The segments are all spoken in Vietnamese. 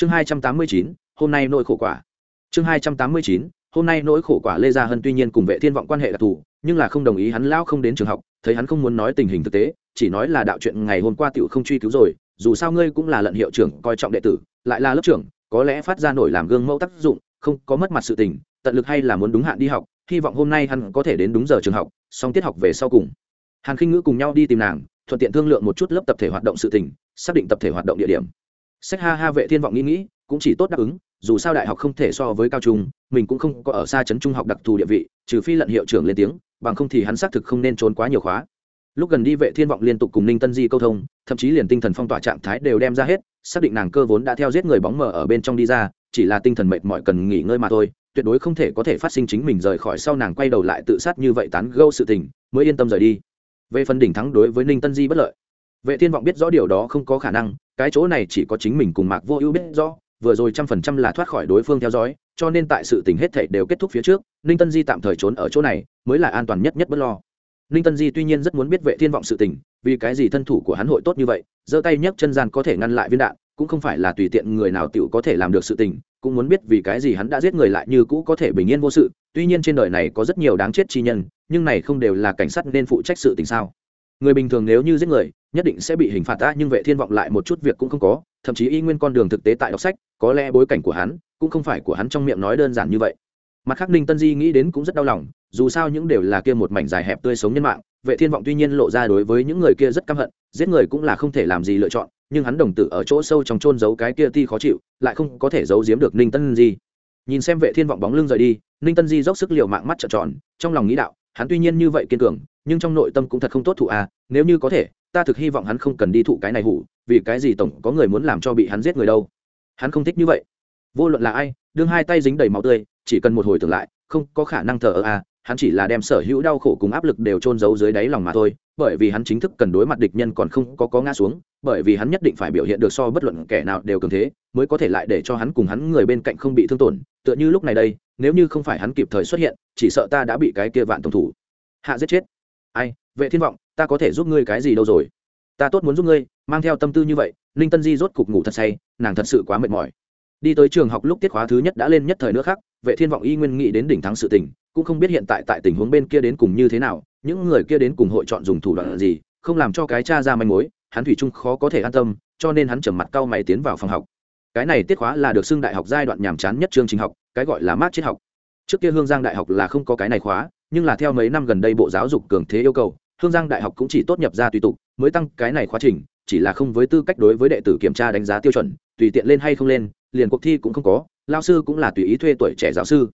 chương hai trăm tám mươi chín, hôm nay nỗi khổ quả. Chương hai trăm tám mươi chín, hôm nay nỗi khổ quả lê gia hân tuy nhiên cùng vệ thiên vọng quan hệ đặc thù, nhưng là không đồng ý hắn lão không đến trường học, thấy hắn không muốn nói tình hình thực tế, chỉ nói là đạo chuyện ngày hôm qua tiểu không truy cứu rồi, dù sao ngươi cũng là lận hiệu trưởng, coi trọng đệ tử, lại là lớp trưởng, có lẽ phát ra nổi làm gương mẫu tác dụng, không có mất mặt sự tình, tận lực hay là muốn đúng hạn đi học, hy vọng hôm nay hắn có thể đến đúng giờ trường học, xong tiết học về sau cùng. Hàn khinh ngữ cùng nhau đi tìm nàng, thuận tiện thương lượng một chút lớp tập thể hoạt động sự tình, xác định tập thể hoạt động địa điểm sách ha ha vệ thiên vọng nghĩ nghĩ, cũng chỉ tốt đáp ứng, dù sao đại học không thể so với cao trung, mình cũng không có ở xa trấn trung học đặc thù địa vị, trừ phi lận hiệu trưởng lên tiếng, bằng không thì hắn xác thực không nên trốn quá nhiều khóa. Lúc gần đi vệ thiên vọng liên tục cùng ninh tân di câu thông, thậm chí liền tinh thần phong tỏa trạng thái đều đem ra hết, xác định nàng cơ vốn đã theo giết người bóng mờ ở bên trong đi ra, chỉ là tinh thần mệt mỏi cần nghỉ ngơi mà thôi, tuyệt đối không thể có thể phát sinh chính mình rời khỏi sau nàng quay đầu lại tự sát như vậy tán gâu sự tình, mới yên tâm rời đi. Về phần đỉnh thắng đối với ninh tân di bất lợi vệ thiên vọng biết rõ điều đó không có khả năng, cái chỗ này chỉ có chính mình cùng mạc vô ưu biết rõ, vừa rồi trăm phần trăm là thoát khỏi đối phương theo dõi, cho nên tại sự tình hết thảy đều kết thúc phía trước, ninh tân di tạm thời trốn ở chỗ này, mới là an toàn nhất nhất bất lo. Ninh tân di tuy nhiên rất muốn biết vệ thiên vọng sự tình, vì cái gì thân thủ của hắn hội tốt như vậy, giơ tay nhấc chân gian có thể ngăn lại viên đạn, cũng không phải là tùy tiện người nào tiểu có thể làm được sự tình, cũng muốn biết vì cái gì hắn đã giết người lại như cũ có thể bình yên vô sự, tuy nhiên trên đời này có rất nhiều đáng chết chi nhân, nhưng này không đều là cảnh sát nên phụ trách sự tình sao? Người bình thường nếu như giết người, nhất định sẽ bị hình phạt ta nhưng vệ thiên vọng lại một chút việc cũng không có, thậm chí y nguyên con đường thực tế tại đọc sách, có lẽ bối cảnh của hắn, cũng không phải của hắn trong miệng nói đơn giản như vậy. Mặt khác ninh tân di nghĩ đến cũng rất đau lòng, dù sao những đều là kia một mảnh dài hẹp tươi sống nhân mạng, vệ thiên vọng tuy nhiên lộ ra đối với những người kia rất căm hận, giết người cũng là không thể làm gì lựa chọn, nhưng hắn đồng tử ở chỗ sâu trong chôn giấu cái kia ti khó chịu, lại không có thể giấu giếm được ninh tân di. Nhìn xem vệ thiên vọng bóng lưng rời đi, ninh tân di dốc sức liều mạng mắt trợn tròn, trong lòng nghĩ đạo hắn tuy nhiên như vậy kiên cường, nhưng trong nội tâm cũng thật không tốt thụ à nếu như có thể, ta thực hy vọng hắn không cần đi thụ cái này hủ, vì cái gì tổng có người muốn làm cho bị hắn giết người đâu. Hắn không thích như vậy. Vô luận là ai, đương hai tay dính đầy máu tươi, chỉ cần một hồi tưởng lại, không có khả năng thờ ơ à hắn chỉ là đem sở hữu đau khổ cùng áp lực đều trôn giấu dưới đáy lòng mà thôi, bởi vì hắn chính thức cần đối mặt địch nhân còn không có có ngã xuống, bởi vì hắn nhất định phải biểu hiện được so bất luận kẻ nào đều cường thế, mới có thể lại để cho hắn cùng hắn người bên cạnh không bị thương tổn, tựa như lúc này đây nếu như không phải hắn kịp thời xuất hiện, chỉ sợ ta đã bị cái kia vạn tổng thủ hạ giết chết. Ai, vệ thiên vọng, ta có thể giúp ngươi cái gì đâu rồi? Ta tốt muốn giúp ngươi, mang theo tâm tư như vậy ninh tân di rốt cục ngủ thật say, nàng thật sự quá mệt mỏi. Đi tới trường học lúc tiết khóa thứ nhất đã lên nhất thời nữa khác, vệ thiên vọng y nguyên nghĩ đến đỉnh thắng sự tình, cũng không biết hiện tại tại tình huống bên kia đến cùng như thế nào, những người kia đến cùng hội chọn dùng thủ đoạn gì, không làm cho cái cha ra manh mối, hắn thủy chung khó có thể an tâm, cho nên hắn trầm mặt cau mày tiến vào phòng học cái này tiết khóa là được xưng đại học giai đoạn nhàm chán nhất chương trình học, cái gọi là mát triết học. Trước kia hương giang đại học là không có cái này khóa, nhưng là theo mấy năm gần đây bộ giáo dục cường thế yêu cầu, hương giang đại học cũng chỉ tốt nhập ra tùy tục, mới tăng cái này khóa trình, chỉ là không với tư cách đối với đệ tử kiểm tra đánh giá tiêu chuẩn, tùy tiện lên hay không lên, liền cuộc thi cũng không có lao sư cũng là tùy ý thuê tuổi trẻ giáo sư.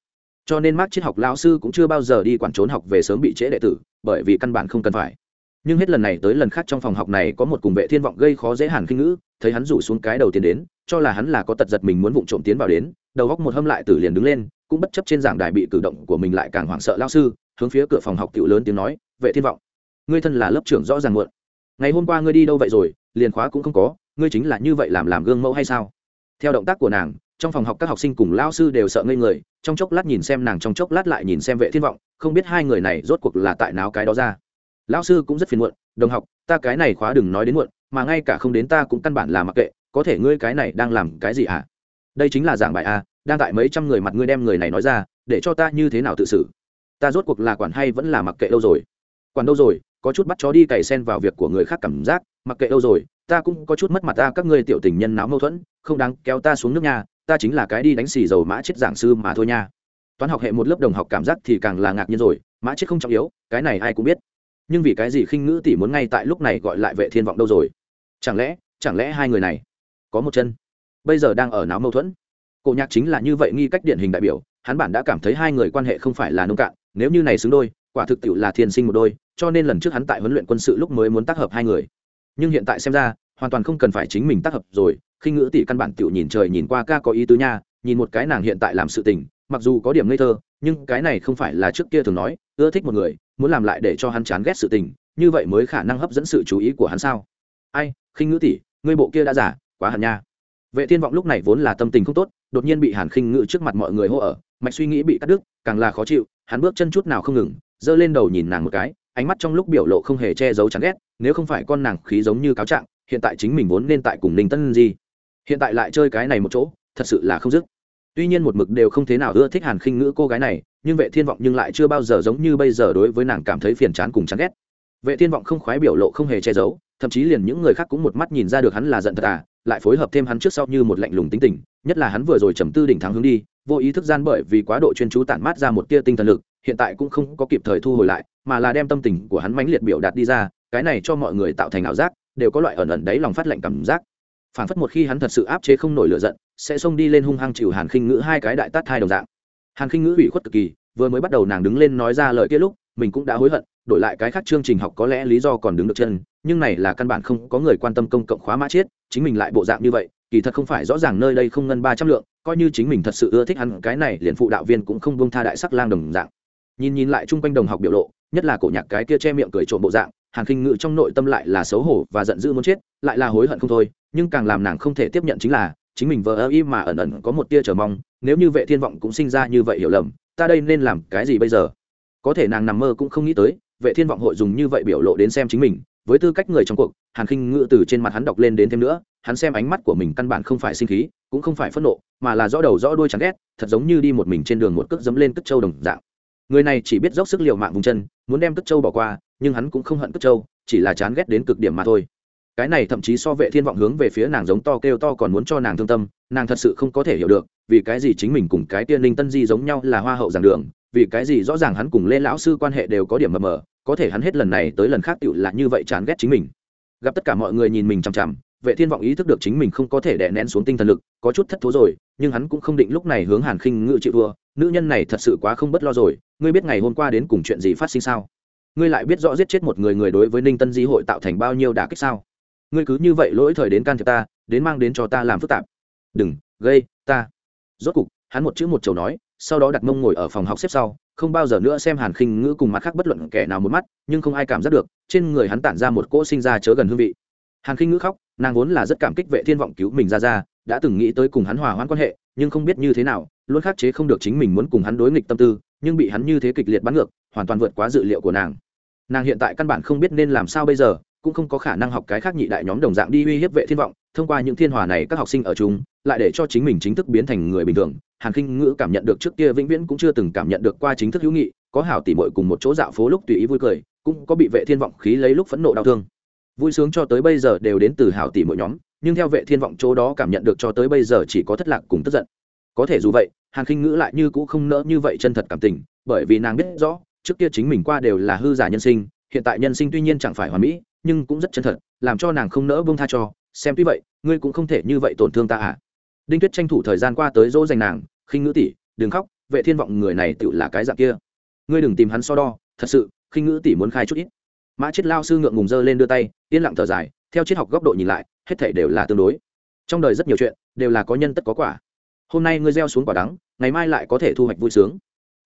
Cho nên mác triết học lao sư cũng chưa bao giờ đi quản trốn học về sớm bị trễ đệ tử, bởi vì căn bản không cần phải. Nhưng hết lần này tới lần khác trong phòng học này có một cùng vệ thiên vọng gây khó dễ hàn khinh ngữ, thấy hắn rủ xuống cái đầu tiên đến cho là hắn là có tật giật mình muốn vụng trộm tiến vào đến, đầu góc một hâm lại tử liền đứng lên, cũng bất chấp trên giảng đài bị cử động của mình lại càng hoảng sợ lao sư, hướng phía cửa phòng học tiểu lớn tiếng nói, vệ thiên vọng, ngươi thân là lớp trưởng rõ ràng muộn. Ngày hôm qua ngươi đi đâu vậy rồi, liền khóa cũng không có, ngươi chính là như vậy làm làm gương mẫu hay sao? Theo động tác của nàng, trong phòng học các học sinh cùng lao sư đều sợ ngây người, trong chốc lát nhìn xem nàng, trong chốc lát lại nhìn xem vệ thiên vọng, không biết hai người này rốt cuộc là tại nào cái đó ra. Lão sư cũng rất phiền muộn, đồng học, ta cái này khóa đừng nói đến muộn, mà ngay cả không đến ta cũng căn bản là mặc kệ có thể ngươi cái này đang làm cái gì à? Đây chính là giảng bài a đang tại mấy trăm người mặt ngươi đem người này nói ra, để cho ta như thế nào tự xử? Ta rốt cuộc là quản hay vẫn là mặc kệ đâu rồi? Quản đâu rồi, có chút bắt chó đi cày sen vào việc của người khác cảm giác, mặc kệ đâu rồi, ta cũng có chút mất mặt ta, các ngươi tiểu tình nhân náo mâu thuẫn, không đáng kéo ta xuống nước nhà ta chính là cái đi đánh xì dầu mã chết giảng sư mà thôi nha. Toán học hệ một lớp đồng học cảm giác thì càng là ngạc nhiên rồi, mã chết không trọng yếu, cái này ai cũng biết. Nhưng vì cái gì khinh ngữ tỷ muốn ngay tại lúc này gọi lại vệ thiên vọng đâu rồi? Chẳng lẽ chẳng lẽ hai người này có một chân. Bây giờ đang ở náo mâu thuẫn. Cổ nhạc chính là như vậy nghi cách điển hình đại biểu, hắn bản đã cảm thấy hai người quan hệ không phải là nông cạn, nếu như này xứng đôi, quả thực tiệu là thiên sinh một đôi, cho nên lần trước hắn tại huấn luyện quân sự lúc mới muốn tác hợp hai người. Nhưng hiện tại xem ra, hoàn toàn không cần phải chính mình tác hợp rồi, khi ngữ tỷ căn bản tiệu nhìn trời nhìn qua ca có ý tứ nha, nhìn một cái nàng hiện tại làm sự tình, mặc dù có điểm ngây thơ, nhưng cái này không phải là trước kia thường nói, ưa thích một người, muốn làm lại để cho hắn chán ghét sự tình, như vậy mới khả năng hấp dẫn sự chú ý của hắn sao? Ai, khinh ngữ tỷ, ngươi bộ kia đã giả quá hẳn nha. Vệ thiên vọng lúc này vốn là tâm tình không tốt, đột nhiên bị hàn khinh ngữ trước mặt mọi người hô ở, mạch suy nghĩ bị cắt đứt, càng là khó chịu, hắn bước chân chút nào không ngừng, giơ lên đầu nhìn nàng một cái, ánh mắt trong lúc biểu lộ không hề che giấu chán ghét, nếu không phải con nàng khí giống như cáo trạng, hiện tại chính mình vốn nên tại cùng ninh tân gì hiện tại lại chơi cái này một chỗ, thật sự là không dứt. Tuy nhiên một mực đều không thế nào ưa thích hàn khinh ngữ cô gái này, nhưng vệ thiên vọng nhưng lại chưa bao giờ giống như bây giờ đối với nàng cảm thấy phiền chán cùng chán ghét vệ thiên vọng không khoái biểu lộ không hề che giấu, thậm chí liền những người khác cũng một mắt nhìn ra được hắn là giận thật à lại phối hợp thêm hắn trước sau như một lạnh lùng tính tình, nhất là hắn vừa rồi trầm tư đỉnh thắng hướng đi, vô ý thức gian bởi vì quá độ chuyên chú tản mát ra một tia tinh thần lực, hiện tại cũng không có kịp thời thu hồi lại, mà là đem tâm tình của hắn mãnh liệt biểu đạt đi ra, cái này cho mọi người tạo thành ảo giác, đều có loại ẩn ẩn đấy lòng phát lạnh cảm giác. Phản phất một khi hắn thật sự áp chế không nổi lửa giận, sẽ xông đi lên hung hăng chịu hàn khinh ngữ hai cái đại tát hai đồng dạng. Hàn khinh ngữ ủy khuất cực kỳ, vừa mới bắt đầu nàng đứng lên nói ra lời kia lúc, mình cũng đã hối hận đổi lại cái khác chương trình học có lẽ lý do còn đứng được chân, nhưng này là căn bản không có người quan tâm công cộng khóa mã chết chính mình lại bộ dạng như vậy, kỳ thật không phải rõ ràng nơi đây không ngân ba trăm lượng, coi như chính mình thật sự ưa thích hắn, cái này liền phụ đạo viên cũng không buông tha đại sắc lang đồng dạng. Nhìn nhìn lại chung quanh đồng học biểu lộ, nhất là cổ nhạc cái kia che miệng cười trộm bộ dạng hàng khinh ngự trong nội tâm lại là xấu hổ và giận dữ muốn chết, lại là hối hận không thôi, nhưng càng làm nàng không thể tiếp nhận chính là, chính mình vờ ơ y mà ẩn ẩn có một tia chờ mong, nếu như vệ thiên vọng cũng sinh ra như vậy hiểu lầm, ta đây nên làm cái gì bây giờ? Có thể nàng nằm mơ cũng không nghĩ tới vệ thiên vọng hội dùng như vậy biểu lộ đến xem chính mình, với tư cách người trong cuộc, hàn khinh ngự từ trên mặt hắn đọc lên đến thêm nữa, hắn xem ánh mắt của mình căn bản không phải sinh khí, cũng không phải phẫn nộ, mà là rõ đầu rõ đuôi chán ghét, thật giống như đi một mình trên đường một cước dẫm lên cất châu đồng dạng. Người này chỉ biết dốc sức liều mạng vùng chân, muốn đem cất châu bỏ qua, nhưng hắn cũng không hận cất châu chỉ là chán ghét đến cực điểm mà thôi. Cái này thậm chí so vệ thiên vọng hướng về phía nàng giống to kêu to còn muốn cho nàng thương tâm, nàng thật sự không có thể hiểu được, vì cái gì chính mình cùng cái tiên linh tân di giống nhau là hoa hậu giảng đường, vì cái gì rõ ràng hắn cùng lê lão sư quan hệ đều có điểm mờ mờ có thể hắn hết lần này tới lần khác tựu là như vậy chán ghét chính mình. Gặp tất cả mọi người nhìn mình chằm chằm, vệ thiên vọng ý thức được chính mình không có thể đè nén xuống tinh thần lực, có chút thất thố rồi, nhưng hắn cũng không định lúc này hướng hàn khinh ngự chịu thua. Nữ nhân này thật sự quá không bất lo rồi, ngươi biết ngày hôm qua đến cùng chuyện gì phát sinh sao? Ngươi lại biết rõ giết chết một người người đối với ninh tân di hội tạo thành bao nhiêu đả kích sao? Ngươi cứ như vậy lỗi thời đến can thiệp ta, đến mang đến cho ta làm phức tạp. Đừng, gây, ta. Rốt cục, hắn một chữ một chầu nói, sau đó đặt mông ngồi ở phòng học xếp sau không bao giờ nữa xem hàn khinh ngữ cùng mặt khác bất luận kẻ nào một mắt, nhưng không ai cảm giác được, trên người hắn tản ra một cỗ sinh ra chớ gần hương vị. Hàn khinh ngữ khóc, nàng vốn là rất cảm kích vệ thiên vọng cứu mình ra ra, đã từng nghĩ tới cùng hắn hòa hoãn quan hệ, nhưng không biết như thế nào, luôn khắc chế không được chính mình muốn cùng hắn đối nghịch tâm tư, nhưng bị hắn như thế kịch liệt bắn ngược, hoàn toàn vượt quá dự liệu của nàng. Nàng hiện tại căn bản không biết nên làm sao bây giờ, cũng không có khả năng học cái khác nhị đại nhóm đồng dạng đi uy hiếp vệ thiên vọng, thông qua những thiên hòa này các học sinh ở chúng lại để cho chính mình chính thức biến thành người bình thường. Hàn khinh ngữ cảm nhận được trước kia vĩnh viễn cũng chưa từng cảm nhận được qua chính thức hữu nghị, có hảo tỉ mội cùng một chỗ dạo phố lúc tùy ý vui cười, cũng có bị vệ thiên vọng khí lấy lúc phẫn nộ đau thương. Vui sướng cho tới bây giờ đều đến từ hảo tỉ mội nhóm, nhưng theo vệ thiên vọng chỗ đó cảm nhận được cho tới bây giờ chỉ có thất lạc cùng tức giận. Có thể dù vậy, hàn khinh ngữ lại như cũng không nỡ như vậy chân thật cảm tình, bởi vì nàng biết rõ, trước kia chính mình qua đều là hư giả nhân sinh, hiện tại nhân sinh tuy nhiên chẳng phải hoàn mỹ, nhưng cũng rất chân thật, làm cho nàng không nỡ bông tha cho. Xem tuy vậy, ngươi cũng không thể như vậy tổn thương ta à? Đinh tuyết tranh thủ thời gian qua tới dỗ dành nàng, khinh ngữ tỷ đừng khóc, vệ thiên vọng người này tự là cái dạng kia. Ngươi đừng tìm hắn so đo, thật sự, khinh ngữ tỷ muốn khai chút ít. Mã chết lao sư ngượng ngùng dơ lên đưa tay, yên lặng thở dài, theo triết học góc độ nhìn lại, hết thể đều là tương đối. Trong đời rất nhiều chuyện, đều là có nhân tất có quả. Hôm nay ngươi gieo xuống quả đắng, ngày mai lại có thể thu hoạch vui sướng.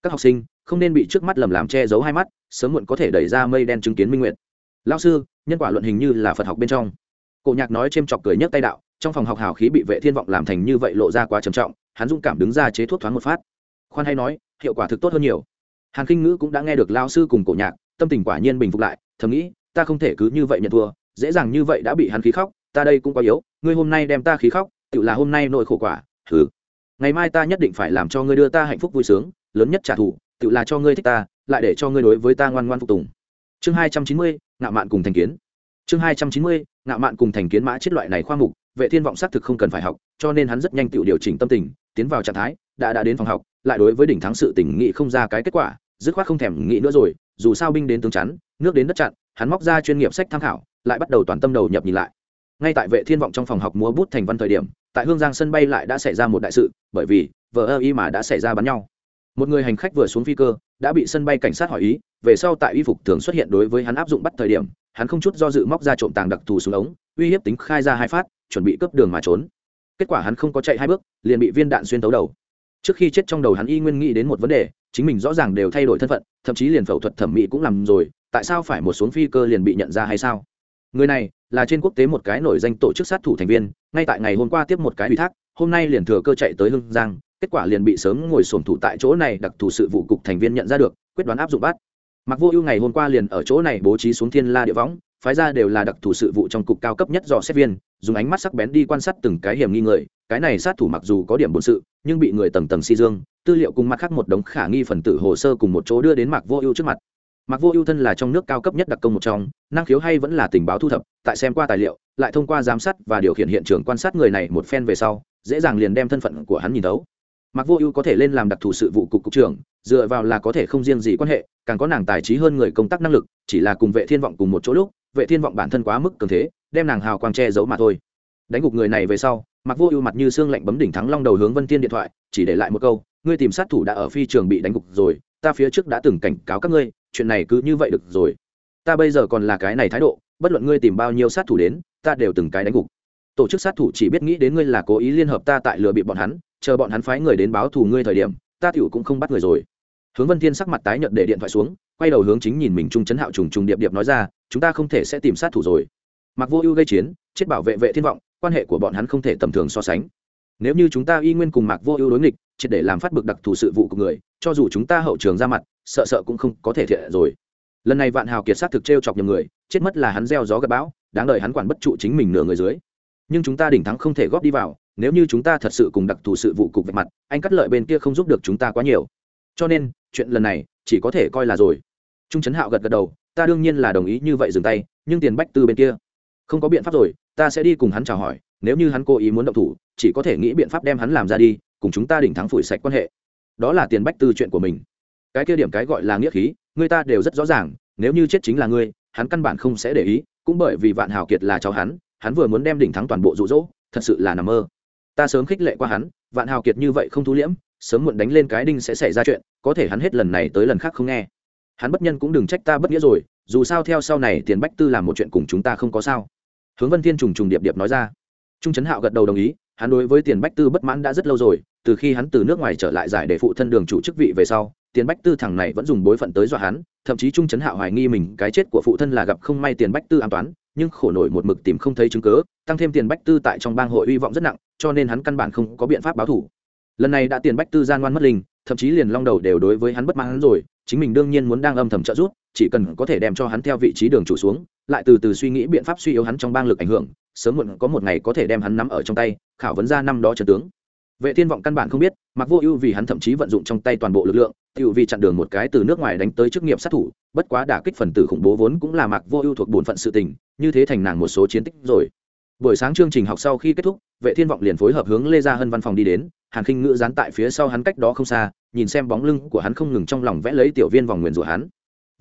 Các học sinh, không nên bị trước mắt lầm làm che giấu hai mắt, sớm muộn có thể đẩy ra mây đen chứng kiến minh nguyện lao sư, nhân quả luận hình như là phật học bên trong cổ nhạc nói c chọc cười nhấc tay đạo, trong phòng học hào khí bị vệ thiên vọng làm thành như vậy lộ ra quá trầm trọng, hắn dũng cảm đứng ra chế thuốc thoáng một phát. Khoan hay nói, hiệu quả thực tốt hơn nhiều. Hàn kinh ngữ cũng đã nghe được lao sư cùng cổ nhạc, tâm tình quả nhiên bình phục lại, thầm nghĩ, ta không thể cứ như vậy nhận thua, dễ dàng như vậy đã bị hắn khí khóc, ta đây cũng quá yếu, ngươi hôm nay đem ta khí khóc, tự là hôm nay nội khổ quả thử ngày mai ta nhất định phải làm cho ngươi đưa ta hạnh phúc vui sướng, lớn nhất trả thù, tự là cho ngươi thích ta, lại để cho ngươi đối với ta ngoan ngoan phục tùng. Chương hai trăm chín mươi, ngạo mạn cùng thành kiến. Chương hai trăm chín mươi ngạo mạn cùng thành kiến mã chết loại này khoa mục, vệ thiên vọng xác thực không cần phải học, cho nên hắn rất nhanh tự điều chỉnh tâm tình, tiến vào trạng thái, đã đã đến phòng học, lại đối với đỉnh thắng sự tỉnh nghị không ra cái kết quả, dứt khoát không thèm nghĩ nữa rồi, dù sao binh đến tướng chắn, nước đến đất chặn, hắn móc ra chuyên nghiệp sách tham khảo, lại bắt đầu toàn tâm đầu nhập nhìn lại. Ngay tại vệ thiên vọng trong phòng học múa bút thành văn thời điểm, tại hương giang sân bay lại đã xảy ra một đại sự, bởi vì vợ ơ y mà đã xảy ra bắn nhau. Một người hành khách vừa xuống phi cơ, đã bị sân bay cảnh sát hỏi ý, về sau tại y phục thường xuất hiện đối với hắn áp dụng bắt thời điểm hắn không chút do dự móc ra trộm tàng đặc thù xuống ống, uy hiếp tính khai ra hai phát, chuẩn bị cướp đường mà trốn. Kết quả hắn không có chạy hai bước, liền bị viên đạn xuyên tấu đầu. Trước khi chết trong đầu hắn y nguyên nghĩ đến một vấn đề, chính mình rõ ràng đều thay đổi thân phận, thậm chí liền phẫu thuật thẩm mỹ cũng làm rồi, tại sao phải một xuống phi cơ liền bị nhận ra hay sao? Người này là trên quốc tế một cái nổi danh tổ chức sát thủ thành viên, ngay tại ngày hôm qua tiếp một cái ủy thác, hôm nay liền thừa cơ chạy tới hưng giang, kết quả liền bị sớm ngồi sổm thủ tại chỗ này đặc thù sự vụ cục thành viên nhận ra được, quyết đoán áp dụng bắt mặc vô ưu ngày hôm qua liền ở chỗ này bố trí xuống thiên la địa võng, phái ra đều là đặc thù sự vụ trong cục cao cấp nhất do xét viên, dùng ánh mắt sắc bén đi quan sát từng cái hiểm nghi người, cái này sát thủ mặc dù có điểm bổn sự, nhưng bị người tầng tầng si dương, tư liệu cùng mặt khác một đống khả nghi phần tử hồ sơ cùng một chỗ đưa đến mạc vô ưu trước mặt. Mạc vô ưu thân là trong nước cao cấp nhất đặc công một trong, năng khiếu hay vẫn là tình báo thu thập, tại xem qua tài liệu, lại thông qua giám sát và điều khiển hiện trường quan sát người này một phen về sau, dễ dàng liền đem thân phận của hắn nhìn thấu mạc vô ưu có thể lên làm đặc thù sự vụ cục cục trưởng, dựa vào là có thể không riêng gì quan hệ, càng có nàng tài trí hơn người công tác năng lực, chỉ là cùng vệ thiên vọng cùng một chỗ lúc, vệ thiên vọng bản thân quá mức cường thế, đem nàng hào quang che giấu mà thôi. Đánh gục người này về sau mặc vô ưu mặt như xương lạnh bấm đỉnh thắng long đầu hướng vân tiên điện thoại, chỉ để lại một câu, ngươi tìm sát thủ đã ở phi trường bị đánh gục rồi, ta phía trước đã từng cảnh cáo các ngươi, chuyện này cứ như vậy được rồi. Ta bây giờ còn là cái này thái độ, bất luận ngươi tìm bao nhiêu sát thủ đến, ta đều từng cái đánh gục. Tổ chức sát thủ chỉ biết nghĩ đến ngươi là cố ý liên hợp ta tại lừa bị bọn hắn chờ bọn hắn phái người đến báo thù ngươi thời điểm, ta tiểu cũng không bắt người rồi. Hướng vân thiên sắc mặt tái nhợt để điện thoại xuống, quay đầu hướng chính nhìn mình trung chấn hạo trùng trùng điệp điệp nói ra, chúng ta không thể sẽ tìm sát thủ rồi. Mặc vô ưu gây chiến, chết bảo vệ vệ thiên vọng, quan hệ của bọn hắn không thể tầm thường so sánh. Nếu như chúng ta y nguyên cùng mạc vô ưu đối nghịch, triệt để làm phát bực đặc thù sự vụ của người, cho dù chúng ta hậu trường ra mặt, sợ sợ cũng không có thể thiện rồi. Lần này vạn hào kiệt sát thực t chọc nhầm người, chết mất là hắn gieo gió gặp bão, đáng đợi hắn quản bất trụ chính mình nửa người dưới. Nhưng chúng ta đỉnh thắng không thể góp đi vào nếu như chúng ta thật sự cùng đặc thù sự vụ cục vạch mặt, anh cắt lợi bên kia không giúp được chúng ta quá nhiều. Cho nên, chuyện lần này chỉ có thể coi là rồi. Trung trấn hạo gật gật đầu, ta đương nhiên là đồng ý như vậy dừng tay, nhưng tiền bách tư bên kia. Không có biện pháp rồi, ta sẽ đi cùng hắn chào hỏi, nếu như hắn cố ý muốn động thủ, chỉ có thể nghĩ biện pháp đem hắn làm ra đi, cùng chúng ta đỉnh thắng phủi sạch quan hệ. Đó là tiền bách tư chuyện của mình. Cái kia điểm cái gọi là nghĩa khí, người ta đều rất rõ ràng, nếu như chết chính là ngươi, hắn căn bản không sẽ để ý, cũng bởi vì vạn hào kiệt là cháu hắn hắn vừa muốn đem đỉnh thắng toàn bộ rụ rỗ, thật sự là nằm mơ ta sớm khích lệ qua hắn, vạn hào kiệt như vậy không thú liễm, sớm muộn đánh lên cái đinh sẽ xảy ra chuyện, có thể hắn hết lần này tới lần khác không nghe. Hắn bất nhân cũng đừng trách ta bất nghĩa rồi, dù sao theo sau này tiền bách tư làm một chuyện cùng chúng ta không có sao. Hướng vân thiên trùng trùng điệp điệp nói ra. Trung trấn hạo gật đầu đồng ý, hắn đối với tiền bách tư bất mãn đã rất lâu rồi, từ khi hắn từ nước ngoài trở lại giải để phụ thân đường chủ chức vị về sau, tiền bách tư thằng này vẫn dùng bối phận tới dọa hắn, thậm chí trung trấn hạo hoài nghi mình cái chết của phụ thân là gặp không may tiền bách tư an toán nhưng khổ nổi một mực tìm không thấy chứng cớ, tăng thêm tiền bách tư tại trong bang hội hy vọng rất nặng, cho nên hắn căn bản không có biện pháp báo thủ. Lần này đã tiền bách tư gian ngoan mất linh, thậm chí liền long đầu đều đối với hắn bất mãn rồi, chính mình đương nhiên muốn đang âm thầm trợ giúp, chỉ cần có thể đem cho hắn theo vị trí đường chủ xuống, lại từ từ suy nghĩ biện pháp suy yếu hắn trong bang lực ảnh hưởng, sớm muộn có một ngày có thể đem hắn nắm ở trong tay, khảo vấn ra năm đó trần tướng. Vệ thiên vọng căn bản không biết, mặc vô ưu vì hắn thậm chí vận dụng trong tay toàn bộ lực lượng tự vì chặn đường một cái từ nước ngoài đánh tới chức nghiệp sát thủ bất quá đả kích phần tử khủng bố vốn cũng là mặc vô ưu thuộc bổn phận sự tình, như thế thành nàng một số chiến tích rồi. Buổi sáng chương trình học sau khi kết thúc, vệ thiên vọng liền phối hợp hướng lê gia hân văn phòng đi đến, hàn khinh ngữ dán tại phía sau hắn cách đó không xa, nhìn xem bóng lưng của hắn không ngừng trong lòng vẽ lấy tiểu viên vòng nguyền rủa hắn.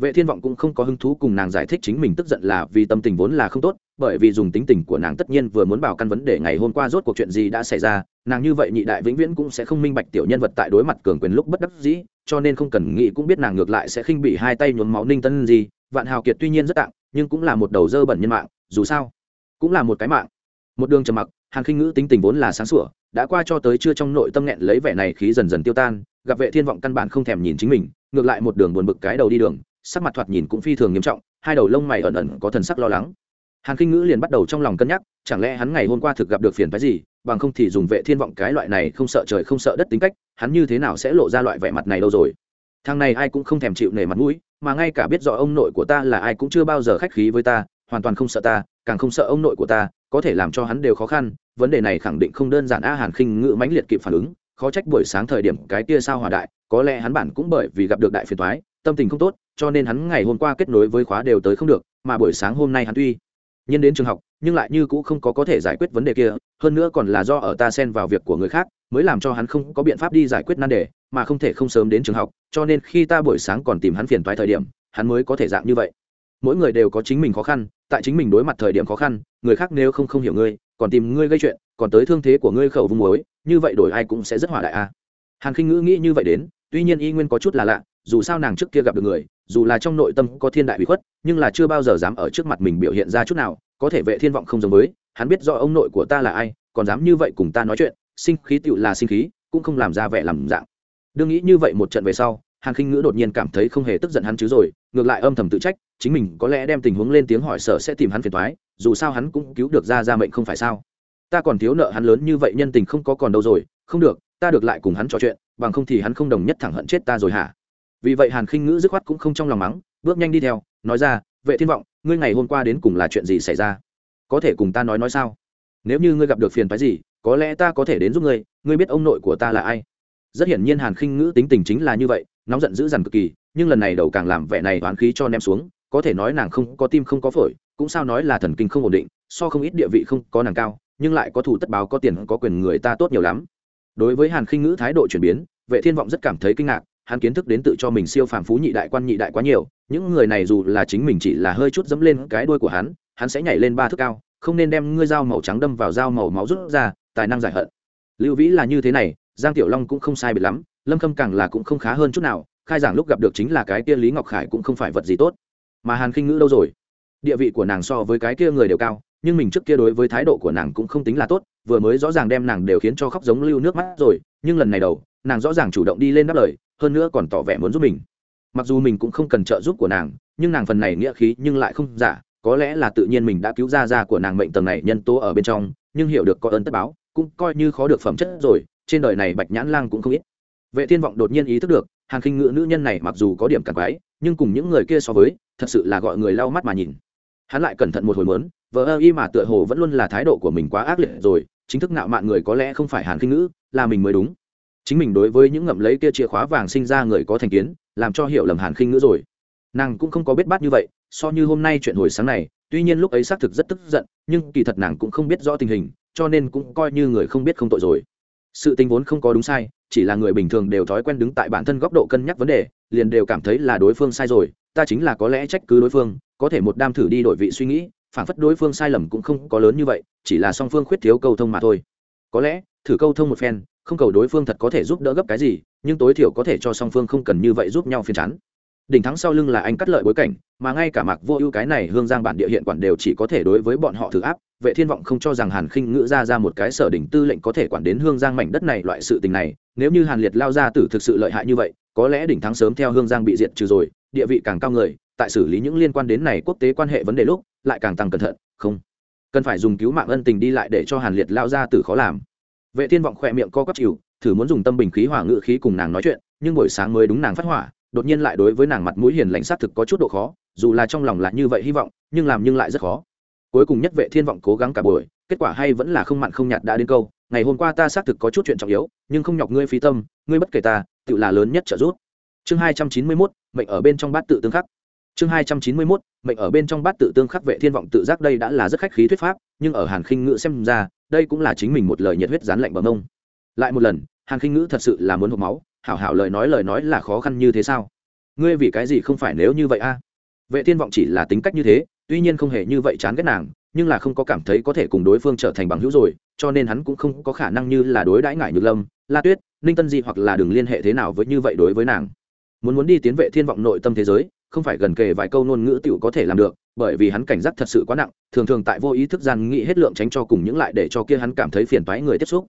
Vệ thiên vọng cũng không có hứng thú cùng nàng giải thích chính mình tức giận là vì tâm tình vốn là không tốt, bởi vì dùng tính tình của nàng tất nhiên vừa muốn bảo căn vấn đề ngày hôm qua rốt cuộc chuyện gì đã xảy ra, nàng như vậy nhị đại vĩnh viễn cũng sẽ không minh bạch tiểu nhân vật tại đối mặt cường quyền lúc bất đắc dĩ cho nên không cần nghĩ cũng biết nàng ngược lại sẽ khinh bị hai tay nhuốm máu ninh tân gì vạn hào kiệt tuy nhiên rất tạng nhưng cũng là một đầu dơ bẩn nhân mạng, dù sao, cũng là một cái mạng. Một đường trầm mặc, hàn khinh ngữ tính tình vốn là sáng sủa, đã qua cho tới chưa trong nội tâm nghẹn lấy vẻ này khí dần dần tiêu tan, gặp vệ thiên vọng căn bản không thèm nhìn chính mình, ngược lại một đường buồn bực cái đầu đi đường, sắc mặt thoạt nhìn cũng phi thường nghiêm trọng, hai đầu lông mày ẩn ẩn có thần sắc lo lắng hàn kinh ngữ liền bắt đầu trong lòng cân nhắc, chẳng lẽ hắn ngày hôm qua thực gặp được phiền phái gì, bằng không thì dùng vệ thiên vọng cái loại này không sợ trời không sợ đất tính cách, hắn như thế nào sẽ lộ ra loại vẻ mặt này đâu rồi? Thằng này ai cũng không thèm chịu nể mặt mũi, mà ngay cả biết rõ ông nội của ta là ai cũng chưa bao giờ khách khí với ta, hoàn toàn không sợ ta, càng không sợ ông nội của ta, có thể làm cho hắn đều khó khăn, vấn đề này khẳng định không đơn giản a, hàn khinh ngữ mãnh liệt kịp phản ứng, khó trách buổi sáng thời điểm cái kia sao hòa đại, có lẽ hắn bản cũng bởi vì gặp được đại phiền toái, tâm tình không tốt, cho nên hắn ngày hôm qua kết nối với khóa đều tới không được, mà buổi sáng hôm nay hắn tuy nhiên đến trường học, nhưng lại như cũ không có có thể giải quyết vấn đề kia, hơn nữa còn là do ở ta xen vào việc của người khác, mới làm cho hắn không có biện pháp đi giải quyết nan đề, mà không thể không sớm đến trường học, cho nên khi ta buổi sáng còn tìm hắn phiền toái thời điểm, hắn mới có thể dạng như vậy. Mỗi người đều có chính mình khó khăn, tại chính mình đối mặt thời điểm khó khăn, người khác nếu không không hiểu ngươi, còn tìm ngươi gây chuyện, còn tới thương thế của ngươi khẩu vung mối như vậy đổi ai cũng sẽ rất hỏa đại a. Hàn khinh ngữ nghĩ như vậy đến, tuy nhiên y nguyên có chút là lạ, dù sao nàng trước kia gặp được người dù là trong nội tâm có thiên đại bị khuất, nhưng là chưa bao giờ dám ở trước mặt mình biểu hiện ra chút nào, có thể vệ thiên vọng không giống với, hắn biết rõ ông nội của ta là ai, còn dám như vậy cùng ta nói chuyện, sinh khí tựu là sinh khí, cũng không làm ra vẻ làm dạng. Đương nghĩ như vậy một trận về sau, hàn khinh ngữ đột nhiên cảm thấy không hề tức giận hắn chứ rồi, ngược lại âm thầm tự trách, chính mình có lẽ đem tình huống lên tiếng hỏi sở sẽ tìm hắn phiền toái, dù sao hắn cũng cứu được ra ra mệnh không phải sao. Ta còn thiếu nợ hắn lớn như vậy nhân tình không có còn đâu rồi, không được, ta được lại cùng hắn trò chuyện, bằng không thì hắn không đồng nhất thẳng hận chết ta rồi hả? Vì vậy hàn khinh ngữ dứt khoát cũng không trong lòng mắng, bước nhanh đi theo, nói ra, vệ thiên vọng, ngươi ngày hôm qua đến cùng là chuyện gì xảy ra? Có thể cùng ta nói nói sao? Nếu như ngươi gặp được phiền phái gì, có lẽ ta có thể đến giúp ngươi ngươi biết ông nội của ta là ai? Rất hiển nhiên hàn khinh ngữ tính tình chính là như vậy, nóng giận dữ dằn cực kỳ, nhưng lần này đầu càng làm vẻ này oán khí cho ném xuống, có thể nói nàng không có tim không có phổi, cũng sao nói là thần kinh không ổn định, so không ít địa vị không có nàng cao, nhưng lại có thủ tất báo có tiền có quyền người ta tốt nhiều lắm. Đối với hàn khinh ngữ thái độ chuyển biến, vệ thiên vọng rất cảm thấy kinh ngạc hắn kiến thức đến tự cho mình siêu phàm phú nhị đại quan nhị đại quá nhiều, những người này dù là chính mình chỉ là hơi chút dẫm lên cái đuôi của hắn hắn sẽ nhảy lên ba thước cao, không nên đem ngươi dao màu trắng đâm vào dao màu máu rút ra, tài năng giải hận. Lưu vĩ là như thế này, giang tiểu long cũng không sai biệt lắm, lâm khâm càng là cũng không khá hơn chút nào, khai giảng lúc gặp được chính là cái kia lý ngọc khải cũng không phải vật gì tốt. Mà hàn khinh ngữ đâu rồi? Địa vị của nàng so với cái kia người đều cao, nhưng mình trước kia đối với thái độ của nàng cũng không tính là tốt, vừa mới rõ ràng đem nàng đều khiến cho khóc giống lưu nước mắt rồi, nhưng lần này đầu, nàng rõ ràng chủ động đi lên đáp lời hơn nữa còn tỏ vẻ muốn giúp mình. Mặc dù mình cũng không cần trợ giúp của nàng, nhưng nàng phần này nghĩa khí nhưng lại không giả, có lẽ là tự nhiên mình đã cứu ra ra của nàng mệnh tầng này nhân tố ở bên trong, nhưng hiểu được có ơn tất báo, cũng coi như khó được phẩm chất rồi, trên đời này bạch nhãn lang cũng không ít. Vệ thiên vọng đột nhiên ý thức được, hàng khinh ngữ nữ nhân này mặc dù có điểm càng quái, nhưng cùng những người kia so với, thật sự là gọi người lau mắt mà nhìn. Hắn lại cẩn thận một hồi mớn vợ ơ y mà tựa hồ vẫn luôn là thái độ của mình quá ác liệt rồi, chính thức nạo mạn người có lẽ không phải hàn khinh ngữ, là mình mới đúng chính mình đối với những ngậm lấy kia chìa khóa vàng sinh ra người có thành kiến, làm cho hiểu lầm hàn khinh ngữ rồi. Nàng cũng không có biết bát như vậy, so như hôm nay chuyện hồi sáng này, tuy nhiên lúc ấy xác thực rất tức giận, nhưng kỳ thật nàng cũng không biết rõ tình hình, cho nên cũng coi như người không biết không tội rồi. Sự tình vốn không có đúng sai, chỉ là người bình thường đều thói quen đứng tại bản thân góc độ cân nhắc vấn đề, liền đều cảm thấy là đối phương sai rồi, ta chính là có lẽ trách cứ đối phương, có thể một đam thử đi đổi vị suy nghĩ, phản phất đối phương sai lầm cũng không có lớn như vậy, chỉ là song phương khuyết thiếu câu thông mà thôi. Có lẽ, thử câu thông một phen không cầu đối phương thật có thể giúp đỡ gấp cái gì, nhưng tối thiểu có thể cho song phương không cần như vậy giúp nhau phiền chán. Đỉnh thắng sau lưng là anh cắt lợi bối cảnh, mà ngay cả mạc vô ưu cái này hương giang bản địa hiện quản đều chỉ có thể đối với bọn họ thử áp. Vệ thiên vọng không cho rằng hàn khinh ngữ ra ra một cái sở đỉnh tư lệnh có thể quản đến hương giang mảnh đất này loại sự tình này, nếu như hàn liệt lao ra tử thực sự lợi hại như vậy, có lẽ đỉnh thắng sớm theo hương giang bị diệt trừ rồi, địa vị càng cao người, tại xử lý những liên quan đến này quốc tế quan hệ vấn đề lúc, lại càng tăng cẩn thận, không cần phải dùng cứu mạng ân tình đi lại để cho hàn liệt lao ra tử khó làm vệ thiên vọng khỏe miệng co quắp chịu thử muốn dùng tâm bình khí hỏa ngự khí cùng nàng nói chuyện nhưng buổi sáng mới đúng nàng phát hỏa đột nhiên lại đối với nàng mặt mũi hiền lành sát thực có chút độ khó dù là trong lòng là như vậy hy vọng nhưng làm nhưng lại rất khó. Cuối cùng nhất vệ thiên vọng cố gắng cả buổi kết quả hay vẫn là không mặn không nhạt đã đến câu ngày hôm qua ta xác thực có chút chuyện trọng yếu nhưng không nhọc ngươi phí tâm ngươi bất kể ta tự là lớn nhất trợ giúp. Chương hai trăm chín mươi 291, mệnh ở bên trong bát tự tương khắc chương hai trăm chín mươi 291, mệnh ở bên trong bát tự tương khắc vệ thiên vọng tự giác đây đã là rất khách khí thuyết pháp nhưng ở hàn khinh ngữ xem ra đây cũng là chính mình một lời nhiệt huyết dán lạnh bằng mông. Lại một lần hàn khinh ngữ thật sự là muốn hộp máu hảo hảo lời nói lời nói là khó khăn như thế sao? Ngươi vì cái gì không phải nếu như vậy a? Vệ thiên vọng chỉ là tính cách như thế tuy nhiên không hề như vậy chán ghét nàng nhưng là không có cảm thấy có thể cùng đối phương trở thành bằng hữu rồi cho nên hắn cũng không có khả năng như là đối đãi ngại nhược lâm la tuyết ninh tân di hoặc là đừng liên hệ thế nào với như vậy đối với nàng. Muốn muốn đi tiến vệ thiên vọng nội tâm thế giới không phải gần kề vài câu ngôn ngữ tiểu có thể làm được, bởi vì hắn cảnh giác thật sự quá nặng, thường thường tại vô ý thức gian nghĩ hết lượng tránh cho cùng những lại để cho kia hắn cảm thấy phiền toái người tiếp xúc.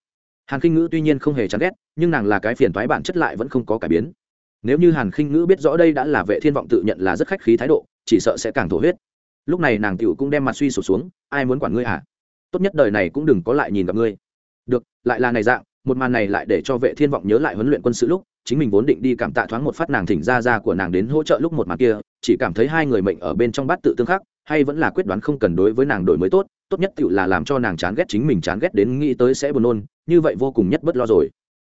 Hàn khinh ngữ tuy nhiên không hề chán ghét, nhưng nàng là cái phiền toái bản chất lại vẫn không có cải biến. Nếu như hàn khinh ngữ biết rõ đây đã là vệ thiên vọng tự nhận là rất khách khí thái độ, chỉ sợ sẽ càng thổ huyết. Lúc này nàng tiểu cũng đem mặt suy sụp xuống, ai muốn quản ngươi à? tốt nhất đời này cũng đừng có lại nhìn gặp ngươi. Được, lại là này dạng, một màn này lại để cho vệ thiên vọng nhớ lại huấn luyện quân sự lúc chính mình vốn định đi cảm tạ thoáng một phát nàng thỉnh ra ra của nàng đến hỗ trợ lúc một màn kia, chỉ cảm thấy hai người mệnh ở bên trong bát tự tương khắc, hay vẫn là quyết đoán không cần đối với nàng đổi mới tốt tốt nhất tự là làm cho nàng chán ghét chính mình chán ghét đến nghĩ tới sẽ buồn nôn, như vậy vô cùng nhất bất lo rồi.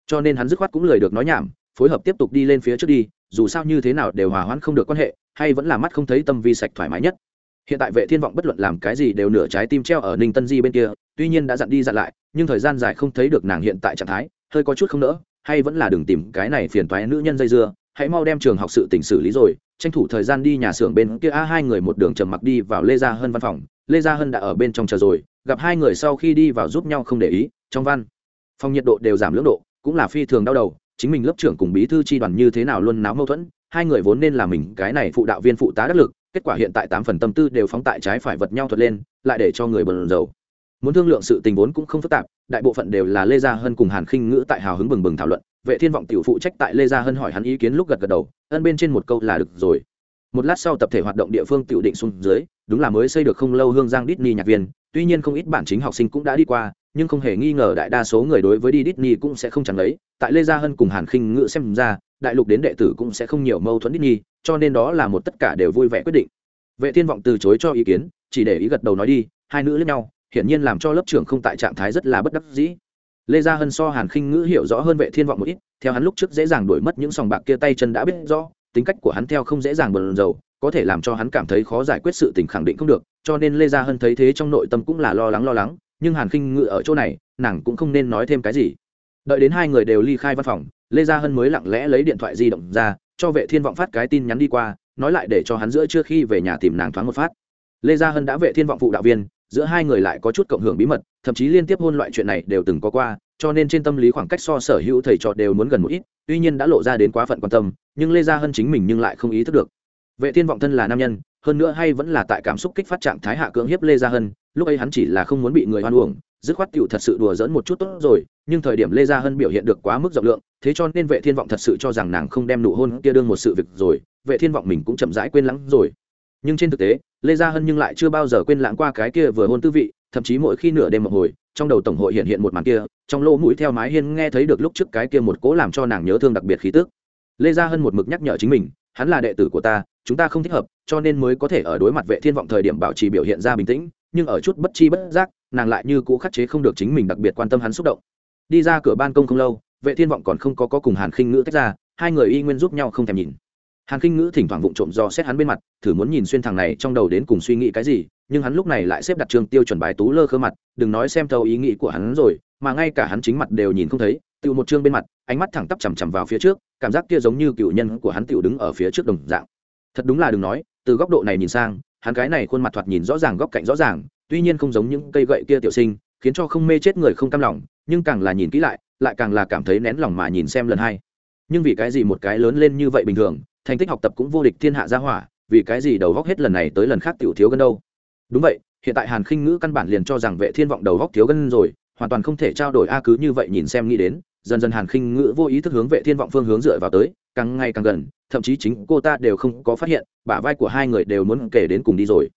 Cho nên hắn dứt khoát cũng lời được nói nhảm, phối hợp tiếp tục đi lên phía trước đi, dù sao như thế nào đều hòa hoãn không được quan hệ, hay vẫn là mắt không thấy tâm vi sạch thoải mái nhất. Hiện tại vệ thiên vọng bất luận làm cái gì đều nửa trái tim treo ở ninh tân di bên kia, tuy nhiên đã dặn đi dặn lại, nhưng thời gian dài không thấy được nàng hiện tại trạng thái, hơi có chút không nỡ hay vẫn là đừng tìm cái này phiền toái nữ nhân dây dưa, hãy mau đem trường học sự tỉnh xử lý rồi, tranh thủ thời gian đi nhà xưởng bên kia. A, hai người một đường trầm mặc đi vào lê gia hân văn phòng. Lê gia hân đã ở bên trong chờ rồi, gặp hai người sau khi đi vào giúp nhau không để ý, trong văn, phòng nhiệt độ đều giảm lưỡng độ, cũng là phi thường đau đầu, chính mình lớp trưởng cùng bí thư tri đoàn như thế nào luôn náo mâu thuẫn, hai người vốn nên là mình, cái này phụ đạo viên phụ tá đắc lực, kết quả hiện tại tám phần tâm tư đều phóng tại trái phải vật nhau thuật lên, lại để cho người bần dầu muốn thương lượng sự tình vốn cũng không phức tạp, đại bộ phận đều là lê gia hân cùng hàn khinh ngữ tại hào hứng bừng bừng thảo luận, vệ thiên vọng tiểu phụ trách tại lê gia hân hỏi hắn ý kiến lúc gật gật đầu, ân bên trên một câu là được rồi. Một lát sau tập thể hoạt động địa phương tiểu định xuống dưới, đúng là mới xây được không lâu hương giang Disney nhạc viên, tuy nhiên không ít bản chính học sinh cũng đã đi qua, nhưng không hề nghi ngờ đại đa số người đối với đi Disney cũng sẽ không chẳng lấy, tại lê gia hân cùng hàn khinh ngữ xem ra, đại lục đến đệ tử cũng sẽ không nhiều mâu thuẫn Disney, cho nên đó là một tất cả đều vui vẻ quyết định. Vệ thiên vọng từ chối cho ý kiến, chỉ để ý gật đầu nói đi, hai nữ lẫn nhau hiển nhiên làm cho lớp trưởng không tại trạng thái rất là bất đắc dĩ. Lê gia hân so hàn khinh ngữ hiểu rõ hơn vệ thiên vọng một ít, theo hắn lúc trước dễ dàng đuổi mất những sòng bạc kia tay chân đã biết rõ, tính cách của hắn theo không dễ dàng bờn dầu có thể làm cho hắn cảm thấy khó giải quyết sự tình khẳng định không được, cho nên lê gia hân thấy thế trong nội tâm cũng là lo lắng lo lắng, nhưng hàn khinh ngữ ở chỗ này, nàng cũng không nên nói thêm cái gì. Đợi đến hai người đều ly khai văn phòng, lê gia hân mới lặng lẽ lấy điện thoại di động ra, cho vệ thiên vọng phát cái tin nhắn đi qua, nói lại để cho hắn giữa trước khi về nhà tìm nàng thoáng một phát. Lê gia hân đã vệ thiên vọng phụ đạo viên giữa hai người lại có chút cộng hưởng bí mật, thậm chí liên tiếp hôn loại chuyện này đều từng có qua, cho nên trên tâm lý khoảng cách so sở hữu thầy trò đều muốn gần một ít, tuy nhiên đã lộ ra đến quá phận quan tâm, nhưng lê gia hân chính mình nhưng lại không ý thức được. Vệ thiên vọng thân là nam nhân, hơn nữa hay vẫn là tại cảm xúc kích phát trạng thái hạ cưỡng hiếp lê gia hân, lúc ấy hắn chỉ là không muốn bị người hoan uổng, dứt khoát cựu thật sự đùa dẫn một chút tốt rồi, nhưng thời điểm lê gia hân biểu hiện được quá mức rộng lượng, thế cho nên vệ thiên vọng thật sự cho rằng nàng không đem nụ hôn kia đương một sự việc rồi, vệ thiên vọng mình cũng chậm rãi quên lắng rồi. Nhưng trên thực tế lê gia hân nhưng lại chưa bao giờ quên lãng qua cái kia vừa hôn tư vị thậm chí mỗi khi nửa đêm một hồi trong đầu tổng hội hiện hiện một màn kia trong lỗ mũi theo mái hiên nghe thấy được lúc trước cái kia một cố làm cho nàng nhớ thương đặc biệt khí tức. Lê gia hân một mực nhắc nhở chính mình hắn là đệ tử của ta chúng ta không thích hợp cho nên mới có thể ở đối mặt vệ thiên vọng thời điểm bảo trì biểu hiện ra bình tĩnh nhưng ở chút bất chi bất giác nàng lại như cũ khắc chế không được chính mình đặc biệt quan tâm hắn xúc động. Đi ra cửa ban công không lâu vệ thiên vọng còn không có, có cùng hàn khinh ngữ tách ra hai người y nguyên giúp nhau không thèm nhìn hàn khinh ngữ thỉnh thoảng vụng trộm do xét hắn bên mặt, thử muốn nhìn xuyên thằng này trong đầu đến cùng suy nghĩ cái gì, nhưng hắn lúc này lại xếp đặt trường tiêu chuẩn bài tú lơ khơ mặt, đừng nói xem thâu ý nghĩ của hắn rồi, mà ngay cả hắn chính mặt đều nhìn không thấy tự một chương bên mặt, ánh mắt thẳng tắp chằm chằm vào phía trước, cảm giác kia giống như cựu nhân của hắn tự đứng ở phía trước đồng dạng. Thật đúng là đừng nói, từ góc độ này nhìn sang, hắn cái này khuôn mặt thoạt nhìn rõ ràng góc cạnh rõ ràng, tuy nhiên không giống những cây gậy kia tiểu sinh, khiến cho không mê chết người không cam lòng, nhưng càng là nhìn kỹ lại lại càng là cảm thấy nén lòng mà nhìn xem lần hai. Nhưng vì cái gì một cái lớn lên như vậy bình thường thành tích học tập cũng vô địch thiên hạ gia hỏa, vì cái gì đầu góc hết lần này tới lần khác tiểu thiếu gần đâu? Đúng vậy, hiện tại hàn khinh ngữ căn bản liền cho rằng vệ thiên vọng đầu góc thiếu gân rồi, hoàn toàn không thể trao đổi a cứ như vậy nhìn xem nghĩ đến, dần dần hàn khinh ngữ vô ý thức hướng vệ thiên vọng phương hướng dựa vào tới, càng ngày càng gần, thậm chí chính cô ta đều không có phát hiện, bả vai của hai người đều muốn kể đến cùng đi rồi.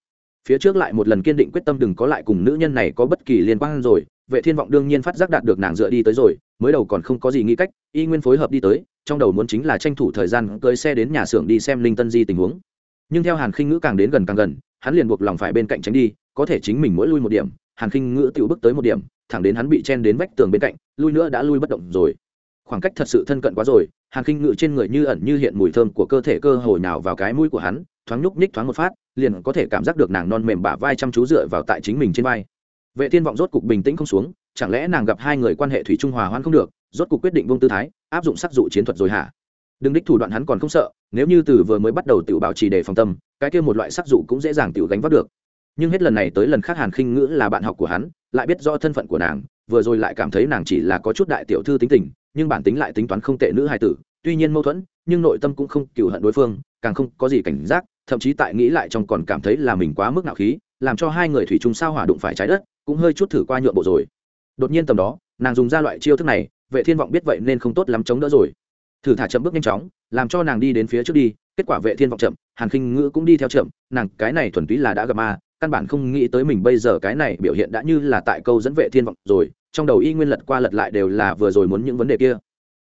Phía trước lại một lần kiên định quyết tâm đừng có lại cùng nữ nhân này có bất kỳ liên quan rồi, vệ thiên vọng đương nhiên phát giác đạt được nàng dựa đi tới rồi, mới đầu còn không có gì nghĩ cách, y nguyên phối hợp đi tới trong đầu muốn chính là tranh thủ thời gian cưới xe đến nhà xưởng đi xem linh tân di tình huống. Nhưng theo hàn khinh ngữ càng đến gần càng gần, hắn liền buộc lòng phải bên cạnh tránh đi, có thể chính mình mỗi lui một điểm, hàn khinh ngữ tự bước tới một điểm, thẳng đến hắn bị chen đến vách tường bên cạnh, lui nữa đã lui bất động rồi. Khoảng cách thật sự thân cận quá rồi, hàn khinh ngữ trên người như ẩn như hiện mùi thơm của cơ thể cơ hồ nào vào cái mũi của hắn, thoáng nhúc nhích thoáng một phát, liền có thể cảm giác được nàng non mềm bả vai chăm chú dựa vào tại chính mình trên vai. Vệ thiên vọng rốt cục bình tĩnh không xuống chẳng lẽ nàng gặp hai người quan hệ thủy trung hòa hoan không được, rốt cuộc quyết định vung tư thái, áp dụng sắc dụ chiến thuật rồi hả? Đừng đích thủ đoạn hắn còn không sợ, nếu như từ vừa mới bắt đầu tự bảo trì để phòng tâm, cái kia một loại sắc dụ cũng dễ dàng tự gánh vác được. Nhưng hết lần này tới lần khác hàn khinh ngữ là bạn học của hắn, lại biết rõ thân phận của nàng, vừa rồi lại cảm thấy nàng chỉ là có chút đại tiểu thư tính tình, nhưng bản tính lại tính toán không tệ nữ hài tử, tuy nhiên mâu thuẫn, nhưng nội tâm cũng không cựu hận đối phương, càng không có gì cảnh giác, thậm chí tại nghĩ lại trong còn cảm thấy là mình quá mức nạo khí, làm cho hai người thủy chung sao hỏa đụng phải trái đất, cũng hơi chút thử qua nhượng bộ rồi đột nhiên tầm đó, nàng dùng ra loại chiêu thức này, vệ thiên vọng biết vậy nên không tốt lắm chống đỡ rồi. Thử thả chậm bước nhanh chóng, làm cho nàng đi đến phía trước đi, kết quả vệ thiên vọng chậm, hàn khinh ngữ cũng đi theo chậm, nàng cái này thuần túy là đã gặp ma, căn bản không nghĩ tới mình bây giờ cái này biểu hiện đã như là tại câu dẫn vệ thiên vọng rồi, trong đầu y nguyên lật qua lật lại đều là vừa rồi muốn những vấn đề kia.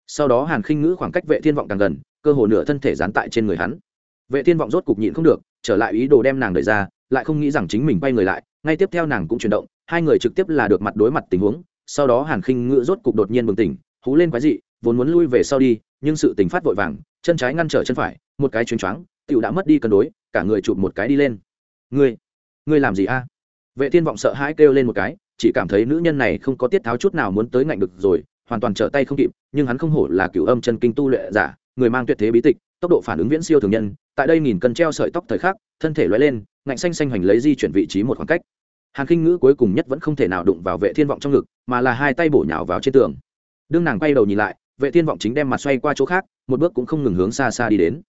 Sau đó hàn khinh ngữ khoảng cách vệ thiên vọng càng gần, cơ hồ nửa thân thể dán tại trên người hắn. Vệ thiên vọng rốt cục nhịn không được, trở lại ý đồ đem nàng đẩy ra, lại không nghĩ rằng chính mình quay người lại, ngay tiếp theo nàng cũng chuyển động hai người trực tiếp là được mặt đối mặt tình huống, sau đó hàn khinh ngựa rốt cục đột nhiên bừng tỉnh, hú lên quái dị, vốn muốn lui về sau đi, nhưng sự tình phát vội vàng, chân trái ngăn trở chân phải, một cái chuyến choáng tựu đã mất đi cân đối, cả người chụp một cái đi lên. Ngươi ngươi làm gì a? Vệ thiên vọng sợ hãi kêu lên một cái, chỉ cảm thấy nữ nhân này không có tiết tháo chút nào muốn tới ngạnh được rồi, hoàn toàn trở tay không kịp, nhưng hắn không hổ là cửu âm chân kinh tu luyện giả, người mang tuyệt thế bí tịch, tốc độ phản ứng viễn siêu thường nhân, tại đây nghìn cân treo sợi tóc thời khắc, thân thể lóe lên, ngạnh xanh xanh hoành lấy di chuyển vị trí một khoảng cách hàn khinh ngữ cuối cùng nhất vẫn không thể nào đụng vào vệ thiên vọng trong ngực, mà là hai tay bổ nhào vào trên tường. Đương nàng quay đầu nhìn lại, vệ thiên vọng chính đem mặt xoay qua chỗ khác, một bước cũng không ngừng hướng xa xa đi đến.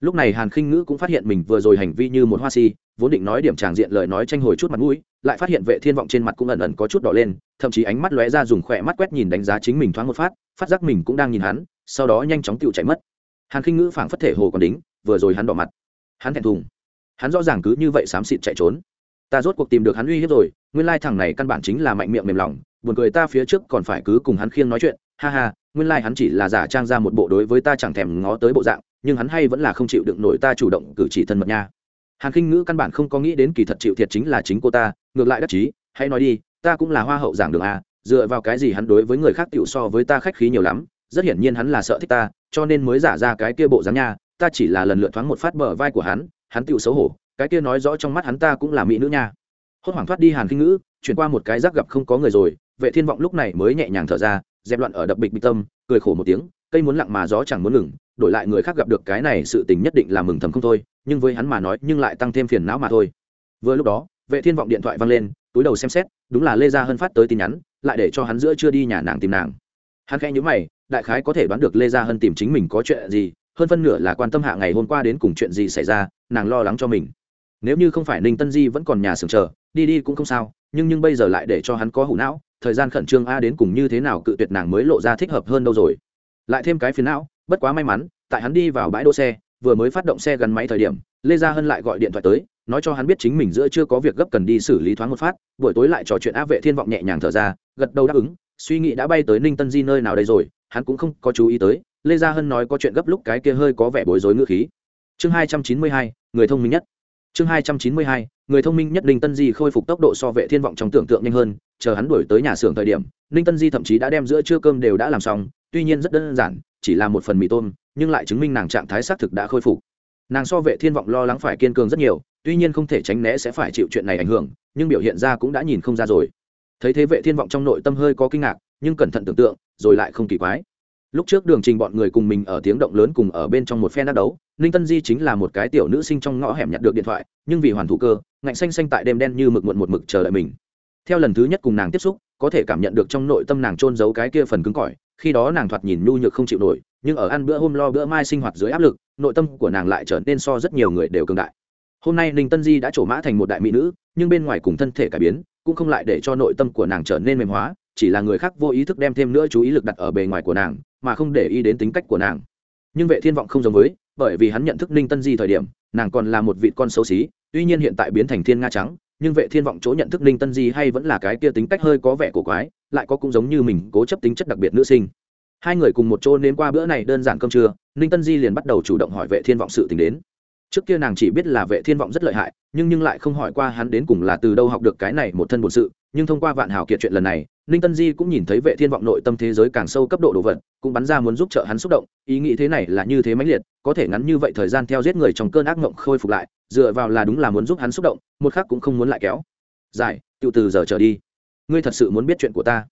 Lúc này hàn khinh ngữ cũng phát hiện mình vừa rồi hành vi như một hoa si, vốn định nói điểm tràng diện lời nói tranh hồi chút mặt mũi, lại phát hiện vệ thiên vọng trên mặt cũng ẩn ẩn có chút đỏ lên, thậm chí ánh mắt lóe ra dùng khỏe mắt quét nhìn đánh giá chính mình thoáng một phát phát giác mình cũng đang nhìn hắn, sau đó nhanh chóng tựu chạy mất. Hàn khinh ngữ phảng phất thể hồ còn đính, vừa rồi hắn đỏ mặt. Hắn thẹn thùng. Hắn rõ ràng cứ như vậy xám xịt chạy trốn ta rốt cuộc tìm được hắn uy hiếp rồi, nguyên lai thằng này căn bản chính là mạnh miệng mềm lòng, buồn cười ta phía trước còn phải cứ cùng hắn khiêng nói chuyện, ha ha, nguyên lai hắn chỉ là giả trang ra một bộ đối với ta chẳng thèm ngó tới bộ dạng, nhưng hắn hay vẫn là không chịu đựng nổi ta chủ động cử chỉ thân mật nha. Hàn khinh ngữ căn bản không có nghĩ đến kỳ thật chịu thiệt chính là chính cô ta, ngược lại đắc chí, hãy nói đi, ta cũng là hoa hậu giảng đường a, dựa vào cái gì hắn đối với người khác tựu so với ta khách khí nhiều lắm, rất hiển nhiên hắn là sợ thích ta, cho nên mới giả ra cái kia bộ dáng nha, ta chỉ là lần lượt thoáng một phát bờ vai của hắn hắn tựu xấu hổ cái kia nói rõ trong mắt hắn ta cũng là mỹ nữ nha. Hốt hoảng thoát đi hàn kinh ngữ, chuyển qua một cái rác gặp không có người rồi, vệ thiên vọng lúc này mới nhẹ nhàng thở ra, dẹp loạn ở đập bịch bịch tâm, cười khổ một tiếng, cây muốn lặng mà gió chẳng muốn ngừng, đổi lại người khác gặp được cái này sự tình nhất định là mừng thầm không thôi, nhưng với hắn mà nói, nhưng lại tăng thêm phiền não mà thôi. Vừa lúc đó, vệ thiên vọng điện thoại văng lên, túi đầu xem xét, đúng là lê gia hân phát tới tin nhắn, lại để cho hắn giữa chưa đi nhà nàng tìm nàng. Hắn khẽ nhíu mày, đại khái có thể đoán được lê gia hân tìm chính mình có chuyện gì, hơn phân nửa là quan tâm hạ ngày hôm qua đến cùng chuyện gì xảy ra, nàng lo lắng cho mình nếu như không phải ninh tân di vẫn còn nhà xưởng chờ, đi đi cũng không sao, nhưng nhưng bây giờ lại để cho hắn có hủ não, thời gian khẩn trương a đến cùng như thế nào cự tuyệt nàng mới lộ ra thích hợp hơn đâu rồi. Lại thêm cái phiền não, bất quá may mắn, tại hắn đi vào bãi đỗ xe, vừa mới phát động xe gắn máy thời điểm, lê gia hân lại gọi điện thoại tới, nói cho hắn biết chính mình giữa chưa có việc gấp cần đi xử lý thoáng một phát, buổi tối lại trò chuyện á vệ thiên vọng nhẹ nhàng thở ra, gật đầu đáp ứng, suy nghĩ đã bay tới ninh tân di nơi nào đây rồi, hắn cũng không có chú ý tới, lê gia hân nói có chuyện gấp lúc cái kia hơi có vẻ bối rối ngữ khí. Chương hai trăm chín mươi hai, người thông minh nhất chương hai trăm chín mươi hai, người thông minh nhất ninh tân di khôi phục tốc độ so vệ thiên vọng trong tưởng tượng nhanh hơn, chờ hắn đuổi tới nhà xưởng thời điểm, ninh tân di thậm chí đã đem giữa trưa cơm đều đã làm xong, tuy nhiên rất đơn giản, chỉ là một phần mì tôm, nhưng lại chứng minh nàng trạng thái xác thực đã khôi phục. Nàng so vệ thiên vọng lo lắng phải kiên cường rất nhiều, tuy nhiên không thể tránh né sẽ phải chịu chuyện này ảnh hưởng, nhưng biểu hiện ra cũng đã nhìn không ra rồi. Thấy thế vệ thiên vọng trong nội tâm hơi có kinh ngạc, nhưng cẩn thận tưởng tượng, rồi lại không kỳ quái. Lúc trước đường trình bọn người cùng mình ở tiếng động lớn cùng ở bên trong một phen đắc đấu ninh tân di chính là một cái tiểu nữ sinh trong ngõ hẻm nhặt được điện thoại, nhưng vì hoàn thủ cơ, ngạnh xanh xanh tại đêm đen như mực muộn một mực chờ đợi mình. Theo lần thứ nhất cùng nàng tiếp xúc, có thể cảm nhận được trong nội tâm nàng trôn giấu cái kia phần cứng cỏi, khi đó nàng thoạt nhìn nhu nhược không chịu nổi, nhưng ở ăn bữa hôm lo bữa mai sinh hoạt dưới áp lực, nội tâm của nàng lại trở nên so rất nhiều người đều cường đại. Hôm nay ninh tân di đã trổ mã thành một đại mỹ nữ, nhưng bên ngoài cùng thân thể cải biến, cũng không lại để cho nội tâm của nàng trở nên mềm hóa, chỉ là người khác vô ý thức đem thêm nữa chú ý lực đặt ở bề ngoài của nàng, mà không để ý đến tính cách của nàng. Nhưng vệ thiên vọng không giống với bởi vì hắn nhận thức ninh tân di thời điểm, nàng còn là một vị con xấu xí, tuy nhiên hiện tại biến thành thiên nga trắng, nhưng vệ thiên vọng chỗ nhận thức ninh tân di hay vẫn là cái kia tính cách hơi có vẻ cổ quái, lại có cũng giống như mình cố chấp tính chất đặc biệt nữ sinh. Hai người cùng một chỗ nếm qua bữa này đơn giản cơm trưa, ninh tân di liền bắt đầu chủ động hỏi vệ thiên vọng sự tình đến. Trước kia nàng chỉ biết là vệ thiên vọng rất lợi hại, nhưng nhưng lại không hỏi qua hắn đến cùng là từ đâu học được cái này một thân bổn sự, nhưng thông qua vạn hào kiệt chuyện lần này, ninh tân di cũng nhìn thấy vệ thiên vọng nội tâm thế giới càng sâu cấp độ đồ vật, cũng bắn ra muốn giúp trợ hắn xúc động, ý nghĩ thế này là như thế mãnh liệt có thể ngắn như vậy thời gian theo giết người trong cơn ác mộng khôi phục lại, dựa vào là đúng là muốn giúp hắn xúc động, một khác cũng không muốn lại kéo. Giải tự từ giờ trở đi. Ngươi thật sự muốn biết chuyện của ta.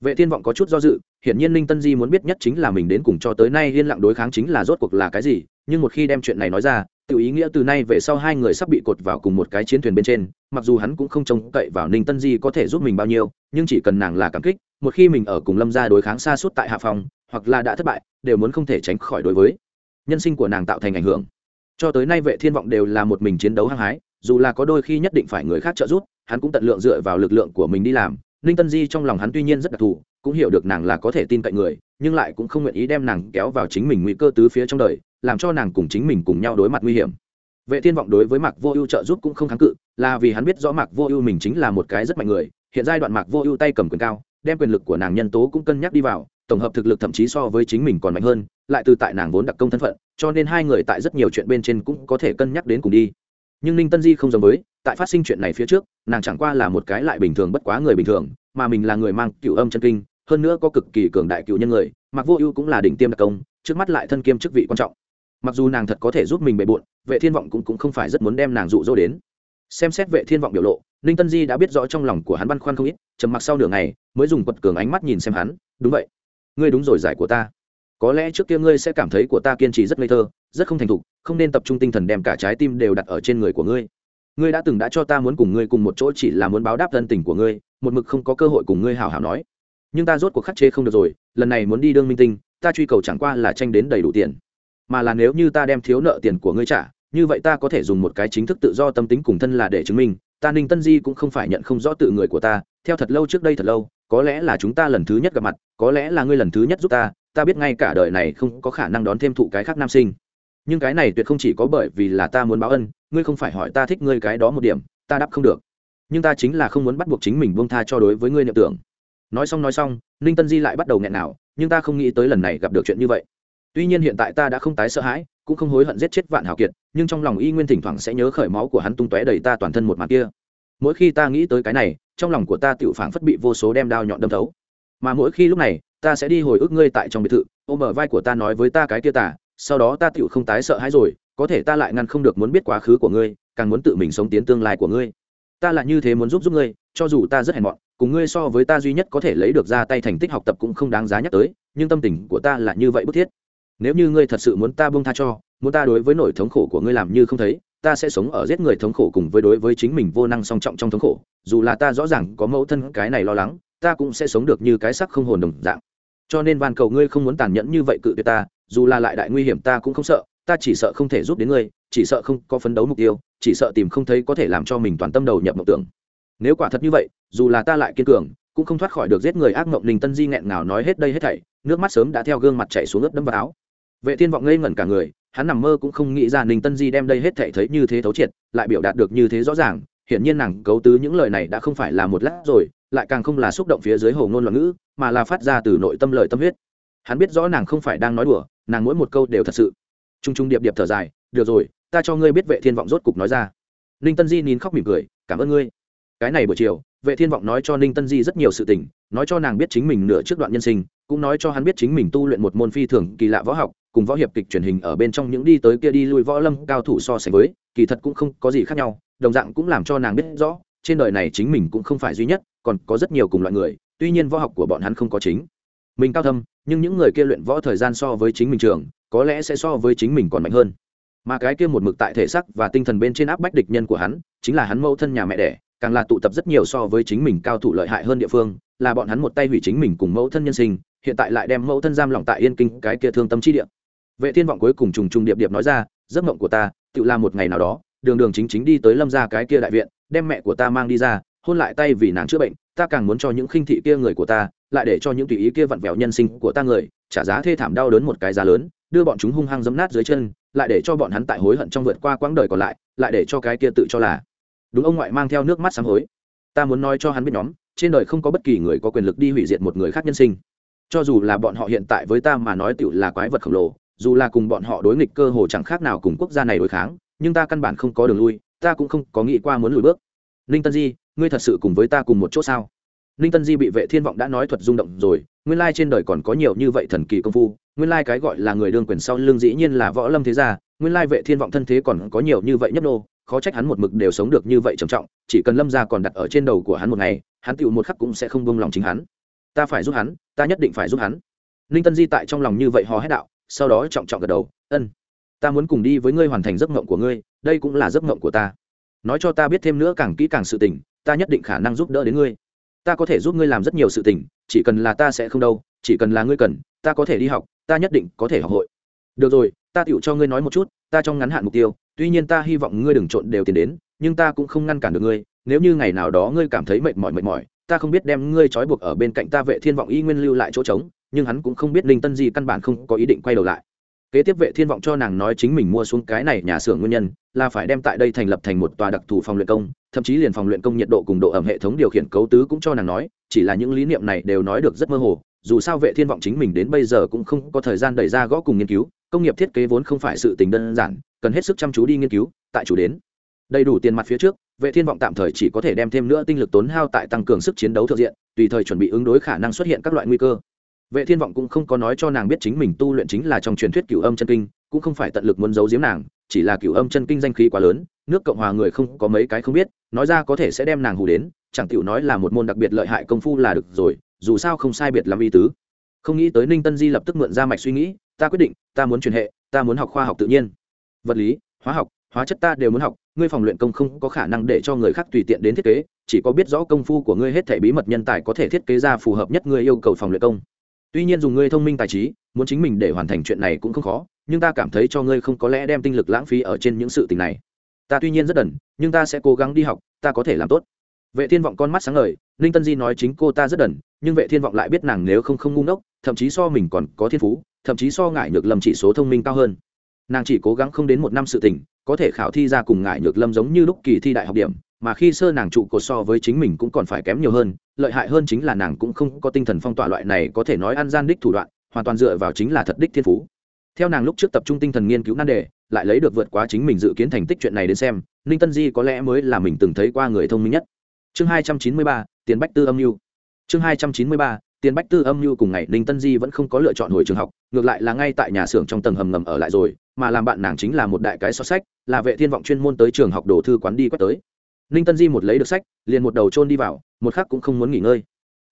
Vệ thiên vọng có chút do dự, hiển nhiên ninh tân di muốn biết nhất chính là mình đến cùng cho tới nay yên lặng đối kháng chính là rốt cuộc là cái gì, nhưng một khi đem chuyện này nói ra tự ý nghĩa từ nay về sau hai người sắp bị cột vào cùng một cái chiến thuyền bên trên, mặc dù hắn cũng không trông cậy vào ninh tân di có thể giúp mình bao nhiêu, nhưng chỉ cần nàng là cảm kích, một khi mình ở cùng lâm gia đối kháng xa suốt tại hạ phòng, hoặc là đã thất bại, đều muốn không thể tránh khỏi đối với nhân sinh của nàng tạo thành ảnh hưởng. Cho tới nay vệ thiên vọng đều là một mình chiến đấu hăng hái, dù là có đôi khi nhất định phải người khác trợ giúp, hắn cũng tận lượng dựa vào lực lượng của mình đi làm. Ninh tân di trong lòng hắn tuy nhiên rất đặc thù, cũng hiểu được nàng là có thể tin cậy người, nhưng lại cũng không nguyện ý đem nàng kéo vào chính mình nguy cơ tứ phía trong đời, làm cho nàng cùng chính mình cùng nhau đối mặt nguy hiểm. Vệ thiên vọng đối với mạc vô ưu trợ giúp cũng không kháng cự, là vì hắn biết rõ mạc vô ưu mình chính là một cái rất mạnh người, hiện giai đoạn mạc vô ưu tay cầm quyền cao, đem quyền lực của nàng nhân tố cũng cân nhắc đi vào, tổng hợp thực lực thậm chí so với chính mình còn mạnh hơn lại từ tại nàng vốn đặc công thân phận cho nên hai người tại rất nhiều chuyện bên trên cũng có thể cân nhắc đến cùng đi. Nhưng ninh tân di không giống với tại phát sinh chuyện này phía trước nàng chẳng qua là một cái lại bình thường bất quá người bình thường mà mình là người mang cựu âm chân kinh hơn nữa có cực kỳ cường đại cựu nhân người mặc vô ưu cũng là đỉnh tiêm đặc công trước mắt lại thân kiêm chức vị quan trọng. Mặc dù nàng thật có thể giúp mình bề bộn vệ thiên vọng cũng, cũng không phải rất muốn đem nàng dụ dỗ đến. Xem xét vệ thiên vọng biểu lộ ninh tân di đã biết rõ trong lòng của hắn băn khoăn không ít trầm mặc sau nửa ngày mới dùng quật cường ánh mắt nhìn xem hắn đúng vậy. Ngươi đúng rồi giải của ta có lẽ trước kia ngươi sẽ cảm thấy của ta kiên trì rất ngây thơ, rất không thành thục, không nên tập trung tinh thần đem cả trái tim đều đặt ở trên người của ngươi. Ngươi đã từng đã cho ta muốn cùng ngươi cùng một chỗ chỉ là muốn báo đáp thân tình của ngươi, một mực không có cơ hội cùng ngươi hào hào nói. Nhưng ta rốt cuộc khắc chế không được rồi, lần này muốn đi đương minh tinh, ta truy cầu chẳng qua là tranh đến đầy đủ tiền. Mà là nếu như ta đem thiếu nợ tiền của ngươi trả, như vậy ta có thể dùng một cái chính thức tự do tâm tính cùng thân là để chứng minh, ta ninh tân di cũng không phải nhận không rõ tự người của ta, theo thật lâu trước đây thật lâu, có lẽ là chúng ta lần thứ nhất gặp mặt, có lẽ là ngươi lần thứ nhất giúp ta ta biết ngay cả đời này không có khả năng đón thêm thụ cái khác nam sinh. Nhưng cái này tuyệt không chỉ có bởi vì là ta muốn báo ân, ngươi không phải hỏi ta thích ngươi cái đó một điểm, ta đáp không được. Nhưng ta chính là không muốn bắt buộc chính mình buông tha cho đối với ngươi niệm tưởng. Nói xong nói xong, ninh tân di lại bắt đầu nghẹn nào, nhưng ta không nghĩ tới lần này gặp được chuyện như vậy. Tuy nhiên hiện tại ta đã không tái sợ hãi, cũng không hối hận giết chết vạn hào kiệt, nhưng trong lòng y nguyên thỉnh thoảng sẽ nhớ khởi máu của hắn tung tóe đầy ta toàn thân một mặt kia. Mỗi khi ta nghĩ tới cái này, trong lòng của ta tự phảng phất bị vô số đem đao nhọn đâm thấu. Mà mỗi khi lúc này ta sẽ đi hồi ức ngươi tại trong biệt thự ôm ở vai của ta nói với ta cái kia tả sau đó ta tựu không tái sợ hãi rồi, có thể ta lại ngăn không được muốn biết quá khứ của ngươi, càng muốn tự mình sống tiến tương lai của ngươi. Ta là như thế muốn giúp giúp ngươi, cho dù ta rất hèn mọn, cùng ngươi so với ta duy nhất có thể lấy được ra tay thành tích học tập cũng không đáng giá nhắc tới, nhưng tâm tình của ta là như vậy bức thiết. Nếu như ngươi thật sự muốn ta buông tha cho, muốn ta đối với nỗi thống khổ của ngươi làm như không thấy, ta sẽ sống ở giết người thống khổ cùng với đối với chính mình vô năng song trọng trong thống khổ, dù là ta rõ ràng có mẫu thân cái này lo lắng ta cũng sẽ sống được như cái sắc không hồn đồng dạng. Cho nên van cầu ngươi không muốn tàn nhẫn như vậy cự tuyệt ta, dù là lại đại nguy hiểm ta cũng không sợ, ta chỉ sợ không thể giúp đến ngươi, chỉ sợ không có phấn đấu mục tiêu, chỉ sợ tìm không thấy có thể làm cho mình toàn tâm đầu nhập mộng tưởng. Nếu quả thật như vậy, dù là ta lại kiên cường, cũng không thoát khỏi được giết người ác mộng linh tân di nghẹn ngào nói hết đây hết thảy, nước mắt sớm đã theo gương mặt chảy xuống ướt đẫm vào áo. Vệ thiên vọng ngây ngẩn cả người, hắn nằm mơ cũng không nghĩ ra ninh tân di đem đây hết thảy thấy như thế thấu triệt, lại biểu đạt được như thế rõ ràng, hiển nhiên nàng cấu tứ những lời này đã không phải là một lát rồi lại càng không là xúc động phía dưới hồ ngôn loạn ngữ, mà là phát ra từ nội tâm lời tâm huyết. Hắn biết rõ nàng không phải đang nói đùa, nàng mỗi một câu đều thật sự. T r u n g t r u n g điệp điệp thở dài, được rồi, ta cho ngươi biết vệ thiên vọng rốt cục nói ra. Ninh tân di nín khóc mỉm cười, cảm ơn ngươi. Cái này buổi chiều, vệ thiên vọng nói cho ninh tân di rất nhiều sự tình, nói cho nàng biết chính mình nửa trước đoạn nhân sinh, cũng nói cho hắn biết chính mình tu luyện một môn phi thường kỳ lạ võ học, cùng võ hiệp kịch truyền hình ở bên trong những đi tới kia đi lui võ lâm cao thủ so sánh với, kỳ thật cũng không có gì khác nhau, đồng dạng cũng làm cho nàng biết rõ trên đời này chính mình cũng không phải duy nhất, còn có rất nhiều cùng loại người, tuy nhiên võ học của bọn hắn không có chính. Mình cao thâm, nhưng những người kia luyện võ thời gian so với chính mình trường, có lẽ sẽ so với chính mình còn mạnh hơn. Mà cái kia một mực tại thể sắc và tinh thần bên trên áp bách địch nhân của hắn, chính là hắn mẫu thân nhà mẹ đẻ, càng là tụ tập rất nhiều so với chính mình cao thủ lợi hại hơn địa phương, là bọn hắn một tay hủy chính mình cùng mẫu thân nhân sinh, hiện tại lại đem mẫu thân giam lỏng tại yên kinh, cái kia thương tâm chi địa. Vệ thiên vọng cuối cùng trùng trùng điệp điệp nói ra, giấc mộng của ta, tự làm một ngày nào đó, đường đường chính chính đi tới lâm ra cái kia đại viện đem mẹ của ta mang đi ra, hôn lại tay vì nàng chữa bệnh, ta càng muốn cho những khinh thị kia người của ta, lại để cho những tùy ý kia vặn vẹo nhân sinh của ta người, trả giá thê thảm đau đớn một cái giá lớn, đưa bọn chúng hung hăng giấm nát dưới chân, lại để cho bọn hắn tại hối hận trong vượt qua quãng đời còn lại lại để cho cái kia tự cho là. Đúng ông ngoại mang theo nước mắt sám hối. Ta muốn nói cho hắn biết nhóm, trên đời không có bất kỳ người có quyền lực đi hủy diệt một người khác nhân sinh. Cho dù là bọn họ hiện tại với ta mà nói tựu là quái vật khổng lồ, dù là cùng bọn họ đối nghịch cơ hồ chẳng khác nào cùng quốc gia này đối kháng, nhưng ta căn bản không có đường lui ta cũng không có nghĩ qua muốn lùi bước. Ninh tân di, ngươi thật sự cùng với ta cùng một chỗ sao? Ninh tân di bị vệ thiên vọng đã nói thuật rung động rồi, nguyên lai trên đời còn có nhiều như vậy thần kỳ công phu, nguyên lai cái gọi là người đương quyền sau lưng dĩ nhiên là võ lâm thế gia, nguyên lai vệ thiên vọng thân thế còn có nhiều như vậy nhấp nô, khó trách hắn một mực đều sống được như vậy trầm trọng, chỉ cần lâm gia còn đặt ở trên đầu của hắn một ngày, hắn tựu một khắc cũng sẽ không buông lòng chính hắn. Ta phải giúp hắn, ta nhất định phải giúp hắn. Ninh tân di tại trong lòng như vậy hò hét đạo, sau đó trọng trọng gật đầu, ân ta muốn cùng đi với ngươi hoàn thành giấc mộng của ngươi, đây cũng là giấc mộng của ta. Nói cho ta biết thêm nữa càng kỹ càng sự tình, ta nhất định khả năng giúp đỡ đến ngươi. Ta có thể giúp ngươi làm rất nhiều sự tình, chỉ cần là ta sẽ không đâu, chỉ cần là ngươi cần, ta có thể đi học, ta nhất định có thể học hội. Được rồi, ta tựu cho ngươi nói một chút, ta trong ngắn hạn mục tiêu, tuy nhiên ta hy vọng ngươi đừng trộn đều tiền đến, nhưng ta cũng không ngăn cản được ngươi, nếu như ngày nào đó ngươi cảm thấy mệt mỏi mệt mỏi, ta không biết đem ngươi trói buộc ở bên cạnh ta vệ thiên vọng y nguyên lưu lại chỗ trống, nhưng hắn cũng không biết linh tân di căn bản không có ý định quay đầu lại kế tiếp vệ thiên vọng cho nàng nói chính mình mua xuống cái này nhà xưởng nguyên nhân, là phải đem tại đây thành lập thành một tòa đặc thù phòng luyện công, thậm chí liền phòng luyện công nhiệt độ cùng độ ẩm hệ thống điều khiển cấu tứ cũng cho nàng nói, chỉ là những lý niệm này đều nói được rất mơ hồ, dù sao vệ thiên vọng chính mình đến bây giờ cũng không có thời gian đẩy ra gõ cùng nghiên cứu, công nghiệp thiết kế vốn không phải sự tình đơn giản, cần hết sức chăm chú đi nghiên cứu, tại chủ đến. Đầy đủ tiền mặt phía trước, vệ thiên vọng tạm thời chỉ có thể đem thêm nữa tinh lực tốn hao tại tăng cường sức chiến đấu thượng diện, tùy thời chuẩn bị ứng đối khả năng xuất hiện các loại nguy cơ vệ thiên vọng cũng không có nói cho nàng biết chính mình tu luyện chính là trong truyền thuyết cửu âm chân kinh, cũng không phải tận lực muốn giấu giếm nàng, chỉ là cửu âm chân kinh danh khí quá lớn, nước cộng hòa người không có mấy cái không biết, nói ra có thể sẽ đem nàng hù đến, chẳng tiểu nói là một môn đặc biệt lợi hại công phu là được rồi, dù sao không sai biệt lắm y tứ. Không nghĩ tới ninh tân di lập tức mượn ra mạch suy nghĩ, ta quyết định, ta muốn truyền hệ, ta muốn học khoa học tự nhiên. Vật lý, hóa học, hóa chất ta đều muốn học, ngươi phòng luyện công không có khả năng để cho người khác tùy tiện đến thiết kế, chỉ có biết rõ công phu của ngươi hết thể bí mật nhân tài có thể thiết kế ra phù hợp nhất ngươi yêu cầu phòng luyện công tuy nhiên dùng ngươi thông minh tài trí, muốn chính mình để hoàn thành chuyện này cũng không khó, nhưng ta cảm thấy cho ngươi không có lẽ đem tinh lực lãng phí ở trên những sự tình này. Ta tuy nhiên rất đần, nhưng ta sẽ cố gắng đi học, ta có thể làm tốt. Vệ thiên vọng con mắt sáng ngời, ninh tân di nói chính cô ta rất đần, nhưng vệ thiên vọng lại biết nàng nếu không không ngu ngốc, thậm chí so mình còn có thiên phú, thậm chí so ngại nhược lâm chỉ số thông minh cao hơn. Nàng chỉ cố gắng không đến một năm sự tình, có thể khảo thi ra cùng ngại nhược lâm giống như lúc kỳ thi đại học điểm mà khi sơ nàng trụ cột so với chính mình cũng còn phải kém nhiều hơn, lợi hại hơn chính là nàng cũng không có tinh thần phong tỏa loại này có thể nói ăn gian đích thủ đoạn, hoàn toàn dựa vào chính là thật đích thiên phú. Theo nàng lúc trước tập trung tinh thần nghiên cứu nan đề, lại lấy được vượt quá chính mình dự kiến thành tích chuyện này đến xem, ninh tân di có lẽ mới là mình từng thấy qua người thông minh nhất. Chương hai trăm chín mươi ba, tiền bách tư âm mưu chương hai trăm chín mươi ba, tiền bách tư âm mưu cùng ngày ninh tân di vẫn không có lựa chọn hồi trường học, ngược lại là ngay tại nhà xưởng trong tầng hầm ngầm ở lại rồi, mà làm bạn nàng chính là một đại cái so sách, là vệ thiên vọng chuyên môn tới trường học đồ thư quán đi quét tới ninh tân di một lấy được sách, liền một đầu trôn đi vào, một khắc cũng không muốn nghỉ ngơi.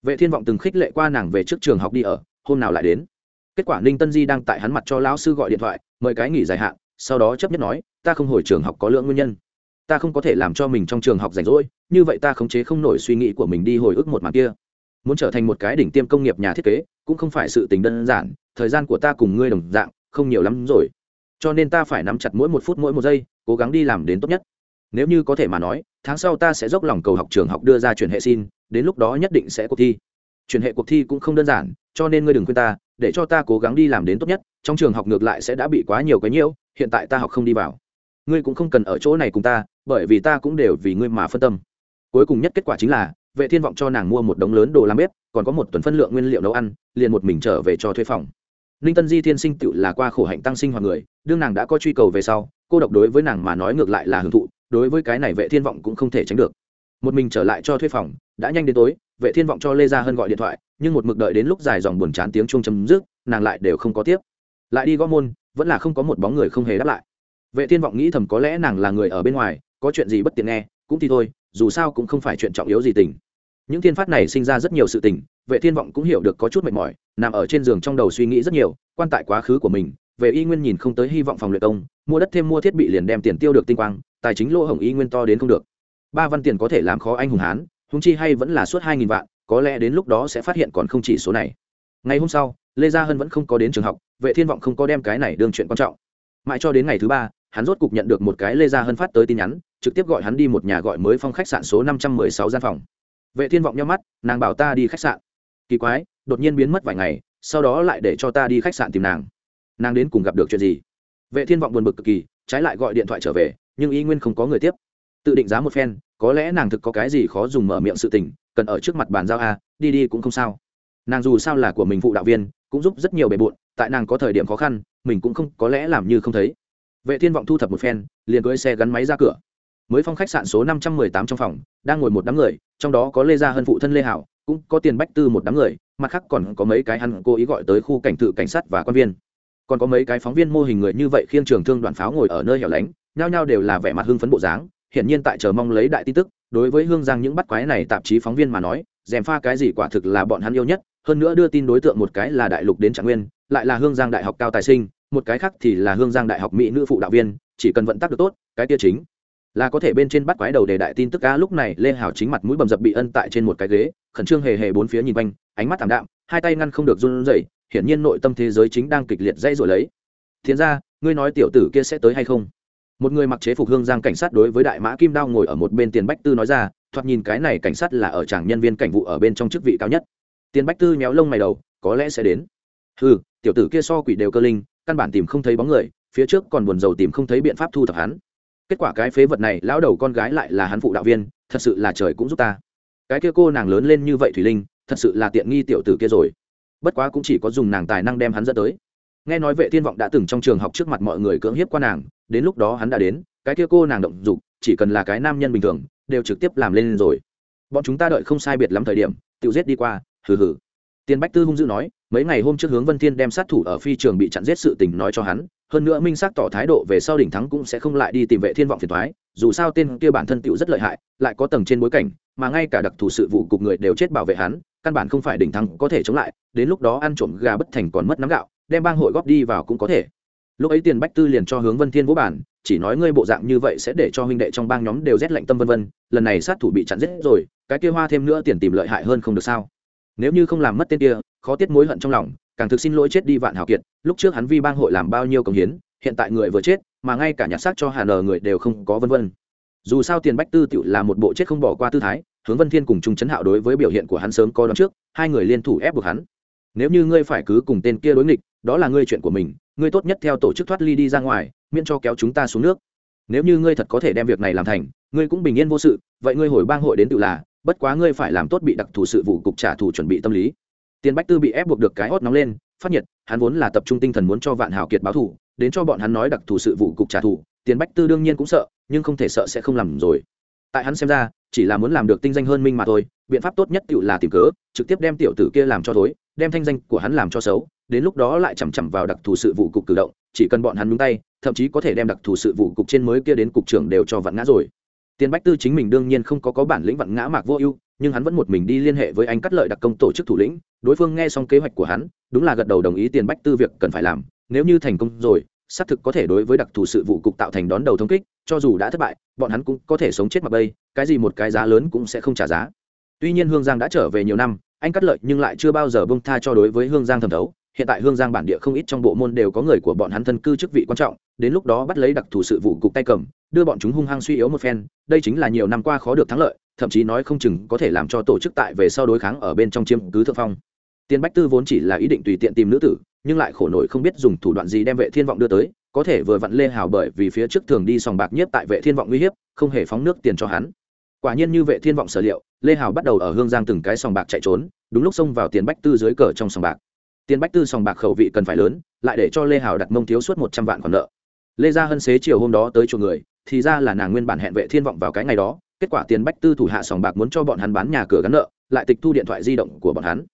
Vệ thiên vọng từng khích lệ qua nàng về trước trường học đi ở, hôm nào lại đến. Kết quả ninh tân di đang tại hắn mặt cho lão sư gọi điện thoại, mời cái nghỉ dài hạn, sau đó chấp nhất nói, ta không hồi trường học có lượng nguyên nhân. Ta không có thể làm cho mình trong trường học rảnh rỗi, như vậy ta khống chế không nổi suy nghĩ của mình đi hồi ức một màn kia. Muốn trở thành một cái đỉnh tiêm công nghiệp nhà thiết kế, cũng không phải sự tình đơn giản, thời gian của ta cùng ngươi đồng dạng, không nhiều lắm rồi. Cho nên ta phải nắm chặt mỗi một phút mỗi một giây, cố gắng đi làm đến tốt nhất nếu như có thể mà nói, tháng sau ta sẽ dốc lòng cầu học trường học đưa ra chuyển hệ xin, đến lúc đó nhất định sẽ cuộc thi. Chuyển hệ cuộc thi cũng không đơn giản, cho nên ngươi đừng quên ta, để cho ta cố gắng đi làm đến tốt nhất, trong trường học ngược lại sẽ đã bị quá nhiều cái nhiễu, hiện tại ta học không đi vào. Ngươi cũng không cần ở chỗ này cùng ta, bởi vì ta cũng đều vì ngươi mà phân tâm. Cuối cùng nhất kết quả chính là, vệ thiên vọng cho nàng mua một đống lớn đồ làm bếp, còn có một tuần phân lượng nguyên liệu nấu ăn, liền một mình trở về cho thuê phòng. Ninh tân di thiên sinh tự là qua khổ hạnh tăng sinh hoặc người, đương nàng đã có truy cầu về sau, cô độc đối với nàng mà nói ngược lại là hưởng thụ đối với cái này vệ thiên vọng cũng không thể tránh được. Một mình trở lại cho thuê phòng, đã nhanh đến tối, vệ thiên vọng cho lê gia hân gọi điện thoại, nhưng một mực đợi đến lúc dài dòng buồn chán tiếng chuông chấm dứt, nàng lại đều không có tiếp. Lại đi gõ môn, vẫn là không có một bóng người không hề đáp lại. Vệ thiên vọng nghĩ thầm có lẽ nàng là người ở bên ngoài, có chuyện gì bất tiện nghe, cũng thì thôi, dù sao cũng không phải chuyện trọng yếu gì tình. Những thiên phát này sinh ra rất nhiều sự tình, vệ thiên vọng cũng hiểu được có chút mệt mỏi, nằm ở trên giường trong đầu suy nghĩ rất nhiều, quan tại quá khứ của mình về y nguyên nhìn không tới hy vọng phòng luyện công, mua đất thêm mua thiết bị liền đem tiền tiêu được tinh quang tài chính lỗ hổng y nguyên to đến không được. Ba văn tiền có thể làm khó anh hùng hán húng chi hay vẫn là suốt hai nghìn vạn, có lẽ đến lúc đó sẽ phát hiện còn không chỉ số này. Ngày hôm sau, lê gia hân vẫn không có đến trường học, vệ thiên vọng không có đem cái này đương chuyện quan trọng. Mãi cho đến ngày thứ ba, hắn rốt cục nhận được một cái lê gia hân phát tới tin nhắn, trực tiếp gọi hắn đi một nhà gọi mới phong khách sạn số năm trăm mười sáu gian phòng. Vệ thiên vọng nhau mắt, nàng bảo ta đi khách sạn. Kỳ quái, đột nhiên biến mất vài ngày, sau đó lại để cho ta đi khách sạn tìm nàng. Nàng đến cùng gặp được chuyện gì? Vệ thiên vọng buồn bực cực kỳ, trái lại gọi điện thoại trở về nhưng y nguyên không có người tiếp. Tự định giá một phen, có lẽ nàng thực có cái gì khó dùng mở miệng sự tình, cần ở trước mặt bàn giao a, đi đi cũng không sao. Nàng dù sao là của mình phụ đạo viên, cũng giúp rất nhiều bề bộn, tại nàng có thời điểm khó khăn, mình cũng không có lẽ làm như không thấy. Vệ thiên vọng thu thập một phen, liền cưỡi xe gắn máy ra cửa. Mới phong khách sạn số năm trăm mười tám trong phòng, đang ngồi một đám người, trong đó có lê gia hân phụ thân lê hảo, cũng có tiền bách tư một đám người, mặt khác còn có mấy cái hắn cố ý gọi tới khu cảnh tự cảnh sát và quan viên. Còn có mấy cái phóng viên mô hình người như vậy khiêng trường thương đoàn pháo ngồi ở nơi hẻo lánh nhao nhao đều là vẻ mặt hưng phấn bộ dáng, hiển nhiên tại chờ mong lấy đại tin tức, đối với hương giang những bắt quái này tạp chí phóng viên mà nói, dèm pha cái gì quả thực là bọn hắn yêu nhất, hơn nữa đưa tin đối tượng một cái là đại lục đến trạng nguyên, lại là hương giang đại học cao tài sinh, một cái khác thì là hương giang đại học mỹ nữ phụ đạo viên, chỉ cần vận tắc được tốt, cái kia chính là có thể bên trên bắt quái đầu để đại tin tức ca lúc này lê hảo chính mặt mũi bầm dập bị ân tại trên một cái ghế, khẩn trương hề hề bốn phía nhìn quanh, ánh mắt thảm đạm, hai tay ngăn không được run rẩy, hiển nhiên nội tâm thế giới chính đang kịch liệt dây rồi lấy. Thiên ra ngươi nói tiểu tử kia sẽ tới hay không? Một người mặc chế phục hương giang cảnh sát đối với đại mã kim đao ngồi ở một bên tiền bách tư nói ra, thoạt nhìn cái này cảnh sát là ở tràng nhân viên cảnh vụ ở bên trong chức vị cao nhất. Tiền bách tư méo lông mày đầu, có lẽ sẽ đến. Ừ tiểu tử kia so quỷ đều cơ linh, căn bản tìm không thấy bóng người, phía trước còn buồn rầu tìm không thấy biện pháp thu thập hắn. Kết quả cái phế vật này, lão đầu con gái lại là hắn phụ đạo viên, thật sự là trời cũng giúp ta. Cái kia cô nàng lớn lên như vậy thủy linh, thật sự là tiện nghi tiểu tử kia rồi. Bất quá cũng chỉ có dùng nàng tài năng đem hắn dẫn tới. Nghe nói vệ thiên vọng đã từng trong trường học trước mặt mọi người cưỡng hiếp qua nàng đến lúc đó hắn đã đến, cái kia cô nàng động dục, chỉ cần là cái nam nhân bình thường, đều trực tiếp làm lên rồi. Bọn chúng ta đợi không sai biệt lắm thời điểm tự giết đi qua, hừ hừ. Tiền bách tư hung dữ nói, mấy ngày hôm trước hướng vân thiên đem sát thủ ở phi trường bị chặn giết sự tình nói cho hắn, hơn nữa minh xác tỏ thái độ về sau đỉnh thắng cũng sẽ không lại đi tìm vệ thiên vọng phiền thoái dù sao tên kia bản thân tựu rất lợi hại, lại có tầng trên bối cảnh, mà ngay cả đặc thù sự vụ cục người đều chết bảo vệ hắn, căn bản không phải đỉnh thắng có thể chống lại, đến lúc đó ăn trộm gà bất thành còn mất nắm gạo, đem bang hội góp đi vào cũng có thể lúc ấy tiền bách tư liền cho hướng vân thiên vũ bản, chỉ nói ngươi bộ dạng như vậy sẽ để cho huynh đệ trong bang nhóm đều rét lạnh tâm vân vân, lần này sát thủ bị chặn giết rồi, cái kia hoa thêm nữa tiền tìm lợi hại hơn không được sao? Nếu như không làm mất tên kia, khó tiết mối hận trong lòng, càng thực xin lỗi chết đi vạn hào kiệt, lúc trước hắn vi bang hội làm bao nhiêu công hiến, hiện tại người vừa chết, mà ngay cả nhặt xác cho hà nờ người đều không có vân vân. Dù sao tiền bách tư tự là một bộ chết không bỏ qua tư thái, hướng vân thiên cùng trung chấn hạo đối với biểu hiện của hắn sớm có đón trước, hai người liên thủ ép buộc hắn. Nếu như ngươi phải cứ cùng tên kia đối nghịch đó là ngươi chuyện của mình, ngươi tốt nhất theo tổ chức thoát ly đi ra ngoài, miễn cho kéo chúng ta xuống nước. Nếu như ngươi thật có thể đem việc này làm thành, ngươi cũng bình yên vô sự, vậy ngươi hồi bang hội đến tự là, bất quá ngươi phải làm tốt bị đặc thù sự vụ cục trả thù chuẩn bị tâm lý. Tiền bách tư bị ép buộc được cái hót nóng lên, phát nhiệt, hắn vốn là tập trung tinh thần muốn cho vạn hào kiệt báo thù, đến cho bọn hắn nói đặc thù sự vụ cục trả thù, tiền bách tư đương nhiên cũng sợ, nhưng không thể sợ sẽ không làm rồi. Tại hắn xem ra, chỉ là muốn làm được tinh danh hơn minh mà thôi, biện pháp tốt nhất tự là tìm cớ, trực tiếp đem tiểu tử kia làm cho thối, đem thanh danh của hắn làm cho xấu đến lúc đó lại chằm chằm vào đặc thù sự vụ cục cử động, chỉ cần bọn hắn nhúng tay, thậm chí có thể đem đặc thù sự vụ cục trên mới kia đến cục trưởng đều cho vặn ngã rồi. Tiền bách tư chính mình đương nhiên không có có bản lĩnh vặn ngã mạc vô ưu, nhưng hắn vẫn một mình đi liên hệ với anh cắt lợi đặc công tổ chức thủ lĩnh, đối phương nghe xong kế hoạch của hắn, đúng là gật đầu đồng ý tiền bách tư việc cần phải làm, nếu như thành công rồi, xác thực có thể đối với đặc thù sự vụ cục tạo thành đón đầu thông kích, cho dù đã thất bại, bọn hắn cũng có thể sống chết mặc bây, cái gì một cái giá lớn cũng sẽ không trả giá. Tuy nhiên hương giang đã trở về nhiều năm, anh cắt lợi nhưng lại chưa bao giờ bông tha cho đối với hương giang thẩm thấu hiện tại hương giang bản địa không ít trong bộ môn đều có người của bọn hắn thân cư chức vị quan trọng, đến lúc đó bắt lấy đặc thù sự vụ cục tay cầm, đưa bọn chúng hung hăng suy yếu một phen, đây chính là nhiều năm qua khó được thắng lợi, thậm chí nói không chừng có thể làm cho tổ chức tại về sau đối kháng ở bên trong chiếm cứ thượng phong. Tiên bách tư vốn chỉ là ý định tùy tiện tìm nữ tử, nhưng lại khổ nổi không biết dùng thủ đoạn gì đem vệ thiên vọng đưa tới, có thể vừa vặn lê hào bởi vì phía trước thường đi sòng bạc nhiếp tại vệ thiên vọng uy hiếp, không hề phóng nước tiền cho hắn. Quả nhiên như vệ thiên vọng sở liệu, lê hào bắt đầu ở hương giang từng cái sòng bạc chạy trốn, đúng lúc xông vào tiền bách tư dưới cờ trong sòng bạc tiền bách tư sòng bạc khẩu vị cần phải lớn, lại để cho lê hào đặt mông thiếu suốt một trăm vạn khoản nợ. Lê gia hân xế chiều hôm đó tới chỗ người, thì ra là nàng nguyên bản hẹn vệ thiên vọng vào cái ngày đó, kết quả tiền bách tư thủ hạ sòng bạc muốn cho bọn hắn bán nhà cửa gắn nợ, lại tịch thu điện thoại di động của bọn hắn.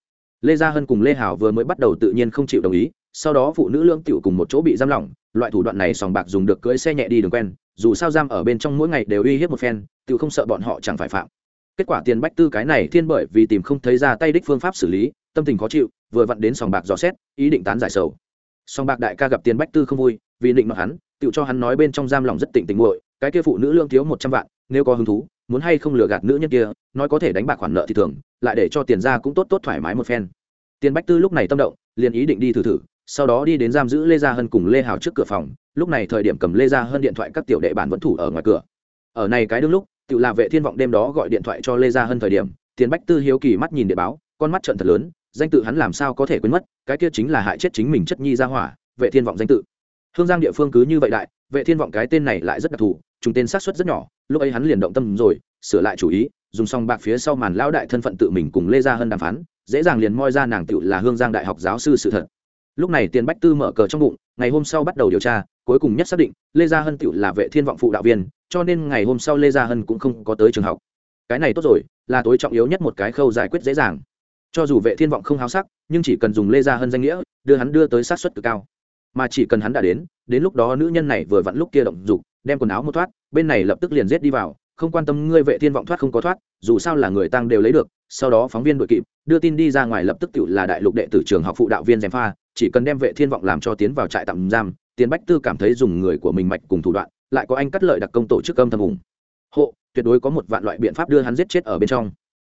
Lê gia hân cùng lê hào vừa mới bắt đầu tự nhiên không chịu đồng ý, sau đó phụ nữ lương tiểu cùng một chỗ bị giam lỏng, loại thủ đoạn này sòng bạc dùng được cưỡi xe nhẹ đi đường quen, dù sao giam ở bên trong mỗi ngày đều uy hiếp một phen, tiểu không sợ bọn họ chẳng phải phạm. Kết quả tiền bách tư cái này thiên bởi vì tìm không thấy ra tay đích phương pháp xử lý tâm tình khó chịu, vừa vặn đến sòng bạc dò xét, ý định tán giải sầu. Sòng bạc đại ca gặp tiền bách tư không vui, vì định nói hắn, tự cho hắn nói bên trong giam lòng rất tỉnh tình muội, cái kia phụ nữ lương thiếu một trăm vạn, nếu có hứng thú, muốn hay không lừa gạt nữ nhân kia, nói có thể đánh bạc khoản nợ thì thường, lại để cho tiền ra cũng tốt tốt thoải mái một phen. Tiền bách tư lúc này tâm động, liền ý định đi thử thử, sau đó đi đến giam giữ lê gia hân cùng lê hào trước cửa phòng, lúc này thời điểm cầm lê gia hân điện thoại các tiểu đệ bản vẫn thủ ở ngoài cửa. Ở này cái đương lúc, tự là vệ thiên vọng đêm đó gọi điện thoại cho lê gia hân thời điểm, tiền bách tư hiếu kỳ mắt nhìn địa báo, con mắt trận thật lớn danh tự hắn làm sao có thể quên mất, cái kia chính là hại chết chính mình chất nhi gia hỏa, vệ thiên vọng danh tự. Hương giang địa phương cứ như vậy đại, vệ thiên vọng cái tên này lại rất đặc thù chúng tên sát xuất rất nhỏ, lúc ấy hắn liền động tâm rồi, sửa lại chủ ý, dùng xong bạc phía sau màn lão đại thân phận tự mình cùng lê gia hân đàm phán, dễ dàng liền moi ra nàng tựu là hương giang đại học giáo sư sự thật. Lúc này tiền bách tư mở cờ trong bụng, ngày hôm sau bắt đầu điều tra, cuối cùng nhất xác định, lê gia hân tựu là vệ thiên vọng phụ đạo viên, cho nên ngày hôm sau lê gia hân cũng không có tới trường học. Cái này tốt rồi, là tối trọng yếu nhất một cái khâu giải quyết dễ dàng cho dù vệ thiên vọng không háo sắc, nhưng chỉ cần dùng lê gia hân danh nghĩa, đưa hắn đưa tới sát xuất cực cao. Mà chỉ cần hắn đã đến đến lúc đó nữ nhân này vừa vặn lúc kia động dục, đem quần áo một thoát, bên này lập tức liền giết đi vào, không quan tâm ngươi vệ thiên vọng thoát không có thoát, dù sao là người tăng đều lấy được, sau đó phóng viên đội kịp, đưa tin đi ra ngoài lập tức tự là đại lục đệ tử trường học phụ đạo viên gièm pha, chỉ cần đem vệ thiên vọng làm cho tiến vào trại tạm giam, tiến bách tư cảm thấy dùng người của mình mạch cùng thủ đoạn, lại có anh cắt lợi đặc công tổ chức âm thầm hùng. Hộ, tuyệt đối có một vạn loại biện pháp đưa hắn giết chết ở bên trong.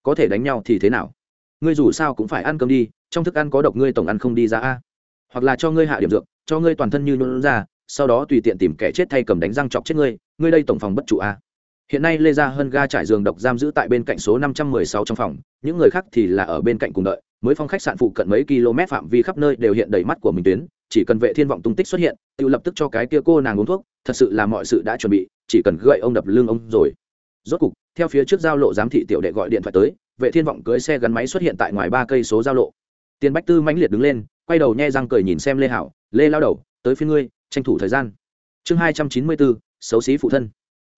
Có thể đánh nhau thì thế nào? Ngươi dù sao cũng phải ăn cơm đi, trong thức ăn có độc ngươi tổng ăn không đi ra a. Hoặc là cho ngươi hạ điểm dược, cho ngươi toàn thân như nhuận ra, sau đó tùy tiện tìm kẻ chết thay cầm đánh răng chọc chết ngươi ngươi đây tổng phòng bất chủ a. Hiện nay lê gia hân ga trải giường độc giam giữ tại bên cạnh số năm trăm mười sáu trong phòng, những người khác thì là ở bên cạnh cùng đợi, mới phong khách sạn phụ cận mấy km phạm vi khắp nơi đều hiện đầy mắt của mình tuyến, chỉ cần vệ thiên vọng tung tích xuất hiện, tự lập tức cho cái kia cô nàng uống thuốc, thật sự là mọi sự đã chuẩn bị, chỉ cần gậy ông đập lưng ông rồi. Rốt cục, theo phía trước giao lộ giám thị tiểu đệ gọi điện thoại tới vệ thiên vọng cưới xe gắn máy xuất hiện tại ngoài ba cây số giao lộ. Tiền bách tư mãnh liệt đứng lên, quay đầu nhe răng cười nhìn xem lê hảo, lê lao đầu, tới phía ngươi, tranh thủ thời gian. Chương hai trăm chín mươi bốn xấu xí phụ thân.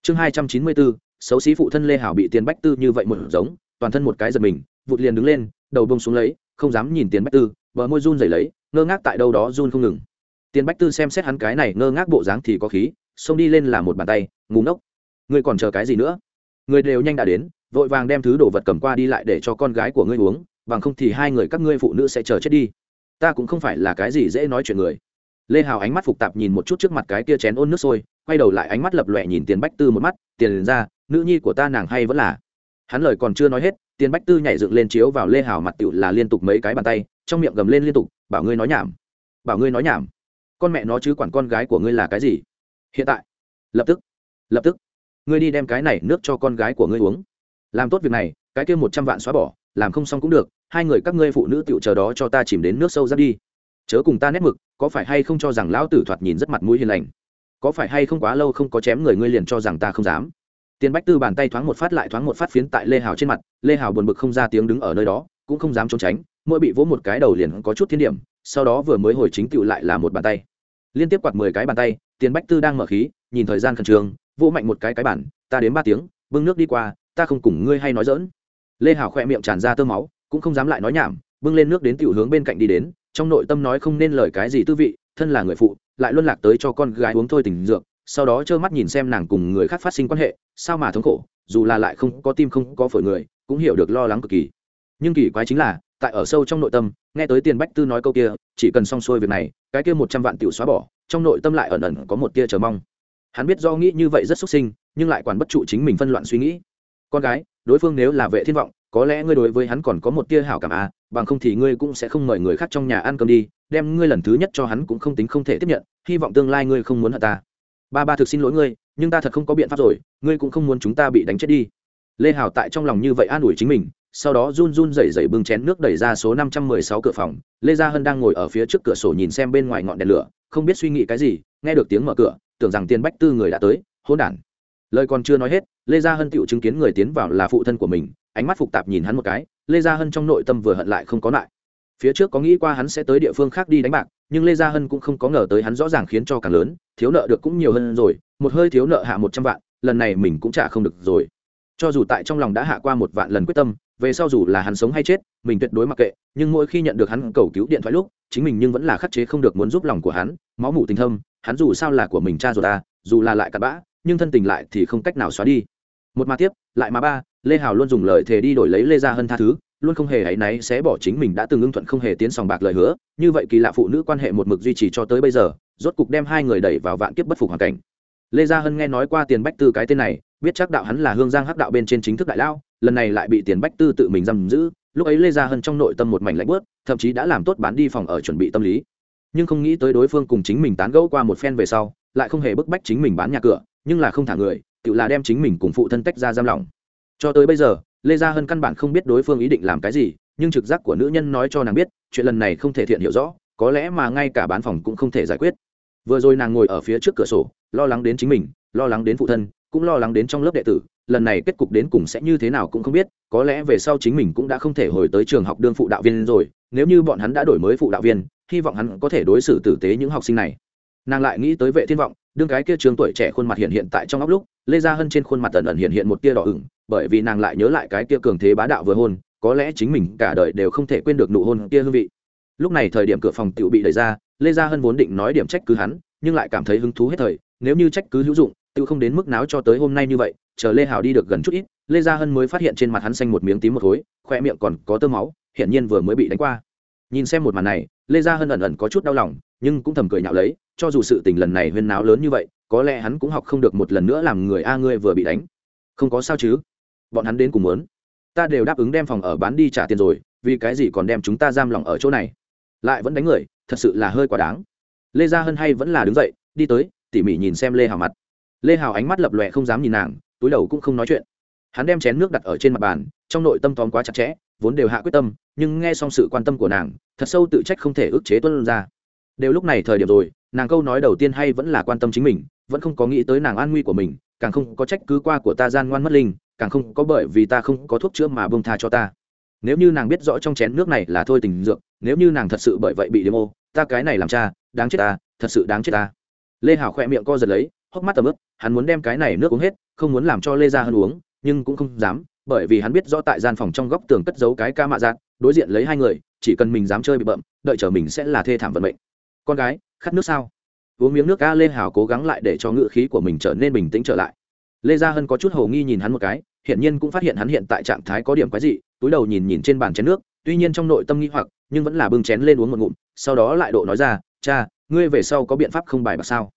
Chương hai trăm chín mươi bốn xấu xí phụ thân lê hảo bị tiền bách tư như vậy một giống, toàn thân một cái giật mình, vụt liền đứng lên, đầu bông xuống lấy, không dám nhìn tiền bách tư, bờ môi run rẩy lấy, ngơ ngác tại đâu đó run không ngừng. Tiền bách tư xem xét hắn cái này ngơ ngác bộ dáng thì có khí, xông đi lên là một bàn tay, ngủ ngốc. Ngươi còn chờ cái gì nữa? Người đều nhanh đã đến vội vàng đem thứ đồ vật cầm qua đi lại để cho con gái của ngươi uống, bằng không thì hai người các ngươi phụ nữ sẽ chờ chết đi. Ta cũng không phải là cái gì dễ nói chuyện người. Lê hào ánh mắt phục tạp nhìn một chút trước mặt cái kia chén ôn nước sôi, quay đầu lại ánh mắt lập lòe nhìn tiền bách tư một mắt, tiền ra, nữ nhi của ta nàng hay vẫn là. Hắn lời còn chưa nói hết, tiền bách tư nhảy dựng lên chiếu vào lê hào mặt tựu là liên tục mấy cái bàn tay, trong miệng gầm lên liên tục, bảo ngươi nói nhảm, bảo ngươi nói nhảm. Con mẹ nó chứ quản con gái của ngươi là cái gì? Hiện tại, lập tức lập tức, ngươi đi đem cái này nước cho con gái của ngươi uống làm tốt việc này, cái kia một trăm vạn xóa bỏ, làm không xong cũng được, hai người các ngươi phụ nữ tựu chờ đó cho ta chìm đến nước sâu ra đi. Chớ cùng ta nét mực, có phải hay không cho rằng lão tử thoạt nhìn rất mặt mũi hiền lành? Có phải hay không quá lâu không có chém người ngươi liền cho rằng ta không dám? Tiền bách tư bàn tay thoáng một phát lại thoáng một phát phiến tại lê hào trên mặt, lê hào buồn bực không ra tiếng đứng ở nơi đó, cũng không dám trốn tránh, mỗi bị vỗ một cái đầu liền có chút thiên điểm, sau đó vừa mới hồi chính tựu lại là một bàn tay. Liên tiếp quạt mười cái bàn tay, tiền bách tư đang mở khí, nhìn thời gian khẩn trương, vỗ mạnh một cái cái bản ta đến ba tiếng, bưng nước đi qua ta không cùng ngươi hay nói dỡn. Lê hảo khoe miệng tràn ra tơ máu, cũng không dám lại nói nhảm, bưng lên nước đến tiểu hướng bên cạnh đi đến, trong nội tâm nói không nên lời cái gì tư vị, thân là người phụ, lại luân lạc tới cho con gái uống thôi tình dược, sau đó trơ mắt nhìn xem nàng cùng người khác phát sinh quan hệ, sao mà thống khổ, dù là lại không có tim không có phổi người, cũng hiểu được lo lắng cực kỳ. Nhưng kỳ quái chính là, tại ở sâu trong nội tâm, nghe tới tiền bách tư nói câu kia, chỉ cần xong xuôi việc này, cái kia một trăm vạn tiểu xóa bỏ, trong nội tâm lại ẩn ẩn có một tia chờ mong. Hắn biết do nghĩ như vậy rất xuất sinh, nhưng lại quản bất trụ chính mình phân loạn suy nghĩ con gái, đối phương nếu là vệ thiên vọng, có lẽ ngươi đối với hắn còn có một tia hảo cảm à bằng không thì ngươi cũng sẽ không mời người khác trong nhà ăn cơm đi, đem ngươi lần thứ nhất cho hắn cũng không tính không thể tiếp nhận, hy vọng tương lai ngươi không muốn hận ta. Ba ba thực xin lỗi ngươi, nhưng ta thật không có biện pháp rồi, ngươi cũng không muốn chúng ta bị đánh chết đi. Lê Hảo tại trong lòng như vậy an ủi chính mình, sau đó run run rẩy rẩy bưng chén nước đẩy ra số năm trăm mười sáu cửa phòng, lê gia hân đang ngồi ở phía trước cửa sổ nhìn xem bên ngoài ngọn đèn lửa, không biết suy nghĩ cái gì, nghe được tiếng mở cửa, tưởng rằng tiền bách tư người đã tới hôn đản. Lời còn chưa nói hết lê gia hân tựu chứng kiến người tiến vào là phụ thân của mình, ánh mắt phục tạp nhìn hắn một cái, lê gia hân trong nội tâm vừa hận lại không có lại. Phía trước có nghĩ qua hắn sẽ tới địa phương khác đi đánh bạc, nhưng lê gia hân cũng không có ngờ tới hắn rõ ràng khiến cho càng lớn, thiếu nợ được cũng nhiều hơn rồi, một hơi thiếu nợ hạ một trăm vạn, lần này mình cũng trả không được rồi. Cho dù tại trong lòng đã hạ qua một vạn lần quyết tâm, về sau dù là hắn sống hay chết, mình tuyệt đối mặc kệ, nhưng mỗi khi nhận được hắn cầu cứu điện thoại lúc, chính mình nhưng vẫn là khắc chế không được muốn giúp lòng của hắn, máu mủ tình thâm, hắn dù sao là của mình cha rồi ta, dù là lại cặn bã, nhưng thân tình lại thì không cách nào xóa đi một mà tiếp, lại mà ba, lê hào luôn dùng lời thề đi đổi lấy lê gia hân tha thứ, luôn không hề áy náy sẽ bỏ chính mình đã từng ưng thuận không hề tiến sòng bạc lời hứa. Như vậy kỳ lạ phụ nữ quan hệ một mực duy trì cho tới bây giờ, rốt cục đem hai người đẩy vào vạn kiếp bất phục hoàn cảnh. Lê gia hân nghe nói qua tiền bách tư cái tên này, biết chắc đạo hắn là hương giang hắc đạo bên trên chính thức đại lao, lần này lại bị tiền bách tư tự mình giam giữ. Lúc ấy lê gia hân trong nội tâm một mảnh lạnh bớt thậm chí đã làm tốt bán đi phòng ở chuẩn bị tâm lý. Nhưng không nghĩ tới đối phương cùng chính mình tán gẫu qua một phen về sau, lại không hề bức bách chính mình bán nhà cửa, nhưng là không thả người tự là đem chính mình cùng phụ thân tách ra giam lỏng. Cho tới bây giờ, lê gia hân căn bản không biết đối phương ý định làm cái gì, nhưng trực giác của nữ nhân nói cho nàng biết, chuyện lần này không thể thiện hiểu rõ, có lẽ mà ngay cả bán phòng cũng không thể giải quyết. Vừa rồi nàng ngồi ở phía trước cửa sổ, lo lắng đến chính mình, lo lắng đến phụ thân, cũng lo lắng đến trong lớp đệ tử, lần này kết cục đến cùng sẽ như thế nào cũng không biết, có lẽ về sau chính mình cũng đã không thể hồi tới trường học đương phụ đạo viên rồi, nếu như bọn hắn đã đổi mới phụ đạo viên, hy vọng hắn có thể đối xử tử tế những học sinh này. Nàng lại nghĩ tới vệ thiên vọng, đương cái kia trường tuổi trẻ khuôn mặt hiện hiện tại trong óc lúc lê gia hân trên khuôn mặt ẩn ẩn hiện hiện một tia đỏ ửng, bởi vì nàng lại nhớ lại cái kia cường thế bá đạo vừa hôn, có lẽ chính mình cả đời đều không thể quên được nụ hôn kia hương vị. Lúc này thời điểm cửa phòng tựu bị đẩy ra, lê gia hân vốn định nói điểm trách cứ hắn, nhưng lại cảm thấy hứng thú hết thời, nếu như trách cứ hữu dụng tự không đến mức náo cho tới hôm nay như vậy, chờ lê hào đi được gần chút ít, lê gia hân mới phát hiện trên mặt hắn xanh một miếng tím một khối, khoe miệng còn có tơ máu, hiển nhiên vừa mới bị đánh qua. Nhìn xem một màn này, lê gia hân ẩn ẩn có chút đau lòng, nhưng cũng thầm cười nhạo lấy, cho dù sự tình lần này huyên náo lớn như vậy có lẽ hắn cũng học không được một lần nữa làm người a ngươi vừa bị đánh. Không có sao chứ? Bọn hắn đến cùng muốn. Ta đều đáp ứng đem phòng ở bán đi trả tiền rồi, vì cái gì còn đem chúng ta giam lỏng ở chỗ này? Lại vẫn đánh người, thật sự là hơi quá đáng. Lê gia hân hay vẫn là đứng dậy, đi tới, tỉ mỉ nhìn xem lê hào mặt. Lê hào ánh mắt lập lòe không dám nhìn nàng, túi đầu cũng không nói chuyện. Hắn đem chén nước đặt ở trên mặt bàn, trong nội tâm tóm quá chặt chẽ, vốn đều hạ quyết tâm, nhưng nghe xong sự quan tâm của nàng, thật sâu tự trách không thể ức chế tuân ra. Đều lúc này thời điểm rồi, nàng câu nói đầu tiên hay vẫn là quan tâm chính mình vẫn không có nghĩ tới nàng an nguy của mình, càng không có trách cứ qua của ta gian ngoan mất linh, càng không có bởi vì ta không có thuốc chữa mà bông tha cho ta. Nếu như nàng biết rõ trong chén nước này là thôi tình dược, nếu như nàng thật sự bởi vậy bị đêm ô, ta cái này làm cha, đáng chết ta, thật sự đáng chết ta. Lê hảo khỏe miệng co giật lấy, hốc mắt tầm ướp hắn muốn đem cái này nước uống hết, không muốn làm cho lê ra hơn uống, nhưng cũng không dám, bởi vì hắn biết rõ tại gian phòng trong góc tường cất giấu cái ca mạ dạng, đối diện lấy hai người, chỉ cần mình dám chơi bị bậm đợi chờ mình sẽ là thê thảm vận mệnh. Con gái, khát nước sao? Uống miếng nước ca lê hảo cố gắng lại để cho ngựa khí của mình trở nên bình tĩnh trở lại. Lê gia hân có chút hầu nghi nhìn hắn một cái, hiển nhiên cũng phát hiện hắn hiện tại trạng thái có điểm quái dị, túi đầu nhìn nhìn trên bàn chén nước, tuy nhiên trong nội tâm nghi hoặc, nhưng vẫn là bưng chén lên uống một ngụm, sau đó lại độ nói ra, cha, ngươi về sau có biện pháp không bài bạc sao?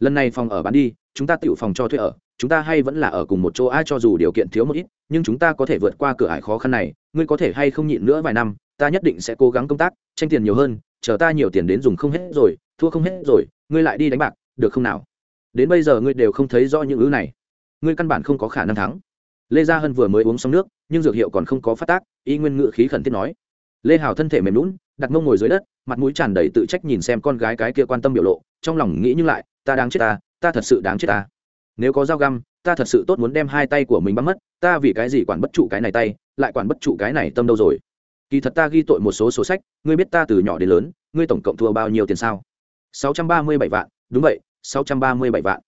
Lần này phòng ở bán đi, chúng ta tự phòng cho thuê ở, chúng ta hay vẫn là ở cùng một chỗ ai cho dù điều kiện thiếu một ít, nhưng chúng ta có thể vượt qua cửa ải khó khăn này, ngươi có thể hay không nhịn nữa vài năm, ta nhất định sẽ cố gắng công tác, tranh tiền nhiều hơn, chờ ta nhiều tiền đến dùng không hết rồi, thua không hết rồi ngươi lại đi đánh bạc, được không nào? Đến bây giờ ngươi đều không thấy rõ những ứ này. Ngươi căn bản không có khả năng thắng. Lê gia hân vừa mới uống xong nước, nhưng dược hiệu còn không có phát tác, y nguyên ngự khí khẩn thiết nói. Lê hào thân thể mềm lún đặt mông ngồi dưới đất, mặt mũi tràn đầy tự trách nhìn xem con gái cái kia quan tâm biểu lộ, trong lòng nghĩ nhưng lại, ta đáng chết ta ta thật sự đáng chết ta. Nếu có dao găm, ta thật sự tốt muốn đem hai tay của mình bắn mất, ta vì cái gì quản bất trụ cái này tay, lại quản bất trụ cái này tâm đâu rồi? Kỳ thật ta ghi tội một số sổ sách, ngươi biết ta từ nhỏ đến lớn, ngươi tổng cộng thua bao nhiêu tiền sao? Sáu trăm ba mươi bảy vạn, đúng vậy, sáu trăm ba mươi bảy vạn.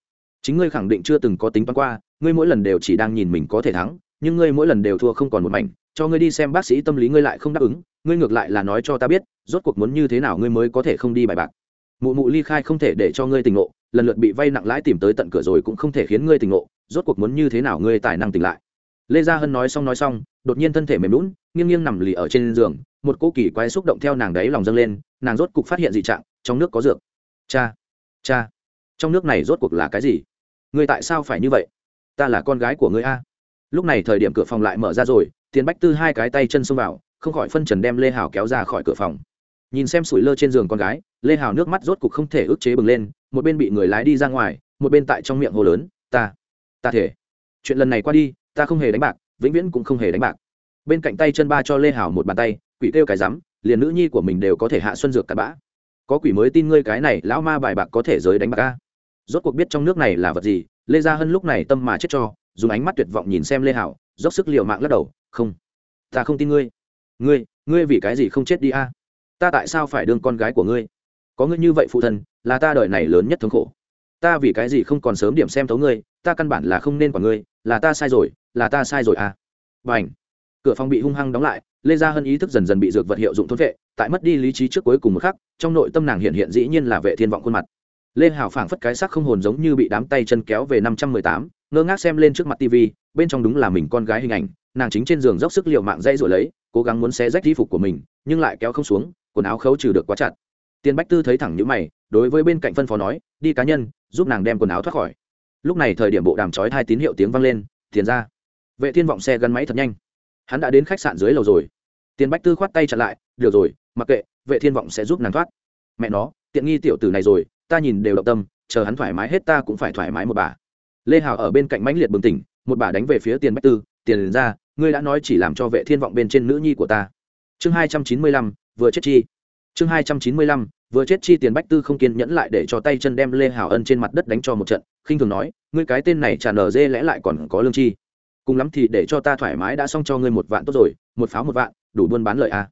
Chính ngươi khẳng định chưa từng có tính toán qua, ngươi mỗi lần đều chỉ đang nhìn mình có thể thắng, nhưng ngươi mỗi lần đều thua không còn một mảnh, cho ngươi đi xem bác sĩ tâm lý ngươi lại không đáp ứng, ngươi ngược lại là nói cho ta biết, rốt cuộc muốn như thế nào ngươi mới có thể không đi bài bạc. Mụ mụ ly khai không thể để cho ngươi tỉnh ngộ, lần lượt bị vay nặng lãi tìm tới tận cửa rồi cũng không thể khiến ngươi tỉnh ngộ, rốt cuộc muốn như thế nào ngươi tài năng tỉnh lại. Lê gia hân nói xong nói xong, đột nhiên thân thể mềm lún nghiêng nghiêng nằm lì ở trên giường, một cô kỳ quái xúc động theo nàng đấy lòng dâng lên, nàng rốt cuộc phát hiện dị trạng, trong nước có dược cha cha, trong nước này rốt cuộc là cái gì? Ngươi tại sao phải như vậy? Ta là con gái của ngươi a. Lúc này thời điểm cửa phòng lại mở ra rồi, tiền bách tư hai cái tay chân xông vào, không khỏi phân trần đem lê hào kéo ra khỏi cửa phòng. Nhìn xem sủi lơ trên giường con gái, lê hào nước mắt rốt cục không thể ức chế bừng lên, một bên bị người lái đi ra ngoài, một bên tại trong miệng hồ lớn, ta ta thể. Chuyện lần này qua đi, ta không hề đánh bạc, vĩnh viễn cũng không hề đánh bạc. Bên cạnh tay chân ba cho lê hào một bàn tay, quỷ kêu cái rắm, liền nữ nhi của mình đều có thể hạ xuân dược cặn bã có quỷ mới tin ngươi cái này lão ma bài bạc có thể giới đánh bạc a. Rốt cuộc biết trong nước này là vật gì, lê gia hân lúc này tâm mà chết cho, dùng ánh mắt tuyệt vọng nhìn xem lê hảo dốc sức l mạng lắc đầu, không, ta không tin ngươi. Ngươi ngươi vì cái gì không chết đi a? Ta tại sao phải đương con gái của ngươi? Có ngươi như vậy phụ thân, là ta đời này lớn nhất thống khổ. Ta vì cái gì không còn sớm điểm xem thấu ngươi, ta căn bản là không nên quản ngươi, là ta sai rồi, là ta sai rồi à b à n h cửa phòng bị hung hăng đóng lại lê gia hân ý thức dần dần bị dược vật hiệu dụng thôn vệ, tại mất đi lý trí trước cuối cùng một khắc, trong nội tâm nàng hiện hiện dĩ nhiên là vệ thiên vọng khuôn mặt. Lê hảo phảng phất cái sắc không hồn giống như bị đám tay chân kéo về năm trăm mười tám, ngơ ngác xem lên trước mặt tv bên trong đúng là mình con gái hình ảnh, nàng chính trên giường dốc sức liệu mạng dây rồi lấy, cố gắng muốn xé rách y phục của mình, nhưng lại kéo không xuống, quần áo khấu trừ được quá chặt. Tiền bách tư thấy thẳng những mày, đối với bên cạnh phân phó nói, đi cá nhân, giúp nàng đem quần áo thoát khỏi. Lúc này thời điểm bộ đàm trói hai tín hiệu tiếng vang lên, tiền ra. Vệ thiên vọng xe gắn máy thật nhanh. Hắn đã đến khách sạn dưới lầu rồi tiền bách tư khoát tay chặn lại, được rồi, mặc kệ, vệ thiên vọng sẽ giúp nàng thoát. Mẹ nó, tiện nghi tiểu tử này rồi, ta nhìn đều động tâm, chờ hắn thoải mái hết ta cũng phải thoải mái một bà. Lê hào ở bên cạnh mãnh liệt bừng tỉnh, một bà đánh về phía tiền bách tư, tiền ra, ngươi đã nói chỉ làm cho vệ thiên vọng bên trên nữ nhi của ta. Chương hai trăm chín mươi lăm, vừa chết chi. Chương hai trăm chín mươi lăm, vừa chết chi tiền bách tư không kiên nhẫn lại để cho tay chân đem lê hào ân trên mặt đất đánh cho một trận, khinh thường nói, ngươi cái tên này tràn nở dê lẽ lại còn có lương chi. Cùng lắm thì để cho ta thoải mái đã xong cho ngươi một vạn tốt rồi, một pháo một vạn đủ buôn bán lợi à.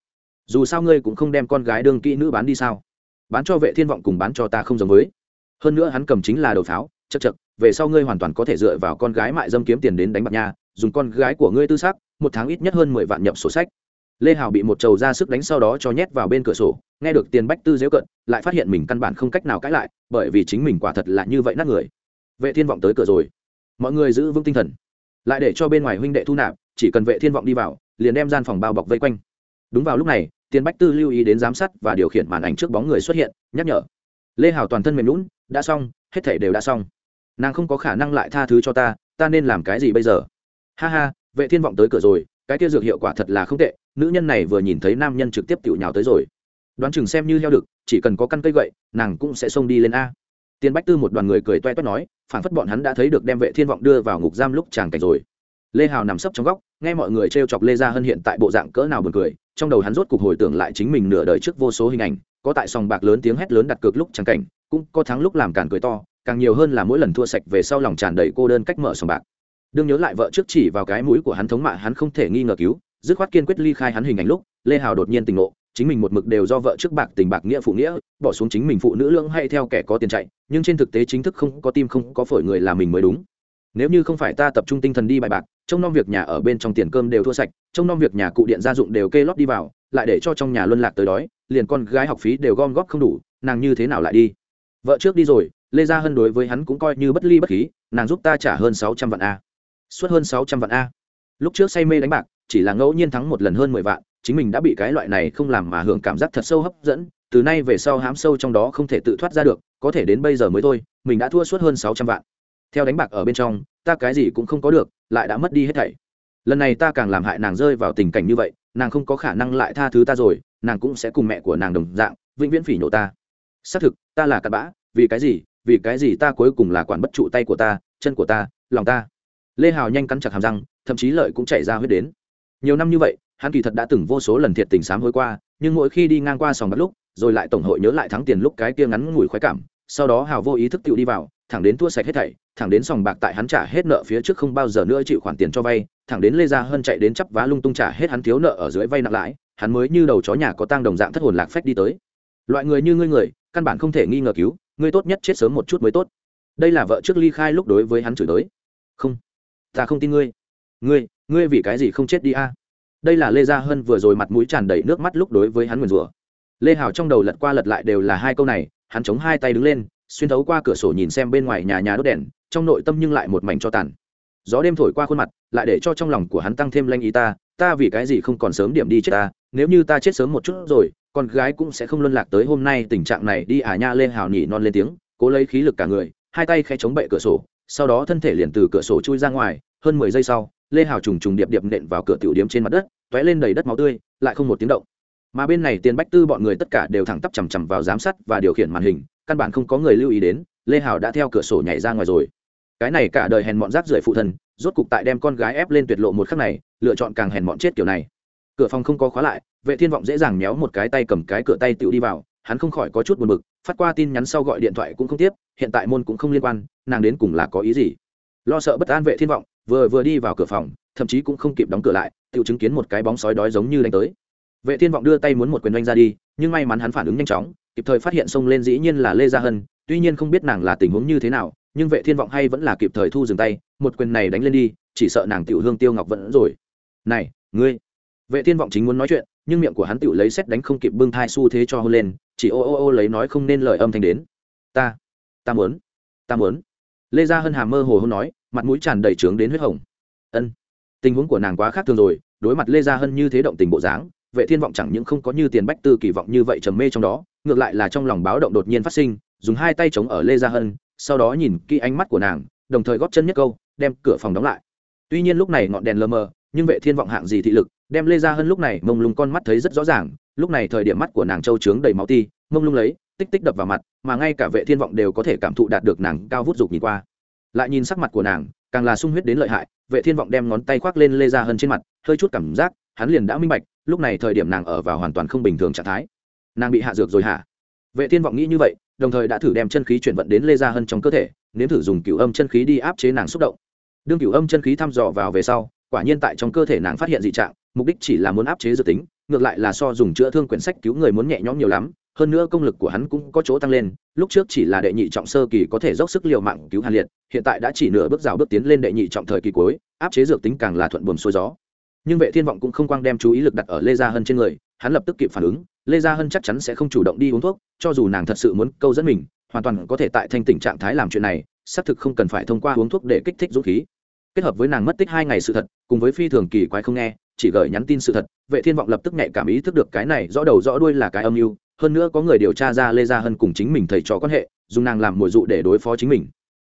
dù sao ngươi cũng không đem con gái đương kỹ nữ bán đi sao? Bán cho vệ thiên vọng cùng bán cho ta không giống với. Hơn nữa hắn cầm chính là đầu pháo, chật chật, về sau ngươi hoàn toàn có thể dựa vào con gái mại dâm kiếm tiền đến đánh bạc nhà dùng con gái của ngươi tư xác một tháng ít nhất hơn mười vạn nhập sổ sách. Lê hào bị một trầu ra sức đánh sau đó cho nhét vào bên cửa sổ, nghe được tiền bách tư dễu cận, lại phát hiện mình căn bản không cách nào cãi lại, bởi vì chính mình quả thật là như vậy nát người. Vệ thiên vọng tới cửa rồi. Mọi người giữ vững tinh thần. Lại để cho bên ngoài huynh đệ thu nạp, chỉ cần vệ thiên vọng đi vào liền đem gian phòng bao bọc vây quanh. Đúng vào lúc này, tiền bách tư lưu ý đến giám sát và điều khiển màn ảnh trước bóng người xuất hiện, nhắc nhở. Lê hào toàn thân mềm lún đã xong, hết thể đều đã xong. Nàng không có khả năng lại tha thứ cho ta ta nên làm cái gì bây giờ? Ha ha, vệ thiên vọng tới cửa rồi, cái kia dược hiệu quả thật là không tệ, nữ nhân này vừa nhìn thấy nam nhân trực tiếp tiểu nhào tới rồi. Đoán chừng xem như heo được chỉ cần có căn cây gậy, nàng cũng sẽ xông đi lên a. Tiền bách tư một đoàn người cười toe toét nói phản phất bọn hắn đã thấy được đem vệ thiên vọng đưa vào ngục giam lúc chàng cảnh rồi lê hào nằm sấp trong góc, nghe mọi người trêu chọc lê gia hân hiện tại bộ dạng cỡ nào buồn cười, trong đầu hắn rốt cục hồi tưởng lại chính mình nửa đời trước vô số hình ảnh, có tại sòng bạc lớn tiếng hét lớn đặt cược lúc chẳng cảnh, cũng có thắng lúc làm càn cười to, càng nhiều hơn là mỗi lần thua sạch về sau lòng tràn đầy cô đơn cách mở sòng bạc. Đương nhớ lại vợ trước chỉ vào cái mũi của hắn thống mạ hắn không thể nghi ngờ cứu, dứt khoát kiên quyết ly khai hắn hình ảnh lúc, lê hào đột nhiên tình ngộ, chính mình một mực đều do vợ trước bạc tình bạc nghĩa phụ nghĩa, bỏ xuống chính mình phụ nữ lưỡng hay theo kẻ có tiền chạy, nhưng trên thực tế chính thức không có tim không có phổi người là mình mới đúng. Nếu như không phải ta tập trung tinh thần đi bài bạc trông nom việc nhà ở bên trong tiền cơm đều thua sạch, trông nom việc nhà cụ điện gia dụng đều kê lót đi vào, lại để cho trong nhà luân lạc tới đói, liền con gái học phí đều gom góp không đủ, nàng như thế nào lại đi? Vợ trước đi rồi, lê gia hân đối với hắn cũng coi như bất ly bất khí, nàng giúp ta trả hơn sáu trăm vạn a. Suốt hơn sáu trăm vạn a. Lúc trước say mê đánh bạc, chỉ là ngẫu nhiên thắng một lần hơn mười vạn, chính mình đã bị cái loại này không làm mà hưởng cảm giác thật sâu hấp dẫn, từ nay về sau hám sâu trong đó không thể tự thoát ra được, có thể đến bây giờ mới thôi, mình đã thua suốt hơn sáu trăm vạn theo đánh bạc ở bên trong, ta cái gì cũng không có được, lại đã mất đi hết thảy. Lần này ta càng làm hại nàng rơi vào tình cảnh như vậy, nàng không có khả năng lại tha thứ ta rồi, nàng cũng sẽ cùng mẹ của nàng đồng dạng, vĩnh viễn phỉ nhổ ta. Xác thực, ta là cặn bã, vì cái gì, vì cái gì ta cuối cùng là quản bất trụ tay của ta, chân của ta, lòng ta. Lê hào nhanh cắn chặt hàm răng, thậm chí lợi cũng chảy ra huyết đến. Nhiều năm như vậy, hắn kỳ thật đã từng vô số lần thiệt tình sám hối qua, nhưng mỗi khi đi ngang qua sòng bắt lúc, rồi lại tổng hội nhớ lại thắng tiền lúc cái kia ngắn ngủi khoái cảm, sau đó hào vô ý thức tự đi vào thẳng đến thua sạch hết thảy, thẳng đến sòng bạc tại hắn trả hết nợ phía trước không bao giờ nữa chịu khoản tiền cho vay, thẳng đến lê gia hơn chạy đến chắp vá lung tung trả hết hắn thiếu nợ ở dưới vay nặng lãi, hắn mới như đầu chó nhà có tang đồng dạng thất hồn lạc phách đi tới. Loại người như ngươi người, căn bản không thể nghi ngờ cứu, ngươi tốt nhất chết sớm một chút mới tốt. Đây là vợ trước ly khai lúc đối với hắn chửi tới. Không, ta không tin ngươi. Ngươi ngươi vì cái gì không chết đi a? Đây là lê gia hân vừa rồi mặt mũi tràn đầy nước mắt lúc đối với hắn nguyền rủa. Lê hào trong đầu lật qua lật lại đều là hai câu này, hắn chống hai tay đứng lên xuyên thấu qua cửa sổ nhìn xem bên ngoài nhà nhà đốt đèn, trong nội tâm nhưng lại một mảnh cho tàn. Gió đêm thổi qua khuôn mặt, lại để cho trong lòng của hắn tăng thêm lanh ý ta ta vì cái gì không còn sớm điểm đi chết ta, nếu như ta chết sớm một chút rồi, con gái cũng sẽ không luân lạc tới hôm nay, tình trạng này đi à nha lên hào nhỉ non lên tiếng, cố lấy khí lực cả người, hai tay khẽ chống bệ cửa sổ, sau đó thân thể liền từ cửa sổ chui ra ngoài, hơn mười giây sau, lê hào trùng trùng điệp điệp nện vào cửa tiểu điếm trên mặt đất t ó é lên đầy đất máu tươi, lại không một tiếng động. Mà bên này tiền bách tư bọn người tất cả đều thẳng tắp chằm chằm vào giám sát và điều khiển màn hình căn bản không có người lưu ý đến lê hào đã theo cửa sổ nhảy ra ngoài rồi. Cái này cả đời hèn mọn rác rưởi phụ thần, rốt cục tại đem con gái ép lên tuyệt lộ một khắc này lựa chọn càng hèn mọn chết kiểu này. Cửa phòng không có khóa lại vệ thiên vọng dễ dàng méo một cái tay cầm cái cửa tay tựu đi vào hắn không khỏi có chút buồn bực phát qua tin nhắn sau gọi điện thoại cũng không tiếp hiện tại môn cũng không liên quan nàng đến cùng là có ý gì? Lo sợ bất an vệ thiên vọng vừa vừa đi vào cửa phòng thậm chí cũng không kịp đóng cửa lại tự chứng kiến một cái bóng sói đói giống như đánh tới. Vệ thiên vọng đưa tay muốn một quyền oanh ra đi nhưng may mắn hắn phản ứng nhanh chóng kịp thời phát hiện xông lên dĩ nhiên là lê gia hân, tuy nhiên không biết nàng là tình huống như thế nào, nhưng vệ thiên vọng hay vẫn là kịp thời thu dừng tay, một quyền này đánh lên đi, chỉ sợ nàng tiểu hương tiêu ngọc vẫn rồi. Này, ngươi. Vệ thiên vọng chính muốn nói chuyện, nhưng miệng của hắn tiểu lấy xét đánh không kịp bưng thai xu thế cho hôn lên, chỉ ô ô ô lấy nói không nên lời âm thanh đến. Ta ta muốn ta muốn. Lê gia hân hàm mơ hồ hôn nói, mặt mũi tràn đầy trướng đến huyết hồng. Ân, tình huống của nàng quá khác thường rồi, đối mặt lê gia hân như thế động tình bộ dáng, vệ thiên vọng chẳng những không có như tiền bách tư kỳ vọng như vậy trầm mê trong đó ngược lại là trong lòng báo động đột nhiên phát sinh, dùng hai tay chống ở lê gia hân, sau đó nhìn kỹ ánh mắt của nàng, đồng thời góp chân nhất câu, đem cửa phòng đóng lại. Tuy nhiên lúc này ngọn đèn lờ mờ, nhưng vệ thiên vọng hạng gì thị lực, đem lê gia hân lúc này mông lung con mắt thấy rất rõ ràng, lúc này thời điểm mắt của nàng trâu trướng đầy máu ti, mông lung lấy, tích tích đập vào mặt, mà ngay cả vệ thiên vọng đều có thể cảm thụ đạt được nàng cao vút dục nhìn qua. Lại nhìn sắc mặt của nàng, càng là sung huyết đến lợi hại, vệ thiên vọng đem ngón tay khoác lên lê gia hân trên mặt, hơi chút cảm giác, hắn liền đã minh bạch, lúc này thời điểm nàng ở vào hoàn toàn không bình thường trạng thái nàng bị hạ dược rồi hả? Vệ thiên vọng nghĩ như vậy, đồng thời đã thử đem chân khí chuyển vận đến lê gia hân trong cơ thể, nếm thử dùng cửu âm chân khí đi áp chế nàng xúc động. Đương cửu âm chân khí thăm dò vào về sau, quả nhiên tại trong cơ thể nàng phát hiện dị trạng, mục đích chỉ là muốn áp chế dự tính, ngược lại là so dùng chữa thương quyển sách cứu người muốn nhẹ nhõm nhiều lắm, hơn nữa công lực của hắn cũng có chỗ tăng lên, lúc trước chỉ là đệ nhị trọng sơ kỳ có thể dốc sức liều mạng cứu hàn liệt, hiện tại đã chỉ nửa bước rào bước tiến lên đệ nhị trọng thời kỳ cuối, áp chế dược tính càng là thuận buồm xuôi gió. Nhưng vệ thiên vọng cũng không quang đem chú ý lực đặt ở lê gia hân trên người, hắn lập tức kịp phản ứng lê gia hân chắc chắn sẽ không chủ động đi uống thuốc, cho dù nàng thật sự muốn câu dẫn mình, hoàn toàn có thể tại thanh tỉnh trạng thái làm chuyện này, xác thực không cần phải thông qua uống thuốc để kích thích dũng khí. Kết hợp với nàng mất tích hai ngày sự thật, cùng với phi thường kỳ quái không nghe, chỉ gửi nhắn tin sự thật, vệ thiên vọng lập tức nhạy cảm ý thức được cái này rõ đầu rõ đuôi là cái âm mưu, hơn nữa có người điều tra ra lê gia hân cùng chính mình thầy trò quan hệ, dùng nàng làm mồi dụ để đối phó chính mình.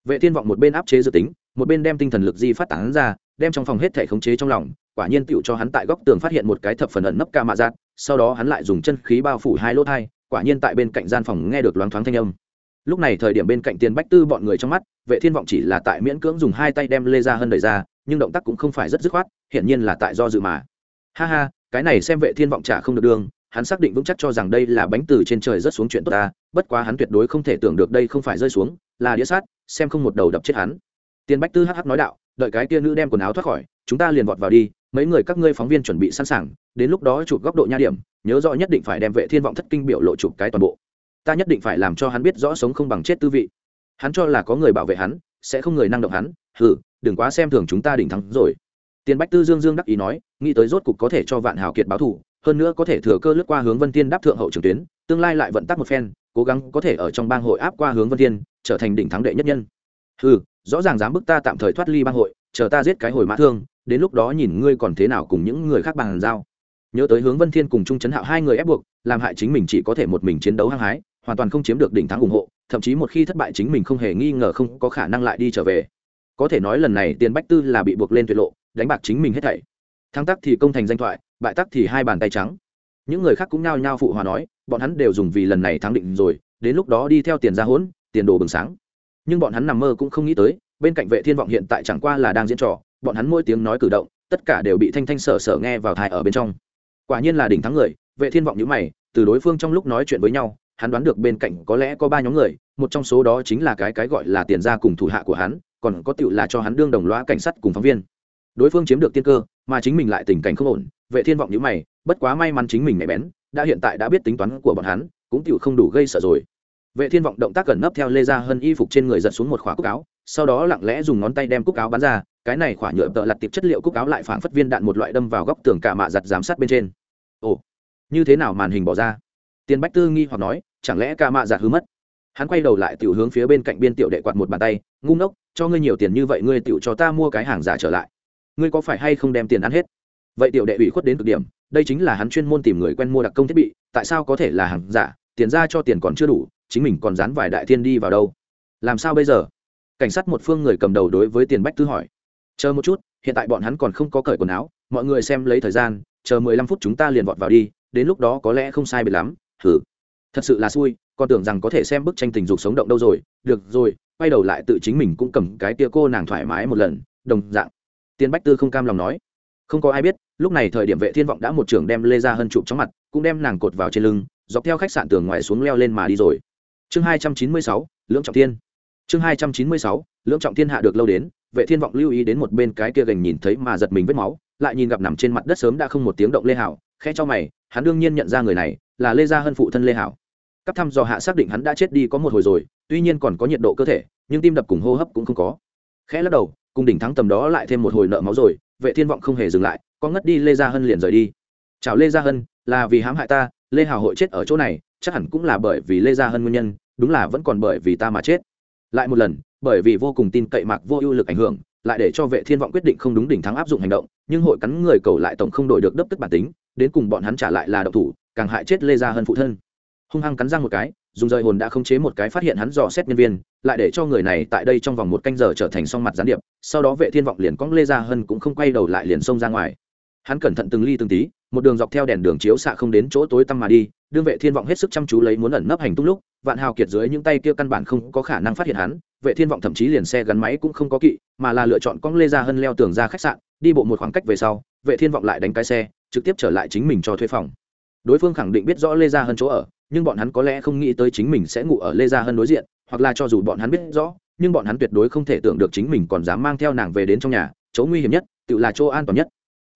Vệ thiên vọng một bên áp chế dự tính, một bên đem tinh thần lực di phát tán ra, đem trong phòng hết thể khống chế trong lòng, quả nhiên tựu cho hắn tại góc tường phát hiện một cái thập phần ẩn nấp ca mạ giác sau đó hắn lại dùng chân khí bao phủ hai lỗ thai, quả nhiên tại bên cạnh gian phòng nghe được loáng thoáng thanh âm. Lúc này thời điểm bên cạnh tiền bách tư bọn người trong mắt, vệ thiên vọng chỉ là tại miễn cưỡng dùng hai tay đem lê ra hơn đẩy ra, nhưng động tác cũng không phải rất dứt khoát, hiển nhiên là tại do dự mà. Ha ha, cái này xem vệ thiên vọng trả không được đường, hắn xác định vững chắc cho rằng đây là bánh từ trên trời rất xuống chuyện tốt ta, bất quá hắn tuyệt đối không thể tưởng được đây không phải rơi xuống, là đĩa sát, xem không một đầu đập chết hắn. Tiền bách tư hh nói đạo, đợi cái kia nữ đem quần áo thoát khỏi, chúng ta liền vọt vào đi, mấy người các ngươi phóng viên chuẩn bị sẵn sàng đến lúc đó chụp góc độ nha điểm, nhớ rõ nhất định phải đem vệ thiên vọng thất kinh biểu lộ chụp cái toàn bộ. Ta nhất định phải làm cho hắn biết rõ sống không bằng chết tư vị. Hắn cho là có người bảo vệ hắn, sẽ không người năng động hắn, hừ, đừng quá xem thường chúng ta đỉnh thắng rồi. Tiền bách tư dương dương đắc ý nói, nghĩ tới rốt cục có thể cho vạn hào kiệt báo thù, hơn nữa có thể thừa cơ lướt qua hướng vân tiên đáp thượng hậu trường tuyến, tương lai lại vận tắc một phen, cố gắng có thể ở trong bang hội áp qua hướng vân tiên trở thành đỉnh thắng đệ nhất nhân. Hừ, rõ ràng dám bức ta tạm thời thoát ly bang hội, chờ ta giết cái hồi mã thương, đến lúc đó nhìn ngươi còn thế nào cùng những người khác bàn giao nhớ tới hướng vân thiên cùng trung chấn hạo hai người ép buộc, làm hại chính mình chỉ có thể một mình chiến đấu hăng hái, hoàn toàn không chiếm được đỉnh thắng ủng hộ, thậm chí một khi thất bại chính mình không hề nghi ngờ không có khả năng lại đi trở về. Có thể nói lần này tiền bách tư là bị buộc lên tuyệt lộ, đánh bạc chính mình hết thảy. Thắng tắc thì công thành danh thoại, bại tắc thì hai bàn tay trắng. Những người khác cũng nao nhao phụ hòa nói, bọn hắn đều dùng vì lần này thắng định rồi, đến lúc đó đi theo tiền ra hỗn, tiền đồ bừng sáng. Nhưng bọn hắn nằm mơ cũng không nghĩ tới, bên cạnh vệ thiên vọng hiện tại chẳng qua là đang diễn trò, bọn hắn mỗi tiếng nói cử động, tất cả đều bị thanh thanh sở sở nghe vào thai ở bên trong quả nhiên là đỉnh thắng người, vệ thiên vọng nhữ mày, từ đối phương trong lúc nói chuyện với nhau, hắn đoán được bên cạnh có lẽ có ba nhóm người, một trong số đó chính là cái cái gọi là tiền gia cùng thủ hạ của hắn, còn có tựu là cho hắn đương đồng loa cảnh sát cùng phóng viên. Đối phương chiếm được tiên cơ, mà chính mình lại tình cảnh không ổn, vệ thiên vọng nhữ mày, bất quá may mắn chính mình nhạy bén, đã hiện tại đã biết tính toán của bọn hắn, cũng tựu không đủ gây sợ rồi. Vệ thiên vọng động tác gần nấp theo lê ra hơn y phục trên người giật xuống một khóa cúc áo, sau đó lặng lẽ dùng ngón tay đem cúc áo bắn ra cái này khỏa nhựa tợ lặt tiệp chất liệu cúc áo lại phảng phất viên đạn một loại đâm vào góc tường cả mạ giặt giám sát bên trên. Ồ, như thế nào màn hình bỏ ra? Tiền bách tư nghi hoặc nói, chẳng lẽ cả mạ giặt hứa mất? Hắn quay đầu lại tiểu hướng phía bên cạnh biên tiểu đệ quạt một bàn tay, ngu ngốc, cho ngươi nhiều tiền như vậy ngươi tiểu cho ta mua cái hàng giả trở lại. Ngươi có phải hay không đem tiền ăn hết? Vậy tiểu đệ ủy khuất đến cực điểm, đây chính là hắn chuyên môn tìm người quen mua đặc công thiết bị, tại sao có thể là hàng giả? Tiền ra cho tiền còn chưa đủ, chính mình còn dán vài đại thiên đi vào đâu? Làm sao bây giờ? Cảnh sát một phương người cầm đầu đối với tiền bách tư hỏi chờ một chút, hiện tại bọn hắn còn không có cởi quần áo, mọi người xem lấy thời gian, chờ mười lăm phút chúng ta liền vọt vào đi, đến lúc đó có lẽ không sai biệt lắm thử thật sự là xui, con tưởng rằng có thể xem bức tranh tình dục sống động đâu rồi, được rồi, quay đầu lại tự chính mình cũng cầm cái tia cô nàng thoải mái một lần, đồng dạng. Tiên bách tư không cam lòng nói. Không có ai biết, lúc này thời điểm vệ thiên vọng đã một trưởng đem lê ra hơn chụp trong mặt, cũng đem nàng cột vào trên lưng, dọc theo khách sạn tường ngoài xuống leo lên mà đi rồi. Chương hai trăm chín mươi sáu, lưỡng trọng thiên. Chương hai trăm chín mươi sáu, lưỡng trọng thiên hạ được lâu đến vệ thiên vọng lưu ý đến một bên cái kia gành nhìn thấy mà giật mình vết máu, lại nhìn gặp nằm trên mặt đất sớm đã không một tiếng động lê hảo khe cho mày, hắn đương nhiên nhận ra người này, là lê gia hân phụ thân lê hảo. Các thăm dò hạ xác định hắn đã chết đi có một hồi rồi, tuy nhiên còn có nhiệt độ cơ thể, nhưng tim đập cùng hô hấp cũng không có. Khẽ lắc đầu, cùng đỉnh thắng tầm đó lại thêm một hồi nợ máu rồi, vệ thiên vọng không hề dừng lại, có ngất đi lê gia hân liền rời đi. Chào lê gia hân, là vì hãm hại ta, lê Hảo hội chết ở chỗ này, chắc hẳn cũng là bởi vì lê gia hân nguyên nhân, đúng là vẫn còn bởi vì ta mà chết. Lại một lần bởi vì vô cùng tin cậy mạc vô ưu lực ảnh hưởng, lại để cho vệ thiên vọng quyết định không đúng đỉnh thắng áp dụng hành động, nhưng hội cắn người cầu lại tổng không đổi được đấp tức bản tính, đến cùng bọn hắn trả lại là độc thủ, càng hại chết lê gia hân phụ thân. Hung hăng cắn răng một cái, dùng rời hồn đã khống chế một cái phát hiện hắn dò xét nhân viên, lại để cho người này tại đây trong vòng một canh giờ trở thành song mặt gián điệp, sau đó vệ thiên vọng liền cong lê gia hân cũng không quay đầu lại liền xông ra ngoài. Hắn cẩn thận từng ly từng tí, một đường dọc theo đèn đường chiếu xạ không đến chỗ tối tăm mà đi, đương vệ thiên vọng hết sức chăm chú lấy muốn ẩn nấp hành tung lúc, vạn hào kiệt dưới những tay kia căn bản không có khả năng phát hiện hắn vệ thiên vọng thậm chí liền xe gắn máy cũng không có kỵ, mà là lựa chọn cong lê ra hân leo tường ra khách sạn, đi bộ một khoảng cách về sau, vệ thiên vọng lại đánh cái xe, trực tiếp trở lại chính mình cho thuê phòng. Đối phương khẳng định biết rõ lê gia hân chỗ ở, nhưng bọn hắn có lẽ không nghĩ tới chính mình sẽ ngủ ở lê gia hân đối diện, hoặc là cho dù bọn hắn biết rõ, nhưng bọn hắn tuyệt đối không thể tưởng được chính mình còn dám mang theo nàng về đến trong nhà, chỗ nguy hiểm nhất, tự là chỗ an toàn nhất.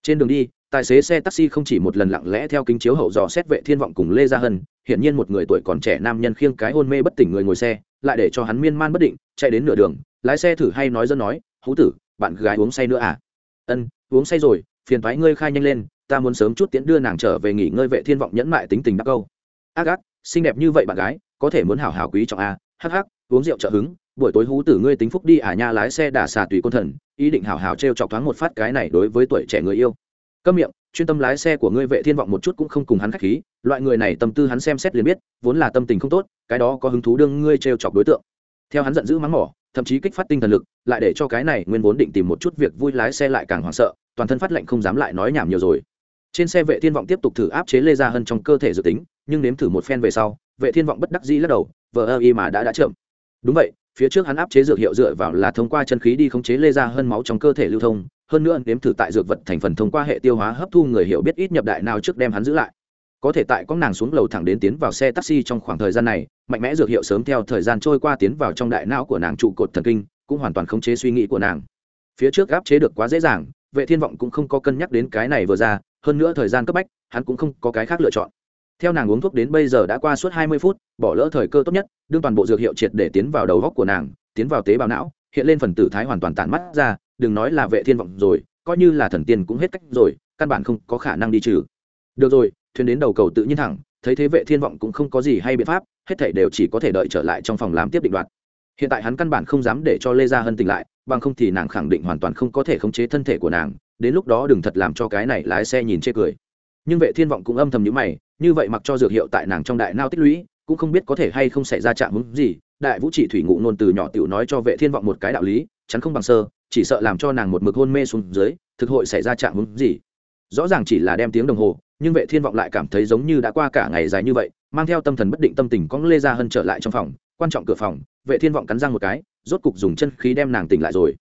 Trên đường đi tài xế xe taxi không chỉ một lần lặng lẽ theo kính chiếu hậu dò xét vệ thiên vọng cùng lê gia hân, hiển nhiên một người tuổi còn trẻ nam nhân khiêng cái hôn mê bất tỉnh người ngồi xe, lại để cho hắn miên man bất định, chạy đến nửa đường, lái xe thử hay nói dân nói, hú tử, bạn gái uống say nữa à? Ân, uống say rồi, phiền thoái ngươi khai nhanh lên, ta muốn sớm chút tiễn đưa nàng trở về nghỉ ngơi vệ thiên vọng nhẫn mại tính tình đắc câu. Ác ác, xinh đẹp như vậy bạn gái, có thể muốn hảo hảo quý trọng a à? hắc hắc, uống rượu trợ hứng, buổi tối hú tử ngươi tính phúc đi à nha, lái xe đả xà tùy côn thần, ý định hảo hảo trêu chọc thoáng một phát cái này đối với tuổi trẻ người yêu câm miệng, chuyên tâm lái xe của ngươi vệ thiên vọng một chút cũng không cùng hắn khách khí, loại người này tâm tư hắn xem xét liền biết, vốn là tâm tình không tốt, cái đó có hứng thú đương ngươi trêu chọc đối tượng. Theo hắn giận dữ mắng mỏ, thậm chí kích phát tinh thần lực, lại để cho cái này nguyên vốn định tìm một chút việc vui lái xe lại càng hoảng sợ, toàn thân phát lệnh không dám lại nói nhảm nhiều rồi. Trên xe vệ thiên vọng tiếp tục thử áp chế lê gia hân trong cơ thể dự tính, nhưng nếm thử một phen về sau, vệ thiên vọng bất đắc dĩ lắc đầu vờ ơ y mà đã đã chậm. Đúng vậy, phía trước hắn áp chế dược hiệu dựa vào là thông qua chân khí đi khống chế lê gia hân máu trong cơ thể lưu thông hơn nữa nếm thử tại dược vật thành phần thông qua hệ tiêu hóa hấp thu người hiểu biết ít nhập đại nào trước đem hắn giữ lại. Có thể tại con nàng xuống lầu thẳng đến tiến vào xe taxi trong khoảng thời gian này, mạnh mẽ dược hiệu sớm theo thời gian trôi qua tiến vào trong đại não của nàng trụ cột thần kinh, cũng hoàn toàn khống chế suy nghĩ của nàng. Phía trước áp chế được quá dễ dàng, vệ thiên vọng cũng không có cân nhắc đến cái này vừa ra, hơn nữa thời gian cấp bách, hắn cũng không có cái khác lựa chọn. Theo nàng uống thuốc đến bây giờ đã qua suốt 20 phút, bỏ lỡ thời cơ tốt nhất, đương toàn bộ dược hiệu triệt để tiến vào đầu góc của nàng, tiến vào tế bào não, hiện lên phần tử thái hoàn toàn tản mắt ra đừng nói là vệ thiên vọng rồi, coi như là thần tiên cũng hết cách rồi, căn bản không có khả năng đi trừ. Được rồi, thuyền đến đầu cầu tự nhiên thẳng, thấy thế vệ thiên vọng cũng không có gì hay biện pháp, hết thảy đều chỉ có thể đợi trở lại trong phòng làm tiếp định đoạt. Hiện tại hắn căn bản không dám để cho lê gia hân tỉnh lại, bằng không thì nàng khẳng định hoàn toàn không có thể khống chế thân thể của nàng, đến lúc đó đừng thật làm cho cái này lái xe nhìn chê cười. Nhưng vệ thiên vọng cũng âm thầm nhíu mày, như vậy mặc cho dược hiệu tại nàng trong đại nao tích lũy, cũng không biết có thể hay không xảy ra chạm hứng gì, đại vũ trị thủy ngụ nôn từ nhỏ tiểu nói cho vệ thiên vọng một cái đạo lý, chắn không bằng sơ chỉ sợ làm cho nàng một mực hôn mê xuống dưới, thực hội xảy ra trạng hứng gì. Rõ ràng chỉ là đem tiếng đồng hồ, nhưng vệ thiên vọng lại cảm thấy giống như đã qua cả ngày dài như vậy, mang theo tâm thần bất định tâm tình con lê ra hân trở lại trong phòng, quan trọng cửa phòng, vệ thiên vọng cắn răng một cái, rốt cục dùng chân khí đem nàng tỉnh lại rồi.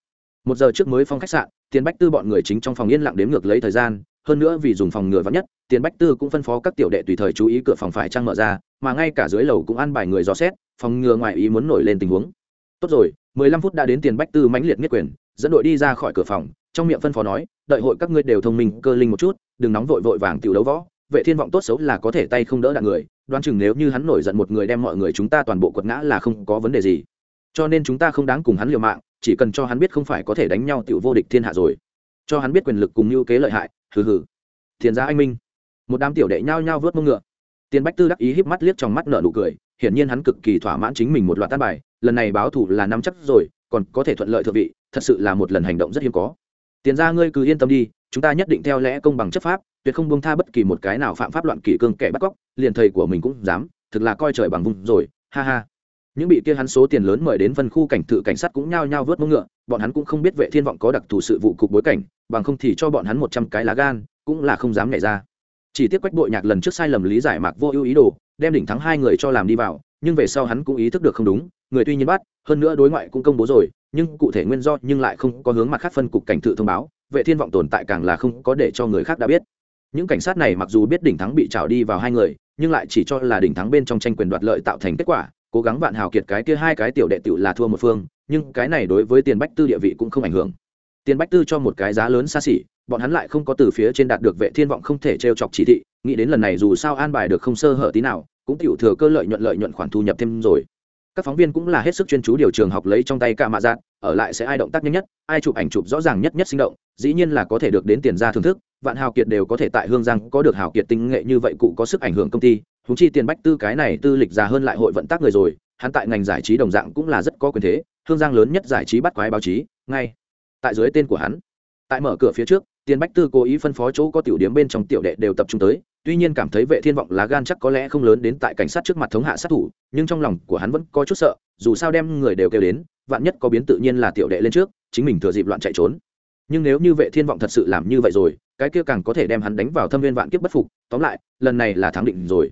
Một giờ trước mới phong khách sạn, tiền bách tư bọn người chính trong phòng yên lặng đếm ngược lấy thời gian, hơn nữa vì dùng phòng ngừa vắng nhất, tiền bách tư cũng phân phó các tiểu đệ tùy thời chú ý cửa phòng phải trang mở ra, mà ngay cả dưới lầu cũng ăn bài người dò xét, phòng ngừa ngoài ý muốn nổi lên tình huống. Tốt rồi, mười lăm phút đã đến tiền bách tư mãnh liệt nhất quyền dẫn đội đi ra khỏi cửa phòng, trong miệng phân phó nói, đợi hội các ngươi đều thông minh, cơ linh một chút, đừng nóng vội vội vàng tiểu đấu võ, vệ thiên vọng tốt xấu là có thể tay không đỡ đạn người, đoán chừng nếu như hắn nổi giận một người đem mọi người chúng ta toàn bộ quật ngã là không có vấn đề gì. Cho nên chúng ta không đáng cùng hắn liều mạng, chỉ cần cho hắn biết không phải có thể đánh nhau tiểu vô địch thiên hạ rồi. Cho hắn biết quyền lực cùng như kế lợi hại, hừ hừ. Thiền gia anh minh. Một đám tiểu đệ nhao nhao vớt mông ngựa. Tiền bách tư đắc ý híp mắt liếc trong mắt nở nụ cười, hiển nhiên hắn cực kỳ thỏa mãn chính mình một loạt tan bài, lần này báo thủ là nắm chắc rồi, còn có thể thuận lợi thượng vị thật sự là một lần hành động rất hiếm có. Tiền ra ngươi cứ yên tâm đi, chúng ta nhất định theo lẽ công bằng chấp pháp, tuyệt không buông tha bất kỳ một cái nào phạm pháp loạn kỷ cương kẻ bắt cóc, liền thầy của mình cũng dám, thực là coi trời bằng vùng rồi, ha ha. Những bị kia hắn số tiền lớn mời đến phân khu cảnh tự cảnh sát cũng nhao nhao vớt mông ngựa, bọn hắn cũng không biết vệ thiên vọng có đặc thù sự vụ cục bối cảnh, bằng không thì cho bọn hắn một trăm cái lá gan, cũng là không dám nhảy ra. Chỉ tiếc quách bội nhạc lần trước sai lầm lý giải mạc vô ưu ý đồ, đem đỉnh thắng hai người cho làm đi vào, nhưng về sau hắn cũng ý thức được không đúng, người tuy nhiên bắt, hơn nữa đối ngoại cũng công bố rồi nhưng cụ thể nguyên do nhưng lại không có hướng mặt khác phân cục cảnh tự thông báo, vệ thiên vọng tồn tại càng là không có để cho người khác đã biết. Những cảnh sát này mặc dù biết đỉnh thắng bị trào đi vào hai người, nhưng lại chỉ cho là đỉnh thắng bên trong tranh quyền đoạt lợi tạo thành kết quả, cố gắng vạn hào kiệt cái kia hai cái tiểu đệ tiểu là thua một phương, nhưng cái này đối với tiền bách tư địa vị cũng không ảnh hưởng. Tiền bách tư cho một cái giá lớn xa xỉ, bọn hắn lại không có từ phía trên đạt được vệ thiên vọng không thể trêu chọc chỉ thị, nghĩ đến lần này dù sao an bài được không sơ hở tí nào, cũng tiểu thừa cơ lợi nhuận lợi nhuận khoản thu nhập thêm rồi các phóng viên cũng là hết sức chuyên chú điều trường học lấy trong tay cả mạ dạng ở lại sẽ ai động tác nhanh nhất, ai chụp ảnh chụp rõ ràng nhất nhất sinh động, dĩ nhiên là có thể được đến tiền ra thưởng thức, vạn hào kiệt đều có thể tại hương giang có được hào kiệt tinh nghệ như vậy cụ có sức ảnh hưởng công ty húng chi tiền bách tư cái này tư lịch già hơn lại hội vận tác người rồi, hắn tại ngành giải trí đồng dạng cũng là rất có quyền thế, hương giang lớn nhất giải trí bắt quái báo chí, ngay tại dưới tên của hắn. Tại mở cửa phía trước, tiền bách tư cố ý phân phó chỗ có tiểu điếm bên trong tiểu đệ đều tập trung tới tuy nhiên cảm thấy vệ thiên vọng lá gan chắc có lẽ không lớn đến tại cảnh sát trước mặt thống hạ sát thủ, nhưng trong lòng của hắn vẫn có chút sợ, dù sao đem người đều kêu đến, vạn nhất có biến tự nhiên là tiểu đệ lên trước, chính mình thừa dịp loạn chạy trốn. Nhưng nếu như vệ thiên vọng thật sự làm như vậy rồi, cái kia càng có thể đem hắn đánh vào thâm viên vạn kiếp bất phục, tóm lại, lần này là thắng định rồi.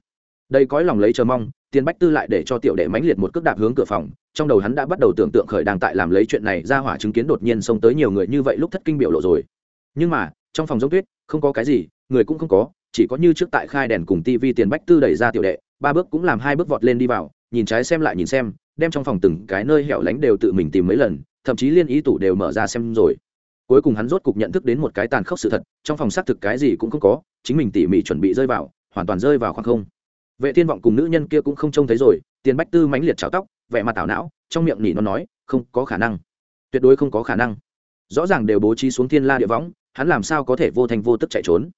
Đây cõi lòng lấy chờ mong, tiền bách tư lại để cho tiểu đệ mãnh liệt một cước đạp hướng cửa phòng, trong đầu hắn đã bắt đầu tưởng tượng khởi đang tại làm lấy chuyện này ra hỏa chứng kiến đột nhiên xông tới nhiều người như vậy lúc thất kinh biểu lộ rồi. Nhưng mà, trong phòng giống tuyết, không có cái gì, người cũng không có chỉ có như trước tại khai đèn cùng tivi tiền bách tư đẩy ra tiểu đệ, ba bước cũng làm hai bước vọt lên đi vào, nhìn trái xem lại nhìn xem, đem trong phòng từng cái nơi hẻo lánh đều tự mình tìm mấy lần, thậm chí liên ý tủ đều mở ra xem rồi. Cuối cùng hắn rốt cục nhận thức đến một cái tàn khốc sự thật, trong phòng xác thực cái gì cũng không có, chính mình tỉ mỉ chuẩn bị rơi vào, hoàn toàn rơi vào khoảng không. Vệ thiên vọng cùng nữ nhân kia cũng không trông thấy rồi, tiền bách tư mãnh liệt chảo tóc, vẻ mặt tảo não, trong miệng nỉ nó nói, không có khả năng. Tuyệt đối không có khả năng. Rõ ràng đều bố trí xuống thiên la địa võng, hắn làm sao có thể vô thành vô tức chạy trốn?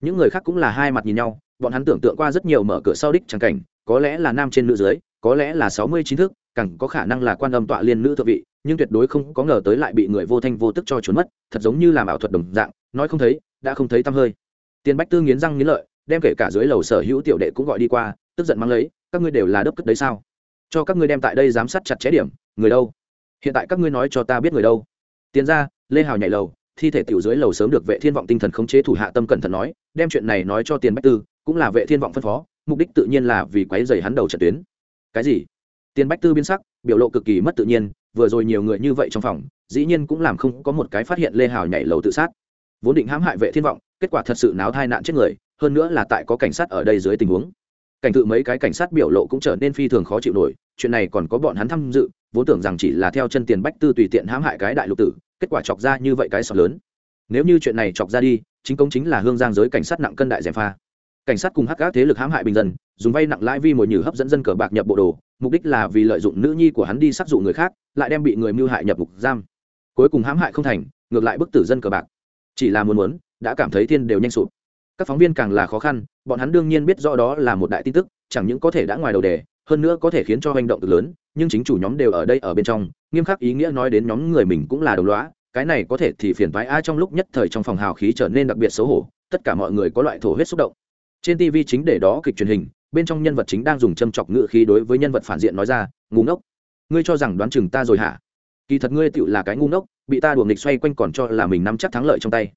Những người khác cũng là hai mặt nhìn nhau, bọn hắn tưởng tượng qua rất nhiều mở cửa sau đích chẳng cảnh, có lẽ là nam trên nữ dưới, có lẽ là sáu mươi chín thước, càng có khả năng là quan âm tọa liên nữ thượng vị, nhưng tuyệt đối không có ngờ tới lại bị người vô thanh vô tức cho trốn mất, thật giống như làm ảo thuật đồng dạng, nói không thấy, đã không thấy tăm hơi. Tiền bách tư nghiến răng nghiến lợi, đem kể cả dưới lầu sở hữu tiểu đệ cũng gọi đi qua, tức giận mang lấy, các ngươi đều là đốc cất đấy sao? Cho các ngươi đem tại đây giám sát chặt chẽ điểm, người đâu? Hiện tại các ngươi nói cho ta biết người đâu? Tiến ra, lê hào nhảy lầu thi thể tiểu dưới lầu sớm được vệ thiên vọng tinh thần khống chế thủ hạ tâm cẩn thận nói, đem chuyện này nói cho tiền bách tư, cũng là vệ thiên vọng phân phó, mục đích tự nhiên là vì quấy giày hắn đầu trận tuyến. Cái gì? Tiền bách tư biến sắc, biểu lộ cực kỳ mất tự nhiên, vừa rồi nhiều người như vậy trong phòng, dĩ nhiên cũng làm không có một cái phát hiện lê hào nhảy lầu tự sát. Vốn định hãm hại vệ thiên vọng, kết quả thật sự náo thai nạn chết người, hơn nữa là tại có cảnh sát ở đây dưới tình huống. Cảnh tự mấy cái cảnh sát biểu lộ cũng trở nên phi thường khó chịu nổi chuyện này còn có bọn hắn tham dự, vốn tưởng rằng chỉ là theo chân tiền bách tư tùy tiện hãm hại cái đại lục tử, kết quả chọc ra như vậy cái sọt lớn. Nếu như chuyện này chọc ra đi, chính công chính là hương giang giới cảnh sát nặng cân đại dèm pha. Cảnh sát cùng hắc các thế lực hãm hại bình dân, dùng vay nặng lãi vi mồi nhử hấp dẫn dân cờ bạc nhập bộ đồ, mục đích là vì lợi dụng nữ nhi của hắn đi sát dụ người khác, lại đem bị người mưu hại nhập ngục giam. Cuối cùng hãm hại không thành, ngược lại bức tử dân cờ bạc. Chỉ là muốn muốn, đã cảm thấy thiên đều nhanh sụp. Các phóng viên càng là khó khăn, bọn hắn đương nhiên biết rõ đó là một đại tin tức, chẳng những có thể đã ngoài đầu đề hơn nữa có thể khiến cho hành động cực lớn, nhưng chính chủ nhóm đều ở đây ở bên trong, nghiêm khắc ý nghĩa nói đến nhóm người mình cũng là đồng lõa, cái này có thể thì phiền phái ai trong lúc nhất thời trong phòng hào khí trở nên đặc biệt xấu hổ, tất cả mọi người có loại thổ huyết xúc động. Trên tv chính để đó kịch truyền hình, bên trong nhân vật chính đang dùng châm chọc ngự khí đối với nhân vật phản diện nói ra, ngu ngốc, ngươi cho rằng đoán chừng ta rồi hả? Kỳ thật ngươi tựu là cái ngu ngốc, bị ta đùa nghịch xoay quanh còn cho là mình nắm chắc thắng lợi trong tay.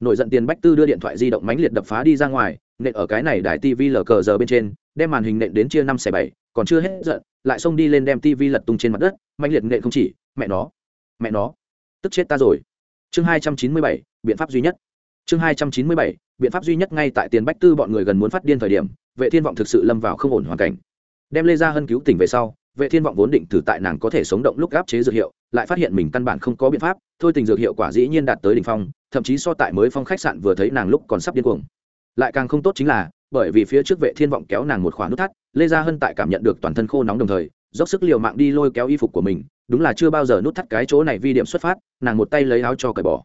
Nổi giận tiền bách tư đưa điện thoại di động mánh liệt đập phá đi ra ngoài, nện ở cái này đài tv lờ cờ giờ bên trên, đem màn hình nện đến chia năm xẻ bảy còn chưa hết giận, lại xông đi lên đem tv lật tung trên mặt đất mạnh liệt nghệ không chỉ, mẹ nó mẹ nó, tức chết ta rồi. Chương hai trăm chín mươi bảy, biện pháp duy nhất. Chương hai trăm chín mươi bảy, biện pháp duy nhất ngay tại tiền bách tư bọn người gần muốn phát điên thời điểm, vệ thiên vọng thực sự lâm vào không ổn hoàn cảnh. Đem lê ra hân cứu tỉnh về sau, vệ thiên vọng vốn định thử tại nàng có thể sống động lúc áp chế dược hiệu, lại phát hiện mình căn bản không có biện pháp, thôi tình dược hiệu quả dĩ nhiên đạt tới đỉnh phong, thậm chí so tại mới phong khách sạn vừa thấy nàng lúc còn sắp điên cuồng. Lại càng không tốt chính là bởi vì phía trước vệ thiên vọng kéo nàng một khoảng nút thắt, lê gia hân tại cảm nhận được toàn thân khô nóng đồng thời, dốc sức liều mạng đi lôi kéo y phục của mình, đúng là chưa bao giờ nút thắt cái chỗ này vi điểm xuất phát, nàng một tay lấy áo cho cởi bỏ.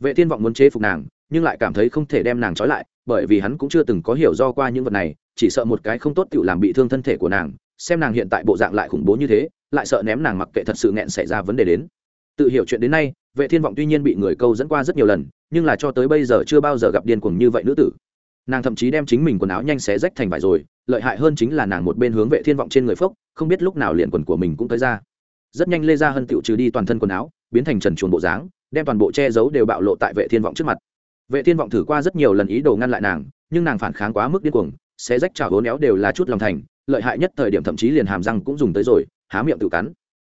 Vệ thiên vọng muốn chế phục nàng, nhưng lại cảm thấy không thể đem nàng trói lại, bởi vì hắn cũng chưa từng có hiểu do qua những vật này, chỉ sợ một cái không tốt tự làm bị thương thân thể của nàng, xem nàng hiện tại bộ dạng lại khủng bố như thế, lại sợ ném nàng mặc kệ thật sự nghẹn xảy ra vấn đề đến. Tự hiểu chuyện đến nay, vệ thiên vọng tuy nhiên bị người câu dẫn qua rất nhiều lần, nhưng là cho tới bây giờ chưa bao giờ gặp điên cuồng như vậy nữ tử nàng thậm chí đem chính mình quần áo nhanh xé rách thành vải rồi, lợi hại hơn chính là nàng một bên hướng vệ thiên vọng trên người phốc, không biết lúc nào liền quần của mình cũng tới ra. Rất nhanh lê ra hân tựu trừ đi toàn thân quần áo, biến thành trần chuồn bộ dáng, đem toàn bộ che giấu đều bạo lộ tại vệ thiên vọng trước mặt. Vệ thiên vọng thử qua rất nhiều lần ý đồ ngăn lại nàng, nhưng nàng phản kháng quá mức điên cuồng, xé rách trào hốn néo đều là chút lòng thành, lợi hại nhất thời điểm thậm chí liền hàm răng cũng dùng tới rồi, há miệng tự cắn.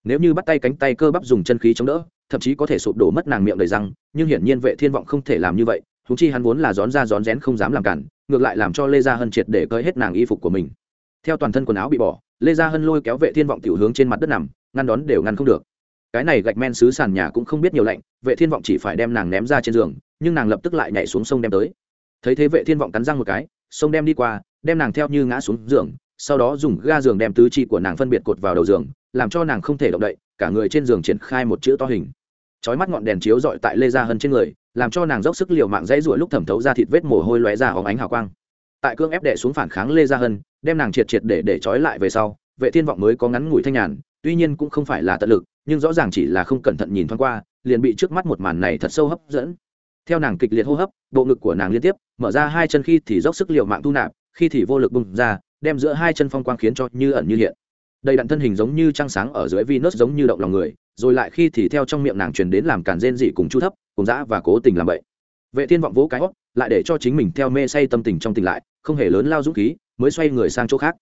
Nếu như bắt tay cánh tay cơ bắp dùng chân khí chống đỡ, thậm chí có thể sụp đổ mất nàng miệng đầy răng, nhưng hiển nhiên vệ thiên vọng không thể làm như vậy húng chi hắn vốn là rón ra rón rén không dám làm cản, ngược lại làm cho lê gia hân triệt để cởi hết nàng y phục của mình. Theo toàn thân quần áo bị bỏ, lê gia hân lôi kéo vệ thiên vọng tiểu hướng trên mặt đất nằm, ngăn đón đều ngăn không được. Cái này gạch men xứ sàn nhà cũng không biết nhiều lạnh, vệ thiên vọng chỉ phải đem nàng ném ra trên giường, nhưng nàng lập tức lại nhảy xuống sông đem tới. Thấy thế vệ thiên vọng cắn răng một cái, sông đem đi qua, đem nàng theo như ngã xuống giường, sau đó dùng ga giường đem tứ chi của nàng phân biệt cột vào đầu giường, làm cho nàng không thể động đậy, cả người trên giường triển khai một chữ to hình chói mắt ngọn đèn chiếu dọi tại lê gia hân trên người làm cho nàng dốc sức liều mạng dãy ruổi lúc thẩm thấu ra thịt vết mồ hôi lóe ra hóng ánh hào quang. Tại cương ép đệ xuống phản kháng lê gia hân đem nàng triệt triệt để để trói lại về sau vệ thiên vọng mới có ngắn ngủi thanh nhàn tuy nhiên cũng không phải là tận lực nhưng rõ ràng chỉ là không cẩn thận nhìn thoáng qua liền bị trước mắt một màn này thật sâu hấp dẫn. Theo nàng kịch liệt hô hấp bộ ngực của nàng liên tiếp mở ra hai chân khi thì dốc sức liều mạng thu nạp khi thì vô lực bung ra đem giữa hai chân phong quang khiến cho như ẩn như hiện. Đầy đặn thân hình giống như trăng sáng ở dưới Venus giống như động lòng người, rồi lại khi thì theo trong miệng nàng truyền đến làm cản rên dị cùng chu thấp, cùng dã và cố tình làm vậy. Vệ Thiên vọng vỗ cái hót, lại để cho chính mình theo mê say tâm tình trong tình lại, không hề lớn lao dũng khí, mới xoay người sang chỗ khác.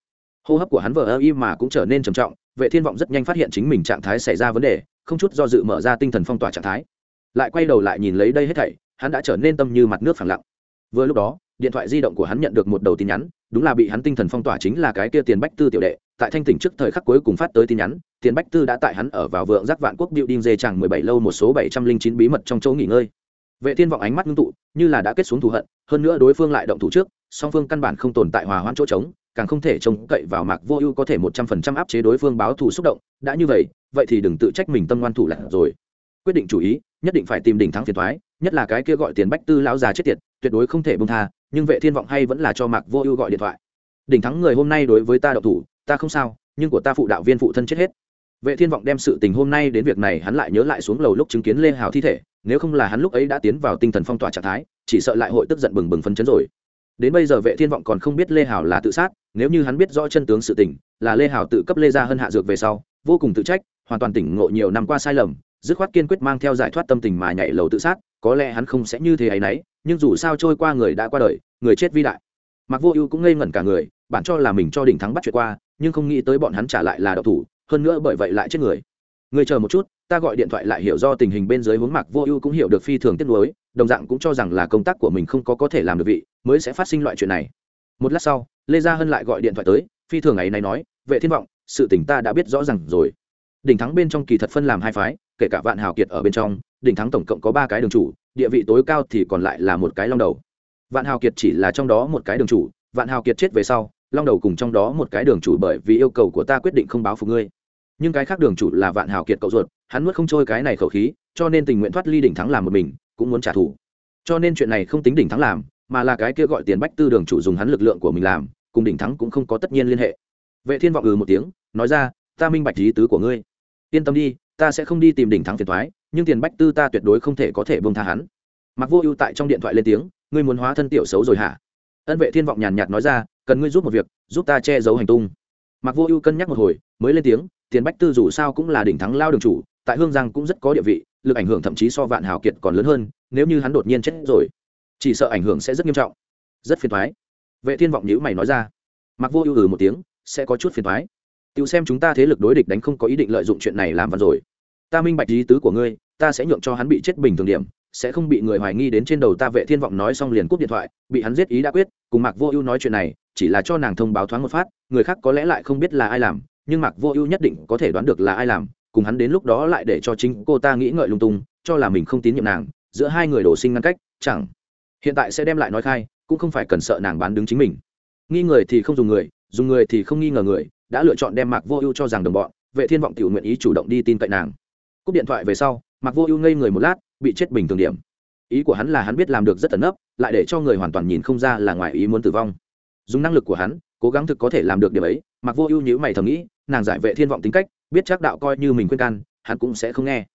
Hô hấp của hắn vờ ơ im mà cũng trở nên trầm trọng, Vệ Thiên vọng rất nhanh phát hiện chính mình trạng thái xảy ra vấn đề, không chút do dự mở ra tinh thần phong tỏa trạng thái. Lại quay đầu lại nhìn lấy đây hết thảy, hắn đã trở nên tâm như mặt nước phẳng lặng. Vừa lúc đó, điện thoại di động của hắn nhận được một đầu tin nhắn, đúng là bị hắn tinh thần phong tỏa chính là cái kia tiền bách tư tiểu đệ, tại thanh tỉnh trước thời khắc cuối cùng phát tới tin nhắn, tiền bách tư đã tại hắn ở vào vượng giác vạn quốc điệu đinh dê chẳng mười bảy lâu một số bảy trăm linh chín bí mật trong chỗ nghỉ ngơi. Vệ thiên vọng ánh mắt ngưng tụ, như là đã kết xuống thù hận, hơn nữa đối phương lại động thủ trước, song phương căn bản không tồn tại hòa hoãn chỗ trống, càng không thể trông cậy vào mạc vô ưu có thể một trăm phần trăm áp chế đối phương báo thù xúc động, đã như vậy vậy thì đừng tự trách mình tâm ngoan thủ lạc rồi. Quyết định chủ ý, nhất định phải tìm đỉnh thắng phiền thoái nhất là cái kia gọi tiền bách tư lão già chết tiệt, tuyệt đối không thể bông tha, nhưng vệ thiên vọng hay vẫn là cho mạc vô ưu gọi điện thoại. Đỉnh thắng người hôm nay đối với ta đậu thủ ta không sao, nhưng của ta phụ đạo viên phụ thân chết hết. Vệ thiên vọng đem sự tình hôm nay đến việc này hắn lại nhớ lại xuống lầu lúc chứng kiến lê hào thi thể, nếu không là hắn lúc ấy đã tiến vào tinh thần phong tỏa trạng thái, chỉ sợ lại hội tức giận bừng bừng phấn chấn rồi. Đến bây giờ vệ thiên vọng còn không biết lê hào là tự sát, nếu như hắn biết rõ chân tướng sự tình, là lê hào tự cấp lê ra hơn hạ dược về sau, vô cùng tự trách, hoàn toàn tỉnh ngộ nhiều năm qua sai lầm, dứt khoát kiên quyết mang theo giải thoát tâm tình mà nhảy lầu tự sát, có lẽ hắn không sẽ như thế ấy nấy, nhưng dù sao trôi qua người đã qua đời, người chết vi đại. Mặc vô ưu cũng ngây ngẩn cả người bản cho là mình cho đỉnh thắng bắt chuyện qua, nhưng không nghĩ tới bọn hắn trả lại là độc thủ, hơn nữa bởi vậy lại chết người. Người chờ một chút, ta gọi điện thoại lại hiểu do tình hình bên dưới hướng mạc vô ưu cũng hiểu được phi thường tiếc nuối, đồng dạng cũng cho rằng là công tác của mình không có có thể làm được vị, mới sẽ phát sinh loại chuyện này. Một lát sau, lê gia hân lại gọi điện thoại tới, phi thường ấy này nói, vệ thiên vọng, sự tình ta đã biết rõ ràng rồi. Đỉnh thắng bên trong kỳ thật phân làm hai phái, kể cả vạn hào kiệt ở bên trong, đỉnh thắng tổng cộng có ba cái đường chủ, địa vị tối cao thì còn lại là một cái long đầu. Vạn hào kiệt chỉ là trong đó một cái đường chủ vạn hào kiệt chết về sau, long đầu cùng trong đó một cái đường chủ bởi vì yêu cầu của ta quyết định không báo phục ngươi. Nhưng cái khác đường chủ là vạn hào kiệt cậu ruột, hắn nuốt không trôi cái này khẩu khí, cho nên tình nguyện thoát ly đỉnh thắng làm một mình, cũng muốn trả thù. Cho nên chuyện này không tính đỉnh thắng làm, mà là cái kia gọi tiền bách tư đường chủ dùng hắn lực lượng của mình làm, cùng đỉnh thắng cũng không có tất nhiên liên hệ. Vệ thiên vọng ừ một tiếng, nói ra, ta minh bạch lý tứ của ngươi. Yên tâm đi, ta sẽ không đi tìm đỉnh thắng phiền thoái nhưng tiền bách tư ta tuyệt đối không thể có thể bông tha hắn. Mặc vô ưu tại trong điện thoại lên tiếng, ngươi muốn hóa thân tiểu xấu rồi hả? Ân vệ thiên vọng nhàn nhạt nói ra, cần ngươi giúp một việc, giúp ta che giấu hành tung. Mặc vô ưu cân nhắc một hồi, mới lên tiếng, tiền bách tư dù sao cũng là đỉnh thắng lao đường chủ, tại hương giang cũng rất có địa vị, lực ảnh hưởng thậm chí so vạn hào kiệt còn lớn hơn, nếu như hắn đột nhiên chết rồi, chỉ sợ ảnh hưởng sẽ rất nghiêm trọng. Rất phiền thoái vệ thiên vọng nhữ mày nói ra. Mặc vô ưu ừ một tiếng, sẽ có chút phiền thoái tự xem chúng ta thế lực đối địch đánh không có ý định lợi dụng chuyện này làm văn rồi. Ta minh bạch ý tứ của ngươi, ta sẽ nhượng cho hắn bị chết bình thường điểm sẽ không bị người hoài nghi đến trên đầu ta vệ thiên vọng nói xong liền cúp điện thoại, bị hắn giết ý đã quyết, cùng mạc vô ưu nói chuyện này, chỉ là cho nàng thông báo thoáng một phát, người khác có lẽ lại không biết là ai làm, nhưng mạc vô ưu nhất định có thể đoán được là ai làm, cùng hắn đến lúc đó lại để cho chính cô ta nghĩ ngợi lung tung, cho là mình không tín nhiệm nàng, giữa hai người đổ sinh ngăn cách, chẳng. Hiện tại sẽ đem lại nói khai, cũng không phải cần sợ nàng bán đứng chính mình. Nghi người thì không dùng người dùng người thì không nghi ngờ người, đã lựa chọn đem mạc vô ưu cho rằng đồng bọn, vệ thiên vọng tiểu nguyện ý chủ động đi tin cậy nàng. Cúp điện thoại về sau, mạc vô ưu ngây người một lát bị chết bình thường điểm. Ý của hắn là hắn biết làm được rất tẩn nấp, lại để cho người hoàn toàn nhìn không ra là ngoài ý muốn tử vong. Dùng năng lực của hắn, cố gắng thực có thể làm được điểm ấy mặc vô ưu nhữ mày thầm nghĩ, nàng giải vệ thiên vọng tính cách, biết chắc đạo coi như mình khuyên can, hắn cũng sẽ không nghe.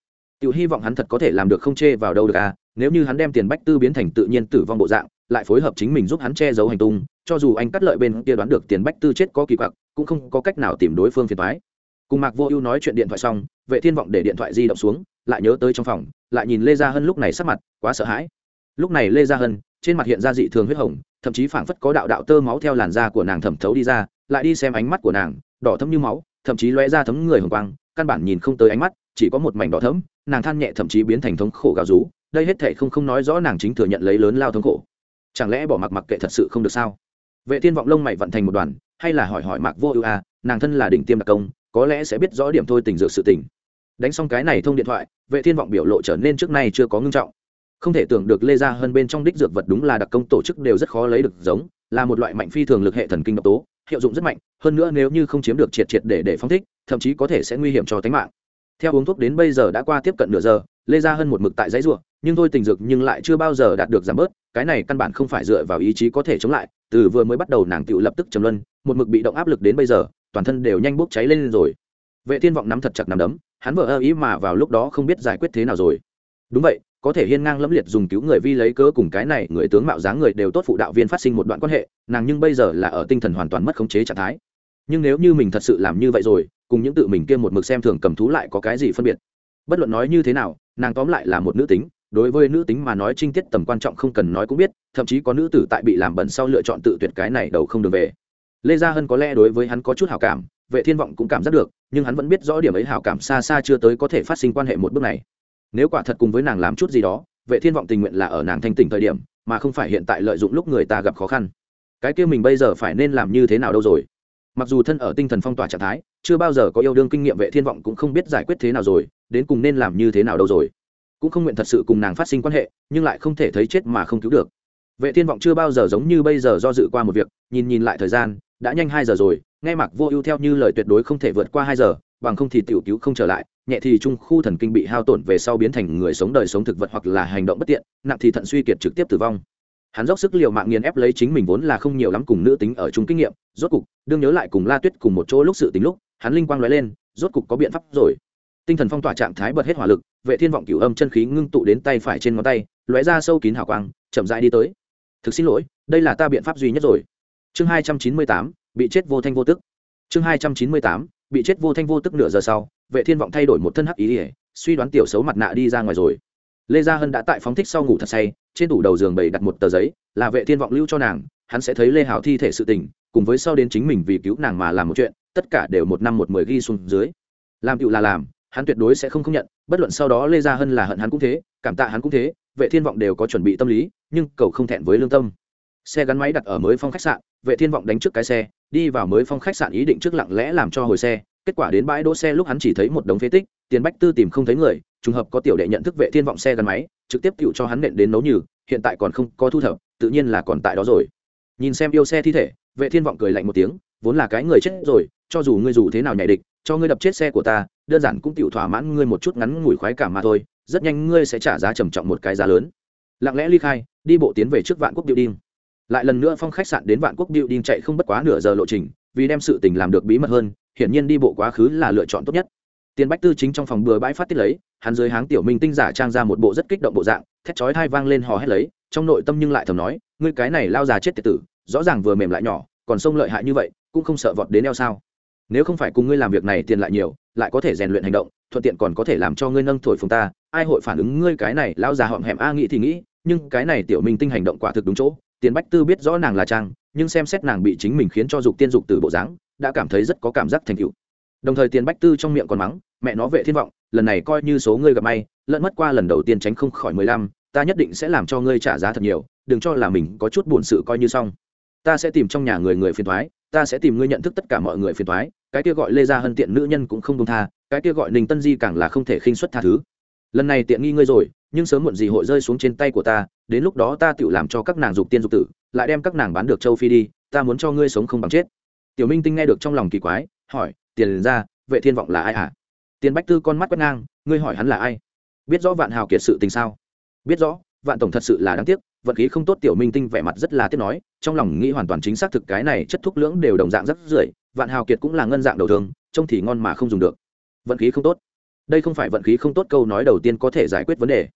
Tự hy vọng hắn thật có thể làm được không chê vào đâu được à nếu như hắn đem tiền bách tư biến thành tự nhiên tử vong bộ dạng, lại phối hợp chính mình giúp hắn che giấu hành tung, cho dù anh cắt lợi bên kia đoán được tiền bách tư chết có kỳ quặc, cũng không có cách nào tìm đối phương phiền thoái cùng mạc vô ưu nói chuyện điện thoại xong, vệ thiên vọng để điện thoại di động xuống lại nhớ tới trong phòng, lại nhìn lê gia hân lúc này sắc mặt quá sợ hãi. Lúc này lê gia hân, trên mặt hiện ra dị thường huyết hồng, thậm chí phảng phất có đạo đạo tơ máu theo làn da của nàng thẩm thấu đi ra, lại đi xem ánh mắt của nàng, đỏ thấm như máu, thậm chí lóe ra thấm người hồng quang, căn bản nhìn không tới ánh mắt, chỉ có một mảnh đỏ thấm nàng than nhẹ thậm chí biến thành thống khổ gào rú, đây hết thệ không không nói rõ nàng chính thừa nhận lấy lớn lao thống khổ. Chẳng lẽ bỏ mặc mặc kệ thật sự không được sao? Vệ thiên vọng lông mày vận thành một đoàn, hay là hỏi hỏi mạc vô ưu a nàng thân là đỉnh tiêm đặc công, có lẽ sẽ biết rõ điểm thôi tình dược sự tình đánh xong cái này thông điện thoại, vệ thiên vọng biểu lộ trở nên trước nay chưa có ngưng trọng. Không thể tưởng được lê ra hơn bên trong đích dược vật đúng là đặc công tổ chức đều rất khó lấy được giống, là một loại mạnh phi thường lực hệ thần kinh độc tố, hiệu dụng rất mạnh, hơn nữa nếu như không chiếm được triệt triệt để để phong thích, thậm chí có thể sẽ nguy hiểm cho tính mạng. Theo uống thuốc đến bây giờ đã qua tiếp cận nửa giờ, lê ra hơn một mực tại dãy ruộng, nhưng thôi tình dược nhưng lại chưa bao giờ đạt được giảm bớt, cái này căn bản không phải dựa vào ý chí có thể chống lại, từ vừa mới bắt đầu nàng tự lập tức trầm luân, một mực bị động áp lực đến bây giờ, toàn thân đều nhanh bốc cháy lên rồi vệ thiên vọng nắm thật chặt nắm đấm, hắn vợ ơ ý mà vào lúc đó không biết giải quyết thế nào rồi. Đúng vậy, có thể hiên ngang lẫm liệt dùng cứu người vi lấy cớ cùng cái này người tướng mạo dáng người đều tốt phụ đạo viên phát sinh một đoạn quan hệ, nàng nhưng bây giờ là ở tinh thần hoàn toàn mất khống chế trạng thái. Nhưng nếu như mình thật sự làm như vậy rồi, cùng những tự mình kia một mực xem thường cầm thú lại có cái gì phân biệt? Bất luận nói như thế nào, nàng tóm lại là một nữ tính, đối với nữ tính mà nói trinh tiết tầm quan trọng không cần nói cũng biết, thậm chí có nữ tử tại bị làm bẩn sau lựa chọn tự tuyệt cái này đầu không được về. Lê gia hân có lẽ đối với hắn có chút hảo cảm vệ thiên vọng cũng cảm giác được, nhưng hắn vẫn biết rõ điểm ấy hảo cảm xa xa chưa tới có thể phát sinh quan hệ một bước này. Nếu quả thật cùng với nàng làm chút gì đó, vệ thiên vọng tình nguyện là ở nàng thanh tỉnh thời điểm, mà không phải hiện tại lợi dụng lúc người ta gặp khó khăn. Cái kia mình bây giờ phải nên làm như thế nào đâu rồi? Mặc dù thân ở tinh thần phong tỏa trạng thái, chưa bao giờ có yêu đương kinh nghiệm, vệ thiên vọng cũng không biết giải quyết thế nào rồi, đến cùng nên làm như thế nào đâu rồi? Cũng không nguyện thật sự cùng nàng phát sinh quan hệ, nhưng lại không thể thấy chết mà không cứu được. Vệ thiên vọng chưa bao giờ giống như bây giờ do dự qua một việc, nhìn nhìn lại thời gian, đã nhanh hai giờ rồi nghe mặc vô ưu theo như lời tuyệt đối không thể vượt qua hai giờ, bằng không thì tiểu cứu không trở lại, nhẹ thì trung khu thần kinh bị hao tổn về sau biến thành người sống đời sống thực vật hoặc là hành động bất tiện, nặng thì thận suy kiệt trực tiếp tử vong. Hắn dốc sức l i ề u mạng nghiền ép lấy chính mình vốn là không nhiều lắm cùng nữ tính ở chung kinh nghiệm, rốt cục, đương nhớ lại cùng la tuyết cùng một chỗ lúc sự tính lúc, hắn linh quang nói lên, rốt cục có biện pháp rồi. Tinh thần phong tỏa trạng thái bật hết hỏa lực, vệ thiên vọng cửu âm chân khí ngưng tụ đến tay phải trên ngón tay, lóe ra sâu kín hào quang, chậm rãi đi tới. Thực xin lỗi, đây là ta biện pháp duy nhất rồi. Chương hai trăm chín mươi tám bị chết vô thanh vô tức. Chương hai trăm chín mươi tám, bị chết vô thanh vô tức nửa giờ sau, vệ thiên vọng thay đổi một thân hắc ý ỉa suy đoán tiểu xấu mặt nạ đi ra ngoài rồi. Lê gia hân đã tại phóng thích sau ngủ thật say, trên tủ đầu giường bày đặt một tờ giấy, là vệ thiên vọng lưu cho nàng, hắn sẽ thấy lê hảo thi thể sự tình, cùng với sau đến chính mình vì cứu nàng mà làm một chuyện, tất cả đều một năm một mười ghi xuống dưới. Làm cựu là làm, hắn tuyệt đối sẽ không công nhận, bất luận sau đó lê gia hân là hận hắn cũng thế, cảm tạ hắn cũng thế, vệ thiên vọng đều có chuẩn bị tâm lý, nhưng cầu không thẹn với lương tâm. Xe gắn máy đặt ở mới phong khách sạn, vệ thiên vọng đánh trước cái xe đi vào mới phong khách sạn ý định trước lặng lẽ làm cho hồi xe, kết quả đến bãi đỗ xe lúc hắn chỉ thấy một đống phế tích, tiền bách tư tìm không thấy người, trùng hợp có tiểu đệ nhận thức vệ thiên vọng xe gắn máy, trực tiếp cựu cho hắn nện đến nấu nhừ, hiện tại còn không có thu thập, tự nhiên là còn tại đó rồi. Nhìn xem yêu xe thi thể, vệ thiên vọng cười lạnh một tiếng, vốn là cái người chết rồi, cho dù ngươi dù thế nào nhảy địch, cho ngươi đập chết xe của ta, đơn giản cũng tiểu thỏa mãn ngươi một chút ngắn ngủi khoái cảm mà thôi, rất nhanh ngươi sẽ trả giá trầm trọng một cái giá lớn. Lặng lẽ ly khai, đi bộ tiến về trước vạn quốc điệu đinh lại lần nữa phong khách sạn đến vạn quốc điệu đinh chạy không bất quá nửa giờ lộ trình, vì đem sự tình làm được bí mật hơn, hiển nhiên đi bộ quá khứ là lựa chọn tốt nhất. Tiền bách tư chính trong phòng bừa bãi phát tiết lấy, hắn dưới háng tiểu minh tinh giả trang ra một bộ rất kích động bộ dạng, thét chói thai vang lên hò hét lấy, trong nội tâm nhưng lại thầm nói, ngươi cái này lao già chết tiệt tử, rõ ràng vừa mềm lại nhỏ, còn sông lợi hại như vậy, cũng không sợ vọt đến eo sao. Nếu không phải cùng ngươi làm việc này tiền lại nhiều, lại có thể rèn luyện hành động, thuận tiện còn có thể làm cho ngươi nâng thổi phùng ta, ai hội phản ứng ngươi cái này, lao già họm hẹm a nghĩ thì nghĩ, nhưng cái này tiểu minh tinh hành động quả thực đúng chỗ tiền bách tư biết rõ nàng là trang, nhưng xem xét nàng bị chính mình khiến cho dục tiên dục từ bộ dáng, đã cảm thấy rất có cảm giác thành cựu đồng thời tiền bách tư trong miệng còn mắng, mẹ nó vệ thiên vọng, lần này coi như số ngươi gặp may, lẫn mất qua lần đầu tiên tránh không khỏi mười lăm, ta nhất định sẽ làm cho ngươi trả giá thật nhiều, đừng cho là mình có chút buồn sự coi như xong. Ta sẽ tìm trong nhà người người phiền thoái ta sẽ tìm ngươi nhận thức tất cả mọi người phiền thoái cái kia gọi lê gia hân tiện nữ nhân cũng không công tha, cái kia gọi ninh tân di càng là không thể khinh xuất tha thứ. Lần này tiện nghi ngươi rồi nhưng sớm muộn gì hội rơi xuống trên tay của ta, đến lúc đó ta tự làm cho các nàng dục tiên dục tử, lại đem các nàng bán được châu phi đi, ta muốn cho ngươi sống không bằng chết. Tiểu minh tinh nghe được trong lòng kỳ quái, hỏi, tiền ra, vệ thiên vọng là ai à tiền bách tư con mắt quét ngang, ngươi hỏi hắn là ai? Biết rõ vạn hào kiệt sự tình sao? Biết rõ, vạn tổng thật sự là đáng tiếc. Vận khí không tốt, tiểu minh tinh vẻ mặt rất là tiếc nói, trong lòng nghĩ hoàn toàn chính xác thực cái này chất thuốc lưỡng đều đồng dạng rất rưởi, vạn hào kiệt cũng là ngân dạng đầu thường, trông thì ngon mà không dùng được. Vận khí không tốt. Đây không phải vận khí không tốt câu nói đầu tiên có thể giải quyết vấn đề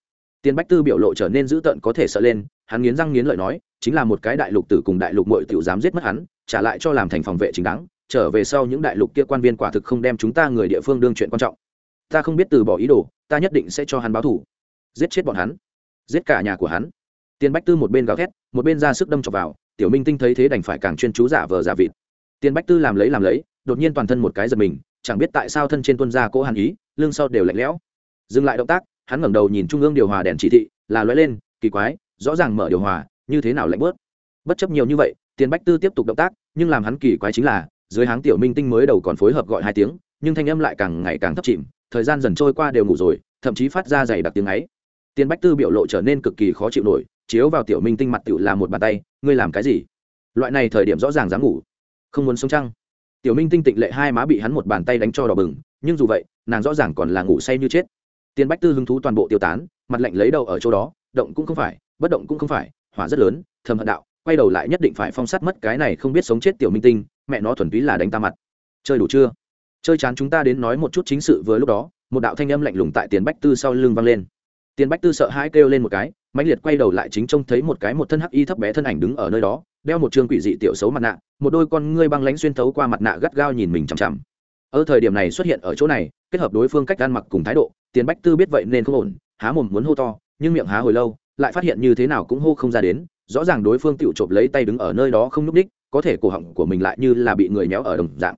tiền bách tư biểu lộ trở nên dữ tợn có thể sợ lên hắn nghiến răng nghiến lợi nói chính là một cái đại lục tử cùng đại lục muội tiểu dám giết mất hắn trả lại cho làm thành phòng vệ chính đáng trở về sau những đại lục kia quan viên quả thực không đem chúng ta người địa phương đương chuyện quan trọng. Ta không biết từ bỏ ý đồ ta nhất định sẽ cho hắn báo thù, giết chết bọn hắn. Giết cả nhà của hắn. Tiền bách tư một bên gào thét một bên ra sức đâm chọc vào tiểu minh tinh thấy thế đành phải càng chuyên chú giả vờ giả vịt. Tiền bách tư làm lấy làm lấy đột nhiên toàn thân một cái giật mình chẳng biết tại sao thân trên tuân ra cỗ hàn ý lưng sau đều lạnh lẽo. Dừng lại động tác hắn ngẩng đầu nhìn trung ương điều hòa đèn chỉ thị, là lóe lên, kỳ quái, rõ ràng mở điều hòa, như thế nào lạnh bớt. Bất chấp nhiều như vậy, tiền bách tư tiếp tục động tác, nhưng làm hắn kỳ quái chính là, dưới háng tiểu minh tinh mới đầu còn phối hợp gọi hai tiếng, nhưng thanh âm lại càng ngày càng thấp chìm, thời gian dần trôi qua đều ngủ rồi, thậm chí phát ra dày đặc tiếng ấy. Tiền bách tư biểu lộ trở nên cực kỳ khó chịu nổi, chiếu vào tiểu minh tinh mặt tiểu là một bàn tay, ngươi làm cái gì? Loại này thời điểm rõ ràng dám ngủ. Không muốn sống chăng? Tiểu minh tinh tịnh lệ hai má bị hắn một bàn tay đánh cho đỏ bừng, nhưng dù vậy, nàng rõ ràng còn là ngủ say như chết tiền bách tư hứng thú toàn bộ tiêu tán, mặt lạnh lấy đầu ở chỗ đó, động cũng không phải, bất động cũng không phải, hỏa rất lớn, thầm hận đạo, quay đầu lại nhất định phải phong sát mất cái này không biết sống chết tiểu minh tinh, mẹ nó thuần túy là đánh ta mặt. Chơi đủ chưa? Chơi chán chúng ta đến nói một chút chính sự vừa lúc đó, một đạo thanh âm lạnh lùng tại tiền bách tư sau lưng vang lên. Tiền bách tư sợ hãi kêu lên một cái, mãnh liệt quay đầu lại chính trông thấy một cái một thân hắc y thấp bé thân ảnh đứng ở nơi đó, đeo một trường quỷ dị tiểu xấu mặt nạ, một đôi con ngươi băng lánh xuyên thấu qua mặt nạ gắt gao nhìn mình chằm chằm. Ở thời điểm này xuất hiện ở chỗ này kết hợp đối phương cách ăn mặc cùng thái độ, tiền bách tư biết vậy nên không ổn, há mồm muốn hô to, nhưng miệng há hồi lâu, lại phát hiện như thế nào cũng hô không ra đến, rõ ràng đối phương tựu chộp lấy tay đứng ở nơi đó không núp đích có thể cổ họng của mình lại như là bị người méo ở đồng dạng.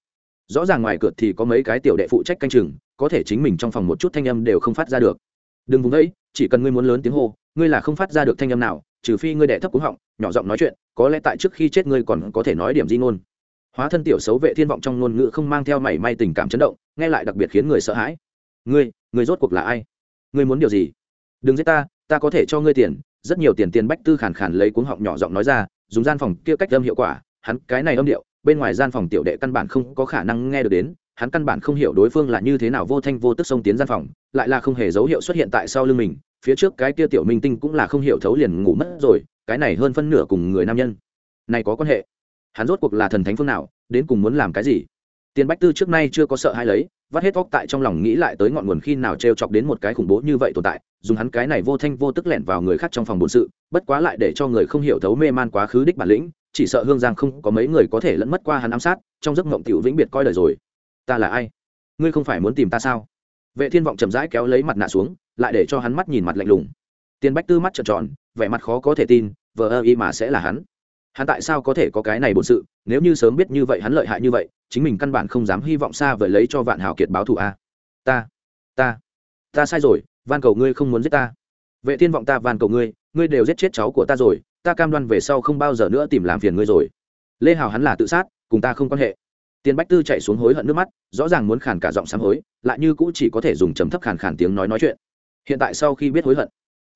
Rõ ràng ngoài cửa thì có mấy cái tiểu đệ phụ trách canh chừng, có thể chính mình trong phòng một chút thanh âm đều không phát ra được. Đừng vùng đấy chỉ cần ngươi muốn lớn tiếng hô, ngươi là không phát ra được thanh âm nào, trừ phi ngươi đệ thấp cúng họng, nhỏ giọng nói chuyện, có lẽ tại trước khi chết ngươi còn có thể nói điểm di ngôn hóa thân tiểu xấu vệ thiên vọng trong ngôn ngữ không mang theo mảy may tình cảm chấn động, nghe lại đặc biệt khiến người sợ hãi. Ngươi ngươi rốt cuộc là ai? Ngươi muốn điều gì? Đừng giết ta ta có thể cho ngươi tiền. Rất nhiều tiền tiền bách tư khàn khàn lấy cuống họng nhỏ giọng nói ra, dùng gian phòng kia cách âm hiệu quả. Hắn, cái này âm điệu, bên ngoài gian phòng tiểu đệ căn bản không có khả năng nghe được đến. Hắn căn bản không hiểu đối phương là như thế nào vô thanh vô tức xông tiến gian phòng, lại là không hề dấu hiệu xuất hiện tại sau lưng mình. Phía trước cái kia tiểu minh tinh cũng là không hiểu thấu liền ngủ mất rồi. Cái này hơn phân nửa cùng người nam nhân. Này có quan hệ? Hắn rốt cuộc là thần thánh phương nào, đến cùng muốn làm cái gì? Tiền bách tư trước nay chưa có sợ hay lấy, vắt hết óc tại trong lòng nghĩ lại tới ngọn nguồn khi nào t chọc đến một cái khủng bố như vậy tồn tại, dùng hắn cái này vô thanh vô tức lẻn vào người khác trong phòng bổn sự, bất quá lại để cho người không hiểu thấu mê man quá khứ đích bản lĩnh, chỉ sợ hương giang không có mấy người có thể lẫn mất qua hắn ám sát, trong giấc mộng tiểu vĩnh biệt coi lời rồi. Ta là ai? Ngươi không phải muốn tìm ta sao? Vệ thiên vọng chậm rãi kéo lấy mặt nạ xuống, lại để cho hắn mắt nhìn mặt lạnh lùng. Tiền bách tư mắt trợn tròn, vẻ mặt khó có thể tin, vờ ơ y mà sẽ là hắn hắn tại sao có thể có cái này bổn sự? Nếu như sớm biết như vậy hắn lợi hại như vậy, chính mình căn bản không dám hy vọng xa vời lấy cho vạn hào kiệt báo thù a. Ta ta ta sai rồi, van cầu ngươi không muốn giết ta. Vệ thiên vọng ta, van cầu ngươi ngươi đều giết chết cháu của ta rồi, ta cam đoan về sau không bao giờ nữa tìm làm phiền ngươi rồi. Lê hào hắn là tự sát, cùng ta không quan hệ. Tiền bách tư chạy xuống hối hận nước mắt, rõ ràng muốn khàn cả giọng sám hối, lại như cũ chỉ có thể dùng trầm thấp khàn khàn tiếng nói nói chuyện. Hiện tại sau khi biết hối hận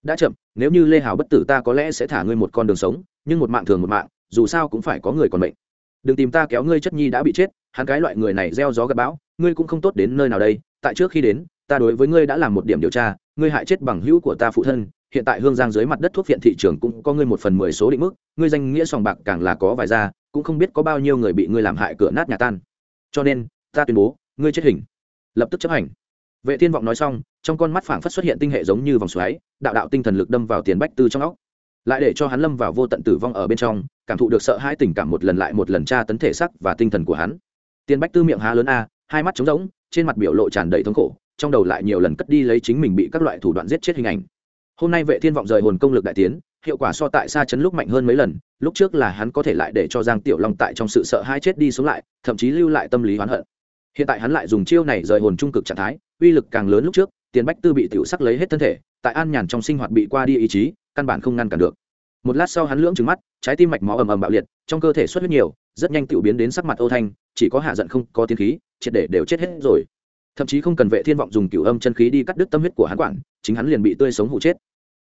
đã chậm, nếu như lê hào bất tử ta có lẽ sẽ thả ngươi một con đường sống, nhưng một mạng thường một mạng, dù sao cũng phải có người còn bệnh đừng tìm ta kéo ngươi, chất nhi đã bị chết, hắn cái loại người này gieo gió gặp bão, ngươi cũng không tốt đến nơi nào đây. Tại trước khi đến, ta đối với ngươi đã làm một điểm điều tra, ngươi hại chết bằng hữu của ta phụ thân, hiện tại hương giang dưới mặt đất thuốc viện thị trường cũng có ngươi một phần mười số định mức, ngươi danh nghĩa sòng bạc càng là có vài ra cũng không biết có bao nhiêu người bị ngươi làm hại cửa nát nhà tan. Cho nên, ta tuyên bố, ngươi chết hình. Lập tức chấp hành vệ thiên vọng nói xong, trong con mắt phảng phất xuất hiện tinh hệ giống như vòng xoáy, đạo đạo tinh thần lực đâm vào tiền bách tư trong óc. Lại để cho hắn lâm vào vô tận tử vong ở bên trong, cảm thụ được sợ hãi tình cảm một lần lại một lần tra tấn thể sắc và tinh thần của hắn. Tiền bách tư miệng há lớn a, hai mắt trống rỗng, trên mặt biểu lộ tràn đầy thống khổ, trong đầu lại nhiều lần cất đi lấy chính mình bị các loại thủ đoạn giết chết hình ảnh. Hôm nay vệ thiên vọng rời hồn công lực đại tiến, hiệu quả so tại xa chấn lúc mạnh hơn mấy lần, lúc trước là hắn có thể lại để cho giang tiểu long tại trong sự sợ hãi chết đi sống lại, thậm chí lưu lại tâm lý oán hận. Hiện tại hắn lại dùng chiêu này rời hồn trung cực trạng thái uy lực càng lớn lúc trước, tiền bách tư bị tiểu sắc lấy hết thân thể, tại an nhàn trong sinh hoạt bị qua đi ý chí, căn bản không ngăn cản được. Một lát sau hắn lưỡng trứng mắt, trái tim mạch máu ầm ầm bạo liệt, trong cơ thể xuất huyết nhiều, rất nhanh tiểu biến đến sắc mặt ô thanh, chỉ có hạ giận không có tiên khí, triệt để đều chết hết rồi. Thậm chí không cần vệ thiên vọng dùng cửu âm chân khí đi cắt đứt tâm huyết của hắn quản, chính hắn liền bị tươi sống hụ chết.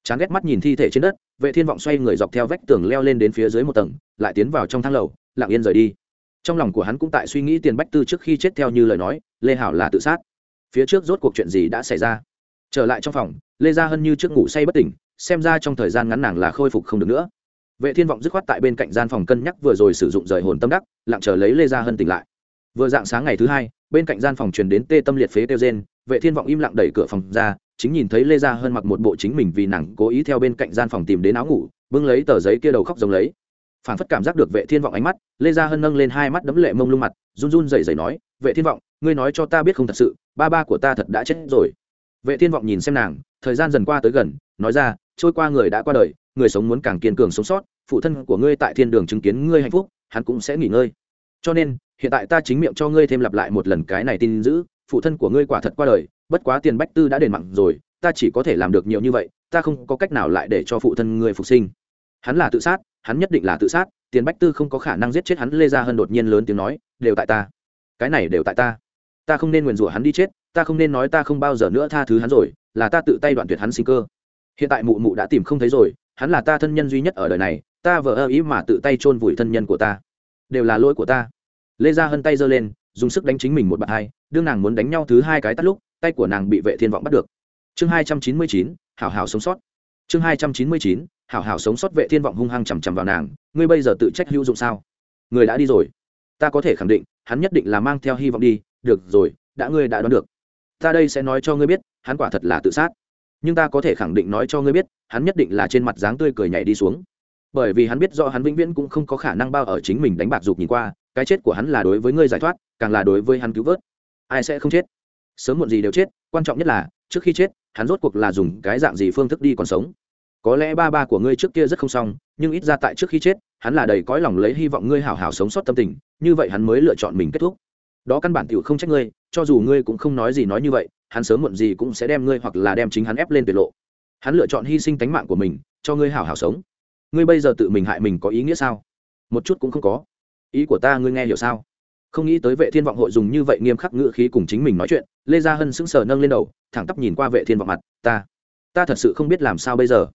Chán ghét mắt nhìn thi thể trên đất, vệ thiên vọng xoay người dọc theo vách tường leo lên đến phía dưới một tầng, lại tiến vào trong thang lầu, lặng yên rời đi. Trong lòng của hắn cũng tại suy nghĩ tiền bách tư trước khi chết theo như lời nói, lê hảo là tự sát phía trước rốt cuộc chuyện gì đã xảy ra. Trở lại trong phòng, lê gia hân như trước ngủ say bất tỉnh, xem ra trong thời gian ngắn nàng là khôi phục không được nữa. Vệ thiên vọng dứt khoát tại bên cạnh gian phòng cân nhắc vừa rồi sử dụng rời hồn tâm đắc, lặng chờ lấy lê gia hân tỉnh lại. Vừa dạng sáng ngày thứ hai, bên cạnh gian phòng truyền đến tê tâm liệt phế tiêu gen vệ thiên vọng im lặng đẩy cửa phòng ra, chính nhìn thấy lê gia hân mặc một bộ chính mình vì nàng cố ý theo bên cạnh gian phòng tìm đến áo ngủ, bưng lấy tờ giấy kia đầu khóc giống lấy phản phất cảm giác được vệ thiên vọng ánh mắt, lê gia hân nâng lên hai mắt đấm lệ mông lung mặt, run run rẩy rẩy nói, vệ thiên vọng, ngươi nói cho ta biết không thật sự, ba ba của ta thật đã chết rồi. Vệ thiên vọng nhìn xem nàng, thời gian dần qua tới gần, nói ra, trôi qua người đã qua đời, người sống muốn càng kiên cường sống sót, phụ thân của ngươi tại thiên đường chứng kiến ngươi hạnh phúc, hắn cũng sẽ nghỉ ngơi. Cho nên, hiện tại ta chính miệng cho ngươi thêm lặp lại một lần cái này tin giữ, phụ thân của ngươi quả thật qua đời, bất quá tiền bách tư đã đền mặn rồi, ta chỉ có thể làm được nhiều như vậy, ta không có cách nào lại để cho phụ thân ngươi phục sinh hắn là tự sát, hắn nhất định là tự sát, tiền bách tư không có khả năng giết chết hắn, lê gia hơn đột nhiên lớn tiếng nói, đều tại ta. Cái này đều tại ta. Ta không nên nguyền rủa hắn đi chết, ta không nên nói ta không bao giờ nữa tha thứ hắn rồi, là ta tự tay đoạn tuyệt hắn sinh cơ. Hiện tại mụ mụ đã tìm không thấy rồi, hắn là ta thân nhân duy nhất ở đời này, ta vợ ơ ý mà tự tay chôn vùi thân nhân của ta. Đều là lỗi của ta. Lê gia hân tay giơ lên, dùng sức đánh chính mình một bạn hai đương nàng muốn đánh nhau thứ hai cái tắt lúc, tay của nàng bị vệ thiên vọng bắt được. Chương hai trăm chín mươi chín, hảo hảo sống sót. Chương hai trăm chín mươi chín hảo hảo sống sót vệ thiên vọng hung hăng chằm chằm vào nàng, ngươi bây giờ tự trách hữu dụng sao? Người đã đi rồi, ta có thể khẳng định, hắn nhất định là mang theo hy vọng đi, được rồi, đã ngươi đã đoán được. Ta đây sẽ nói cho ngươi biết, hắn quả thật là tự sát. Nhưng ta có thể khẳng định nói cho ngươi biết, hắn nhất định là trên mặt dáng tươi cười nhảy đi xuống. Bởi vì hắn biết do hắn vĩnh viễn cũng không có khả năng bao ở chính mình đánh bạc dục nhìn qua, cái chết của hắn là đối với ngươi giải thoát, càng là đối với hắn cứu vớt. Ai sẽ không chết? Sớm muộn gì đều chết, quan trọng nhất là, trước khi chết, hắn rốt cuộc là dùng cái dạng gì phương thức đi còn sống? Có lẽ ba ba của ngươi trước kia rất không xong, nhưng ít ra tại trước khi chết, hắn là đầy cõi lòng lấy hy vọng ngươi hào hào sống sót tâm tình, như vậy hắn mới lựa chọn mình kết thúc. Đó căn bản t không trách ngươi, cho dù ngươi cũng không nói gì nói như vậy, hắn sớm muộn gì cũng sẽ đem ngươi hoặc là đem chính hắn ép lên tuyệt lộ. Hắn lựa chọn hy sinh tánh mạng của mình, cho ngươi hào hào sống. Ngươi bây giờ tự mình hại mình có ý nghĩa sao? Một chút cũng không có. Ý của ta ngươi nghe hiểu sao? Không nghĩ tới vệ thiên vọng hội dùng như vậy nghiêm khắc ngữ khí cùng chính mình nói chuyện, lê gia hân sững sờ nâng lên đầu, thẳng tắp nhìn qua vệ thiên vọng mặt, ta ta thật sự không biết làm sao bây giờ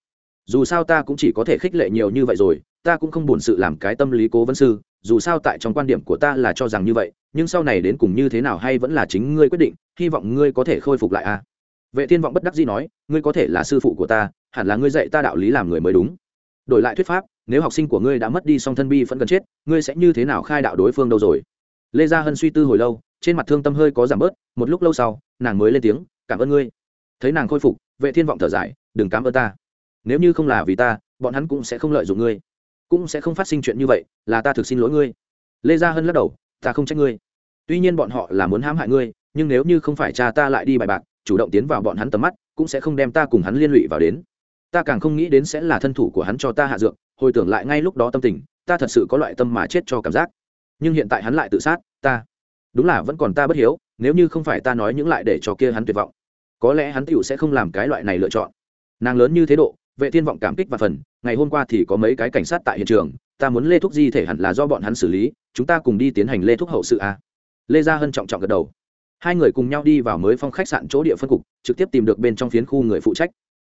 dù sao ta cũng chỉ có thể khích lệ nhiều như vậy rồi, ta cũng không buồn sự làm cái tâm lý cố vấn sư, dù sao tại trong quan điểm của ta là cho rằng như vậy, nhưng sau này đến cùng như thế nào hay vẫn là chính ngươi quyết định, hy vọng ngươi có thể khôi phục lại a à? vệ thiên vọng bất đắc dĩ nói, ngươi có thể là sư phụ của ta, hẳn là ngươi dạy ta đạo lý làm người mới đúng. Đổi lại thuyết pháp, nếu học sinh của ngươi đã mất đi song thân bi vẫn cần chết, ngươi sẽ như thế nào khai đạo đối phương đâu rồi? Lê gia hân suy tư hồi lâu, trên mặt thương tâm hơi có giảm bớt, một lúc lâu sau, nàng mới lên tiếng, cảm ơn ngươi. Thấy nàng khôi phục, vệ thiên vọng thở dài, đừng cảm ơn ta nếu như không là vì ta, bọn hắn cũng sẽ không lợi dụng ngươi. Cũng sẽ không phát sinh chuyện như vậy, là ta thực xin lỗi ngươi. Lê gia hân lắc đầu, ta không trách ngươi. Tuy nhiên bọn họ là muốn hãm hại ngươi, nhưng nếu như không phải cha ta lại đi bài bạc, chủ động tiến vào bọn hắn tầm mắt, cũng sẽ không đem ta cùng hắn liên lụy vào đến. Ta càng không nghĩ đến sẽ là thân thủ của hắn cho ta hạ dược, hồi tưởng lại ngay lúc đó tâm tình, ta thật sự có loại tâm mà chết cho cảm giác. Nhưng hiện tại hắn lại tự sát, ta. Đúng là vẫn còn ta bất hiếu, nếu như không phải ta nói những lại để cho kia hắn tuyệt vọng, có lẽ hắn tựu sẽ không làm cái loại này lựa chọn. Nàng lớn như thế độ vệ thiên vọng cảm kích và phần, ngày hôm qua thì có mấy cái cảnh sát tại hiện trường, ta muốn lê thúc di thể hẳn là do bọn hắn xử lý, chúng ta cùng đi tiến hành lê thúc hậu sự a lê gia hân trọng trọng gật đầu. Hai người cùng nhau đi vào mới phong khách sạn chỗ địa phân cục, trực tiếp tìm được bên trong phiến khu người phụ trách.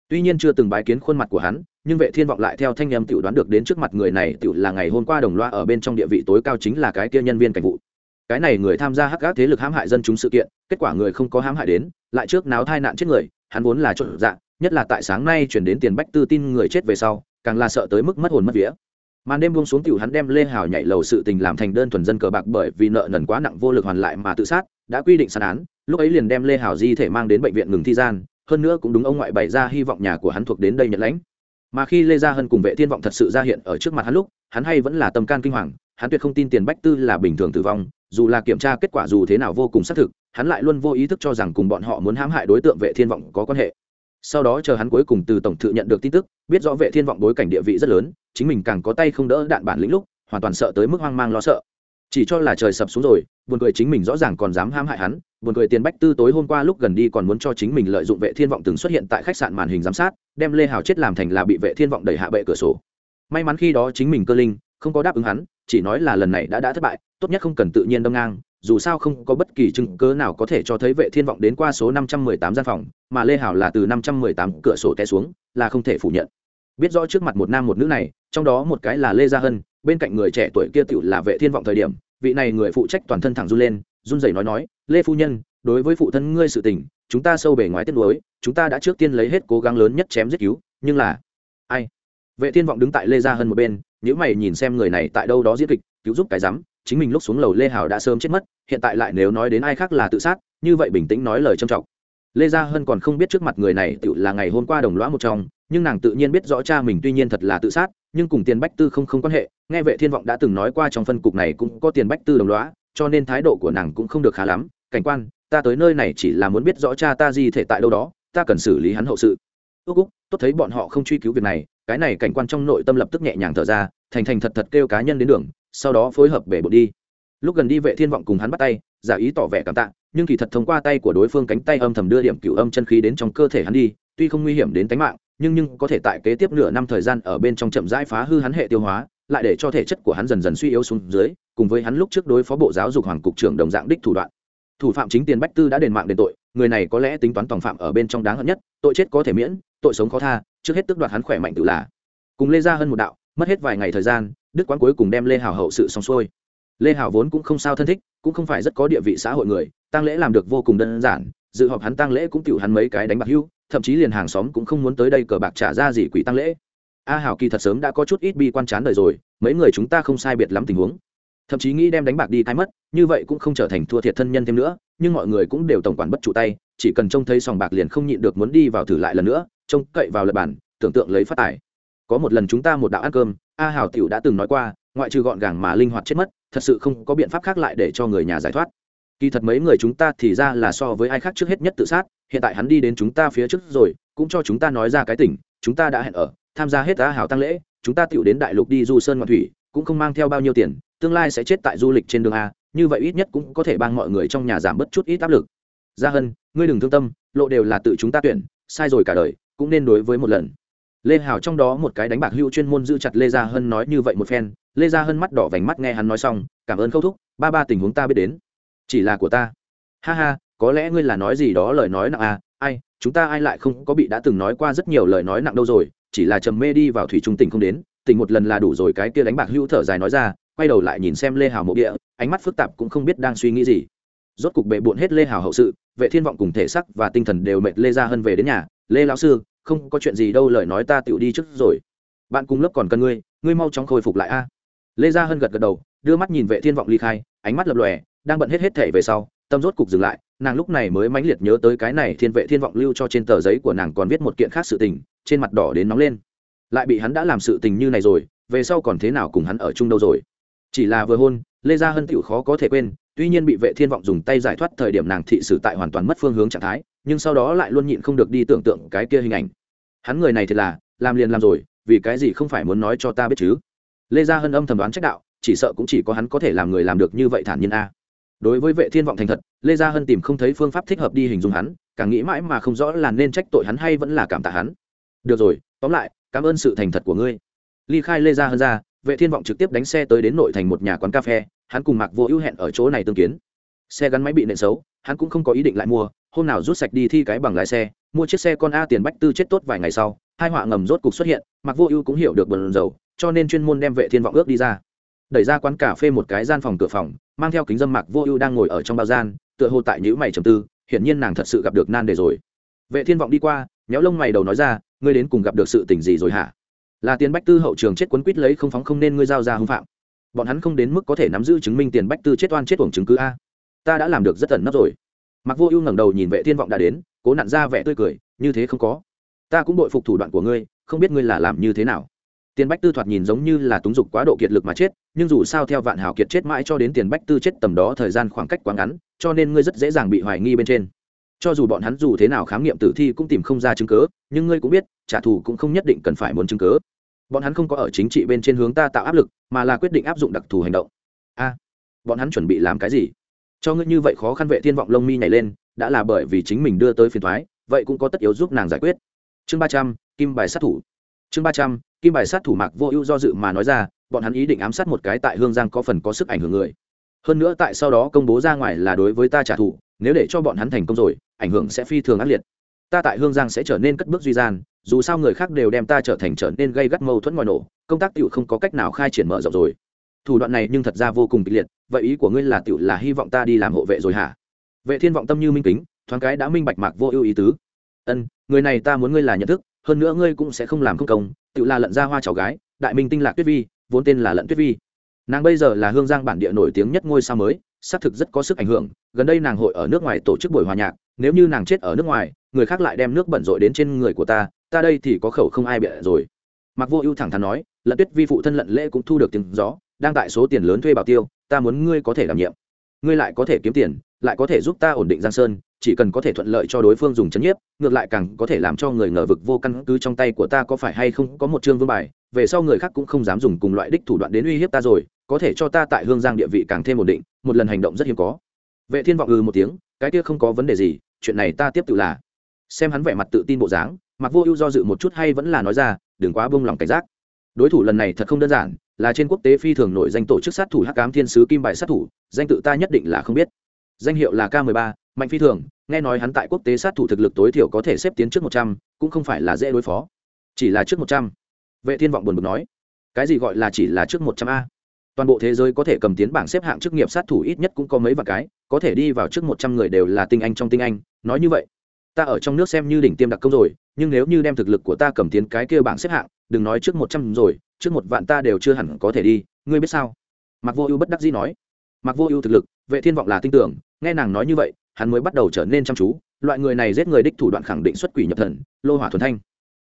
Tuy nhiên chưa từng bái kiến khuôn mặt của hắn, nhưng vệ thiên vọng lại theo thanh em tự đoán được đến trước mặt người này tự là ngày hôm qua đồng loa ở bên trong địa vị tối cao chính là cái kia nhân viên cảnh vụ. Cái này người tham gia hắc gác thế lực hãm hại dân chúng sự kiện, kết quả người không có hãm hại đến, lại trước náo thai nạn chết người, hắn vốn là trộn dạng nhất là tại sáng nay chuyển đến tiền bách tư tin người chết về sau, càng là sợ tới mức mất hồn mất vía. Màn đêm buông xuống tiểu hắn đem lê hào nhảy lầu sự tình làm thành đơn thuần dân cờ bạc bởi vì nợ nần quá nặng vô lực hoàn lại mà tự sát, đã quy định sàn án, lúc ấy liền đem lê hào di thể mang đến bệnh viện ngừng thi gian, hơn nữa cũng đúng ông ngoại bày ra hy vọng nhà của hắn thuộc đến đây nhận lãnh. Mà khi lê gia hân cùng vệ thiên vọng thật sự ra hiện ở trước mặt hắn lúc, hắn hay vẫn là tâm can kinh hoàng, hắn tuyệt không tin tiền bách tư là bình thường tử vong, dù là kiểm tra kết quả dù thế nào vô cùng xác thực, hắn lại luôn vô ý thức cho rằng cùng bọn họ muốn hãm hại đối tượng vệ thiên vọng có quan hệ sau đó chờ hắn cuối cùng từ tổng thự nhận được tin tức, biết rõ vệ thiên vọng bối cảnh địa vị rất lớn, chính mình càng có tay không đỡ đạn bản lĩnh lúc, hoàn toàn sợ tới mức hoang mang lo sợ. Chỉ cho là trời sập xuống rồi, buồn cười chính mình rõ ràng còn dám ham hại hắn, buồn cười tiền bách tư tối hôm qua lúc gần đi còn muốn cho chính mình lợi dụng vệ thiên vọng từng xuất hiện tại khách sạn màn hình giám sát, đem lê hào chết làm thành là bị vệ thiên vọng đẩy hạ bệ cửa sổ. May mắn khi đó chính mình cơ linh, không có đáp ứng hắn, chỉ nói là lần này đã đã thất bại, tốt nhất không cần tự nhiên đâm ngang dù sao không có bất kỳ chứng cớ nào có thể cho thấy vệ thiên vọng đến qua số 518 gian phòng mà lê hảo là từ 518 cửa sổ té xuống là không thể phủ nhận. Biết rõ trước mặt một nam một nữ này trong đó một cái là lê gia hân bên cạnh người trẻ tuổi kia tiểu là vệ thiên vọng thời điểm vị này người phụ trách toàn thân thẳng run lên run rẩy nói nói lê phu nhân đối với phụ thân ngươi sự tình chúng ta sâu bề ngoài tiết đối, chúng ta đã trước tiên lấy hết cố gắng lớn nhất chém giết cứu nhưng là ai? Vệ thiên vọng đứng tại lê gia hân một bên nếu mày nhìn xem người này tại đâu đó diễn kịch cứu giúp cái rắm chính mình lúc xuống lầu lê hào đã sớm chết mất, hiện tại lại nếu nói đến ai khác là tự sát, như vậy bình tĩnh nói lời trầm trọng. Lê gia hân còn không biết trước mặt người này tự là ngày hôm qua đồng lõa một trong, nhưng nàng tự nhiên biết rõ cha mình tuy nhiên thật là tự sát, nhưng cùng tiền bách tư không không quan hệ, nghe vệ thiên vọng đã từng nói qua trong phân cục này cũng có tiền bách tư đồng lõa, cho nên thái độ của nàng cũng không được khá lắm. Cảnh quan, ta tới nơi này chỉ là muốn biết rõ cha ta gì thể tại đâu đó, ta cần xử lý hắn hậu sự. Ước úc, tốt thấy bọn họ không truy cứu việc này, cái này cảnh quan trong nội tâm lập tức nhẹ nhàng thở ra, thành thành thật thật kêu cá nhân đến đường sau đó phối hợp bể bộ đi. Lúc gần đi vệ thiên vọng cùng hắn bắt tay, giả ý tỏ vẻ cảm tạ, nhưng kỳ thật thông qua tay của đối phương cánh tay âm thầm đưa điểm cựu âm chân khí đến trong cơ thể hắn đi, tuy không nguy hiểm đến tính mạng, nhưng nhưng có thể tại kế tiếp nửa năm thời gian ở bên trong chậm rãi phá hư hắn hệ tiêu hóa, lại để cho thể chất của hắn dần dần suy yếu xuống dưới, cùng với hắn lúc trước đối phó bộ giáo dục hoàng cục trưởng đồng dạng đích thủ đoạn. Thủ phạm chính tiền bách tư đã đền mạng đền tội, người này có lẽ tính toán tòng phạm ở bên trong đáng hận nhất, tội chết có thể miễn, tội sống khó tha, trước hết tước đoạt hắn khỏe mạnh tự là. Cùng lê ra hơn một đạo, mất hết vài ngày thời gian đức quán cuối cùng đem lê hào hậu sự xong xuôi. Lê hào vốn cũng không sao thân thích, cũng không phải rất có địa vị xã hội người tăng lễ làm được vô cùng đơn giản, dự họp hắn tăng lễ cũng tiểu hắn mấy cái đánh bạc hưu, thậm chí liền hàng xóm cũng không muốn tới đây cờ bạc trả ra gì quỷ tăng lễ. A hảo kỳ thật sớm đã có chút ít bi quan chán đời rồi, mấy người chúng ta không sai biệt lắm tình huống. Thậm chí nghĩ đem đánh bạc đi thay mất, như vậy cũng không trở thành thua thiệt thân nhân thêm nữa, nhưng mọi người cũng đều tổng quản bất chủ tay, chỉ cần trông thấy sòng bạc liền không nhịn được muốn đi vào thử lại lần nữa, trông cậy vào lập bản, tưởng tượng lấy phát tài có một lần chúng ta một đạo ăn cơm, a hảo tiểu đã từng nói qua, ngoại trừ gọn gàng mà linh hoạt chết mất, thật sự không có biện pháp khác lại để cho người nhà giải thoát. Kỳ thật mấy người chúng ta thì ra là so với ai khác trước hết nhất tự sát, hiện tại hắn đi đến chúng ta phía trước rồi, cũng cho chúng ta nói ra cái tỉnh chúng ta đã hẹn ở, tham gia hết a hảo tăng lễ, chúng ta tiểu đến đại lục đi du sơn ngoạn thủy, cũng không mang theo bao nhiêu tiền, tương lai sẽ chết tại du lịch trên đường a, như vậy ít nhất cũng có thể ban mọi người trong nhà giảm bớt chút ít áp lực. Gia hân, ngươi đừng thương tâm, lộ đều là tự chúng ta tuyển, sai rồi cả đời, cũng nên đối với một lần lê hào trong đó một cái đánh bạc hưu chuyên môn giữ chặt lê gia hân nói như vậy một phen, lê gia hân mắt đỏ vành mắt nghe hắn nói xong, cảm ơn khâu thúc, ba ba tình huống ta biết đến. Chỉ là của ta. Ha ha, có lẽ ngươi là nói gì đó lời nói nặng à ai, chúng ta ai lại không có bị đã từng nói qua rất nhiều lời nói nặng đâu rồi, chỉ là trầm mê đi vào thủy trung tỉnh không đến, tỉnh một lần là đủ rồi. Cái kia đánh bạc hưu thở dài nói ra, quay đầu lại nhìn xem lê hào mộ địa, ánh mắt phức tạp cũng không biết đang suy nghĩ gì. Rốt cục bệ bụn hết lê hào hậu sự, vệ thiên vọng cùng thể sắc và tinh thần đều mệt lê Gia Hân về đến nhà. Lê lão sư không có chuyện gì đâu, lời nói ta tựu đi trước rồi. Bạn cùng lớp còn cần ngươi ngươi mau chóng khôi phục lại a. Lê gia hân gật gật đầu, đưa mắt nhìn vệ thiên vọng ly khai, ánh mắt lập lòe, đang bận hết hết thể về sau, tâm rốt cục dừng lại, nàng lúc này mới mãnh liệt nhớ tới cái này thiên vệ thiên vọng lưu cho trên tờ giấy của nàng còn viết một kiện khác sự tình, trên mặt đỏ đến nóng lên. Lại bị hắn đã làm sự tình như này rồi, về sau còn thế nào cùng hắn ở chung đâu rồi? Chỉ là vừa hôn, lê gia hân tiểu khó có thể quên, tuy nhiên bị vệ thiên vọng dùng tay giải thoát thời điểm nàng thị sử tại hoàn toàn mất phương hướng trạng thái nhưng sau đó lại luôn nhịn không được đi tưởng tượng cái kia hình ảnh. Hắn người này thì là, làm liền làm rồi, vì cái gì không phải muốn nói cho ta biết chứ? Lê gia hân âm thầm đoán trách đạo, chỉ sợ cũng chỉ có hắn có thể làm người làm được như vậy thản nhiên a. Đối với vệ thiên vọng thành thật, lê gia hân tìm không thấy phương pháp thích hợp đi hình dung hắn, càng nghĩ mãi mà không rõ là nên trách tội hắn hay vẫn là cảm tạ hắn. Được rồi, tóm lại, cảm ơn sự thành thật của ngươi. Ly khai lê gia hân ra, vệ thiên vọng trực tiếp đánh xe tới đến nội thành một nhà quán cà phê, hắn cùng mạc vô ưu hẹn ở chỗ này tương kiến. Xe gắn máy bị nện xấu, hắn cũng không có ý định lại mua hôm nào rút sạch đi thi cái bằng lái xe, mua chiếc xe con a tiền bách tư chết tốt vài ngày sau, hai họa ngầm rốt cục xuất hiện mặc vô ưu cũng hiểu được bần dầu cho nên chuyên môn đem vệ thiên vọng ước đi ra. Đẩy ra quán cà phê một cái gian phòng cửa phòng, mang theo kính dâm mạc vô ưu đang ngồi ở trong bao gian, tựa hồ tại nhữ mày trầm tư, hiển nhiên nàng thật sự gặp được nan đề rồi. Vệ thiên vọng đi qua nhéo lông mày đầu nói ra, ngươi đến cùng gặp được sự tình gì rồi hả? Là tiền bách tư hậu trường chết quấn quýt lấy không phóng không nên ngươi giao ra hưng phạm. Bọn hắn không đến mức có thể nắm giữ chứng minh tiền bách tư chết oan chết uổng chứng cứ a. Ta đã làm được rất tận nấp rồi mặc vô ưu ngẩng đầu nhìn vệ thiên vọng đã đến, cố nặn ra vẻ tươi cười, như thế không có. Ta cũng đội phục thủ đoạn của ngươi, không biết ngươi là làm như thế nào. Tiền bách tư thoạt nhìn giống như là túng dục quá độ kiệt lực mà chết, nhưng dù sao theo vạn hào kiệt chết mãi cho đến tiền bách tư chết tầm đó thời gian khoảng cách quá ngắn, cho nên ngươi rất dễ dàng bị hoài nghi bên trên. Cho dù bọn hắn dù thế nào khám nghiệm tử thi cũng tìm không ra chứng cớ nhưng ngươi cũng biết, trả thù cũng không nhất định cần phải muốn chứng cớ bọn hắn không có ở chính trị bên trên hướng ta tạo áp lực, mà là quyết định áp dụng đặc thù hành động. A, bọn hắn chuẩn bị làm cái gì? Cho ngươi như vậy khó khăn vệ thiên vọng lông mi nhảy lên, đã là bởi vì chính mình đưa tới phiền thoái vậy cũng có tất yếu giúp nàng giải quyết. Chương ba trăm, kim bài sát thủ. Chương ba trăm, kim bài sát thủ mạc vô ưu do dự mà nói ra, bọn hắn ý định ám sát một cái tại hương giang có phần có sức ảnh hưởng người. Hơn nữa tại sau đó công bố ra ngoài là đối với ta trả thù, nếu để cho bọn hắn thành công rồi, ảnh hưởng sẽ phi thường ác liệt. Ta tại hương giang sẽ trở nên cất bước duy gian, dù sao người khác đều đem ta trở thành trở nên gây gắt mâu thuẫn ngoài nổ, công tác tựu không có cách nào khai triển mở rộng rồi. Thủ đoạn này nhưng thật ra vô cùng kịch liệt vậy ý của ngươi là tựu là hy vọng ta đi làm hộ vệ rồi hả? Vệ thiên vọng tâm như minh kính, thoáng cái đã minh bạch mạc vô ưu ý tứ. Ân, người này ta muốn ngươi là nhận thức, hơn nữa ngươi cũng sẽ không làm không công tựu là lận ra hoa cháu gái, đại minh tinh lạc tuyết vi, vốn tên là lận tuyết vi. Nàng bây giờ là hương giang bản địa nổi tiếng nhất ngôi sao mới, xác thực rất có sức ảnh hưởng, gần đây nàng hội ở nước ngoài tổ chức buổi hòa nhạc, nếu như nàng chết ở nước ngoài, người khác lại đem nước bẩn rội đến trên người của ta ta đây thì có khẩu không ai bịa rồi. Mặc vô ưu thẳng thắn nói, lận tuyết vi phụ thân lận lễ cũng thu được tiếng gió, đang tại số tiền lớn thuê bảo tiêu ta muốn ngươi có thể đảm nhiệm. Ngươi lại có thể kiếm tiền, lại có thể giúp ta ổn định giang sơn, chỉ cần có thể thuận lợi cho đối phương dùng chấn nhiếp, ngược lại càng có thể làm cho người ngờ vực vô căn cứ trong tay của ta có phải hay không có một chương vương bài, về sau người khác cũng không dám dùng cùng loại đích thủ đoạn đến uy hiếp ta rồi, có thể cho ta tại hương giang địa vị càng thêm ổn định, một lần hành động rất hiếm có. Vệ thiên vọng ừ một tiếng, cái kia không có vấn đề gì, chuyện này ta tiếp tự là. Xem hắn vẻ mặt tự tin bộ dáng mặc vô ưu do dự một chút hay vẫn là nói ra, đừng quá buông lòng cảnh giác. Đối thủ lần này thật không đơn giản là trên quốc tế phi thường nổi danh tổ chức sát thủ hắc ám thiên sứ kim bài sát thủ, danh tự ta nhất định là không biết. Danh hiệu là k 13 mạnh phi thường, nghe nói hắn tại quốc tế sát thủ thực lực tối thiểu có thể xếp tiến trước một trăm, cũng không phải là dễ đối phó. Chỉ là trước một trăm. Vệ thiên vọng buồn bực nói, cái gì gọi là chỉ là trước một trăm a? Toàn bộ thế giới có thể cầm tiến bảng xếp hạng chức nghiệp sát thủ ít nhất cũng có mấy vài cái, có thể đi vào trước một trăm người đều là tinh anh trong tinh anh, nói như vậy ta ở trong nước xem như đỉnh tiêm đặc công rồi, nhưng nếu như đem thực lực của ta cầm tiến cái kia bảng xếp hạng, đừng nói trước một trăm rồi, trước một vạn ta đều chưa hẳn có thể đi, ngươi biết sao? Mặc vô ưu bất đắc dĩ nói. Mặc vô ưu thực lực, vệ thiên vọng là tin tưởng, nghe nàng nói như vậy, hắn mới bắt đầu trở nên chăm chú, loại người này giết người đích thủ đoạn khẳng định xuất quỷ nhập thần, lô hỏa thuần thanh.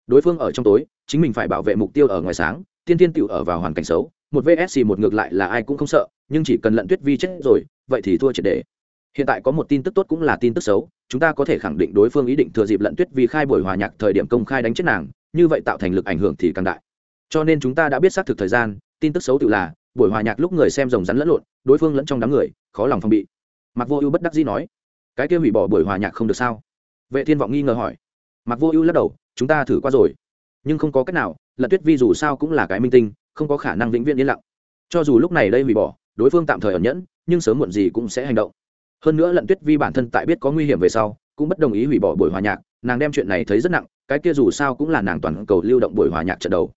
Đối phương ở trong tối, chính mình phải bảo vệ mục tiêu ở ngoài sáng tiên tiên tiểu ở vào hoàn cảnh xấu, một vsc một ngược lại là ai cũng không sợ, nhưng chỉ cần lận tuyết vi chết rồi, vậy thì thua triệt để hiện tại có một tin tức tốt cũng là tin tức xấu, chúng ta có thể khẳng định đối phương ý định thừa dịp lận tuyết vì khai buổi hòa nhạc thời điểm công khai đánh chết nàng, như vậy tạo thành lực ảnh hưởng thì càng đại. Cho nên chúng ta đã biết xác thực thời gian, tin tức xấu tự là, buổi hòa nhạc lúc người xem rồng rắn lẫn lộn, đối phương lẫn trong đám người, khó lòng phòng bị. Mặc vô ưu bất đắc dĩ nói, cái kia hủy bỏ buổi hòa nhạc không được sao? Vệ thiên vọng nghi ngờ hỏi. Mặc vô ưu lắc đầu, chúng ta thử qua rồi. Nhưng không có cách nào, lận tuyết vi dù sao cũng là cái minh tinh, không có khả năng vĩnh viễn yên lặng. Cho dù lúc này đây hủy bỏ, đối phương tạm thời ẩn nhẫn, nhưng sớm muộn gì cũng sẽ hành động hơn nữa lận tuyết vi bản thân tại biết có nguy hiểm về sau, cũng bất đồng ý hủy bỏ buổi hòa nhạc, nàng đem chuyện này thấy rất nặng, cái kia dù sao cũng là nàng toàn cầu lưu động buổi hòa nhạc trận đầu.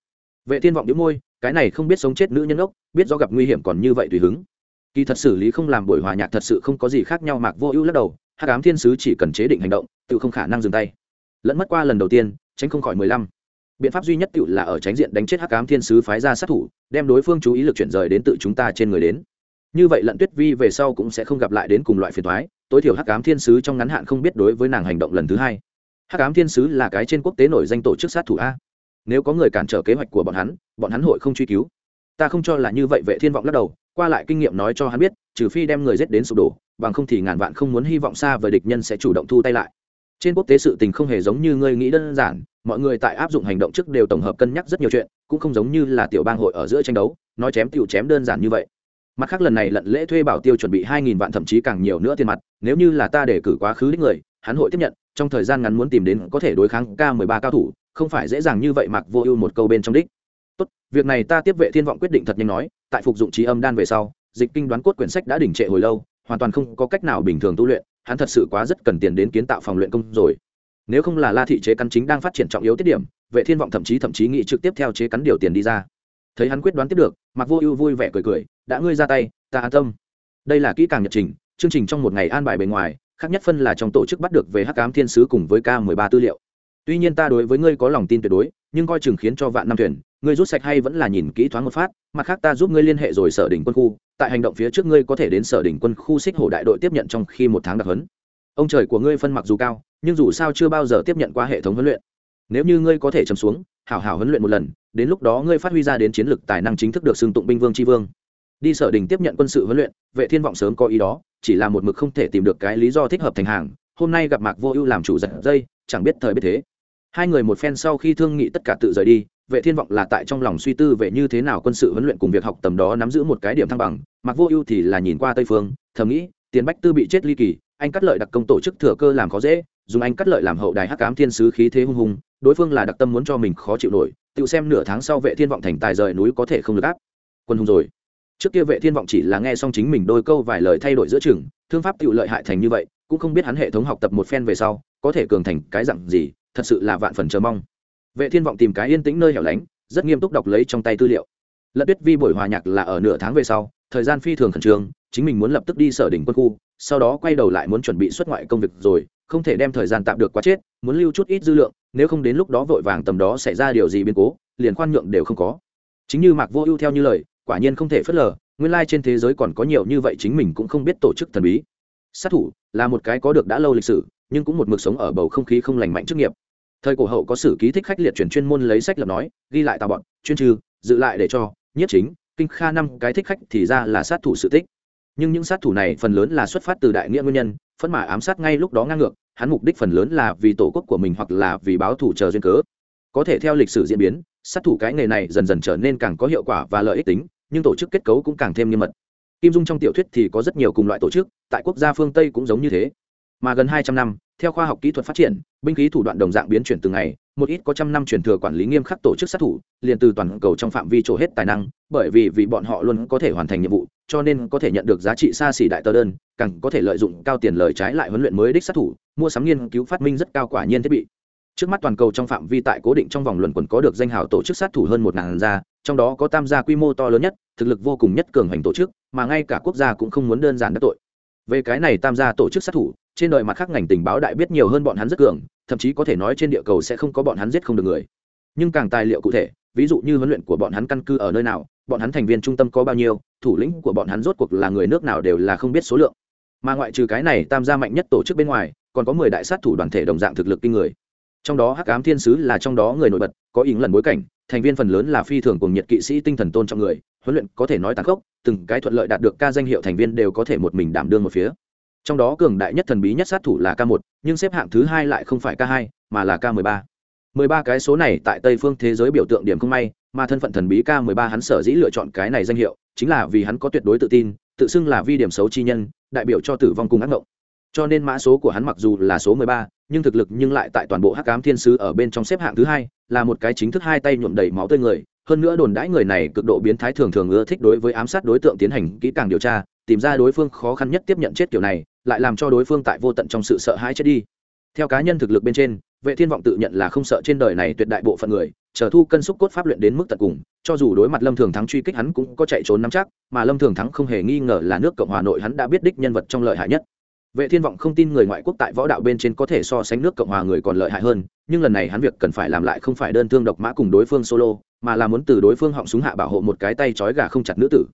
Vệ thiên vọng đĩu môi, cái này không biết sống chết nữ nhân ốc, biết do gặp nguy hiểm còn như vậy tùy hứng. Kỳ thật xử lý không làm buổi hòa nhạc thật sự không có gì khác nhau mạc vô ưu lắc đầu, hắc ám thiên sứ chỉ cần chế định hành động, tự không khả năng dừng tay. Lẫn mất qua lần đầu tiên, tránh không khỏi mười lăm. Biện pháp duy nhất tự là ở tránh diện đánh chết hắc ám thiên sứ phái ra sát thủ, đem đối phương chú ý lực chuyển rời đến tự chúng ta trên người đến như vậy lận tuyết vi về sau cũng sẽ không gặp lại đến cùng loại phiền thoái tối thiểu hắc ám thiên sứ trong ngắn hạn không biết đối với nàng hành động lần thứ hai. Hắc ám thiên sứ là cái trên quốc tế nổi danh tổ chức sát thủ a. Nếu có người cản trở kế hoạch của bọn hắn bọn hắn hội không truy cứu. Ta không cho là như vậy, vệ thiên vọng lắc đầu, qua lại kinh nghiệm nói cho hắn biết, trừ phi đem người giết đến sụp đổ, bằng không thì ngàn vạn không muốn hy vọng xa về địch nhân sẽ chủ động thu tay lại. Trên quốc tế sự tình không hề giống như ngươi nghĩ đơn giản, mọi người tại áp dụng hành động trước đều tổng hợp cân nhắc rất nhiều chuyện, cũng không giống như là tiểu bang hội ở giữa tranh đấu, nói chém tiểu chém đơn giản như vậy mặt khác lần này lận lễ thuê bảo tiêu chuẩn bị hai nghìn vạn thậm chí càng nhiều nữa tiền mặt, nếu như là ta để cử quá khứ đích người, hắn hội tiếp nhận, trong thời gian ngắn muốn tìm đến có thể đối kháng k 13 cao thủ, không phải dễ dàng như vậy mặc vô ưu một câu bên trong đích. Tốt, việc này ta tiếp vệ thiên vọng quyết định thật nhanh nói, tại phục dụng trí âm đan về sau, dịch kinh đoán cốt quyển sách đã đỉnh trệ hồi lâu, hoàn toàn không có cách nào bình thường tu luyện, hắn thật sự quá rất cần tiền đến kiến tạo phòng luyện công rồi. Nếu không là la thị chế cắn chính đang phát triển trọng yếu tiết điểm, vệ thiên vọng thậm chí thậm chí nghĩ trực tiếp theo chế cắn điều tiền đi ra. Thấy hắn quyết đoán tiếp được, mặc vô ưu vui vẻ cười cười đã ngươi ra tay, ta an tâm. Đây là kỹ càng nhật trình, chương trình trong một ngày an bài bề ngoài, khác nhất phân là trong tổ chức bắt được về hắc ám thiên sứ cùng với k 13 tư liệu. Tuy nhiên ta đối với ngươi có lòng tin tuyệt đối, nhưng coi chừng khiến cho vạn năm thuyền, ngươi rút sạch hay vẫn là nhìn kỹ thoáng một phát, mặt khác ta giúp ngươi liên hệ rồi sở đỉnh quân khu, tại hành động phía trước ngươi có thể đến sở đỉnh quân khu xích hổ đại đội tiếp nhận trong khi một tháng đặc huấn. Ông trời của ngươi phân mặc dù cao, nhưng dù sao chưa bao giờ tiếp nhận qua hệ thống huấn luyện. Nếu như ngươi có thể chấm xuống, hảo hảo huấn luyện một lần, đến lúc đó ngươi phát huy ra đến chiến lược tài năng chính thức được xưng tụng binh vương tri vương đi sở đình tiếp nhận quân sự huấn luyện, vệ thiên vọng sớm có ý đó, chỉ là một mực không thể tìm được cái lý do thích hợp thành hàng, hôm nay gặp mạc vô ưu làm chủ giật dây, chẳng biết thời biết thế. Hai người một phen sau khi thương nghị tất cả tự rời đi, vệ thiên vọng là tại trong lòng suy tư về như thế nào quân sự huấn luyện cùng việc học tầm đó nắm giữ một cái điểm thăng bằng, mạc vô ưu thì là nhìn qua tây phương, thầm nghĩ, tiền bách tư bị chết ly kỳ, anh cắt lợi đặc công tổ chức thừa cơ làm khó dễ, dùng anh cắt lợi làm hậu đài hắc cám thiên sứ khí thế hung hùng, đối phương là đặc tâm muốn cho mình khó chịu nổi, tự xem nửa tháng sau vệ thiên vọng thành tài rời núi có thể không được áp quân hùng rồi trước kia vệ thiên vọng chỉ là nghe xong chính mình đôi câu vài lời thay đổi giữa chừng, thương pháp tự lợi hại thành như vậy, cũng không biết hắn hệ thống học tập một phen về sau, có thể cường thành cái dặn gì, thật sự là vạn phần chờ mong. Vệ thiên vọng tìm cái yên tĩnh nơi hẻo lánh, rất nghiêm túc đọc lấy trong tay tư liệu. Lận tuyết vi buổi hòa nhạc là ở nửa tháng về sau, thời gian phi thường khẩn trương, chính mình muốn lập tức đi sở đỉnh quân khu, sau đó quay đầu lại muốn chuẩn bị xuất ngoại công việc rồi, không thể đem thời gian tạm được quá chết, muốn lưu chút ít dư lượng, nếu không đến lúc đó vội vàng tầm đó xảy ra điều gì biến cố, liền khoan nhượng đều không có. Chính như mạc vô ưu theo như lời quả nhiên không thể phớt lờ, nguyên lai trên thế giới còn có nhiều như vậy chính mình cũng không biết tổ chức thần bí. Sát thủ là một cái có được đã lâu lịch sử, nhưng cũng một mực sống ở bầu không khí không lành mạnh chức nghiệp. Thời cổ hậu có sử ký thích khách liệt chuyển chuyên môn lấy sách lập nói, ghi lại tào bọn, chuyên trừ, dự lại để cho nhất chính, kinh kha năm cái thích khách thì ra là sát thủ sự tích. Nhưng những sát thủ này phần lớn là xuất phát từ đại nghĩa nguyên nhân, phẫn mã ám sát ngay lúc đó ngang ngược, hắn mục đích phần lớn là vì tổ quốc của mình hoặc là vì báo thủ chờ duyên cớ. Có thể theo lịch sử diễn biến, sát thủ cái nghề này dần dần trở nên càng có hiệu quả và lợi ích tính nhưng tổ chức kết cấu cũng càng thêm nghiêm mật. Kim dung trong tiểu thuyết thì có rất nhiều cùng loại tổ chức, tại quốc gia phương tây cũng giống như thế. Mà gần hai trăm năm, theo khoa học kỹ thuật phát triển, binh khí thủ đoạn đồng dạng biến chuyển từng ngày, một ít có trăm năm truyền thừa quản lý nghiêm khắc tổ chức sát thủ, liền từ toàn cầu trong phạm vi trổ hết tài năng, bởi vì vì bọn họ luôn có thể hoàn thành nhiệm vụ, cho nên có thể nhận được giá trị xa xỉ đại tờ đơn, càng có thể lợi dụng cao tiền lời trái lại huấn luyện mới đích sát thủ, mua sắm nghiên cứu phát minh rất cao quả nhiên thiết bị. Trước mắt toàn cầu trong phạm vi tại cố định trong vòng luận quần có được danh hào tổ chức sát thủ hơn một ngàn gia trong đó có tam gia quy mô to lớn nhất, thực lực vô cùng nhất cường hành tổ chức, mà ngay cả quốc gia cũng không muốn đơn giản đắc tội. Về cái này tam gia tổ chức sát thủ, trên đời mặt khác ngành tình báo đại biết nhiều hơn bọn hắn rất cường, thậm chí có thể nói trên địa cầu sẽ không có bọn hắn giết không được người. Nhưng càng tài liệu cụ thể, ví dụ như huấn luyện của bọn hắn căn cư ở nơi nào, bọn hắn thành viên trung tâm có bao nhiêu, thủ lĩnh của bọn hắn rốt cuộc là người nước nào đều là không biết số lượng. Mà ngoại trừ cái này tam gia mạnh nhất tổ chức bên ngoài, còn có mười đại sát thủ đoàn thể đồng dạng thực lực kinh người. Trong đó hắc ám thiên sứ là trong đó người nổi bật, có ý lần bối cảnh thành viên phần lớn là phi thường cùng nhiệt kỵ sĩ tinh thần tôn trọng người, huấn luyện có thể nói tàn khốc, từng cái thuận lợi đạt được ca danh hiệu thành viên đều có thể một mình đảm đương một phía. Trong đó cường đại nhất thần bí nhất sát thủ là k một, nhưng xếp hạng thứ hai lại không phải k hai, mà là k mười ba. mười ba cái số này tại tây phương thế giới biểu tượng điểm không may, mà thân phận thần bí k mười ba hắn sở dĩ lựa chọn cái này danh hiệu, chính là vì hắn có tuyệt đối tự tin, tự xưng là vi điểm xấu chi nhân, đại biểu cho tử vong cùng ác mộng cho nên mã số của hắn mặc dù là số mười ba, nhưng thực lực nhưng lại tại toàn bộ hắc ám thiên sứ ở bên trong xếp hạng thứ hai là một cái chính thức hai tay nhuộm đầy máu tươi người, hơn nữa đồn đãi người này cực độ biến thái thường thường ưa thích đối với ám sát đối tượng tiến hành kỹ càng điều tra, tìm ra đối phương khó khăn nhất tiếp nhận chết kiểu này, lại làm cho đối phương tại vô tận trong sự sợ hãi chết đi. Theo cá nhân thực lực bên trên, vệ thiên vọng tự nhận là không sợ trên đời này tuyệt đại bộ phận người, chờ thu cân xúc cốt pháp luyện đến mức tận cùng, cho dù đối mặt lâm thường thắng truy kích hắn cũng có chạy trốn nắm chắc, mà lâm thường thắng không hề nghi ngờ là nước cộng hòa nội hắn đã biết đích nhân vật trong lợi hại nhất vệ thiên vọng không tin người ngoại quốc tại võ đạo bên trên có thể so sánh nước cộng hòa người còn lợi hại hơn, nhưng lần này hắn việc cần phải làm lại không phải đơn thương độc mã cùng đối phương solo, mà là muốn từ đối phương họng súng hạ bảo hộ một cái tay trói gà không chặt nữ tử.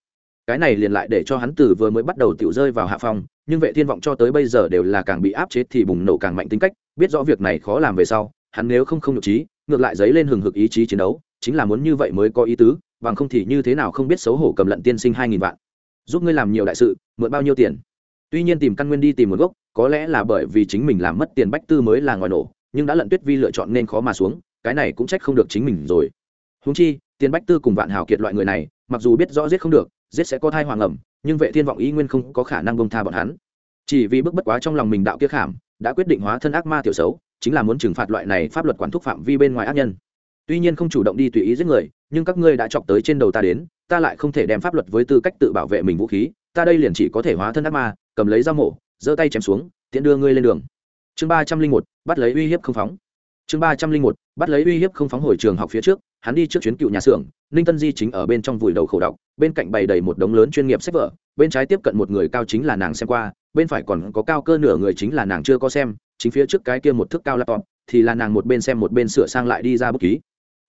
Cái này liền lại để cho hắn từ vừa mới bắt đầu tiểu rơi vào hạ phong, nhưng vệ thiên vọng cho tới bây giờ đều là càng bị áp chế thì bùng nổ càng mạnh tính cách, biết rõ việc này khó làm về sau, hắn nếu không không nhục trí, ngược lại dấy lên hừng hực ý chí chiến đấu, chính là muốn như vậy mới có ý tứ, bằng không thì như thế nào không biết xấu hổ cầm lận tiên sinh hai nghìn vạn. Giúp ngươi làm nhiều đại sự, mượn bao nhiêu tiền? Tuy nhiên tìm căn nguyên đi tìm nguồn gốc, có lẽ là bởi vì chính mình làm mất tiền bách tư mới là ngoài nổ, nhưng đã lận tuyết vi lựa chọn nên khó mà xuống, cái này cũng trách không được chính mình rồi. Húng chi, tiền bách tư cùng vạn hào kiệt loại người này, mặc dù biết rõ giết không được, giết sẽ có thai hoàng ẩm, nhưng vệ thiên vọng ý nguyên không có khả năng bông tha bọn hắn. Chỉ vì bức bất quá trong lòng mình đạo kia khảm, đã quyết định hóa thân ác ma tiểu xấu, chính là muốn trừng phạt loại này pháp luật quản thúc phạm vi bên ngoài ác nhân. Tuy nhiên không chủ động đi tùy ý giết người, nhưng các ngươi đã chọc tới trên đầu ta đến, ta lại không thể đem pháp luật với tư cách tự bảo vệ mình vũ khí, ta đây liền chỉ có thể hóa thân ác ma cầm lấy dao mổ, giơ tay chém xuống tiện đưa ngươi lên đường. Chương ba trăm linh một, bắt lấy uy hiếp không phóng. Chương ba trăm linh một, bắt lấy uy hiếp không phóng hồi trường học phía trước, hắn đi trước chuyến cựu nhà xưởng, ninh tân di chính ở bên trong vùi đầu khổ đọc, bên cạnh bày đầy một đống lớn chuyên nghiệp sách vở, bên trái tiếp cận một người cao chính là nàng xem qua, bên phải còn có cao cơ nửa người chính là nàng chưa có xem, chính phía trước cái kia một thước cao laptop, thì là nàng một bên xem một bên sửa sang lại đi ra bút ký.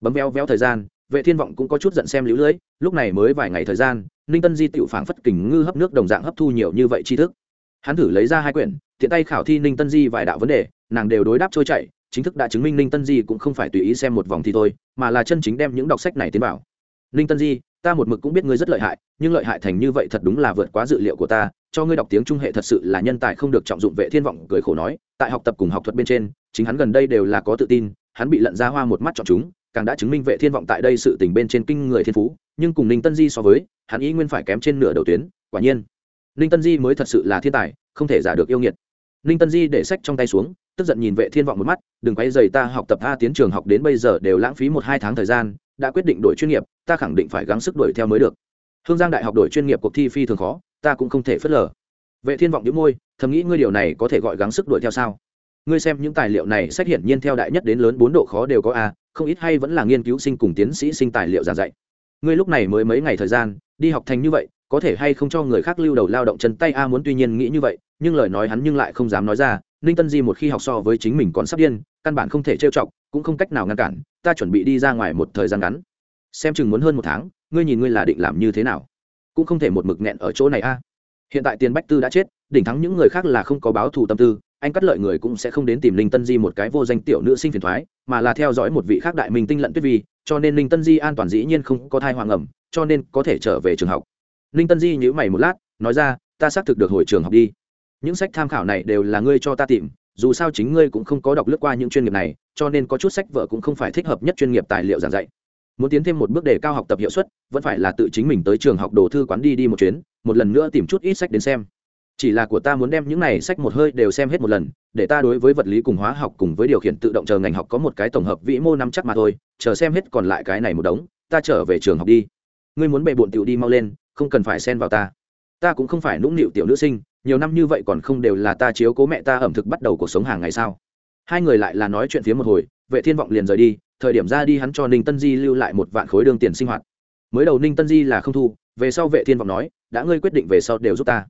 Bấm veo veo thời gian, vệ thiên vọng cũng có chút giận xem lũ lưỡi lúc này mới vài ngày thời gian ninh tân di tiểu phảng phất kình ngư hấp nước đồng dạng hấp thu nhiều như vậy tri thức. Hắn thử lấy ra hai quyển, tiện tay khảo thi ninh tân di vài đạo vấn đề, nàng đều đối đáp trôi chảy, chính thức đã chứng minh ninh tân di cũng không phải tùy ý xem một vòng thì thôi, mà là chân chính đem những đọc sách này tiến vào. Ninh tân di, ta một mực cũng biết ngươi rất lợi hại, nhưng lợi hại thành như vậy thật đúng là vượt quá dự liệu của ta, cho ngươi đọc tiếng trung hệ thật sự là nhân tài không được trọng dụng vệ thiên vọng cười khổ nói, tại học tập cùng học thuật bên trên, chính hắn gần đây đều là có tự tin, hắn bị lận ra hoa một mắt chọn chúng, càng đã chứng minh vệ thiên vọng tại đây sự tình bên trên kinh người thiên phú nhưng cùng ninh tân di so với, hắn ý nguyên phải kém trên nửa đầu tuyến, quả nhiên. Ninh tân di mới thật sự là thiên tài, không thể giả được yêu nghiệt. Ninh tân di để sách trong tay xuống, tức giận nhìn vệ thiên vọng một mắt, đừng quay dày ta học tập a tiến trường học đến bây giờ đều lãng phí một hai tháng thời gian, đã quyết định đổi chuyên nghiệp, ta khẳng định phải gắng sức đuổi theo mới được. Hương giang đại học đổi chuyên nghiệp cuộc thi phi thường khó, ta cũng không thể phớt lờ. Vệ thiên vọng đĩu môi, thầm nghĩ ngươi điều này có thể gọi gắng sức đuổi theo sao? Ngươi xem những tài liệu này sách hiển nhiên theo đại nhất đến lớn bốn độ khó đều có a, không ít hay vẫn là nghiên cứu sinh cùng tiến sĩ sinh tài liệu giảng dạy ngươi lúc này mới mấy ngày thời gian, đi học thành như vậy, có thể hay không cho người khác lưu đầu lao động chân tay? A muốn tuy nhiên nghĩ như vậy, nhưng lời nói hắn nhưng lại không dám nói ra. Ninh tân di một khi học so với chính mình còn sắp điên, căn bản không thể trêu chọc, cũng không cách nào ngăn cản. Ta chuẩn bị đi ra ngoài một thời gian ngắn. Xem chừng muốn hơn một tháng, ngươi nhìn ngươi là định làm như thế nào. Cũng không thể một mực nghẹn ở chỗ này a. Hiện tại tiền bách tư đã chết, đỉnh thắng những người khác là không có báo thù tâm tư anh cắt lợi người cũng sẽ không đến tìm linh tân di một cái vô danh tiểu nữ sinh phiền thoái, mà là theo dõi một vị khác đại minh tinh lận tuyết vi, cho nên linh tân di an toàn dĩ nhiên không có thai hoàng ẩm, cho nên có thể trở về trường học. Linh tân di nhữ mày một lát, nói ra, ta xác thực được hồi trường học đi. Những sách tham khảo này đều là ngươi cho ta tìm, dù sao chính ngươi cũng không có đọc lướt qua những chuyên nghiệp này, cho nên có chút sách vở cũng không phải thích hợp nhất chuyên nghiệp tài liệu giảng dạy. Muốn tiến thêm một bước đề cao học tập hiệu suất, vẫn phải là tự chính mình tới trường học đồ thư quán đi đi một chuyến, một lần nữa tìm chút ít sách đến xem chỉ là của ta muốn đem những này sách một hơi đều xem hết một lần, để ta đối với vật lý cùng hóa học cùng với điều khiển tự động chờ ngành học có một cái tổng hợp vĩ mô năm chắc mà thôi, chờ xem hết còn lại cái này một đống, ta trở về trường học đi. Ngươi muốn bệ bộn tiểu đi mau lên, không cần phải xen vào ta. Ta cũng không phải nũng nịu tiểu nữ sinh, nhiều năm như vậy còn không đều là ta chiếu cố mẹ ta ẩm thực bắt đầu cuộc sống hàng ngày sao? Hai người lại là nói chuyện phía một hồi, vệ thiên vọng liền rời đi, thời điểm ra đi hắn cho ninh tân di lưu lại một vạn khối đường tiền sinh hoạt. Mới đầu ninh tân di là không thu, về sau vệ thiên vọng nói, đã ngươi quyết định về sau đều giúp ta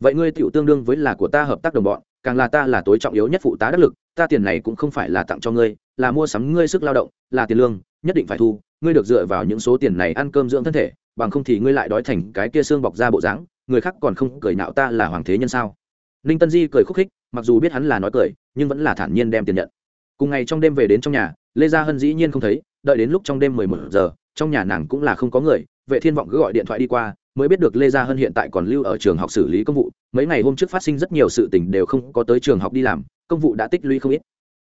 vậy ngươi tựu tương đương với là của ta hợp tác đồng bọn, càng là ta là tối trọng yếu nhất phụ tá đắc lực, ta tiền này cũng không phải là tặng cho ngươi, là mua sắm ngươi sức lao động, là tiền lương, nhất định phải thu, ngươi được dựa vào những số tiền này ăn cơm dưỡng thân thể, bằng không thì ngươi lại đói thành cái kia xương bọc ra bộ dáng, người khác còn không cười nạo ta là hoàng thế nhân sao? Ninh tân di cười khúc khích, mặc dù biết hắn là nói cười, nhưng vẫn là thản nhiên đem tiền nhận. Cùng ngày trong đêm về đến trong nhà, lê gia hân dĩ nhiên không thấy, đợi đến lúc trong đêm mười một giờ, trong nhà nàng cũng là không có người, vệ thiên vọng cứ gọi điện thoại đi qua mới biết được lê gia hân hiện tại còn lưu ở trường học xử lý công vụ. Mấy ngày hôm trước phát sinh rất nhiều sự tình đều không có tới trường học đi làm, công vụ đã tích lũy không ít.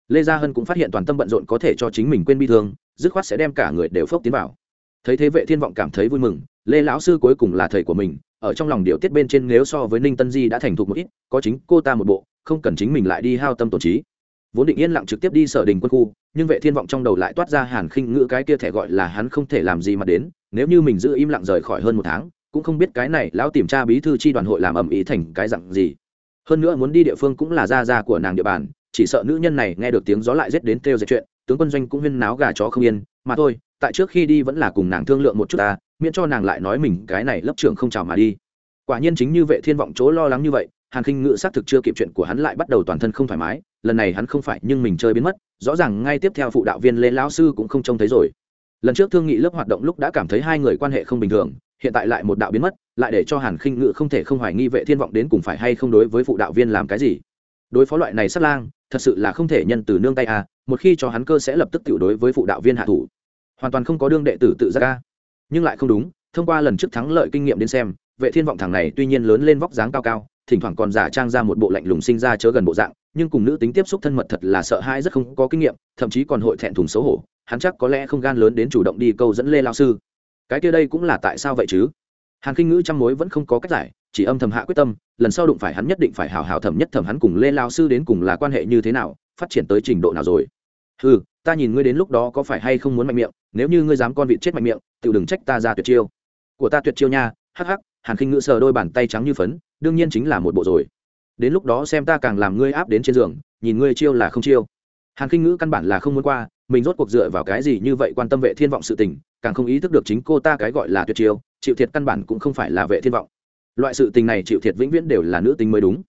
Lê gia hân cũng phát hiện toàn tâm bận rộn có thể cho chính mình quên bi thương, dứt khoát sẽ đem cả người đều phốc tiến vào. Thấy thế vệ thiên vọng cảm thấy vui mừng, lê lão sư cuối cùng là thầy của mình, ở trong lòng điều tiết bên trên nếu so với ninh tân di đã thành thục một ít, có chính cô ta một bộ, không cần chính mình lại đi hao tâm tổn trí. Vốn định yên lặng trực tiếp đi sở đình quân khu, nhưng vệ thiên vọng trong đầu lại toát ra hàn khinh ngữ cái kia thẻ gọi là hắn không thể làm gì mà đến, nếu như mình giữ im lặng rời khỏi hơn một tháng cũng không biết cái này lão tìm tra bí thư chi đoàn hội làm ầm ĩ thành cái dặn gì. Hơn nữa muốn đi địa phương cũng là gia gia của nàng địa bàn, chỉ sợ nữ nhân này nghe được tiếng gió lại giết đến kêu dệt chuyện, tướng quân doanh cũng huyên náo gà chó không yên, mà thôi, tại trước khi đi vẫn là cùng nàng thương lượng một chút ta, miễn cho nàng lại nói mình cái này lớp trưởng không chào mà đi. Quả nhiên chính như vệ thiên vọng chỗ lo lắng như vậy, hàn khinh ngự xác thực chưa kịp chuyện của hắn lại bắt đầu toàn thân không thoải mái, lần này hắn không phải nhưng mình chơi biến mất, rõ ràng ngay tiếp theo phụ đạo viên lê lão sư cũng không trông thấy rồi. Lần trước thương nghị lớp hoạt động lúc đã cảm thấy hai người quan hệ không bình thường hiện tại lại một đạo biến mất, lại để cho hàn khinh ngự không thể không hoài nghi vệ thiên vọng đến cùng phải hay không đối với phụ đạo viên làm cái gì. Đối phó loại này sát lang, thật sự là không thể nhân từ nương tay à một khi cho hắn cơ sẽ lập tức tiểu đối với phụ đạo viên hạ thủ. Hoàn toàn không có đương đệ tử tự ra ca nhưng lại không đúng, thông qua lần trước thắng lợi kinh nghiệm đến xem, vệ thiên vọng thằng này tuy nhiên lớn lên vóc dáng cao cao, thỉnh thoảng còn giả trang ra một bộ lạnh lùng sinh ra chớ gần bộ dạng, nhưng cùng nữ tính tiếp xúc thân mật thật là sợ hãi rất không có kinh nghiệm, thậm chí còn hội thẹn thùng xấu hổ, hắn chắc có lẽ không gan lớn đến chủ động đi câu dẫn lê lao sư cái kia đây cũng là tại sao vậy chứ? Hàn kinh ngữ trăm mối vẫn không có cách giải, chỉ âm thầm hạ quyết tâm, lần sau đụng phải hắn nhất định phải hào hào thẩm nhất thẩm hắn cùng lê lao sư đến cùng là quan hệ như thế nào, phát triển tới trình độ nào rồi. Ừ ta nhìn ngươi đến lúc đó có phải hay không muốn mạnh miệng, nếu như ngươi dám con vịt chết mạnh miệng tự đừng trách ta ra tuyệt chiêu. Của ta tuyệt chiêu nha, hắc hắc, hàn khinh ngữ sờ đôi bàn tay trắng như phấn, đương nhiên chính là một bộ rồi. Đến lúc đó xem ta càng làm ngươi áp đến trên giường, nhìn ngươi chiêu là không chiêu. Hàn khinh ngữ căn bản là không muốn qua, mình rốt cuộc dựa vào cái gì như vậy quan tâm vệ thiên vọng sự tình càng không ý thức được chính cô ta cái gọi là tuyệt chiêu, chịu thiệt căn bản cũng không phải là vệ thiên vọng. Loại sự tình này chịu thiệt vĩnh viễn đều là nữ tính mới đúng.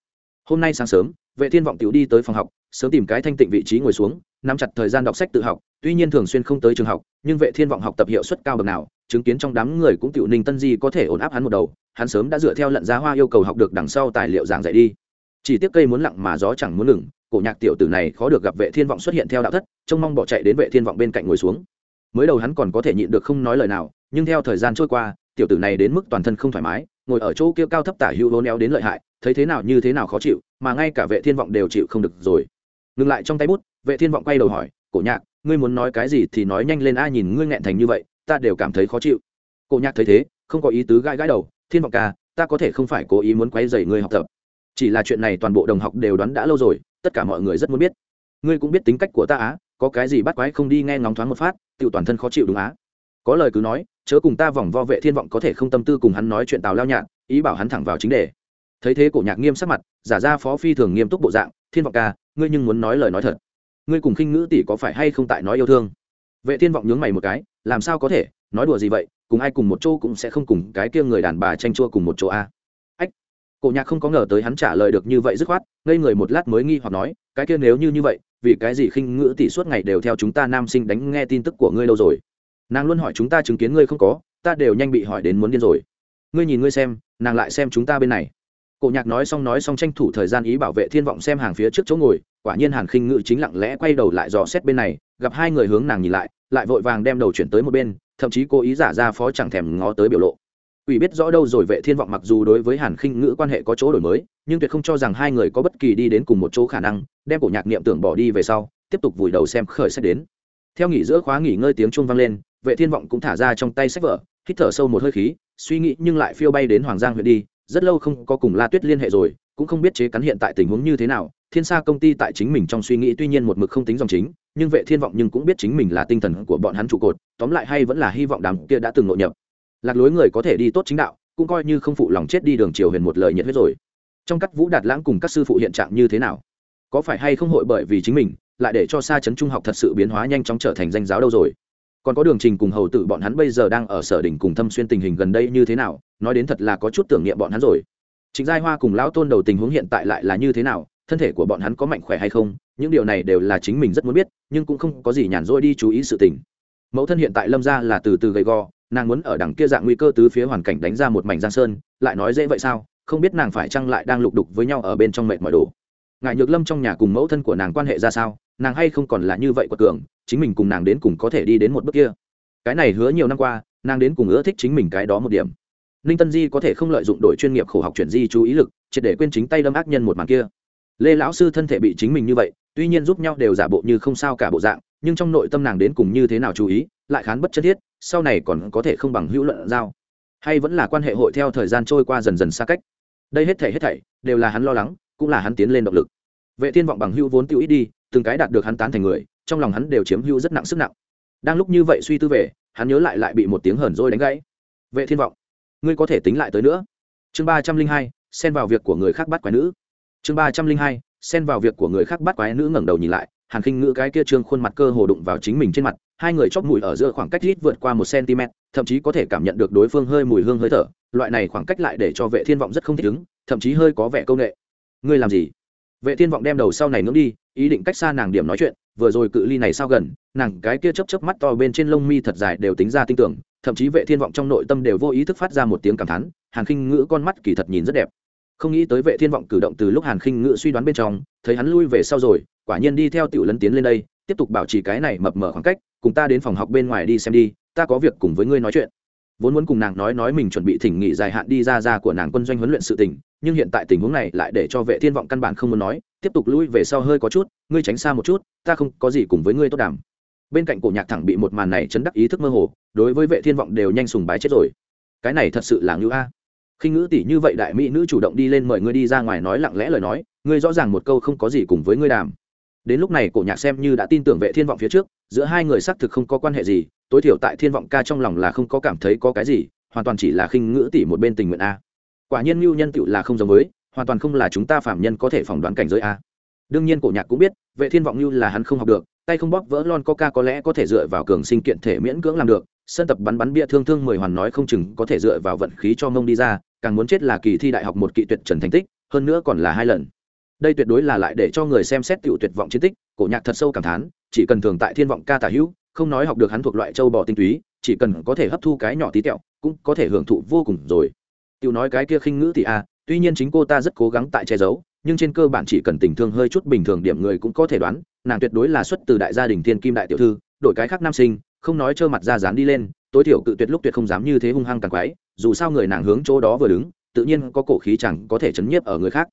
Hôm nay sáng sớm, vệ thiên vọng tiểu đi tới phòng học, sớm tìm cái thanh tịnh vị trí ngồi xuống, nắm chặt thời gian đọc sách tự học, tuy nhiên thường xuyên không tới trường học, nhưng vệ thiên vọng học tập hiệu suất cao bậc nào, chứng kiến trong đám người cũng tiểu ninh tân di có thể ổn áp hắn một đầu, hắn sớm đã dựa theo lận giá hoa yêu cầu học được đằng sau tài liệu giảng dạy đi. Chỉ tiếc cây muốn lặng mà gió chẳng muốn ngừng, cổ nhạc tiểu tử này khó được gặp vệ thiên vọng xuất hiện theo đạo thất, trông mong bỏ chạy đến vệ thiên vọng bên cạnh ngồi xuống mới đầu hắn còn có thể nhịn được không nói lời nào, nhưng theo thời gian trôi qua, tiểu tử này đến mức toàn thân không thoải mái, ngồi ở chỗ kia cao thấp tả hữu hố néo đến lợi hại, thấy thế nào như thế nào khó chịu, mà ngay cả vệ thiên vọng đều chịu không được rồi. Ngừng lại trong tay bút, vệ thiên vọng quay đầu hỏi, cổ nhạc, ngươi muốn nói cái gì thì nói nhanh lên a, nhìn ngươi nghẹn thành như vậy, ta đều cảm thấy khó chịu. Cổ nhạc thấy thế, không có ý tứ gãi gãi đầu, thiên vọng ca, ta có thể không phải cố ý muốn quay dày ngươi học tập. Chỉ là chuyện này toàn bộ đồng học đều đoán đã lâu rồi, tất cả mọi người rất muốn biết. Ngươi cũng biết tính cách của ta á có cái gì bắt quái không đi nghe ngóng thoáng một phát tự toàn thân khó chịu đúng á. Có lời cứ nói, chớ cùng ta vòng vo vệ thiên vọng có thể không tâm tư cùng hắn nói chuyện tào lao nhạn, ý bảo hắn thẳng vào chính đề. Thấy thế cổ nhạc nghiêm sắc mặt, giả ra phó phi thường nghiêm túc bộ dạng, thiên vọng ca, ngươi nhưng muốn nói lời nói thật. Ngươi cùng khinh ngữ tỷ có phải hay không tại nói yêu thương? Vệ thiên vọng nhướng mày một cái, làm sao có thể, nói đùa gì vậy, cùng ai cùng một chỗ cũng sẽ không cùng cái kia người đàn bà tranh chua cùng một chỗ a. Ách, cổ nhạc không có ngờ tới hắn trả lời được như vậy dứt khoát, ngây người một lát mới nghi hoặc nói, cái kia nếu như như vậy vì cái gì khinh ngữ tỷ suốt ngày đều theo chúng ta nam sinh đánh nghe tin tức của ngươi lâu rồi? Nàng luôn hỏi chúng ta chứng kiến ngươi không có, ta đều nhanh bị hỏi đến muốn điên rồi. Ngươi nhìn ngươi xem, nàng lại xem chúng ta bên này. Cổ nhạc nói xong nói xong tranh thủ thời gian ý bảo vệ thiên vọng xem hàng phía trước chỗ ngồi, quả nhiên hàn khinh ngự chính lặng lẽ quay đầu lại dò xét bên này, gặp hai người hướng nàng nhìn lại lại vội vàng đem đầu chuyển tới một bên, thậm chí cố ý giả ra phó chẳng thèm ngó tới biểu lộ ủy biết rõ đâu rồi, vệ thiên vọng mặc dù đối với hàn khinh ngữ quan hệ có chỗ đổi mới, nhưng tuyệt không cho rằng hai người có bất kỳ đi đến cùng một chỗ khả năng, đem cổ nhạc niệm tưởng bỏ đi về sau, tiếp tục vùi đầu xem khởi sách đến. Theo nghỉ giữa khóa nghỉ ngơi tiếng chuông vang lên, vệ thiên vọng cũng thả ra trong tay sách vở, hít thở sâu một hơi khí, suy nghĩ nhưng lại phiêu bay đến hoàng giang huyện đi, rất lâu không có cùng la tuyết liên hệ rồi, cũng không biết chế cắn hiện tại tình huống như thế nào, thiên sa công ty tại chính mình trong suy nghĩ tuy nhiên một mực không tính dòng chính, nhưng vệ thiên vọng nhưng cũng biết chính mình là tinh thần của bọn hắn trụ cột, tóm lại hay vẫn là hy vọng đám kia đã từng nội nhập lạc lối người có thể đi tốt chính đạo, cũng coi như không phụ lòng chết đi đường triều huyền một lời nhiệt huyết rồi. Trong các vũ đạt lãng cùng các sư phụ hiện trạng như thế nào? Có phải hay không hội bởi vì chính mình, lại để cho xa chấn trung học thật sự biến hóa nhanh chóng trở thành danh giáo đâu rồi? Còn có đường trình cùng hầu tử bọn hắn bây giờ đang ở sở đỉnh cùng thâm xuyên tình hình gần đây như thế nào? Nói đến thật là có chút tưởng niệm bọn hắn rồi. Trịnh giai hoa cùng lão tôn đầu tình huống hiện tại lại là như thế nào? Thân thể của bọn hắn có mạnh khỏe hay không? Những điều này đều là chính mình rất muốn biết, nhưng cũng không có gì nhàn rỗi đi chú ý sự tình. Mẫu thân hiện tại lâm ra là từ từ gầy gò nàng muốn ở đằng kia dạng nguy cơ tứ phía hoàn cảnh đánh ra một mảnh giang sơn, lại nói dễ vậy sao? Không biết nàng phải chăng lại đang lục đục với nhau ở bên trong mệt mỏi đồ. Ngại nhược lâm trong nhà cùng mẫu thân của nàng quan hệ ra sao? Nàng hay không còn là như vậy quật cường, chính mình cùng nàng đến cùng có thể đi đến một bước kia? Cái này hứa nhiều năm qua, nàng đến cùng ưa thích chính mình cái đó một điểm. Ninh tân di có thể không lợi dụng đội chuyên nghiệp khổ học chuyển di chú ý lực, triệt để quên chính tay đâm ác nhân một màn kia. Lê lão sư thân thể bị chính mình như vậy, tuy nhiên giúp nhau đều giả bộ như không sao cả bộ dạng nhưng trong nội tâm nàng đến cùng như thế nào chú ý, lại khán bất chân thiết, sau này còn có thể không bằng hữu luận giao. Hay vẫn là quan hệ hội theo thời gian trôi qua dần dần xa cách. Đây hết thảy hết thảy đều là hắn lo lắng, cũng là hắn tiến lên động lực. Vệ thiên vọng bằng hữu vốn tiêu ít đi, từng cái đạt được hắn tán thành người, trong lòng hắn đều chiếm hữu rất nặng sức nặng. Đang lúc như vậy suy tư về, hắn nhớ lại lại bị một tiếng hờn dỗi đánh gãy. Vệ thiên vọng, ngươi có thể tính lại tới nữa. Chương ba trăm linh hai, xen vào việc của người khác bắt quái nữ. Chương ba trăm linh hai, xen vào việc của người khác bắt quái nữ ngẩng đầu nhìn lại hàn khinh ngữ cái kia trương khuôn mặt cơ hồ đụng vào chính mình trên mặt, hai người chóp mũi ở giữa khoảng cách ít vượt qua một cm, thậm chí có thể cảm nhận được đối phương hơi mùi hương hơi thở, loại này khoảng cách lại để cho vệ thiên vọng rất không thích ứng, thậm chí hơi có vẻ công nghệ ngươi làm gì? Vệ thiên vọng đem đầu sau này ngưỡng đi, ý định cách xa nàng điểm nói chuyện, vừa rồi cự ly này sao gần, nàng cái kia chớp chớp mắt to bên trên lông mi thật dài đều tính ra tinh tưởng, thậm chí vệ thiên vọng trong nội tâm đều vô ý thức phát ra một tiếng cảm thán, hàn khinh ngữ con mắt kỳ thật nhìn rất đẹp không nghĩ tới vệ thiên vọng cử động từ lúc hàn khinh ngự suy đoán bên trong, thấy hắn lui về sau rồi, quả nhiên đi theo tiểu lấn tiến lên đây, tiếp tục bảo trì cái này mập mờ khoảng cách, cùng ta đến phòng học bên ngoài đi xem đi, ta có việc cùng với ngươi nói chuyện. Vốn muốn cùng nàng nói nói mình chuẩn bị thỉnh nghỉ dài hạn đi ra ra của nàng quân doanh huấn luyện sự tình, nhưng hiện tại tình huống này lại để cho vệ thiên vọng căn bản không muốn nói, tiếp tục lui về sau hơi có chút, ngươi tránh xa một chút, ta không có gì cùng với ngươi tốt đàm. Bên cạnh cổ nhạc thẳng bị một màn này chấn đắc ý thức mơ hồ, đối với vệ thiên vọng đều nhanh sùng bái chết rồi. Cái này thật sự là ngữ a khi ngữ tỷ như vậy đại mỹ nữ chủ động đi lên mời ngươi đi ra ngoài nói lặng lẽ lời nói, ngươi rõ ràng một câu không có gì cùng với ngươi đàm. Đến lúc này cổ nhạc xem như đã tin tưởng vệ thiên vọng phía trước, giữa hai người xác thực không có quan hệ gì, tối thiểu tại thiên vọng ca trong lòng là không có cảm thấy có cái gì, hoàn toàn chỉ là khinh ngữ tỷ một bên tình nguyện a. Quả nhiên mưu nhân tựu là không giống với, hoàn toàn không là chúng ta phạm nhân có thể phỏng đoán cảnh giới a. Đương nhiên cổ nhạc cũng biết, vệ thiên vọng như là hắn không học được tay không bóp vỡ lon coca có lẽ có thể dựa vào cường sinh kiện thể miễn cưỡng làm được, sân tập bắn bắn bia thương thương mười hoàn nói không chừng có thể dựa vào vận khí cho mông đi ra, càng muốn chết là kỳ thi đại học một kỵ tuyệt trần thành tích, hơn nữa còn là hai lần. Đây tuyệt đối là lại để cho người xem xét tiểu tuyệt vọng chiến tích, cổ nhạc thật sâu cảm thán, chỉ cần thường tại thiên vọng ca tả hữu, không nói học được hắn thuộc loại châu bò tinh túy, chỉ cần có thể hấp thu cái nhỏ tí tẹo, cũng có thể hưởng thụ vô cùng rồi. Tiểu nói cái kia khinh ngữ thì a tuy nhiên chính cô ta rất cố gắng tại che giấu, nhưng trên cơ bản chỉ cần tình thương hơi chút bình thường điểm người cũng có thể đoán nàng tuyệt đối là xuất từ đại gia đình thiên kim đại tiểu thư, đổi cái khác nam sinh, không nói trơ mặt ra dán đi lên, tối thiểu cự tuyệt lúc tuyệt không dám như thế hung hăng càng quái, dù sao người nàng hướng chỗ đó vừa đứng, tự nhiên có cổ khí chẳng có thể chấn nhiếp ở người khác.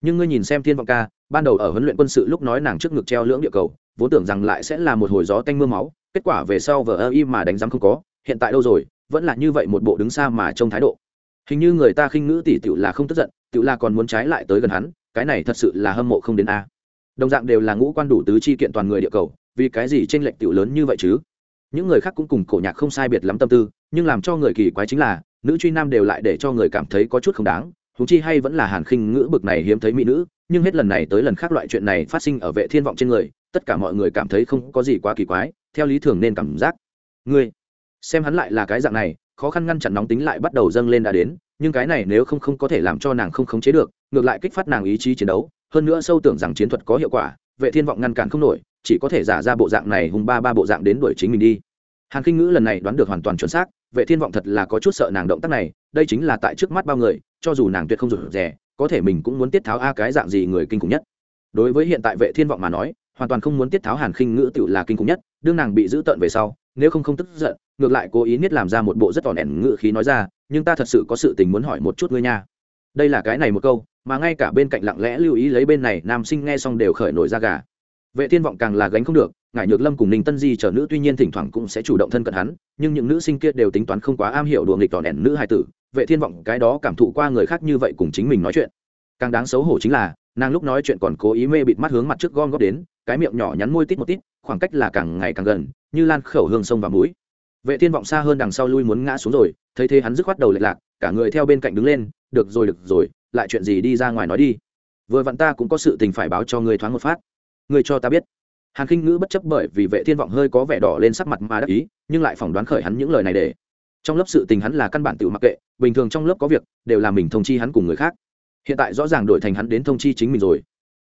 Nhưng ngươi nhìn xem thiên vọng ca, ban đầu ở huấn luyện quân sự lúc nói nàng trước ngực treo lưỡng địa cầu, vốn tưởng rằng lại sẽ là một hồi gió tanh mưa máu, kết quả về sau vờ ơ y mà đánh giám không có, hiện tại đâu rồi, vẫn là như vậy một bộ đứng xa mà trông thái độ. Hình như người ta khinh ngữ tỷ tựu là không tức giận tựu là còn muốn trái lại tới gần hắn, cái này thật sự là hâm mộ không đến a đồng dạng đều là ngũ quan đủ tứ chi kiện toàn người địa cầu, vì cái gì tranh lệch tiểu lớn như vậy chứ? Những người khác cũng cùng cổ nhạc không sai biệt lắm tâm tư, nhưng làm cho người kỳ quái chính là, nữ truy nam đều lại để cho người cảm thấy có chút không đáng húng chi hay vẫn là hàn khinh ngữ bực này hiếm thấy mỹ nữ, nhưng hết lần này tới lần khác loại chuyện này phát sinh ở vệ thiên vọng trên người, tất cả mọi người cảm thấy không có gì quá kỳ quái, theo lý thường nên cảm giác. Ngươi, xem hắn lại là cái dạng này, khó khăn ngăn chặn nóng tính lại bắt đầu dâng lên đã đến, nhưng cái này nếu không không có thể làm cho nàng không khống chế được, ngược lại kích phát nàng ý chí chiến đấu hơn nữa sâu tưởng rằng chiến thuật có hiệu quả, vệ thiên vọng ngăn cản không nổi, chỉ có thể giả ra bộ dạng này hùng ba ba bộ dạng đến đuổi chính mình đi. Hàn kinh ngữ lần này đoán được hoàn toàn chuẩn xác, vệ thiên vọng thật là có chút sợ nàng động tác này, đây chính là tại trước mắt bao người, cho dù nàng tuyệt không rụt rè, có thể mình cũng muốn tiết tháo a cái dạng gì người kinh khủng nhất. Đối với hiện tại vệ thiên vọng mà nói, hoàn toàn không muốn tiết tháo hàn khinh ngữ tựu là kinh khủng nhất, đương nàng bị giữ tợn về sau, nếu không không tức giận, ngược lại cố ý niết làm ra một bộ rất tỏn ẻn ngự khí nói ra, nhưng ta thật sự có sự tình muốn hỏi một chút ngươi nha đây là cái này một câu, mà ngay cả bên cạnh lặng lẽ lưu ý lấy bên này nam sinh nghe xong đều khởi nổi ra gà. Vệ thiên vọng càng là gánh không được, ngải nhược lâm cùng ninh tân di chờ nữ tuy nhiên thỉnh thoảng cũng sẽ chủ động thân cận hắn, nhưng những nữ sinh kia đều tính toán không quá am hiểu đùa nghịch tỏ đèn nữ hài tử, vệ thiên vọng cái đó cảm thụ qua người khác như vậy cùng chính mình nói chuyện. Càng đáng xấu hổ chính là, nàng lúc nói chuyện còn cố ý mê bịt mắt hướng mặt trước gom góp đến, cái miệng nhỏ nhắn môi tít một tít, khoảng cách là càng ngày càng gần, như lan khẩu hương sông và mũi. Vệ thiên vọng xa hơn đằng sau lui muốn ngã xuống rồi, thấy thế hắn dứt khoát đầu lệch lạc, cả người theo bên cạnh đứng lên được rồi được rồi, lại chuyện gì đi ra ngoài nói đi. Vừa vặn ta cũng có sự tình phải báo cho ngươi thoáng một phát. Ngươi cho ta biết. Hàn khinh ngữ bất chấp bởi vì vệ thiên vọng hơi có vẻ đỏ lên sắc mặt mà đắc ý, nhưng lại phỏng đoán khởi hắn những lời này để. Trong lớp sự tình hắn là căn bản tự mặc kệ, bình thường trong lớp có việc, đều là mình thông chi hắn cùng người khác. Hiện tại rõ ràng đổi thành hắn đến thông chi chính mình rồi.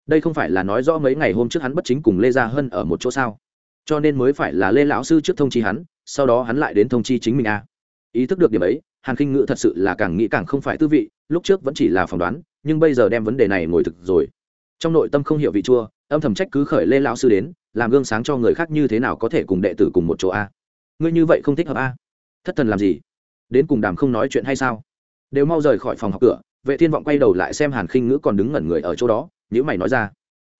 Đây không phải là nói rõ mấy ngày hôm trước hắn bất chính cùng lê gia hân ở một chỗ sao? Cho nên mới phải là lê lão sư trước thông chi hắn, sau đó hắn lại đến thông chi chính mình a à. ý thức được điểm ấy hàn khinh ngữ thật sự là càng nghĩ càng không phải tư vị, lúc trước vẫn chỉ là phỏng đoán, nhưng bây giờ đem vấn đề này ngồi thực rồi. Trong nội tâm không hiểu vị chua, âm thầm trách cứ khởi lê lão sư đến, làm gương sáng cho người khác như thế nào có thể cùng đệ tử cùng một chỗ a? Ngươi như vậy không thích hợp a? Thất thần làm gì? Đến cùng đàm không nói chuyện hay sao? Đều mau rời khỏi phòng học cửa, vệ thiên vọng quay đầu lại xem hàn khinh ngữ còn đứng ngẩn người ở chỗ đó nếu mày nói ra.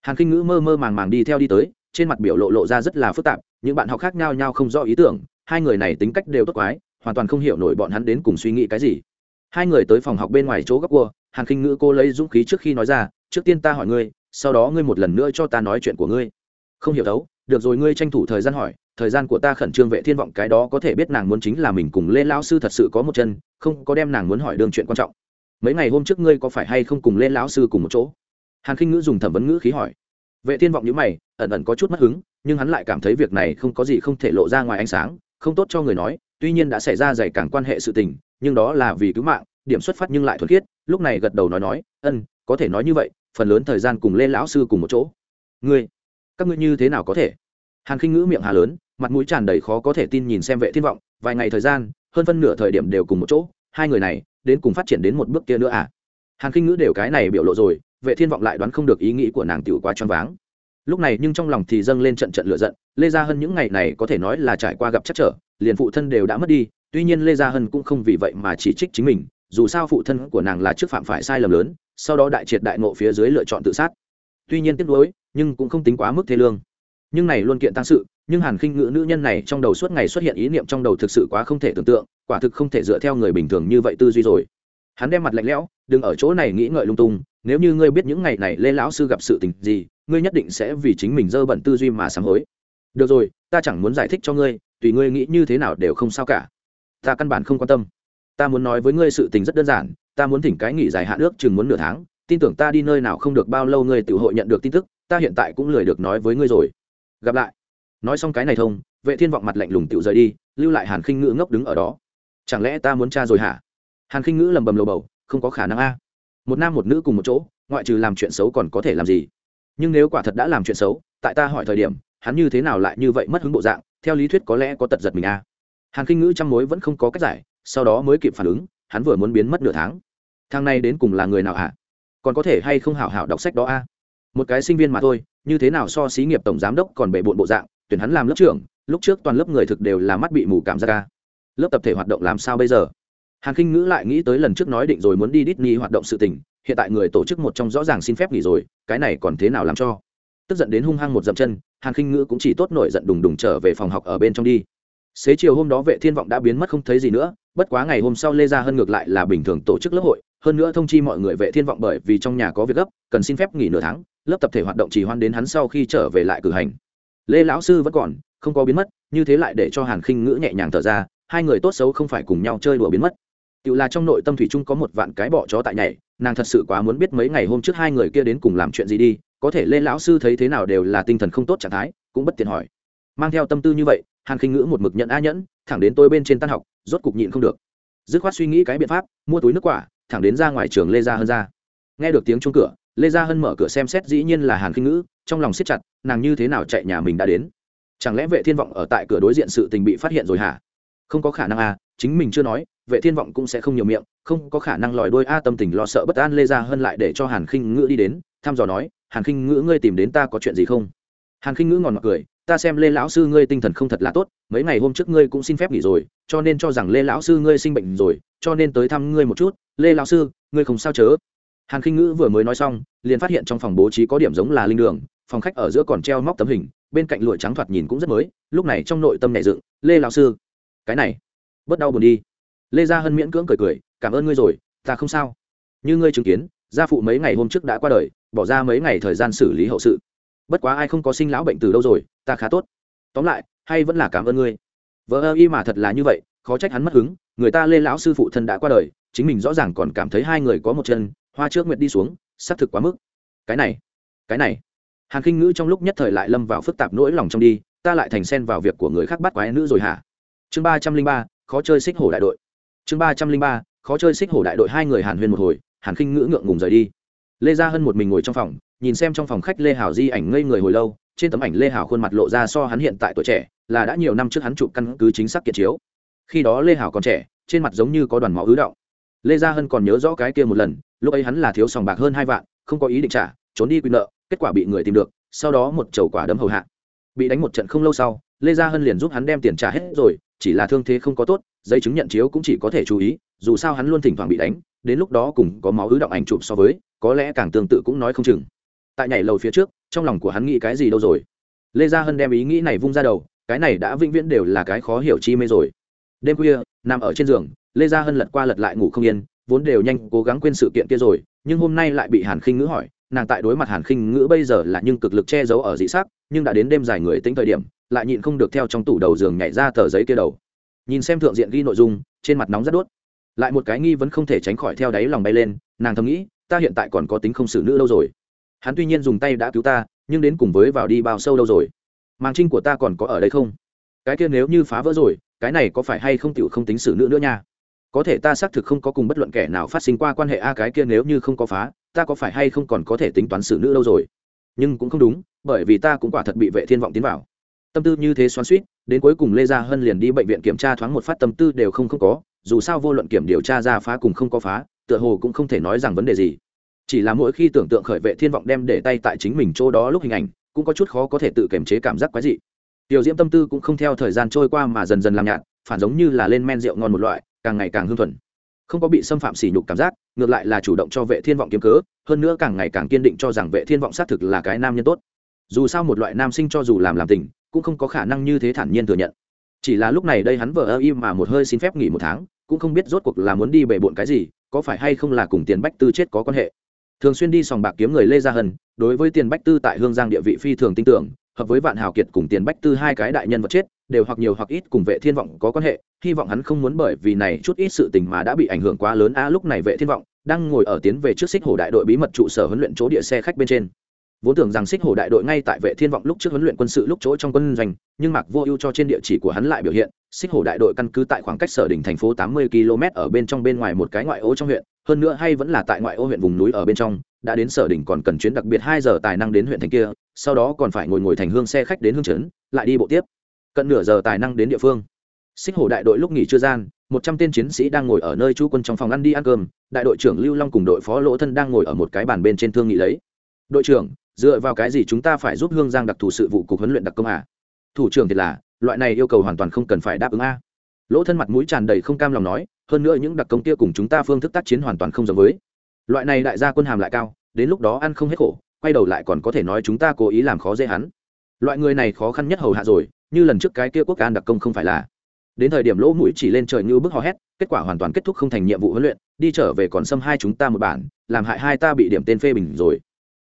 Hàn khinh ngữ mơ mơ màng màng đi theo đi tới, trên mặt biểu lộ lộ ra rất là phức tạp, những bạn học khác nhau nhau không rõ ý tưởng, hai người này tính cách đều tốt quái hoàn toàn không hiểu nổi bọn hắn đến cùng suy nghĩ cái gì. Hai người tới phòng học bên ngoài chỗ góc cua, hàn khinh ngữ cô lấy dũng khí trước khi nói ra, trước tiên ta hỏi ngươi, sau đó ngươi một lần nữa cho ta nói chuyện của ngươi. Không hiểu đấu được rồi ngươi tranh thủ thời gian hỏi, thời gian của ta khẩn trương vệ thiên vọng cái đó có thể biết nàng muốn chính là mình cùng lê lão sư thật sự có một chân, không có đem nàng muốn hỏi đường chuyện quan trọng. Mấy ngày hôm trước ngươi có phải hay không cùng lên lão sư cùng một chỗ? Hàn khinh ngữ dùng thẩm vấn ngữ khí hỏi. Vệ thiên vọng nhíu mày, ẩn ẩn có chút mất hứng, nhưng hắn lại cảm thấy việc này không có gì không thể lộ ra ngoài ánh sáng, không tốt cho người nói tuy nhiên đã xảy ra dày càng quan hệ sự tình, nhưng đó là vì cứu mạng, điểm xuất phát nhưng lại thuần khiết, lúc này gật đầu nói nói, ân, có thể nói như vậy, phần lớn thời gian cùng lên lão sư cùng một chỗ. Ngươi, các ngươi như thế nào có thể? Hàn khinh ngữ miệng hà lớn, mặt mũi tràn đầy khó có thể tin nhìn xem vệ thiên vọng, vài ngày thời gian, hơn phân nửa thời điểm đều cùng một chỗ, hai người này, đến cùng phát triển đến một bước kia nữa à? Hàn khinh ngữ đều cái này biểu lộ rồi, vệ thiên vọng lại đoán không được ý nghĩ của nàng tiểu quá choáng váng. Lúc này nhưng trong lòng thì dâng lên trận trận lửa giận, lê gia hân những ngày này có thể nói là trải qua gặp chắc trở liền phụ thân đều đã mất đi, tuy nhiên lê gia hân cũng không vì vậy mà chỉ trích chính mình, dù sao phụ thân của nàng là trước phạm phải sai lầm lớn, sau đó đại triệt đại ngộ phía dưới lựa chọn tự sát. Tuy nhiên tiếc nuối, nhưng cũng không tính quá mức thế lương. Nhưng này luôn kiện tăng sự, nhưng hàn khinh ngữ nữ nhân này trong đầu suốt ngày xuất hiện ý niệm trong đầu thực sự quá không thể tưởng tượng, quả thực không thể dựa theo người bình thường như vậy tư duy rồi. Hắn đem mặt lạnh lẽo, đừng ở chỗ này nghĩ ngợi lung tung, nếu như ngươi biết những ngày này lê lão sư gặp sự tình gì, ngươi nhất định sẽ vì chính mình dơ bẩn tư duy mà sám hối. Được rồi, ta chẳng muốn giải thích cho ngươi tùy ngươi nghĩ như thế nào đều không sao cả. Ta căn bản không quan tâm. Ta muốn nói với ngươi sự tình rất đơn giản, ta muốn thỉnh cái nghỉ dài hạn ước chừng muốn nửa tháng, tin tưởng ta đi nơi nào không được bao lâu ngươi tự hội nhận được tin tức, ta hiện tại cũng lười được nói với ngươi rồi. Gặp lại. Nói xong cái này thông, vệ thiên vọng mặt lạnh lùng tự rời đi, lưu lại hàn khinh ngữ ngốc đứng ở đó. Chẳng lẽ ta muốn cha rồi hả? Hàn khinh ngữ lầm bầm lầu bầu, không có khả năng a. Một nam một nữ cùng một chỗ, ngoại trừ làm chuyện xấu còn có thể làm gì? Nhưng nếu quả thật đã làm chuyện xấu, tại ta hỏi thời điểm, hắn như thế nào lại như vậy mất hứng bộ dạng theo lý thuyết có lẽ có tật giật mình a. Hàn khinh ngữ trăm mối vẫn không có cách giải, sau đó mới kịp phản ứng, hắn vừa muốn biến mất nửa tháng. Thang này đến cùng là người nào hả? Còn có thể hay không hảo hảo đọc sách đó a? Một cái sinh viên mà thôi, như thế nào so xí nghiệp tổng giám đốc còn bệ bộn bộ dạng, tuyển hắn làm lớp trưởng, lúc trước toàn lớp người thực đều là mắt bị mù cảm giác ca lớp tập thể hoạt động làm sao bây giờ? Hàn khinh ngữ lại nghĩ tới lần trước nói định rồi muốn đi Disney hoạt động sự tình, hiện tại người tổ chức một trong rõ ràng xin phép nghỉ rồi, cái này còn thế nào làm cho? Tức giận đến hung hăng một dậm chân hàn khinh ngữ cũng chỉ tốt nổi giận đùng đùng trở về phòng học ở bên trong đi. Xế chiều hôm đó vệ thiên vọng đã biến mất không thấy gì nữa, bất quá ngày hôm sau lê gia hơn ngược lại là bình thường tổ chức lớp hội, hơn nữa thông chi mọi người vệ thiên vọng bởi vì trong nhà có việc gấp, cần xin phép nghỉ nửa tháng, lớp tập thể hoạt động chỉ hoan đến hắn sau khi trở về lại cử hành. Lê lão sư vẫn còn, không có biến mất, như thế lại để cho hàn khinh ngữ nhẹ nhàng thở ra, hai người tốt xấu không phải cùng nhau chơi đùa biến mất. Tự là trong nội tâm thủy chung có một vạn cái bọ chó tại nhảy, nàng thật sự quá muốn biết mấy ngày hôm trước hai người kia đến cùng làm chuyện gì đi có thể lên lão sư thấy thế nào đều là tinh thần không tốt trạng thái, cũng bất tiện hỏi. Mang theo tâm tư như vậy, hàn khinh ngữ một mực nhận a nhẫn, thẳng đến tôi bên trên tan học, rốt cục nhịn không được. Dứt khoát suy nghĩ cái biện pháp, mua túi nước quả, thẳng đến ra ngoài trường lê gia hân ra. Nghe được tiếng chuông cửa, lê gia hân mở cửa xem xét dĩ nhiên là hàn khinh ngữ, trong lòng siết chặt, nàng như thế nào chạy nhà mình đã đến. Chẳng lẽ vệ thiên vọng ở tại cửa đối diện sự tình bị phát hiện rồi hả? Không có khả năng à chính mình chưa nói, vệ thiên vọng cũng sẽ không nhiều miệng, không có khả năng lòi đôi a tâm tình lo sợ bất an lê gia hân lại để cho hàn khinh ngữ đi đến, thăm dò nói hàn khinh ngữ, ngươi tìm đến ta có chuyện gì không? Hàn khinh ngữ ngòn mặc cười, ta xem lê lão sư ngươi tinh thần không thật là tốt, mấy ngày hôm trước ngươi cũng xin phép nghỉ rồi, cho nên cho rằng lê lão sư ngươi sinh bệnh rồi, cho nên tới thăm ngươi một chút. Lê lão sư, ngươi không sao chớ? Hàn khinh ngữ vừa mới nói xong, liền phát hiện trong phòng bố trí có điểm giống là linh đường, phòng khách ở giữa còn treo móc tấm hình, bên cạnh lụa trắng thoạt nhìn cũng rất mới, lúc này trong nội tâm nảy dựng, lê lão sư, cái này, bớt đau buồn đi. Lê gia hân miễn cưỡng cười cười, cảm ơn ngươi rồi, ta không sao. Như ngươi chứng kiến, gia phụ mấy ngày hôm trước đã qua đời bỏ ra mấy ngày thời gian xử lý hậu sự. Bất quá ai không có sinh lão bệnh từ đâu rồi, ta khá tốt. Tóm lại, hay vẫn là cảm ơn ngươi. Vợ ơ y mà thật là như vậy, khó trách hắn mất hứng, người ta lê lão sư phụ thân đã qua đời, chính mình rõ ràng còn cảm thấy hai người có một chân, hoa trước nguyệt đi xuống, xác thực quá mức. Cái này cái này. Hàn khinh ngữ trong lúc nhất thời lại lâm vào phức tạp nỗi lòng trong đi, ta lại thành xen vào việc của người khác bắt quái nữ rồi hả? Chương ba trăm linh ba, khó chơi xích hổ đại đội. Chương ba trăm linh ba, khó chơi xích hổ đại đội hai người hàn huyên một hồi, hàn khinh ngữ ngượng ngùng rời đi lê gia hân một mình ngồi trong phòng, nhìn xem trong phòng khách lê hảo di ảnh ngây người hồi lâu, trên tấm ảnh lê hảo khuôn mặt lộ ra so hắn hiện tại tuổi trẻ, là đã nhiều năm trước hắn chụp căn cứ chính xác kiệt chiếu. Khi đó lê hảo còn trẻ, trên mặt giống như có đoàn máu ứ động. Lê gia hân còn nhớ rõ cái kia một lần, lúc ấy hắn là thiếu sòng bạc hơn hai vạn, không có ý định trả, trốn đi quyền nợ, kết quả bị người tìm được, sau đó một chầu quả đấm hầu hạ. Bị đánh một trận không lâu sau, lê gia hân liền giúp hắn đem tiền trả hết rồi, chỉ là thương thế không có tốt, giấy chứng nhận chiếu cũng chỉ có thể chú ý, dù sao hắn luôn thỉnh thoảng bị đánh, đến lúc đó cùng có máu ứ động ảnh chụp so với có lẽ càng tương tự cũng nói không chừng. Tại nhảy lầu phía trước, trong lòng của hắn nghĩ cái gì đâu rồi? Lê gia hân đem ý nghĩ này vung ra đầu, cái này đã vĩnh viễn đều là cái khó hiểu chi mê rồi. Đêm khuya, nằm ở trên giường, lê gia hân lật qua lật lại ngủ không yên, vốn đều nhanh cố gắng quên sự kiện kia rồi, nhưng hôm nay lại bị hàn khinh ngữ hỏi, nàng tại đối mặt hàn khinh ngữ bây giờ là nhưng cực lực che giấu ở dị sắc, nhưng đã đến đêm dài người tính thời điểm, lại nhịn không được theo trong tủ đầu giường nhảy ra tờ giấy kia đầu. Nhìn xem thượng diện ghi nội dung, trên mặt nóng rất đốt. Lại một cái nghi vẫn không thể tránh khỏi theo đáy lòng bay lên, nàng thầm nghĩ ta hiện tại còn có tính không xử nữ lâu rồi. Hắn tuy nhiên dùng tay đã cứu ta, nhưng đến cùng với vào đi bao sâu đâu rồi? Màng trinh của ta còn có ở đây không? Cái kia nếu như phá vỡ rồi, cái này có phải hay không tiểu không tính xử nữ nữa nha? Có thể ta xác thực không có cùng bất luận kẻ nào phát sinh qua quan hệ a, cái kia nếu như không có phá, ta có phải hay không còn có thể tính toán xử nữ đâu rồi? Nhưng cũng không đúng, bởi vì ta cũng quả thật bị vệ thiên vọng tiến vào. Tâm tư như thế xoắn suýt đến cuối cùng lê gia hân liền đi bệnh viện kiểm tra thoáng một phát, tâm tư đều không không có, dù sao vô luận kiểm điều tra ra phá cùng không có phá tựa hồ cũng không thể nói rằng vấn đề gì. Chỉ là mỗi khi tưởng tượng khởi vệ thiên vọng đem để tay tại chính mình chỗ đó lúc hình ảnh, cũng có chút khó có thể tự kiềm chế cảm giác quái dị. Tiểu diễm tâm tư cũng không theo thời gian trôi qua mà dần dần làm nhạt, phản giống như là lên men rượu ngon một loại, càng ngày càng hương thuần. Không có bị xâm phạm sỉ nhục cảm giác, ngược lại là chủ động cho vệ thiên vọng kiếm cớ, hơn nữa càng ngày càng kiên định cho rằng vệ thiên vọng xác thực là cái nam nhân tốt. Dù sao một loại nam sinh cho dù làm làm tình, cũng không có khả năng như thế thản nhiên thừa nhận. Chỉ là lúc này đây hắn vợ ơ im mà một hơi xin phép nghỉ một tháng, cũng không biết rốt cuộc là muốn đi bể bộn cái gì có phải hay không là cùng tiền bách tư chết có quan hệ? Thường xuyên đi sòng bạc kiếm người lê gia hân, đối với tiền bách tư tại hương giang địa vị phi thường tin tưởng, hợp với vạn hào kiệt cùng tiền bách tư hai cái đại nhân vật chết, đều hoặc nhiều hoặc ít cùng vệ thiên vọng có quan hệ, hy vọng hắn không muốn bởi vì này chút ít sự tình mà đã bị ảnh hưởng quá lớn. A, lúc này vệ thiên vọng đang ngồi ở tiến về trước xích hồ đại đội bí mật trụ sở huấn luyện chỗ địa xe khách bên trên. Vốn tưởng rằng xích hồ đại đội ngay tại vệ thiên vọng lúc trước huấn luyện quân sự lúc chỗ trong quân doanh, nhưng mặc vô ưu cho trên địa chỉ của hắn lại biểu hiện xích hồ đại đội căn cứ tại khoảng cách sở đỉnh thành phố 80 km ở bên trong bên ngoài một cái ngoại ô trong huyện, hơn nữa hay vẫn là tại ngoại ô huyện vùng núi ở bên trong, đã đến sở đỉnh còn cần chuyến đặc biệt hai giờ tài năng đến huyện thành kia, sau đó còn phải ngồi ngồi thành hương xe khách đến hương trấn, lại đi bộ tiếp. Cận nửa giờ tài năng đến địa phương. Xích hồ đại đội lúc nghỉ trưa gian, một trăm tên chiến sĩ đang ngồi ở nơi trú quân trong phòng ăn đi ăn cơm, đại đội trưởng lưu long cùng đội phó lỗ thân đang ngồi ở một cái bàn bên trên thương nghị lấy. Đội trưởng, dựa vào cái gì chúng ta phải giúp hương giang đặc thù sự vụ cục huấn luyện đặc công à? thủ trưởng thì là loại này yêu cầu hoàn toàn không cần phải đáp ứng a. Lỗ thân mặt mũi tràn đầy không cam lòng nói, hơn nữa những đặc công kia cùng chúng ta phương thức tác chiến hoàn toàn không giống với. Loại này đại gia quân hàm lại cao, đến lúc đó ăn không hết khổ, quay đầu lại còn có thể nói chúng ta cố ý làm khó dễ hắn. Loại người này khó khăn nhất hầu hạ rồi, như lần trước cái kia quốc an đặc công không phải là. Đến thời điểm lỗ mũi chỉ lên trời như bức hò hét, kết quả hoàn toàn kết thúc không thành nhiệm vụ huấn luyện, đi trở về còn xâm hai chúng ta một bản, làm hại hai ta bị điểm tên phê bình rồi.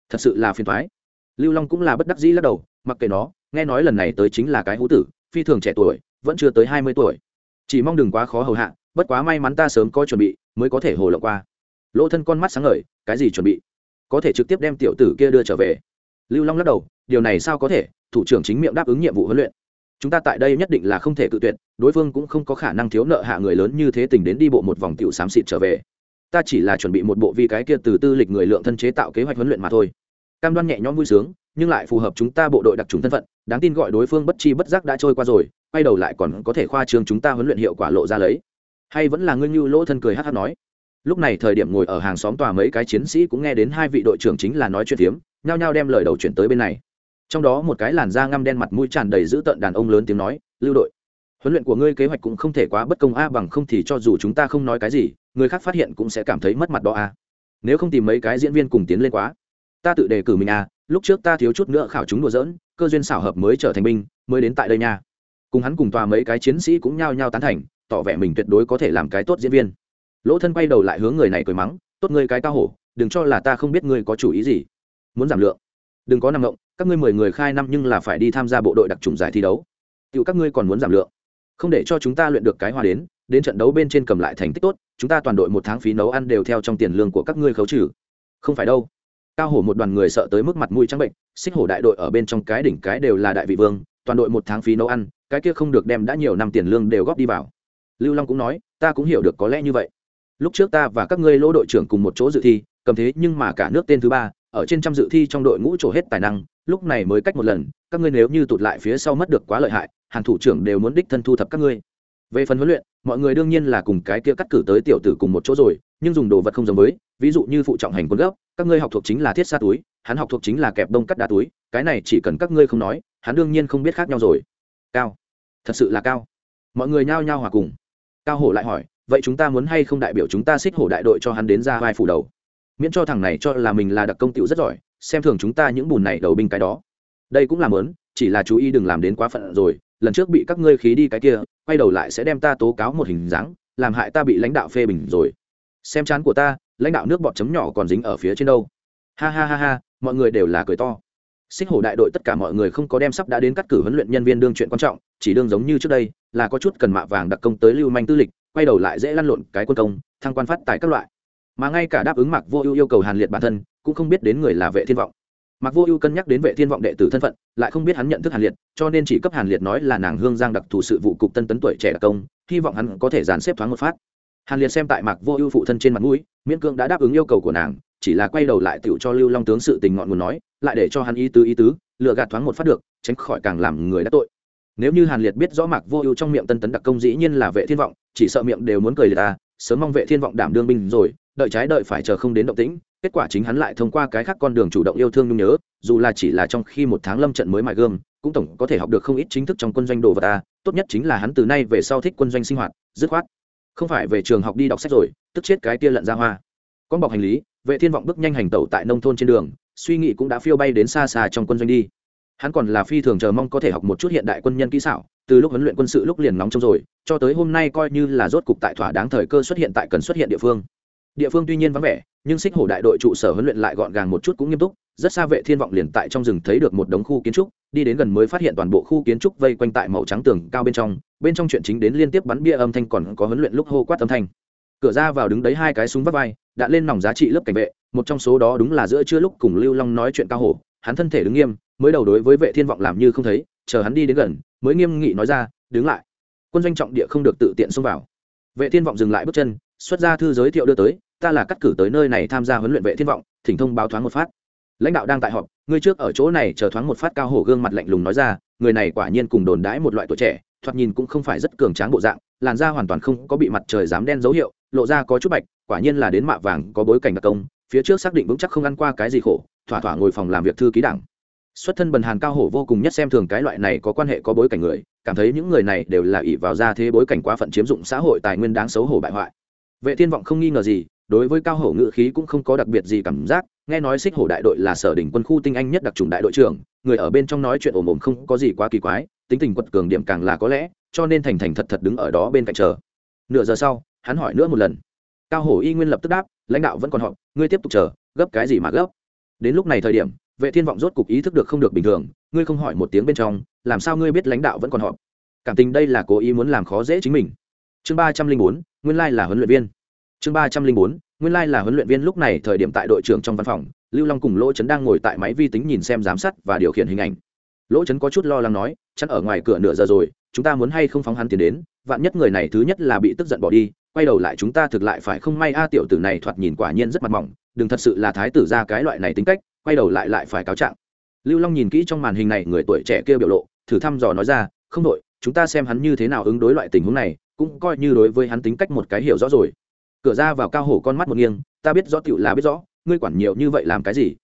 Thật sự là phiền thoái lưu long cũng là bất đắc dĩ lắc đầu, mặc kệ nó, nghe nói lần này tới chính là cái hú tử phi thường trẻ tuổi, vẫn chưa tới hai mươi tuổi. Chỉ mong đừng quá khó hầu hạ, bất quá may mắn ta sớm có chuẩn bị, mới có thể hồ lộng qua. Lỗ thân con mắt sáng ngời, cái gì chuẩn bị? Có thể trực tiếp đem tiểu tử kia đưa trở về. Lưu long lắc đầu, điều này sao có thể? Thủ trưởng chính miệng đáp ứng nhiệm vụ huấn luyện. Chúng ta tại đây nhất định là không thể cự tuyệt, đối phương cũng không có khả năng thiếu nợ hạ người lớn như thế tình đến đi bộ một vòng tiểu xám xịt trở về. Ta chỉ là chuẩn bị một bộ vi cái kia từ tư lịch người lượng thân chế tạo kế hoạch huấn luyện mà thôi. Cam đoan nhẹ nhõm vui sướng nhưng lại phù hợp chúng ta bộ đội đặc trùng thân phận, đáng tin gọi đối phương bất chi bất giác đã trôi qua rồi, quay đầu lại còn có thể khoa trương chúng ta huấn luyện hiệu quả lộ ra lấy. Hay vẫn là ngươi như lỗ thân cười hát hát nói. Lúc này thời điểm ngồi ở hàng xóm tòa mấy cái chiến sĩ cũng nghe đến hai vị đội trưởng chính là nói chuyện phiếm, nhao nhao đem lời đầu chuyển tới bên này. Trong đó một cái làn da ngăm đen mặt mũi tràn đầy dữ tợn đàn ông lớn tiếng nói, lưu đội, huấn luyện của ngươi kế hoạch cũng không thể quá bất công a, bằng không thì cho dù chúng ta không nói cái gì, người khác phát hiện cũng sẽ cảm thấy mất mặt đó a. Nếu không tìm mấy cái diễn viên cùng tiến lên quá. Ta tự đề cử mình a lúc trước ta thiếu chút nữa khảo chúng đùa dỡn cơ duyên xảo hợp mới trở thành binh, mới đến tại đây nha. Cùng hắn cùng tòa mấy cái chiến sĩ cũng nhao nhao tán thành, tỏ vẻ mình tuyệt đối có thể làm cái tốt diễn viên. Lỗ thân quay đầu lại hướng người này cười mắng, tốt ngươi cái cao hổ, đừng cho là ta không biết ngươi có chủ ý gì. Muốn giảm lượng, đừng có nằm ngộng các ngươi mười người khai năm nhưng là phải đi tham gia bộ đội đặc trùng giải thi đấu. Tựu các ngươi còn muốn giảm lượng. Không để cho chúng ta luyện được cái hòa đến đến trận đấu bên trên cầm lại thành tích tốt, chúng ta toàn đội một tháng phí nấu ăn đều theo trong tiền lương của các ngươi khấu trừ. Không phải đâu cao hổ một đoàn người sợ tới mức mặt mũi trắng bệnh, xích hổ đại đội ở bên trong cái đỉnh cái đều là đại vị vương, toàn đội một tháng phí nấu ăn, cái kia không được đem đã nhiều năm tiền lương đều góp đi vào. Lưu long cũng nói, ta cũng hiểu được có lẽ như vậy. Lúc trước ta và các ngươi lỗ đội trưởng cùng một chỗ dự thi, cầm thế nhưng mà cả nước tên thứ ba, ở trên trăm dự thi trong đội ngũ trổ hết tài năng, lúc này mới cách một lần, các ngươi nếu như tụt lại phía sau mất được quá lợi hại, hàn thủ trưởng đều muốn đích thân thu thập các ngươi. Về phần huấn luyện, mọi người đương nhiên là cùng cái kia cắt cử tới tiểu tử cùng một chỗ rồi nhưng dùng đồ vật không giống với, ví dụ như phụ trọng hành quân gấp các ngươi học thuộc chính là thiết xa túi, hắn học thuộc chính là kẹp đông cắt đá túi, cái này chỉ cần các ngươi không nói, hắn đương nhiên không biết khác nhau rồi. Cao. Thật sự là cao. Mọi người nhao nhao hòa cùng. Cao hổ lại hỏi, vậy chúng ta muốn hay không đại biểu chúng ta xích hổ đại đội cho hắn đến ra vai phủ đầu? Miễn cho thằng này cho là mình là đặc công tiểu rất giỏi, xem thường chúng ta những bùn này đầu binh cái đó. Đây cũng là mớn chỉ là chú ý đừng làm đến quá phận rồi, lần trước bị các ngươi khí đi cái kia, quay đầu lại sẽ đem ta tố cáo một hình dáng, làm hại ta bị lãnh đạo phê bình rồi xem chán của ta, lãnh đạo nước bọt chấm nhỏ còn dính ở phía trên đâu. Ha ha ha ha, mọi người đều là cười to. Xích hổ đại đội tất cả mọi người không có đem sắp đã đến cắt cử huấn luyện nhân viên đương chuyện quan trọng, chỉ đương giống như trước đây, là có chút cần mạ vàng đặc công tới lưu manh tư lịch, quay đầu lại dễ lăn lộn cái quân công, thăng quan phát tại các loại. Mà ngay cả đáp ứng mặc vô ưu yêu cầu hàn liệt bản thân, cũng không biết đến người là vệ thiên vọng. Mặc vô ưu cân nhắc đến vệ thiên vọng đệ tử thân phận, lại không biết hắn nhận thức hàn liệt, cho nên chỉ cấp hàn liệt nói là nàng hương giang đặc thù sự vụ cục tân tấn tuổi trẻ đặc công, hy vọng hắn có thể dàn xếp thoáng một phát hàn liệt xem tại mạc vô ưu phụ thân trên mặt mũi, miễn cương đã đáp ứng yêu cầu của nàng, chỉ là quay đầu lại tựu cho lưu long tướng sự tình ngọn nguồn nói, lại để cho hắn ý tứ ý tứ, lựa gạt thoáng một phát được, tránh khỏi càng làm người đã tội. Nếu như hàn liệt biết rõ mạc vô ưu trong miệng tân tấn đặc công dĩ nhiên là vệ thiên vọng, chỉ sợ miệng đều muốn cười liệt ta, sớm mong vệ thiên vọng đảm đương binh rồi, đợi trái đợi phải chờ không đến động tĩnh, kết quả chính hắn lại thông qua cái khác con đường chủ động yêu thương nhung nhớ, dù là chỉ là trong khi một tháng lâm trận mới mài gương cũng tổng có thể học được không ít chính thức trong quân doanh đồ vật ta, tốt nhất chính là hắn từ nay về sau thích quân doanh sinh hoạt, dứt khoát không phải về trường học đi đọc sách rồi, tức chết cái tia lận ra hoa. Con bọc hành lý, vệ thiên vọng bước nhanh hành tẩu tại nông thôn trên đường, suy nghĩ cũng đã phiêu bay đến xa xa trong quân doanh đi. Hắn còn là phi thường chờ mong có thể học một chút hiện đại quân nhân kỹ xảo, từ lúc huấn luyện quân sự lúc liền nóng trong rồi, cho tới hôm nay coi như là rốt cục tại thỏa đáng thời cơ xuất hiện tại cần xuất hiện địa phương. Địa phương tuy nhiên vắng vẻ, nhưng xích hổ đại đội trụ sở huấn luyện lại gọn gàng một chút cũng nghiêm túc rất xa vệ thiên vọng liền tại trong rừng thấy được một đống khu kiến trúc, đi đến gần mới phát hiện toàn bộ khu kiến trúc vây quanh tại màu trắng tường cao bên trong bên trong chuyện chính đến liên tiếp bắn bia âm thanh còn có huấn luyện lúc hô quát âm thanh. Cửa ra vào đứng đấy hai cái súng vắt vai đạn lên nòng giá trị lớp cảnh vệ, một trong số đó đúng là giữa trưa lúc cùng lưu long nói chuyện cao hổ, hắn thân thể đứng nghiêm, mới đầu đối với vệ thiên vọng làm như không thấy, chờ hắn đi đến gần, mới nghiêm nghị nói ra, đứng lại. Quân doanh trọng địa không được tự tiện xông vào. Vệ thiên vọng dừng lại bước chân, xuất ra thư giới thiệu đưa tới, ta là cắt cử tới nơi này tham gia huấn luyện vệ thiên vọng, thỉnh thông báo thoáng một phát lãnh đạo đang tại họp, ngươi trước ở chỗ này chờ thoáng một phát cao hổ gương mặt lạnh lùng nói ra, người này quả nhiên cùng đồn đãi một loại tuổi trẻ, thoạt nhìn cũng không phải rất cường tráng bộ dạng, làn da hoàn toàn không có bị mặt trời dám đen dấu hiệu, lộ ra có chút bạch, quả nhiên là đến mạ vàng, có bối cảnh đặc công, phía trước xác định vững chắc không ăn qua cái gì khổ, thỏa thỏa ngồi phòng làm việc thư ký đảng. Xuất thân bần hàn cao hổ vô cùng nhất xem thường cái loại này có quan hệ có bối cảnh người, cảm thấy những người này đều là ỷ vào ra thế bối cảnh quá phận chiếm dụng xã hội tài nguyên đáng xấu hổ bại hoại. Vệ thiên vọng không nghi ngờ gì đối với cao hổ ngự khí cũng không có đặc biệt gì cảm giác, nghe nói xích hổ đại đội là sở đỉnh quân khu tinh anh nhất đặc trùng đại đội trưởng, người ở bên trong nói chuyện ồm ồm không có gì quá kỳ quái, tính tình quật cường điểm càng là có lẽ, cho nên thành thành thật thật đứng ở đó bên cạnh chờ. Nửa giờ sau, hắn hỏi nữa một lần. Cao hổ y nguyên lập tức đáp, lãnh đạo vẫn còn họp, ngươi tiếp tục chờ, gấp cái gì mà gấp? Đến lúc này thời điểm, vệ thiên vọng rốt cục ý thức được không được bình thường, ngươi không hỏi một tiếng bên trong, làm sao ngươi biết lãnh đạo vẫn còn họp? Cảm tình đây là cố ý muốn làm khó dễ chính mình. Chương ba trăm linh bốn, nguyên lai là huấn luyện viên chương ba trăm linh bốn, nguyên lai là huấn luyện viên lúc này thời điểm tại đội trưởng trong văn phòng, lưu long cùng lỗ trấn đang ngồi tại máy vi tính nhìn xem giám sát và điều khiển hình ảnh. Lỗ trấn có chút lo lắng nói, chắn ở ngoài cửa nửa giờ rồi, chúng ta muốn hay không phóng hắn tiền đến, vạn nhất người này thứ nhất là bị tức giận bỏ đi, quay đầu lại chúng ta thực lại phải không may a, tiểu tử này thoạt nhìn quả nhiên rất mặt mỏng, đừng thật sự là thái tử ra cái loại này tính cách, quay đầu lại lại phải cáo trạng. Lưu long nhìn kỹ trong màn hình này, người tuổi trẻ kia biểu lộ, thử thăm dò nói ra, không đội, chúng ta xem hắn như thế nào ứng đối loại tình huống này, cũng coi như đối với hắn tính cách một cái hiểu rõ rồi cửa ra vào cao hổ con mắt một nghiêng, ta biết rõ tựu là biết rõ, ngươi quản nhiều như vậy làm cái gì?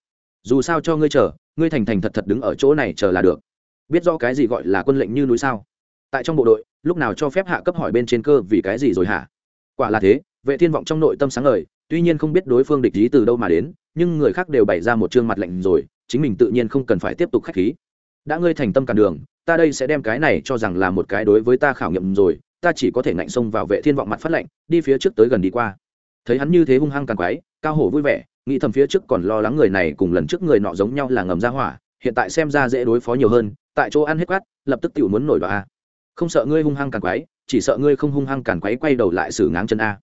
Dù sao cho ngươi chờ, ngươi thành thành thật thật đứng ở chỗ này chờ là được. Biết rõ cái gì gọi là quân lệnh như núi sao? Tại trong bộ đội, lúc nào cho phép hạ cấp hỏi bên trên cơ vì cái gì rồi hả? Quả là thế, vệ thiên vọng trong nội tâm sáng ngời, tuy nhiên không biết đối phương địch ý từ đâu mà đến, nhưng người khác đều bày ra một trương mặt lạnh rồi, chính mình tự nhiên không cần phải tiếp tục khách khí. Đã ngươi thành tâm cản đường, ta đây sẽ đem cái này cho rằng là một cái đối với ta khảo nghiệm rồi ta chỉ có thể ngạnh xông vào vệ thiên vọng mặt phát lạnh, đi phía trước tới gần đi qua. Thấy hắn như thế hung hăng càng quái, cao hổ vui vẻ, nghĩ thầm phía trước còn lo lắng người này cùng lần trước người nọ giống nhau là ngầm ra hỏa, hiện tại xem ra dễ đối phó nhiều hơn, tại chỗ ăn hết quát, lập tức tiểu muốn nổi đoạ không sợ ngươi hung hăng càng quái, chỉ sợ ngươi không hung hăng càn quái quay đầu lại xử ngáng chân a.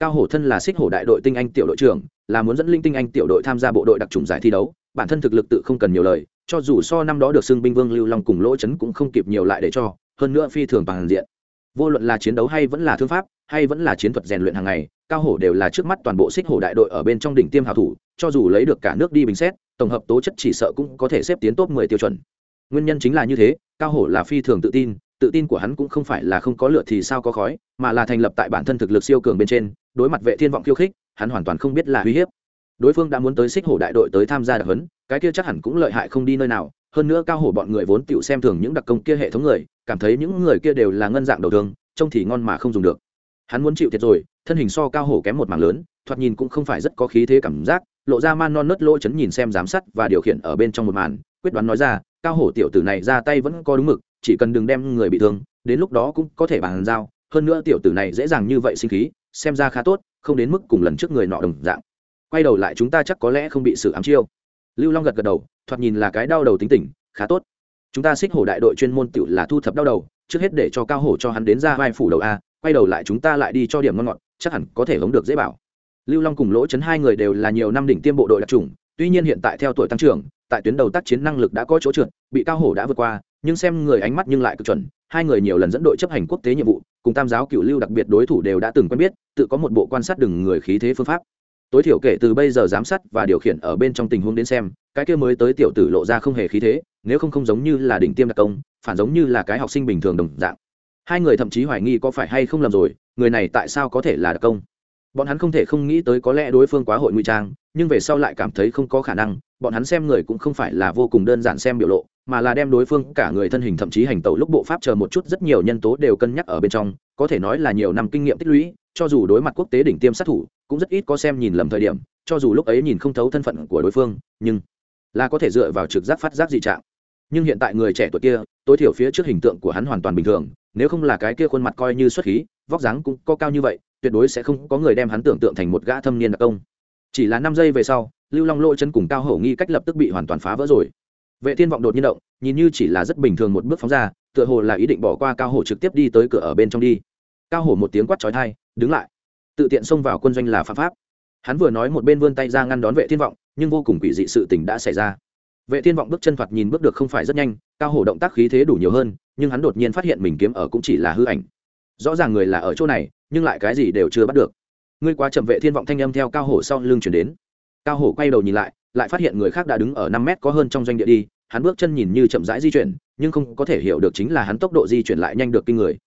Cao hổ thân là xích hổ đại đội tinh anh tiểu đội trưởng, là muốn dẫn linh tinh anh tiểu đội tham gia bộ đội đặc trùng giải thi đấu, bản thân thực lực tự không cần nhiều lời, cho dù so năm đó được xưng binh vương lưu long cùng lỗ chấn cũng không kịp nhiều lại để cho, hơn nữa phi thường bằng diện vô luận là chiến đấu hay vẫn là thương pháp, hay vẫn là chiến thuật rèn luyện hàng ngày, cao hổ đều là trước mắt toàn bộ xích hổ đại đội ở bên trong đỉnh tiêm hào thủ, cho dù lấy được cả nước đi bình xét, tổng hợp tố chất chỉ sợ cũng có thể xếp tiến top 10 tiêu chuẩn. Nguyên nhân chính là như thế, cao hổ là phi thường tự tin tự tin của hắn cũng không phải là không có lựa thì sao có khói, mà là thành lập tại bản thân thực lực siêu cường bên trên, đối mặt vệ thiên vọng khiêu khích, hắn hoàn toàn không biết là uy hiếp. Đối phương đã muốn tới xích hổ đại đội tới tham gia đặc huấn, cái kia chắc hẳn cũng lợi hại không đi nơi nào, hơn nữa cao hổ bọn người vốn tựu xem thường những đặc công kia hệ thống người cảm thấy những người kia đều là ngân dạng đầu thường trông thì ngon mà không dùng được. Hắn muốn chịu thiệt rồi, thân hình so cao hổ kém một mảng lớn, thoạt nhìn cũng không phải rất có khí thế cảm giác, lộ ra man non nớt lỗ chấn nhìn xem giám sát và điều khiển ở bên trong một màn, quyết đoán nói ra, cao hổ tiểu tử này ra tay vẫn có đúng mực, chỉ cần đừng đem người bị thương, đến lúc đó cũng có thể bàn giao, hơn nữa tiểu tử này dễ dàng như vậy sinh khí, xem ra khá tốt, không đến mức cùng lần trước người nọ đồng dạng. Quay đầu lại chúng ta chắc có lẽ không bị sự ám chiêu. Lưu long gật gật đầu, thoạt nhìn là cái đau đầu tính tình, khá tốt chúng ta xích hổ đại đội chuyên môn tiểu là thu thập đau đầu, trước hết để cho cao hổ cho hắn đến ra vai phủ đầu a, quay đầu lại chúng ta lại đi cho điểm ngon ngọt, chắc hẳn có thể hống được dễ bảo. Lưu long cùng lỗ chấn hai người đều là nhiều năm đỉnh tiêm bộ đội đặc trùng tuy nhiên hiện tại theo tuổi tăng trưởng, tại tuyến đầu tác chiến năng lực đã có chỗ trượt, bị cao hổ đã vượt qua, nhưng xem người ánh mắt nhưng lại cực chuẩn, hai người nhiều lần dẫn đội chấp hành quốc tế nhiệm vụ, cùng tam giáo cựu lưu đặc biệt đối thủ đều đã từng quen biết, tự có một bộ quan sát đừng người khí thế phương pháp. Tối thiểu kể từ bây giờ giám sát và điều khiển ở bên trong tình huống đến xem, cái kia mới tới tiểu tử lộ ra không hề khí thế nếu không không giống như là đỉnh tiêm đặc công, phản giống như là cái học sinh bình thường đồng dạng. Hai người thậm chí hoài nghi có phải hay không lầm rồi, người này tại sao có thể là đặc công? Bọn hắn không thể không nghĩ tới có lẽ đối phương quá hội ngụy trang, nhưng về sau lại cảm thấy không có khả năng, bọn hắn xem người cũng không phải là vô cùng đơn giản xem biểu lộ, mà là đem đối phương cả người thân hình thậm chí hành tẩu lúc bộ pháp chờ một chút rất nhiều nhân tố đều cân nhắc ở bên trong, có thể nói là nhiều năm kinh nghiệm tích lũy, cho dù đối mặt quốc tế đỉnh tiêm sát thủ, cũng rất ít có xem nhìn lầm thời điểm, cho dù lúc ấy nhìn không thấu thân phận của đối phương, nhưng là có thể dựa vào trực giác phát giác dị trạng nhưng hiện tại người trẻ tuổi kia, tối thiểu phía trước hình tượng của hắn hoàn toàn bình thường, nếu không là cái kia khuôn mặt coi như xuất khí, vóc dáng cũng có cao như vậy, tuyệt đối sẽ không có người đem hắn tưởng tượng thành một gã thâm niên đặc công. Chỉ là năm giây về sau, lưu long lỗ chân cùng cao hổ nghi cách lập tức bị hoàn toàn phá vỡ rồi. Vệ thiên vọng đột nhiên động, nhìn như chỉ là rất bình thường một bước phóng ra, tựa hồ là ý định bỏ qua cao hổ trực tiếp đi tới cửa ở bên trong đi. Cao hổ một tiếng quát trói thai đứng lại! Tự tiện xông vào quân doanh là phạm pháp. Hắn vừa nói một bên vươn tay ra ngăn đón vệ thiên vọng, nhưng vô cùng quỷ dị sự tình đã xảy ra vệ thiên vọng bước chân thoạt nhìn bước được không phải rất nhanh, cao hổ động tác khí thế đủ nhiều hơn, nhưng hắn đột nhiên phát hiện mình kiếm ở cũng chỉ là hư ảnh. Rõ ràng người là ở chỗ này, nhưng lại cái gì đều chưa bắt được. Ngươi quá chậm, vệ thiên vọng thanh âm theo cao hổ sau lưng chuyển đến. Cao hổ quay đầu nhìn lại lại phát hiện người khác đã đứng ở năm mét có hơn trong doanh địa đi, hắn bước chân nhìn như chậm rãi di chuyển, nhưng không có thể hiểu được chính là hắn tốc độ di chuyển lại nhanh được kinh người.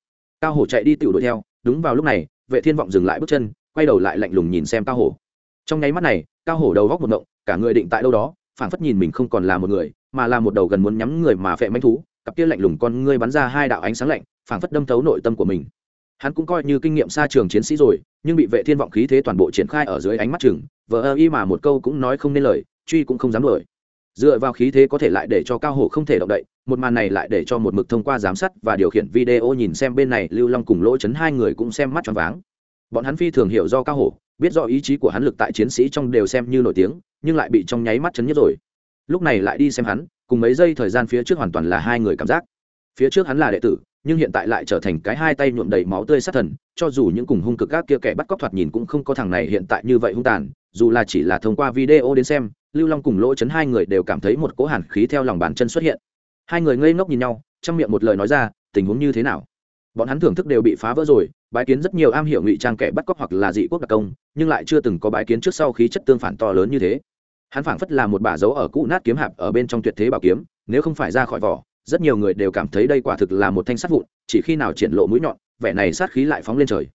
Cao hổ chạy đi tiểu đuổi theo, đúng vào lúc này, vệ thiên vọng dừng lại bước chân, quay đầu lại lạnh lùng nhìn xem cao hổ. Trong nháy mắt này, cao hổ đầu góc một động cả người định tại đâu đó phảng phất nhìn mình không còn là một người, mà là một đầu gần muốn nhắm người mà phệ manh thú, cặp kia lạnh lùng con ngươi bắn ra hai đạo ánh sáng lạnh, phảng phất đâm thấu nội tâm của mình. Hắn cũng coi như kinh nghiệm xa trường chiến sĩ rồi, nhưng bị vệ thiên vọng khí thế toàn bộ triển khai ở dưới ánh mắt chừng Vừa ơ y mà một câu cũng nói không nên lời, truy cũng không dám đuổi. Dựa vào khí thế có thể lại để cho cao hổ không thể động đậy, một màn này lại để cho một mực thông qua giám sát và điều khiển video nhìn xem bên này lưu long cùng lỗ chấn hai người cũng xem mắt tròn váng. Bọn hắn phi thường hiểu do cao hổ biết do ý chí của hắn lực tại chiến sĩ trong đều xem như nổi tiếng, nhưng lại bị trong nháy mắt chấn nhất rồi. Lúc này lại đi xem hắn, cùng mấy giây thời gian phía trước hoàn toàn là hai người cảm giác. Phía trước hắn là đệ tử, nhưng hiện tại lại trở thành cái hai tay nhuộm đầy máu tươi sát thần, cho dù những cùng hung cực các kia kẻ bắt cóc thoạt nhìn cũng không có thằng này hiện tại như vậy hung tàn, dù là chỉ là thông qua video đến xem, lưu long cùng lỗ chấn hai người đều cảm thấy một cỗ hàn khí theo lòng bàn chân xuất hiện. Hai người ngây ngốc nhìn nhau, trong miệng một lời nói ra, tình huống như thế nào? Bọn hắn thưởng thức đều bị phá vỡ rồi bái kiến rất nhiều am hiểu ngụy trang kẻ bắt cóc hoặc là dị quốc đặc công, nhưng lại chưa từng có bái kiến trước sau khí chất tương phản to lớn như thế. Hắn phảng phất là một bả dấu ở cũ nát kiếm hạp ở bên trong tuyệt thế bảo kiếm, nếu không phải ra khỏi vỏ, rất nhiều người đều cảm thấy đây quả thực là một thanh sắt vụn, chỉ khi nào triển lộ mũi nhọn, vẻ này sát khí lại phóng lên trời.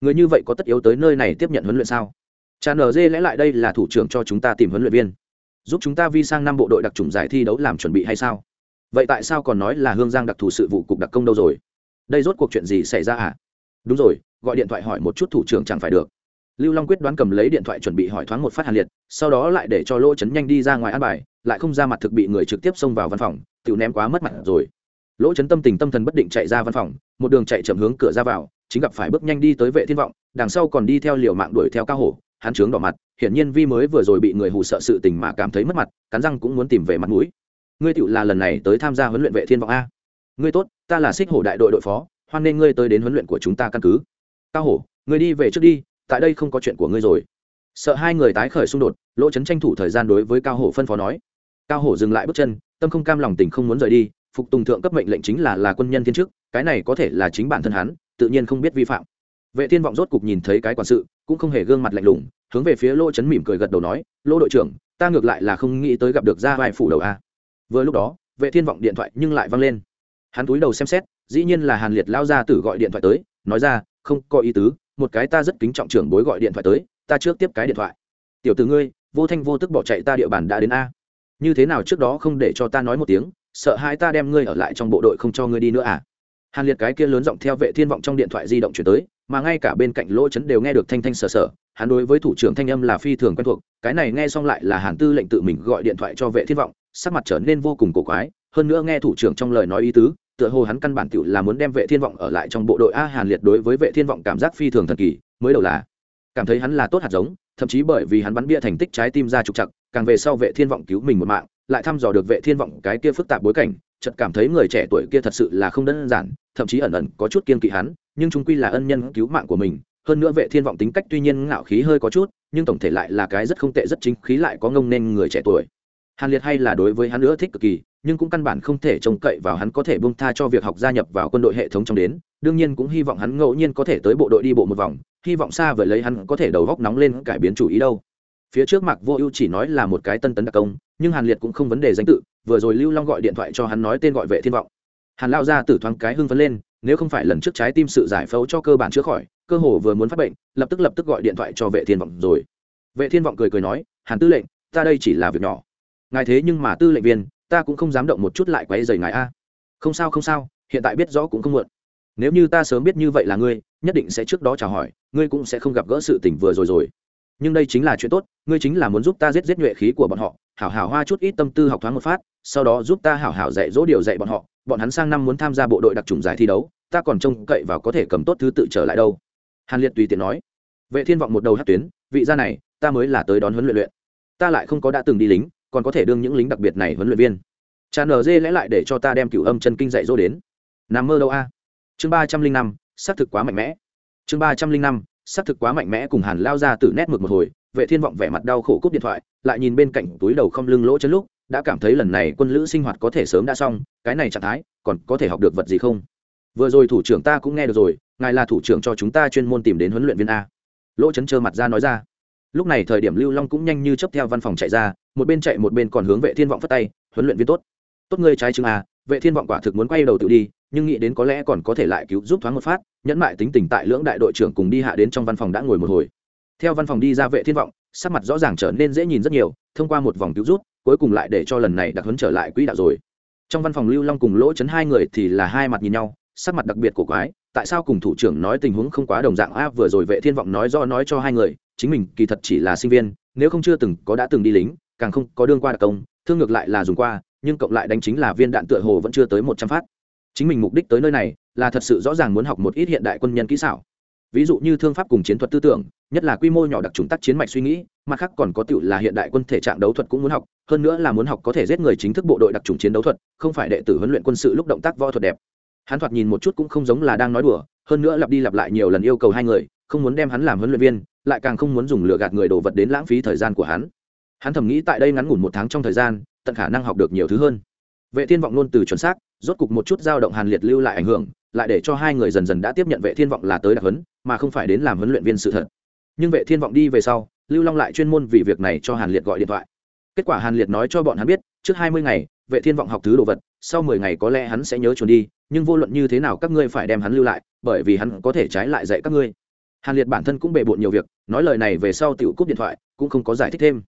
Người như vậy có tất yếu tới nơi này tiếp nhận huấn luyện sao? Cha nở dê lẽ lại đây là thủ trưởng cho chúng ta tìm huấn luyện viên. Giúp chúng ta vi sang năm bộ đội đặc trùng giải thi đấu làm chuẩn bị hay sao? Vậy tại sao còn nói là hương giang đặc thù sự vụ cục đặc công đâu rồi? Đây rốt cuộc chuyện gì xảy ra à đúng rồi, gọi điện thoại hỏi một chút thủ trưởng chẳng phải được. Lưu long quyết đoán cầm lấy điện thoại chuẩn bị hỏi thoáng một phát hàn liệt, sau đó lại để cho lỗ chấn nhanh đi ra ngoài ăn bài, lại không ra mặt thực bị người trực tiếp xông vào văn phòng tự ném quá mất mặt rồi. Lỗ chấn tâm tình tâm thần bất định chạy ra văn phòng, một đường chạy chậm hướng cửa ra vào, chính gặp phải bước nhanh đi tới vệ thiên vọng, đằng sau còn đi theo liều mạng đuổi theo cao hổ, hắn trướng đỏ mặt, hiển nhiên vi mới vừa rồi bị người hù sợ sự tình mà cảm thấy mất mặt, cắn răng cũng muốn tìm về mặt mũi. Ngươi tựu là lần này tới tham gia huấn luyện vệ thiên vọng a. Ngươi tốt, ta là xích hổ đại đội đội phó hoan nên ngươi tới đến huấn luyện của chúng ta căn cứ. Cao hổ, ngươi đi về trước đi, tại đây không có chuyện của ngươi rồi. Sợ hai người tái khởi xung đột, lỗ Trấn tranh thủ thời gian đối với cao hổ phân phó nói. Cao hổ dừng lại bước chân, tâm không cam lòng tình không muốn rời đi, phục tùng thượng cấp mệnh lệnh chính là là quân nhân thiên chức, cái này có thể là chính bản thân hắn, tự nhiên không biết vi phạm. Vệ thiên vọng rốt cục nhìn thấy cái quản sự, cũng không hề gương mặt lạnh lùng, hướng về phía lỗ Trấn mỉm cười gật đầu nói, lỗ đội trưởng, ta ngược lại là không nghĩ tới gặp được ra vai phủ đầu a. Vừa lúc đó, vệ thiên vọng điện thoại nhưng lại văng lên hắn túi đầu xem xét, dĩ nhiên là hàn liệt lao ra tử gọi điện thoại tới, nói ra, không có ý tứ, một cái ta rất kính trọng trưởng bối gọi điện thoại tới, ta trước tiếp cái điện thoại. Tiểu từ ngươi, vô thanh vô tức bỏ chạy ta địa bàn đã đến a. Như thế nào trước đó không để cho ta nói một tiếng, sợ hai ta đem ngươi ở lại trong bộ đội không cho ngươi đi nữa à? Hàn liệt cái kia lớn giọng theo vệ thiên vọng trong điện thoại di động chuyển tới, mà ngay cả bên cạnh lỗ chấn đều nghe được thanh thanh sờ sờ, hắn đối với thủ trưởng thanh âm là phi thường quen thuộc, cái này nghe xong lại là hàn tư lệnh tự mình gọi điện thoại cho vệ thiên vọng, sắc mặt trở nên vô cùng cổ quái hơn nữa nghe thủ trưởng trong lời nói ý tứ, tựa hồ hắn căn bản tựu là muốn đem vệ thiên vọng ở lại trong bộ đội a hàn liệt đối với vệ thiên vọng cảm giác phi thường thần kỳ, mới đầu là cảm thấy hắn là tốt hạt giống, thậm chí bởi vì hắn bắn bia thành tích trái tim ra trục chặt càng về sau vệ thiên vọng cứu mình một mạng, lại thăm dò được vệ thiên vọng cái kia phức tạp bối cảnh, chợt cảm thấy người trẻ tuổi kia thật sự là không đơn giản, thậm chí ẩn ẩn có chút kiên kỵ hắn, nhưng chúng quy là ân nhân cứu mạng của mình, hơn nữa vệ thiên vọng tính cách tuy nhiên ngạo khí hơi có chút, nhưng tổng thể lại là cái rất không tệ, rất chính khí lại có ngông nên người trẻ tuổi. Hàn liệt hay là đối với hắn nữa thích cực kỳ nhưng cũng căn bản không thể trông cậy vào hắn có thể buông tha cho việc học gia nhập vào quân đội hệ thống trong đến, đương nhiên cũng hy vọng hắn ngẫu nhiên có thể tới bộ đội đi bộ một vòng, hy vọng xa vời lấy hắn có thể đầu góc nóng lên cải biến chủ ý đâu. Phía trước mặc vô ưu chỉ nói là một cái tân tấn đặc công, nhưng hàn liệt cũng không vấn đề danh tự, vừa rồi lưu long gọi điện thoại cho hắn nói tên gọi vệ thiên vọng. Hàn lao ra tử thoáng cái hưng phấn lên, nếu không phải lần trước trái tim sự giải phẫu cho cơ bản chữa khỏi, cơ hồ vừa muốn phát bệnh, lập tức lập tức gọi điện thoại cho vệ thiên vọng rồi. Vệ thiên vọng cười cười nói, hàn tư lệnh, ta đây chỉ là việc nhỏ. Ngài thế nhưng mà tư lệnh viên ta cũng không dám động một chút lại quấy rầy ngài a. Không sao không sao, hiện tại biết rõ cũng không muộn. Nếu như ta sớm biết như vậy là ngươi, nhất định sẽ trước đó chào hỏi, ngươi cũng sẽ không gặp gỡ sự tình vừa rồi rồi. Nhưng đây chính là chuyện tốt, ngươi chính là muốn giúp ta giết giết nhuệ khí của bọn họ, hảo hảo hoa chút ít tâm tư học thoáng một phát, sau đó giúp ta hảo hảo dạy dỗ điều dạy bọn họ, bọn hắn sang năm muốn tham gia bộ đội đặc trùng giải thi đấu, ta còn trông cậy vào có thể cầm tốt thứ tự trở lại đâu. Hàn liệt tùy tiện nói. Vệ thiên vọng một đầu hát tuyến, vị gia này, ta mới là tới đón huấn luyện luyện. Ta lại không có đã từng đi lính còn có thể đương những lính đặc biệt này huấn luyện viên. Cha nở dê lẽ lại để cho ta đem cửu âm chân kinh dạy dỗ đến. Nằm mơ đâu a? Chương ba trăm linh năm, xác thực quá mạnh mẽ. Chương ba trăm linh năm, xác thực quá mạnh mẽ cùng hàn lao ra từ nét mực một hồi, vệ thiên vọng vẻ mặt đau khổ cúp điện thoại, lại nhìn bên cạnh túi đầu không lưng lỗ chân lúc, đã cảm thấy lần này quân lữ sinh hoạt có thể sớm đã xong, cái này trạng thái, còn có thể học được vật gì không? Vừa rồi thủ trưởng ta cũng nghe được rồi, ngài là thủ trưởng cho chúng ta chuyên môn tìm đến huấn luyện viên a. Lỗ chấn trơ mặt ra nói ra lúc này thời điểm lưu long cũng nhanh như chấp theo văn phòng chạy ra, một bên chạy một bên còn hướng vệ thiên vọng phất tay, huấn luyện viên tốt. Tốt ngươi trái chứng à vệ thiên vọng quả thực muốn quay đầu tự đi, nhưng nghĩ đến có lẽ còn có thể lại cứu giúp thoáng một phát, nhẫn mại tính tình tại lưỡng đại đội trưởng cùng đi hạ đến trong văn phòng đã ngồi một hồi. Theo văn phòng đi ra vệ thiên vọng, sắc mặt rõ ràng trở nên dễ nhìn rất nhiều, thông qua một vòng cứu rút cuối cùng lại để cho lần này đặc huấn trở lại quỹ đạo rồi. Trong văn phòng lưu long cùng lỗ chấn hai người thì là hai mặt nhìn nhau, sắc mặt đặc biệt của quái tại sao cùng thủ trưởng nói tình huống không quá đồng dạng? A, vừa rồi vệ thiên vọng nói do nói cho hai người, chính mình kỳ thật chỉ là sinh viên, nếu không chưa từng có đã từng đi lính, càng không có đương qua đặc công, thương ngược lại là dùng qua, nhưng cộng lại đánh chính là viên đạn tựa hồ vẫn chưa tới một trăm phát. Chính mình mục đích tới nơi này, là thật sự rõ ràng muốn học một ít hiện đại quân nhân kỹ xảo. Ví dụ như thương pháp cùng chiến thuật tư tưởng, nhất là quy mô nhỏ đặc trùng tác chiến mạch suy nghĩ, mặt khác còn có tựu là hiện đại quân thể trạng đấu thuật cũng muốn học, hơn nữa là muốn học có thể giết người chính thức bộ đội đặc trùng chiến đấu thuật, không phải đệ tử huấn luyện quân sự lúc động tác võ thuật đẹp hắn thoạt nhìn một chút cũng không giống là đang nói đùa, hơn nữa lặp đi lặp lại nhiều lần yêu cầu hai người, không muốn đem hắn làm huấn luyện viên, lại càng không muốn dùng lừa gạt người đồ vật đến lãng phí thời gian của hắn. Hắn thầm nghĩ tại đây ngắn ngủn một tháng trong thời gian, tận khả năng học được nhiều thứ hơn. Vệ thiên vọng luôn từ chuẩn xác, rốt cục một chút dao động hàn liệt lưu lại ảnh hưởng, lại để cho hai người dần dần đã tiếp nhận vệ thiên vọng là tới đặc huấn, mà không phải đến làm huấn luyện viên sự thật. Nhưng vệ thiên vọng đi về sau, lưu long lại chuyên môn vì việc này cho hàn liệt gọi điện thoại. Kết quả hàn liệt nói cho bọn hắn biết, trước 20 ngày, vệ thiên vọng học thứ đồ vật, sau 10 ngày có lẽ hắn sẽ nhớ chuẩn đi nhưng vô luận như thế nào các ngươi phải đem hắn lưu lại, bởi vì hắn có thể trái lại dạy các ngươi. Hàn liệt bản thân cũng bề bộn nhiều việc, nói lời này về sau tiểu cúp điện thoại, cũng không có giải thích thêm.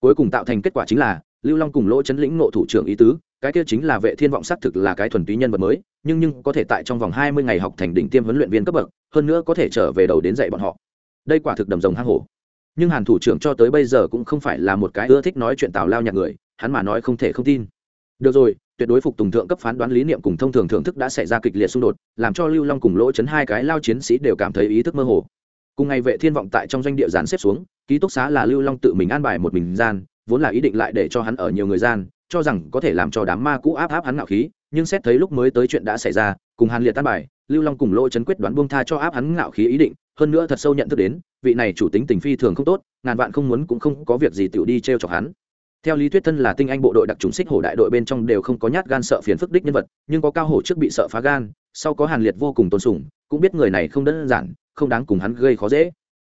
Cuối cùng tạo thành kết quả chính là, lưu long cùng lỗ chấn lĩnh nộ thủ trưởng ý tứ, cái kia chính là vệ thiên vọng xác thực là cái thuần túy nhân vật mới, nhưng nhưng có thể tại trong vòng 20 ngày học thành đỉnh tiêm huấn luyện viên cấp bậc, hơn nữa có thể trở về đầu đến dạy bọn họ. Đây quả thực đầm rồng hang hổ. Nhưng hàn thủ trưởng cho tới bây giờ cũng không phải là một cái ưa thích nói chuyện tào lao nhạc người, hắn mà nói không thể không tin được rồi, tuyệt đối phục tùng thượng cấp phán đoán lý niệm cùng thông thường thưởng thức đã xảy ra kịch liệt xung đột, làm cho lưu long cùng lỗ chấn hai cái lao chiến sĩ đều cảm thấy ý thức mơ hồ. Cùng ngày vệ thiên vọng tại trong doanh địa gián xếp xuống, ký túc xá là lưu long tự mình an bài một mình gian, vốn là ý định lại để cho hắn ở nhiều người gian, cho rằng có thể làm cho đám ma cũ áp áp hắn ngạo khí, nhưng xét thấy lúc mới tới chuyện đã xảy ra, cùng hàn liệt tan bài, lưu long cùng lỗ chấn quyết đoán buông tha cho áp hắn ngạo khí ý định, hơn nữa thật sâu nhận thức đến, vị này chủ tính tình phi thường không tốt, ngàn vạn không muốn cũng không có việc gì tiểu đi trêu chọc hắn theo lý thuyết thân là tinh anh bộ đội đặc trùng xích hổ đại đội bên trong đều không có nhát gan sợ phiền phức đích nhân vật, nhưng có cao hổ trước bị sợ phá gan, sau có hàn liệt vô cùng tôn sùng, cũng biết người này không đơn giản, không đáng cùng hắn gây khó dễ.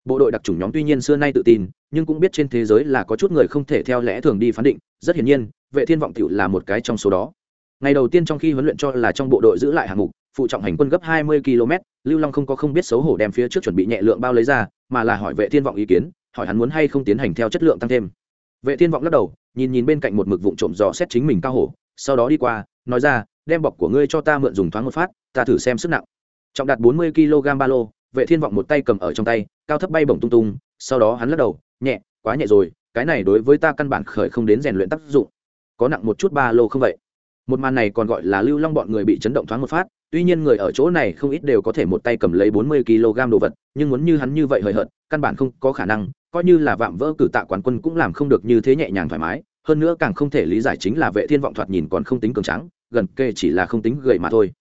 Bộ đội đặc trùng nhóm tuy nhiên xưa nay tự tin, nhưng cũng biết trên thế giới là có chút người không thể theo lẽ thường đi phán định, rất hiển nhiên, vệ thiên vọng tiểu là một cái trong số đó. Ngày đầu tiên trong khi huấn luyện cho là trong bộ đội giữ lại hạng mục, phụ trọng hành quân gấp 20 km lưu long không có không biết xấu hổ đem phía trước chuẩn bị nhẹ lượng bao lấy ra, mà là hỏi vệ thiên vọng ý kiến, hỏi hắn muốn hay không tiến hành theo chất lượng tăng thêm vệ thiên vọng lắc đầu, nhìn nhìn bên cạnh một mực vụn trộm dò xét chính mình cao hổ, sau đó đi qua, nói ra, đem bọc của ngươi cho ta mượn dùng thoáng một phát, ta thử xem sức nặng. Trọng đạt 40 kg ba lô, vệ thiên vọng một tay cầm ở trong tay, cao thấp bay bổng tung tung, sau đó hắn lắc đầu, nhẹ, quá nhẹ rồi, cái này đối với ta căn bản khởi không đến rèn luyện tác dụng. Có nặng một chút ba lô không vậy? Một màn này còn gọi là lưu long bọn người bị chấn động thoáng một phát, tuy nhiên người ở chỗ này không ít đều có thể một tay cầm lấy bốn mươi kg đồ vật, nhưng muốn như hắn như vậy hời hợt, căn bản không có khả năng coi như là vạm vỡ cử tạ quán quân cũng làm không được như thế nhẹ nhàng thoải mái, hơn nữa càng không thể lý giải chính là vệ thiên vọng thoạt nhìn còn không tính cường trắng gần kề chỉ là không tính gầy mà thôi.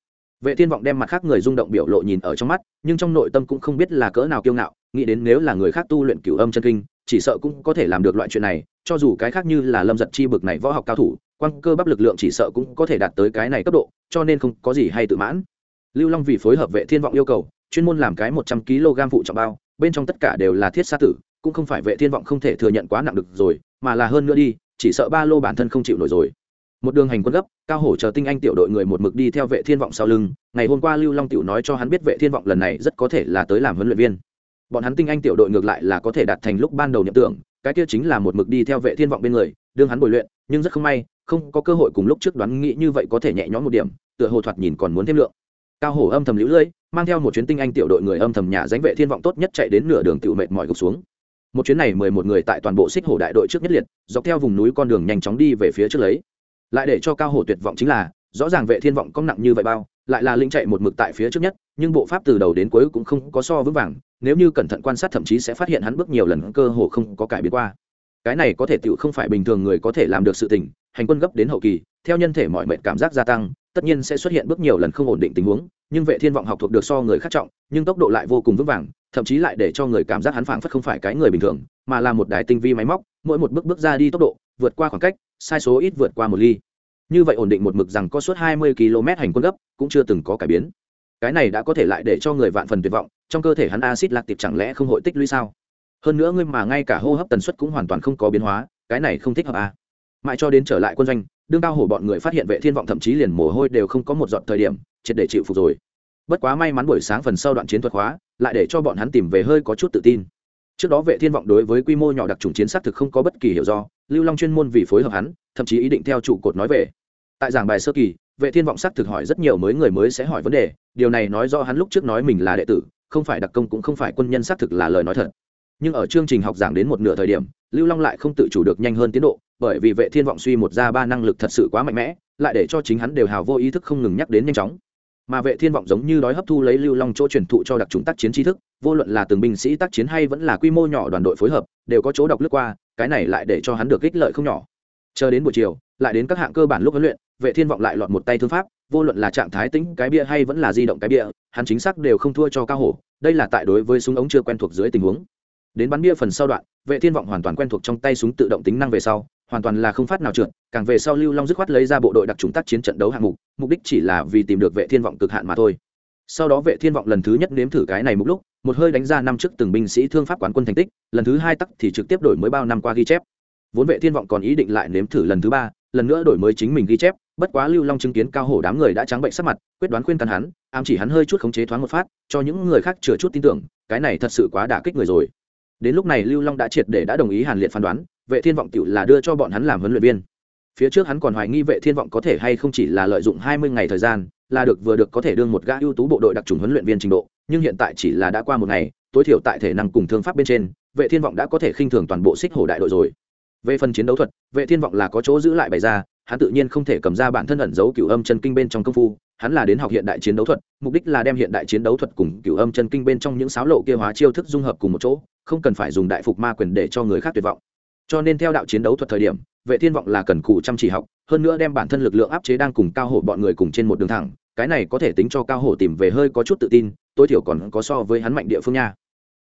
Vệ thiên vọng đem mặt khác người rung động biểu lộ nhìn ở trong mắt, nhưng trong nội tâm cũng không biết là cỡ nào kiêu ngạo, nghĩ đến nếu là người khác tu luyện cửu âm chân kinh, chỉ sợ cũng có thể làm được loại chuyện này, cho dù cái khác như là lâm giật chi bực này võ học cao thủ quan cơ bắp lực lượng chỉ sợ cũng có thể đạt tới cái này cấp độ, cho nên không có gì hay tự mãn. Lưu long vì phối hợp vệ thiên vọng yêu cầu, chuyên môn làm cái một trăm kg phụ trọng bao bên trong tất cả đều là thiết xa tử, cũng không phải vệ thiên vọng không thể thừa nhận quá nặng được rồi, mà là hơn nữa đi, chỉ sợ ba lô bản thân không chịu nổi rồi. Một đường hành quân gấp, cao hổ chờ tinh anh tiểu đội người một mực đi theo vệ thiên vọng sau lưng, ngày hôm qua lưu long tiểu nói cho hắn biết vệ thiên vọng lần này rất có thể là tới làm huấn luyện viên. Bọn hắn tinh anh tiểu đội ngược lại là có thể đạt thành lúc ban đầu nhận tưởng, cái kia chính là một mực đi theo vệ thiên vọng bên người, đương hắn bồi luyện, nhưng rất không may, không có cơ hội cùng lúc trước đoán nghĩ như vậy có thể nhẹ nhõm một điểm, tựa hồ thoạt nhìn còn muốn thêm lượng. Cao hổ âm thầm lũ lưỡi mang theo một chuyến tinh anh tiểu đội người âm thầm nhà dánh vệ thiên vọng tốt nhất chạy đến nửa đường tiểu mệt mỏi gục xuống. Một chuyến này mười một người tại toàn bộ xích hổ đại đội trước nhất liệt, dọc theo vùng núi con đường nhanh chóng đi về phía trước lấy. Lại để cho cao hổ tuyệt vọng chính là, rõ ràng vệ thiên vọng công nặng như vậy bao, lại là linh chạy một mực tại phía trước nhất, nhưng bộ pháp từ đầu đến cuối cũng không có so vững vàng, nếu như cẩn thận quan sát thậm chí sẽ phát hiện hắn bước nhiều lần cơ hồ không có cải biến qua. Cái này có thể tựu không phải bình thường người có thể làm được sự tình, hành quân gấp đến hậu kỳ, theo nhân thể mọi mệt cảm giác gia tăng tất nhiên sẽ xuất hiện bước nhiều lần không ổn định tình huống, nhưng vệ thiên vọng học thuộc được so người khác trọng, nhưng tốc độ lại vô cùng vững vàng, thậm chí lại để cho người cảm giác hắn phảng phất không phải cái người bình thường, mà là một đài tinh vi máy móc, mỗi một bước bước ra đi tốc độ, vượt qua khoảng cách, sai số ít vượt qua một ly. Như vậy ổn định một mực rằng có suốt 20 km hành quân gấp, cũng chưa từng có cải biến. Cái này đã có thể lại để cho người vạn phần tuyệt vọng, trong cơ thể hắn axit lạc tiệp chẳng lẽ không hội tích lũy sao? Hơn nữa ngươi mà ngay cả hô hấp tần suất cũng hoàn toàn không có biến hóa, cái này không thích hợp à. mãi cho đến trở lại quân doanh đương cao hổ bọn người phát hiện vệ thiên vọng thậm chí liền mồ hôi đều không có một dọn thời điểm, triệt để chịu phục rồi. Bất quá may mắn buổi sáng phần sau đoạn chiến thuật hóa, lại để cho bọn hắn tìm về hơi có chút tự tin. Trước đó vệ thiên vọng đối với quy mô nhỏ đặc trùng chiến xác thực không có bất kỳ hiểu do, lưu long chuyên môn vì phối hợp hắn, thậm chí ý định theo trụ cột nói về. Tại giảng bài sơ kỳ, vệ thiên vọng xác thực hỏi rất nhiều mới người mới sẽ hỏi vấn đề, điều này nói do hắn lúc trước nói mình là đệ tử, không phải đặc công cũng không phải quân nhân xác thực là lời nói thật. Nhưng ở chương trình học giảng đến một nửa thời điểm lưu long lại không tự chủ được nhanh hơn tiến độ, bởi vì vệ thiên vọng suy một ra ba năng lực thật sự quá mạnh mẽ, lại để cho chính hắn đều hào vô ý thức không ngừng nhắc đến nhanh chóng. Mà vệ thiên vọng giống như đói hấp thu lấy lưu long chỗ truyền thụ cho đặc trùng tác chiến tri thức, vô luận là từng binh sĩ tác chiến hay vẫn là quy mô nhỏ đoàn đội phối hợp, đều có chỗ đọc lướt qua, cái này lại để cho hắn được ích lợi không nhỏ. Chờ đến buổi chiều, lại đến các hạng cơ bản lúc huấn luyện, vệ thiên vọng lại lọt một tay thương pháp, vô luận là trạng thái tĩnh cái bia hay vẫn là di động cái bia, hắn chính xác đều không thua cho cao hổ, đây là tại đối với súng ống chưa quen thuộc dưới tình huống đến bắn bia phần sau đoạn, vệ thiên vọng hoàn toàn quen thuộc trong tay súng tự động tính năng về sau, hoàn toàn là không phát nào trượt, càng về sau lưu long dứt khoát lấy ra bộ đội đặc trùng tác chiến trận đấu hạng mục mục đích chỉ là vì tìm được vệ thiên vọng cực hạn mà thôi. Sau đó vệ thiên vọng lần thứ nhất nếm thử cái này mục lúc, một hơi đánh ra năm trước từng binh sĩ thương pháp quán quân thành tích, lần thứ hai tắc thì trực tiếp đổi mới bao năm qua ghi chép. Vốn vệ thiên vọng còn ý định lại nếm thử lần thứ ba, lần nữa đổi mới chính mình ghi chép, bất quá lưu long chứng kiến cao hổ đám người đã trắng bệnh sắc mặt, quyết đoán khuyên tàn hắn, ám chỉ hắn hơi chút khống chế thoáng một phát, cho những người khác chừa chút tin tưởng, cái này thật sự quá đả kích người rồi đến lúc này lưu long đã triệt để đã đồng ý hàn liệt phán đoán vệ thiên vọng tiểu là đưa cho bọn hắn làm huấn luyện viên phía trước hắn còn hoài nghi vệ thiên vọng có thể hay không chỉ là lợi dụng 20 ngày thời gian là được vừa được có thể đương một gã ưu tú bộ đội đặc trùng huấn luyện viên trình độ nhưng hiện tại chỉ là đã qua một ngày tối thiểu tại thể năng cùng thương pháp bên trên vệ thiên vọng đã có thể khinh thường toàn bộ xích hổ đại đội rồi về phần chiến đấu thuật vệ thiên vọng là có chỗ giữ lại bày ra hắn tự nhiên không thể cầm ra bản thân ẩn giấu cửu âm chân kinh bên trong công phu hắn là đến học hiện đại chiến đấu thuật, mục đích là đem hiện đại chiến đấu thuật cùng cửu âm chân kinh bên trong những sáo lộ kia hóa chiêu thức dung hợp cùng một chỗ, không cần phải dùng đại phục ma quyền để cho người khác tuyệt vọng. Cho nên theo đạo chiến đấu thuật thời điểm, vệ thiên vọng là cần cù chăm chỉ học, hơn nữa đem bản thân lực lượng áp chế đang cùng cao hổ bọn người cùng trên một đường thẳng, cái này có thể tính cho cao hổ tìm về hơi có chút tự tin, tối thiểu còn có so với hắn mạnh địa phương nha.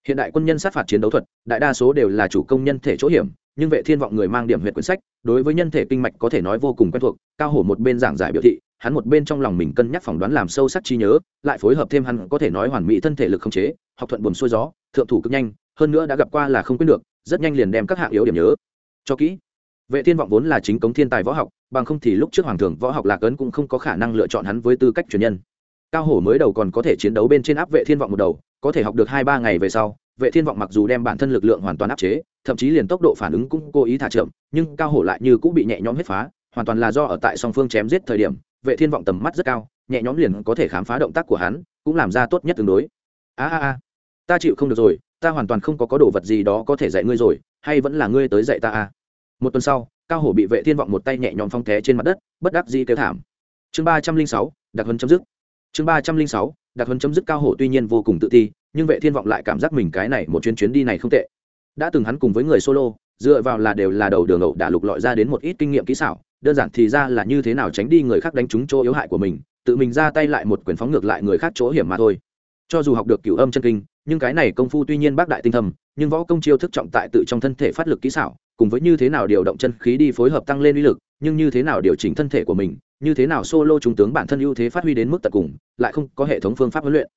Hiện đại quân nhân sát phạt chiến đấu thuật, đại đa số đều là chủ công nhân thể chỗ hiểm, nhưng vệ thiên vọng người mang điểm huyệt quyển sách, đối với nhân thể kinh mạch có thể nói vô cùng quen thuộc, cao hổ một bên giảng giải biểu thị hắn một bên trong lòng mình cân nhắc phỏng đoán làm sâu sắc trí nhớ, lại phối hợp thêm hắn có thể nói hoàn mỹ thân thể lực không chế, học thuận buồn xuôi gió, thượng thủ cực nhanh, hơn nữa đã gặp qua là không quyết được, rất nhanh liền đem các hạng yếu điểm nhớ cho kỹ. Vệ thiên vọng vốn là chính cống thiên tài võ học, bằng không thì lúc trước hoàng thường võ học lạc ấn cũng không có khả năng lựa chọn hắn với tư cách truyền nhân. Cao hổ mới đầu còn có thể chiến đấu bên trên áp vệ thiên vọng một đầu, có thể học được hai ba ngày về sau, vệ thiên vọng mặc dù đem bản thân lực lượng hoàn toàn áp chế, thậm chí liền tốc độ phản ứng cũng cố ý thả chậm, nhưng cao hổ lại như cũng bị nhẹ nhõm hết phá, hoàn toàn là do ở tại song phương chém giết thời điểm vệ thiên vọng tầm mắt rất cao, nhẹ nhõm liền có thể khám phá động tác của hắn, cũng làm ra tốt nhất tương đối. A a a, ta chịu không được rồi, ta hoàn toàn không có có đồ vật gì đó có thể dạy ngươi rồi, hay vẫn là ngươi tới dạy ta a? Một tuần sau, cao hổ bị vệ thiên vọng một tay nhẹ nhõm phong té trên mặt đất, bất đắc dĩ kêu thảm. Chương ba trăm linh sáu đặc huấn chấm dứt. Chương ba trăm linh sáu đặc huấn chấm dứt cao hổ tuy nhiên vô cùng tự ti, nhưng vệ thiên vọng lại cảm giác mình cái này một chuyến chuyến đi này không tệ. Đã từng hắn cùng với người solo, dựa vào là đều là đầu đường ẩu đả lục lọi ra đến một ít kinh nghiệm kỹ xảo đơn giản thì ra là như thế nào tránh đi người khác đánh trúng chỗ yếu hại của mình, tự mình ra tay lại một quyền phóng ngược lại người khác chỗ hiểm mà thôi. Cho dù học được cửu âm chân kinh, nhưng cái này công phu tuy nhiên bác đại tinh thầm, nhưng võ công chiêu thức trọng tại tự trong thân thể phát lực kỹ xảo, cùng với như thế nào điều động chân khí đi phối hợp tăng lên uy lực, nhưng như thế nào điều chỉnh thân thể của mình, như thế nào solo trung tướng bản thân ưu thế phát huy đến mức tận cùng, lại không có hệ thống phương pháp huấn luyện.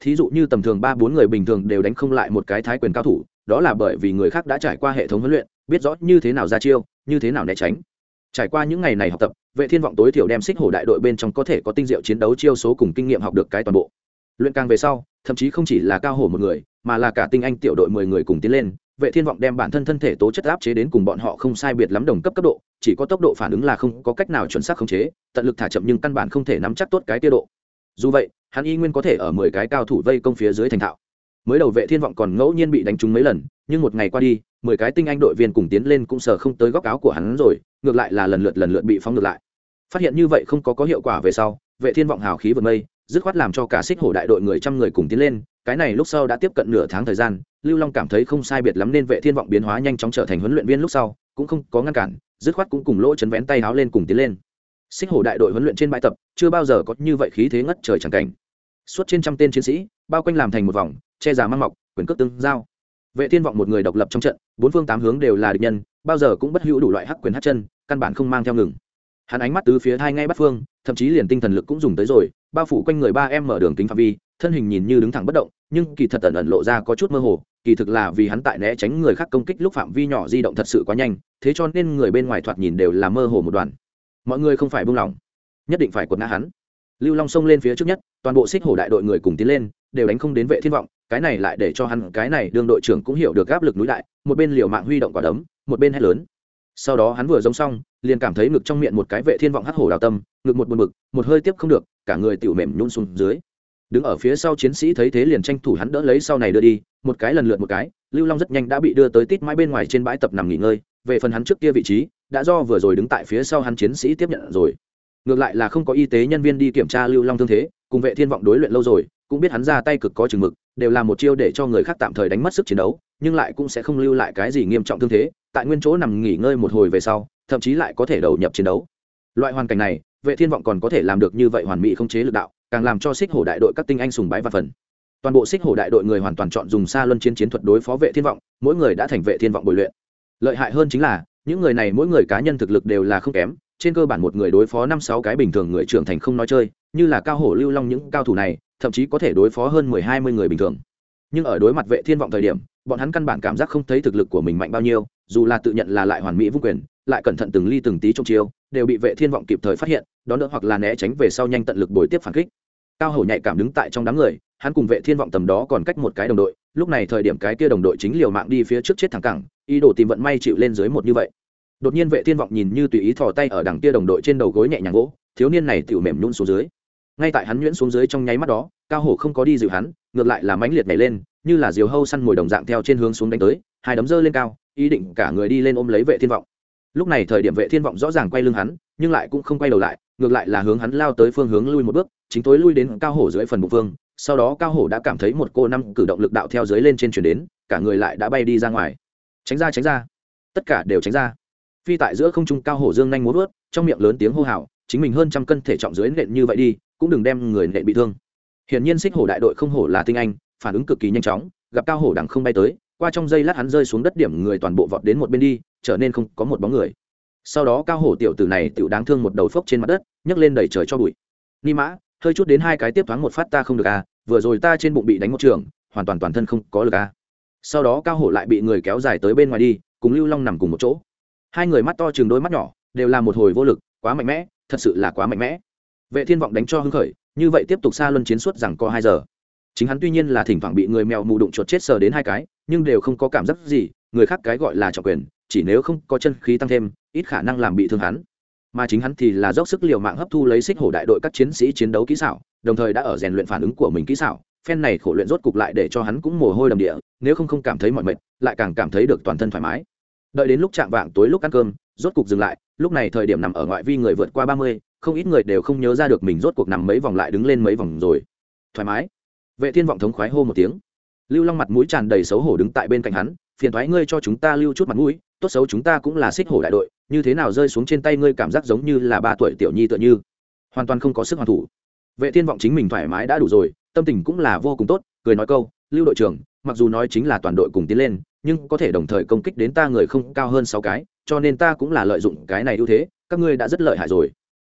Thí dụ như tầm thường ba bốn người bình thường đều đánh không lại một cái thái quyền cao thủ, đó là bởi vì người khác đã trải qua hệ thống huấn luyện, biết rõ như thế nào ra chiêu, như thế nào né tránh trải qua những ngày này học tập, vệ thiên vọng tối thiểu đem xích hổ đại đội bên trong có thể có tinh diệu chiến đấu chiêu số cùng kinh nghiệm học được cái toàn bộ. Luyện càng về sau, thậm chí không chỉ là cao hổ một người, mà là cả tinh anh tiểu đội mười người cùng tiến lên, vệ thiên vọng đem bản thân thân thể tố chất áp chế đến cùng bọn họ không sai biệt lắm đồng cấp cấp độ, chỉ có tốc độ phản ứng là không có cách nào chuẩn xác khống chế, tận lực thả chậm nhưng căn bản không thể nắm chắc tốt cái tiêu độ. Dù vậy, hắn y nguyên có thể ở mười cái cao thủ vây công phía dưới thành thạo. Mới đầu vệ thiên vọng còn ngẫu nhiên bị đánh trúng mấy lần, nhưng một ngày qua đi, mười cái tinh anh đội viên cùng tiến lên cũng sờ không tới góc áo của hắn rồi ngược lại là lần lượt lần lượt bị phóng ngược lại. Phát hiện như vậy không có có hiệu quả về sau, vệ thiên vọng hào khí vượt mây, dứt khoát làm cho cả xích hổ đại đội người trăm người cùng tiến lên, cái này lúc sau đã tiếp cận nửa tháng thời gian, lưu long cảm thấy không sai biệt lắm nên vệ thiên vọng biến hóa nhanh chóng trở thành huấn luyện viên lúc sau, cũng không có ngăn cản, dứt khoát cũng cùng lỗ chấn vén tay háo lên cùng tiến lên. Xích hổ đại đội huấn luyện trên bãi tập, chưa bao giờ có như vậy khí thế ngất trời chẳng cảnh. Suốt trên trăm tên chiến sĩ, bao quanh làm thành một vòng, che giả mang mọc, quyền cước tương giao. Vệ thiên vọng một người độc lập trong trận, bốn phương tám hướng đều là địch nhân bao giờ cũng bất hữu đủ loại hắc quyền hắc chân, căn bản không mang theo ngừng. Hắn ánh mắt tứ phía hai ngay bắt phương, thậm chí liền tinh thần lực cũng dùng tới rồi, bao phủ quanh người ba em mở đường kính phạm vi, thân hình nhìn như đứng thẳng bất động, nhưng kỳ thật ẩn ẩn lộ ra có chút mơ hồ, kỳ thực là vì hắn tại né tránh người khác công kích lúc phạm vi nhỏ di động thật sự quá nhanh, thế cho nên người bên ngoài thoạt nhìn đều là mơ hồ một đoàn. Mọi người không phải buông lỏng, nhất định phải quật ngã hắn. Lưu long xông lên phía trước nhất, toàn bộ xích hổ đại đội người cùng tiến lên đều đánh không đến vệ thiên vọng, cái này lại để cho hắn, cái này đương đội trưởng cũng hiểu được áp lực núi đại, một bên liều mạng huy động quả đấm, một bên hét lớn. Sau đó hắn vừa giống xong, liền cảm thấy ngực trong miệng một cái vệ thiên vọng hắt hổ đào tâm, ngực một buồn bực, một hơi tiếp không được, cả người tiểu mềm nhún xuống dưới. Đứng ở phía sau chiến sĩ thấy thế liền tranh thủ hắn đỡ lấy sau này đưa đi, một cái lần lượt một cái, lưu long rất nhanh đã bị đưa tới tít mãi bên ngoài trên bãi tập nằm nghỉ ngơi, về phần hắn trước kia vị trí, đã do vừa rồi đứng tại phía sau hắn chiến sĩ tiếp nhận rồi. Ngược lại là không có y tế nhân viên đi kiểm tra lưu long thương thế, cùng vệ thiên vọng đối luyện lâu rồi cũng biết hắn ra tay cực có chừng mực, đều là một chiêu để cho người khác tạm thời đánh mất sức chiến đấu, nhưng lại cũng sẽ không lưu lại cái gì nghiêm trọng thương thế, tại nguyên chỗ nằm nghỉ ngơi một hồi về sau, thậm chí lại có thể đầu nhập chiến đấu. Loại hoàn cảnh này, vệ thiên vọng còn có thể làm được như vậy hoàn mỹ không chế lực đạo, càng làm cho xích hổ đại đội các tinh anh sùng bái và phần. Toàn bộ xích hổ đại đội người hoàn toàn chọn dùng xa luân chiến chiến thuật đối phó vệ thiên vọng, mỗi người đã thành vệ thiên vọng bồi luyện. Lợi hại hơn chính là, những người này mỗi người cá nhân thực lực đều là không kém, trên cơ bản một người đối phó năm sáu cái bình thường người trưởng thành không nói chơi, như là cao hổ lưu long những cao thủ này thậm chí có thể đối phó hơn mười hai mươi người bình thường. Nhưng ở đối mặt vệ thiên vọng thời điểm, bọn hắn căn bản cảm giác không thấy thực lực của mình mạnh bao nhiêu, dù là tự nhận là lại hoàn mỹ vung quyền, lại cẩn thận từng ly từng tí trong chiêu, đều bị vệ thiên vọng kịp thời phát hiện, đón đỡ hoặc là né tránh về sau nhanh tận lực bồi tiếp phản kích. Cao hổ nhạy cảm đứng tại trong đám người, hắn cùng vệ thiên vọng tầm đó còn cách một cái đồng đội, lúc này thời điểm cái kia đồng đội chính liều mạng đi phía trước chết thẳng cẳng, ý đồ tìm vận may chịu lên dưới một như vậy. Đột nhiên vệ thiên vọng nhìn như tùy ý thò tay ở đằng kia đồng đội trên đầu gối nhẹ nhàng gỗ thiếu niên này tiểu mềm nhún xuống dưới ngay tại hắn nhuyễn xuống dưới trong nháy mắt đó, cao hổ không có đi dịu hắn, ngược lại là mãnh liệt nhảy lên, như là diều hâu săn mồi đồng dạng theo trên hướng xuống đánh tới, hai đấm dơ lên cao, ý định cả người đi lên ôm lấy vệ thiên vọng. Lúc này thời điểm vệ thiên vọng rõ ràng quay lưng hắn, nhưng lại cũng không quay đầu lại, ngược lại là hướng hắn lao tới phương hướng lui một bước, chính tối lui đến cao hổ dưới phần bụng vương. sau đó cao hổ đã cảm thấy một cô năm cử động lực đạo theo dưới lên trên chuyển đến, cả người lại đã bay đi ra ngoài. Tránh ra tránh ra. Tất cả đều tránh ra. Phi tại giữa không trung cao hổ dương nhanh muốn vớt, trong miệng lớn tiếng hô hào chính mình hơn trăm cân thể trọng dưới nện như vậy đi, cũng đừng đem người nện bị thương. Hiển nhiên xích hổ đại đội không hổ là tinh anh, phản ứng cực kỳ nhanh chóng, gặp cao hổ đằng không bay tới, qua trong giây lát hắn rơi xuống đất điểm người toàn bộ vọt đến một bên đi, trở nên không có một bóng người. Sau đó cao hổ tiểu tử này tiểu đáng thương một đầu phốc trên mặt đất, nhấc lên đẩy trời cho bụi. Ni mã, hơi chút đến hai cái tiếp thoáng một phát ta không được à vừa rồi ta trên bụng bị đánh một trường, hoàn toàn toàn thân không có lực à. Sau đó cao hổ lại bị người kéo dài tới bên ngoài đi, cùng lưu long nằm cùng một chỗ. Hai người mắt to chừng đôi mắt nhỏ, đều là một hồi vô lực, quá mạnh mẽ thật sự là quá mạnh mẽ. Vệ thiên vọng đánh cho hưng khởi, như vậy tiếp tục xa luân chiến suốt rằng có hai giờ. Chính hắn tuy nhiên là thỉnh thoảng bị người mèo mù đụng chuột chết sờ đến hai cái, nhưng đều không có cảm giác gì, người khác cái gọi là trọng quyền, chỉ nếu không có chân khí tăng thêm, ít khả năng làm bị thương hắn. Mà chính hắn thì là dốc sức liều mạng hấp thu lấy xích hổ đại đội các chiến sĩ chiến đấu kỹ xảo, đồng thời đã ở rèn luyện phản ứng của mình kỹ xảo, phen này khổ luyện rốt cục lại để cho hắn cũng mồ hôi đầm địa, nếu không không cảm thấy mọi mệt, lại càng cảm thấy được toàn thân thoải mái. Đợi đến lúc chạm vạng tối lúc ăn cơm, rốt cục dừng lại lúc này thời điểm nằm ở ngoại vi người vượt qua ba mươi, không ít người đều không nhớ ra được mình rốt cuộc nằm mấy vòng lại đứng lên mấy vòng rồi. Thoải mái. Vệ thiên vọng thống khoái hô một tiếng. Lưu long mặt mũi tràn đầy xấu hổ đứng tại bên cạnh hắn, phiền thoái ngươi cho chúng ta lưu chút mặt mũi, tốt xấu chúng ta cũng là xích hổ đại đội, như thế nào rơi xuống trên tay ngươi cảm giác giống như là ba tuổi tiểu nhi tựa như. Hoàn toàn không có sức hoàn thủ. Vệ thiên vọng chính mình thoải mái đã đủ rồi, tâm tình cũng là vô cùng tốt, cười nói câu, lưu đội trưởng, mặc dù nói chính là toàn đội cùng tiến lên, nhưng có thể đồng thời công kích đến ta người không cao hơn sáu cái cho nên ta cũng là lợi dụng cái này ưu thế, các ngươi đã rất lợi hại rồi.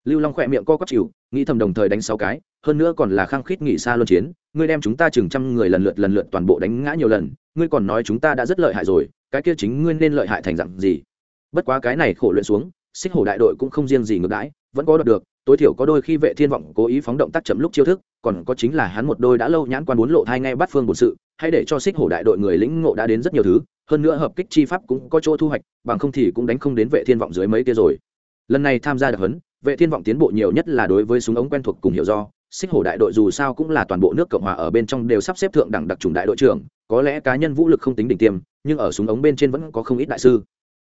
Lưu long khỏe miệng co quắp chịu, nghĩ thầm đồng thời đánh sáu cái, hơn nữa còn là khăng khít nghỉ xa luân chiến, ngươi đem chúng ta chừng trăm người lần lượt lần lượt toàn bộ đánh ngã nhiều lần, ngươi còn nói chúng ta đã rất lợi hại rồi, cái kia chính ngươi nên lợi hại thành dặn gì? Bất quá cái này khổ luyện xuống, xích hổ đại đội cũng không riêng gì ngược đãi, vẫn có đoạt được, tối thiểu có đôi khi vệ thiên vọng cố ý phóng động tác chậm lúc chiêu thức, còn có chính là hắn một đôi đã lâu nhãn quan bốn lộ thai ngay bắt phương bổn sự hay để cho xích hổ đại đội người lĩnh ngộ đã đến rất nhiều thứ hơn nữa hợp kích chi pháp cũng có chỗ thu hoạch, bằng không thì cũng đánh không đến vệ thiên vọng dưới mấy kia rồi. Lần này tham gia đặc huấn, vệ thiên vọng tiến bộ nhiều nhất là đối với súng ống quen thuộc cùng hiểu do. Xích hổ đại đội dù sao cũng là toàn bộ nước cộng hòa ở bên trong đều sắp xếp thượng đẳng đặc trùng đại đội trưởng, có lẽ cá nhân vũ lực không tính đỉnh tiêm, nhưng ở súng ống bên trên vẫn có không ít đại sư.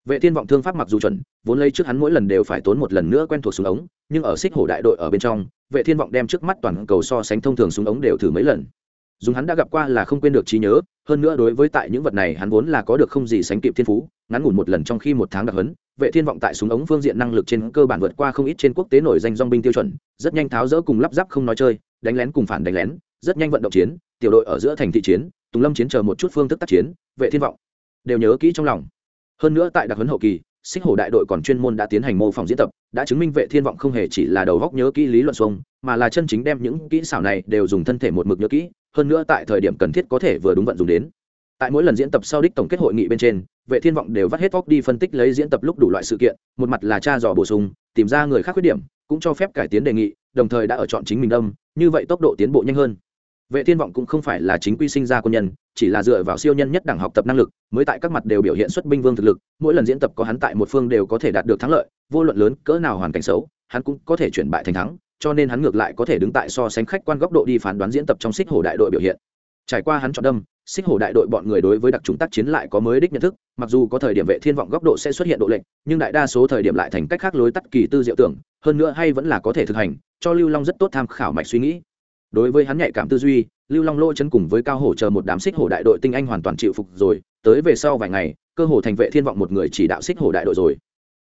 Vệ thiên vọng thương pháp mặc dù chuẩn, vốn lấy trước hắn mỗi lần đều phải tốn một lần nữa quen thuộc súng ống, nhưng ở xích hổ đại đội ở bên trong, vệ thiên vọng đem trước mắt toàn cầu so sánh thông thường súng ống đều thử mấy lần. Dùng hắn đã gặp qua là không quên được trí nhớ hơn nữa đối với tại những vật này hắn vốn là có được không gì sánh kịp thiên phú, ngắn ngủn một lần trong khi một tháng đặc hấn vệ thiên vọng tại súng ống phương diện năng lực trên cơ bản vượt qua không ít trên quốc tế nổi danh dong binh tiêu chuẩn, rất nhanh tháo rỡ cùng lắp ráp không nói chơi, đánh lén cùng phản đánh lén, rất nhanh vận động chiến, tiểu đội ở giữa thành thị chiến, tùng lâm chiến chờ một chút phương thức tác chiến, vệ thiên vọng đều nhớ kỹ trong lòng. Hơn nữa tại đặc huấn hậu kỳ, xích hổ đại đội còn chuyên môn đã tiến hành mô phỏng diễn tập, đã chứng minh vệ thiên vọng không hề chỉ là đầu góc nhớ kỹ lý luận xuông, mà là chân chính đem những kỹ xảo này đều dùng thân thể một mực nhớ kỹ hơn nữa tại thời điểm cần thiết có thể vừa đúng vận dùng đến. Tại mỗi lần diễn tập sau đích tổng kết hội nghị bên trên, vệ thiên vọng đều vắt hết óc đi phân tích lấy diễn tập lúc đủ loại sự kiện, một mặt là tra dò bổ sung, tìm ra người khác khuyết điểm, cũng cho phép cải tiến đề nghị, đồng thời đã ở chọn chính mình đâm như vậy tốc độ tiến bộ nhanh hơn. Vệ thiên vọng cũng không phải là chính quy sinh ra quân nhân, chỉ là dựa vào siêu nhân nhất đẳng học tập năng lực, mới tại các mặt đều biểu hiện xuất binh vương thực lực, mỗi lần diễn tập có hắn tại một phương đều có thể đạt được thắng lợi, vô luận lớn cỡ nào hoàn cảnh xấu, hắn cũng có thể chuyển bại thành thắng cho nên hắn ngược lại có thể đứng tại so sánh khách quan góc độ đi phán đoán diễn tập trong xích hổ đại đội biểu hiện. Trải qua hắn chọn đâm xích hổ đại đội bọn người đối với đặc trùng tác chiến lại có mới đích nhận thức, mặc dù có thời điểm vệ thiên vọng góc độ sẽ xuất hiện độ lệnh nhưng đại đa số thời điểm lại thành cách khác lối tắt kỳ tư diệu tưởng, hơn nữa hay vẫn là có thể thực hành, cho lưu long rất tốt tham khảo mạch suy nghĩ. Đối với hắn nhạy cảm tư duy, lưu long lỗ chân cùng với cao hổ chờ một đám xích hổ đại đội tinh anh hoàn toàn chịu phục rồi, tới về sau vài ngày, cơ hồ thành vệ thiên vọng một người chỉ đạo xích hổ đại đội rồi.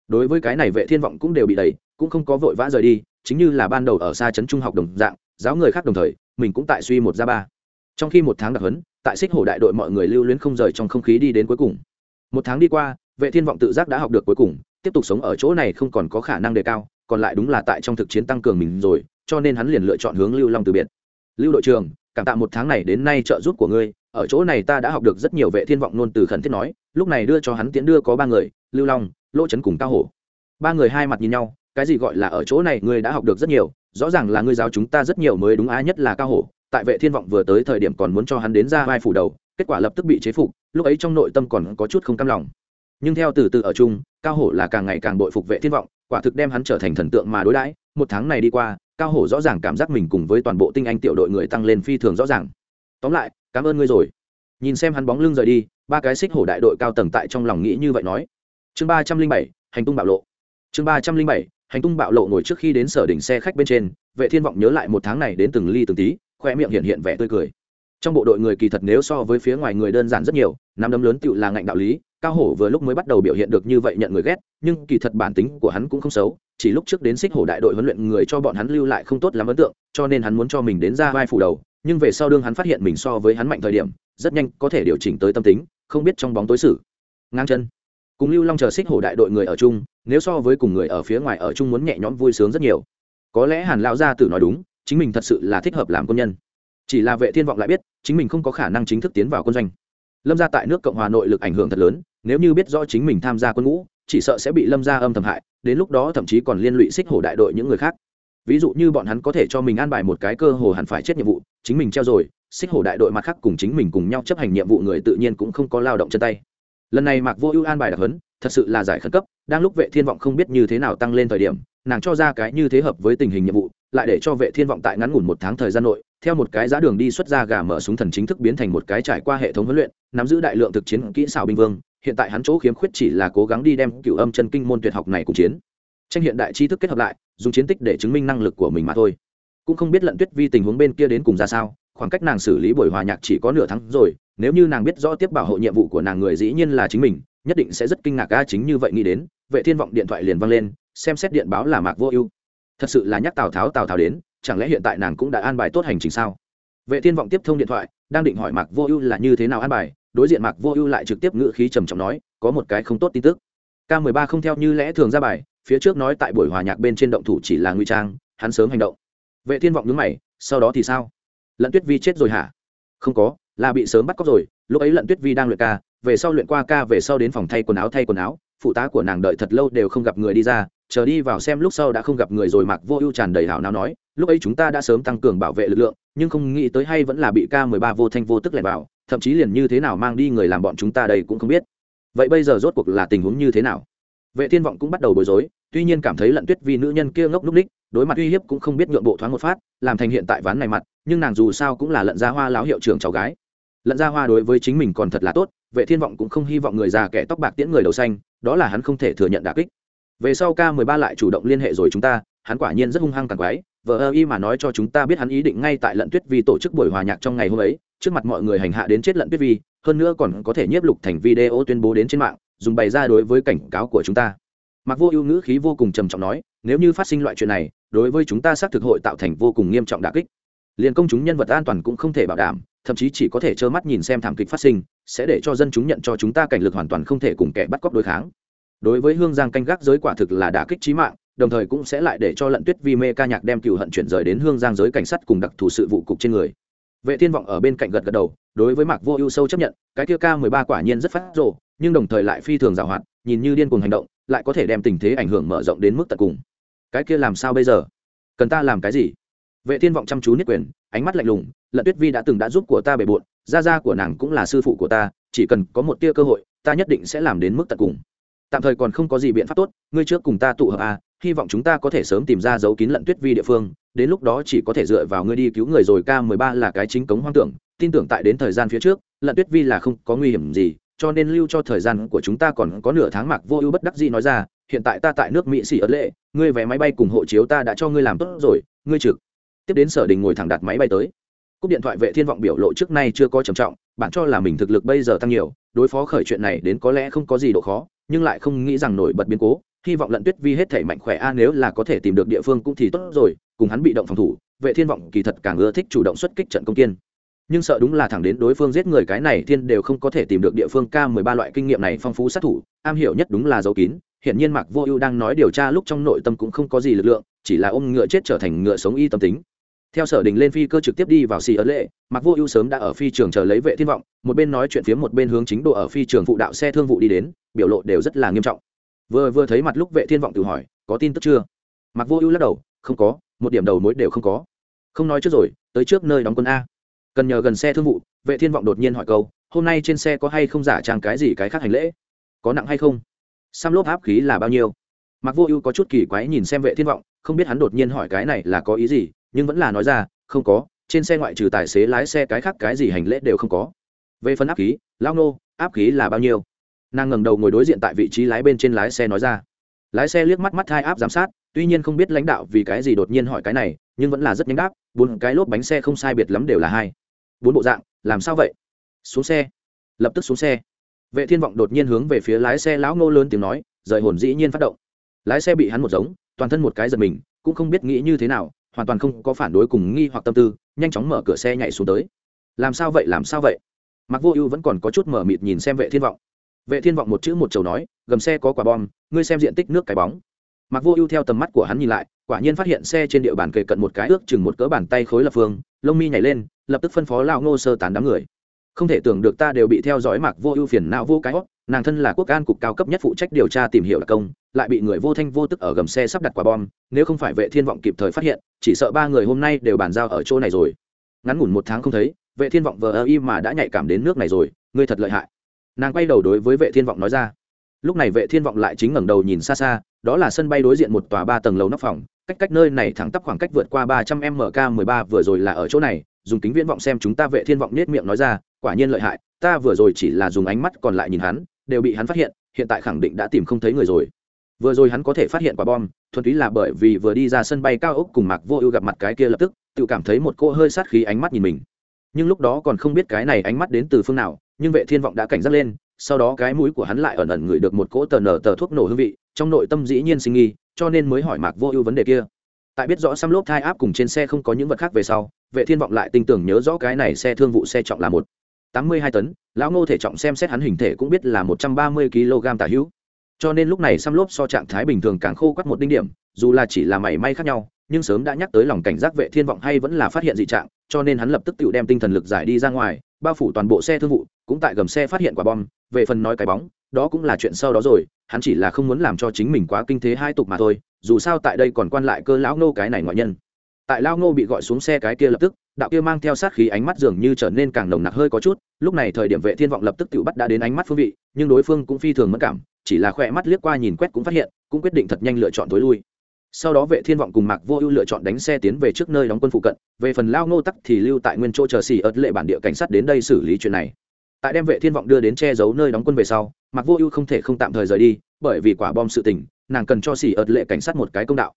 Đối với cái này vệ thiên vọng cũng đều bị đẩy, cũng không có vội vã rời đi chính như là ban đầu ở xa trấn trung học đồng dạng, giáo người khác đồng thời, mình cũng tại suy một ra ba. Trong khi một tháng đặc huấn, tại xích hồ đại đội mọi người lưu luyến không rời trong không khí đi đến cuối cùng. Một tháng đi qua, vệ thiên vọng tự giác đã học được cuối cùng, tiếp tục sống ở chỗ này không còn có khả năng đề cao, còn lại đúng là tại trong thực chiến tăng cường mình rồi, cho nên hắn liền lựa chọn hướng lưu long từ biệt. Lưu đội trưởng, cảm tạ một tháng này đến nay trợ giúp của ngươi, ở chỗ này ta đã học được rất nhiều vệ thiên vọng nôn từ khẩn thiết nói, lúc này đưa cho hắn tiễn đưa có ba người, lưu long, lỗ trấn cùng cao hổ. Ba người hai mặt nhìn nhau cái gì gọi là ở chỗ này ngươi đã học được rất nhiều, rõ ràng là ngươi giáo chúng ta rất nhiều mới đúng á nhất là cao hổ, tại vệ thiên vọng vừa tới thời điểm còn muốn cho hắn đến ra vai phủ đầu, kết quả lập tức bị chế phục, lúc ấy trong nội tâm còn có chút không cam lòng. Nhưng theo từ từ ở chung, cao hổ là càng ngày càng bội phục vệ thiên vọng, quả thực đem hắn trở thành thần tượng mà đối đãi. Một tháng này đi qua, cao hổ rõ ràng cảm giác mình cùng với toàn bộ tinh anh tiểu đội người tăng lên phi thường rõ ràng. Tóm lại, cảm ơn ngươi rồi. Nhìn xem hắn bóng lưng rời đi, ba cái xích hổ đại đội cao tầng tại trong lòng nghĩ như vậy nói. Chương ba trăm linh bảy, hành tung bạo lộ. Chương ba trăm linh bảy hành tung bạo lộ ngồi trước khi đến sở đỉnh xe khách bên trên, vệ thiên vọng nhớ lại một tháng này đến từng ly từng tí khoe miệng hiện hiện vẻ tươi cười. Trong bộ đội người kỳ thật nếu so với phía ngoài người đơn giản rất nhiều, nắm đấm lớn tựu là ngạnh đạo lý, cao hổ vừa lúc mới bắt đầu biểu hiện được như vậy nhận người ghét, nhưng kỳ thật bản tính của hắn cũng không xấu, chỉ lúc trước đến xích hổ đại đội huấn luyện người cho bọn hắn lưu lại không tốt lắm ấn tượng, cho nên hắn muốn cho mình đến ra vai phủ đầu, nhưng về sau đương hắn phát hiện mình so với hắn mạnh thời điểm, rất nhanh có thể điều chỉnh tới tâm tính, không biết trong bóng tối xử. Ngang chân cùng lưu long chờ xích hổ đại đội người ở chung, nếu so với cùng người ở phía ngoài ở chung muốn nhẹ nhõm vui sướng rất nhiều. Có lẽ hàn lão gia tử nói đúng, chính mình thật sự là thích hợp làm quân nhân. Chỉ là vệ thiên vọng lại biết, chính mình không có khả năng chính thức tiến vào quân doanh. Lâm gia tại nước cộng hòa nội lực ảnh hưởng thật lớn, nếu như biết rõ chính mình tham gia quân ngũ, chỉ sợ sẽ bị lâm gia âm thầm hại, đến lúc đó thậm chí còn liên lụy xích hổ đại đội những người khác. Ví dụ như bọn hắn có thể cho mình an bài một cái cơ hồ hẳn phải chết nhiệm vụ, chính mình treo rồi, xích hổ đại đội mặt khác cùng chính mình cùng nhau chấp hành nhiệm vụ người tự nhiên cũng không có lao động chân tay lần này mạc vô ưu an bài đặc hấn thật sự là giải khẩn cấp, đang lúc vệ thiên vọng không biết như thế nào tăng lên thời điểm, nàng cho ra cái như thế hợp với tình hình nhiệm vụ, lại để cho vệ thiên vọng tại ngắn ngủn một tháng thời gian nội, theo một cái giá đường đi xuất ra gà mở súng thần chính thức biến thành một cái trải qua hệ thống huấn luyện, nắm giữ đại lượng thực chiến kỹ xảo binh vương, hiện tại hắn chỗ khiếm khuyết chỉ là cố gắng đi đem cựu âm chân kinh môn tuyệt học này cùng chiến. Tranh hiện đại tri thức kết hợp lại, dùng chiến tích để chứng minh năng lực của mình mà thôi. Cũng không biết lận tuyết vi tình huống bên kia đến cùng ra sao khoảng cách nàng xử lý buổi hòa nhạc chỉ có nửa tháng rồi, nếu như nàng biết rõ tiếp bảo hộ nhiệm vụ của nàng người dĩ nhiên là chính mình, nhất định sẽ rất kinh ngạc ca chính như vậy nghĩ đến, vệ thiên vọng điện thoại liền văng lên, xem xét điện báo là mạc vô ưu. Thật sự là nhắc tào tháo tào tháo đến, chẳng lẽ hiện tại nàng cũng đã an bài tốt hành trình sao? Vệ thiên vọng tiếp thông điện thoại, đang định hỏi mạc vô ưu là như thế nào an bài, đối diện mạc vô ưu lại trực tiếp ngữ khí trầm trọng nói, có một cái không tốt tin tức. K 13 không theo như lẽ thường ra bài, phía trước nói tại buổi hòa nhạc bên trên động thủ chỉ là nguy trang, hắn sớm hành động. Vệ thiên vọng nhướng mày, sau đó thì sao? Lận tuyết vi chết rồi hả? Không có, là bị sớm bắt cóc rồi. Lúc ấy lận tuyết vi đang luyện ca, về sau luyện qua ca, về sau đến phòng thay quần áo, thay quần áo. Phụ tá của nàng đợi thật lâu đều không gặp người đi ra, chờ đi vào xem lúc sau đã không gặp người rồi mặc vô ưu tràn đầy hảo nào nói, lúc ấy chúng ta đã sớm tăng cường bảo vệ lực lượng, nhưng không nghĩ tới hay vẫn là bị ca mười ba vô thanh vô tức lẻn vào, thậm chí liền như thế nào mang đi người làm bọn chúng ta đây cũng không biết. Vậy bây giờ rốt cuộc là tình huống như thế nào? Vệ thiên vọng cũng bắt đầu bối rối, tuy nhiên cảm thấy lận tuyết vì nữ nhân kia ngốc núc ních đối mặt uy hiếp cũng không biết nhượng bộ thoáng một phát, làm thành hiện tại ván này mặt, nhưng nàng dù sao cũng là lận gia hoa láo hiệu trưởng cháu gái. Lận gia hoa đối với chính mình còn thật là tốt, vệ thiên vọng cũng không hy vọng người già kẻ tóc bạc tiễn người đầu xanh, đó là hắn không thể thừa nhận đả kích. Về sau k 13 lại chủ động liên hệ rồi chúng ta, hắn quả nhiên rất hung hăng càng quái vợ ơ y mà nói cho chúng ta biết hắn ý định ngay tại lận tuyết vi tổ chức buổi hòa nhạc trong ngày hôm ấy, trước mặt mọi người hành hạ đến chết lận tuyết vi, hơn nữa còn có thể nhiếp lục thành video tuyên bố đến trên mạng, dùng bày ra đối với cảnh cáo của chúng ta mặc vô ưu ngữ khí vô cùng trầm trọng nói, nếu như phát sinh loại chuyện này, đối với chúng ta xác thực hội tạo thành vô cùng nghiêm trọng đà kích. Liền công chúng nhân vật an toàn cũng không thể bảo đảm, thậm chí chỉ có thể trơ mắt nhìn xem thảm kịch phát sinh, sẽ để cho dân chúng nhận cho chúng ta cảnh lực hoàn toàn không thể cùng kẻ bắt cóc đối kháng. Đối với hương giang canh gác giới quả thực là đà kích trí mạng, đồng thời cũng sẽ lại để cho lận tuyết vi mê ca nhạc đem cựu hận chuyển rời đến hương giang giới cảnh sát cùng đặc thù sự vụ cục trên người. Vệ thiên vọng ở bên cạnh gật gật đầu, đối với mạc vô ưu sâu chấp nhận, cái kia ca mười ba quả nhiên rất phát rồ nhưng đồng thời lại phi thường giảo hoạt, nhìn như điên cuồng hành động, lại có thể đem tình thế ảnh hưởng mở rộng đến mức tận cùng. Cái kia làm sao bây giờ? Cần ta làm cái gì? Vệ thiên vọng chăm chú nhất quyền, ánh mắt lạnh lùng, lận tuyết vi đã từng đã giúp của ta bề bộn, gia gia của nàng cũng là sư phụ của ta, chỉ cần có một tia cơ hội, ta nhất định sẽ làm đến mức tận cùng. Tạm thời còn không có gì biện pháp tốt, ngươi trước cùng ta tụ hợp à hy vọng chúng ta có thể sớm tìm ra dấu kín lận tuyết vi địa phương, đến lúc đó chỉ có thể dựa vào ngươi đi cứu người rồi k 13 là cái chính cống hoang tưởng, tin tưởng tại đến thời gian phía trước, lận tuyết vi là không có nguy hiểm gì cho nên lưu cho thời gian của chúng ta còn có nửa tháng mặc vô ưu bất đắc dĩ nói ra, hiện tại ta tại nước mỹ xỉ ớt lệ, ngươi vé máy bay cùng hộ chiếu ta đã cho ngươi làm tốt rồi, ngươi trực. Tiếp đến sở đình ngồi thẳng đặt máy bay tới. Cúp điện thoại vệ thiên vọng biểu lộ trước nay chưa có trầm trọng, bạn cho là mình thực lực bây giờ tăng nhiều, đối phó khởi chuyện này đến có lẽ không có gì độ khó, nhưng lại không nghĩ rằng nổi bật biến cố, hy vọng lận tuyết vi hết thể mạnh khỏe a, nếu là có thể tìm được địa phương cũng thì tốt rồi, cùng hắn bị động phòng thủ, vệ thiên vọng kỳ thật càng ưa thích chủ động xuất kích trận công kiên nhưng sợ đúng là thẳng đến đối phương giết người cái này, thiên đều không có thể tìm được địa phương k 13 loại kinh nghiệm này phong phú sát thủ. Am hiểu nhất đúng là dấu kín. Hiện nhiên mạc vô ưu đang nói điều tra lúc trong nội tâm cũng không có gì lực lượng, chỉ là ôm ngựa chết trở thành ngựa sống y tâm tính. Theo sở đình lên phi cơ trực tiếp đi vào xì ấn lệ, mạc vô ưu sớm đã ở phi trường chờ lấy vệ thiên vọng, một bên nói chuyện phía một bên hướng chính độ ở phi trường phụ đạo xe thương vụ đi đến, biểu lộ đều rất là nghiêm trọng. Vừa vừa thấy mặt lúc vệ thiên vọng tự hỏi, có tin tức chưa? Mạc vô ưu lắc đầu, không có, một điểm đầu mối đều không có. Không nói trước rồi, tới trước nơi đóng quân a cần nhờ gần xe thương vụ, vệ thiên vọng đột nhiên hỏi câu, hôm nay trên xe có hay không giả trang cái gì cái khác hành lễ? Có nặng hay không? Xăm lốp áp khí là bao nhiêu? Mặc vô ưu có chút kỳ quái nhìn xem vệ thiên vọng, không biết hắn đột nhiên hỏi cái này là có ý gì, nhưng vẫn là nói ra, không có, trên xe ngoại trừ tài xế lái xe cái khác cái gì hành lễ đều không có. Về phần áp khí lao nô, áp khí là bao nhiêu? Nàng ngẩng đầu ngồi đối diện tại vị trí lái bên trên lái xe nói ra. Lái xe liếc mắt mắt hai áp giám sát, tuy nhiên không biết lãnh đạo vì cái gì đột nhiên hỏi cái này, nhưng vẫn là rất nhanh đáp, bốn cái lốp bánh xe không sai biệt lắm đều là hai bốn bộ dạng, làm sao vậy? Xuống xe. Lập tức xuống xe. Vệ thiên vọng đột nhiên hướng về phía lái xe lão ngô lớn tiếng nói, rời hồn dĩ nhiên phát động. Lái xe bị hắn một giống, toàn thân một cái giật mình, cũng không biết nghĩ như thế nào, hoàn toàn không có phản đối cùng nghi hoặc tâm tư, nhanh chóng mở cửa xe nhảy xuống tới. Làm sao vậy, làm sao vậy? Mặc vô ưu vẫn còn có chút mở mịt nhìn xem vệ thiên vọng. Vệ thiên vọng một chữ một chầu nói, gầm xe có quả bom, ngươi xem diện tích nước cái bóng. Mặc vô ưu theo tầm mắt của hắn nhìn lại, quả nhiên phát hiện xe trên địa bàn kề cận một cái ước chừng một cỡ bàn tay khối lập phương lông mi nhảy lên, lập tức phân phó lao ngô sơ tán đám người. Không thể tưởng được ta đều bị theo dõi mạc vô ưu phiền não vô cái hót nàng thân là quốc an cục cao cấp nhất phụ trách điều tra tìm hiểu đặc công, lại bị người vô thanh vô tức ở gầm xe sắp đặt quả bom, nếu không phải vệ thiên vọng kịp thời phát hiện, chỉ sợ ba người hôm nay đều bàn giao ở chỗ này rồi. Ngắn ngủn một tháng không thấy, vệ thiên vọng vờ ơ y mà đã nhạy cảm đến nước này rồi, ngươi thật lợi hại. Nàng quay đầu đối với vệ thiên vọng nói ra. Lúc này vệ thiên vọng lại chính ngẩng đầu nhìn xa xa, đó là sân bay đối diện một tòa ba tầng lầu nóc phòng cách cách nơi này thẳng tắp khoảng cách vượt qua ba trăm mk 13 vừa rồi là ở chỗ này, dùng kính viễn vọng xem chúng ta vệ thiên vọng nết miệng nói ra, quả nhiên lợi hại, ta vừa rồi chỉ là dùng ánh mắt còn lại nhìn hắn, đều bị hắn phát hiện hiện tại khẳng định đã tìm không thấy người rồi. Vừa rồi hắn có thể phát hiện quả bom, thuần túy là bởi vì vừa đi ra sân bay cao ốc cùng mạc vô ưu gặp mặt cái kia lập tức, tự cảm thấy một cô hơi sát khí ánh mắt nhìn mình. Nhưng lúc đó còn không biết cái này ánh mắt đến từ phương nào, nhưng vệ thiên vọng đã cảnh giác lên, sau đó cái mũi của hắn lại ẩn ẩn ngửi được một cỗ tờ nở tờ thuốc nổ hương vị trong nội tâm dĩ nhiên sinh nghi, cho nên mới hỏi mạc vô ưu vấn đề kia. Tại biết rõ xăm lốp thai áp cùng trên xe không có những vật khác về sau, vệ thiên vọng lại tin tưởng nhớ rõ cái này xe thương vụ xe trọng là một tám mươi hai tấn, lão ngô thể trọng xem xét hắn hình thể cũng biết là một trăm ba mươi kg tả hữu. Cho nên lúc này xăm lốp so trạng thái bình thường càng khô quắt một đinh điểm, dù là chỉ là mảy may khác nhau, nhưng sớm đã nhắc tới lòng cảnh giác vệ thiên vọng hay vẫn là phát hiện dị trạng, cho nên hắn lập tức tự đem tinh thần lực giải đi ra ngoài, bao phủ toàn bộ xe thương vụ, cũng tại gầm xe phát hiện quả bom, về phần nói cái bóng đó cũng là chuyện sau đó rồi, hắn chỉ là không muốn làm cho chính mình quá kinh thế hai tục mà thôi, dù sao tại đây còn quan lại cơ lão nô cái này ngoại nhân. Tại lao ngô bị gọi xuống xe cái kia lập tức, đạo kia mang theo sát khí ánh mắt dường như trở nên càng nồng nặc hơi có chút, lúc này thời điểm vệ thiên vọng lập tức tự bắt đã đến ánh mắt phương vị, nhưng đối phương cũng phi thường mất cảm, chỉ là khỏe mắt liếc qua nhìn quét cũng phát hiện, cũng quyết định thật nhanh lựa chọn tối lui. Sau đó vệ thiên vọng cùng mạc vô ưu lựa chọn đánh xe tiến về trước nơi đóng quân phụ cận, về phần lao ngô tắc thì lưu tại nguyên chỗ chờ xì ớt lệ bản địa cảnh sát đến đây xử lý chuyện này tại đem vệ thiên vọng đưa đến che giấu nơi đóng quân về sau mặc vô ưu không thể không tạm thời rời đi, bởi vì quả bom sự tình, nàng cần cho xỉ ớt lệ cảnh sát một cái công đạo.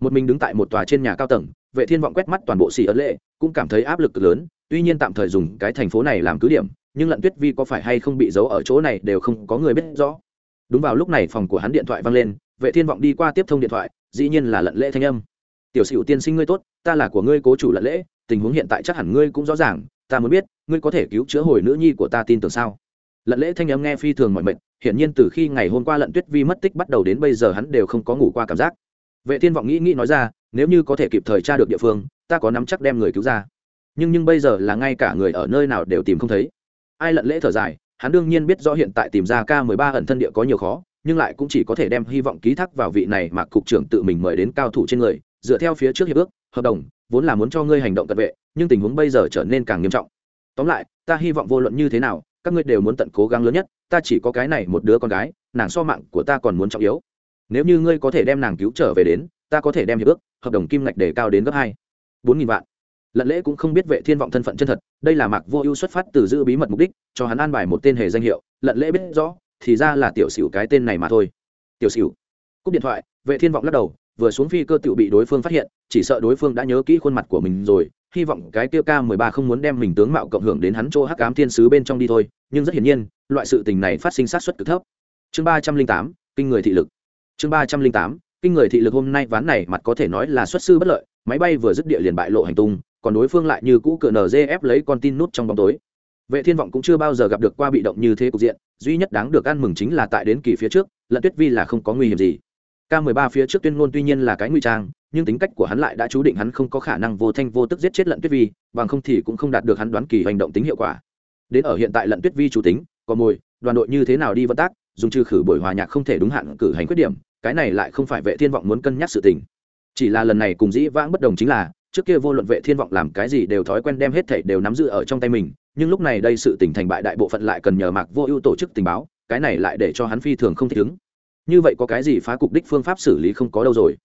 Một mình đứng tại một tòa trên nhà cao tầng, vệ thiên vọng quét mắt toàn bộ xỉ ớt lệ, cũng cảm thấy áp lực lớn, tuy nhiên tạm thời dùng cái thành phố này làm cứ điểm, nhưng lận tuyết vi có phải hay không bị giấu ở chỗ này đều không có người biết rõ. Đúng vào lúc này phòng của hắn điện thoại vang lên, vệ thiên vọng đi qua tiếp thông điện thoại, dĩ nhiên là lận lễ thanh âm. Tiểu sửu tiên sinh ngươi tốt, ta là của ngươi cố chủ lận lễ tình huống hiện tại chắc hẳn ngươi cũng rõ ràng ta muốn biết, ngươi có thể cứu chữa hồi nữ nhi của ta tin tưởng sao? Lận lễ thanh âm nghe phi thường mọi mệnh hiển nhiên từ khi ngày hôm qua lận tuyết vi mất tích bắt đầu đến bây giờ hắn đều không có ngủ qua cảm giác. Vệ thiên vọng nghĩ nghĩ nói ra, nếu như có thể kịp thời tra được địa phương, ta có nắm chắc đem người cứu ra. Nhưng nhưng bây giờ là ngay cả người ở nơi nào đều tìm không thấy. Ai lận lễ thở dài, hắn đương nhiên biết rõ hiện tại tìm ra k 13 ẩn thân địa có nhiều khó, nhưng lại cũng chỉ có thể đem hy vọng ký thác vào vị này mà cục trưởng tự mình mời đến cao thủ trên người, dựa theo phía trước hiệp ước, hợp đồng, vốn là muốn cho ngươi hành động cận vệ nhưng tình huống bây giờ trở nên càng nghiêm trọng. Tóm lại, ta hy vọng vô luận như thế nào, các ngươi đều muốn tận cố gắng lớn nhất, ta chỉ có cái này một đứa con gái, nàng so mạng của ta còn muốn trọng yếu. Nếu như ngươi có thể đem nàng cứu trở về đến, ta có thể đem hiệp ước, hợp đồng kim ngạch đề cao đến gấp hai, bốn nghìn vạn. Lận lễ cũng không biết vệ thiên vọng thân phận chân thật, đây là mạc vô ưu xuất phát từ giữ bí mật mục đích, cho hắn an bài một tên hề danh hiệu, lận lễ biết rõ, thì ra là tiểu xỉu cái tên này mà thôi. Tiểu xỉu. cúp điện thoại, vệ thiên vọng lắc đầu, vừa xuống phi cơ tự bị đối phương phát hiện, chỉ sợ đối phương đã nhớ kỹ khuôn mặt của mình rồi hy vọng cái tiêu ca mười ba không muốn đem mình tướng mạo cộng hưởng đến hắn chỗ hắc ám thiên sứ bên trong đi thôi, nhưng rất hiển nhiên, loại sự tình này phát sinh sát xuất cực thấp. Chương ba trăm linh tám, kinh người thị lực. Chương ba trăm linh tám, kinh người thị lực hôm nay ván này mặt có thể nói là xuất sư bất lợi, máy bay vừa dứt địa liền bại lộ hành tung, còn đối phương lại như cũ cựa nzf lấy con tin nút trong bóng tối. Vệ thiên vọng cũng chưa bao giờ gặp được qua bị động như thế cục diện, duy nhất đáng được ăn mừng chính là tại đến kỳ phía trước, lận tuyết vi là không có nguy hiểm gì. K 13 phía trước tuyên ngôn tuy nhiên là cái nguy trang nhưng tính cách của hắn lại đã chú định hắn không có khả năng vô thanh vô tức giết chết lận tuyết vi, bằng không thì cũng không đạt được hắn đoán kỳ hành động tính hiệu quả. Đến ở hiện tại lận tuyết vi chủ tính, có mồi, đoàn đội như thế nào đi vận tác, dùng trừ khử buổi hòa nhạc không thể đúng hạn cử hành khuyết điểm, cái này lại không phải vệ thiên vọng muốn cân nhắc sự tình. Chỉ là lần này cùng dĩ vãng bất đồng chính là, trước kia vô luận vệ thiên vọng làm cái gì đều thói quen đem hết thảy đều nắm giữ ở trong tay mình, nhưng lúc này đây sự tình thành bại đại bộ phận lại cần nhờ mạc vô ưu tổ chức tình báo, cái này lại để cho hắn phi thường không thích ứng. Như vậy có cái gì phá cục đích phương pháp xử lý không có đâu rồi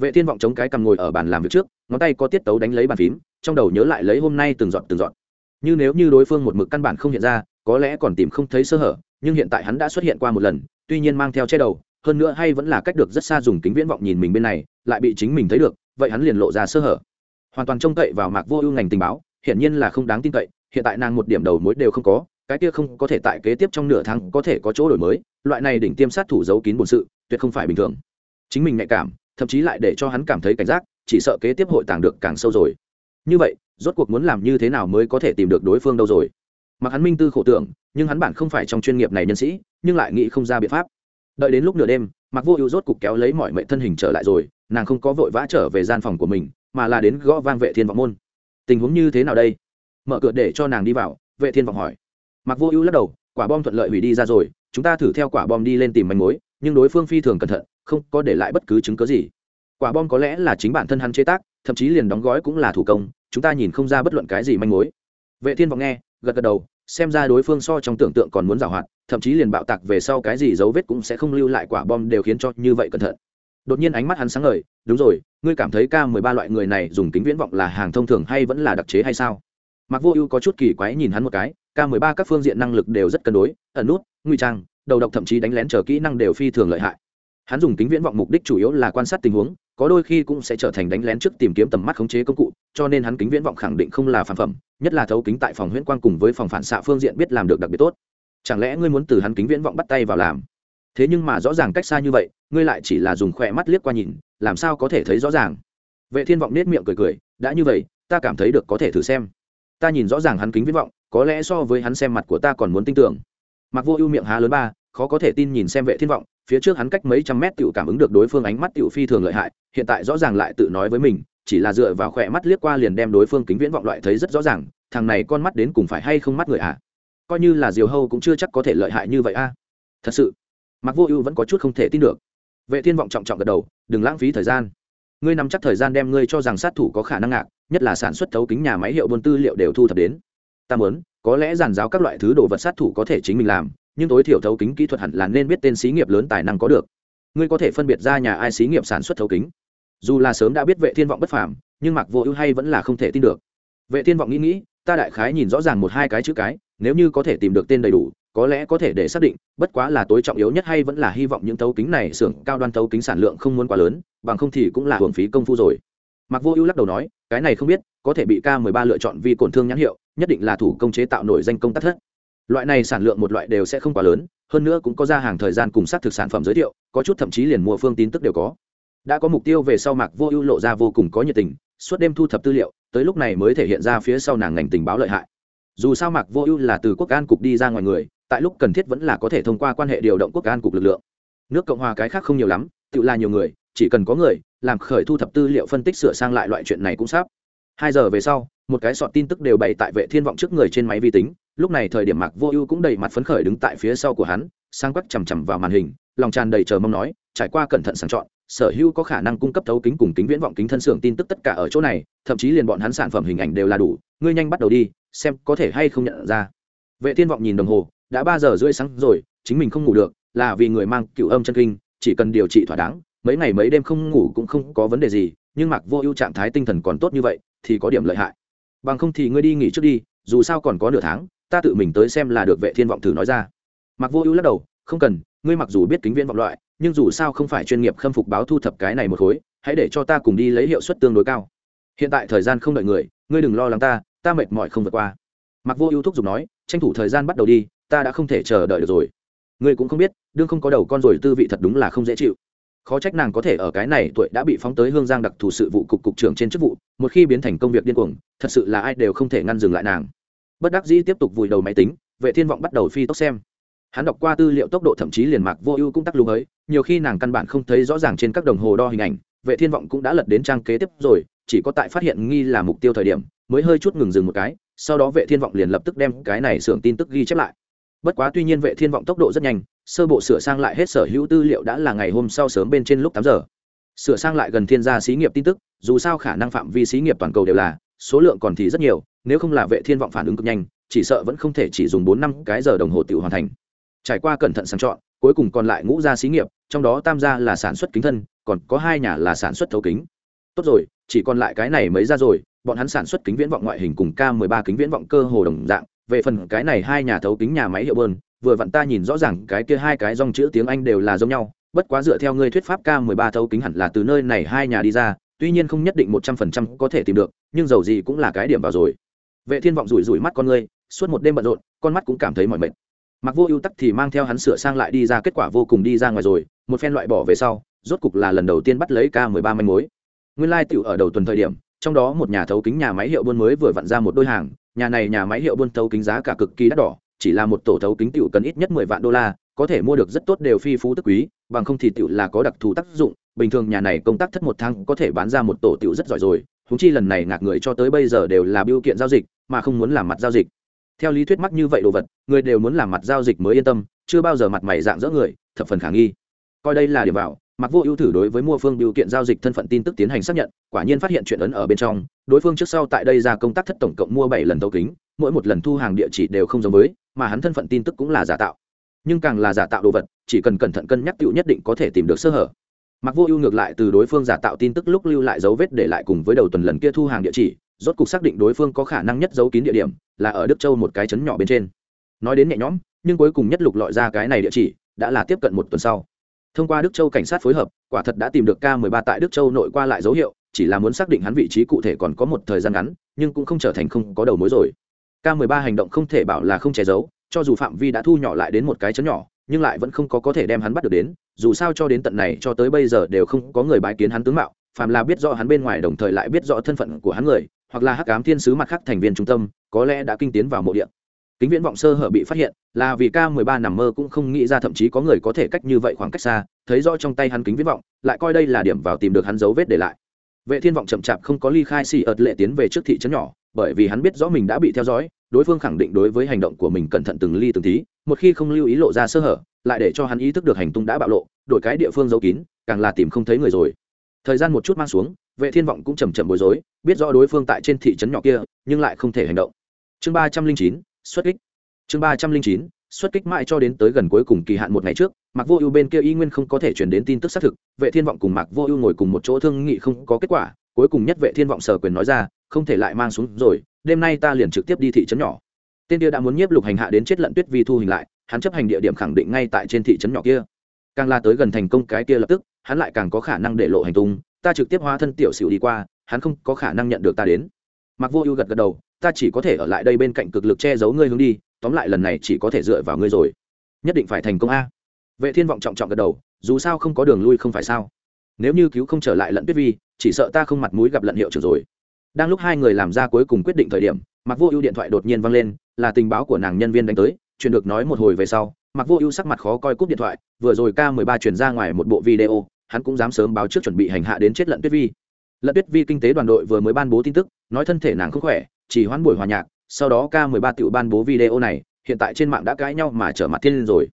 vệ thiên vọng chống cái cầm ngồi ở bàn làm việc trước, ngón tay có tiết tấu đánh lấy bàn phím, trong đầu nhớ lại lấy hôm nay từng dọn từng dọn như nếu như đối phương một mực căn bản không hiện ra, có lẽ còn tìm không thấy sơ hở, nhưng hiện tại hắn đã xuất hiện qua một lần, tuy nhiên mang theo che đầu, hơn nữa hay vẫn là cách được rất xa dùng kính viễn vọng nhìn mình bên này, lại bị chính mình thấy được, vậy hắn liền lộ ra sơ hở. Hoàn toàn trông cậy vào mạc vô ưu ngành tình báo, hiển nhiên là không đáng tin cậy, hiện tại nàng một điểm đầu mối đều không có, cái kia không có thể tại kế tiếp trong nửa tháng có thể có chỗ đổi mới, loại này đỉnh tiêm sát thủ giấu kín bổn sự, tuyệt không phải bình thường. Chính mình nhạy cảm thậm chí lại để cho hắn cảm thấy cảnh giác, chỉ sợ kế tiếp hội tàng được càng sâu rồi. Như vậy, rốt cuộc muốn làm như thế nào mới có thể tìm được đối phương đâu rồi? Mặc hắn minh tư khổ tưởng, nhưng hắn bản không phải trong chuyên nghiệp này nhân sĩ, nhưng lại nghĩ không ra biện pháp. Đợi đến lúc nửa đêm mặc vô ưu rốt cục kéo lấy mọi mệnh thân hình trở lại rồi, nàng không có vội vã trở về gian phòng của mình, mà là đến gõ vang vệ thiên vọng môn. Tình huống như thế nào đây? Mở cửa để cho nàng đi vào, vệ thiên vọng hỏi. Mặc vô ưu lắc đầu, quả bom thuận lợi hủy đi ra rồi, chúng ta thử theo quả bom đi lên tìm manh mối, nhưng đối phương phi thường cẩn thận không có để lại bất cứ chứng cứ gì. Quả bom có lẽ là chính bản thân hắn chế tác, thậm chí liền đóng gói cũng là thủ công, chúng ta nhìn không ra bất luận cái gì manh mối. Vệ thiên vọng nghe, gật gật đầu, xem ra đối phương so trong tưởng tượng còn muốn giảo hoạt, thậm chí liền bạo tạc về sau cái gì dấu vết cũng sẽ không lưu lại quả bom đều khiến cho như vậy cẩn thận. Đột nhiên ánh mắt hắn sáng ngời, đúng rồi, ngươi cảm thấy k 13 loại người này dùng kính viễn vọng là hàng thông thường hay vẫn là đặc chế hay sao? Mặc vô ưu có chút kỳ quái nhìn hắn một cái k 13 các phương diện năng lực đều rất cân đối, ẩn nút, nguy trang, đầu độc thậm chí đánh lén chờ kỹ năng đều phi thường lợi hại hắn dùng kính viễn vọng mục đích chủ yếu là quan sát tình huống, có đôi khi cũng sẽ trở thành đánh lén trước tìm kiếm tầm mắt khống chế công cụ, cho nên hắn kính viễn vọng khẳng định không là phản phẩm, nhất là thấu kính tại phòng huyễn quang cùng với phòng phản xạ phương diện biết làm được đặc biệt tốt. Chẳng lẽ ngươi muốn từ hắn kính viễn vọng bắt tay vào làm? Thế nhưng mà rõ ràng cách xa như vậy, ngươi lại chỉ là dùng khỏe mắt liếc qua nhìn, làm sao có thể thấy rõ ràng? Vệ thiên vọng nết miệng cười cười, đã như vậy, ta cảm thấy được có thể thử xem. Ta nhìn rõ ràng hắn kính viễn vọng, có lẽ so với hắn xem mặt của ta còn muốn tin tưởng. Mặc vô ưu miệng há lớn ba khó có thể tin nhìn xem vệ thiên vọng, phía trước hắn cách mấy trăm mét tiểu cảm ứng được đối phương ánh mắt tiểu phi thường lợi hại, hiện tại rõ ràng lại tự nói với mình, chỉ là dựa vào khỏe mắt liếc qua liền đem đối phương kính viễn vọng loại thấy rất rõ ràng, thằng này con mắt đến cùng phải hay không mắt người à? Coi như là diều hâu cũng chưa chắc có thể lợi hại như vậy a thật sự mặc vô ưu vẫn có chút không thể tin được. Vệ thiên vọng trọng trọng gật đầu, đừng lãng phí thời gian. Ngươi nắm chắc thời gian đem ngươi cho rằng sát thủ có khả năng ngạc, nhất là sản xuất thấu kính nhà máy hiệu buôn tư liệu đều thu thập đến. Ta muốn, có lẽ giàn giáo các loại thứ đồ vật sát thủ có thể chính mình làm nhưng tối thiểu thấu kính kỹ thuật hẳn là nên biết tên xí nghiệp lớn tài năng có được. Ngươi có thể phân biệt ra nhà ai xí nghiệp sản xuất thấu kính. Dù là sớm đã biết vệ thiên vọng bất phàm, nhưng mặc vô ưu hay vẫn là không thể tin được. Vệ thiên vọng nghĩ nghĩ, ta đại khái nhìn rõ ràng một hai cái chữ cái, nếu như có thể tìm được tên đầy đủ, có lẽ có thể để xác định, bất quá là tối trọng yếu nhất hay vẫn là hy vọng những thấu kính này xưởng cao đoan thấu kính sản lượng không muốn quá lớn, bằng không thì cũng là hưởng phí công phu rồi. Mặc vô ưu lắc đầu nói, cái này không biết, có thể bị k 13 lựa chọn vì cổn thương nhãn hiệu, nhất định là thủ công chế tạo nổi danh công tác thất loại này sản lượng một loại đều sẽ không quá lớn, hơn nữa cũng có ra hàng thời gian cùng xác thực sản phẩm giới thiệu, có chút thậm chí liền mua phương tin tức đều có. Đã có mục tiêu về sau mạc vô ưu lộ ra vô cùng có nhiệt tình, suốt đêm thu thập tư liệu, tới lúc này mới thể hiện ra phía sau nàng ngành tình báo lợi hại. Dù sao mạc vô ưu là từ quốc an cục đi ra ngoài người, tại lúc cần thiết vẫn là có thể thông qua quan hệ điều động quốc an cục lực lượng. Nước cộng hòa cái khác không nhiều lắm tự là nhiều người, chỉ cần có người, làm khởi thu thập tư liệu phân tích sửa sang lại loại chuyện này cũng sắp. Hai giờ về sau, một cái sọt tin tức đều bày tại vệ thiên vọng trước người trên máy vi tính lúc này thời điểm mạc vô ưu cũng đầy mặt phấn khởi đứng tại phía sau của hắn sang quắc chằm chằm vào màn hình, lòng tràn đầy chờ mong nói, trải qua cẩn thận sàng chọn, sở hữu có khả năng cung cấp thấu kính cùng kính viễn vọng kính thân xưởng tin tức tất cả ở chỗ này, thậm chí liền bọn hắn sản phẩm hình ảnh đều là đủ, ngươi nhanh bắt đầu đi, xem có thể hay không nhận ra. Vệ thiên vọng nhìn đồng hồ, đã ba giờ rưỡi sáng rồi, chính mình không ngủ được, là vì người mang cựu âm chân kinh, chỉ cần điều trị thỏa đáng, mấy ngày mấy đêm không ngủ cũng không có vấn đề gì, nhưng mặc vô ưu trạng thái tinh thần còn tốt như vậy, thì có điểm lợi hại. Bằng không thì ngươi đi nghỉ trước đi, dù sao còn có nửa tháng ta tự mình tới xem là được vệ thiên vọng thử nói ra. Mặc vô ưu lắc đầu, không cần, ngươi mặc dù biết kính viễn vọng loại, nhưng dù sao không phải chuyên nghiệp khâm phục báo thu thập cái này một khối, hãy để cho ta cùng đi lấy hiệu suất tương đối cao. Hiện tại thời gian không đợi người, ngươi đừng lo lắng ta ta mệt mỏi không vượt qua. Mặc vô ưu thúc giục nói, tranh thủ thời gian bắt đầu đi, ta đã không thể chờ đợi được rồi. Ngươi cũng không biết, đương không có đầu con rồi tư vị thật đúng là không dễ chịu. Khó trách nàng có thể ở cái này tuổi đã bị phóng tới hương giang đặc thù sự vụ cục cục trưởng trên chức vụ, một khi biến thành công việc điên cuồng, thật sự là ai đều không thể ngăn dừng lại nàng bất đắc dĩ tiếp tục vùi đầu máy tính, vệ thiên vọng bắt đầu phi tốc xem. Hắn đọc qua tư liệu tốc độ thậm chí liền mạc vô ưu cũng tắc lưu ấy, nhiều khi nàng căn bản không thấy rõ ràng trên các đồng hồ đo hình ảnh, vệ thiên vọng cũng đã lật đến trang kế tiếp rồi, chỉ có tại phát hiện nghi là mục tiêu thời điểm, mới hơi chút ngừng dừng một cái, sau đó vệ thiên vọng liền lập tức đem cái này xưởng tin tức ghi chép lại. Bất quá tuy nhiên vệ thiên vọng tốc độ rất nhanh, sơ bộ sửa sang lại hết sở hữu tư liệu đã là ngày hôm sau sớm bên trên lúc tám giờ. Sửa sang lại gần thiên gia xí nghiệp tin tức, dù sao khả năng phạm vi xí nghiệp toàn cầu đều là, số lượng còn thì rất nhiều nếu không là vệ thiên vọng phản ứng cực nhanh, chỉ sợ vẫn không thể chỉ dùng bốn năm cái giờ đồng hồ tự hoàn thành. Trải qua cẩn thận sàng chọn, cuối cùng còn lại ngũ gia xí nghiệp, trong đó tam gia là sản xuất kính thân, còn có hai nhà là sản xuất thấu kính. Tốt rồi, chỉ còn lại cái này mới ra rồi, bọn hắn sản xuất kính viễn vọng ngoại hình cùng k 13 kính viễn vọng cơ hồ đồng dạng. Về phần cái này hai nhà thấu kính nhà máy hiệu bơn, vừa vặn ta nhìn rõ ràng cái kia hai cái dòng chữ tiếng anh đều là giống nhau, bất quá dựa theo ngươi thuyết pháp k 13 thấu kính hẳn là từ nơi này hai nhà đi ra, tuy nhiên không nhất định một trăm phần trăm có thể tìm được, nhưng dầu gì cũng là cái điểm vào rồi vệ thiên vọng rủi rủi mắt con ngươi, suốt một đêm bận rộn, con mắt cũng cảm thấy mỏi mệt. Mặc vô ưu tắc thì mang theo hắn sửa sang lại đi ra, kết quả vô cùng đi ra ngoài rồi, một phen loại bỏ về sau, rốt cục là lần đầu tiên bắt lấy k 13 manh mối. Nguyên lai tiểu ở đầu tuần thời điểm, trong đó một nhà thấu kính nhà máy hiệu buôn mới vừa vặn ra một đôi hàng, nhà này nhà máy hiệu buôn thấu kính giá cả cực kỳ đắt đỏ, chỉ là một tổ thấu kính tiểu cần ít nhất mười vạn đô la, có thể mua được rất tốt đều phi phú tức quý, bằng không thì tiểu là có đặc thù tác dụng, bình thường nhà này công tác thất một tháng có thể bán ra một tổ tiểu rất giỏi rồi húng chi lần này ngạc người cho tới bây giờ đều là biêu kiện giao dịch mà không muốn làm mặt giao dịch. Theo lý thuyết mắc như vậy đồ vật, người đều muốn làm mặt giao dịch mới yên tâm, chưa bao giờ mặt mày dạng dỡ người, thập phần khả nghi. Coi đây là điểm vào mặc vô ưu thử đối với mua phương điều kiện giao dịch thân phận tin tức tiến hành xác nhận, quả nhiên phát hiện chuyện ấn ở bên trong, đối phương trước sau tại đây ra công tác thất tổng cộng mua bảy lần tấu kính, mỗi một lần thu hàng địa chỉ đều không giống với, mà hắn thân phận tin tức cũng là giả tạo. Nhưng càng là giả tạo đồ vật, chỉ cần cẩn thận cân nhắc tựu nhất định có thể tìm được sơ hở. Mặc vô ưu ngược lại từ đối phương giả tạo tin tức lúc lưu lại dấu vết để lại cùng với đầu tuần lần kia thu hàng địa chỉ rốt cục xác định đối phương có khả năng nhất giấu kín địa điểm là ở đức châu một cái trấn nhỏ bên trên. Nói đến nhẹ nhõm, nhưng cuối cùng nhất lục lọi ra cái này địa chỉ, đã là tiếp cận một tuần sau. Thông qua đức châu cảnh sát phối hợp, quả thật đã tìm được k 13 tại đức châu nội qua lại dấu hiệu, chỉ là muốn xác định hắn vị trí cụ thể còn có một thời gian ngắn, nhưng cũng không trở thành không có đầu mối rồi. K 13 hành động không thể bảo là không che giấu, cho dù phạm vi đã thu nhỏ lại đến một cái chấn nhỏ, nhưng lại vẫn không có có thể đem hắn bắt được đến, dù sao cho đến tận này cho tới bây giờ đều không có người bái kiến hắn tướng mạo, phàm là biết rõ hắn bên ngoài đồng thời lại biết rõ thân phận của hắn người hoặc là hắc ám thiên sứ mặt khác thành viên trung tâm, có lẽ đã kinh tiến vào mộ địa. Kính viễn vọng sơ hở bị phát hiện, là vì k 13 nằm mơ cũng không nghĩ ra thậm chí có người có thể cách như vậy khoảng cách xa, thấy rõ trong tay hắn kính viễn vọng, lại coi đây là điểm vào tìm được hắn dấu vết để lại. Vệ thiên vọng chậm chạp không có ly khai xì ợt lệ tiến về trước thị trấn nhỏ, bởi vì hắn biết rõ mình đã bị theo dõi, đối phương khẳng định đối với hành động của mình cẩn thận từng ly từng tí, một khi không lưu ý lộ ra sơ hở, lại để cho hắn ý thức được hành tung đã bạo lộ, đổi cái địa phương giấu kín, càng là tìm không thấy người rồi. Thời gian một chút mang xuống vệ thiên vọng cũng chầm chậm bối rối, biết rõ đối phương tại trên thị trấn nhỏ kia, nhưng lại không thể hành động. Chương ba trăm linh chín, xuất kích. Chương ba trăm linh chín, xuất kích mãi cho đến tới gần cuối cùng kỳ hạn một ngày trước, mạc vô ưu bên kia y nguyên không có thể chuyển đến tin tức xác thực, vệ thiên vọng cùng mạc vô ưu ngồi cùng một chỗ thương nghị không có kết quả, cuối cùng nhất vệ thiên vọng sở quyền nói ra, không thể lại mang xuống rồi, đêm nay ta liền trực tiếp đi thị trấn nhỏ. Tên kia đã muốn nhiếp lục hành hạ đến chết lận tuyết vi thu hình lại, hắn chấp hành địa điểm khẳng định ngay tại trên thị trấn nhỏ kia. Càng la tới gần thành công cái kia lập tức, hắn lại càng có khả năng để lộ hành tung ta trực tiếp hóa thân tiểu xỉu đi qua, hắn không có khả năng nhận được ta đến. Mặc vô ưu gật gật đầu, ta chỉ có thể ở lại đây bên cạnh cực lực che giấu ngươi hướng đi, tóm lại lần này chỉ có thể dựa vào ngươi rồi. Nhất định phải thành công a. Vệ thiên vọng trọng trọng gật đầu, dù sao không có đường lui không phải sao. Nếu như cứu không trở lại lận tuyết vi, chỉ sợ ta không mặt mũi gặp lận hiệu trưởng rồi. Đang lúc hai người làm ra cuối cùng quyết định thời điểm mặc vô ưu điện thoại đột nhiên vang lên, là tình báo của nàng nhân viên đánh tới, truyền được nói một hồi về sau mặc vô ưu sắc mặt khó coi cúp điện thoại, vừa rồi k 13 truyền ra ngoài một bộ video hắn cũng dám sớm báo trước chuẩn bị hành hạ đến chết lận tuyết vi. Lận tuyết vi kinh tế đoàn đội vừa mới ban bố tin tức, nói thân thể nàng không khỏe, chỉ hoãn buổi hòa nhạc, sau đó k 13 tiểu ban bố video này, hiện tại trên mạng đã cãi nhau mà trở mặt thiên lên rồi.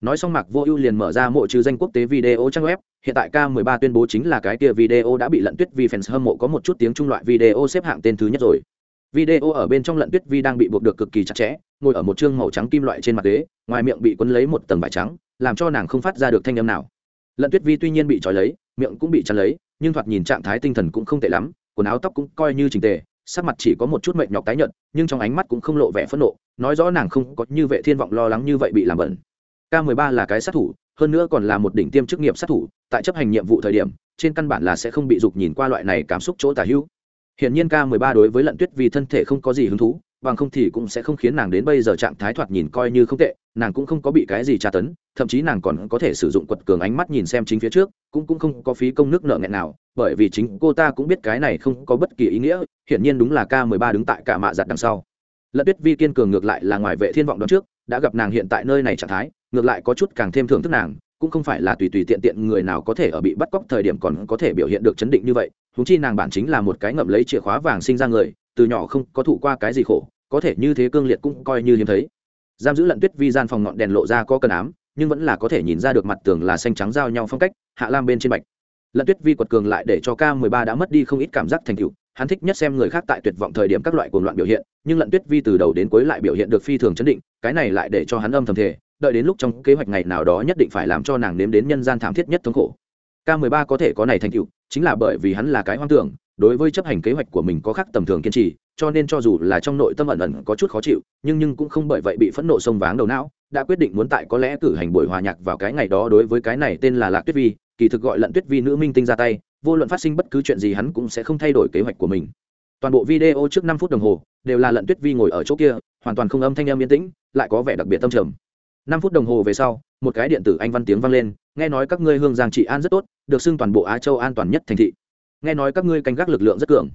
Nói xong mạc vô ưu liền mở ra mộ trừ danh quốc tế video trang web, hiện tại k 13 tuyên bố chính là cái kia video đã bị lận tuyết vi fans hâm mộ có một chút tiếng trung loại video xếp hạng tên thứ nhất rồi. Video ở bên trong lận tuyết vi đang bị buộc được cực kỳ chặt chẽ, ngồi ở một chương màu trắng kim loại trên mặt ghế, ngoài miệng bị quấn lấy một tầng vải trắng, làm cho nàng không phát ra được thanh âm nào lận tuyết vi tuy nhiên bị trói lấy miệng cũng bị chắn lấy nhưng thoạt nhìn trạng thái tinh thần cũng không tệ lắm quần áo tóc cũng coi như trình tề sắc mặt chỉ có một chút mệt nhọc tái nhợt nhưng trong ánh mắt cũng không lộ vẻ phẫn nộ nói rõ nàng không có như vệ thiên vọng lo lắng như vậy bị làm bẩn. K 13 là cái sát thủ hơn nữa còn là một đỉnh tiêm chức nghiệp sát thủ tại chấp hành nhiệm vụ thời điểm trên căn bản là sẽ không bị dục nhìn qua loại này cảm xúc chỗ tả hữu. Hiển nhiên K13 đối với Lận Tuyết vì thân thể không có gì hứng thú, bằng không thì cũng sẽ không khiến nàng đến bây giờ trạng thái thoạt nhìn coi như không tệ, nàng cũng không có bị cái gì tra tấn, thậm chí nàng còn có thể sử dụng quật cường ánh mắt nhìn xem chính phía trước, cũng cũng không có phí công nước nợ nghẹn nào, bởi vì chính cô ta cũng biết cái này không có bất kỳ ý nghĩa, hiển nhiên đúng là k 13 đứng tại cả mạ giặt đằng sau. Lận tuyết vi kiên cường ngược lại là ngoài vệ thiên vọng đón trước, đã gặp nàng hiện tại nơi này trạng thái, ngược lại có chút càng thêm thưởng thức nàng, cũng không phải là tùy tùy tiện tiện người nào có thể ở bị bắt cóc thời điểm còn có thể biểu hiện được chấn định như vậy húng chi nàng bản chính là một cái ngậm lấy chìa khóa vàng sinh ra người, từ nhỏ không có thụ qua cái gì khổ, có thể như thế cương liệt cũng coi như hiếm thấy giam giữ lận tuyết vi gian phòng ngọn đèn lộ ra có cần ám, nhưng vẫn là có thể nhìn ra được mặt tường là xanh trắng giao nhau phong cách, hạ lam bên trên bạch. Lận tuyết vi quật cường lại để cho k 13 đã mất đi không ít cảm giác thành tựu, hắn thích nhất xem người khác tại tuyệt vọng thời điểm các loại cuồng loạn biểu hiện, nhưng lận tuyết vi từ đầu đến cuối lại biểu hiện được phi thường chấn định, cái này lại để cho hắn âm thầm thể đợi đến lúc trong kế hoạch ngày nào đó nhất định phải làm cho nàng nếm đến nhân gian thảm thiết nhất thống khổ. K 13 có thể có này thành tựu, chính là bởi vì hắn là cái hoang tưởng đối với chấp hành kế hoạch của mình có khác tầm thường kiên trì, cho nên cho dù là trong nội tâm ẩn ẩn có chút khó chịu, nhưng nhưng cũng không bởi vậy bị phẫn nộ sông váng đầu não, đã quyết định muốn tại có lẽ cử hành buổi hòa nhạc vào cái ngày đó đối với cái này tên là lạc tuyết vi, kỳ thực gọi lận tuyết vi nữ minh tinh ra tay, vô luận phát sinh bất cứ chuyện gì hắn cũng sẽ không thay đổi kế hoạch của mình. Toàn bộ video trước năm phút đồng hồ, đều là lận tuyết vi ngồi ở chỗ kia, hoàn toàn không âm thanh âm yên tĩnh, lại có vẻ đặc biệt tâm trầm. Năm phút đồng hồ về sau, một cái điện tử anh văn tiếng vang lên, nghe nói các ngươi hương giang trị an rất tốt, được xưng toàn bộ á châu an toàn nhất thành thị nghe nói các ngươi canh gác lực lượng rất cường.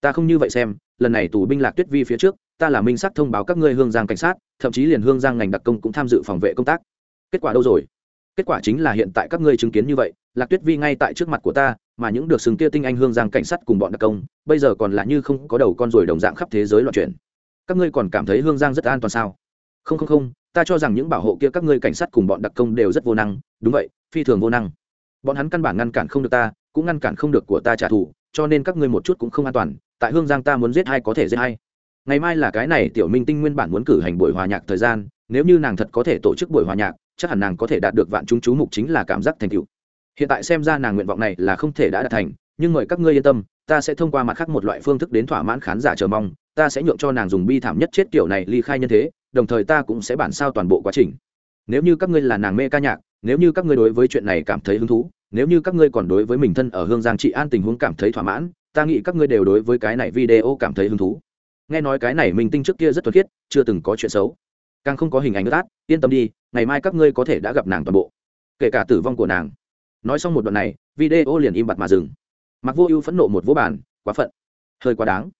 Ta không như vậy xem, lần này tù binh lạc tuyết vi phía trước, ta là minh sắc thông báo các ngươi hương giang cảnh sát, thậm chí liền hương giang ngành đặc công cũng tham dự phòng vệ công tác. Kết quả đâu rồi? Kết quả chính là hiện tại các ngươi chứng kiến như vậy, lạc tuyết vi ngay tại trước mặt của ta, mà những được xứng kia tinh anh hương giang cảnh sát cùng bọn đặc công, bây giờ còn là như không có đầu con ruồi đồng dạng khắp thế giới loạn chuyển. Các ngươi còn cảm thấy hương giang rất an toàn sao? Không không không, ta cho rằng những bảo hộ kia các ngươi cảnh sát cùng bọn đặc công đều rất vô năng. Đúng vậy, phi thường vô năng bọn hắn căn bản ngăn cản không được ta, cũng ngăn cản không được của ta trả thù, cho nên các ngươi một chút cũng không an toàn, tại hương giang ta muốn giết hay có thể giết hay ngày mai là cái này tiểu minh tinh nguyên bản muốn cử hành buổi hòa nhạc thời gian, nếu như nàng thật có thể tổ chức buổi hòa nhạc, chắc hẳn nàng có thể đạt được vạn chúng chú mục chính là cảm giác thành tựu. Hiện tại xem ra nàng nguyện vọng này là không thể đã đạt thành, nhưng mời các ngươi yên tâm, ta sẽ thông qua mặt khác một loại phương thức đến thỏa mãn khán giả chờ mong, ta sẽ nhượng cho nàng dùng bi thảm nhất chết kiểu này ly khai nhân thế, đồng thời ta cũng sẽ bản sao toàn bộ quá trình. Nếu như các ngươi là nàng mê ca nhạc nếu như các ngươi đối với chuyện này cảm thấy hứng thú, nếu như các ngươi còn đối với mình thân ở hương giang trị an tình huống cảm thấy thỏa mãn, ta nghĩ các ngươi đều đối với cái này video cảm thấy hứng thú. Nghe nói cái này mình tinh trước kia rất thuật khiết, chưa từng có chuyện xấu. Càng không có hình ảnh ướt át, yên tâm đi, ngày mai các ngươi có thể đã gặp nàng toàn bộ. Kể cả tử vong của nàng. Nói xong một đoạn này, video liền im bặt mà dừng. Mặc vô ưu phẫn nộ một vô bản quá phận. Hơi quá đáng.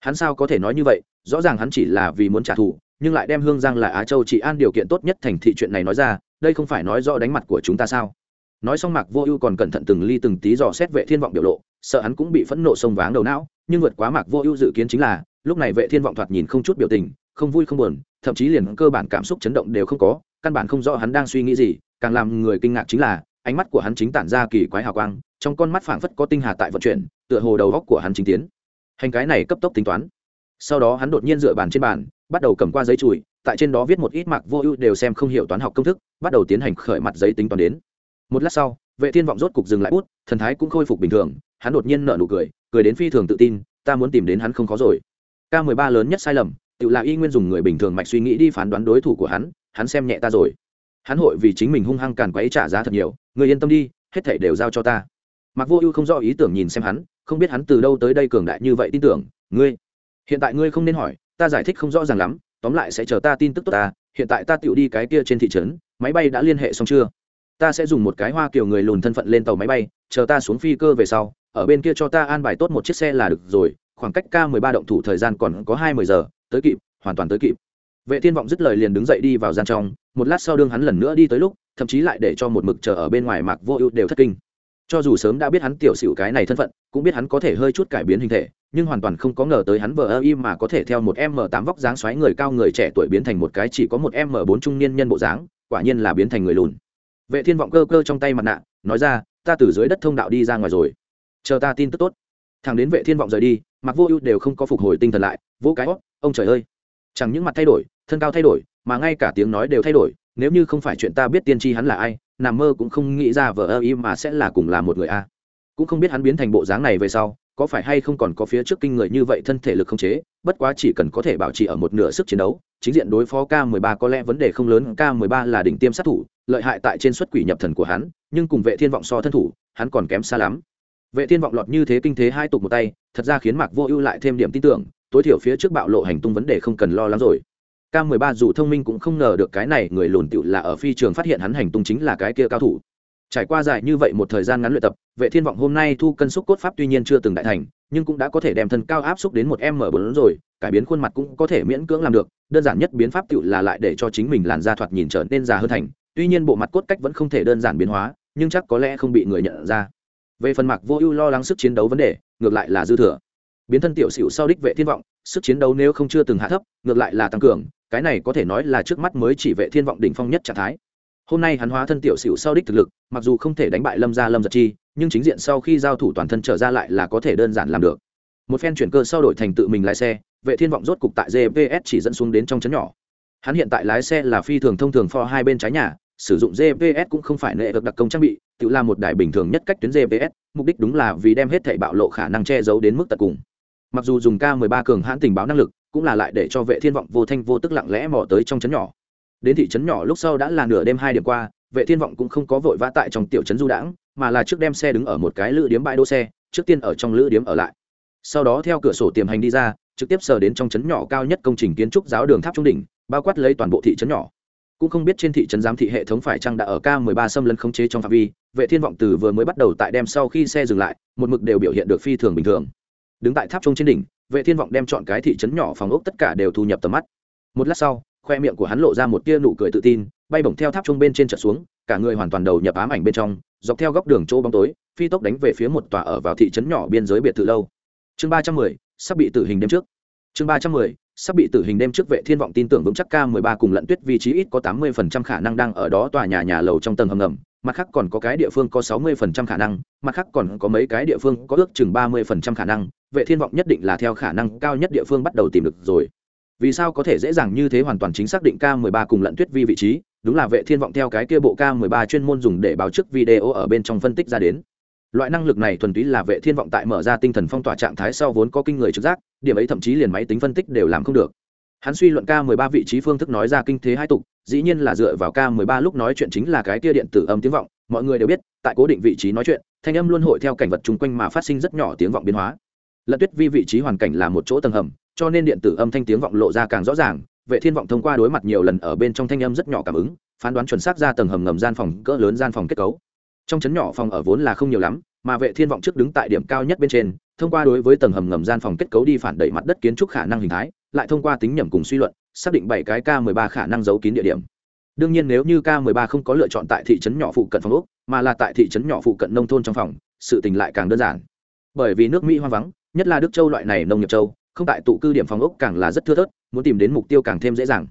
Hắn sao có thể nói như vậy, rõ ràng hắn chỉ là vì muốn trả thù, nhưng lại đem hương giang là á châu trị an điều kiện tốt nhất thành thị chuyện này nói ra đây không phải nói rõ đánh mặt của chúng ta sao? Nói xong mạc vô ưu còn cẩn thận từng ly từng tí dò xét vệ thiên vọng biểu lộ, sợ hắn cũng bị phẫn nộ sông váng đầu não, nhưng vượt quá mạc vô ưu dự kiến chính là, lúc này vệ thiên vọng thoạt nhìn không chút biểu tình, không vui không buồn, thậm chí liền cơ bản cảm xúc chấn động đều không có, căn bản không rõ hắn đang suy nghĩ gì, càng làm người kinh ngạc chính là, ánh mắt của hắn chính tản ra kỳ quái hào quang, trong con mắt phảng phất có tinh hà tại vận chuyển, tựa hồ đầu góc của hắn chính tiến. Hành cái này cấp tốc tính toán. Sau đó hắn đột nhiên dựa bàn trên bàn, bắt đầu cầm qua giấy chùi tại trên đó viết một ít mạc vô ưu đều xem không hiểu toán học công thức, bắt đầu tiến hành khởi mặt giấy tính toán đến. Một lát sau, vệ thiên vọng rốt cục dừng lại bút, thần thái cũng khôi phục bình thường, hắn đột nhiên nở nụ cười cười đến phi thường tự tin, ta muốn tìm đến hắn không khó rồi. K 13 lớn nhất sai lầm, tự là y nguyên dùng người bình thường mạch suy nghĩ đi phán đoán đối thủ của hắn hắn xem nhẹ ta rồi. Hắn hội vì chính mình hung hăng càn quấy trả giá thật nhiều người yên tâm đi, hết thảy đều giao cho ta. Mặc vô ưu không rõ ý tưởng nhìn xem hắn, không biết hắn từ đâu tới đây cường đại như vậy tin tưởng, ngươi, hiện tại ngươi không nên hỏi, ta giải thích không rõ ràng lắm tóm lại sẽ chờ ta tin tức tốt ta, hiện tại ta tựu đi cái kia trên thị trấn, máy bay đã liên hệ xong chưa? Ta sẽ dùng một cái hoa kiểu người lùn thân phận lên tàu máy bay, chờ ta xuống phi cơ về sau, ở bên kia cho ta an bài tốt một chiếc xe là được rồi, khoảng cách k 13 động thủ thời gian còn có hai mươi giờ, tới kịp, hoàn toàn tới kịp. Vệ thiên vọng dứt lời liền đứng dậy đi vào gian trong, một lát sau đương hắn lần nữa đi tới lúc, thậm chí lại để cho một mực chờ ở bên ngoài mạc vô ưu đều thất kinh. Cho dù sớm đã biết hắn tiểu xỉu cái này thân phận, cũng biết hắn có thể hơi chút cải biến hình thể nhưng hoàn toàn không có ngờ tới hắn vờ ơ im mà có thể theo một m tám vóc dáng xoáy người cao người trẻ tuổi biến thành một cái chỉ có một m bốn trung niên nhân bộ dáng, quả nhiên là biến thành người lùn. Vệ thiên vọng cơ cơ trong tay mặt nạ, nói ra, ta từ dưới đất thông đạo đi ra ngoài rồi. Chờ ta tin tức tốt. Thằng đến vệ thiên vọng rời đi mặc vô ưu đều không có phục hồi tinh thần lại, vô cái hót ông trời ơi. Chẳng những mặt thay đổi, thân cao thay đổi, mà ngay cả tiếng nói đều thay đổi, nếu như không phải chuyện ta biết tiên tri hắn là ai, nằm mơ cũng không nghĩ ra vợ ơ im mà sẽ là cùng là một người a. Cũng không biết hắn biến thành bộ dáng này về sau có phải hay không còn có phía trước kinh người như vậy thân thể lực không chế, bất quá chỉ cần có thể bảo trì ở một nửa sức chiến đấu, chính diện đối phó k 13 có lẽ vấn đề không lớn, k 13 là đỉnh tiêm sát thủ, lợi hại tại trên xuất quỷ nhập thần của hắn, nhưng cùng vệ thiên vọng so thân thủ, hắn còn kém xa lắm. Vệ thiên vọng lọt như thế kinh thế hai tục một tay, thật ra khiến mạc vô ưu lại thêm điểm tin tưởng, tối thiểu phía trước bạo lộ hành tung vấn đề không cần lo lắng rồi. K 13 dù thông minh cũng không ngờ được cái này người lùn tựu là ở phi trường phát hiện hắn hành tung chính là cái kia cao thủ trải qua dài như vậy một thời gian ngắn luyện tập, vệ thiên vọng hôm nay thu cân xúc cốt pháp tuy nhiên chưa từng đại thành, nhưng cũng đã có thể đem thân cao áp xúc đến một m bốn rồi, cải biến khuôn mặt cũng có thể miễn cưỡng làm được, đơn giản nhất biến pháp tựu là lại để cho chính mình làn da thoạt nhìn trở nên già hơn thành, tuy nhiên bộ mặt cốt cách vẫn không thể đơn giản biến hóa, nhưng chắc có lẽ không bị người nhận ra. Về phần Mặc vô ưu lo lắng sức chiến đấu vấn đề, ngược lại là dư thừa. Biến thân tiểu xỉu sau đích vệ thiên vọng, sức chiến đấu nếu không chưa từng hạ thấp, ngược lại là tăng cường, cái này có thể nói là trước mắt mới chỉ vệ thiên vọng đỉnh phong nhất trạng thái hôm nay hắn hóa thân tiểu xỉu sau đích thực lực, mặc dù không thể đánh bại lâm gia lâm giật chi, nhưng chính diện sau khi giao thủ toàn thân trở ra lại là có thể đơn giản làm được. Một phen chuyển cơ sau đổi thành tự mình lái xe, vệ thiên vọng rốt cục tại gps chỉ dẫn xuống đến trong chấn nhỏ. Hắn hiện tại lái xe là phi thường thông thường for hai bên trái nhà, sử dụng gps cũng không phải nệ được đặc công trang bị, tự là một đài bình thường nhất cách tuyến gps mục đích đúng là vì đem hết thảy bạo lộ khả năng che giấu đến mức tận cùng. Mặc dù dùng k 13 cường hãn tình báo năng lực, cũng là lại để cho vệ thiên vọng vô thanh vô tức lặng lẽ mò tới trong chấn nhỏ đến thị trấn nhỏ lúc sau đã là nửa đêm hai điểm qua, vệ thiên vọng cũng không có vội vã tại trong tiểu trấn du đãng, mà là trước đem xe đứng ở một cái lữ điếm bãi đỗ xe, trước tiên ở trong lữ điếm ở lại. Sau đó theo cửa sổ tiềm hành đi ra, trực tiếp sờ đến trong trấn nhỏ cao nhất công trình kiến trúc giáo đường tháp trung đỉnh, bao quát lấy toàn bộ thị trấn nhỏ. Cũng không biết trên thị trấn giám thị hệ thống phải chăng đã ở k 13 xâm lấn khống chế trong phạm vi, vệ thiên vọng từ vừa mới bắt đầu tại đem sau khi xe dừng lại, một mực đều biểu hiện được phi thường bình thường. Đứng tại tháp trung trên đỉnh, vệ thiên vọng đem chọn cái thị trấn nhỏ phòng ốc tất cả đều thu nhập tầm mắt. Một lát sau khoe miệng của hắn lộ ra một tia nụ cười tự tin, bay bổng theo tháp trung bên trên trở xuống, cả người hoàn toàn đầu nhập ám ảnh bên trong, dọc theo góc đường chỗ bóng tối, phi tốc đánh về phía một tòa ở vào thị trấn nhỏ biên giới biệt thự lâu. Chương ba trăm mười, sắp bị tử hình đêm trước. Chương ba trăm mười, sắp bị tử hình đêm trước vệ thiên vọng tin tưởng vững chắc k mười ba cùng lận tuyết vị trí ít có tám mươi phần trăm khả năng đang ở đó tòa nhà nhà lầu trong tầng hầm ngầm, mặt khác còn có cái địa phương có sáu mươi phần trăm khả năng, mặt khác còn có mấy cái địa phương có ước chừng ba mươi phần trăm khả năng, vệ thiên vọng nhất định là theo khả năng cao nhất địa phương bắt đầu tìm được rồi vì sao có thể dễ dàng như thế hoàn toàn chính xác định k 13 cùng lận tuyết vi vị trí? Đúng là vệ thiên vọng theo cái kia bộ k 13 chuyên môn dùng để báo trước video ở bên trong phân tích ra đến. Loại năng lực này thuần túy là vệ thiên vọng tại mở ra tinh thần phong tỏa trạng thái sau vốn có kinh người trực giác, điểm ấy thậm chí liền máy tính phân tích đều làm không được. Hắn suy luận k 13 vị trí phương thức nói ra kinh thế hai tục, dĩ nhiên là dựa vào k 13 lúc nói chuyện chính là cái kia điện tử âm tiếng vọng, mọi người đều biết, tại cố định vị trí nói chuyện, thanh âm luôn hội theo cảnh vật chung quanh mà phát sinh rất nhỏ tiếng vọng biến hóa. Lận tuyết vi vị trí hoàn cảnh là một chỗ tầng hầm cho nên điện tử âm thanh tiếng vọng lộ ra càng rõ ràng, vệ thiên vọng thông qua đối mặt nhiều lần ở bên trong thanh âm rất nhỏ cảm ứng, phán đoán chuẩn xác ra tầng hầm ngầm gian phòng cỡ lớn gian phòng kết cấu. Trong chấn nhỏ phòng ở vốn là không nhiều lắm, mà vệ thiên vọng trước đứng tại điểm cao nhất bên trên, thông qua đối với tầng hầm ngầm gian phòng kết cấu đi phản đẩy mặt đất kiến trúc khả năng hình thái, lại thông qua tính nhẩm cùng suy luận, xác định bảy cái k 13 khả năng giấu kín địa điểm. Đương nhiên nếu như k 13 không có lựa chọn tại thị trấn nhỏ phụ cận phòng úc mà là tại thị trấn nhỏ phụ cận nông thôn trong phòng, sự tình lại càng đơn giản. Bởi vì nước mỹ hoang vắng, nhất là đức châu loại này nông nghiệp châu không tại tụ cư điểm phòng ốc càng là rất thưa thớt, muốn tìm đến mục tiêu càng thêm dễ dàng.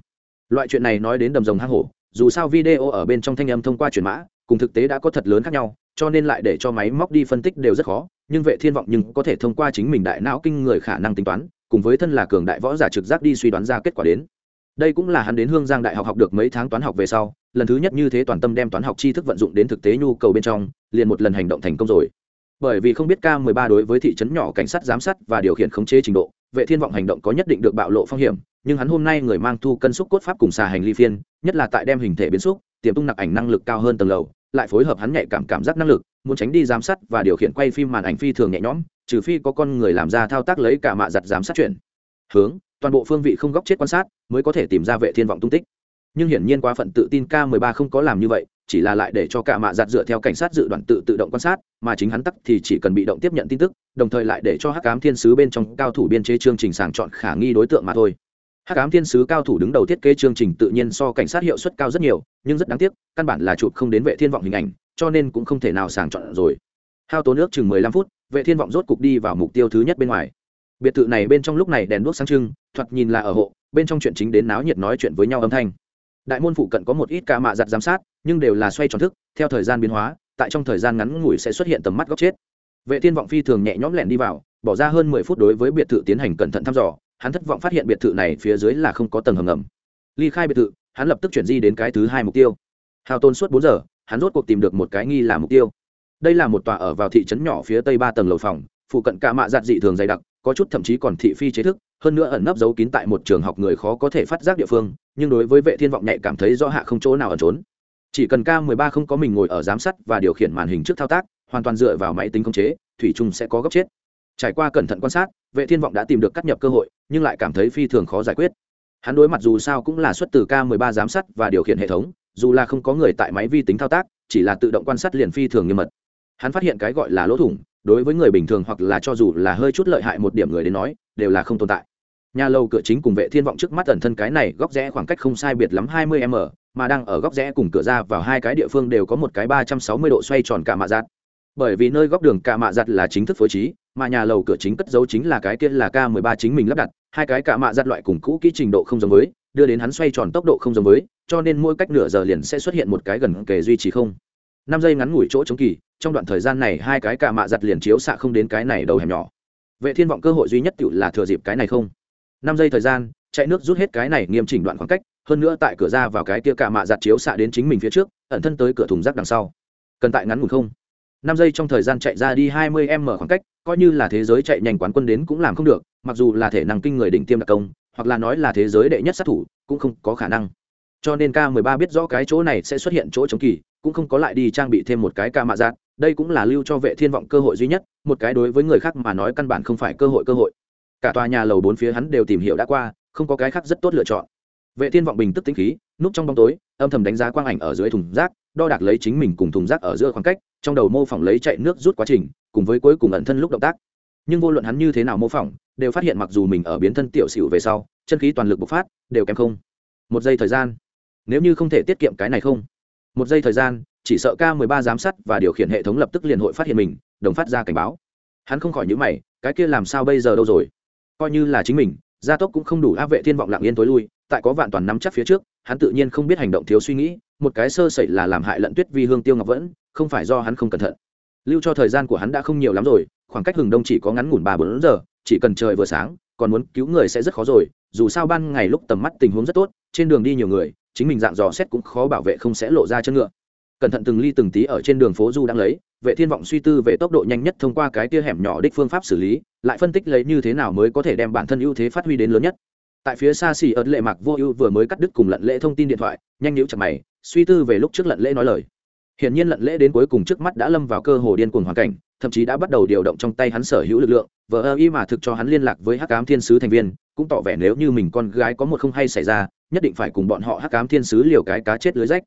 Loại chuyện này nói đến đầm rồng hang hổ, dù sao video ở bên trong thanh âm thông qua truyền mã, cùng thực tế đã có thật lớn khác nhau, cho nên lại để cho máy móc đi phân tích đều rất khó, nhưng vệ thiên vọng nhưng có thể thông qua chính mình đại não kinh người khả năng tính toán, cùng với thân là cường đại võ giả trực giác đi suy đoán ra kết quả đến. Đây cũng là hắn đến hương giang đại học học được mấy tháng toán học về sau, lần thứ nhất như thế toàn tâm đem toán học tri thức vận dụng đến thực tế nhu cầu bên trong, liền một lần hành động thành công rồi. Bởi vì không biết k 13 đối với thị trấn nhỏ cảnh sát giám sát và điều khiển khống chế trình độ vệ thiên vọng hành động có nhất định được bạo lộ phong hiểm, nhưng hắn hôm nay người mang thu cân xúc cốt pháp cùng xà hành ly phiên, nhất là tại đem hình thể biến xúc, tiềm tung nặc ảnh năng lực cao hơn tầng lầu, lại phối hợp hắn nhạy cảm cảm giác năng lực, muốn tránh đi giám sát và điều khiển quay phim màn ảnh phi thường nhẹ nhõm, trừ phi có con người làm ra thao tác lấy cả mạ giặt giám sát chuyển hướng, toàn bộ phương vị không góc chết quan sát, mới có thể tìm ra vệ thiên vọng tung tích. Nhưng hiển nhiên quá phận tự tin k 13 không có làm như vậy chỉ là lại để cho cả mạ giặt dựa theo cảnh sát dự đoán tự tự động quan sát, mà chính hắn tắc thì chỉ cần bị động tiếp nhận tin tức, đồng thời lại để cho hắc ám thiên sứ bên trong cao thủ biên chế chương trình sàng chọn khả nghi đối tượng mà thôi. Hắc ám thiên sứ cao thủ đứng đầu thiết kế chương trình tự nhiên so cảnh sát hiệu suất cao rất nhiều, nhưng rất đáng tiếc, căn bản là chụp không đến vệ thiên vọng hình ảnh, cho nên cũng không thể nào sàng chọn rồi. Hao tốn nước chừng 15 phút, vệ thiên vọng rốt cục đi vào mục tiêu thứ nhất bên ngoài. Biệt thự này bên trong lúc này đèn đuốc sáng trưng, thoạt nhìn là ở hộ, bên trong chuyện chính đến náo nhiệt nói chuyện với nhau âm thanh. Đại môn phụ cận có một ít ca mạ giặt giám sát nhưng đều là xoay tròn thức, theo thời gian biến hóa, tại trong thời gian ngắn ngủi sẽ xuất hiện tầm mắt góc chết. Vệ thiên vọng phi thường nhẹ nhõm lẹn đi vào, bỏ ra hơn mười phút đối với biệt thự tiến hành cẩn thận thăm dò, hắn thất vọng phát hiện biệt thự này phía dưới là không có tầng hầm ngầm. Ly khai biệt thự, hắn lập tức chuyển di đến cái thứ hai mục tiêu. Hào tôn suốt bốn giờ, hắn rốt cuộc tìm được một cái nghi là mục tiêu. Đây là một tòa ở vào thị trấn nhỏ phía tây ba tầng lầu phòng, phụ cận cả mạ giặt dị thường dày đặc, có chút thậm chí còn thị phi chế thức, hơn nữa ẩn nấp giấu kín tại một trường học người khó có thể phát giác địa phương, nhưng đối với vệ thiên vọng nhạy cảm thấy do hạ không chỗ nào ẩn trốn chỉ cần k 13 không có mình ngồi ở giám sát và điều khiển màn hình trước thao tác, hoàn toàn dựa vào máy tính khống chế, thủy chung sẽ có góc chết. Trải qua cẩn thận quan sát, vệ thiên vọng đã tìm được cắt nhập cơ hội, nhưng lại cảm thấy phi thường khó giải quyết. Hắn đối mặt dù sao cũng là xuất từ k 13 giám sát và điều khiển hệ thống, dù là không có người tại máy vi tính thao tác, chỉ là tự động quan sát liền phi thường nghiêm mật. Hắn phát hiện cái gọi là lỗ thủng, đối với người bình thường hoặc là cho dù là hơi chút lợi hại một điểm người đến nói, đều là không tồn tại nhà lầu cửa chính cùng vệ thiên vọng trước mắt ẩn thân cái này, góc rẽ khoảng cách không sai biệt lắm 20 m, mà đang ở góc rẽ cùng cửa ra vào hai cái địa phương đều có một cái 360 độ xoay tròn cả mạ giặt bởi vì nơi góc đường cả mạ giặt là chính thức phối trí, mà nhà lầu cửa chính cất dấu chính là cái kia là k 13 chính mình lắp đặt, hai cái cả mạ giặt loại cùng cũ kỹ trình độ không giống với, đưa đến hắn xoay tròn tốc độ không giống với, cho nên mỗi cách nửa giờ liền sẽ xuất hiện một cái gần kề duy trì không. Năm giây ngắn ngủi chỗ chống kỳ, trong đoạn thời gian này hai cái cả mạ giặt liền chiếu xạ không đến cái này đầu hẻm nhỏ. Vệ thiên vọng cơ hội duy nhất tự là thừa dịp cái này không năm giây thời gian, chạy nước rút hết cái này nghiêm chỉnh đoạn khoảng cách, hơn nữa tại cửa ra vào cái kia cả mạ giặt chiếu xạ đến chính mình phía trước, ẩn thân tới cửa thùng rác đằng sau. Cần tại ngắn ngủn không? Năm giây trong thời gian chạy ra đi 20 m khoảng cách, coi như là thế giới chạy nhanh quán quân đến cũng làm không được, mặc dù là thể năng kinh người đỉnh tiêm đặc công, hoặc là nói là thế giới đệ nhất sát thủ, cũng không có khả năng. Cho nên k 13 biết rõ cái chỗ này sẽ xuất hiện chỗ chống kỳ, cũng không có lại đi trang bị thêm một cái ca mạ giạt đây cũng là lưu cho vệ thiên vọng cơ hội duy nhất, một cái đối với người khác mà nói căn bản không phải cơ hội cơ hội cả tòa nhà lầu bốn phía hắn đều tìm hiểu đã qua, không có cái khác rất tốt lựa chọn. Vệ thiên vọng bình tức tính khí, núp trong bóng tối, âm thầm đánh giá quang ảnh ở dưới thùng rác, đo đạc lấy chính mình cùng thùng rác ở giữa khoảng cách, trong đầu mô phỏng lấy chạy nước rút quá trình, cùng với cuối cùng ẩn thân lúc động tác. Nhưng vô luận hắn như thế nào mô phỏng, đều phát hiện mặc dù mình ở biến thân tiểu xỉu về sau, chân khí toàn lực bộc phát, đều kém không. Một giây thời gian. Nếu như không thể tiết kiệm cái này không? Một giây thời gian, chỉ sợ k 13 giám sát và điều khiển hệ thống lập tức liền hội phát hiện mình, đồng phát ra cảnh báo. Hắn không khỏi nhữ mày, cái kia làm sao bây giờ đâu rồi? Coi như là chính mình, gia tốc cũng không đủ áp vệ thiên vọng lặng yên tối lui, tại có vạn toàn nắm chắc phía trước, hắn tự nhiên không biết hành động thiếu suy nghĩ, một cái sơ sẩy là làm hại lận tuyết vi hương tiêu ngọc vẫn, không phải do hắn không cẩn thận. Lưu cho thời gian của hắn đã không nhiều lắm rồi, khoảng cách hừng đông chỉ có ngắn ngủn ba bốn giờ, chỉ cần trời vừa sáng, còn muốn cứu người sẽ rất khó rồi, dù sao ban ngày lúc tầm mắt tình huống rất tốt, trên đường đi nhiều người, chính mình dạng dò xét cũng khó bảo vệ không sẽ lộ ra chân ngựa. Cẩn thận từng ly từng tí ở trên đường phố du đang lấy vệ thiên vọng suy tư về tốc độ nhanh nhất thông qua cái tia hẻm nhỏ đích phương pháp xử lý, lại phân tích lấy như thế nào mới có thể đem bản thân ưu thế phát huy đến lớn nhất. Tại phía xa xỉ ớt lệ mạc vô ưu vừa mới cắt đứt cùng lận lễ thông tin điện thoại, nhanh nhíu chặt mày, suy tư về lúc trước lận lễ nói lời. Hiển nhiên lận lễ đến cuối cùng trước mắt đã lâm vào cơ hồ điên cuồng hoàn cảnh, thậm chí đã bắt đầu điều động trong tay hắn sở hữu lực lượng vợ ơ y mà thực cho hắn liên lạc với hắc ám thiên sứ thành viên, cũng tỏ vẻ nếu như mình con gái có một không hay xảy ra, nhất định phải cùng bọn họ hắc ám thiên sứ liều cái cá chết lưới rách.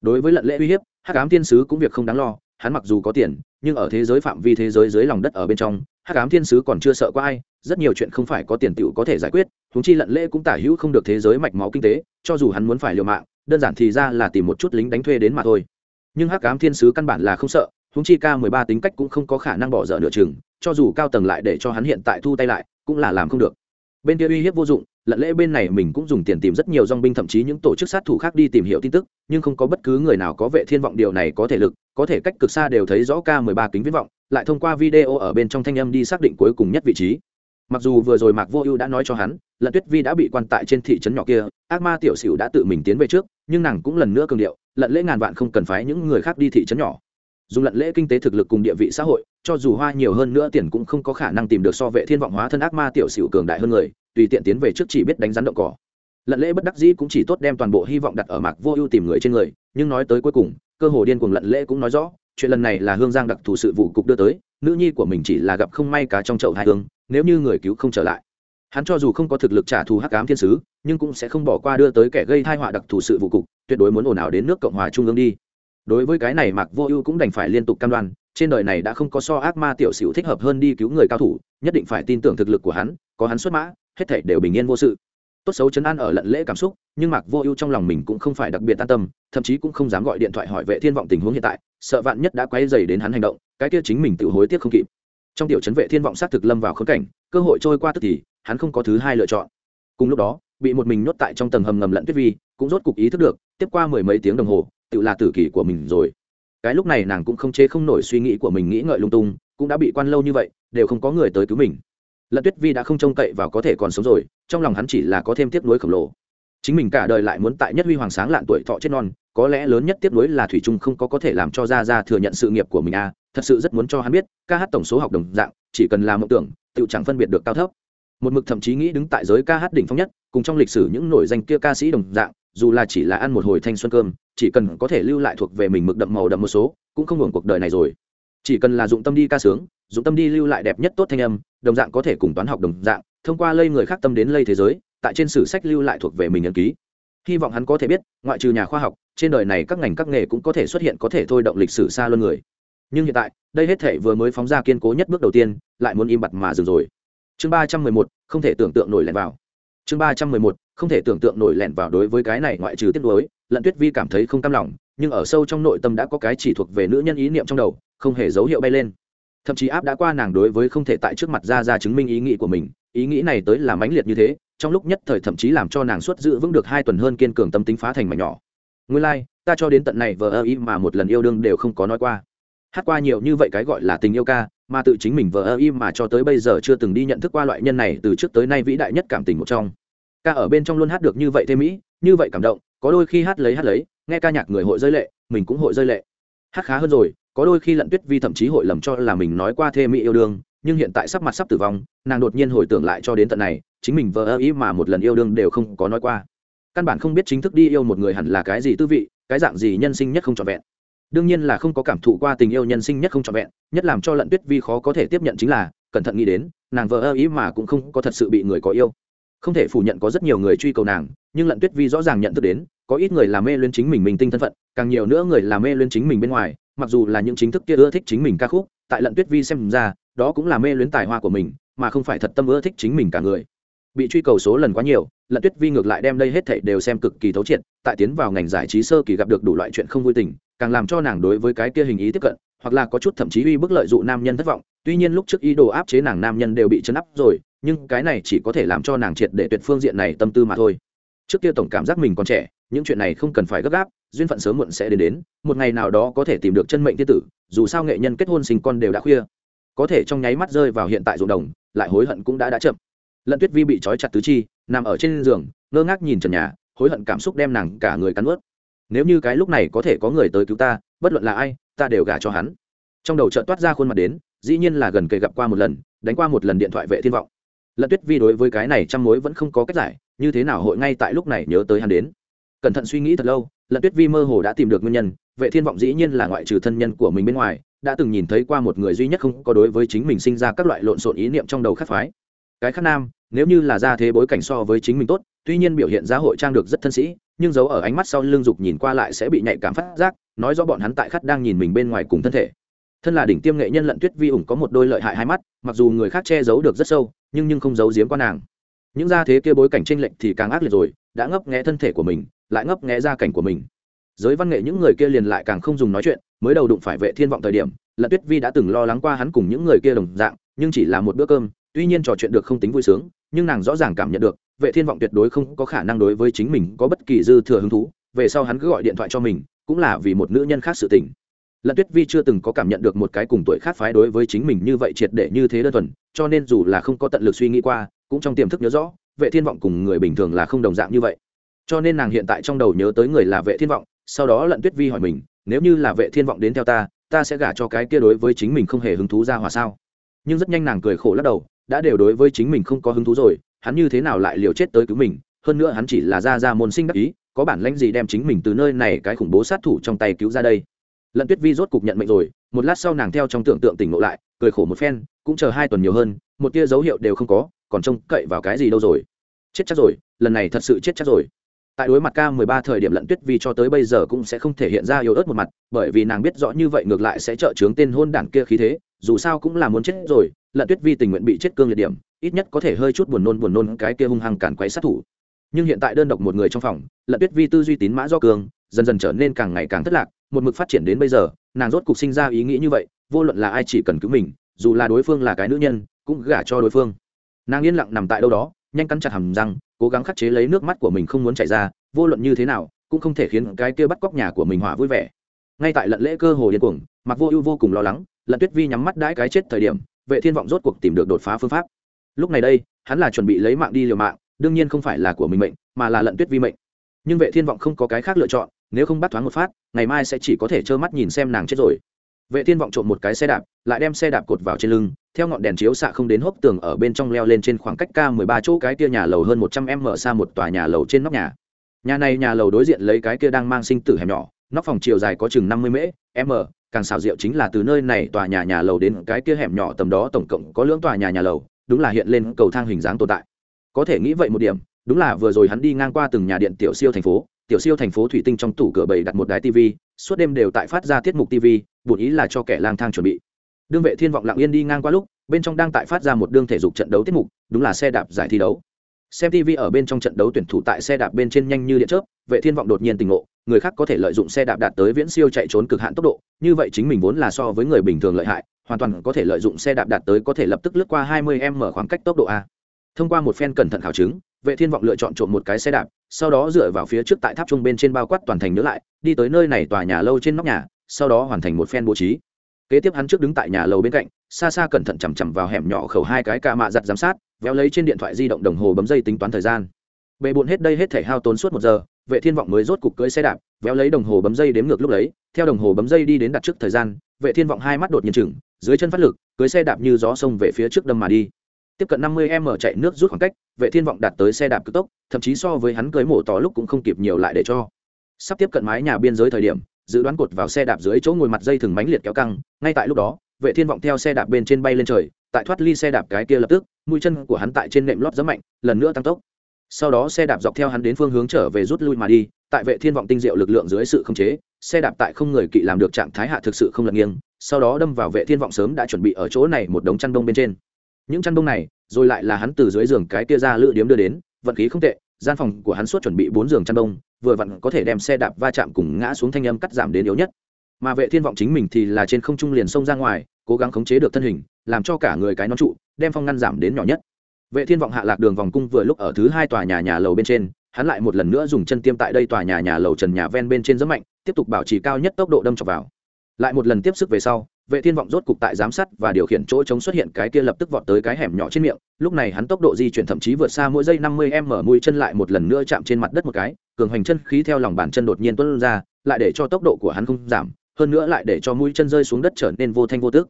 Đối với lận lễ uy hiếp, hắc ám thiên sứ cũng việc không đáng lo hắn mặc dù có tiền, nhưng ở thế giới phạm vi thế giới dưới lòng đất ở bên trong, hắc ám thiên sứ còn chưa sợ có ai, rất nhiều chuyện không phải có tiền tựu có thể giải quyết húng chi lận lễ cũng tả hữu không được thế giới mạch máu kinh tế, cho dù hắn muốn phải liều mạng, đơn giản thì ra là tìm một chút lính đánh thuê đến mà thôi. Nhưng hắc ám thiên sứ căn bản là không sợ húng chi ca mười ba tính cách cũng không có khả năng bỏ dở nửa chừng, cho dù cao tầng lại để cho hắn hiện tại thu tay lại, cũng là làm không được. Bên kia uy hiếp vô dụng lận lễ bên này mình cũng dùng tiền tìm rất nhiều dong binh, thậm chí những tổ chức sát thủ khác đi tìm hiểu tin tức, nhưng không có bất cứ người nào có vệ thiên vọng điều này có thể lực, có thể cách cực xa đều thấy rõ k 13 kính viễn vọng, lại thông qua video ở bên trong thanh âm đi xác định cuối cùng nhất vị trí. Mặc dù vừa rồi mạc vô ưu đã nói cho hắn, lận tuyết vi đã bị quan tại trên thị trấn nhỏ kia, ác ma tiểu sửu đã tự mình tiến về trước, nhưng nàng cũng lần nữa cường điệu, lận lễ ngàn vạn không cần phái những người khác đi thị trấn nhỏ. Dùng lận lễ kinh tế thực lực cùng địa vị xã hội, cho dù hoa nhiều hơn nữa tiền cũng không có khả năng tìm được so vệ thiên vọng hóa thân ác ma tiểu sửu cường đại hơn người tùy tiện tiến về trước chỉ biết đánh rắn động cỏ. Lận lễ bất đắc dĩ cũng chỉ tốt đem toàn bộ hy vọng đặt ở mạc vô ưu tìm người trên người, nhưng nói tới cuối cùng, cơ hồ điên cuồng lận lễ cũng nói rõ, chuyện lần này là hương giang đặc thù sự vụ cục đưa tới, nữ nhi của mình chỉ là gặp không may cá trong chậu hai hương, nếu như người cứu không trở lại. Hắn cho dù không có thực lực trả thù hắc ám thiên sứ, nhưng cũng sẽ không bỏ qua đưa tới kẻ gây thai họa đặc thù sự vụ cục, tuyệt đối muốn ồn ào đến nước cộng hòa trung ương đi. Đối với cái này mạc vô ưu cũng đành phải liên tục cam đoan, trên đời này đã không có so ác ma tiểu sửu thích hợp hơn đi cứu người cao thủ, nhất định phải tin tưởng thực lực của hắn, có hắn xuất mã hết thảy đều bình yên vô sự. Tốt xấu chấn an ở lận lễ cảm xúc, nhưng mạc vô ưu trong lòng mình cũng không phải đặc biệt an tâm, thậm chí cũng không dám gọi điện thoại hỏi vệ thiên vọng tình huống hiện tại, sợ vạn nhất đã quay dày đến hắn hành động, cái kia chính mình tự hối tiếc không kịp. Trong tiểu chấn vệ thiên vọng sát thực lâm vào khốn cảnh, cơ hội trôi qua tức thì, hắn không có thứ hai lựa chọn. Cùng lúc đó, bị một mình nhốt tại trong tầng hầm ngầm lận tuyết vi, cũng rốt cục ý thức được, tiếp qua mười mấy tiếng đồng hồ, tự là tử kỷ của mình rồi. Cái lúc này nàng cũng không chế không nổi suy nghĩ của mình nghĩ ngợi lung tung, cũng đã bị quan lâu như vậy, đều không có người tới cứu mình lận tuyết vi đã không trông cậy vào có thể còn sống rồi, trong lòng hắn chỉ là có thêm tiếc nuối khổng lồ chính mình cả đời lại muốn tại nhất huy hoàng sáng lạn tuổi thọ chết non, có lẽ lớn nhất tiếc nuối là thủy trung không có có thể làm cho ra ra thừa nhận sự nghiệp của mình a à. thật sự rất muốn cho hắn biết, ca hát tổng số học đồng dạng, chỉ cần làm mộng tưởng tự chẳng phân biệt được cao thấp một mực thậm chí nghĩ đứng tại giới ca hát đỉnh phong nhất, cùng trong lịch sử những nổi danh kia ca sĩ đồng dạng, dù là chỉ là ăn một hồi thanh xuân cơm, chỉ cần có thể lưu lại thuộc về mình mực đậm màu đậm một số, cũng không hưởng cuộc đời này rồi chỉ cần là dụng tâm đi ca sướng, dụng tâm đi lưu lại đẹp nhất tốt thanh âm, đồng dạng có thể cùng toán học đồng dạng, thông qua lây người khác tâm đến lây thế giới, tại trên sử sách lưu lại thuộc về mình ấn ký. Hy vọng hắn có thể biết, ngoại trừ nhà khoa học, trên đời này các ngành các nghề cũng có thể xuất hiện có thể thôi động lịch sử xa luân người. Nhưng hiện tại, đây hết thể vừa mới phóng ra kiên cố nhất bước đầu tiên, lại muốn im bặt mà dừng rồi. Chương ba trăm mười một, không thể tưởng tượng nổi lẻn vào. Chương ba trăm mười một, không thể tưởng tượng nổi lẻn vào đối với cái này ngoại trừ tiếc nuối, lận tuyết vi cảm thấy không cam lòng, nhưng ở sâu trong nội tâm đã có cái chỉ thuộc về nữ nhân ý niệm trong đầu không hề dấu hiệu bay lên. Thậm chí áp đã qua nàng đối với không thể tại trước mặt ra ra chứng minh ý nghĩ của mình ý nghĩ này tới là mãnh liệt như thế trong lúc nhất thời thậm chí làm cho nàng suốt giữ vững được hai tuần hơn kiên cường tâm tính phá thành mảnh nhỏ. Nguyên lai、like, ta cho đến tận này vờ ơ ý mà một lần yêu đương đều không có nói qua. Hát qua nhiều như vậy cái gọi là tình yêu ca mà tự chính mình vờ ơ ý mà cho tới bây giờ chưa từng đi nhận thức qua loại nhân này từ trước tới nay vĩ đại nhất cảm tình một trong. Ca ở bên trong luôn hát được như vậy thêm mỹ như vậy cảm động có đôi khi hát lấy hát lấy nghe ca nhạc người hội rơi lệ mình cũng hội rơi lệ. Hát khá hơn rồi có đôi khi lận tuyết vi thậm chí hội lầm cho là mình nói qua thê mỹ yêu đương, nhưng hiện tại sắp mặt sắp tử vong, nàng đột nhiên hồi tưởng lại cho đến tận này, chính mình vỡ ơ ý mà một lần yêu đương đều không có nói qua. Căn bản không biết chính thức đi yêu một người hẳn là cái gì tư vị, cái dạng gì nhân sinh nhất không trọn vẹn. Đương nhiên là không có cảm thụ qua tình yêu nhân sinh nhất không trọn vẹn, nhất làm cho lận tuyết vi khó có thể tiếp nhận chính là, cẩn thận nghĩ đến, nàng vỡ ơ ý mà cũng không có thật sự bị người có yêu. Không thể phủ nhận có rất nhiều người truy cầu nàng, nhưng lận tuyết vi rõ ràng nhận thức đến, có ít người làm mê lên chính mình mình tinh thân phận, càng nhiều nữa người làm mê lên chính mình bên ngoài mặc dù là những chính thức kia ưa thích chính mình ca khúc, tại lận tuyết vi xem ra, đó cũng là mê luyến tài hoa của mình, mà không phải thật tâm ưa thích chính mình cả người. Bị truy cầu số lần quá nhiều, lận tuyết vi ngược lại đem đây hết thảy đều xem cực kỳ thấu triệt, tại tiến vào ngành giải trí sơ kỳ gặp được đủ loại chuyện không vui tình, càng làm cho nàng đối với cái kia hình ý tiếp cận, hoặc là có chút thậm chí uy bức lợi dụ nam nhân thất vọng. Tuy nhiên lúc trước ý đồ áp chế nàng nam nhân đều bị chấn áp rồi, nhưng cái này chỉ có thể làm cho nàng triệt để tuyệt phương diện này tâm tư mà thôi. Trước kia tổng cảm giác mình còn trẻ những chuyện này không cần phải gấp gáp, duyên phận sớm muộn sẽ đến đến, một ngày nào đó có thể tìm được chân mệnh tiên tử, dù sao nghệ nhân kết hôn sinh con đều đã khuya. Có thể trong nháy mắt rơi vào hiện tại ruộng đồng, lại hối hận cũng đã đã chậm. Lận tuyết vi bị trói chặt tứ chi, nằm ở trên giường, ngơ ngác nhìn trần nhà, hối hận cảm xúc đem nàng cả người cắn ướt nếu như cái lúc này có thể có người tới cứu ta, bất luận là ai, ta đều gả cho hắn. Trong đầu chợt toát ra khuôn mặt đến, dĩ nhiên là gần kề gặp qua một lần, đánh qua một lần điện thoại vệ thiên vọng. Lận tuyết vi đối với cái này trăm mối vẫn không có cách giải, như thế nào hội ngay tại lúc này nhớ tới hắn đến cẩn thận suy nghĩ thật lâu lận tuyết vi mơ hồ đã tìm được nguyên nhân, vệ thiên vọng dĩ nhiên là ngoại trừ thân nhân của mình bên ngoài, đã từng nhìn thấy qua một người duy nhất không có đối với chính mình sinh ra các loại lộn xộn ý niệm trong đầu khác phái. Cái khác nam, nếu như là ra thế bối cảnh so với chính mình tốt, tuy nhiên biểu hiện giá hội trang được rất thân sĩ, nhưng giấu ở ánh mắt sau lưng dục nhìn qua lại sẽ bị nhạy cảm phát giác, nói rõ bọn hắn tại khắc đang nhìn mình bên ngoài cùng thân thể. Thân là đỉnh tiêm nghệ nhân lận tuyết vi ủng có một đôi lợi hại hai mắt, mặc dù người khác che giấu được rất sâu, nhưng nhưng không giấu giếm qua nàng những gia thế kia bối cảnh tranh lệch thì càng ác liệt rồi, đã ngấp nghẽ thân thể của mình, lại ngấp nghẽ gia cảnh của mình. Giới văn nghệ những người kia liền lại càng không dùng nói chuyện, mới đầu đụng phải vệ thiên vọng thời điểm, lận tuyết vi đã từng lo lắng qua hắn cùng những người kia đồng dạng, nhưng chỉ là một bữa cơm, tuy nhiên trò chuyện được không tính vui sướng, nhưng nàng rõ ràng cảm nhận được, vệ thiên vọng tuyệt đối không có khả năng đối với chính mình có bất kỳ dư thừa hứng thú, về sau hắn cứ gọi điện thoại cho mình, cũng là vì một nữ nhân khác sự tình. Lận tuyết vi chưa từng có cảm nhận được một cái cùng tuổi khác phái đối với chính mình như vậy triệt để như thế đơn thuần, cho nên dù là không có tận lực suy nghĩ qua cũng trong tiềm thức nhớ rõ, vệ thiên vọng cùng người bình thường là không đồng dạng như vậy. Cho nên nàng hiện tại trong đầu nhớ tới người là vệ thiên vọng, sau đó lận tuyết vi hỏi mình, nếu như là vệ thiên vọng đến theo ta ta sẽ gả cho cái kia đối với chính mình không hề hứng thú ra hòa sao? Nhưng rất nhanh nàng cười khổ lắc đầu, đã đều đối với chính mình không có hứng thú rồi, hắn như thế nào lại liều chết tới cứu mình? Hơn nữa hắn chỉ là ra ra môn sinh đắc ý, có bản lãnh gì đem chính mình từ nơi này cái khủng bố sát thủ trong tay cứu ra đây? Lận tuyết vi rốt cục nhận mệnh rồi, một lát sau nàng theo trong tưởng tượng tỉnh ngộ lại, cười khổ một phen, cũng chờ hai tuần nhiều hơn, một tia dấu hiệu đều không có còn trông cậy vào cái gì đâu rồi? Chết chắc rồi, lần này thật sự chết chắc rồi. Tại đối mặt k 13 thời điểm lận tuyết vi cho tới bây giờ cũng sẽ không thể hiện ra yếu ớt một mặt, bởi vì nàng biết rõ như vậy ngược lại sẽ trợ trướng tên hôn đảng kia khí thế, dù sao cũng là muốn chết rồi, lận tuyết vi tình nguyện bị chết cương liệt điểm, ít nhất có thể hơi chút buồn nôn buồn nôn cái kia hung hăng cản quấy sát thủ. Nhưng hiện tại đơn độc một người trong phòng, lận tuyết vi tư duy tín mã do cường, dần dần trở nên càng ngày càng thất lạc, một mực phát triển đến bây giờ, nàng rốt cục sinh ra ý nghĩ như vậy, vô luận là ai chỉ cần cứu mình, dù là đối phương là cái nữ nhân, cũng gả cho đối phương nàng yên lặng nằm tại đâu đó, nhanh cắn chặt hầm răng, cố gắng khắc chế lấy nước mắt của mình không muốn chảy ra, vô luận như thế nào, cũng không thể khiến cái kia bắt cóc nhà của mình hỏa vui vẻ. Ngay tại lận lễ cơ hồ điên cuồng mặc vô ưu vô cùng lo lắng, lận tuyết vi nhắm mắt đãi cái chết thời điểm, vệ thiên vọng rốt cuộc tìm được đột phá phương pháp. Lúc này đây, hắn là chuẩn bị lấy mạng đi liều mạng, đương nhiên không phải là của mình mệnh, mà là lận tuyết vi mệnh. Nhưng vệ thiên vọng không có cái khác lựa chọn, nếu không bắt thoáng một phát, ngày mai sẽ chỉ có thể trơ mắt nhìn xem nàng chết rồi. Vệ thiên vọng trộm một cái xe đạp, lại đem xe đạp cột vào trên lưng theo ngọn đèn chiếu xạ không đến hốc tường ở bên trong leo lên trên khoảng cách ca 13 chỗ, cái kia nhà lầu hơn 100 m xa một tòa nhà lầu trên nóc nhà. Nhà này nhà lầu đối diện lấy cái kia đang mang sinh tử hẻm nhỏ, nóc phòng chiều dài có chừng 50 m m càng xảo diệu chính là từ nơi này tòa nhà nhà lầu đến cái kia hẻm nhỏ tầm đó tổng cộng có lưỡng tòa nhà nhà lầu, đúng là hiện lên cầu thang hình dáng tồn tại. Có thể nghĩ vậy một điểm, đúng là vừa rồi hắn đi ngang qua từng nhà điện tiểu siêu thành phố, tiểu siêu thành phố thủy tinh trong tủ cửa bầy đặt một đài tv suốt đêm đều tại phát ra tiết mục tv bổn ý là cho kẻ lang thang chuẩn bị đương vệ thiên vọng lặng yên đi ngang qua lúc, bên trong đang tại phát ra một đương thể dục trận đấu tiết mục, đúng là xe đạp giải thi đấu. Xem tv ở bên trong trận đấu tuyển thủ tại xe đạp bên trên nhanh như điện chớp, vệ thiên vọng đột nhiên tình ngộ, người khác có thể lợi dụng xe đạp đạt tới viễn siêu chạy trốn cực hạn tốc độ, như vậy chính mình vốn là so với người bình thường lợi hại, hoàn toàn có thể lợi dụng xe đạp đạt tới có thể lập tức lướt qua 20 m khoảng cách tốc độ a. Thông qua một phen cẩn thận khảo chứng, vệ thiên vọng lựa chọn trộm một cái xe đạp, sau đó dựa vào phía trước tại tháp trung bên trên bao quát toàn thành nữa lại, đi tới nơi này tòa nhà lâu trên nóc nhà, sau đó hoàn thành một phen bố trí kế tiếp hắn trước đứng tại nhà lầu bên cạnh, xa xa cẩn thận chằm chằm vào hẻm nhỏ khẩu hai cái ca mạ giặt giám sát, véo lấy trên điện thoại di động đồng hồ bấm dây tính toán thời gian. Bề bộn hết đây hết thể hao tốn suốt một giờ, vệ thiên vọng mới rốt cục cưỡi xe đạp, véo lấy đồng hồ bấm dây đếm ngược lúc lấy, theo đồng hồ bấm dây đi đến đặt trước thời gian, vệ thiên vọng hai mắt đột nhiên chừng dưới chân phát lực, cưỡi xe đạp như gió sông về phía trước đâm mà đi. Tiếp cận 50 m chạy nước rút khoảng cách, vệ thiên vọng đạt tới xe đạp cực tốc, thậm chí so với hắn cưỡi mổ tỏ lúc cũng không kịp nhiều lại để cho. Sắp tiếp cận mái nhà biên giới thời điểm dự đoán cột vào xe đạp dưới chỗ ngồi mặt dây thừng mánh liệt kéo căng, ngay tại lúc đó, vệ thiên vọng theo xe đạp bên trên bay lên trời, tại thoát ly xe đạp cái kia lập tức, mũi chân của hắn tại trên nệm lót rất mạnh, lần nữa tăng tốc. Sau đó xe đạp dọc theo hắn đến phương hướng trở về rút lui mà đi, tại vệ thiên vọng tinh diệu lực lượng dưới sự khống chế, xe đạp tại không người kỵ làm được trạng thái hạ thực sự không lật nghiêng, sau đó đâm vào vệ thiên vọng sớm đã chuẩn bị ở chỗ này một đống chăn đông bên trên. Những chăn đông này, rồi lại là hắn từ dưới giường cái kia ra lựa điếm đưa đến, vận khí không tệ, gian phòng của hắn suốt chuẩn bị bốn giường chăn đông vừa vặn có thể đem xe đạp va chạm cùng ngã xuống thanh âm cắt giảm đến yếu nhất. Mà vệ thiên vọng chính mình thì là trên không trung liền xông ra ngoài, cố gắng khống chế được thân hình, làm cho cả người cái nó trụ, đem phong ngăn giảm đến nhỏ nhất. Vệ thiên vọng hạ lạc đường vòng cung vừa lúc ở thứ hai tòa nhà nhà lầu bên trên, hắn lại một lần nữa dùng chân tiêm tại đây tòa nhà nhà lầu trần nhà ven bên trên rất mạnh, tiếp tục bảo trì cao nhất tốc độ đâm chọc vào. Lại một lần tiếp sức về sau vệ thiên vọng rốt cục tại giám sát và điều khiển chỗ chống xuất hiện cái kia lập tức vọt tới cái hẻm nhỏ trên miệng, lúc này hắn tốc độ di chuyển thậm chí vượt xa mỗi giây 50 m mũi chân lại một lần nữa chạm trên mặt đất một cái, cường hành chân khí theo lòng bàn chân đột nhiên tuôn ra, lại để cho tốc độ của hắn không giảm, hơn nữa lại để cho mũi chân rơi xuống đất trở nên vô thanh vô tức.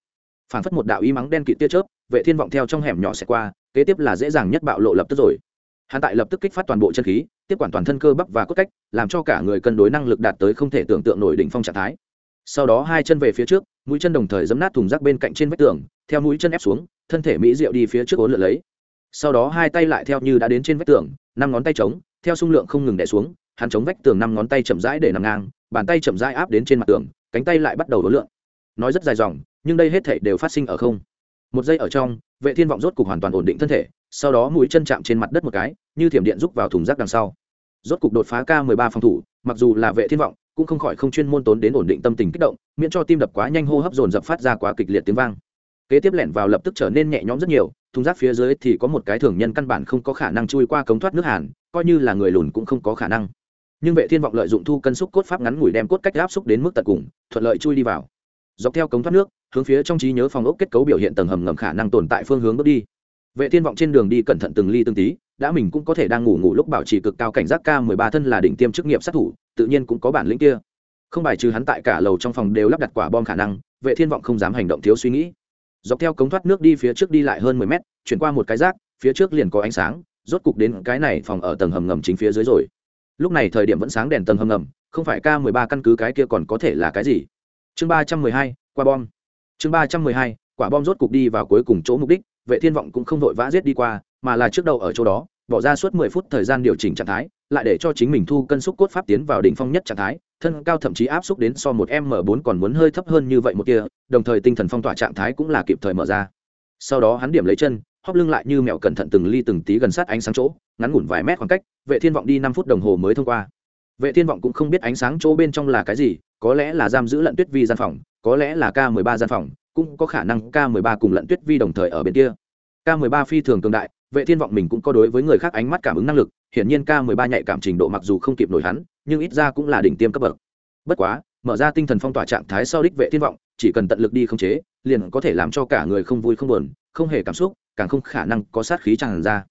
Phản phất một đạo y mắng đen kịt tia chớp, vệ thiên vọng theo trong hẻm nhỏ sẽ qua, kế tiếp là dễ dàng nhất bạo lộ lập tức rồi. Hắn tại lập tức kích phát toàn bộ chân khí, tiếp quản toàn thân cơ bắp và cốt cách, làm cho cả người cân đối năng lực đạt tới không thể tưởng tượng nổi đỉnh phong trạng thái. Sau đó hai chân về phía trước mũi chân đồng thời giấm nát thùng rác bên cạnh trên vách tường, theo mũi chân ép xuống, thân thể mỹ diệu đi phía trước ốn lượn lấy. Sau đó hai tay lại theo như đã đến trên vách tường, năm ngón tay trống theo xung lượng không ngừng đẻ xuống, hắn chống vách tường năm ngón tay chậm rãi để nằm ngang, bàn tay chậm rãi áp đến trên mặt tường, cánh tay lại bắt đầu đối lượn. Nói rất dài dòng, nhưng đây hết thể đều phát sinh ở không. Một giây ở trong, vệ thiên vọng rốt cục hoàn toàn ổn định thân thể, sau đó mũi chân chạm trên mặt đất một cái, như thiểm điện rúc vào thùng rác đằng sau. Rốt cục đột phá k 13 phòng thủ, mặc dù là vệ thiên vọng cũng không khỏi không chuyên môn tốn đến ổn định tâm tình kích động, miễn cho tim đập quá nhanh hô hấp dồn dập phát ra quá kịch liệt tiếng vang. Kế tiếp lẻn vào lập tức trở nên nhẹ nhõm rất nhiều, thùng rác phía dưới thì có một cái thường nhân căn bản không có khả năng chui qua cống thoát nước hàn, coi như là người lùn cũng không có khả năng. Nhưng vệ thiên vọng lợi dụng thu cân xúc cốt pháp ngắn ngủi đem cốt cách áp xúc đến mức tận cùng, thuận lợi chui đi vào. Dọc theo cống thoát nước, hướng phía trong trí nhớ phòng ốc kết cấu biểu hiện tầng hầm ngầm khả năng tồn tại phương hướng bước đi. Vệ thiên vọng trên đường đi cẩn thận từng ly từng tí đã mình cũng có thể đang ngủ ngủ lúc bảo trì cực cao cảnh giác k 13 thân là đỉnh tiêm chức nghiệp sát thủ tự nhiên cũng có bản lĩnh kia. Không bài trừ hắn tại cả lầu trong phòng đều lắp đặt quả bom khả năng vệ thiên vọng không dám hành động thiếu suy nghĩ. Dọc theo cống thoát nước đi phía trước đi lại hơn 10 mét chuyển qua một cái rác phía trước liền có ánh sáng rốt cục đến cái này phòng ở tầng hầm ngầm chính phía dưới rồi. Lúc này thời điểm vẫn sáng đèn tầng hầm ngầm không phải k 13 căn cứ cái kia còn có thể là cái gì? Chương 312, quả bom. Chương 312, quả bom rốt cục đi vào cuối cùng chỗ mục đích vệ thiên vọng cũng không vội vã giết đi qua mà là trước đầu ở chỗ đó, bỏ ra suốt 10 phút thời gian điều chỉnh trạng thái, lại để cho chính mình thu cân xúc cốt pháp tiến vào đỉnh phong nhất trạng thái, thân cao thậm chí áp xúc đến so một m 4 còn muốn hơi thấp hơn như vậy một kia đồng thời tinh thần phong tỏa trạng thái cũng là kịp thời mở ra. Sau đó hắn điểm lấy chân, hóp lưng lại như mèo cẩn thận từng ly từng tí gần sát ánh sáng chỗ, ngắn ngủn vài mét khoảng cách, vệ thiên vọng đi năm phút đồng hồ mới thông qua. Vệ thiên vọng cũng không biết ánh sáng chỗ bên trong là cái gì, có lẽ là giam giữ lận tuyết vi gian phòng, có lẽ là k 13 gian phòng, cũng có khả năng k 13 cùng lận tuyết vi đồng thời ở bên kia. K 13 phi thường cường đại vệ thiên vọng mình cũng có đối với người khác ánh mắt cảm ứng năng lực, hiển nhiên k 13 nhạy cảm trình độ mặc dù không kịp nổi hắn, nhưng ít ra cũng là đỉnh tiêm cấp bậc. Bất quá, mở ra tinh thần phong tỏa trạng thái sau đích vệ thiên vọng, chỉ cần tận lực đi khống chế, liền có thể làm cho cả người không vui không buồn, không hề cảm xúc, càng không khả năng có sát khí tràn ra.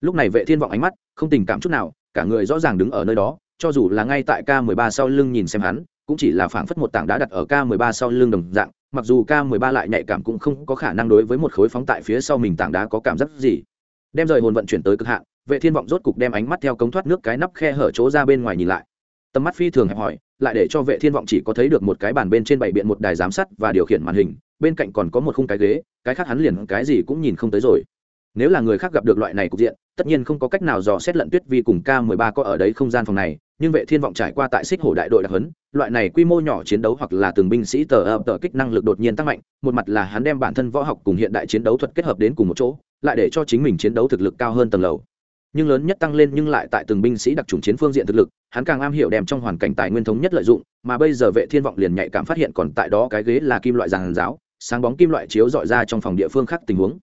Lúc này vệ thiên vọng ánh mắt không tình cảm chút nào, cả người rõ ràng đứng ở nơi đó, cho dù là ngay tại k 13 sau lưng nhìn xem hắn, cũng chỉ là phảng phất một tảng đá đặt ở k 13 sau lưng đồng dạng, mặc dù k 13 lại nhạy cảm cũng không có khả năng đối với một khối phóng tại phía sau mình tảng đá có cảm giác gì đem rời hồn vận chuyển tới cực hạn, vệ thiên vọng rốt cục đem ánh mắt theo cống thoát nước cái nắp khe hở chỗ ra bên ngoài nhìn lại. Tầm mắt phi thường hẹp hỏi lại để cho vệ thiên vọng chỉ có thấy được một cái bàn bên trên bảy biện một đài giám sát và điều khiển màn hình, bên cạnh còn có một khung cái ghế, cái khác hắn liền cái gì cũng nhìn không tới rồi. Nếu là người khác gặp được loại này cục diện, tất nhiên không có cách nào dò xét lận tuyết vi cùng k 13 có ở đấy không gian phòng này, nhưng vệ thiên vọng trải qua tại xích hổ đại đội đặc huấn, loại này quy mô nhỏ chiến đấu hoặc là từng binh sĩ tờ ập tờ kích năng lực đột nhiên tăng mạnh, một mặt là hắn đem bản thân võ học cùng hiện đại chiến đấu thuật kết hợp đến cùng một chỗ lại để cho chính mình chiến đấu thực lực cao hơn tầng lầu. Nhưng lớn nhất tăng lên nhưng lại tại từng binh sĩ đặc trùng chiến phương diện thực lực, hắn càng am hiểu đem trong hoàn cảnh tài nguyên thống nhất lợi dụng, mà bây giờ vệ thiên vọng liền nhạy cảm phát hiện còn tại đó cái ghế là kim loại giàn giáo, sáng bóng kim loại chiếu dọi ra trong phòng địa phương khác tình huống.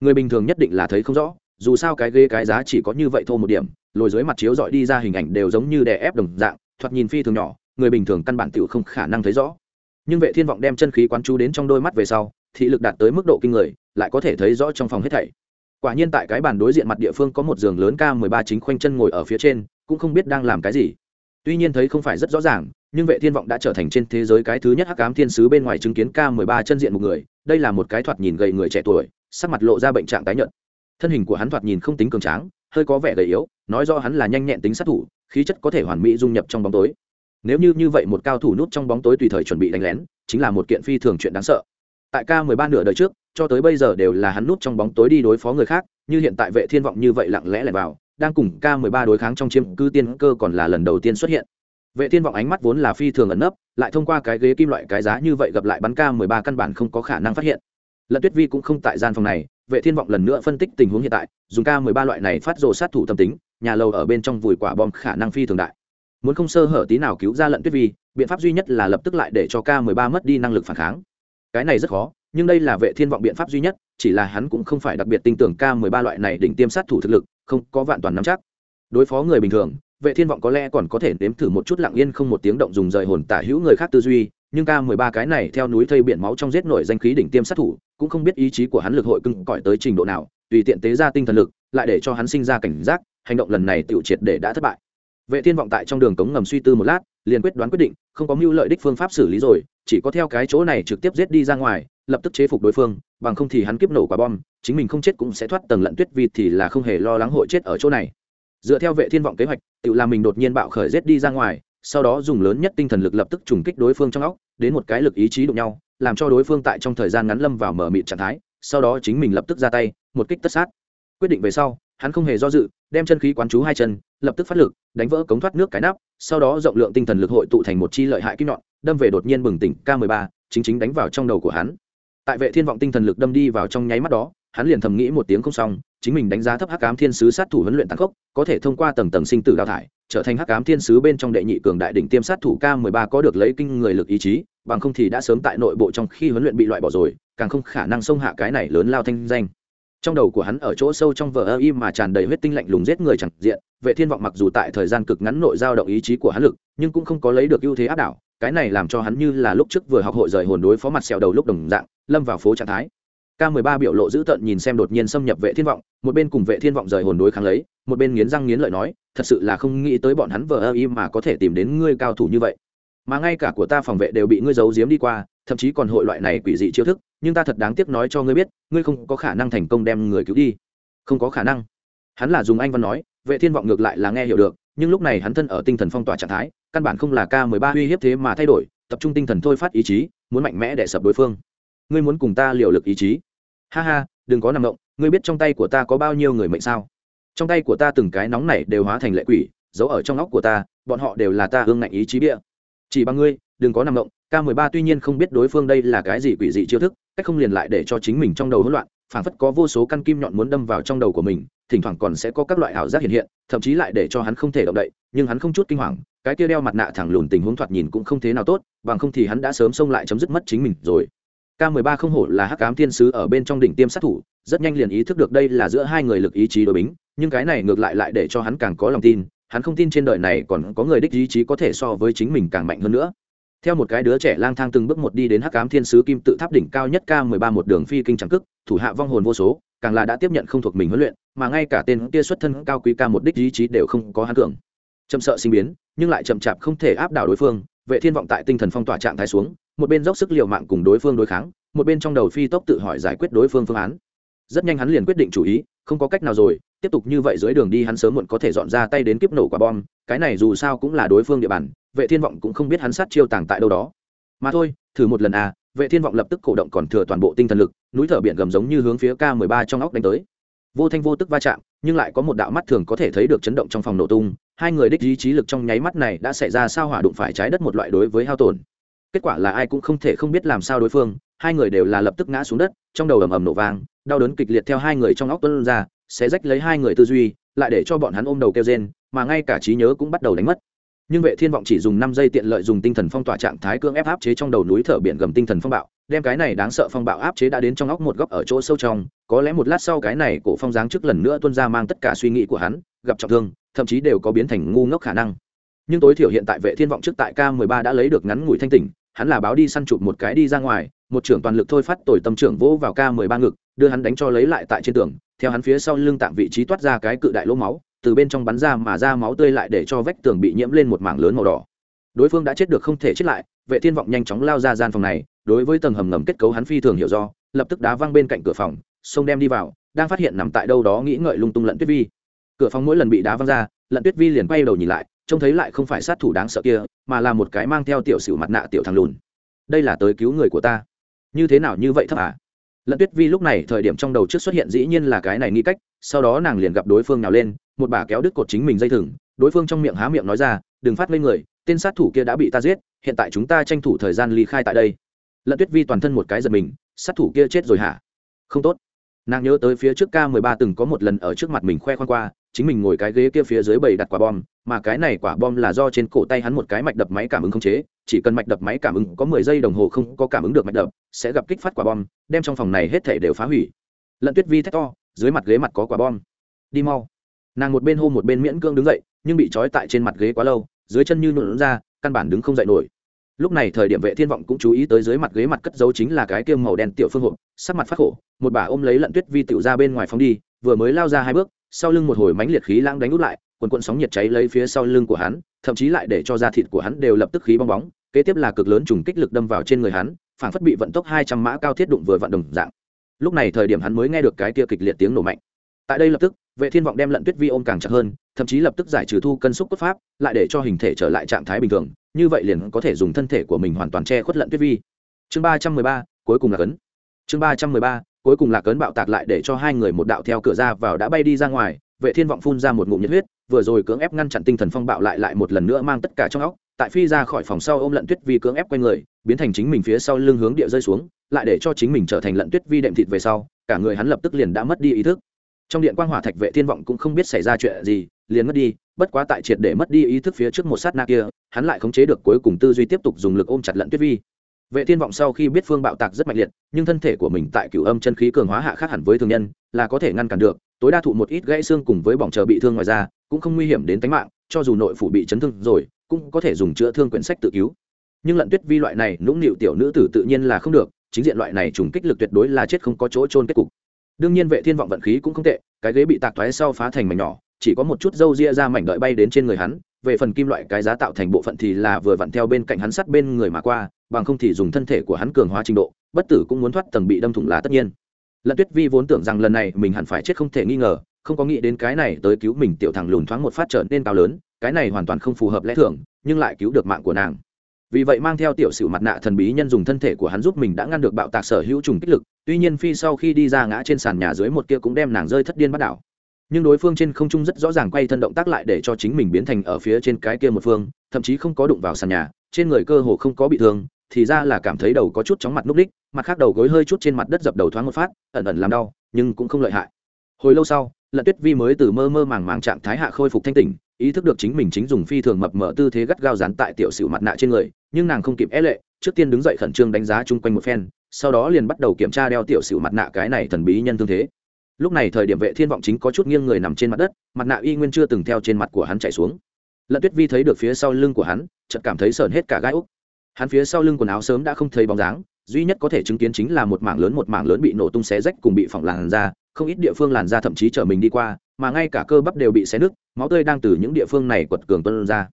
Người bình thường nhất định là thấy không rõ, dù sao cái ghế cái giá chỉ có như vậy thô một điểm, lồi dưới mặt chiếu dọi đi ra hình ảnh đều giống như đè ép đồng dạng, thoạt nhìn phi thường nhỏ, người bình thường căn bản tiểu không khả năng thấy rõ. Nhưng vệ thiên vọng đem chân khí quán chú đến trong đôi mắt về sau, thị lực đạt tới mức độ kinh người, lại có thể thấy rõ trong phòng hết thảy quả nhiên tại cái bàn đối diện mặt địa phương có một giường lớn k 13 chính khoanh chân ngồi ở phía trên, cũng không biết đang làm cái gì. Tuy nhiên thấy không phải rất rõ ràng, nhưng vệ thiên vọng đã trở thành trên thế giới cái thứ nhất hắc ám thiên sứ bên ngoài chứng kiến k 13 chân diện một người, đây là một cái thoạt nhìn gầy người trẻ tuổi, sắc mặt lộ ra bệnh trạng tái nhợt. Thân hình của hắn thoạt nhìn không tính cường tráng, hơi có vẻ gầy yếu, nói do hắn là nhanh nhẹn tính sát thủ, khí chất có thể hoàn mỹ dung nhập trong bóng tối. Nếu như như vậy một cao thủ nút trong bóng tối tùy thời chuẩn bị đánh lén, chính là một kiện phi thường chuyện đáng sợ. Tại k 13 nửa đời trước cho tới bây giờ đều là hắn nút trong bóng tối đi đối phó người khác, như hiện tại vệ thiên vọng như vậy lặng lẽ lại vào, đang cùng k 13 đối kháng trong chiếm cư tiên cơ còn là lần đầu tiên xuất hiện. Vệ thiên vọng ánh mắt vốn là phi thường ẩn nấp, lại thông qua cái ghế kim loại cái giá như vậy gặp lại bắn k 13 căn bản không có khả năng phát hiện. Lận tuyết vi cũng không tại gian phòng này, vệ thiên vọng lần nữa phân tích tình huống hiện tại, dùng k 13 loại này phát rồ sát thủ tâm tính, nhà lầu ở bên trong vùi quả bom khả năng phi thường đại. Muốn không sơ hở tí nào cứu ra lận tuyết vi, biện pháp duy nhất là lập tức lại để cho k 13 mất đi năng lực phản kháng. Cái này rất khó nhưng đây là vệ thiên vọng biện pháp duy nhất, chỉ là hắn cũng không phải đặc biệt tin tưởng k 13 loại này đỉnh tiêm sát thủ thực lực, không có vạn toàn nắm chắc. Đối phó người bình thường, vệ thiên vọng có lẽ còn có thể nếm thử một chút lặng yên không một tiếng động dùng rời hồn tả hữu người khác tư duy, nhưng k 13 cái này theo núi thây biển máu trong giết nổi danh khí đỉnh tiêm sát thủ, cũng không biết ý chí của hắn lực hội cưng cõi tới trình độ nào, tùy tiện tế ra tinh thần lực, lại để cho hắn sinh ra cảnh giác, hành động lần này tiểu triệt để đã thất bại. Vệ thiên vọng tại trong đường cống ngầm suy tư một lát, liền quyết đoán quyết định, không có mưu lợi đích phương pháp xử lý rồi, chỉ có theo cái chỗ này trực tiếp giết đi ra ngoài lập tức chế phục đối phương, bằng không thì hắn kiếp nổ quả bom, chính mình không chết cũng sẽ thoát tầng lận tuyết vịt thì là không hề lo lắng hội chết ở chỗ này. Dựa theo vệ thiên vọng kế hoạch tự làm mình đột nhiên bạo khởi giết đi ra ngoài, sau đó dùng lớn nhất tinh thần lực lập tức trùng kích đối phương trong óc, đến một cái lực ý chí đụng nhau, làm cho đối phương tại trong thời gian ngắn lâm vào mở mịt trạng thái, sau đó chính mình lập tức ra tay, một kích tất sát. Quyết định về sau, hắn không hề do dự, đem chân khí quán chú hai chân, lập tức phát lực, đánh vỡ cống thoát nước cái nắp, sau đó rộng lượng tinh thần lực hội tụ thành một chi lợi hại kim nhọn, đâm về đột nhiên bừng tỉnh k 13 chính chính đánh vào trong đầu của hắn tại vệ thiên vọng tinh thần lực đâm đi vào trong nháy mắt đó, hắn liền thầm nghĩ một tiếng không xong, chính mình đánh giá thấp hắc ám thiên sứ sát thủ huấn luyện tăng khốc, có thể thông qua tầng tầng sinh tử đào thải, trở thành hắc ám thiên sứ bên trong đệ nhị cường đại đỉnh tiêm sát thủ k 13 có được lấy kinh người lực ý chí, bằng không thì đã sớm tại nội bộ trong khi huấn luyện bị loại bỏ rồi, càng không khả năng xông hạ cái này lớn lao thanh danh. Trong đầu của hắn ở chỗ sâu trong vở ơ im mà tràn đầy huyết tinh lạnh lùng giết người chẳng diện, vệ thiên vọng mặc dù tại thời gian cực ngắn nội giao động ý chí của hắn lực, nhưng cũng không có lấy được ưu thế áp đảo cái này làm cho hắn như là lúc trước vừa học hội rời hồn đối phó mặt sẹo đầu lúc đồng dạng, lâm vào phố trạng thái. K 13 biểu lộ dữ tợn nhìn xem đột nhiên xâm nhập vệ thiên vọng, một bên cùng vệ thiên vọng rời hồn đối kháng lấy, một bên nghiến răng nghiến lợi nói, thật sự là không nghĩ tới bọn hắn vờ ơ im mà có thể tìm đến ngươi cao thủ như vậy. Mà ngay cả của ta phòng vệ đều bị ngươi giấu giếm đi qua, thậm chí còn hội loại này quỷ dị chiêu thức, nhưng ta thật đáng tiếc nói cho ngươi biết, ngươi không có khả năng thành công đem người cứu đi. Không có khả năng. Hắn là dùng anh văn nói, vệ thiên vọng ngược lại là nghe hiểu được nhưng lúc này hắn thân ở tinh thần phong tỏa trạng thái, căn bản không là k 13 uy hiếp thế mà thay đổi, tập trung tinh thần thôi phát ý chí, muốn mạnh mẽ để sập đối phương. Ngươi muốn cùng ta liều lực ý chí? Ha ha, đừng có nằm động, ngươi biết trong tay của ta có bao nhiêu người mệnh sao? Trong tay của ta từng cái nóng này đều hóa thành lệ quỷ, giấu ở trong óc của ta, bọn họ đều là ta hương ngạnh ý chí bịa. Chỉ bằng ngươi, đừng có nằm động, k 13 tuy nhiên không biết đối phương đây là cái gì quỷ dị chiêu thức, cách không liền lại để cho chính mình trong đầu hỗn loạn, phảng phất có vô số căn kim nhọn muốn đâm vào trong đầu của mình thỉnh thoảng còn sẽ có các loại ảo giác hiện hiện, thậm chí lại để cho hắn không thể động đậy, nhưng hắn không chút kinh hoàng, cái kia đeo mặt nạ thẳng lùn tình huống thoạt nhìn cũng không thế nào tốt, bằng không thì hắn đã sớm xông lại chấm dứt mất chính mình rồi. K 13 không hổ là hắc ám thiên sứ ở bên trong đỉnh tiêm sát thủ, rất nhanh liền ý thức được đây là giữa hai người lực ý chí đối bính, nhưng cái này ngược lại lại để cho hắn càng có lòng tin, hắn không tin trên đời này còn có người đích ý chí có thể so với chính mình càng mạnh hơn nữa. Theo một cái đứa trẻ lang thang từng bước một đi đến hắc ám thiên sứ kim tự tháp đỉnh cao nhất k 13 một đường phi kinh trắng cức thủ hạ vong hồn vô số càng là đã tiếp nhận không thuộc mình huấn luyện, mà ngay cả tên kia xuất thân cao quý ca một đích ý chí đều không có hắn cường. Chậm sợ sinh biến, nhưng lại chậm chạp không thể áp đảo đối phương, vệ thiên vọng tại tinh thần phong tỏa trạng thái xuống, một bên dốc sức liều mạng cùng đối phương đối kháng, một bên trong đầu phi tốc tự hỏi giải quyết đối phương phương án. Rất nhanh hắn liền quyết định chủ ý, không có cách nào rồi, tiếp tục như vậy dưới đường đi hắn sớm muộn có thể dọn ra tay đến kiếp nổ quả bom, cái này dù sao cũng là đối phương địa bàn, vệ thiên vọng cũng không biết hắn sát chiêu tàng tại đâu đó. Mà thôi thử một lần à vệ thiên vọng lập tức cổ động còn thừa toàn bộ tinh thần lực, núi thở biển gầm giống như hướng phía k 13 trong óc đánh tới. Vô thanh vô tức va chạm, nhưng lại có một đạo mắt thường có thể thấy được chấn động trong phòng nổ tung, hai người đích ý trí lực trong nháy mắt này đã xảy ra sao hỏa đụng phải trái đất một loại đối với hao tổn. Kết quả là ai cũng không thể không biết làm sao đối phương, hai người đều là lập tức ngã xuống đất, trong đầu ầm ầm nổ vang, đau đớn kịch liệt theo hai người trong óc tuân ra sẽ rách lấy hai người tư duy, lại để cho bọn hắn ôm đầu kêu rên, mà ngay cả trí nhớ cũng bắt đầu đánh mất nhưng vệ thiên vọng chỉ dùng năm giây tiện lợi dùng tinh thần phong tỏa trạng thái cương ép áp chế trong đầu núi thở biển gầm tinh thần phong bạo, đem cái này đáng sợ phong bạo áp chế đã đến trong óc một góc ở chỗ sâu trong, có lẽ một lát sau cái này cổ phong giáng trước lần nữa tuôn ra mang tất cả suy nghĩ của hắn, gặp trọng thương, thậm chí đều có biến thành ngu ngốc khả năng. Nhưng tối thiểu hiện tại vệ thiên vọng trước tại k 13 đã lấy được ngắn ngủi thanh tỉnh, hắn là báo đi săn chụp một cái đi ra ngoài, một trưởng toàn lực thôi phát tồi tâm trưởng vỗ vào k 13 ngực, đưa hắn đánh cho lấy lại tại trên tường, theo hắn phía sau lưng tạm vị trí toát ra cái cự đại lỗ máu từ bên trong bắn ra mà ra máu tươi lại để cho vách tường bị nhiễm lên một mảng lớn màu đỏ. Đối phương đã chết được không thể chết lại, vệ thiên vọng nhanh chóng lao ra gian phòng này, đối với tầng hầm ngầm kết cấu hắn phi thường hiểu do, lập tức đá văng bên cạnh cửa phòng, xông đem đi vào, đang phát hiện nằm tại đâu đó nghĩ ngợi lung tung lận tuyết vi. Cửa phòng mỗi lần bị đá văng ra, lận tuyết vi liền quay đầu nhìn lại, trông thấy lại không phải sát thủ đáng sợ kia, mà là một cái mang theo tiểu sử mặt nạ tiểu thằng lùn. Đây là tới cứu người của ta. Như thế nào như vậy thấp à? Lận tuyết vi lúc này thời điểm trong đầu trước xuất hiện dĩ nhiên là cái này nghi cách, sau đó nàng liền gặp đối phương nào lên một bà kéo đứt cột chính mình dây thừng, đối phương trong miệng há miệng nói ra, đừng phát lên người, tên sát thủ kia đã bị ta giết, hiện tại chúng ta tranh thủ thời gian ly khai tại đây. Lận tuyết vi toàn thân một cái giật mình, sát thủ kia chết rồi hả? Không tốt. Nàng nhớ tới phía trước k 13 từng có một lần ở trước mặt mình khoe khoang qua, chính mình ngồi cái ghế kia phía dưới bầy đặt quả bom, mà cái này quả bom là do trên cổ tay hắn một cái mạch đập máy cảm ứng không chế, chỉ cần mạch đập máy cảm ứng có mười giây đồng hồ không có cảm ứng được mạch đập, sẽ gặp kích phát quả bom, đem trong phòng này hết thể đều phá hủy. Lận tuyết vi thét to, dưới mặt ghế mặt có quả bom. Đi mau nàng một bên hô một bên miễn cương đứng dậy, nhưng bị trói tại trên mặt ghế quá lâu, dưới chân như nhuộn ra, căn bản đứng không dậy nổi. Lúc này thời điểm vệ thiên vọng cũng chú ý tới dưới mặt ghế mặt cất dấu chính là cái kiêm màu đen tiểu phương hộp, sắc mặt phát khổ, một bà ôm lấy lận tuyết vi tiểu ra bên ngoài phóng đi, vừa mới lao ra hai bước, sau lưng một hồi mánh liệt khí lãng đánh út lại, quần quần sóng nhiệt cháy lấy phía sau lưng của hắn, thậm chí lại để cho da thịt của hắn đều lập tức khí bong bóng, kế tiếp là cực lớn trùng kích lực đâm vào trên người hắn phản phất bị vận tốc hai trăm mã cao thiết đụng vừa vận đồng dạng. Lúc này thời điểm hắn mới nghe được cái kia kịch liệt tiếng nổ mạnh. Tại đây lập tức vệ thiên vọng đem lận tuyết vi ôm càng chặt hơn, thậm chí lập tức giải trừ thu cân xúc cốt pháp, lại để cho hình thể trở lại trạng thái bình thường, như vậy liền có thể dùng thân thể của mình hoàn toàn che khuất lận tuyết vi. Chương ba trăm mười ba, cuối cùng là cấn. Chương ba trăm mười ba, cuối cùng là cấn bạo tạc lại để cho hai người một đạo theo cửa ra vào đã bay đi ra ngoài, vệ thiên vọng phun ra một ngụm nhiệt huyết, vừa rồi cưỡng ép ngăn chặn tinh thần phong bạo lại lại một lần nữa mang tất cả trong óc, tại phi ra khỏi phòng sau ôm lận tuyết vi cưỡng ép quanh người, biến thành chính mình phía sau lưng hướng địa rơi xuống, lại để cho chính mình trở thành lận tuyết vi đệm thịt về sau, cả người hắn lập tức liền đã mất đi ý thức trong điện quang hỏa thạch vệ thiên vọng cũng không biết xảy ra chuyện gì, liền mất đi, bất quá tại triệt để mất đi ý thức phía trước một sát na kia, hắn lại khống chế được cuối cùng tư duy tiếp tục dùng lực ôm chặt lận tuyết vi. Vệ thiên vọng sau khi biết phương bạo tạc rất mạnh liệt, nhưng thân thể của mình tại cửu âm chân khí cường hóa hạ khác hẳn với thường nhân, là có thể ngăn cản được, tối đa thụ một ít gãy xương cùng với bỏng chờ bị thương ngoài ra cũng không nguy hiểm đến tính mạng, cho dù nội phủ bị chấn thương rồi, cũng có thể dùng chữa thương quyển sách tự cứu. Nhưng lận tuyết vi loại này nũng nịu tiểu nữ tử tự nhiên là không được, chính diện loại này trùng kích lực tuyệt đối là chết không có chỗ trôn kết cục đương nhiên vệ thiên vọng vận khí cũng không tệ, cái ghế bị tạc thoái sau phá thành mảnh nhỏ, chỉ có một chút râu ria ra mảnh đợi bay đến trên người hắn, về phần kim loại cái giá tạo thành bộ phận thì là vừa vặn theo bên cạnh hắn sắt bên người mà qua, bằng không thì dùng thân thể của hắn cường hóa trình độ, bất tử cũng muốn thoát tầng bị đâm thủng là tất nhiên. Lận tuyết vi vốn tưởng rằng lần này mình hẳn phải chết không thể nghi ngờ, không có nghĩ đến cái này tới cứu mình tiểu thằng lùn thoáng một phát trở nên cao lớn, cái này hoàn toàn không phù hợp lẽ thường, nhưng lại cứu được mạng của nàng vì vậy mang theo tiểu sử mặt nạ thần bí nhân dùng thân thể của hắn giúp mình đã ngăn được bạo tạc sở hữu trùng kích lực, tuy nhiên phi sau khi đi ra ngã trên sàn nhà dưới một kia cũng đem nàng rơi thất điên bắt đảo. Nhưng đối phương trên không trung rất rõ ràng quay thân động tác lại để cho chính mình biến thành ở phía trên cái kia một phương, thậm chí không có đụng vào sàn nhà, trên người cơ hồ không có bị thương, thì ra là cảm thấy đầu có chút chóng mặt núp đích, mặt khác đầu gối hơi chút trên mặt đất dập đầu thoáng một phát, ẩn ẩn làm đau, nhưng cũng không lợi hại. Hồi lâu sau, lận tuyết vi mới từ mơ mơ màng màng trạng thái hạ khôi phục thanh tỉnh ý thức được chính mình chính dùng phi thường mập mở tư thế gắt gao dán tại tiểu sửu mặt nạ trên người, nhưng nàng không kịp é lệ, trước tiên đứng dậy khẩn trương đánh giá chung quanh một phen, sau đó liền bắt đầu kiểm tra đeo tiểu sửu mặt nạ cái này thần bí nhân thương thế lúc này thời điểm vệ thiên vọng chính có chút nghiêng người nằm trên mặt đất, mặt nạ y nguyên chưa từng theo trên mặt của hắn chạy xuống lận tuyết vi thấy được phía sau lưng của hắn, chợt cảm thấy sờn hết cả gai úc hắn phía sau lưng quần áo sớm đã không thấy bóng dáng, duy nhất có thể chứng kiến chính là một mảng lớn một mảng lớn bị nổ tung xé rách cùng bị phỏng làn ra không ít địa phương làn da thậm chí chở mình đi qua, mà ngay cả cơ bắp đều bị xé nứt, máu tươi đang từ những địa phương này quật cường tuân ra.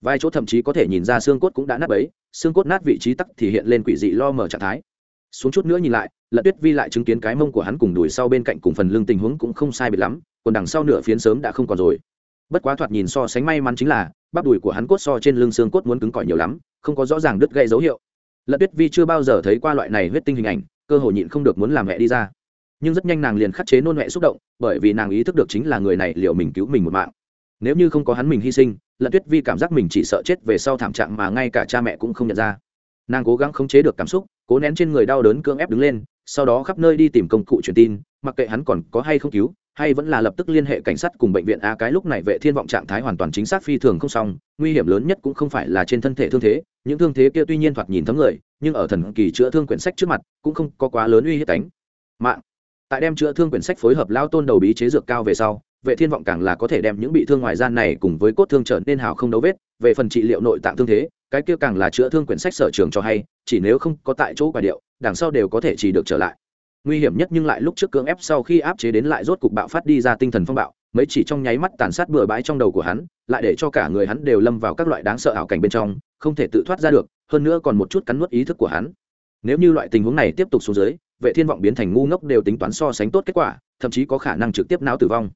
Vài chỗ thậm chí có thể nhìn ra xương cốt cũng đã nát bấy, xương cốt nát vị trí tắc thì hiện lên quỷ dị lo mở trạng thái. Xuống chút nữa nhìn lại lận tuyết vi lại chứng kiến cái mông của hắn cùng đùi sau bên cạnh cùng phần lưng tình huống cũng không sai biệt lắm còn đằng sau nửa phiến sớm đã không còn rồi. Bất quá thoạt nhìn so sánh may mắn chính là, bắp đùi của hắn cốt so trên lưng xương cốt muốn cứng cỏi nhiều lắm, không có rõ ràng đứt gây dấu hiệu. Lận tuyết vi chưa bao giờ thấy qua loại này huyết tinh hình ảnh, cơ hội nhịn không được muốn làm mẹ đi ra nhưng rất nhanh nàng liền khắc chế nôn mẹ xúc động, bởi vì nàng ý thức được chính là người này liệu mình cứu mình một mạng. Nếu như không có hắn mình hy sinh, lận tuyết vi cảm giác mình chỉ sợ chết về sau thảm trạng mà ngay cả cha mẹ cũng không nhận ra. Nàng cố gắng khống chế được cảm xúc, cố nén trên người đau đớn cưỡng ép đứng lên, sau đó khắp nơi đi tìm công cụ truyền tin, mặc kệ hắn còn có hay không cứu, hay vẫn là lập tức liên hệ cảnh sát cùng bệnh viện a cái lúc này vệ thiên vọng trạng thái hoàn toàn chính xác phi thường không xong, nguy hiểm lớn nhất cũng không phải là trên thân thể thương thế, những thương thế kia tuy nhiên thoạt nhìn thấm người, nhưng ở thần kỳ chữa thương quyển sách trước mặt cũng không có quá lớn uy hiếp đánh mạng tại đem chữa thương quyển sách phối hợp lao tôn đầu bí chế dược cao về sau, vệ thiên vọng càng là có thể đem những bị thương ngoài gian này cùng với cốt thương trở nên hào không đấu vết, về phần trị liệu nội tạng thương thế, cái kia càng là chữa thương quyển sách sở trường cho hay, chỉ nếu không có tại chỗ quả điệu, đằng sau đều có thể chỉ được trở lại. Nguy hiểm nhất nhưng lại lúc trước cưỡng ép sau khi áp chế đến lại rốt cục bạo phát đi ra tinh thần phong bạo, mấy chỉ trong nháy mắt tàn sát bừa bãi trong đầu của hắn, lại để cho cả người hắn đều lâm vào các loại đáng sợ ảo cảnh bên trong, không thể tự thoát ra được, hơn nữa còn một chút cắn nuốt ý thức của hắn. Nếu như loại tình huống này tiếp tục xuống dưới vệ thiên vọng biến thành ngu ngốc đều tính toán so sánh tốt kết quả, thậm chí có khả năng trực tiếp não tử vong.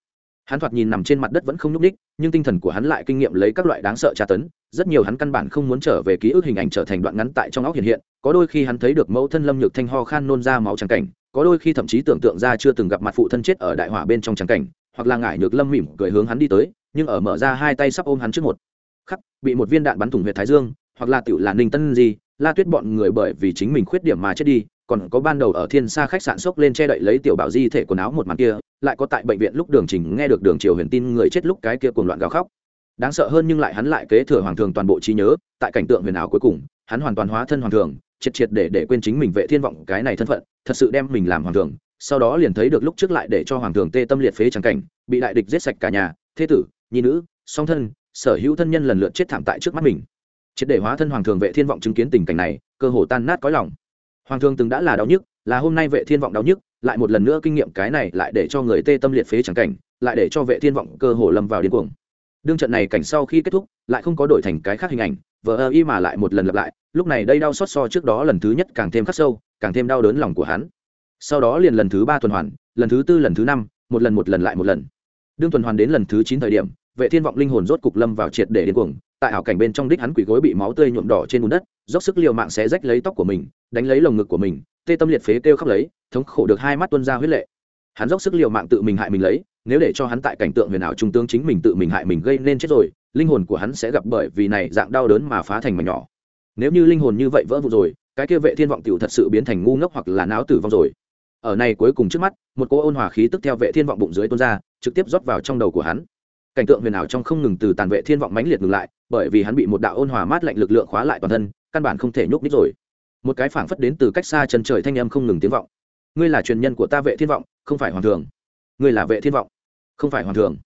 Hắn thoạt nhìn nằm trên mặt đất vẫn không nhúc ních nhưng tinh thần của hắn lại kinh nghiệm lấy các loại đáng sợ tra tấn, rất nhiều hắn căn bản không muốn trở về ký ức hình ảnh trở thành đoạn ngắn tại trong óc hiện hiện, có đôi khi hắn thấy được mẫu thân lâm nhược thanh ho khan nôn ra máu trắng cảnh, có đôi khi thậm chí tưởng tượng ra chưa từng gặp mặt phụ thân chết ở đại hỏa bên trong trắng cảnh, hoặc là ngải nhược lâm mỉm cười hướng hắn đi tới, nhưng ở mở ra hai tay sắp ôm hắn trước một khắc, bị một viên đạn bắn thủng huyệt thái dương, hoặc là tiểu là ninh tân gì la tuyết bọn người bởi vì chính mình khuyết điểm mà chết đi còn có ban đầu ở thiên sa khách sạn sốc lên che đậy lấy tiểu bảo di thể quần áo một màn kia, lại có tại bệnh viện lúc đường trình nghe được đường triều huyền tin người chết lúc cái kia cuồng loạn gào khóc. Đáng sợ hơn nhưng lại hắn lại kế thừa hoàng thường toàn bộ trí nhớ, tại cảnh tượng huyền ảo cuối cùng, hắn hoàn toàn hóa thân hoàng thường, triệt triệt để để quên chính mình vệ thiên vọng cái này thân phận, thật sự đem mình làm hoàng thường, sau đó liền thấy được lúc trước lại để cho hoàng thường tê tâm liệt phế trắng cảnh, bị đại địch giết sạch cả nhà, thế tử, nhi nữ, song thân, sở hữu thân nhân lần lượt chết thảm tại trước mắt mình. Triệt để hóa thân hoàng thường vệ thiên vọng chứng kiến tình cảnh này, cơ hồ tan nát cõi lòng hoàng Thương từng đã là đau nhức, là hôm nay vệ thiên vọng đau nhức, lại một lần nữa kinh nghiệm cái này lại để cho người tê tâm liệt phế chẳng cảnh, lại để cho vệ thiên vọng cơ hồ lâm vào điên cuồng. Đương trận này cảnh sau khi kết thúc, lại không có đổi thành cái khác hình ảnh, vờ ơ y mà lại một lần lặp lại, lúc này đây đau xót so trước đó lần thứ nhất càng thêm khắc sâu, càng thêm đau đớn lòng của hắn. Sau đó liền lần thứ ba tuần hoàn, lần thứ tư lần thứ năm, một lần một lần lại một lần. Đương tuần hoàn đến lần thứ chín thời điểm, vệ thiên vọng linh hồn rốt cục lâm vào triệt để điên cuồng tại ảo cảnh bên trong đích hắn quỷ gối bị máu tươi nhuộm đỏ trên bùn đất, dốc sức liều mạng sẽ rách lấy tóc của mình, đánh lấy lồng ngực của mình, tê tâm liệt phế kêu khóc lấy, thống khổ được hai mắt tuôn ra huyết lệ. Hắn dốc sức liều mạng tự mình hại mình lấy, nếu để cho hắn tại cảnh tượng huyền ảo trung tướng chính mình tự mình hại mình gây nên chết rồi, linh hồn của hắn sẽ gặp bởi vì này dạng đau đớn mà phá thành mảnh nhỏ. Nếu như linh hồn như vậy vỡ vụn rồi, cái kia vệ thiên vọng tiểu thật sự biến thành ngu ngốc hoặc là não tử vong rồi. Ở này cuối cùng trước mắt, một cỗ ôn hòa khí tức theo vệ thiên vọng bụng dưới tuôn ra, trực tiếp rót vào trong đầu của hắn cảnh tượng huyền ảo trong không ngừng từ tàn vệ thiên vọng mãnh liệt ngừng lại, bởi vì hắn bị một đạo ôn hòa mát lạnh lực lượng khóa lại toàn thân, căn bản không thể nhúc nhích rồi. Một cái phảng phất đến từ cách xa chân trời thanh âm không ngừng tiếng vọng. Ngươi là truyền nhân của ta vệ thiên vọng, không phải hoàng thường ngươi là vệ thiên vọng. Không phải hoàng thường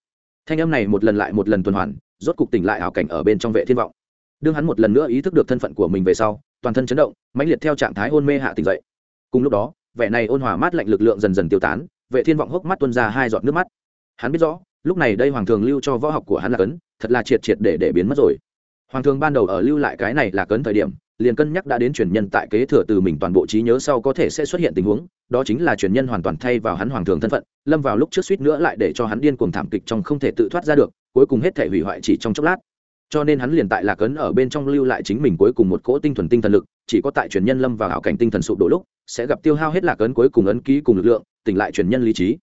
thanh âm này một lần lại một lần tuần hoàn, rốt cục tỉnh lại ảo cảnh ở bên trong vệ thiên vọng. Đương hắn một lần nữa ý thức được thân phận của mình về sau, toàn thân chấn động, mãnh liệt theo trạng thái hôn mê hạ tỉnh dậy. Cùng lúc đó, vẻ này ôn hòa mát lạnh lực lượng dần dần tiêu tán, vệ thiên vọng hốc mắt tuôn ra hai giọt nước mắt. Hắn biết rõ lúc này đây hoàng thường lưu cho võ học của hắn là cấn, thật là triệt triệt để để biến mất rồi. Hoàng thường ban đầu ở lưu lại cái này là cấn thời điểm, liền cân nhắc đã đến truyền nhân tại kế thừa từ mình toàn bộ trí nhớ sau có thể sẽ xuất hiện tình huống, đó chính là truyền nhân hoàn toàn thay vào hắn hoàng thường thân phận, lâm vào lúc trước suýt nữa lại để cho hắn điên cuồng thảm kịch trong không thể tự thoát ra được, cuối cùng hết thể hủy hoại chỉ trong chốc lát. Cho nên hắn liền tại lạc ấn ở bên trong lưu lại chính mình cuối cùng một cỗ tinh thuần tinh thần lực, chỉ có tại truyền nhân lâm vào hảo cảnh tinh thần sụp đổ lúc, sẽ gặp tiêu hao hết lạc ấn cuối cùng ấn ký cùng lực lượng, tỉnh lại truyền nhân lý trí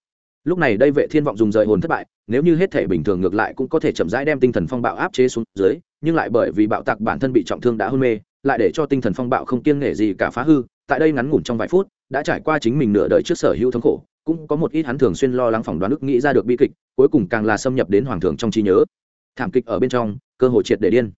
lúc này đây vệ thiên vọng dùng rời hồn thất bại, nếu như hết thể bình thường ngược lại cũng có thể chậm rãi đem tinh thần phong bạo áp chế xuống dưới, nhưng lại bởi vì bạo tạc bản thân bị trọng thương đã hôn mê, lại để cho tinh thần phong bạo không kiêng nể gì cả phá hư, tại đây ngắn ngủn trong vài phút, đã trải qua chính mình nửa đời trước sở hữu thống khổ, cũng có một ít hắn thường xuyên lo lắng phỏng đoán ức nghĩ ra được bi kịch, cuối cùng càng là xâm nhập đến hoàng thường trong trí nhớ. Thảm kịch ở bên trong, cơ hội triệt để điên.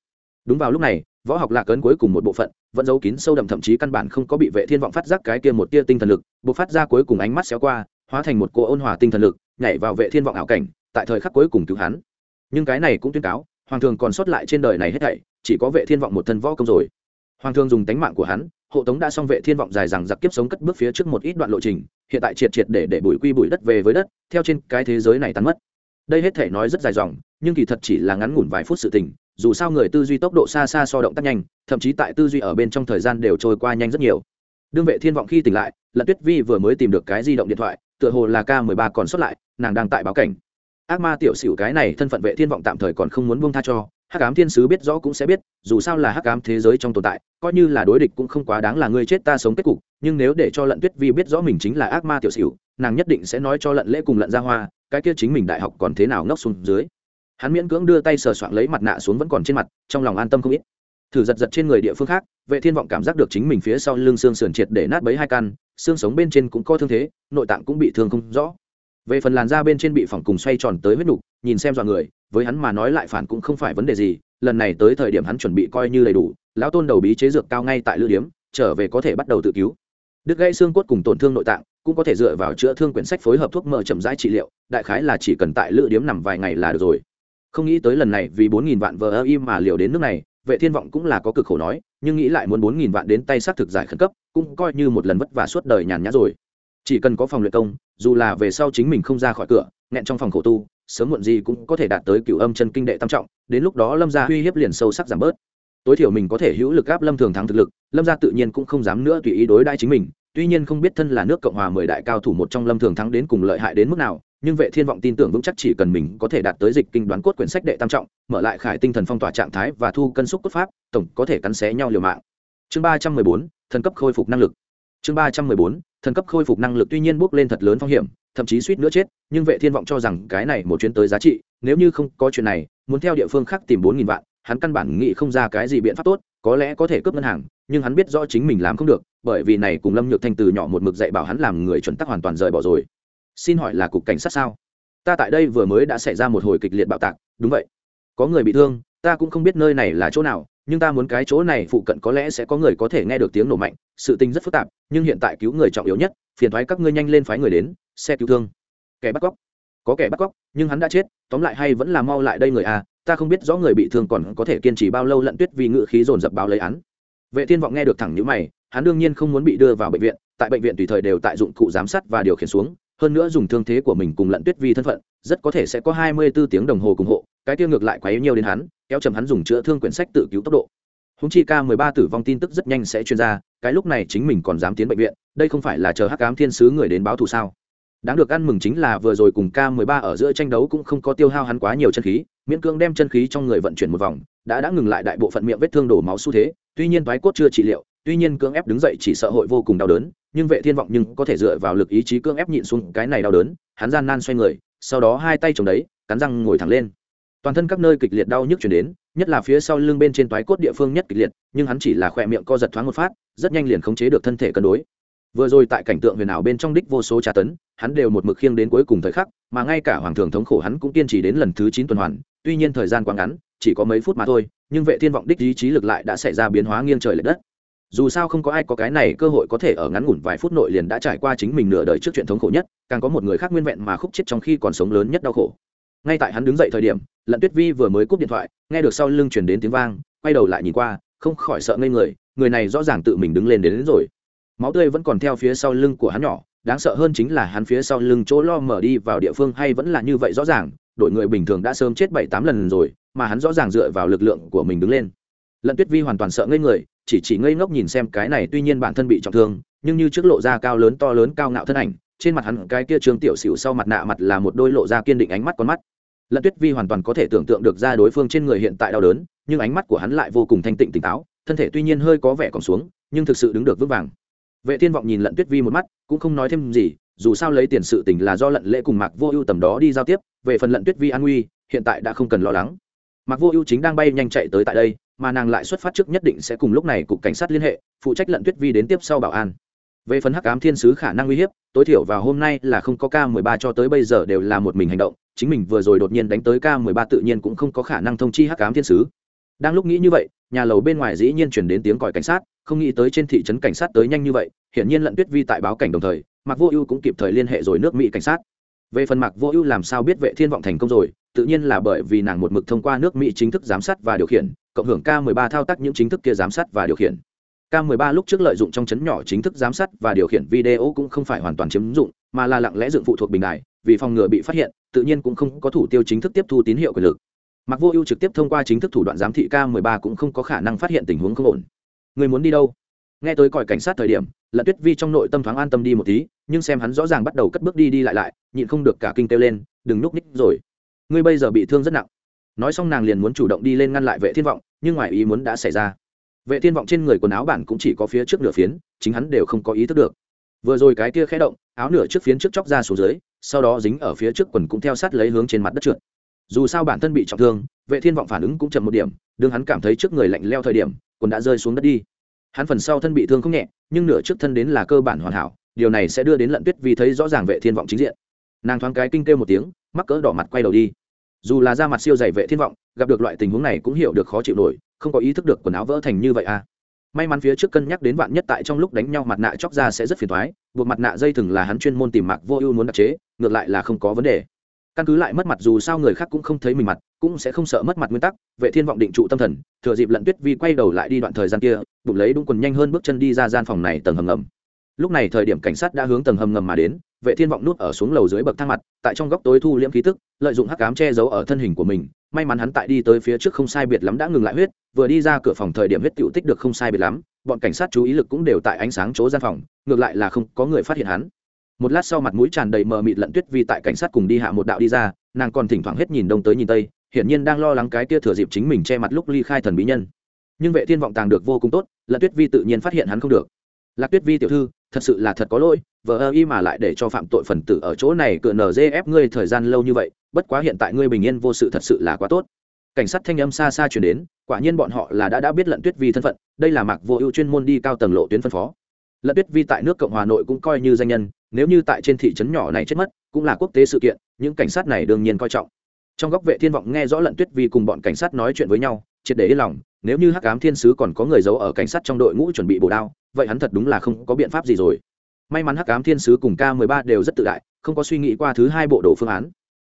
Đúng vào lúc này, võ học lạc ấn cuối cùng một bộ phận, vẫn giấu kín sâu đậm thậm chí căn bản không có bị vệ thiên vọng phát giác cái kia một tia tinh thần lực buộc phát ra cuối cùng ánh mắt xéo qua hóa thành một cô ôn hòa tinh thần lực, nhảy vào vệ thiên vọng ảo cảnh, tại thời khắc cuối cùng cứu hắn. Nhưng cái này cũng tuyên cáo, hoàng thường còn sót lại trên đời này hết thảy, chỉ có vệ thiên vọng một thân võ công rồi. Hoàng thường dùng tánh mạng của hắn, hộ tống đã xong vệ thiên vọng dài rằng giặc kiếp sống cất bước phía trước một ít đoạn lộ trình, hiện tại triệt triệt để để bụi quy bụi đất về với đất, theo trên cái thế giới này tan mất. Đây hết thể nói rất dài dòng, nhưng kỳ thật chỉ là ngắn ngủn vài phút sự tình, dù sao người tư duy tốc độ xa xa so động tác nhanh, thậm chí tại tư duy ở bên trong thời gian đều trôi qua nhanh rất nhiều. Đương vệ thiên vọng khi tỉnh lại lận tuyết vi vừa mới tìm được cái di động điện thoại tựa hồ là k 13 còn xuất lại, nàng đang tại báo cảnh. Ác ma tiểu xỉu cái này thân phận vệ thiên vọng tạm thời còn không muốn buông tha cho, hắc ám thiên sứ biết rõ cũng sẽ biết, dù sao là hắc ám thế giới trong tồn tại, coi như là đối địch cũng không quá đáng là ngươi chết ta sống kết cục, nhưng nếu để cho lận tuyết vi biết rõ mình chính là ác ma tiểu xỉu, nàng nhất định sẽ nói cho lận lễ cùng lận ra hoa, cái kia chính mình đại học còn thế nào ngốc xuống dưới. Hắn miễn cưỡng đưa tay sờ soạng lấy mặt nạ xuống vẫn còn trên mặt, trong lòng an tâm không ít. Thử giật giật trên người địa phương khác, vệ thiên vọng cảm giác được chính mình phía sau lưng xương sườn triệt để nát bấy hai căn xương sống bên trên cũng có thương thế, nội tạng cũng bị thương không rõ. Về phần làn da bên trên bị phỏng cùng xoay tròn tới huyết nục, nhìn xem dọa người, với hắn mà nói lại phản cũng không phải vấn đề gì, lần này tới thời điểm hắn chuẩn bị coi như đầy đủ, lão tôn đầu bí chế dược cao ngay tại lữ điếm, trở về có thể bắt đầu tự cứu. Đứt gãy xương cốt cùng tổn thương nội tạng, cũng có thể dựa vào chữa thương quyển sách phối hợp thuốc mỡ chậm rãi trị liệu, đại khái là chỉ cần tại lữ điếm nằm vài ngày là được rồi. Không nghĩ tới lần này vì bốn nghìn vạn vờ ơ im mà liều đến nước này, vệ thiên vọng cũng là có cực khổ nói nhưng nghĩ lại muốn bốn nghìn vạn đến tay xác thực giải khẩn cấp, cũng coi như một lần vất vả suốt đời nhàn nhã rồi. Chỉ cần có phòng luyện công, dù là về sau chính mình không ra khỏi cửa, nghẹn trong phòng khổ tu, sớm muộn gì cũng có thể đạt tới cựu âm chân kinh đệ tam trọng, đến lúc đó lâm gia uy hiếp liền sâu sắc giảm bớt. Tối thiểu mình có thể hữu lực áp lâm thường thắng thực lực, lâm gia tự nhiên cũng không dám nữa tùy ý đối đãi chính mình, tuy nhiên không biết thân là nước cộng hòa mười đại cao thủ một trong lâm thường thắng đến cùng lợi hại đến mức nào nhưng vệ thiên vọng tin tưởng vững chắc chỉ cần mình có thể đạt tới dịch kinh đoán cốt quyển sách đệ tam trọng, mở lại khải tinh thần phong tỏa trạng thái và thu cân xúc cốt pháp, tổng có thể cắn xé nhau liều mạng. Chương ba trăm mười bốn, thần cấp khôi phục năng lực. Chương ba trăm mười bốn, thần cấp khôi phục năng lực tuy nhiên bước lên thật lớn phong hiểm, thậm chí suýt nữa chết, nhưng vệ thiên vọng cho rằng cái này một chuyến tới giá trị, nếu như không có chuyện này, muốn theo địa phương khác tìm bốn nghìn vạn, hắn căn bản nghĩ không ra cái gì biện pháp tốt, có lẽ có thể cướp ngân hàng, nhưng hắn biết rõ chính mình làm không được, bởi vì này cùng lâm nhược thanh từ nhỏ một mực dạy bảo hắn làm người chuẩn tắc hoàn toàn rời bỏ rồi xin hỏi là cục cảnh sát sao? Ta tại đây vừa mới đã xảy ra một hồi kịch liệt bạo tạc, đúng vậy. Có người bị thương, ta cũng không biết nơi này là chỗ nào, nhưng ta muốn cái chỗ này phụ cận có lẽ sẽ có người có thể nghe được tiếng nổ mạnh, sự tình rất phức tạp, nhưng hiện tại cứu người trọng yếu nhất, phiền thoái các ngươi nhanh lên phái người đến, xe cứu thương. Kẻ bắt cóc. Có kẻ bắt cóc, nhưng hắn đã chết, tóm lại hay vẫn là mau lại đây người à ta không biết rõ người bị thương còn có thể kiên trì bao lâu lận tuyết vì ngự khí dồn dập báo lấy án. Vệ thiên vọng nghe được thẳng như mày, hắn đương nhiên không muốn bị đưa vào bệnh viện, tại bệnh viện tùy thời đều tại dụng cụ giám sát và điều khiển xuống hơn nữa dùng thương thế của mình cùng lận tuyết vi thân phận, rất có thể sẽ có hai mươi 24 tiếng đồng hồ cùng hộ, cái tiêu ngược lại quá yếu nhiều đến hắn, kéo chầm hắn dùng chữa thương quyển sách tự cứu tốc độ. Húng chi ca mười ba tử vong tin tức rất nhanh sẽ chuyên ra, cái lúc này chính mình còn dám tiến bệnh viện, đây không phải là chờ hắc cám thiên sứ người đến báo thù sao? Đáng được ăn mừng chính là vừa rồi cùng ca mười ba ở giữa tranh đấu cũng không có tiêu hao hắn quá nhiều chân khí, miễn cưỡng đem chân khí trong người vận chuyển một vòng, đã đã ngừng lại đại bộ phận miệng vết thương đổ máu xu thế, tuy nhiên thoái cốt chưa trị liệu, tuy nhiên cưỡng ép đứng dậy chỉ sợ hội vô cùng đau đớn nhưng vệ thiên vọng nhưng có thể dựa vào lực ý chí cưỡng ép nhịn xuống cái này đau đớn, hắn gian nan xoay người, sau đó hai tay chống đấy, cắn răng ngồi thẳng lên. Toàn thân các nơi kịch liệt đau nhức chuyển đến, nhất là phía sau lưng bên trên toái cốt địa phương nhất kịch liệt, nhưng hắn chỉ là khỏe miệng co giật thoáng một phát, rất nhanh liền khống chế được thân thể cân đối. Vừa rồi tại cảnh tượng huyền ảo bên trong đích vô số tra tấn, hắn đều một mực khiêng đến cuối cùng thời khắc, mà ngay cả hoàng thường thống khổ hắn cũng kiên trì đến lần thứ chín tuần hoàn, tuy nhiên thời gian quá ngắn, chỉ có mấy phút mà thôi, nhưng vệ thiên vọng đích ý chí lực lại đã xảy ra biến hóa nghiêng trời lệch đất dù sao không có ai có cái này cơ hội có thể ở ngắn ngủn vài phút nội liền đã trải qua chính mình nửa đời trước chuyện thống khổ nhất càng có một người khác nguyên vẹn mà khúc chết trong khi còn sống lớn nhất đau khổ. Ngay tại hắn đứng dậy thời điểm lận tuyết vi vừa mới cúp điện thoại nghe được sau lưng chuyển đến tiếng vang quay đầu lại nhìn qua không khỏi sợ ngây người người này rõ ràng tự mình đứng lên đến, đến rồi. Máu tươi vẫn còn theo phía sau lưng của hắn nhỏ đáng sợ hơn chính là hắn phía sau lưng chỗ lo mở đi vào địa phương hay vẫn là như vậy rõ ràng đội người bình thường đã sớm chết bảy tám lần rồi mà hắn rõ ràng dựa vào lực lượng của mình đứng lên lận tuyết vi hoàn toàn sợ ngây người, chỉ chỉ ngây ngốc nhìn xem cái này tuy nhiên bản thân bị trọng thương, nhưng như trước lộ ra cao lớn to lớn cao ngạo thân ảnh, trên mặt hắn cái kia trương tiểu xỉu sau mặt nạ mặt là một đôi lộ ra kiên định ánh mắt con mắt. Lận tuyết vi hoàn toàn có thể tưởng tượng được ra đối phương trên người hiện tại đau đớn, nhưng ánh mắt của hắn lại vô cùng thanh tịnh tỉnh táo, thân thể tuy nhiên hơi có vẻ còn xuống, nhưng thực sự đứng được vững vàng. Vệ thiên vọng nhìn lận tuyết vi một mắt, cũng không nói thêm gì, dù sao lấy tiền sự tình là do lận lễ cùng mạc vô ưu tầm đó đi giao tiếp, về phần lận tuyết vi an nguy, hiện tại đã không cần lo lắng. Mạc vô ưu chính đang bay nhanh chạy tới tại đây mà nàng lại xuất phát trước nhất định sẽ cùng lúc này cục cảnh sát liên hệ, phụ trách lận tuyết vi đến tiếp sau bảo an. Về phần hắc ám thiên sứ khả năng uy hiếp, tối thiểu vào hôm nay là không có k 13 cho tới bây giờ đều là một mình hành động, chính mình vừa rồi đột nhiên đánh tới k 13 tự nhiên cũng không có khả năng thông chi hắc ám thiên sứ. Đang lúc nghĩ như vậy, nhà lầu bên ngoài dĩ nhiên chuyển đến tiếng còi cảnh sát, không nghĩ tới trên thị trấn cảnh sát tới nhanh như vậy, hiển nhiên lận tuyết vi tại báo cảnh đồng thời, mạc vô ưu cũng kịp thời liên hệ rồi nước mỹ cảnh sát. Về phần mạc vô ưu làm sao biết vệ thiên vọng thành công rồi tự nhiên là bởi vì nàng một mực thông qua nước mỹ chính thức giám sát và điều khiển, cộng hưởng k 13 thao tác những chính thức kia giám sát và điều khiển. K 13 lúc trước lợi dụng trong chấn nhỏ chính thức giám sát và điều khiển video cũng không phải hoàn toàn chiếm dụng, mà là lặng lẽ dựng phụ thuộc bình đài, vì phòng ngừa bị phát hiện, tự nhiên cũng không có thủ tiêu chính thức tiếp thu tín hiệu quyền lực. Mặc vô ưu trực tiếp thông qua chính thức thủ đoạn giám thị k 13 cũng không có khả năng phát hiện tình huống không ổn. Người muốn đi đâu? Nghe tới còi cảnh sát thời điểm, lận tuyết vi trong nội tâm thoáng an tâm đi một tí, nhưng xem hắn rõ ràng bắt đầu cất bước đi đi lại lại, nhịn không được cả kinh kêu lên, đừng núp ních rồi ngươi bây giờ bị thương rất nặng. Nói xong nàng liền muốn chủ động đi lên ngăn lại vệ thiên vọng, nhưng ngoài ý muốn đã xảy ra. Vệ thiên vọng trên người quần áo bản cũng chỉ có phía trước nửa phiến, chính hắn đều không có ý thức được. Vừa rồi cái kia khẽ động, áo nửa trước phiến trước chóc ra xuống dưới, sau đó dính ở phía trước quần cũng theo sát lấy hướng trên mặt đất trượt. Dù sao bản thân bị trọng thương, vệ thiên vọng phản ứng cũng chậm một điểm, đương hắn cảm thấy trước người lạnh leo thời điểm, quần đã rơi xuống đất đi. Hắn phần sau thân bị thương không nhẹ, nhưng nửa trước thân đến là cơ bản hoàn hảo, điều này sẽ đưa đến lận tuyết vì thấy rõ ràng vệ thiên vọng chính diện. Nàng thoáng cái kinh kêu một tiếng mắc cỡ đỏ mặt quay đầu đi. Dù là da mặt siêu dày vệ thiên vọng, gặp được loại tình huống này cũng hiểu được khó chịu nổi, không có ý thức được quần áo vỡ thành như vậy à. May mắn phía trước cân nhắc đến vạn nhất tại trong lúc đánh nhau mặt nạ chóc ra sẽ rất phiền thoái buộc mặt nạ dây thừng là hắn chuyên môn tìm mạc vô ưu muốn đặc chế, ngược lại là không có vấn đề. Căn cứ lại mất mặt dù sao người khác cũng không thấy mình mặt, cũng sẽ không sợ mất mặt nguyên tắc, vệ thiên vọng định trụ tâm thần, thừa dịp lận tuyết vi quay đầu lại đi đoạn thời gian kia, bụng lấy đúng quần nhanh hơn bước chân đi ra gian phòng này tầng hầm ngầm lúc này thời điểm cảnh sát đã hướng tầng hầm ngầm mà đến, vệ thiên vọng nút ở xuống lầu dưới bậc thang mặt, tại trong góc tối thu liễm khí tức, lợi dụng hắc cám che giấu ở thân hình của mình. May mắn hắn tại đi tới phía trước không sai biệt lắm đã ngừng lại huyết, vừa đi ra cửa phòng thời điểm huyết cựu tích được không sai biệt lắm, bọn cảnh sát chú ý lực cũng đều tại ánh sáng chỗ gian phòng, ngược lại là không có người phát hiện hắn. Một lát sau mặt mũi tràn đầy mờ mịt lận tuyết vi tại cảnh sát cùng đi hạ một đạo đi ra, nàng còn thỉnh thoảng hết nhìn đông tới nhìn tây, hiển nhiên đang lo lắng cái kia thừa dịp chính mình che mặt lúc ly khai thần bí nhân. Nhưng vệ thiên vọng tàng được vô cùng tốt, lận tuyết vi tự nhiên phát hiện hắn không được. Lạc tuyết vi tiểu thư thật sự là thật có lỗi vợ ơ y mà lại để cho phạm tội phần tử ở chỗ này cựa nở dê ép ngươi thời gian lâu như vậy, bất quá hiện tại ngươi bình yên vô sự thật sự là quá tốt. Cảnh sát thanh âm xa xa chuyển đến, quả nhiên bọn họ là đã đã biết lận tuyết vi thân phận, đây là mạc vô ưu chuyên môn đi cao tầng lộ tuyến phân phó. Lận tuyết vi tại nước cộng hòa nội cũng coi như danh nhân, nếu như tại trên thị trấn nhỏ này chết mất, cũng là quốc tế sự kiện, những cảnh sát này đương nhiên coi trọng. Trong góc vệ thiên vọng nghe rõ lận tuyết vi cùng bọn cảnh sát nói chuyện với nhau triệt để yên lòng, nếu như hắc ám thiên sứ còn có người giấu ở cảnh sát trong đội ngũ chuẩn bị bổ đao, vậy hắn thật đúng là không có biện pháp gì rồi. May mắn hắc ám thiên sứ cùng k 13 đều rất tự đại, không có suy nghĩ qua thứ hai bộ đồ phương án.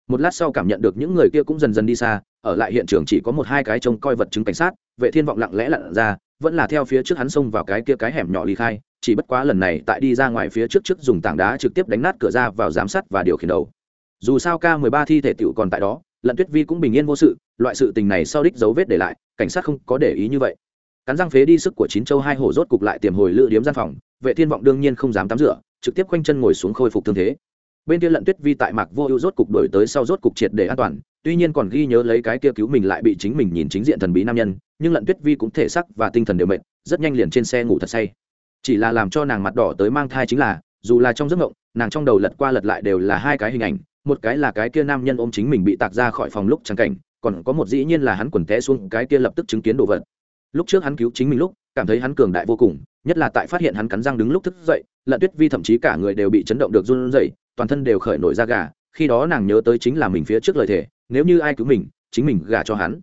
Một lát sau cảm nhận được những người kia cũng dần dần đi xa, ở lại hiện trường chỉ có một hai cái trông coi vật chứng cảnh sát, vệ thiên vọng lặng lẽ lặn ra, vẫn là theo phía trước hắn xông vào cái kia cái hẻm nhỏ ly khai, chỉ bất quá lần này tại đi ra ngoài phía trước trước dùng tảng đá trực tiếp đánh nát cửa ra vào giám sát và điều khiển đầu. Dù sao k 13 thi thể tiểu còn tại đó lận tuyết vi cũng bình yên vô sự, loại sự tình này sau đích dấu vết để lại, cảnh sát không có để ý như vậy. Cắn răng phế đi sức của chín châu hai hổ rốt cục lại tiềm hồi lựa điếm gian phòng, vệ thiên vọng đương nhiên không dám tắm rửa, trực tiếp khoanh chân ngồi xuống khôi phục thương thế. Bên kia lận tuyết vi tại mạc vô ưu rốt cục đổi tới sau rốt cục triệt để an toàn, tuy nhiên còn ghi nhớ lấy cái kia cứu mình lại bị chính mình nhìn chính diện thần bí nam nhân, nhưng lận tuyết vi cũng thể sắc và tinh thần đều mệt, rất nhanh liền trên xe ngủ thật say. Chỉ là làm cho nàng mặt đỏ tới mang thai chính là, dù là trong giấc ngộng nàng trong đầu lật qua lật lại đều là hai cái hình ảnh một cái là cái kia nam nhân ôm chính mình bị tạc ra khỏi phòng lúc trắng cảnh, còn có một dĩ nhiên là hắn quần té xuống cái kia lập tức chứng kiến đồ vật. Lúc trước hắn cứu chính mình lúc, cảm thấy hắn cường đại vô cùng, nhất là tại phát hiện hắn cắn răng đứng lúc thức dậy, lận tuyết vi thậm chí cả người đều bị chấn động được run rẩy, toàn thân đều khởi nổi ra gà, khi đó nàng nhớ tới chính là mình phía trước lời thề, nếu như ai cứu mình, chính mình gả cho hắn.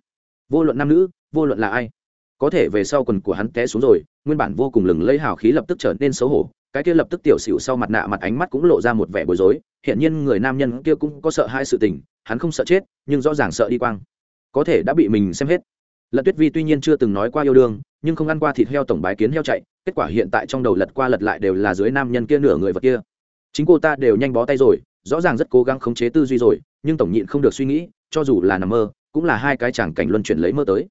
Vô luận nam nữ, vô luận là ai, có thể về sau quần của hắn té xuống rồi, nguyên bản vô cùng lừng lấy hào khí lập tức trở nên xấu hổ cái kia lập tức tiểu xỉu sau mặt nạ mặt ánh mắt cũng lộ ra một vẻ bối rối hiện nhiên người nam nhân kia cũng có sợ hai sự tình, hắn không sợ chết, nhưng rõ ràng sợ đi quang. Có thể đã bị mình xem hết. Lật tuyết vi tuy nhiên chưa từng nói qua yêu đương, nhưng không ăn qua thịt heo tổng bái kiến heo chạy, kết quả hiện tại trong đầu lật qua lật lại đều là dưới nam nhân kia nửa người vật kia. Chính cô ta đều nhanh bó tay rồi, rõ ràng rất cố gắng khống chế tư duy rồi, nhưng tổng nhịn không được suy nghĩ, cho dù là nằm mơ, cũng là hai cái chàng cảnh luân chuyển lấy mơ tới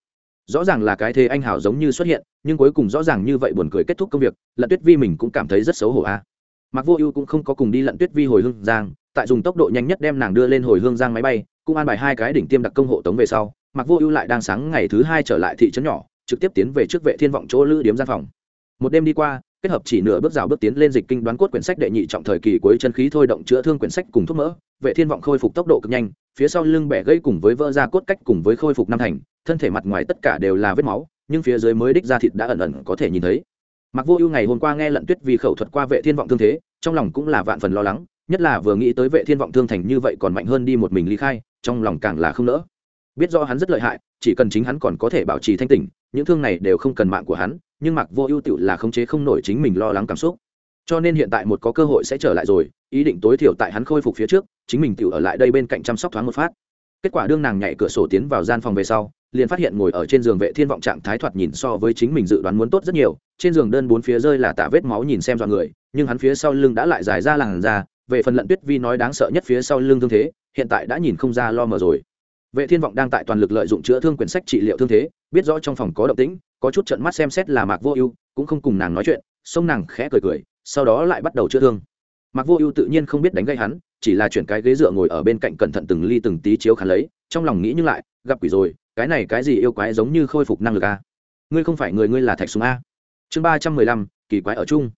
rõ ràng là cái thế anh hảo giống như xuất hiện, nhưng cuối cùng rõ ràng như vậy buồn cười kết thúc công việc, lận tuyết vi mình cũng cảm thấy rất xấu hổ a à. mặc vô ưu cũng không có cùng đi lận tuyết vi hồi hương giang, tại dùng tốc độ nhanh nhất đem nàng đưa lên hồi hương giang máy bay, cũng an bài hai cái đỉnh tiêm đặc công hộ tống về sau mặc vô ưu lại đang sáng ngày thứ hai trở lại thị trấn nhỏ, trực tiếp tiến về trước vệ thiên vọng chỗ lữ điếm gian phòng một đêm đi qua, kết hợp chỉ nửa bước rào bước tiến lên dịch kinh đoán cốt quyển sách đệ nhị trọng thời kỳ cuối chân khí thôi động chữa thương quyển sách cùng thuốc mỡ, vệ thiên vọng khôi phục tốc độ cực nhanh, phía sau lưng bẻ gây cùng với vỡ ra cốt cách cùng với khôi phục năm thành thân thể mặt ngoài tất cả đều là vết máu, nhưng phía dưới mới đích ra thịt đã ẩn ẩn có thể nhìn thấy. Mặc vô ưu ngày hôm qua nghe lận tuyết vì khẩu thuật qua vệ thiên vọng thương thế, trong lòng cũng là vạn phần lo lắng, nhất là vừa nghĩ tới vệ thiên vọng thương thành như vậy còn mạnh hơn đi một mình ly khai, trong lòng càng là không nỡ. Biết do hắn rất lợi hại, chỉ cần chính hắn còn có thể bảo trì thanh tỉnh, những thương này đều không cần mạng của hắn, nhưng mặc vô ưu tựu là khống chế không nổi chính mình lo lắng cảm xúc. Cho nên hiện tại một có cơ hội sẽ trở lại rồi, ý định tối thiểu tại hắn khôi phục phía trước, chính mình tựu ở lại đây bên cạnh chăm sóc thoáng một phát. Kết quả đương nàng nhảy cửa sổ tiến vào gian phòng về sau liền phát hiện ngồi ở trên giường vệ thiên vọng trạng thái thoạt nhìn so với chính mình dự đoán muốn tốt rất nhiều, trên giường đơn bốn phía rơi là tạ vết máu nhìn xem dọn người, nhưng hắn phía sau lưng đã lại dài ra làn ra về phần lận tuyết vi nói đáng sợ nhất phía sau lưng thương thế, hiện tại đã nhìn không ra lo mờ rồi. Vệ thiên vọng đang tại toàn lực lợi dụng chữa thương quyển sách trị liệu thương thế, biết rõ trong phòng có động tĩnh, có chút trận mắt xem xét là mạc vô ưu, cũng không cùng nàng nói chuyện xông nàng khẽ cười cười, sau đó lại bắt đầu chữa thương. Mạc vô ưu tự nhiên không biết đánh gây hắn chỉ là chuyển cái ghế dựa ngồi ở bên cạnh cẩn thận từng ly từng tí chiếu khán lấy, trong lòng nghĩ nhưng lại, gặp quỷ rồi, cái này cái gì yêu quái giống như khôi phục năng lực a ngươi không phải người ngươi là thạch súng a. Chương ba trăm mười lăm, kỳ quái ở chung.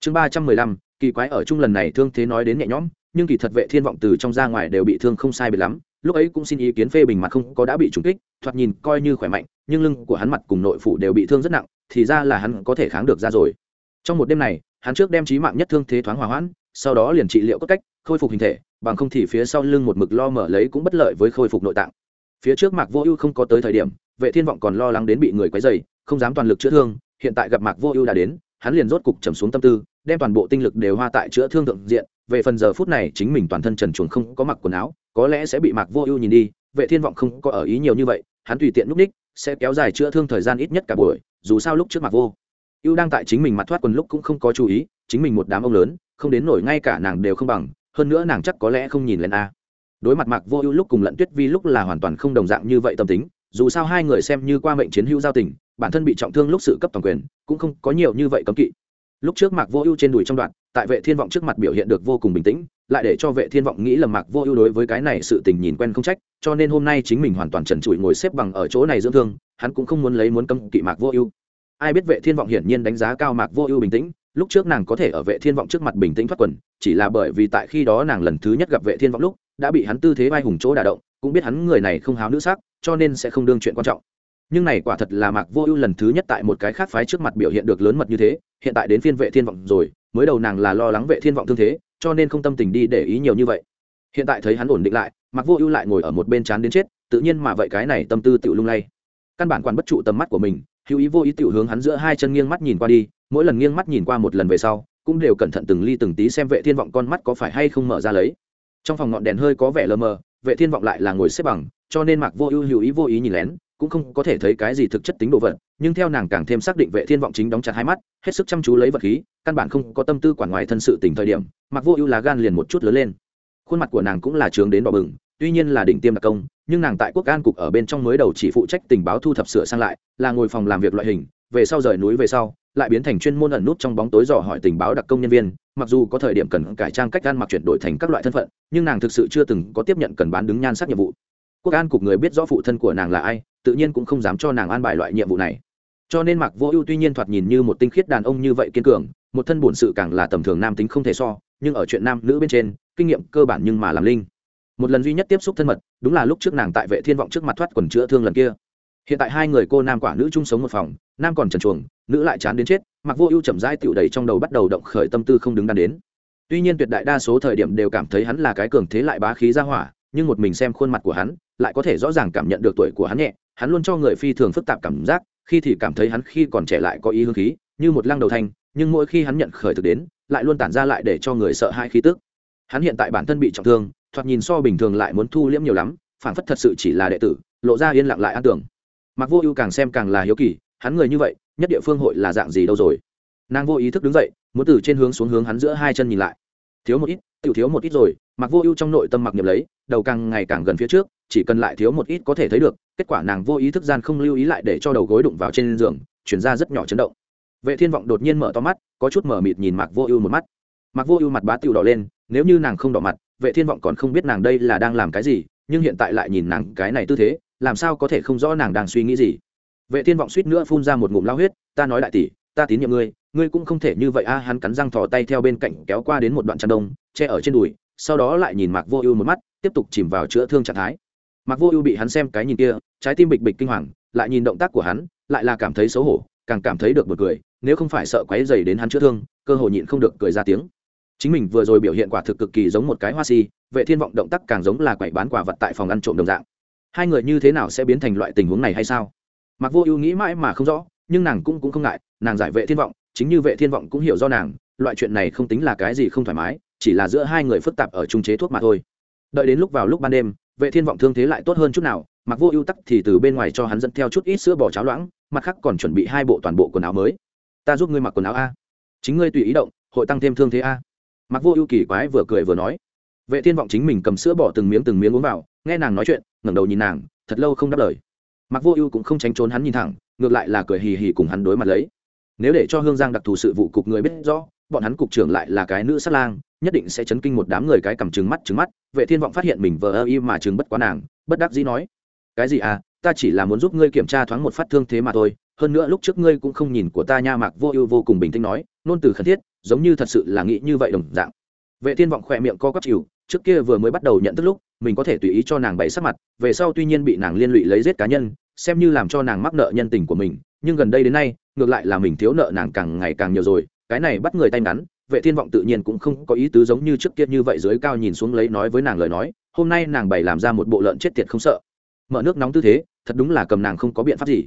Chương ba trăm mười lăm, kỳ quái ở chung lần này thương thế nói đến nhẹ nhõm, nhưng kỳ thật vệ thiên vọng từ trong ra ngoài đều bị thương không sai biệt lắm, lúc ấy cũng xin ý kiến phê bình mặt không có đã bị trúng kích, thoạt nhìn coi như khỏe mạnh, nhưng lưng của hắn mặt cùng nội phủ đều bị thương rất nặng, thì ra là hắn có thể kháng được ra rồi. Trong một đêm này, hắn trước đem trí mạng nhất thương thế thoáng hòa hoãn sau đó liền trị liệu cốt cách, khôi phục hình thể, bằng không thì phía sau lưng một mực lo mở lấy cũng bất lợi với khôi phục nội tạng. Phía trước mạc vô ưu không có tới thời điểm, vệ thiên vọng còn lo lắng đến bị người quấy dày không dám toàn lực chữa thương, hiện tại gặp mạc vô ưu đã đến, hắn liền rốt cục trầm xuống tâm tư, đem toàn bộ tinh lực đều hoa tại chữa thương thượng diện, về phần giờ phút này chính mình toàn thân trần chuồng không có mặc quần áo, có lẽ sẽ bị mạc vô ưu nhìn đi, vệ thiên vọng không có ở ý nhiều như vậy, hắn tùy tiện lúc ních, sẽ kéo dài chữa thương thời gian ít nhất cả buổi, dù sao lúc trước mạc vô ưu đang tại chính mình mặt thoát quần lúc cũng không có chú ý, chính mình một đám ông lớn không đến nổi ngay cả nàng đều không bằng, hơn nữa nàng chắc có lẽ không nhìn lên a. Đối mặt mạc vô ưu lúc cùng lận tuyết vi lúc là hoàn toàn không đồng dạng như vậy tâm tính, dù sao hai người xem như qua mệnh chiến hữu giao tình, bản thân bị trọng thương lúc sự cấp toàn quyền, cũng không có nhiều như vậy cấm kỵ. Lúc trước mạc vô ưu trên đùi trong đoạn, tại vệ thiên vọng trước mặt biểu hiện được vô cùng bình tĩnh, lại để cho vệ thiên vọng nghĩ là mạc vô ưu đối với cái này sự tình nhìn quen không trách, cho nên hôm nay chính mình hoàn toàn trần trụi ngồi xếp bằng ở chỗ này dưỡng thương, hắn cũng không muốn lấy muốn cấm kỵ mạc vô ưu. Ai biết vệ thiên vọng hiển nhiên đánh giá cao mạc vô ưu bình tĩnh lúc trước nàng có thể ở vệ thiên vọng trước mặt bình tĩnh thoát quần, chỉ là bởi vì tại khi đó nàng lần thứ nhất gặp vệ thiên vọng lúc, đã bị hắn tư thế vai hùng chỗ đả động, cũng biết hắn người này không háo nữ sắc, cho nên sẽ không đương chuyện quan trọng. Nhưng này quả thật là mạc vô ưu lần thứ nhất tại một cái khác phái trước mặt biểu hiện được lớn mật như thế, hiện tại đến phiên vệ thiên vọng rồi, mới đầu nàng là lo lắng vệ thiên vọng thương thế, cho nên không tâm tình đi để ý nhiều như vậy. Hiện tại thấy hắn ổn định lại, mạc vô ưu lại ngồi ở một bên chán đến chết, tự nhiên mà vậy cái này tâm tư tự lung lay. Căn bản quản bất trụ tầm mắt của mình hữu ý vô ý tiểu hướng hắn giữa hai chân nghiêng mắt nhìn qua đi, mỗi lần nghiêng mắt nhìn qua một lần về sau, cũng đều cẩn thận từng ly từng tí xem vệ thiên vọng con mắt có phải hay không mở ra lấy. Trong phòng ngọn đèn hơi có vẻ lờ mờ, vệ thiên vọng lại là ngồi xếp bằng, cho nên mạc vô ưu hữu ý vô ý nhìn lén, cũng không có thể thấy cái gì thực chất tính đồ vật, nhưng theo nàng càng thêm xác định vệ thiên vọng chính đóng chặt hai mắt, hết sức chăm chú lấy vật khí, căn bản không có tâm tư quản ngoài thân sự tình thời điểm mặc vô ưu là gan liền một chút lớn lên. Khuôn mặt của nàng cũng là trướng đến đỏ bừng, tuy nhiên là đỉnh tiêm đặc công nhưng nàng tại quốc an cục ở bên trong mới đầu chỉ phụ trách tình báo thu thập sửa sang lại, là ngồi phòng làm việc loại hình, về sau rời núi về sau, lại biến thành chuyên môn ẩn nút trong bóng tối dò hỏi tình báo đặc công nhân viên, mặc dù có thời điểm cần cải trang cách gan mặc chuyển đổi thành các loại thân phận, nhưng nàng thực sự chưa từng có tiếp nhận cần bán đứng nhan sắc nhiệm vụ. Quốc an cục người biết rõ phụ thân của nàng là ai, tự nhiên cũng không dám cho nàng an bài loại nhiệm vụ này. Cho nên mặc vô ưu tuy nhiên thoạt nhìn như một tinh khiết đàn ông như vậy kiên cường, một thân bổn sự càng là tầm thường nam tính không thể so, nhưng ở chuyện nam nữ bên trên, kinh nghiệm cơ bản nhưng mà làm linh một lần duy nhất tiếp xúc thân mật, đúng là lúc trước nàng tại vệ thiên vọng trước mặt thoát quần chữa thương lần kia. Hiện tại hai người cô nam quả nữ chung sống một phòng, nam còn trần chuồng nữ lại chán đến chết, mặc vô ưu chậm rãi tựu đầy trong đầu bắt đầu động khởi tâm tư không đứng đắn đến. Tuy nhiên tuyệt đại đa số thời điểm đều cảm thấy hắn là cái cường thế lại bá khí ra hỏa, nhưng một mình xem khuôn mặt của hắn, lại có thể rõ ràng cảm nhận được tuổi của hắn nhẹ, hắn luôn cho người phi thường phức tạp cảm giác, khi thì cảm thấy hắn khi còn trẻ lại có ý hương khí, như một lăng đầu thanh, nhưng mỗi khi hắn nhận khởi thực đến, lại luôn tản ra lại để cho người sợ hai khí tức. Hắn hiện tại bản thân bị trọng thương thoạt nhìn so bình thường lại muốn thu liễm nhiều lắm phản phất thật sự chỉ là đệ tử, lộ ra yên lặng lại an tưởng. Mặc vô ưu càng xem càng là hiếu kỳ, hắn người như vậy, nhất địa phương hội là dạng gì đâu rồi? Nàng vô ý thức đứng dậy, muốn từ trên hướng xuống hướng hắn giữa hai chân nhìn lại. Thiếu một ít tự thiếu một ít rồi mặc vô ưu trong nội tâm mặc niệm lấy, đầu càng ngày càng gần phía trước, chỉ cần lại thiếu một ít có thể thấy được, kết quả nàng vô ý thức gian không lưu ý lại để cho đầu gối đụng vào trên giường, chuyển ra rất nhỏ chấn động. Vệ thiên vọng đột nhiên mở to mắt, có chút mở mịt nhìn Mặc vô ưu một mắt. Mặc vô ưu mặt bá tiểu đỏ lên, nếu như nàng không đỏ mặt vệ thiên vọng còn không biết nàng đây là đang làm cái gì, nhưng hiện tại lại nhìn nàng cái này tư thế, làm sao có thể không rõ nàng đang suy nghĩ gì. Vệ thiên vọng suýt nữa phun ra một ngụm lao huyết, ta nói đại tỷ, ta tín nhiệm ngươi ngươi cũng không thể như vậy a. Hắn cắn răng thò tay theo bên cạnh kéo qua đến một đoạn chăn đông, che ở trên đùi, sau đó lại nhìn mạc vô ưu một mắt, tiếp tục chìm vào chữa thương trạng thái. Mạc vô ưu bị hắn xem cái nhìn kia, trái tim bịch bịch kinh hoàng, lại nhìn động tác của hắn, lại là cảm thấy xấu hổ, càng cảm thấy được một cười, nếu không phải sợ quấy dày đến hắn chữa thương, cơ hội nhịn không được cười ra tiếng chính mình vừa rồi biểu hiện quả thực cực kỳ giống một cái hoa si, vệ thiên vọng động tác càng giống là quẩy bán quả vật tại phòng ăn trộm đồng dạng. Hai người như thế nào sẽ biến thành loại tình huống này hay sao? Mặc vô ưu nghĩ mãi mà không rõ, nhưng nàng cũng cũng không ngại, nàng giải vệ thiên vọng, chính như vệ thiên vọng cũng hiểu do nàng, loại chuyện này không tính là cái gì không thoải mái, chỉ là giữa hai người phức tạp ở trung chế thuốc mà thôi. Đợi đến lúc vào lúc ban đêm, vệ thiên vọng thương thế lại tốt hơn chút nào mặc vô ưu tắc thì từ bên ngoài cho hắn dẫn theo chút ít sữa bò cháo loãng, mặt khác còn chuẩn bị hai bộ toàn bộ quần áo mới. Ta giúp ngươi mặc quần áo a. Chính ngươi tùy ý động, hội tăng thêm thương thế a mặc vô ưu kỳ quái vừa cười vừa nói, vệ thiên vọng chính mình cầm sữa bỏ từng miếng từng miếng uống vào, nghe nàng nói chuyện, ngẩng đầu nhìn nàng, thật lâu không đáp lời. Mặc vô ưu cũng không tránh trốn hắn nhìn thẳng, ngược lại là cười hì hì cùng hắn đối mặt lấy. Nếu để cho hương giang đặc thù sự vụ cục người biết rõ, bọn hắn cục trưởng lại là cái nữ sát lang, nhất định sẽ chấn kinh một đám người cái cầm trừng mắt trừng mắt. Vệ thiên vọng phát hiện mình vờ ơ y mà trừng bất quá nàng, bất đắc dĩ nói, cái gì à ta chỉ là muốn giúp ngươi kiểm tra thoáng một phát thương thế mà thôi, hơn nữa lúc trước ngươi cũng không nhìn của ta nha. Mạc vô ưu vô cùng bình tĩnh nói, nôn từ khẩn thiết giống như thật sự là nghĩ như vậy đồng dạng. Vệ thiên vọng khỏe miệng co quắp chịu, trước kia vừa mới bắt đầu nhận thức lúc, mình có thể tùy ý cho nàng bày sắc mặt, về sau tuy nhiên bị nàng liên lụy lấy giết cá nhân, xem như làm cho nàng mắc nợ nhân tình của mình, nhưng gần đây đến nay, ngược lại là mình thiếu nợ nàng càng ngày càng nhiều rồi, cái này bắt người tay ngắn, vệ thiên vọng tự nhiên cũng không có ý tứ giống như trước kia như vậy dưới cao nhìn xuống lấy nói với nàng lời nói, hôm nay nàng bày làm ra một bộ lợn chết tiệt không sợ. Mở nước nóng tư thế, thật đúng là cầm nàng không có biện pháp gì.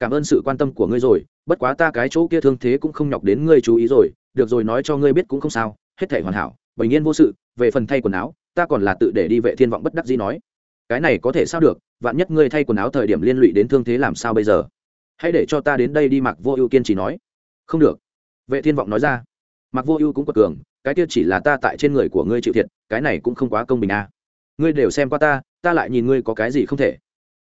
Cảm ơn sự quan tâm của ngươi rồi, bất quá ta cái chỗ kia thương thế cũng không nhọc đến ngươi chú ý rồi được rồi nói cho ngươi biết cũng không sao, hết thể hoàn hảo, bình yên vô sự, về phần thay quần áo, ta còn là tự để đi vệ thiên vọng bất đắc dĩ nói. Cái này có thể sao được, vạn nhất ngươi thay quần áo thời điểm liên lụy đến thương thế làm sao bây giờ? Hãy để cho ta đến đây đi mặc vô ưu kiên trì nói. Không được. Vệ thiên vọng nói ra. Mặc vô ưu cũng quật cường, cái kia chỉ là ta tại trên người của ngươi chịu thiệt, cái này cũng không quá công bình à. ngươi đều xem qua ta ta lại nhìn ngươi có cái gì không thể.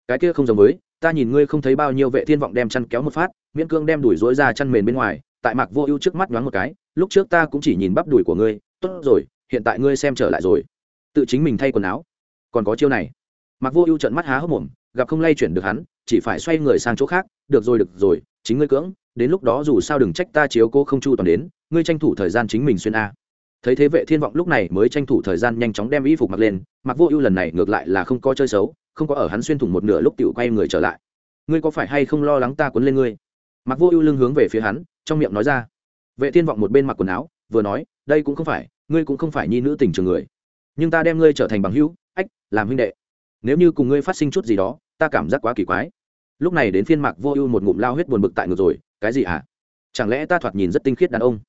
Cái kia không giống với, ta nhìn ngươi không thấy bao nhiêu vệ thiên vọng đem chăn kéo một phát, miễn cương đem đuổi dối ra chăn mền bên ngoài tại mặc vô ưu trước mắt nhoáng một cái, lúc trước ta cũng chỉ nhìn bắp đùi của ngươi, tốt rồi, hiện tại ngươi xem trở lại rồi. Tự chính mình thay quần áo. Còn có chiêu này. Mặc vô ưu trận mắt há hốc mồm, gặp không lay chuyển được hắn, chỉ phải xoay người sang chỗ khác, được rồi được rồi, chính ngươi cưỡng, đến lúc đó dù sao đừng trách ta chiếu cô không chu toàn đến, ngươi tranh thủ thời gian chính mình xuyên a. Thấy thế vệ thiên vọng lúc này mới tranh thủ thời gian nhanh chóng đem y phục mặc lên mặc vô ưu lần này ngược lại là không có chơi xấu, không có ở hắn xuyên thủng một nửa lúc tiểu quay người trở lại. Ngươi có phải hay không lo lắng ta cuốn lên ngươi? Mặc vô ưu lưng hướng về phía hắn trong miệng nói ra. Vệ thiên vọng một bên mặc quần áo, vừa nói, đây cũng không phải, ngươi cũng không phải nhi nữ tình trường người. Nhưng ta đem ngươi trở thành bằng hữu, ách, làm huynh đệ. Nếu như cùng ngươi phát sinh chút gì đó, ta cảm giác quá kỳ quái. Lúc này đến phiên mạc vô ưu một ngụm lao huyết buồn bực tại ngược rồi, cái gì à chẳng lẽ ta thoạt nhìn rất tinh khiết đàn ông?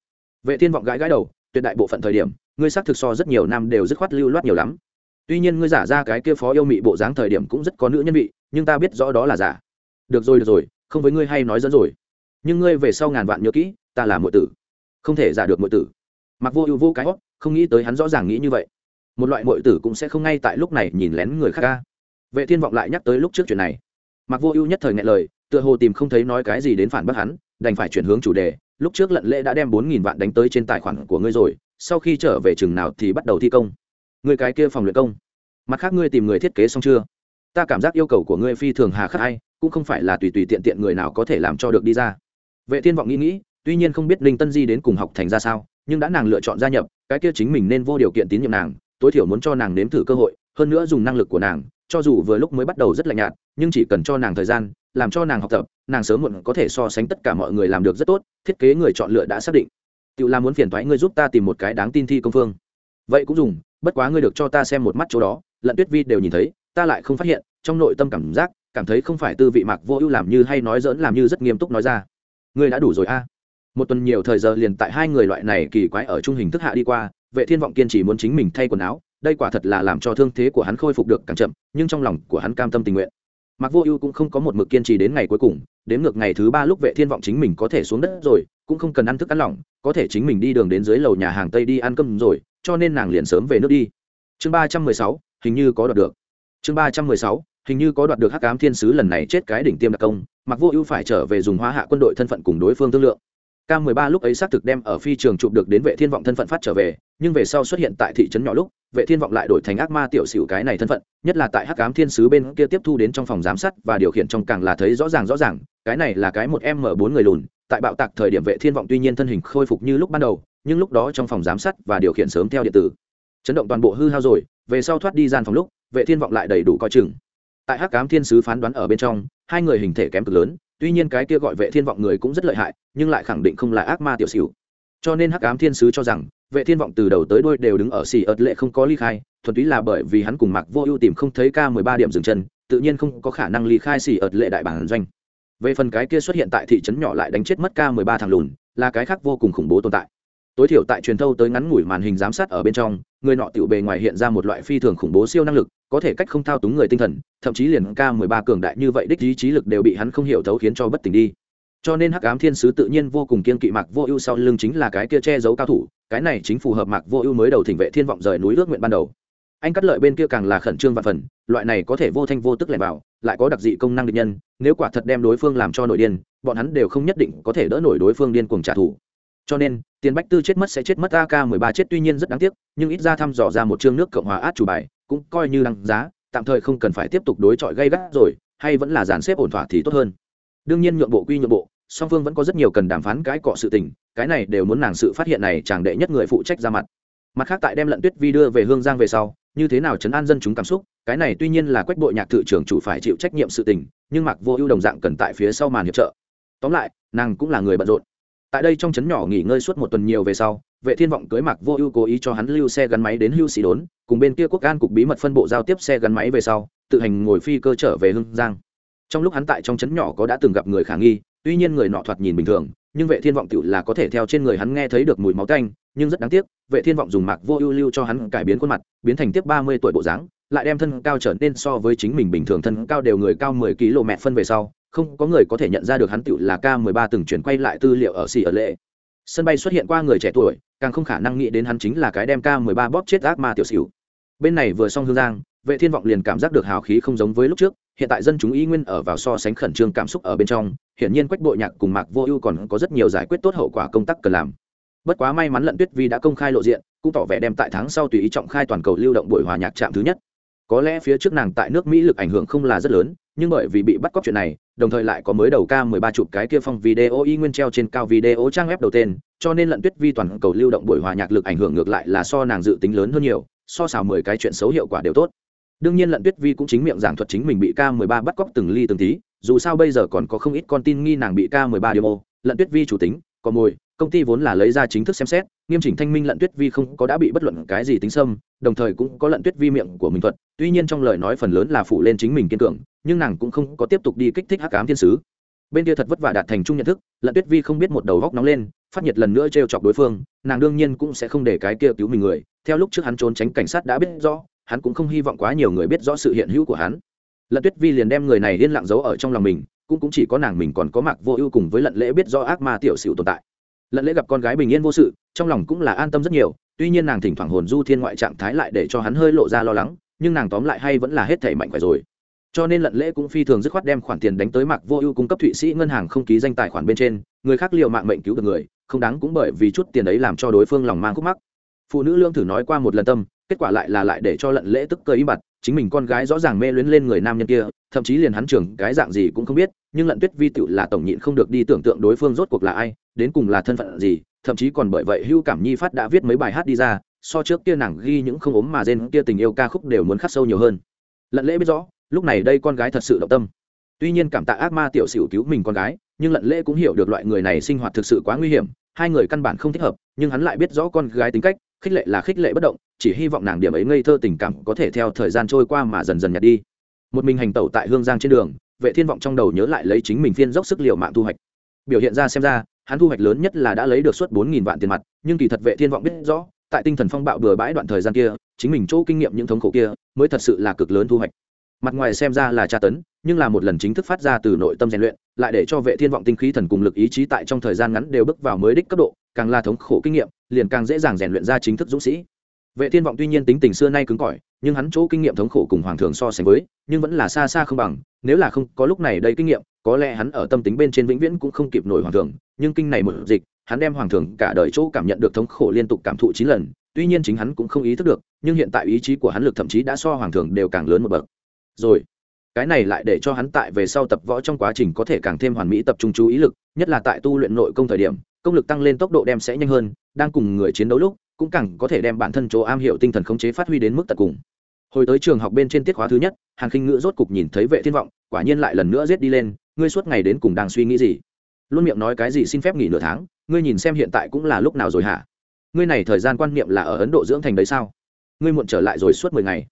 Vệ thiên vọng gãi gãi đầu, tuyệt đại bộ phận thời điểm, ngươi xác thực so rất nhiều năm đều dứt khoát lưu loát nhiều lắm. Tuy nhiên ngươi giả ra cái kia phó yêu mị bộ dáng thời điểm cũng rất có nữ nhân vị, nhưng ta biết rõ đó là giả. Được rồi được rồi, không với ngươi hay nói dẫn rồi nhưng ngươi về sau ngàn vạn nhớ kỹ, ta là muội tử. Không thể giả được muội tử. Mặc vô ưu vô cái hót không nghĩ tới hắn rõ ràng nghĩ như vậy. Một loại muội tử cũng sẽ không ngay tại lúc này nhìn lén người khác ca. Vệ thiên vọng lại nhắc tới lúc trước chuyện này. Mặc vô ưu nhất thời ngại lời, tựa hồ tìm không thấy nói cái gì đến phản bác hắn, đành phải chuyển hướng chủ đề. Lúc trước lận lễ đã đem bốn nghìn vạn đánh tới trên tài khoản của ngươi rồi, sau khi trở về chừng nào thì bắt đầu thi công. Người cái kia phòng luyện công. Mặt khác ngươi tìm người thiết kế xong chưa? Ta cảm giác yêu cầu của ngươi phi thường hà khắc hay cũng không phải là tùy tùy tiện tiện người nào có thể làm cho được đi ra vệ thiên vọng nghĩ nghĩ, tuy nhiên không biết ninh tân di đến cùng học thành ra sao, nhưng đã nàng lựa chọn gia nhập, cái kia chính mình nên vô điều kiện tín nhiệm nàng, tối thiểu muốn cho nàng nếm thử cơ hội, hơn nữa dùng năng lực của nàng, cho dù vừa lúc mới bắt đầu rất lạnh nhạt, nhưng chỉ cần cho nàng thời gian, làm cho nàng học tập, nàng sớm muộn có thể so sánh tất cả mọi người làm được rất tốt, thiết kế người chọn lựa đã xác định. Tự làm muốn phiền thoái ngươi giúp ta tìm một cái đáng tin thi công phương. Vậy cũng dùng, bất quá ngươi được cho ta xem một mắt chỗ đó, lận tuyết vi đều nhìn thấy, ta lại không phát hiện, trong nội tâm cảm giác, cảm thấy không phải tư vị mạc vô ưu làm như hay nói dỡn làm như rất nghiêm túc nói ra ngươi đã đủ rồi a một tuần nhiều thời giờ liền tại hai người loại này kỳ quái ở trung hình thức hạ đi qua vệ thiên vọng kiên trì muốn chính mình thay quần áo đây quả thật là làm cho thương thế của hắn khôi phục được càng chậm nhưng trong lòng của hắn cam tâm tình nguyện Mặc Vô Ưu cũng không có một mực kiên trì đến ngày cuối cùng, đến ngược ngày thứ ba lúc Vệ Thiên vọng chính mình có thể xuống đất rồi, cũng không cần ăn thức ăn lỏng, có thể chính mình đi đường đến dưới lầu nhà hàng Tây đi ăn cơm rồi, cho nên nàng liền sớm về nước đi. Chương ba trăm mười sáu, hình như có đoạt được. Chương ba trăm mười sáu, hình như có đoạt được Hắc Ám Thiên sứ lần này chết cái đỉnh tiêm đặc công, Mặc Vô Ưu phải trở về dùng Hóa Hạ quân đội thân phận cùng đối phương thương lượng. K13 lúc ấy xác thực đem ở phi trường chụp được đến Vệ Thiên vọng thân phận phát trở về, nhưng về sau xuất hiện tại thị trấn nhỏ lúc, Vệ Thiên vọng lại đổi thành ác ma tiểu xỉu cái này thân phận, nhất là tại Hắc Ám Thiên sứ bên kia tiếp thu đến trong phòng giám sát và điều khiển trong càng là thấy rõ ràng rõ ràng, cái này là cái một m bốn người lùn, tại bạo tạc thời điểm Vệ Thiên vọng tuy nhiên thân hình khôi phục như lúc ban đầu, nhưng lúc đó trong phòng giám sát và điều khiển sớm theo điện tử. Chấn động toàn bộ hư hao rồi, về sau thoát đi gian phòng lúc, Vệ Thiên vọng lại đầy đủ coi chừng. Tại Hắc Ám Thiên sứ phán đoán ở bên trong, hai người hình thể kém cực lớn, tuy nhiên cái kia gọi vệ thiên vọng người cũng rất lợi hại nhưng lại khẳng định không là ác ma tiểu xỉu. Cho nên hắc ám thiên sứ cho rằng vệ thiên vọng từ đầu tới đuôi đều đứng ở xì ợt lệ không có ly khai thuần túy là bởi vì hắn cùng mặc vô ưu tìm không thấy k 13 điểm dừng chân tự nhiên không có khả năng ly khai xì ợt lệ đại bản doanh. Về phần cái kia xuất hiện tại thị trấn nhỏ lại đánh chết mất k 13 thằng lùn là cái khác vô cùng khủng bố tồn tại. Tối thiểu tại truyền thâu tới ngắn ngủi màn hình giám sát ở bên trong người nọ tiểu bề ngoài hiện ra một loại phi thường khủng bố siêu năng lực có thể cách không thao túng người tinh thần, thậm chí liền k 13 cường đại như vậy đích ý trí lực đều bị hắn không hiểu thấu khiến cho bất tỉnh đi. Cho nên hắc ám thiên sứ tự nhiên vô cùng kiên kỵ mạc vô ưu sau lưng chính là cái kia che giấu cao thủ, cái này chính phù hợp mạc vô ưu mới đầu thỉnh vệ thiên vọng rời núi ước nguyện ban đầu. Anh cắt lợi bên kia càng là khẩn trương và phần, loại này có thể vô thanh vô tức lẻn vào, lại có đặc dị công năng định nhân, nếu quả thật đem đối phương làm cho nội điên, bọn hắn đều không nhất định có thể đỡ nổi đối phương điên cuồng trả thù cho nên, tiền bách tư chết mất sẽ chết mất ak 13 chết tuy nhiên rất đáng tiếc, nhưng ít ra thăm dò ra một chương nước cộng hòa át chủ bài, cũng coi như đăng giá, tạm thời không cần phải tiếp tục đối chọi gây gắt rồi, hay vẫn là dàn xếp ổn thỏa thì tốt hơn. Đương nhiên nhượng bộ quy nhượng bộ, song phương vẫn có rất nhiều cần đàm phán cái cọ sự tình, cái này đều muốn nàng sự phát hiện này chàng đệ nhất người phụ trách ra mặt. Mặt khác tại đem lận tuyết vi đưa về hương giang về sau, như thế nào chấn an dân chúng cảm xúc, cái này tuy nhiên là quách bộ nhạc thự trưởng chủ phải chịu trách nhiệm sự tình, nhưng mặc vô ưu đồng dạng cần tại phía sau màn hiệp trợ. Tóm lại, nàng cũng là người bận rộn tại đây trong trấn nhỏ nghỉ ngơi suốt một tuần nhiều về sau, vệ thiên vọng cưới mặc vô ưu cố ý cho hắn lưu xe gắn máy đến hưu sĩ đốn, cùng bên kia quốc an cục bí mật phân bộ giao tiếp xe gắn máy về sau, tự hành ngồi phi cơ trở về hưng giang. Trong lúc hắn tại trong trấn nhỏ có đã từng gặp người khả nghi, tuy nhiên người nọ thoạt nhìn bình thường, nhưng vệ thiên vọng tự là có thể theo trên người hắn nghe thấy được mùi máu tanh, nhưng rất đáng tiếc, vệ thiên vọng dùng mạc vô ưu lưu cho hắn cải biến khuôn mặt, biến thành tiếp 30 tuổi bộ dáng, lại đem thân cao trở nên so với chính mình bình thường thân cao đều người cao 10 km phân về sau không có người có thể nhận ra được hắn tựu là k 13 từng chuyển quay lại tư liệu ở xì ở lệ sân bay xuất hiện qua người trẻ tuổi, càng không khả năng nghĩ đến hắn chính là cái đem k 13 bóp chết ác ma tiểu xỉu. Bên này vừa xong hương giang, vệ thiên vọng liền cảm giác được hào khí không giống với lúc trước, hiện tại dân chúng y nguyên ở vào so sánh khẩn trương cảm xúc ở bên trong, hiển nhiên quách bộ nhạc cùng mạc vô ưu còn có rất nhiều giải quyết tốt hậu quả công tác cần làm. Bất quá may mắn lận tuyết vi đã công khai lộ diện, cũng tỏ vẻ đem tại tháng sau tùy ý trọng khai toàn cầu lưu động buổi hòa nhạc trạm thứ nhất. Có lẽ phía trước nàng tại nước mỹ lực ảnh hưởng không là rất lớn nhưng bởi vì bị bắt cóc chuyện này, đồng thời lại có mới đầu ca 13 chụp cái kia phong video y nguyên treo trên cao video trang web đầu tên, cho nên lận tuyết vi toàn cầu lưu động buổi hòa nhạc lực ảnh hưởng ngược lại là so nàng dự tính lớn hơn nhiều, so xào mười cái chuyện xấu hiệu quả đều tốt. Đương nhiên lận tuyết vi cũng chính miệng giảng thuật chính mình bị k 13 bắt cóc từng ly từng tí, dù sao bây giờ còn có không ít con tin nghi nàng bị k 13 demo lận tuyết vi chủ tính, có mồi, công ty vốn là lấy ra chính thức xem xét, nghiêm chỉnh thanh minh lận tuyết vi không có đã bị bất luận cái gì tính xâm, đồng thời cũng có lận tuyết vi miệng của mình thuật, tuy nhiên trong lời nói phần lớn là phụ lên chính mình kiên cường nhưng nàng cũng không có tiếp tục đi kích thích hắc ám thiên sứ. Bên kia thật vất vả đạt thành chung nhận thức lận tuyết vi không biết một đầu góc nóng lên phát nhiệt lần nữa t chọc đối phương nàng đương nhiên cũng sẽ không để cái kia cứu mình người. Theo lúc trước hắn trốn tránh cảnh sát đã biết rõ hắn cũng không hy vọng quá nhiều người biết rõ sự hiện hữu của hắn. Lận tuyết vi liền đem người này liên lặng giấu ở trong lòng mình cũng, cũng chỉ có nàng mình còn có mặc vô ưu cùng với lận lễ biết rõ ác ma tiểu sửu tồn tại. Lận lễ gặp con gái bình yên vô sự trong lòng cũng là an tâm rất nhiều tuy nhiên nàng thỉnh thoảng hồn du thiên ngoại trạng thái lại để cho hắn hơi lộ ra lo lắng nhưng nàng tóm lại hay vẫn là hết thể mạnh khỏe rồi cho nên lận lễ cũng phi thường dứt khoát đem khoản tiền đánh tới mặc vô ưu cung cấp thụy sĩ ngân hàng không ký danh tài khoản bên trên, người khác liệu mạng mệnh cứu được người, không đáng cũng bởi vì chút tiền ấy làm cho đối phương lòng mang khúc mắc. Phụ nữ lương thử nói qua một lần tâm, kết quả lại là lại để cho lận lễ tức cơ ý bặt, chính mình con gái rõ ràng mê luyến lên người nam nhân kia, thậm chí liền hắn trưởng cái dạng gì cũng không biết, nhưng lận tuyết vi tựu là tổng nhịn không được đi tưởng tượng đối phương rốt cuộc là ai, đến cùng là thân phận gì, thậm chí còn bởi vậy hưu cảm nhi phát đã viết mấy bài hát đi ra, so trước kia nàng ghi những không ốm mà rên, kia tình yêu ca khúc đều muốn khắc sâu nhiều hơn. Lận lễ biết rõ lúc này đây con gái thật sự động tâm. Tuy nhiên cảm tạ ác ma tiểu sửu cứu mình con gái, nhưng lận lễ cũng hiểu được loại người này sinh hoạt thực sự quá nguy hiểm, hai người căn bản không thích hợp, nhưng hắn lại biết rõ con gái tính cách, khích lệ là khích lệ bất động, chỉ hy vọng nàng điểm ấy ngây thơ tình cảm có thể theo thời gian trôi qua mà dần dần nhạt đi. Một mình hành tẩu tại hương giang trên đường, vệ thiên vọng trong đầu nhớ lại lấy chính mình phiên dốc sức liệu mạng thu hoạch. Biểu hiện ra xem ra, hắn thu hoạch lớn nhất là đã lấy được suốt bốn nghìn vạn tiền mặt, nhưng kỳ thật vệ thiên vọng biết rõ, tại tinh thần phong bạo bừa bãi đoạn thời gian kia, chính mình chỗ kinh nghiệm những thống khổ kia, mới thật sự là cực lớn thu hoạch mặt ngoài xem ra là tra tấn, nhưng là một lần chính thức phát ra từ nội tâm rèn luyện, lại để cho vệ thiên vọng tinh khí thần cùng lực ý chí tại trong thời gian ngắn đều bước vào mới đích cấp độ, càng là thống khổ kinh nghiệm, liền càng dễ dàng rèn luyện ra chính thức dũng sĩ. Vệ thiên vọng tuy nhiên tính tình xưa nay cứng cỏi, nhưng hắn chỗ kinh nghiệm thống khổ cùng hoàng thường so sánh với, nhưng vẫn là xa xa không bằng, nếu là không có lúc này đây kinh nghiệm, có lẽ hắn ở tâm tính bên trên vĩnh viễn cũng không kịp nổi hoàng thường nhưng kinh này một dịch, hắn đem hoàng thường cả đời chỗ cảm nhận được thống khổ liên tục cảm thụ chín lần, tuy nhiên chính hắn cũng không ý thức được, nhưng hiện tại ý chí của hắn lực thậm chí đã so hoàng thường đều càng lớn một bậc rồi. Cái này lại để cho hắn tại về sau tập võ trong quá trình có thể càng thêm hoàn mỹ tập trung chú ý lực, nhất là tại tu luyện nội công thời điểm, công lực tăng lên tốc độ đem sẽ nhanh hơn, đang cùng người chiến đấu lúc, cũng càng có thể đem bản thân chỗ am hiểu tinh thần khống chế phát huy đến mức tận cùng. Hồi tới trường học bên trên tiết khóa thứ nhất, hàn khinh ngữ rốt cục nhìn thấy vệ thiên vọng, quả nhiên lại lần nữa giết đi lên, ngươi suốt ngày đến cùng đang suy nghĩ gì? Luôn miệng nói cái gì xin phép nghỉ nửa tháng, ngươi nhìn xem hiện tại cũng là lúc nào rồi hả? Ngươi này thời gian quan niệm là ở ấn độ dưỡng thành đấy sao? Ngươi muộn trở lại rồi suốt mười ngày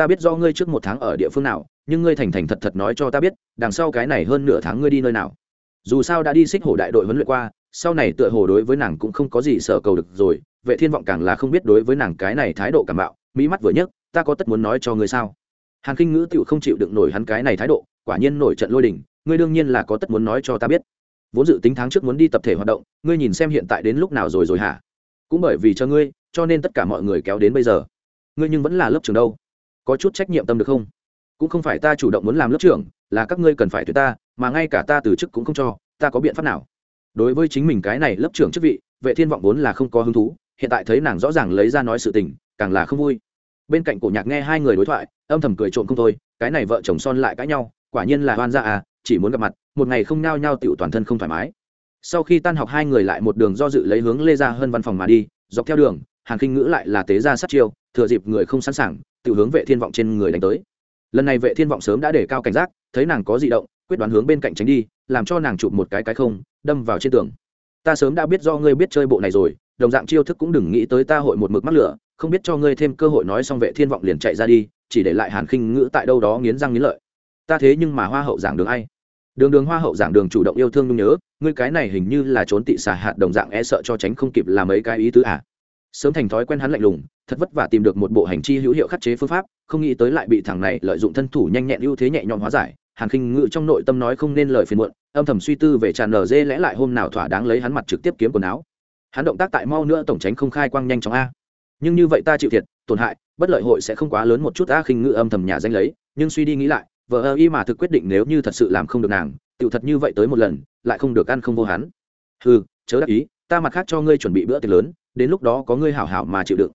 ta biết do ngươi trước một tháng ở địa phương nào, nhưng ngươi thành thành thật thật nói cho ta biết, đằng sau cái này hơn nửa tháng ngươi đi nơi nào. Dù sao đã đi xích hổ đại đội huấn luyện qua, sau này tựa hồ đối với nàng cũng không có gì sở cầu được rồi, vệ thiên vọng càng là không biết đối với nàng cái này thái độ cảm bạo, mỹ mắt vừa nhấc, ta có tất muốn nói cho ngươi sao? Hàn kinh ngữ tựu không chịu đựng nổi hắn cái này thái độ, quả nhiên nổi trận lôi đình, ngươi đương nhiên là có tất muốn nói cho ta biết. Vốn dự tính tháng trước muốn đi tập thể hoạt động, ngươi nhìn xem hiện tại đến lúc nào rồi rồi hả? Cũng bởi vì cho ngươi, cho nên tất cả mọi người kéo đến bây giờ. Ngươi nhưng vẫn là lớp trưởng đâu? Có chút trách nhiệm tâm được không? Cũng không phải ta chủ động muốn làm lớp trưởng, là các ngươi cần phải tuyệt ta, mà ngay cả ta từ chức cũng không cho, ta có biện pháp nào? Đối với chính mình cái này lớp trưởng chức vị, vệ thiên vọng vốn là không có hứng thú, hiện tại thấy nàng rõ ràng lấy ra nói sự tình, càng là không vui. Bên cạnh cổ nhạc nghe hai người đối thoại, âm thầm cười trộm không thôi, cái này vợ chồng son lại cãi nhau, quả nhiên là hoan gia à chỉ muốn gặp mặt, một ngày không nao nhau tiểu toàn thân không thoải mái. Sau khi tan học hai người lại một đường do dự lấy hướng lê ra hơn văn phòng mà đi, dọc theo đường, hàn khinh ngữ lại là tế ra sát chiêu, thừa dịp người không sẵn sàng tự hướng vệ thiên vọng trên người đánh tới. Lần này vệ thiên vọng sớm đã để cao cảnh giác, thấy nàng có di động, quyết đoán hướng bên cạnh tránh đi, làm cho nàng chụp một cái cái không, đâm vào trên tường. Ta sớm đã biết do ngươi biết chơi bộ này rồi, đồng dạng chiêu thức cũng đừng nghĩ tới ta hội một mực mắc lửa, không biết cho ngươi thêm cơ hội nói xong vệ thiên vọng liền chạy ra đi, chỉ để lại hàn khinh ngữ tại đâu đó nghiến răng nghiến lợi. Ta thế nhưng mà hoa hậu giảng đường ai? Đường đường hoa hậu giảng đường chủ động yêu thương nhung nhớ, ngươi cái này hình như là trốn tị xả hạt đồng dạng e sợ cho tránh không kịp làm mấy cái ý tứ à? Sớm thành thói quen hắn lạnh lùng, thật vất vả tìm được một bộ hành chi hữu hiệu khắc chế phương pháp, không nghĩ tới lại bị thằng này lợi dụng thân thủ nhanh nhẹn ưu thế nhẹ nhõm hóa giải, hàn khinh ngự trong nội tâm nói không nên lời phiền muộn, âm thầm suy tư về tràn nở dê lẽ lại hôm nào thỏa đáng lấy hắn mặt trực tiếp kiếm quần áo. Hắn động tác tại mau nữa tổng tránh không khai quang nhanh chóng a. Nhưng như vậy ta chịu thiệt, tổn hại, bất lợi hội sẽ không quá lớn một chút a khinh ngự âm thầm nhà danh lấy, nhưng suy đi nghĩ lại vợ ơ y mà thực quyết định nếu như thật sự làm không được nàng tựu thật như vậy tới một lần, lại không được ăn không vô hắn. Ừ chớ đắc ý, ta mặt khác cho ngươi chuẩn bị bữa tiệc lớn đến lúc đó có ngươi hảo hảo mà chịu đựng.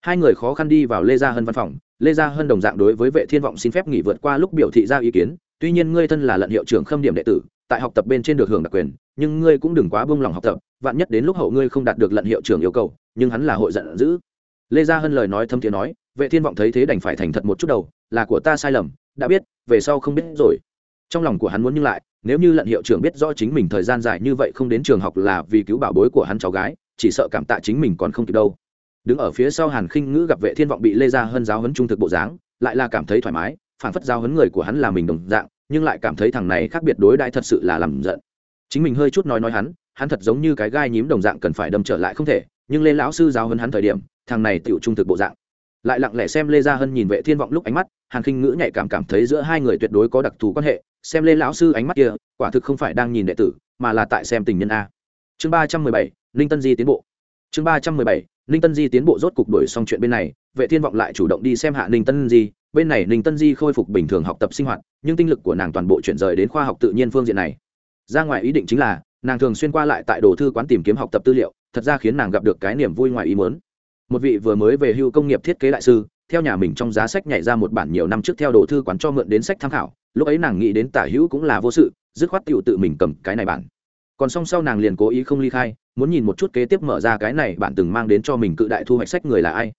Hai người khó khăn đi vào lê gia hân văn phòng. Lê gia hân đồng dạng đối với vệ thiên vọng xin phép nghỉ vượt qua lúc biểu thị ra ý kiến. Tuy nhiên ngươi thân là lận hiệu trưởng khâm điểm đệ tử, tại học tập bên trên được hưởng đặc quyền, nhưng ngươi cũng đừng quá buông lòng học tập, vạn nhất đến lúc hậu ngươi không đạt được lận hiệu trưởng yêu cầu, nhưng hắn là hội giận dữ. Lê gia hân lời nói thâm thiện nói, vệ thiên vọng thấy thế đành phải thành thật một chút đầu, là của ta sai lầm, đã biết, về sau không biết rồi. Trong lòng của hắn muốn nhưng lại, nếu như lận hiệu trưởng biết rõ chính mình thời gian dài như vậy không đến trường học là vì cứu bảo bối của hắn cháu gái chỉ sợ cảm tạ chính mình còn không kịp đâu. Đứng ở phía sau hàn khinh ngữ gặp vệ thiên vọng bị lê Gia Hân giáo huấn trung thực bộ dáng, lại là cảm thấy thoải mái, phản phất giáo huấn người của hắn là mình đồng dạng, nhưng lại cảm thấy thằng này khác biệt đối đãi thật sự là làm giận. Chính mình hơi chút nói nói hắn hắn thật giống như cái gai nhím đồng dạng cần phải đâm trở lại không thể, nhưng lê lão sư giáo huấn hắn thời điểm, thằng này tựu trung thực bộ dạng. Lại lặng lẽ xem lê gia hân nhìn vệ thiên vọng lúc ánh mắt, hàn khinh ngữ nhạy cảm cảm thấy giữa hai người tuyệt đối có đặc thù quan hệ, xem lê lão sư ánh mắt kia, quả thực không phải đang nhìn đệ tử, mà là tại xem tình nhân a. Chương ba trăm mười bảy ninh tân di tiến bộ. Chương ba trăm mười bảy, ninh tân di tiến bộ rốt cục đổi xong chuyện bên này, vệ thiên vọng lại chủ động đi xem hạ ninh tân di. Bên này ninh tân di khôi phục bình thường học tập sinh hoạt, nhưng tinh lực của nàng toàn bộ chuyển rời đến khoa học tự nhiên phương diện này. Ra ngoài ý định chính là, nàng thường xuyên qua lại tại đồ thư quán tìm kiếm học tập tư liệu, thật ra khiến nàng gặp được cái niềm vui ngoài ý muốn. Một vị vừa mới về hưu công nghiệp thiết kế đại sư, theo nhà mình trong giá sách nhảy ra một bản nhiều năm trước theo đồ thư quán cho mượn đến sách tham khảo, lúc ấy nàng nghĩ đến tả hữu cũng là vô sự, dứt khoát tựu tự mình cầm cái này bản còn song sau nàng liền cố ý không ly khai, muốn nhìn một chút kế tiếp mở ra cái này bạn từng mang đến cho mình cự đại thu hoạch sách người là ai.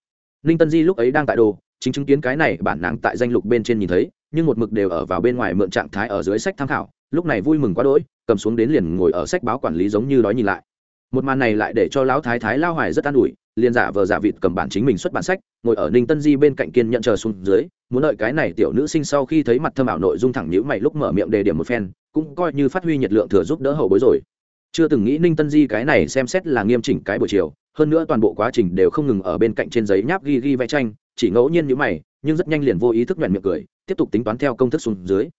Ninh tân di lúc ấy đang tại đồ, chính chứng kiến cái này bản nàng tại danh lục bên trên nhìn thấy, nhưng một mực đều ở vào bên ngoài mượn trạng thái ở dưới sách tham khảo, lúc này vui mừng quá đỗi, cầm xuống đến liền ngồi ở sách báo quản lý giống như đói nhìn lại một màn này lại để cho lão thái thái lao hoài rất an ủi, liền giả vờ giả vịt cầm bản chính mình xuất bản sách, ngồi ở ninh tân di bên cạnh kiên nhận chờ xuống dưới, muốn đợi cái này tiểu nữ sinh sau khi thấy mặt thơm ảo nội dung thẳng nhữ mày lúc mở miệng đề điểm một phen, cũng coi như phát huy nhiệt lượng thừa giúp đỡ hậu bối rồi. Chưa từng nghĩ ninh tân di cái này xem xét là nghiêm chỉnh cái buổi chiều, hơn nữa toàn bộ quá trình đều không ngừng ở bên cạnh trên giấy nháp ghi ghi vẽ tranh, chỉ ngẫu nhiên nhữ mày, nhưng rất nhanh liền vô ý thức nhoẹn miệng cười, tiếp tục tính toán theo công thức xuống dưới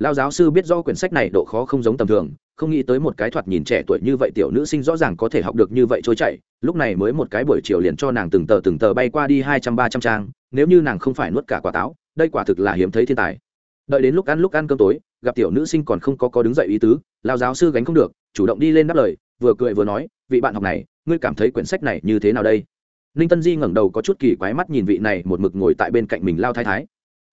lao giáo sư biết do quyển sách này độ khó không giống tầm thường, không nghĩ tới một cái thoạt nhìn trẻ tuổi như vậy tiểu nữ sinh rõ ràng có thể học được như vậy trôi chảy. Lúc này mới một cái buổi chiều liền cho nàng từng tờ từng tờ bay qua đi hai trăm ba trăm trang, nếu như nàng không phải nuốt cả quả táo, đây quả thực là hiếm thấy thiên tài. Đợi đến lúc ăn lúc ăn cơm tối, gặp tiểu nữ sinh còn không có có đứng dậy ý tứ lao giáo sư gánh không được, chủ động đi lên đáp lời, vừa cười vừa nói, vị bạn học này, ngươi cảm thấy quyển sách này như thế nào đây? Ninh tân di ngẩng đầu có chút kỳ quái mắt nhìn vị này, một mực ngồi tại bên cạnh mình lao thái thái.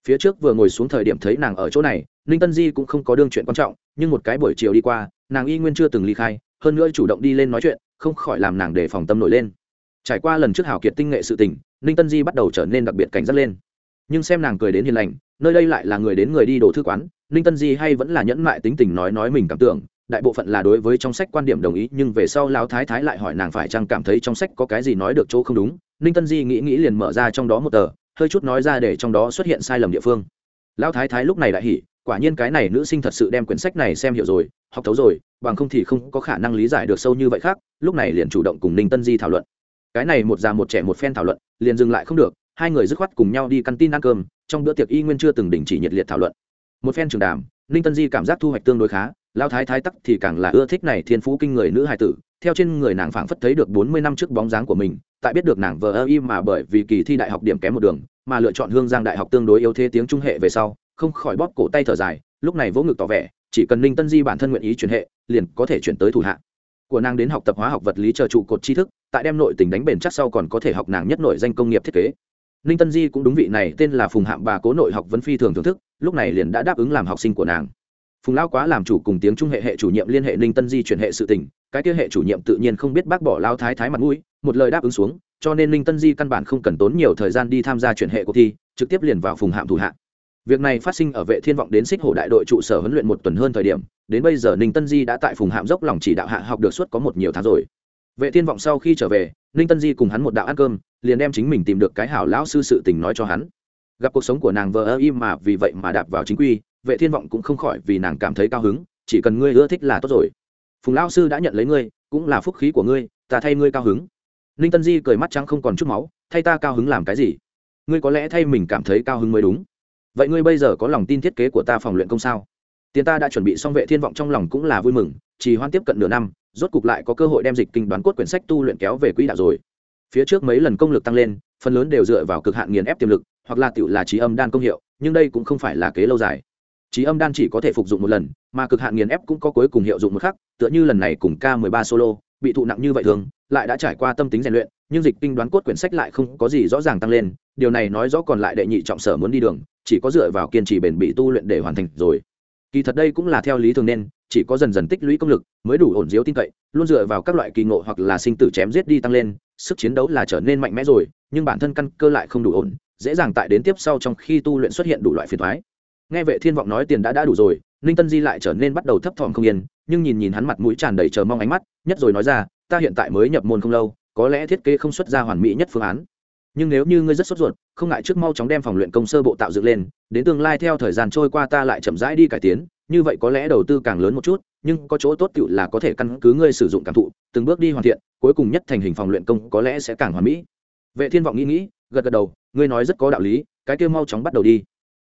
Phía trước vừa ngồi xuống thời điểm thấy nàng ở chỗ này ninh tân di cũng không có đương chuyện quan trọng, nhưng một cái buổi chiều đi qua, nàng y nguyên chưa từng ly khai, hơn nữa chủ động đi lên nói chuyện, không khỏi làm nàng để phòng tâm nổi lên. Trải qua lần trước hào kiệt tinh nghệ sự tình, ninh tân di bắt đầu trở nên đặc biệt cảnh giác lên. Nhưng xem nàng cười đến hiền lành, nơi đây lại là người đến người đi đồ thư quán, ninh tân di hay vẫn là nhẫn mại tính tình nói nói mình cảm tưởng, đại bộ phận là đối với trong sách quan điểm đồng ý, nhưng về sau lão thái thái lại hỏi nàng phải chăng cảm thấy trong sách có cái gì nói được chỗ không đúng, ninh tân di nghĩ nghĩ liền mở ra trong đó một tờ, hơi chút nói ra để trong đó xuất hiện sai lầm địa phương. Lão thái thái lúc này đại hỉ quả nhiên cái này nữ sinh thật sự đem quyển sách này xem hiểu rồi, học thấu rồi, bằng không thì không có khả năng lý giải được sâu như vậy khác, lúc này liền chủ động cùng ninh tân di thảo luận. Cái này một già một trẻ một phen thảo luận, liền dừng lại không được, hai người dứt khoát cùng nhau đi căn tin ăn cơm, trong bữa tiệc y nguyên chưa từng đình chỉ nhiệt liệt thảo luận. Một phen trường đàm, ninh tân di cảm giác thu hoạch tương đối khá lao thái thái tắc thì càng là ưa thích này thiên phú kinh người nữ hài tử, theo trên người nàng phảng phất thấy được bốn mươi năm trước bóng dáng của mình, tại biết được nàng vờ ơ im mà bởi vì kỳ thi đại học điểm kém một đường, mà lựa chọn hương giang đại học tương đối yếu thế tiếng trung hệ về sau không khỏi bóp cổ tay thở dài, lúc này vỗ ngực tỏ vẻ, chỉ cần ninh tân di bản thân nguyện ý chuyển hệ, liền có thể chuyển tới thủ hạ. Của nàng đến học tập hóa học vật lý chờ trụ cột tri thức, tại đem nội tình đánh bền chắc sau còn có thể học nàng nhất nội danh công nghiệp thiết kế. Ninh tân di cũng đúng vị này, tên là phùng hạm bà cố nội học vấn phi thường thưởng thức, lúc này liền đã đáp ứng làm học sinh của nàng. Phùng lao quá làm chủ cùng tiếng trung hệ hệ chủ nhiệm liên hệ ninh tân di chuyển hệ sự tình, cái kia hệ chủ nhiệm tự nhiên không biết bác bỏ lao thái thái mặt mũi, một lời đáp ứng xuống, cho nên ninh tân di căn bản không cần tốn nhiều thời gian đi tham gia chuyển hệ cuộc thi, trực tiếp liền vào phùng hạm thủ hạ việc này phát sinh ở vệ thiên vọng đến xích hổ đại đội trụ sở huấn luyện một tuần hơn thời điểm, đến bây giờ ninh tân di đã tại phùng hạm dốc lòng chỉ đạo hạ học được suốt có một nhiều tháng rồi. Vệ thiên vọng sau khi trở về, ninh tân di cùng hắn một đạo ăn cơm, liền đem chính mình tìm được cái hảo lão sư sự tình nói cho hắn. Gặp cuộc sống của nàng vợ im mà vì vậy mà đạp vào chính quy, vệ thiên vọng cũng không khỏi vì nàng cảm thấy cao hứng, chỉ cần ngươi ưa thích là tốt rồi. Phùng lão sư đã nhận lấy ngươi, cũng là phúc khí của ngươi, ta thay ngươi cao hứng. Ninh tân di cười mắt trắng không còn chút máu, thay ta cao hứng làm cái gì? Ngươi có lẽ thay mình cảm thấy cao hứng mới đúng vậy ngươi bây giờ có lòng tin thiết kế của ta phòng luyện công sao? Tiền ta đã chuẩn bị xong vệ thiên vọng trong lòng cũng là vui mừng, chỉ hoan tiếp cận nửa năm, rốt cục lại có cơ hội đem dịch kinh đoán cốt quyển sách tu luyện kéo về quỹ đạo rồi. Phía trước mấy lần công lực tăng lên, phần lớn đều dựa vào cực hạn nghiền ép tiềm lực, hoặc là tiểu là trí âm đan công hiệu, nhưng đây cũng không phải là kế lâu dài. Trí âm đan chỉ có thể phục dụng một lần, mà cực hạn nghiền ép cũng có cuối cùng hiệu dụng một khắc, tựa như lần này cùng k 13 solo, bị thụ nặng như vậy thường, lại đã trải qua tâm tính rèn luyện, nhưng dịch kinh đoán cốt quyển sách lại không có gì rõ ràng tăng lên điều này nói rõ còn lại đệ nhị trọng sở muốn đi đường, chỉ có dựa vào kiên trì bền bỉ tu luyện để hoàn thành rồi. Kỳ thật đây cũng là theo lý thường nên, chỉ có dần dần tích lũy công lực mới đủ ổn diếu tin cậy, luôn dựa vào các loại kỳ ngộ hoặc là sinh tử chém giết đi tăng lên, sức chiến đấu là trở nên mạnh mẽ rồi, nhưng bản thân căn cơ lại không đủ ổn, dễ dàng tại đến tiếp sau trong khi tu luyện xuất hiện đủ loại phiền thoái nghe vệ thiên vọng nói tiền đã đã đủ rồi, ninh tân di lại trở nên bắt đầu thấp thỏm không yên, nhưng nhìn nhìn hắn mặt mũi tràn đầy chờ mong ánh mắt, nhất rồi nói ra, ta hiện tại mới nhập môn không lâu, có lẽ thiết kế không xuất ra hoàn mỹ nhất phương án nhưng nếu như ngươi rất sốt ruột, không ngại trước mau chóng đem phòng luyện công sơ bộ tạo dựng lên, đến tương lai theo thời gian trôi qua ta lại chậm rãi đi cải tiến, như vậy có lẽ đầu tư càng lớn một chút, nhưng có chỗ tốt cựu là có thể căn cứ ngươi sử dụng cảm thụ, từng bước đi hoàn thiện, cuối cùng nhất thành hình phòng luyện công có lẽ sẽ càng hoàn mỹ. Vệ thiên vọng nghĩ nghĩ, gật gật đầu, ngươi nói rất có đạo lý, cái kia mau chóng bắt đầu đi.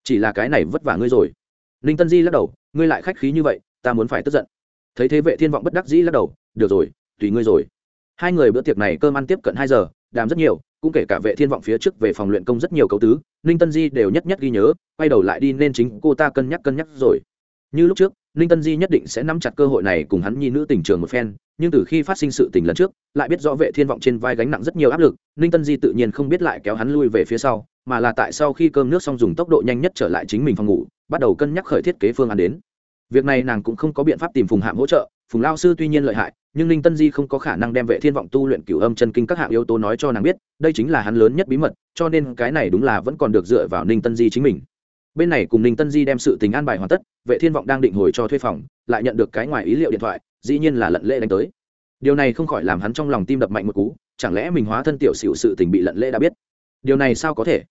Chỉ là cái này vất vả ngươi rồi. Ninh tân di lắc đầu, ngươi lại khách khí như vậy, ta muốn phải tức giận. Thấy thế vệ thiên vọng bất đắc dĩ lắc đầu, được rồi, tùy ngươi rồi. Hai người bữa tiệc này cơm ăn tiếp cận hai giờ, đàm rất nhiều cũng kể cả vệ thiên vọng phía trước về phòng luyện công rất nhiều cấu tứ, ninh tân di đều nhất nhất ghi nhớ, quay đầu lại đi nên chính cô ta cân nhắc cân nhắc rồi. Như lúc trước, ninh tân di nhất định sẽ nắm chặt cơ hội này cùng hắn nhi nữ tình trường một phen, nhưng từ khi phát sinh sự tình lần trước, lại biết rõ vệ thiên vọng trên vai gánh nặng rất nhiều áp lực, ninh tân di tự nhiên không biết lại kéo hắn lui về phía sau, mà là tại sau khi cơm nước xong dùng tốc độ nhanh nhất trở lại chính mình phòng ngủ, bắt đầu cân nhắc khởi thiết kế phương án đến. Việc này nàng cũng không có biện pháp tìm phùng hạm hỗ trợ, phùng lao sư tuy nhiên lợi hại nhưng ninh tân di không có khả năng đem vệ thiên vọng tu luyện cửu âm chân kinh các hạng yếu tố nói cho nàng biết, đây chính là hắn lớn nhất bí mật, cho nên cái này đúng là vẫn còn được dựa vào ninh tân di chính mình. Bên này cùng ninh tân di đem sự tình an bài hoàn tất, vệ thiên vọng đang định hồi cho thuê phòng, lại nhận được cái ngoài ý liệu điện thoại, dĩ nhiên là lận lễ đánh tới. Điều này không khỏi làm hắn trong lòng tim đập mạnh một cú, chẳng lẽ mình hóa thân tiểu xỉu sự tình bị lận lễ đã biết? Điều này sao có thể?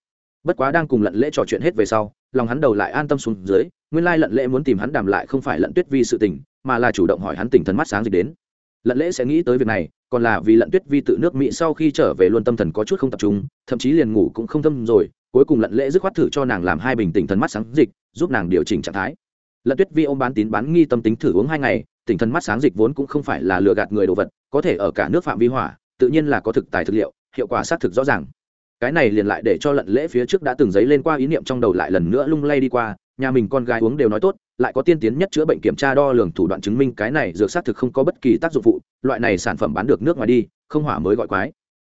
Bất quá đang cùng lận lễ trò chuyện hết về sau, lòng hắn đầu lại an tâm xuống dưới, nguyên lai lận lễ muốn tìm hắn đàm lại không phải lận tuyết vi sự tình, mà là chủ động hỏi hắn tỉnh thần mắt sáng dịch đến lận lễ sẽ nghĩ tới việc này, còn là vì lận tuyết vi tự nước mỹ sau khi trở về luôn tâm thần có chút không tập trung, thậm chí liền ngủ cũng không thâm rồi, cuối cùng lận lễ dứt khoát thử cho nàng làm hai bình tỉnh thần mắt sáng dịch, giúp nàng điều chỉnh trạng thái. Lận tuyết vi ôm bán tín bán nghi tâm tính thử uống hai ngày, tỉnh thần mắt sáng dịch vốn cũng không phải là lừa gạt người đồ vật, có thể ở cả nước phạm vi hỏa, tự nhiên là có thực tài thực liệu, hiệu quả xác thực rõ ràng. Cái này liền lại để cho lận lễ phía trước đã từng giấy lên qua ý niệm trong đầu lại lần nữa lung lay đi qua, nhà mình con gái uống đều nói tốt lại có tiên tiến nhất chữa bệnh kiểm tra đo lường thủ đoạn chứng minh cái này dược xác thực không có bất kỳ tác dụng phụ, loại này sản phẩm bán được nước ngoài đi, không hỏa mới gọi quái.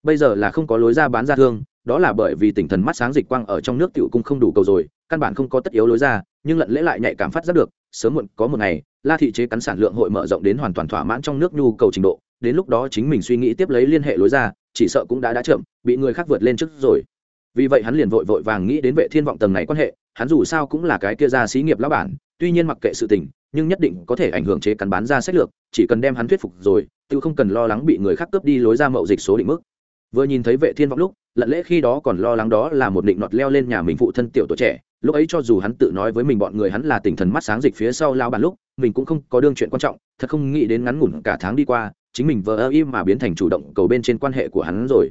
Bây giờ là không có lối ra bán ra thương, đó là bởi vì tỉnh thần mắt sáng dịch quang ở trong nước tiểu cung không đủ cầu rồi, căn bản không có tất yếu lối ra, nhưng lận lễ lại nhạy cảm phát giác được, sớm muộn có một ngày, la thị chế cắn sản lượng hội mở rộng đến hoàn toàn thỏa mãn trong nước nhu cầu trình độ, đến lúc đó chính mình suy nghĩ tiếp lấy liên hệ lối ra, chỉ sợ cũng đã đã chậm, bị người khác vượt lên trước rồi. Vì vậy hắn liền vội vội vàng nghĩ đến vệ thiên vọng tầng này quan hệ, hắn dù sao cũng là cái kia gia xí nghiệp lão bản tuy nhiên mặc kệ sự tình, nhưng nhất định có thể ảnh hưởng chế cắn bán ra sách lược, chỉ cần đem hắn thuyết phục rồi, tự không cần lo lắng bị người khác cướp đi lối ra mậu dịch số định mức. Vừa nhìn thấy vệ thiên vọng lúc, lận lễ khi đó còn lo lắng đó là một định nọt leo lên nhà mình phụ thân tiểu tuổi trẻ, lúc ấy cho dù hắn tự nói với mình bọn người hắn là tỉnh thần mắt sáng dịch phía sau lao bàn lúc, mình cũng không có đương chuyện quan trọng, thật không nghĩ đến ngắn ngủn cả tháng đi qua, chính mình vờ ơ im mà biến thành chủ động cầu bên trên quan hệ của hắn rồi.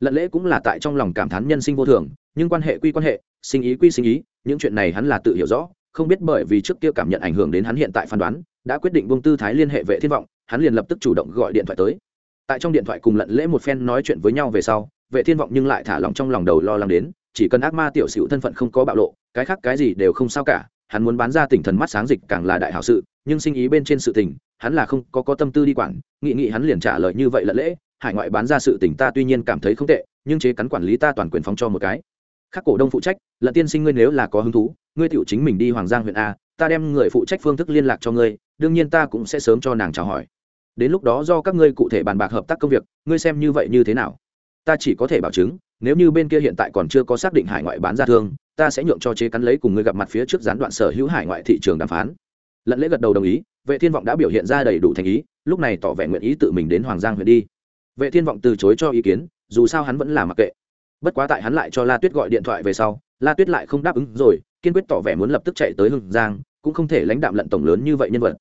Lận lễ cũng là tại trong lòng cảm thán nhân sinh vô thường, nhưng quan hệ quy quan hệ, sinh ý quy sinh ý, những chuyện này hắn là tự hiểu rõ không biết bởi vì trước kia cảm nhận ảnh hưởng đến hắn hiện tại phán đoán, đã quyết định buông tư thái liên hệ vệ thiên vọng, hắn liền lập tức chủ động gọi điện thoại tới. Tại trong điện thoại cùng lận lễ một phen nói chuyện với nhau về sau, vệ thiên vọng nhưng lại thả lòng trong lòng đầu lo lắng đến, chỉ cần ác ma tiểu sửu thân phận không có bạo lộ, cái khác cái gì đều không sao cả, hắn muốn bán ra tỉnh thần mắt sáng dịch càng là đại hảo sự, nhưng sinh ý bên trên sự tình, hắn là không có có tâm tư đi quản, nghị nghị hắn liền trả lời như vậy lận lễ, hải ngoại bán ra sự tình ta tuy nhiên cảm thấy không tệ, nhưng chế cắn quản lý ta toàn quyền phóng cho một cái. Khắc cổ đông phụ trách, lận tiên sinh ngươi nếu là có hứng thú ngươi tiểu chính mình đi hoàng giang huyện a, ta đem người phụ trách phương thức liên lạc cho ngươi, đương nhiên ta cũng sẽ sớm cho nàng chào hỏi. Đến lúc đó do các ngươi cụ thể bàn bạc hợp tác công việc, ngươi xem như vậy như thế nào? Ta chỉ có thể bảo chứng, nếu như bên kia hiện tại còn chưa có xác định hải ngoại bán ra thương, ta sẽ nhượng cho chế cắn lấy cùng ngươi gặp mặt phía trước gián đoạn sở hữu hải ngoại thị trường đàm phán. Lận lễ gật đầu đồng ý, vệ thiên vọng đã biểu hiện ra đầy đủ thành ý, lúc này tỏ vẻ nguyện ý tự mình đến hoàng giang huyện đi. Vệ thiên vọng từ chối cho ý kiến, dù sao hắn vẫn là mặc kệ. Bất quá tại hắn lại cho la tuyết gọi điện thoại về sau, la tuyết lại không đáp ứng rồi kiên quyết tỏ vẻ muốn lập tức chạy tới hương giang, cũng không thể lãnh đạm lận tổng lớn như vậy nhân vật.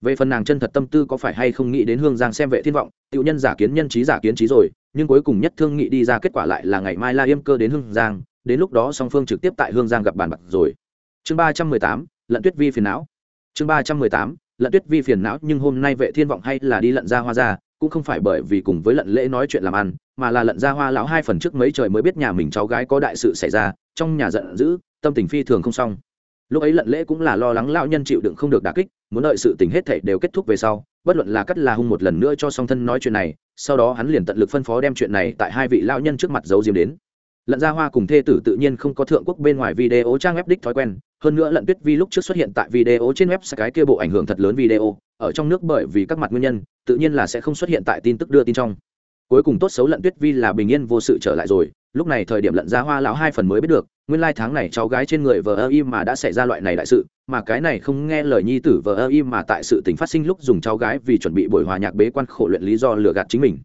Về phần nàng chân thật tâm tư có phải hay không nghĩ đến hương giang xem vệ thiên vọng, tiểu nhân giả kiến nhân trí giả kiến trí rồi, nhưng cuối cùng nhất thương nghị đi ra kết quả lại là ngày mai la yêm cơ đến hương giang, đến lúc đó song phương trực tiếp tại hương giang gặp bàn bạc rồi. Chương ba trăm mười tám, lận tuyết vi phiền não. Chương ba trăm mười tám, lận tuyết vi phiền não, nhưng hôm nay vệ thiên vọng hay là đi lận ra hoa ra, cũng không phải bởi vì cùng với lận lễ nói chuyện làm ăn, mà là lận ra hoa lão hai phần trước mấy trời mới biết nhà mình cháu gái có đại sự xảy ra, trong nhà giận dữ tâm tình phi thường không xong. Lúc ấy lận lễ cũng là lo lắng lão nhân chịu đựng không được đả kích, muốn đợi sự tình hết thảy đều kết thúc về sau, bất luận là cắt là hung một lần nữa cho song thân nói chuyện này, sau đó hắn liền tận lực phân phó đem chuyện này tại hai vị lão nhân trước mặt giấu diếm đến. Lận gia hoa cùng thê tử tự nhiên không có thượng quốc bên ngoài video trang web đích thói quen, hơn nữa lận tuyết vi lúc trước xuất hiện tại video trên web cái kia bộ ảnh hưởng thật lớn video, ở trong nước bởi vì các mặt nguyên nhân, tự nhiên là sẽ không xuất hiện tại tin tức đưa tin trong. Cuối cùng tốt xấu lận tuyết vi là bình yên vô sự trở lại rồi, lúc này thời điểm lận gia hoa lão hai phần mới biết được nguyên lai tháng này cháu gái trên người vờ ơ im mà đã xảy ra loại này đại sự, mà cái này không nghe lời nhi tử vờ ơ im mà tại sự tình phát sinh lúc dùng cháu gái vì chuẩn bị buổi hòa nhạc bế quan khổ luyện lý do lừa gạt chính mình.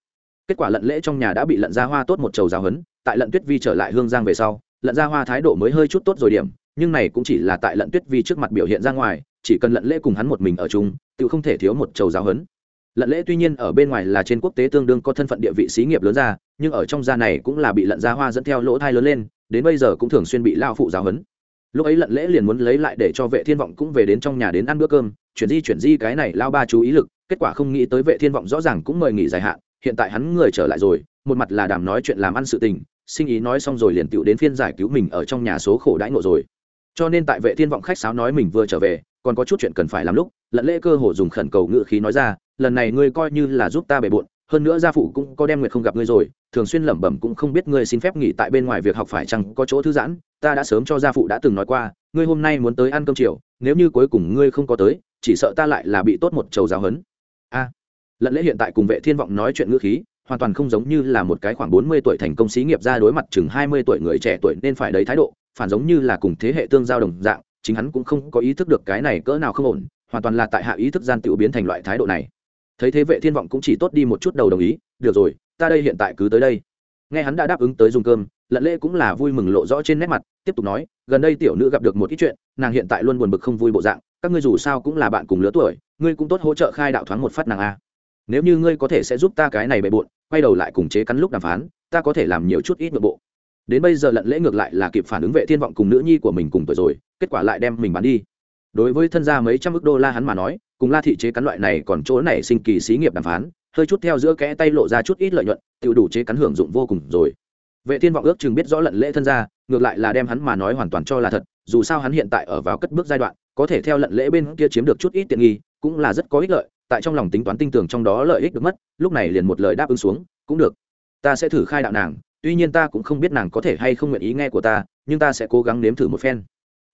Kết quả lận lễ trong nhà đã bị lận ra hoa tốt một trầu giáo hấn tại lận tuyết vi trở lại hương giang về sau, lận ra hoa thái độ mới hơi chút tốt rồi điểm, nhưng này cũng chỉ là tại lận tuyết vi trước mặt biểu hiện ra ngoài, chỉ cần lận lễ cùng hắn một mình ở chung, tự không thể thiếu một trầu giáo hấn lận lễ tuy nhiên ở bên ngoài là trên quốc tế tương đương có thân phận địa vị xí nghiệp lớn ra, nhưng ở trong gia này cũng là bị lận gia hoa dẫn theo lỗ thai lớn lên đến bây giờ cũng thường xuyên bị lao phụ giáo huấn. lúc ấy lận lễ liền muốn lấy lại để cho vệ thiên vọng cũng về đến trong nhà đến ăn bữa cơm, chuyển di chuyển di cái này lao ba chú ý lực, kết quả không nghĩ tới vệ thiên vọng rõ ràng cũng mời nghỉ dài hạn, hiện tại hắn người trở lại rồi, một mặt là đàm nói chuyện làm ăn sự tình, sinh ý nói xong rồi liền tựu đến phiên giải cứu mình ở trong nhà số khổ đãi ngộ rồi cho nên tại vệ thiên vọng khách sáo nói mình vừa trở về, còn có chút chuyện cần phải làm lúc, lận lễ cơ hồ dùng khẩn cầu ngự khí nói ra, lần này ngươi coi như là giúp ta bề bộn hơn nữa gia phụ cũng có đem nguyệt không gặp ngươi rồi, thường xuyên lẩm bẩm cũng không biết ngươi xin phép nghỉ tại bên ngoài việc học phải chăng có chỗ thư giãn, ta đã sớm cho gia phụ đã từng nói qua, ngươi hôm nay muốn tới ăn cơm chiều, nếu như cuối cùng ngươi không có tới, chỉ sợ ta lại là bị tốt một trầu giáo hấn. A. Lận lễ hiện tại cùng vệ thiên vọng nói chuyện ngữ khí, hoàn toàn không giống như là một cái khoảng bốn mươi tuổi thành công xí nghiệp ra đối mặt chừng hai mươi tuổi người trẻ tuổi nên phải đấy thái độ, phản giống như là cùng thế hệ tương giao đồng dạng, chính hắn cũng không có ý thức được cái này cỡ nào không ổn, hoàn toàn là tại hạ ý thức gian tiểu biến thành loại thái độ này thấy thế vệ thiên vọng cũng chỉ tốt đi một chút đầu đồng ý, được rồi, ta đây hiện tại cứ tới đây. Nghe hắn đã đáp ứng tới dùng cơm, lận lễ cũng là vui mừng lộ rõ trên nét mặt, tiếp tục nói, gần đây tiểu nữ gặp được một ít chuyện, nàng hiện tại luôn buồn bực không vui bộ dạng, các ngươi dù sao cũng là bạn cùng lứa tuổi, ngươi cũng tốt hỗ trợ khai đạo thoáng một phát nàng a. Nếu như ngươi có thể sẽ giúp ta cái này bề bộn, quay đầu lại cùng chế cắn lúc đàm phán, ta có thể làm nhiều chút ít nội bộ. Đến bây giờ lận lễ ngược lại là kịp phản ứng vệ thiên vọng cùng nữ nhi của mình cùng tuổi rồi, kết quả lại đem mình bán đi đối với thân gia mấy trăm ức đô la hắn mà nói, cùng la thị chế cắn loại này còn chỗ này sinh kỳ xí nghiệp đàm phán, hơi chút theo giữa kẽ tay lộ ra chút ít lợi nhuận tự đủ chế cắn hưởng dụng vô cùng rồi. Vệ thiên vọng ước chừng biết rõ lận lễ thân gia, ngược lại là đem hắn mà nói hoàn toàn cho là thật, dù sao hắn hiện tại ở vào cất bước giai đoạn, có thể theo lận lễ bên kia chiếm được chút ít tiện nghi, cũng là rất có ích lợi, tại trong lòng tính toán tinh tường trong đó lợi ích được mất, lúc này liền một lời đáp ứng xuống, cũng được. Ta sẽ thử khai đạo nàng, tuy nhiên ta cũng không biết nàng có thể hay không nguyện ý nghe của ta, nhưng ta sẽ cố gắng nếm thử một phen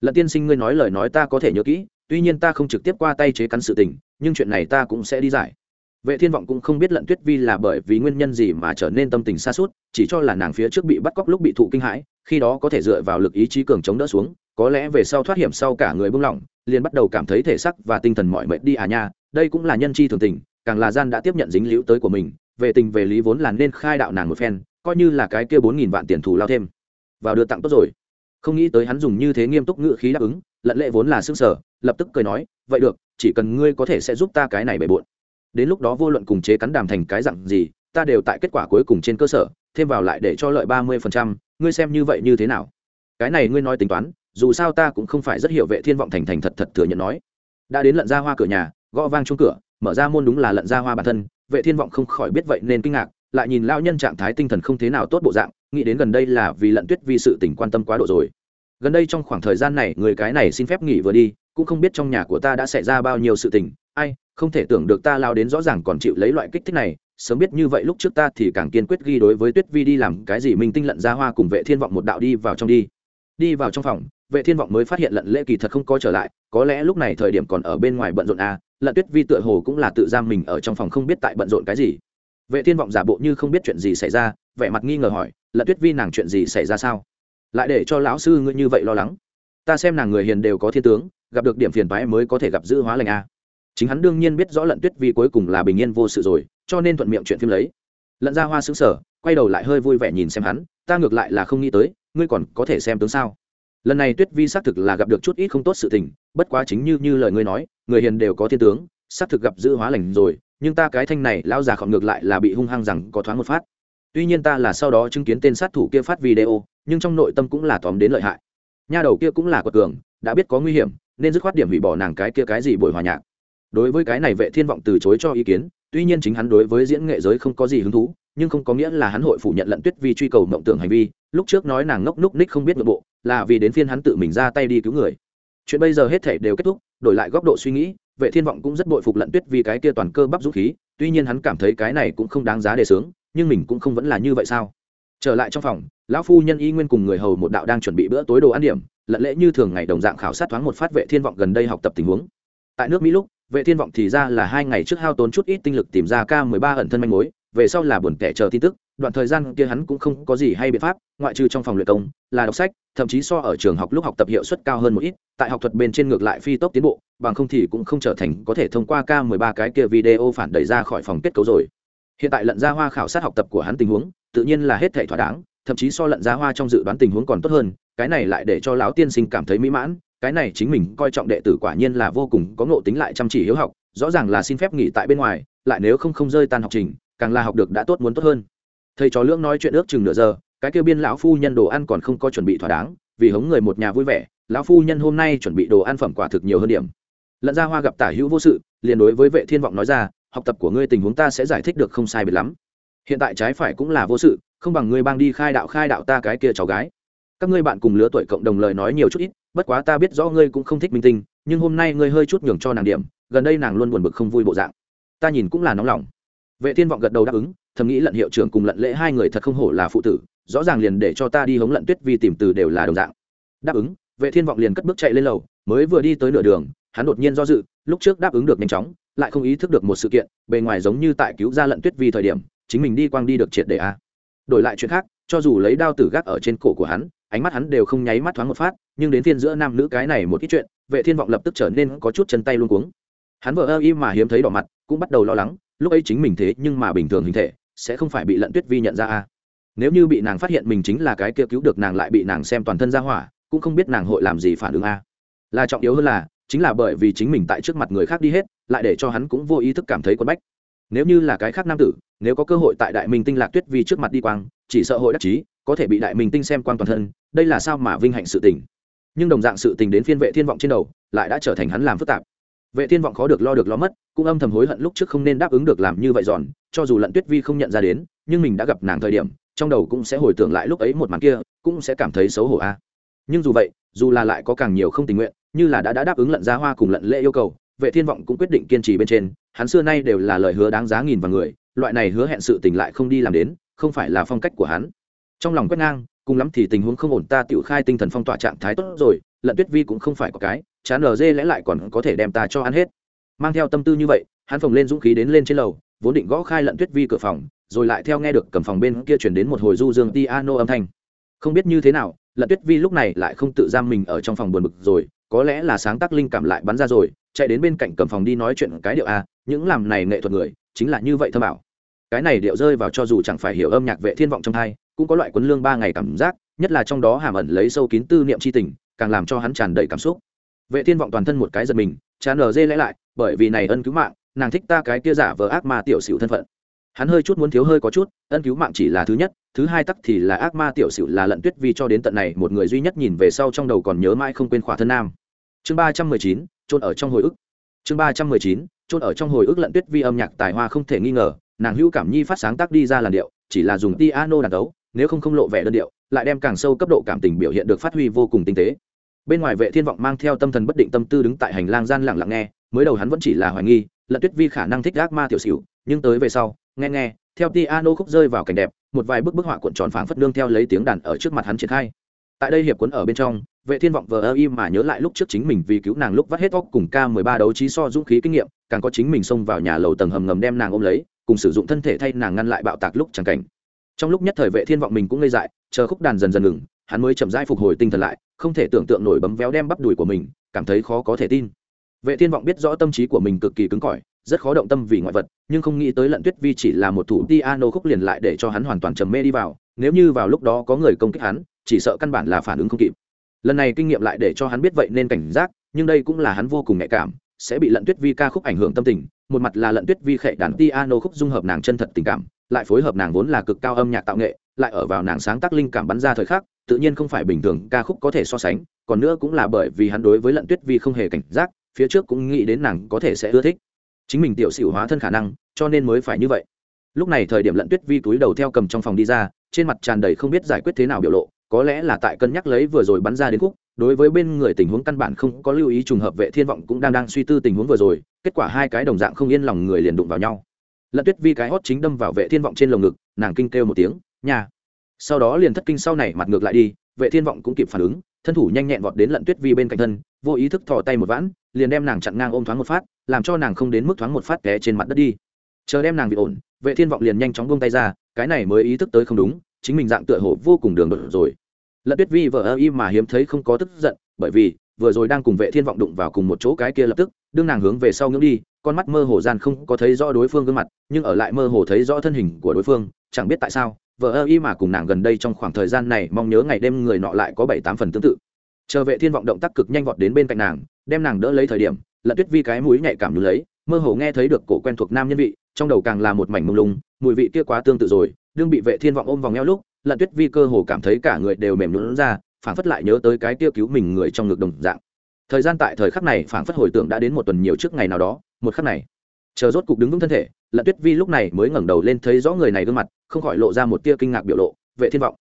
lận tiên sinh ngươi nói lời nói ta có thể nhớ kỹ, tuy nhiên ta không trực tiếp qua tay chế cắn sự tình, nhưng chuyện này ta cũng sẽ đi giải. Vệ thiên vọng cũng không biết lận tuyết vi là bởi vì nguyên nhân gì mà trở nên tâm tình xa suốt chỉ cho là nàng phía trước bị bắt cóc lúc bị thụ kinh hãi, khi đó có thể dựa vào lực ý chí cường chống đỡ xuống, có lẽ về sau thoát hiểm sau cả người buông lỏng, liền bắt đầu cảm thấy thể sắc và tinh thần mọi mệt đi à nha, đây cũng là nhân chi thường tình, càng là gian đã tiếp nhận dính liễu tới của mình, về tình về lý vốn là nên khai đạo nàng một phen, coi như là cái kia bốn nghìn vạn tiền thù lao thêm. Vào đưa tặng tốt rồi không nghĩ tới hắn dùng như thế nghiêm túc ngự khí đáp ứng, lận lệ vốn là xương sở lập tức cười nói, vậy được, chỉ cần ngươi có thể sẽ giúp ta cái này bề bộn. Đến lúc đó vô luận cùng chế cắn đàm thành cái dặn gì, ta đều tại kết quả cuối cùng trên cơ sở, thêm vào lại để cho lợi ba mươi phần trăm, ngươi xem như vậy như thế nào? Cái này ngươi nói tính toán, dù sao ta cũng không phải rất hiểu vệ thiên vọng thành thành thật thật thừa nhận nói. Đã đến lận ra hoa cửa nhà, gõ vang chung cửa, mở ra môn đúng là lận ra hoa bản thân, vệ thiên vọng không khỏi biết vậy nên kinh ngạc lại nhìn lao nhân trạng thái tinh thần không thế nào tốt bộ dạng, nghĩ đến gần đây là vì lận tuyết vì sự tình quan tâm quá độ rồi. Gần đây trong khoảng thời gian này, người cái này xin phép nghỉ vừa đi, cũng không biết trong nhà của ta đã xảy ra bao nhiêu sự tình, ai, không thể tưởng được ta lao đến rõ ràng còn chịu lấy loại kích thích này, sớm biết như vậy lúc trước ta thì càng kiên quyết ghi đối với tuyết vi đi làm cái gì minh tinh lận ra hoa cùng vệ thiên vọng một đạo đi vào trong đi. Đi vào trong phòng, vệ thiên vọng mới phát hiện lận lễ kỳ thật không có trở lại, có lẽ lúc này thời điểm còn ở bên ngoài bận rộn à lận tuyết vi tựa hồ cũng là tự giam mình ở trong phòng không biết tại bận rộn cái gì vệ thiên vọng giả bộ như không biết chuyện gì xảy ra, vẻ mặt nghi ngờ hỏi lận tuyết vi nàng chuyện gì xảy ra sao? Lại để cho lão sư ngươi như vậy lo lắng. Ta xem nàng người hiền đều có thiên tướng, gặp được điểm phiền toái mới có thể gặp giữ hóa lành a. Chính hắn đương nhiên biết rõ lận tuyết vi cuối cùng là bình yên vô sự rồi, cho nên thuận miệng chuyện phim lấy. Lận ra hoa xứng sở quay đầu lại hơi vui vẻ nhìn xem hắn, ta ngược lại là không nghĩ tới, ngươi còn có thể xem tướng sao? Lần này tuyết vi xác thực là gặp được chút ít không tốt sự tình, bất quá chính như như lời ngươi nói, người hiền đều có thiên tướng, xác thực gặp giữ hóa lành rồi nhưng ta cái thanh này lao già khọn ngược lại là bị hung hăng rằng có thoáng một phát. Tuy nhiên ta là sau đó chứng kiến tên sát thủ kia phát video, nhưng trong nội tâm cũng là tóm đến lợi hại. Nha đầu kia cũng là quật cường, đã biết có nguy hiểm, nên dứt khoát điểm hủy bỏ nàng cái kia cái gì buổi hòa nhạc. Đối với cái này vệ thiên vọng từ chối cho ý kiến, tuy nhiên chính hắn đối với diễn nghệ giới không có gì hứng thú, nhưng không có nghĩa là hắn hội phủ nhận lận tuyết vi truy cầu mộng tưởng hành vi. Lúc trước nói nàng ngốc núc ních không biết nội bộ, là vì đến phiên hắn tự mình ra tay đi cứu người. Chuyện bây giờ hết thể đều kết thúc, đổi lại góc độ suy nghĩ vệ thiên vọng cũng rất bội phục lận tuyết vì cái kia toàn cơ bắp dũng khí, tuy nhiên hắn cảm thấy cái này cũng không đáng giá để sướng nhưng mình cũng không vẫn là như vậy sao? Trở lại trong phòng, lão phu nhân y nguyên cùng người hầu một đạo đang chuẩn bị bữa tối đồ ăn điểm, lận lễ như thường ngày đồng dạng khảo sát thoáng một phát vệ thiên vọng gần đây học tập tình huống. Tại nước mỹ lúc, vệ thiên vọng thì ra là hai ngày trước hao tốn chút ít tinh lực tìm ra k 13 ẩn thân manh mối về sau là buồn tẻ chờ tin tức, đoạn thời gian kia hắn cũng không có gì hay biện pháp, ngoại trừ trong phòng luyện công, là đọc sách, thậm chí so ở trường học lúc học tập hiệu suất cao hơn một ít, tại học thuật bên trên ngược lại phi tốc tiến bộ, bằng không thì cũng không trở thành có thể thông qua k 13 cái kia video phản đẩy ra khỏi phòng kết cấu rồi. Hiện tại lận ra hoa khảo sát học tập của hắn tình huống, tự nhiên là hết thể thỏa đáng, thậm chí so lận ra hoa trong dự đoán tình huống còn tốt hơn, cái này lại để cho lão tiên sinh cảm thấy mỹ mãn, cái này chính mình coi trọng đệ tử quả nhiên là vô cùng có ngộ tính lại chăm chỉ hiếu học, rõ ràng là xin phép nghỉ tại bên ngoài, lại nếu không không rơi tan học trình càng là học được đã tốt muốn tốt hơn. Thầy trò lưỡng nói chuyện ước chừng nửa giờ, cái kêu biên lão phu nhân đồ ăn còn không có chuẩn bị thỏa đáng, vì hống người một nhà vui vẻ, lão phu nhân hôm nay chuẩn bị đồ ăn phẩm quả thực nhiều hơn điểm. Lận ra hoa gặp tả hữu vô sự, liền đối với vệ thiên vọng nói ra, học tập của ngươi tình huống ta sẽ giải thích được không sai biệt lắm. Hiện tại trái phải cũng là vô sự, không bằng ngươi bang đi khai đạo khai đạo ta cái kia cháu gái. Các ngươi bạn cùng lứa tuổi cộng đồng lời nói nhiều chút ít, bất quá ta biết rõ ngươi cũng không thích minh tinh, nhưng hôm nay ngươi hơi chút nhường cho nàng điểm, gần đây nàng luôn buồn bực không vui bộ dạng. Ta nhìn cũng là nóng lòng vệ thiên vọng gật đầu đáp ứng, thầm nghĩ lận hiệu trưởng cùng lận lễ hai người thật không hổ là phụ tử, rõ ràng liền để cho ta đi hống lận tuyết vi tìm từ đều là đồng dạng. Đáp ứng, vệ thiên vọng liền cất bước chạy lên lầu, mới vừa đi tới nửa đường, hắn đột nhiên do dự, lúc trước đáp ứng được nhanh chóng, lại không ý thức được một sự kiện, bề ngoài giống như tại cứu ra lận tuyết vi thời điểm, chính mình đi quang đi được triệt để a. Đổi lại chuyện khác, cho dù lấy đao tử gác ở trên cổ của hắn, ánh mắt hắn đều không nháy mắt thoáng một phát, nhưng đến thiên giữa nam nữ cái này một ít chuyện, vệ thiên vọng lập tức trở nên có chút chân tay luôn cuống. Hắn vợ ơ im mà hiếm thấy đỏ mặt, cũng bắt đầu lo lắng lúc ấy chính mình thế nhưng mà bình thường hình thể, sẽ không phải bị lận tuyết vi nhận ra a. Nếu như bị nàng phát hiện mình chính là cái kia cứu được nàng lại bị nàng xem toàn thân ra hỏa, cũng không biết nàng hội làm gì phản ứng a. Là trọng yếu hơn là, chính là bởi vì chính mình tại trước mặt người khác đi hết, lại để cho hắn cũng vô ý thức cảm thấy quấn bách. Nếu như là cái khác nam tử, nếu có cơ hội tại đại minh tinh lạc tuyết vi trước mặt đi quang, chỉ sợ hội đắc chí, có thể bị đại minh tinh xem quang toàn thân, đây là sao mà vinh hạnh sự tình. Nhưng đồng dạng sự tình đến phiên vệ thiên vọng trên đầu, lại đã trở thành hắn làm phức tạp vệ thiên vọng khó được lo được lo mất cũng âm thầm hối hận lúc trước không nên đáp ứng được làm như vậy giòn cho dù lận tuyết vi không nhận ra đến nhưng mình đã gặp nàng thời điểm trong đầu cũng sẽ hồi tưởng lại lúc ấy một màn kia cũng sẽ cảm thấy xấu hổ a. Nhưng dù vậy dù là lại có càng nhiều không tình nguyện như là đã, đã đáp ứng lận ra hoa cùng lận lễ yêu cầu vệ thiên vọng cũng quyết định kiên trì bên trên hắn xưa nay đều là lời hứa đáng giá nghìn vào người loại này hứa hẹn sự tình lại không đi làm đến không phải là phong cách của hắn. Trong lòng quét ngang cùng lắm thì tình huống không ổn ta tiểu khai tinh thần phong tỏa trạng thái tốt rồi lận tuyết vi cũng không phải có cái chán lờ dê lẽ lại còn có thể đem ta cho ăn hết. Mang theo tâm tư như vậy, hắn phồng lên dũng khí đến lên trên lầu, vốn định gõ khai lận tuyết vi cửa phòng, rồi lại theo nghe được cầm phòng bên kia chuyển đến một hồi du dương Ti piano âm thanh. Không biết như thế nào, lận tuyết vi lúc này lại không tự giam mình ở trong phòng buồn bực rồi, có lẽ là sáng tác linh cảm lại bắn ra rồi, chạy đến bên cạnh cầm phòng đi nói chuyện cái điệu a, những làm này nghệ thuật người, chính là như vậy thơ bảo. Cái này điệu rơi vào cho dù chẳng phải hiểu âm nhạc vệ thiên vọng trong hai cũng có loại quấn lương ba ngày cảm giác, nhất là trong đó hàm ẩn lấy sâu kín tư niệm c h i tình, càng làm cho hắn tràn đầy cảm xúc vệ thiên vọng toàn thân một cái giật mình chán lờ dê lẽ lại bởi vì này ân cứu mạng nàng thích ta cái kia giả vờ ác ma tiểu xỉu thân phận. Hắn hơi chút muốn thiếu hơi có chút ân cứu mạng chỉ là thứ nhất thứ hai tắc thì là ác ma tiểu xỉu là lận tuyết vi cho đến tận này một người duy nhất nhìn về sau trong đầu còn nhớ mãi không quên khỏa thân nam. Chương ba trăm mười chín trôn ở trong hồi ức. Chương ba trăm mười chín trôn ở trong hồi ức lận tuyết vi âm nhạc tài hoa không thể nghi ngờ nàng hữu cảm nhi phát sáng tác đi ra làn điệu chỉ là dùng piano đàn đấu, nếu không không lộ vẻ đơn điệu lại đem càng sâu cấp độ cảm tình biểu hiện được phát huy vô cùng tinh tế bên ngoài vệ thiên vọng mang theo tâm thần bất định tâm tư đứng tại hành lang gian lặng lặng nghe, mới đầu hắn vẫn chỉ là hoài nghi lận tuyết vi khả năng thích gác ma tiểu xỉu, nhưng tới về sau, nghe nghe, theo piano khúc rơi vào cảnh đẹp, một vài bức bức họa cuộn tròn phảng phất nương theo lấy tiếng đàn ở trước mặt hắn triển khai. Tại đây hiệp cuốn ở bên trong, vệ thiên vọng vờ ơ im mà nhớ lại lúc trước chính mình vì cứu nàng lúc vắt hết óc cùng k 13 đấu trí so dũng khí kinh nghiệm, càng có chính mình xông vào nhà lầu tầng hầm ngầm đem nàng ôm lấy, cùng sử dụng thân thể thay nàng ngăn lại bạo tạc lúc chẳng cảnh. Trong lúc nhất thời vệ thiên vọng mình cũng ngây dại, chờ khúc đàn dần dần ngừng hắn mới chậm rãi phục hồi tinh thần lại, không thể tưởng tượng nổi bấm véo đem bắp đùi của mình, cảm thấy khó có thể tin. Vệ thiên vọng biết rõ tâm trí của mình cực kỳ cứng cỏi, rất khó động tâm vì ngoại vật, nhưng không nghĩ tới lận tuyết vi chỉ là một thủ piano khúc liền lại để cho hắn hoàn toàn trầm mê đi vào, nếu như vào lúc đó có người công kích hắn, chỉ sợ căn bản là phản ứng không kịp. Lần này kinh nghiệm lại để cho hắn biết vậy nên cảnh giác, nhưng đây cũng là hắn vô cùng nhạy cảm, sẽ bị lận tuyết vi ca khúc ảnh hưởng tâm tình, một mặt là lận tuyết vi khệ đàn piano khúc dung hợp nàng chân thật tình cảm, lại phối hợp nàng vốn là cực cao âm nhạc tạo nghệ, lại ở vào nàng sáng tác linh cảm bắn ra thời khắc tự nhiên không phải bình thường, ca khúc có thể so sánh, còn nữa cũng là bởi vì hắn đối với lận tuyết vi không hề cảnh giác, phía trước cũng nghĩ đến nàng có thể sẽ ưa thích. Chính mình tiểu xỉu hóa thân khả năng, cho nên mới phải như vậy. Lúc này thời điểm lận tuyết vi túi đầu theo cầm trong phòng đi ra, trên mặt tràn đầy không biết giải quyết thế nào biểu lộ, có lẽ là tại cân nhắc lấy vừa rồi bắn ra đến khúc, đối với bên người tình huống căn bản không có lưu ý trùng hợp vệ thiên vọng cũng đang đang suy tư tình huống vừa rồi, kết quả hai cái đồng dạng không yên lòng người liền đụng vào nhau. Lận tuyết vi cái hót chính đâm vào vệ thiên vọng trên lồng ngực, nàng kinh kêu một tiếng nhà sau đó liền thất kinh sau này mặt ngược lại đi, vệ thiên vọng cũng kịp phản ứng, thân thủ nhanh nhẹn vọt đến lận tuyết vi bên cạnh thân, vô ý thức thò tay một vãn, liền đem nàng chặn ngang ôm thoáng một phát, làm cho nàng không đến mức thoáng một phát té trên mặt đất đi. Chờ đem nàng bị ổn, vệ thiên vọng liền nhanh chóng buông tay ra, cái này mới ý thức tới không đúng, chính mình dạng tựa hồ vô cùng đường đột rồi. Lận tuyết vi vợ ơ y mà hiếm thấy không có tức giận, bởi vì vừa rồi đang cùng vệ thiên vọng đụng vào cùng một chỗ cái kia lập tức, đương nàng hướng về sau ngưỡng đi, con mắt mơ hồ gian không có thấy rõ đối phương gương mặt, nhưng ở lại mơ hồ thấy rõ thân hình của đối phương, chẳng biết tại sao vợ ơ y mà cùng nàng gần đây trong khoảng thời gian này mong nhớ ngày đêm người nọ lại có bảy tám phần tương tự. Chờ vệ thiên vọng động tác cực nhanh vọt đến bên cạnh nàng, đem nàng đỡ lấy thời điểm lận tuyết vi cái mũi nhạy cảm nhún lấy, mơ hồ nghe thấy được cổ quen thuộc nam nhân vị, trong đầu càng là một mảnh mông lung, mùi vị kia quá tương tự rồi, đương bị vệ thiên vọng ôm vòng eo lúc lận tuyết vi cơ hồ cảm thấy cả người đều mềm nhũn ra, phảng phất lại nhớ tới cái kia cứu mình người trong ngực đồng dạng. Thời gian tại thời khắc này phảng phất hồi tưởng đã đến một tuần nhiều trước ngày nào đó, một khắc này chờ rốt cục đứng vững thân thể, lận tuyết vi lúc này mới ngẩng đầu lên thấy rõ người này gương mặt, không khỏi lộ ra một tia kinh ngạc biểu lộ. Vệ thiên vọng.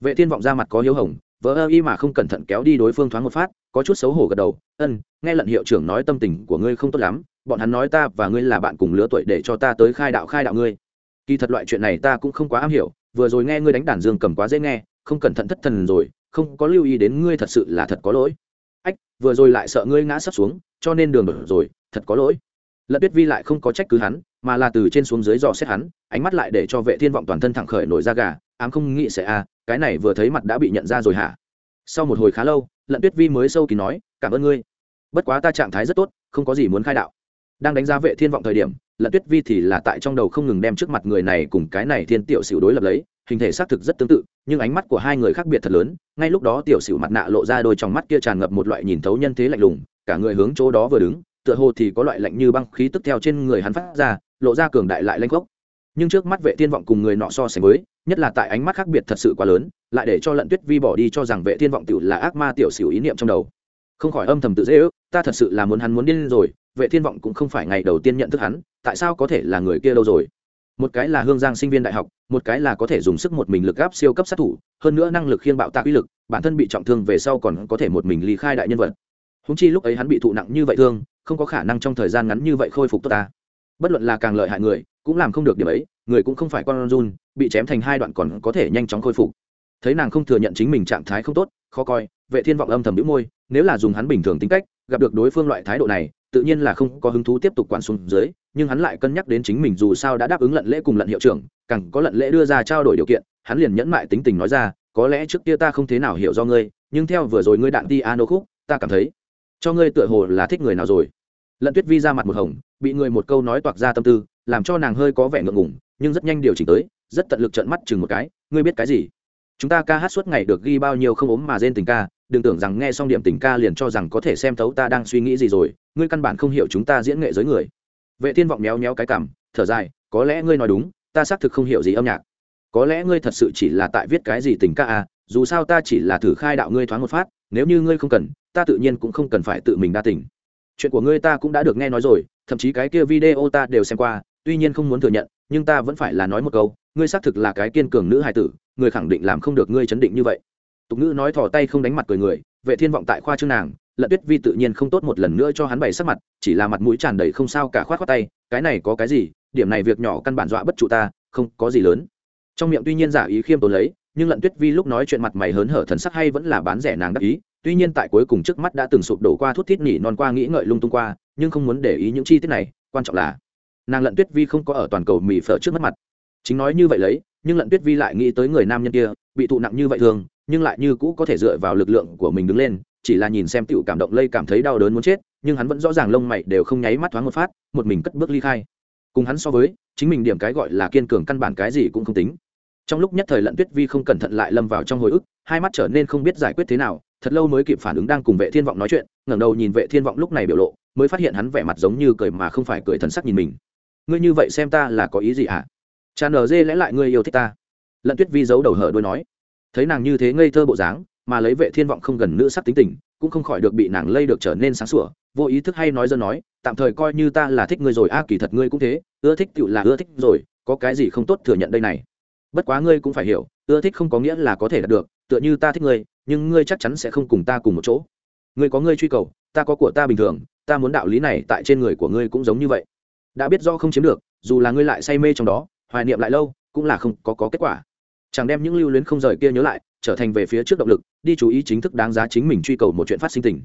Vệ thiên vọng ra mặt có hiếu hồng, vỡ ơ y mà không cẩn thận kéo đi đối phương thoáng một phát, có chút xấu hổ gật đầu. Ân, nghe lận hiệu trưởng nói tâm tình của ngươi không tốt lắm, bọn hắn nói ta và ngươi là bạn cùng lứa tuổi để cho ta tới khai đạo khai đạo ngươi. Kỳ thật loại chuyện này ta cũng không quá am hiểu, vừa rồi nghe ngươi đánh đàn dương cầm quá dễ nghe, không cẩn thận thất thần rồi, không có lưu ý đến ngươi thật sự là thật có lỗi. Ách, vừa rồi lại sợ ngươi ngã sắp xuống, cho nên đường đổi rồi, thật có lỗi lận tuyết vi lại không có trách cứ hắn mà là từ trên xuống dưới dò xét hắn ánh mắt lại để cho vệ thiên vọng toàn thân thẳng khởi nổi da gà ám không nghĩ sẽ a à, cái này vừa thấy mặt đã bị nhận ra rồi hả? Sau một hồi khá lâu lận tuyết vi mới sâu kỳ nói cảm ơn ngươi. Bất quá ta trạng thái rất tốt không có gì muốn khai đạo. Đang đánh giá vệ thiên vọng thời điểm lận tuyết vi thì là tại trong đầu không ngừng đem trước mặt người này cùng cái này thiên tiểu xỉu đối lập lấy hình thể xác thực rất tương tự nhưng ánh mắt của hai người khác biệt thật lớn ngay lúc đó tiểu xỉu mặt nạ lộ ra đôi trong mắt kia tràn ngập một loại nhìn thấu nhân thế lạnh lùng cả người hướng chỗ đó vừa đứng tựa hồ thì có loại lạnh như băng khí tức theo trên người hắn phát ra, lộ ra cường đại lại lanh gốc nhưng trước mắt vệ thiên vọng cùng người nọ so sánh với, nhất là tại ánh mắt khác biệt thật sự quá lớn, lại để cho lận tuyết vi bỏ đi cho rằng vệ thiên vọng tiểu là ác ma tiểu xỉu ý niệm trong đầu. Không khỏi âm thầm tự dễ ước, ta thật sự là muốn hắn muốn điên rồi, vệ thiên vọng cũng không phải ngày đầu tiên nhận thức hắn, tại sao có thể là người kia đâu rồi? Một cái là hương giang sinh viên đại học, một cái là có thể dùng sức một mình lực gáp siêu cấp sát thủ, hơn nữa năng lực khiên bạo tạc uy lực, bản thân bị trọng thương về sau còn có thể một mình ly khai đại nhân vật. Húng chi lúc ấy hắn bị thụ nặng như vậy thương không có khả năng trong thời gian ngắn như vậy khôi phục tốt ta. Bất luận là càng lợi hại người, cũng làm không được điểm ấy, người cũng không phải con run, bị chém thành hai đoạn còn có thể nhanh chóng khôi phục. Thấy nàng không thừa nhận chính mình trạng thái không tốt, khó coi, vệ thiên vọng âm thầm đĩu môi, nếu là dùng hắn bình thường tính cách, gặp được đối phương loại thái độ này, tự nhiên là không có hứng thú tiếp tục quản xuống dưới, nhưng hắn lại cân nhắc đến chính mình dù sao đã đáp ứng lận lễ cùng lận hiệu trưởng, càng có lận lễ đưa ra trao đổi điều kiện, hắn liền nhẫn mại tính tình nói ra, có lẽ trước kia ta không thế nào hiểu do ngươi, nhưng theo vừa rồi ngươi đạn đi ano khúc, ta cảm thấy, cho ngươi tựa hồ là thích người nào rồi lận tuyết vi ra mặt một hồng, bị người một câu nói toạc ra tâm tư, làm cho nàng hơi có vẻ ngượng ngùng, nhưng rất nhanh điều chỉnh tới, rất tận lực trận mắt chừng một cái, ngươi biết cái gì? Chúng ta ca hát suốt ngày được ghi bao nhiêu không ốm mà rên tình ca, đừng tưởng rằng nghe xong điểm tình ca liền cho rằng có thể xem thấu ta đang suy nghĩ gì rồi, ngươi căn bản không hiểu chúng ta diễn nghệ giới người. Vệ thiên vọng méo méo cái cảm thở dài, có lẽ ngươi nói đúng, ta xác thực không hiểu gì âm nhạc. Có lẽ ngươi thật sự chỉ là tại viết cái gì tình ca à dù sao ta chỉ là thử khai đạo ngươi thoáng một phát, nếu như ngươi không cần, ta tự nhiên cũng không cần phải tự mình đa tình chuyện của ngươi ta cũng đã được nghe nói rồi, thậm chí cái kia video ta đều xem qua, tuy nhiên không muốn thừa nhận, nhưng ta vẫn phải là nói một câu, ngươi xác thực là cái kiên cường nữ hài tử, người khẳng định làm không được ngươi chấn định như vậy. Tục ngữ nói thò tay không đánh mặt cười người, vệ thiên vọng tại khoa chương nàng, lận tuyết vi tự nhiên không tốt một lần nữa cho hắn bày sắc mặt, chỉ là mặt mũi tràn đầy không sao cả khoát khoát tay, cái này có cái gì, điểm này việc nhỏ căn bản dọa bất trụ ta, không có gì lớn. Trong miệng tuy nhiên giả ý khiêm tốn lấy, nhưng lận tuyết vi lúc nói chuyện mặt mày hớn hở thần sắc hay vẫn là bán rẻ nàng đắc ý tuy nhiên tại cuối cùng trước mắt đã từng sụp đổ qua thuốc thiết nỉ non qua nghĩ ngợi lung tung qua, nhưng không muốn để ý những chi tiết này, quan trọng là nàng lận tuyết vi không có ở toàn cầu mỹ phở trước mắt mặt. Chính nói như vậy lấy, nhưng lận tuyết vi lại nghĩ tới người nam nhân kia, bị thụ nặng như vậy thường, nhưng lại như cũ có thể dựa vào lực lượng của mình đứng lên, chỉ là nhìn xem tựu cảm động lây cảm thấy đau đớn muốn chết, nhưng hắn vẫn rõ ràng lông mày đều không nháy mắt thoáng một phát, một mình cất bước ly khai. Cùng hắn so với, chính mình điểm cái gọi là kiên cường căn bản cái gì cũng không tính. Trong lúc nhất thời lận tuyết vi không cẩn thận lại lâm vào trong hồi ức, hai mắt trở nên không biết giải quyết thế nào thật lâu mới kịp phản ứng đang cùng vệ thiên vọng nói chuyện, ngẩng đầu nhìn vệ thiên vọng lúc này biểu lộ, mới phát hiện hắn vẻ mặt giống như cười mà không phải cười thần sắc nhìn mình. Ngươi như vậy xem ta là có ý gì hả cha nở dê lẽ lại ngươi yêu thích ta. Lận tuyết vi giấu đầu hở đôi nói. Thấy nàng như thế ngây thơ bộ dáng, mà lấy vệ thiên vọng không gần nữ sắc tính tình, cũng không khỏi được bị nàng lây được trở nên sáng sủa, vô ý thức hay nói dân nói, tạm thời coi như ta là thích ngươi rồi, a, kỳ thật ngươi cũng thế, ưa thích tựu là ưa thích rồi, có cái gì không tốt thừa nhận đây này. Bất quá ngươi cũng phải hiểu, ưa thích không có nghĩa là có thể đạt được tựa như ta thích ngươi nhưng ngươi chắc chắn sẽ không cùng ta cùng một chỗ. Ngươi có ngươi truy cầu ta có của ta bình thường ta muốn đạo lý này tại trên người của ngươi cũng giống như vậy. Đã biết do không chiếm được dù là ngươi lại say mê trong đó hoài niệm lại lâu cũng là không có, có kết quả. Chẳng đem những lưu luyến không rời kia nhớ lại trở thành về phía trước động lực đi chú ý chính thức đáng giá chính mình truy cầu một chuyện phát sinh tình.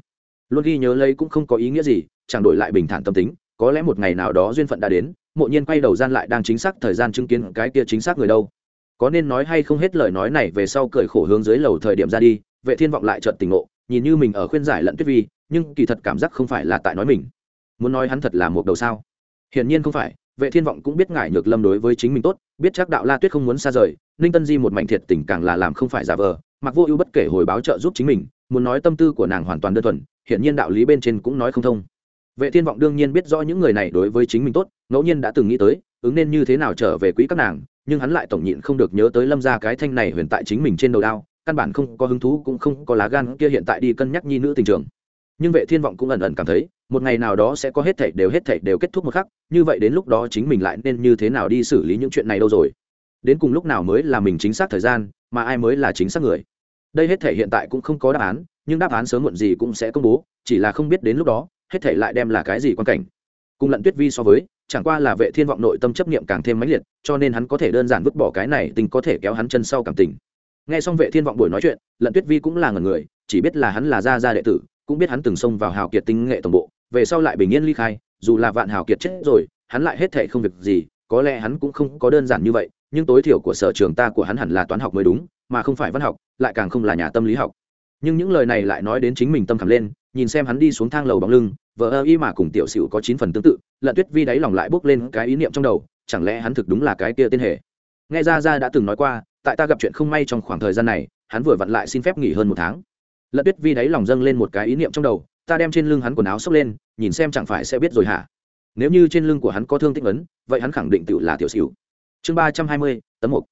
Luôn ghi nhớ lấy cũng không có ý nghĩa gì chẳng đổi lại bình thản tâm tính có lẽ một ngày nào đó duyên phận đã đến mộ nhiên quay đầu gian lại đang chính xác thời gian chứng kiến cái kia chính xác người đâu có nên nói hay không hết lời nói này về sau cười khổ hướng dưới lầu thời điểm ra đi, vệ thiên vọng lại chợt tỉnh ngộ, nhìn như mình ở khuyên giải lẫn tuyết vi, nhưng kỳ thật cảm giác không phải là tại nói mình. Muốn nói hắn thật là một đầu sao? Hiển nhiên không phải, vệ thiên vọng cũng biết ngại nhược lâm đối với chính mình tốt, biết chắc đạo la tuyết không muốn xa rời, ninh tân di một mảnh thiệt tình càng là làm không phải giả vờ, mặc vô ưu bất kể hồi báo trợ giúp chính mình, muốn nói tâm tư của nàng hoàn toàn đơn thuần, hiển nhiên đạo lý bên trên cũng nói không thông. Vệ thiên vọng đương nhiên biết rõ những người này đối với chính mình tốt, ngẫu nhiên đã từng nghĩ tới, ứng nên như thế nào trở về quỹ các nàng nhưng hắn lại tổng nhịn không được nhớ tới lâm ra cái thanh này huyền tại chính mình trên đầu đao, căn bản không có hứng thú cũng không có lá gan kia hiện tại đi cân nhắc nhi nữ tình trường. Nhưng vệ thiên vọng cũng ẩn ẩn cảm thấy, một ngày nào đó sẽ có hết thảy đều hết thảy đều kết thúc một khắc, như vậy đến lúc đó chính mình lại nên như thế nào đi xử lý những chuyện này đâu rồi? Đến cùng lúc nào mới là mình chính xác thời gian, mà ai mới là chính xác người? Đây hết thể hiện tại cũng không có đáp án, nhưng đáp án sớm muộn gì cũng sẽ công bố, chỉ là không biết đến lúc đó, hết thể lại đem là cái gì quan cảnh. Cùng lận tuyết vi so với chẳng qua là vệ thiên vọng nội tâm chấp niệm càng thêm mãnh liệt, cho nên hắn có thể đơn giản vứt bỏ cái này tình có thể kéo hắn chân sau cảm tình. Nghe xong vệ thiên vọng buổi nói chuyện, lận tuyết vi cũng là người, chỉ biết là hắn là gia gia đệ tử, cũng biết hắn từng xông vào hào kiệt tinh nghệ tổng bộ, về sau lại bình yên ly khai, dù là vạn hào kiệt chết rồi, hắn lại hết thể không việc gì, có lẽ hắn cũng không có đơn giản như vậy, nhưng tối thiểu của sở trường ta của hắn hẳn là toán học mới đúng, mà không phải văn học, lại càng không là nhà tâm lý học. Nhưng những lời này lại nói đến chính mình tâm khảm lên nhìn xem hắn đi xuống thang lầu bóng lưng, vợ ơ y mà cùng tiểu sửu có chín phần tương tự, lận tuyết vi đáy lòng lại bốc lên cái ý niệm trong đầu, chẳng lẽ hắn thực đúng là cái kia tên hề? Nghe ra ra đã từng nói qua, tại ta gặp chuyện không may trong khoảng thời gian này, hắn vừa vặn lại xin phép nghỉ hơn một tháng. Lận tuyết vi đáy lòng dâng lên một cái ý niệm trong đầu, ta đem trên lưng hắn quần áo xốc lên, nhìn xem chẳng phải sẽ biết rồi hả? Nếu như trên lưng của hắn có thương tích ấn, vậy hắn khẳng định tự là tiểu sửu chương ba trăm hai mươi, tấm một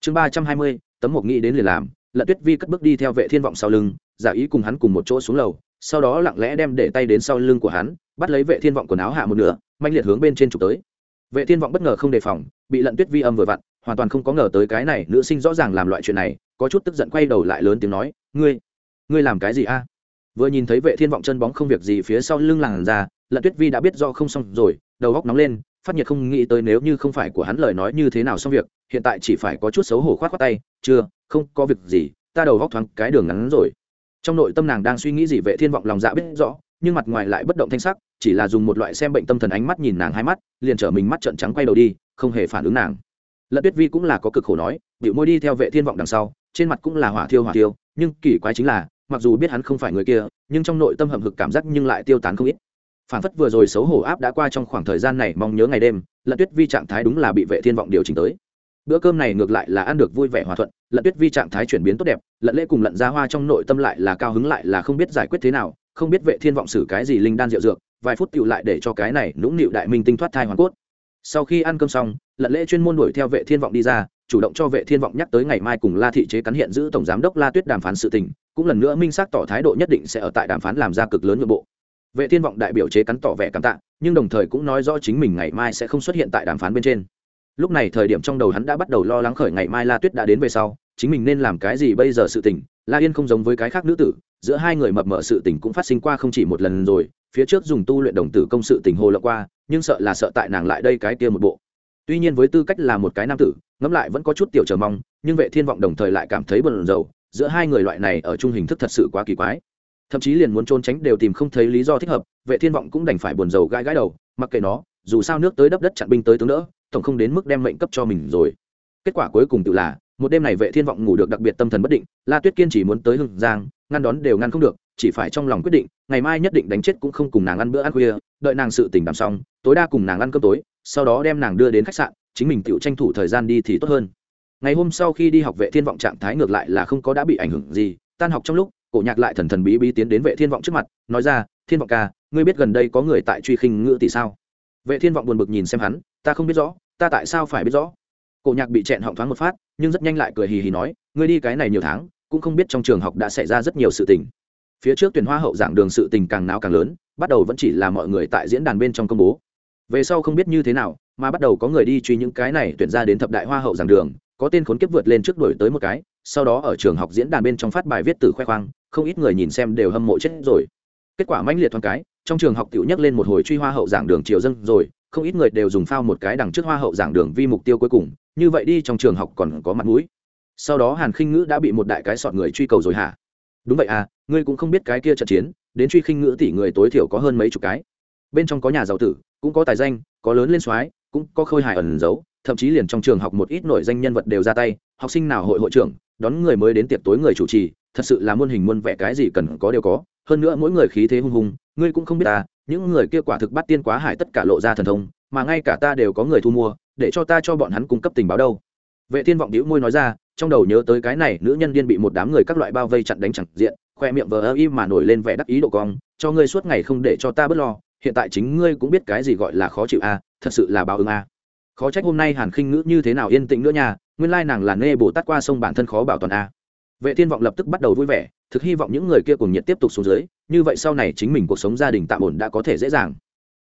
chương ba trăm hai mươi, tấm một nghĩ đến liền làm, lận tuyết vi cất bước đi theo vệ thiên vọng sau lưng, giả ý cùng hắn cùng một chỗ xuống lầu sau đó lặng lẽ đem để tay đến sau lưng của hắn, bắt lấy vệ thiên vọng quần áo hạ một nửa, manh liệt hướng bên trên trục tới. Vệ thiên vọng bất ngờ không đề phòng, bị lận tuyết vi âm vừa vặn, hoàn toàn không có ngờ tới cái này nữ sinh rõ ràng làm loại chuyện này, có chút tức giận quay đầu lại lớn tiếng nói, ngươi ngươi làm cái gì a? Vừa nhìn thấy vệ thiên vọng chân bóng không việc gì phía sau lưng làng ra, lận tuyết vi đã biết do không xong rồi, đầu góc nóng lên, phát nhiệt không nghĩ tới nếu như không phải của hắn lời nói như thế nào xong việc, hiện tại chỉ phải có chút xấu hổ khoát khoát tay, chưa, không có việc gì, ta đầu góc thoáng cái đường ngắn rồi trong nội tâm nàng đang suy nghĩ gì vệ thiên vọng lòng dạ biết rõ, nhưng mặt ngoài lại bất động thanh sắc, chỉ là dùng một loại xem bệnh tâm thần ánh mắt nhìn nàng hai mắt, liền trở mình mắt trợn trắng quay đầu đi, không hề phản ứng nàng. Lận tuyết vi cũng là có cực khổ nói bị môi đi theo vệ thiên vọng đằng sau, trên mặt cũng là hỏa thiêu hỏa thiêu, nhưng kỳ quái chính là, mặc dù biết hắn không phải người kia, nhưng trong nội tâm hậm hực cảm giác nhưng lại tiêu tán không ít. Phản phất vừa rồi xấu hổ áp đã qua trong khoảng thời gian này, mong nhớ ngày đêm lận tuyết vi trạng thái đúng là bị vệ thiên vọng điều chỉnh tới bữa cơm này ngược lại là ăn được vui vẻ hòa thuận, lận tuyết vi trạng thái chuyển biến tốt đẹp, lận lễ cùng lận ra hoa trong nội tâm lại là cao hứng lại là không biết giải quyết thế nào, không biết vệ thiên vọng xử cái gì linh đan rượu dược, vài phút tựu lại để cho cái này nũng nịu đại minh tinh thoát thai hoàn cốt. Sau khi ăn cơm xong, lận lễ chuyên môn đuổi theo vệ thiên vọng đi ra, chủ động cho vệ thiên vọng nhắc tới ngày mai cùng la thị chế cắn hiện giữ tổng giám đốc la tuyết đàm phán sự tình, cũng lần nữa minh xác tỏ thái độ nhất định sẽ ở tại đàm phán làm ra cực lớn nội bộ. Vệ thiên vọng đại biểu chế cắn tỏ vẻ cảm tạ, nhưng đồng thời cũng nói rõ chính mình ngày mai sẽ không xuất hiện tại đàm phán bên trên lúc này thời điểm trong đầu hắn đã bắt đầu lo lắng khởi ngày mai la tuyết đã đến về sau, chính mình nên làm cái gì bây giờ sự tình, la yên không giống với cái khác nữ tử, giữa hai người mập mờ sự tình cũng phát sinh qua không chỉ một lần rồi, phía trước dùng tu luyện đồng tử công sự tình hồ lộng qua, nhưng sợ là sợ tại nàng lại đây cái kia một bộ. Tuy nhiên với tư cách là một cái nam tử, ngẫm lại vẫn có chút tiểu chờ mong, nhưng vệ thiên vọng đồng thời lại cảm thấy bận rầu, giữa hai người loại này ở chung hình thức thật sự quá kỳ quái. Thậm chí liền muốn trốn tránh đều tìm không thấy lý do thích hợp, vệ thiên vọng cũng đành phải buồn rầu gãi gãi đầu, mặc kệ nó, dù sao nước tới đắp đất chặn binh tới tướng đỡ tổng không đến mức đem mệnh cấp cho mình rồi. Kết quả cuối cùng tự là, một đêm này vệ thiên vọng ngủ được đặc biệt tâm thần bất định, la tuyết kiên chỉ muốn tới hưng giang, ngăn đón đều ngăn không được, chỉ phải trong lòng quyết định, ngày mai nhất định đánh chết cũng không cùng nàng ăn bữa ăn khuya, đợi nàng sự tình đảm xong, tối đa cùng nàng ăn cơm tối, sau đó đem nàng đưa đến khách sạn, chính mình tự tranh thủ thời gian đi thì tốt hơn. Ngày hôm sau khi đi học vệ thiên vọng trạng thái ngược lại là không có đã bị ảnh hưởng gì, tan học trong lúc, cổ nhạc lại thần thần bí bí tiến đến vệ thiên vọng trước mặt, nói ra, thiên vọng ca, ngươi biết gần đây có người tại truy khinh ngữ tỷ sao? Vệ thiên vọng buồn bực nhìn xem hắn ta không biết rõ, ta tại sao phải biết rõ? Cổ nhạc bị chẹn họng thoáng một phát, nhưng rất nhanh lại cười hì hì nói, ngươi đi cái này nhiều tháng, cũng không biết trong trường học đã xảy ra rất nhiều sự tình. Phía trước tuyển hoa hậu giảng đường sự tình càng náo càng lớn, bắt đầu vẫn chỉ là mọi người tại diễn đàn bên trong công bố. Về sau không biết như thế nào, mà bắt đầu có người đi truy những cái này tuyển ra đến thập đại hoa hậu giảng đường, có tên khốn kiếp vượt lên trước đổi tới một cái, sau đó ở trường học diễn đàn bên trong phát bài viết từ khoe khoang, không ít người nhìn xem đều hâm mộ chết rồi. Kết quả mãnh liệt thoáng cái, trong trường học tiểu nhắc lên một hồi truy hoa hậu giảng đường triều dân rồi không ít người đều dùng phao một cái đằng trước hoa hậu giảng đường vi mục tiêu cuối cùng, như vậy đi trong trường học còn có mặt mũi sau đó hàn khinh ngữ đã bị một đại cái sọt người truy cầu rồi hả đúng vậy à ngươi cũng không biết cái kia trận chiến, đến truy khinh ngữ tỷ người tối thiểu có hơn mấy chục cái bên trong có nhà giàu tử, cũng có tài danh, có lớn lên soái, cũng có khôi hài ẩn giấu, thậm chí liền trong trường học một ít nổi danh nhân vật đều ra tay, học sinh nào hội hội trưởng, đón người mới đến tiệc tối người chủ trì, thật sự là muôn hình muôn vẻ cái gì cần có đều có, hơn nữa mỗi người khí thế hung hùng, ngươi cũng không biết à? Những người kia quả thực bắt tiên quá hải tất cả lộ ra thần thông, mà ngay cả ta đều có người thu mua, để cho ta cho bọn hắn cung cấp tình báo đâu. Vệ thiên vọng đĩu môi nói ra, trong đầu nhớ tới cái này, nữ nhân điên bị một đám người các loại bao vây chặn đánh chẳng diện, khoe miệng vờ ơ im mà nổi lên vẻ đắc ý độ cong, cho ngươi suốt ngày không để cho ta bớt lo, hiện tại chính ngươi cũng biết cái gì gọi là khó chịu a, thật sự là báo ứng a. Khó trách hôm nay hàn khinh ngữ như thế nào yên tĩnh nữa nha, nguyên lai nàng là nê bồ tát qua sông bản thân khó bảo toàn a. Vệ thiên vọng lập tức bắt đầu vui vẻ, thực hy vọng những người kia cùng nhiệt tiếp tục xuống dưới như vậy sau này chính mình cuộc sống gia đình tạm ổn đã có thể dễ dàng.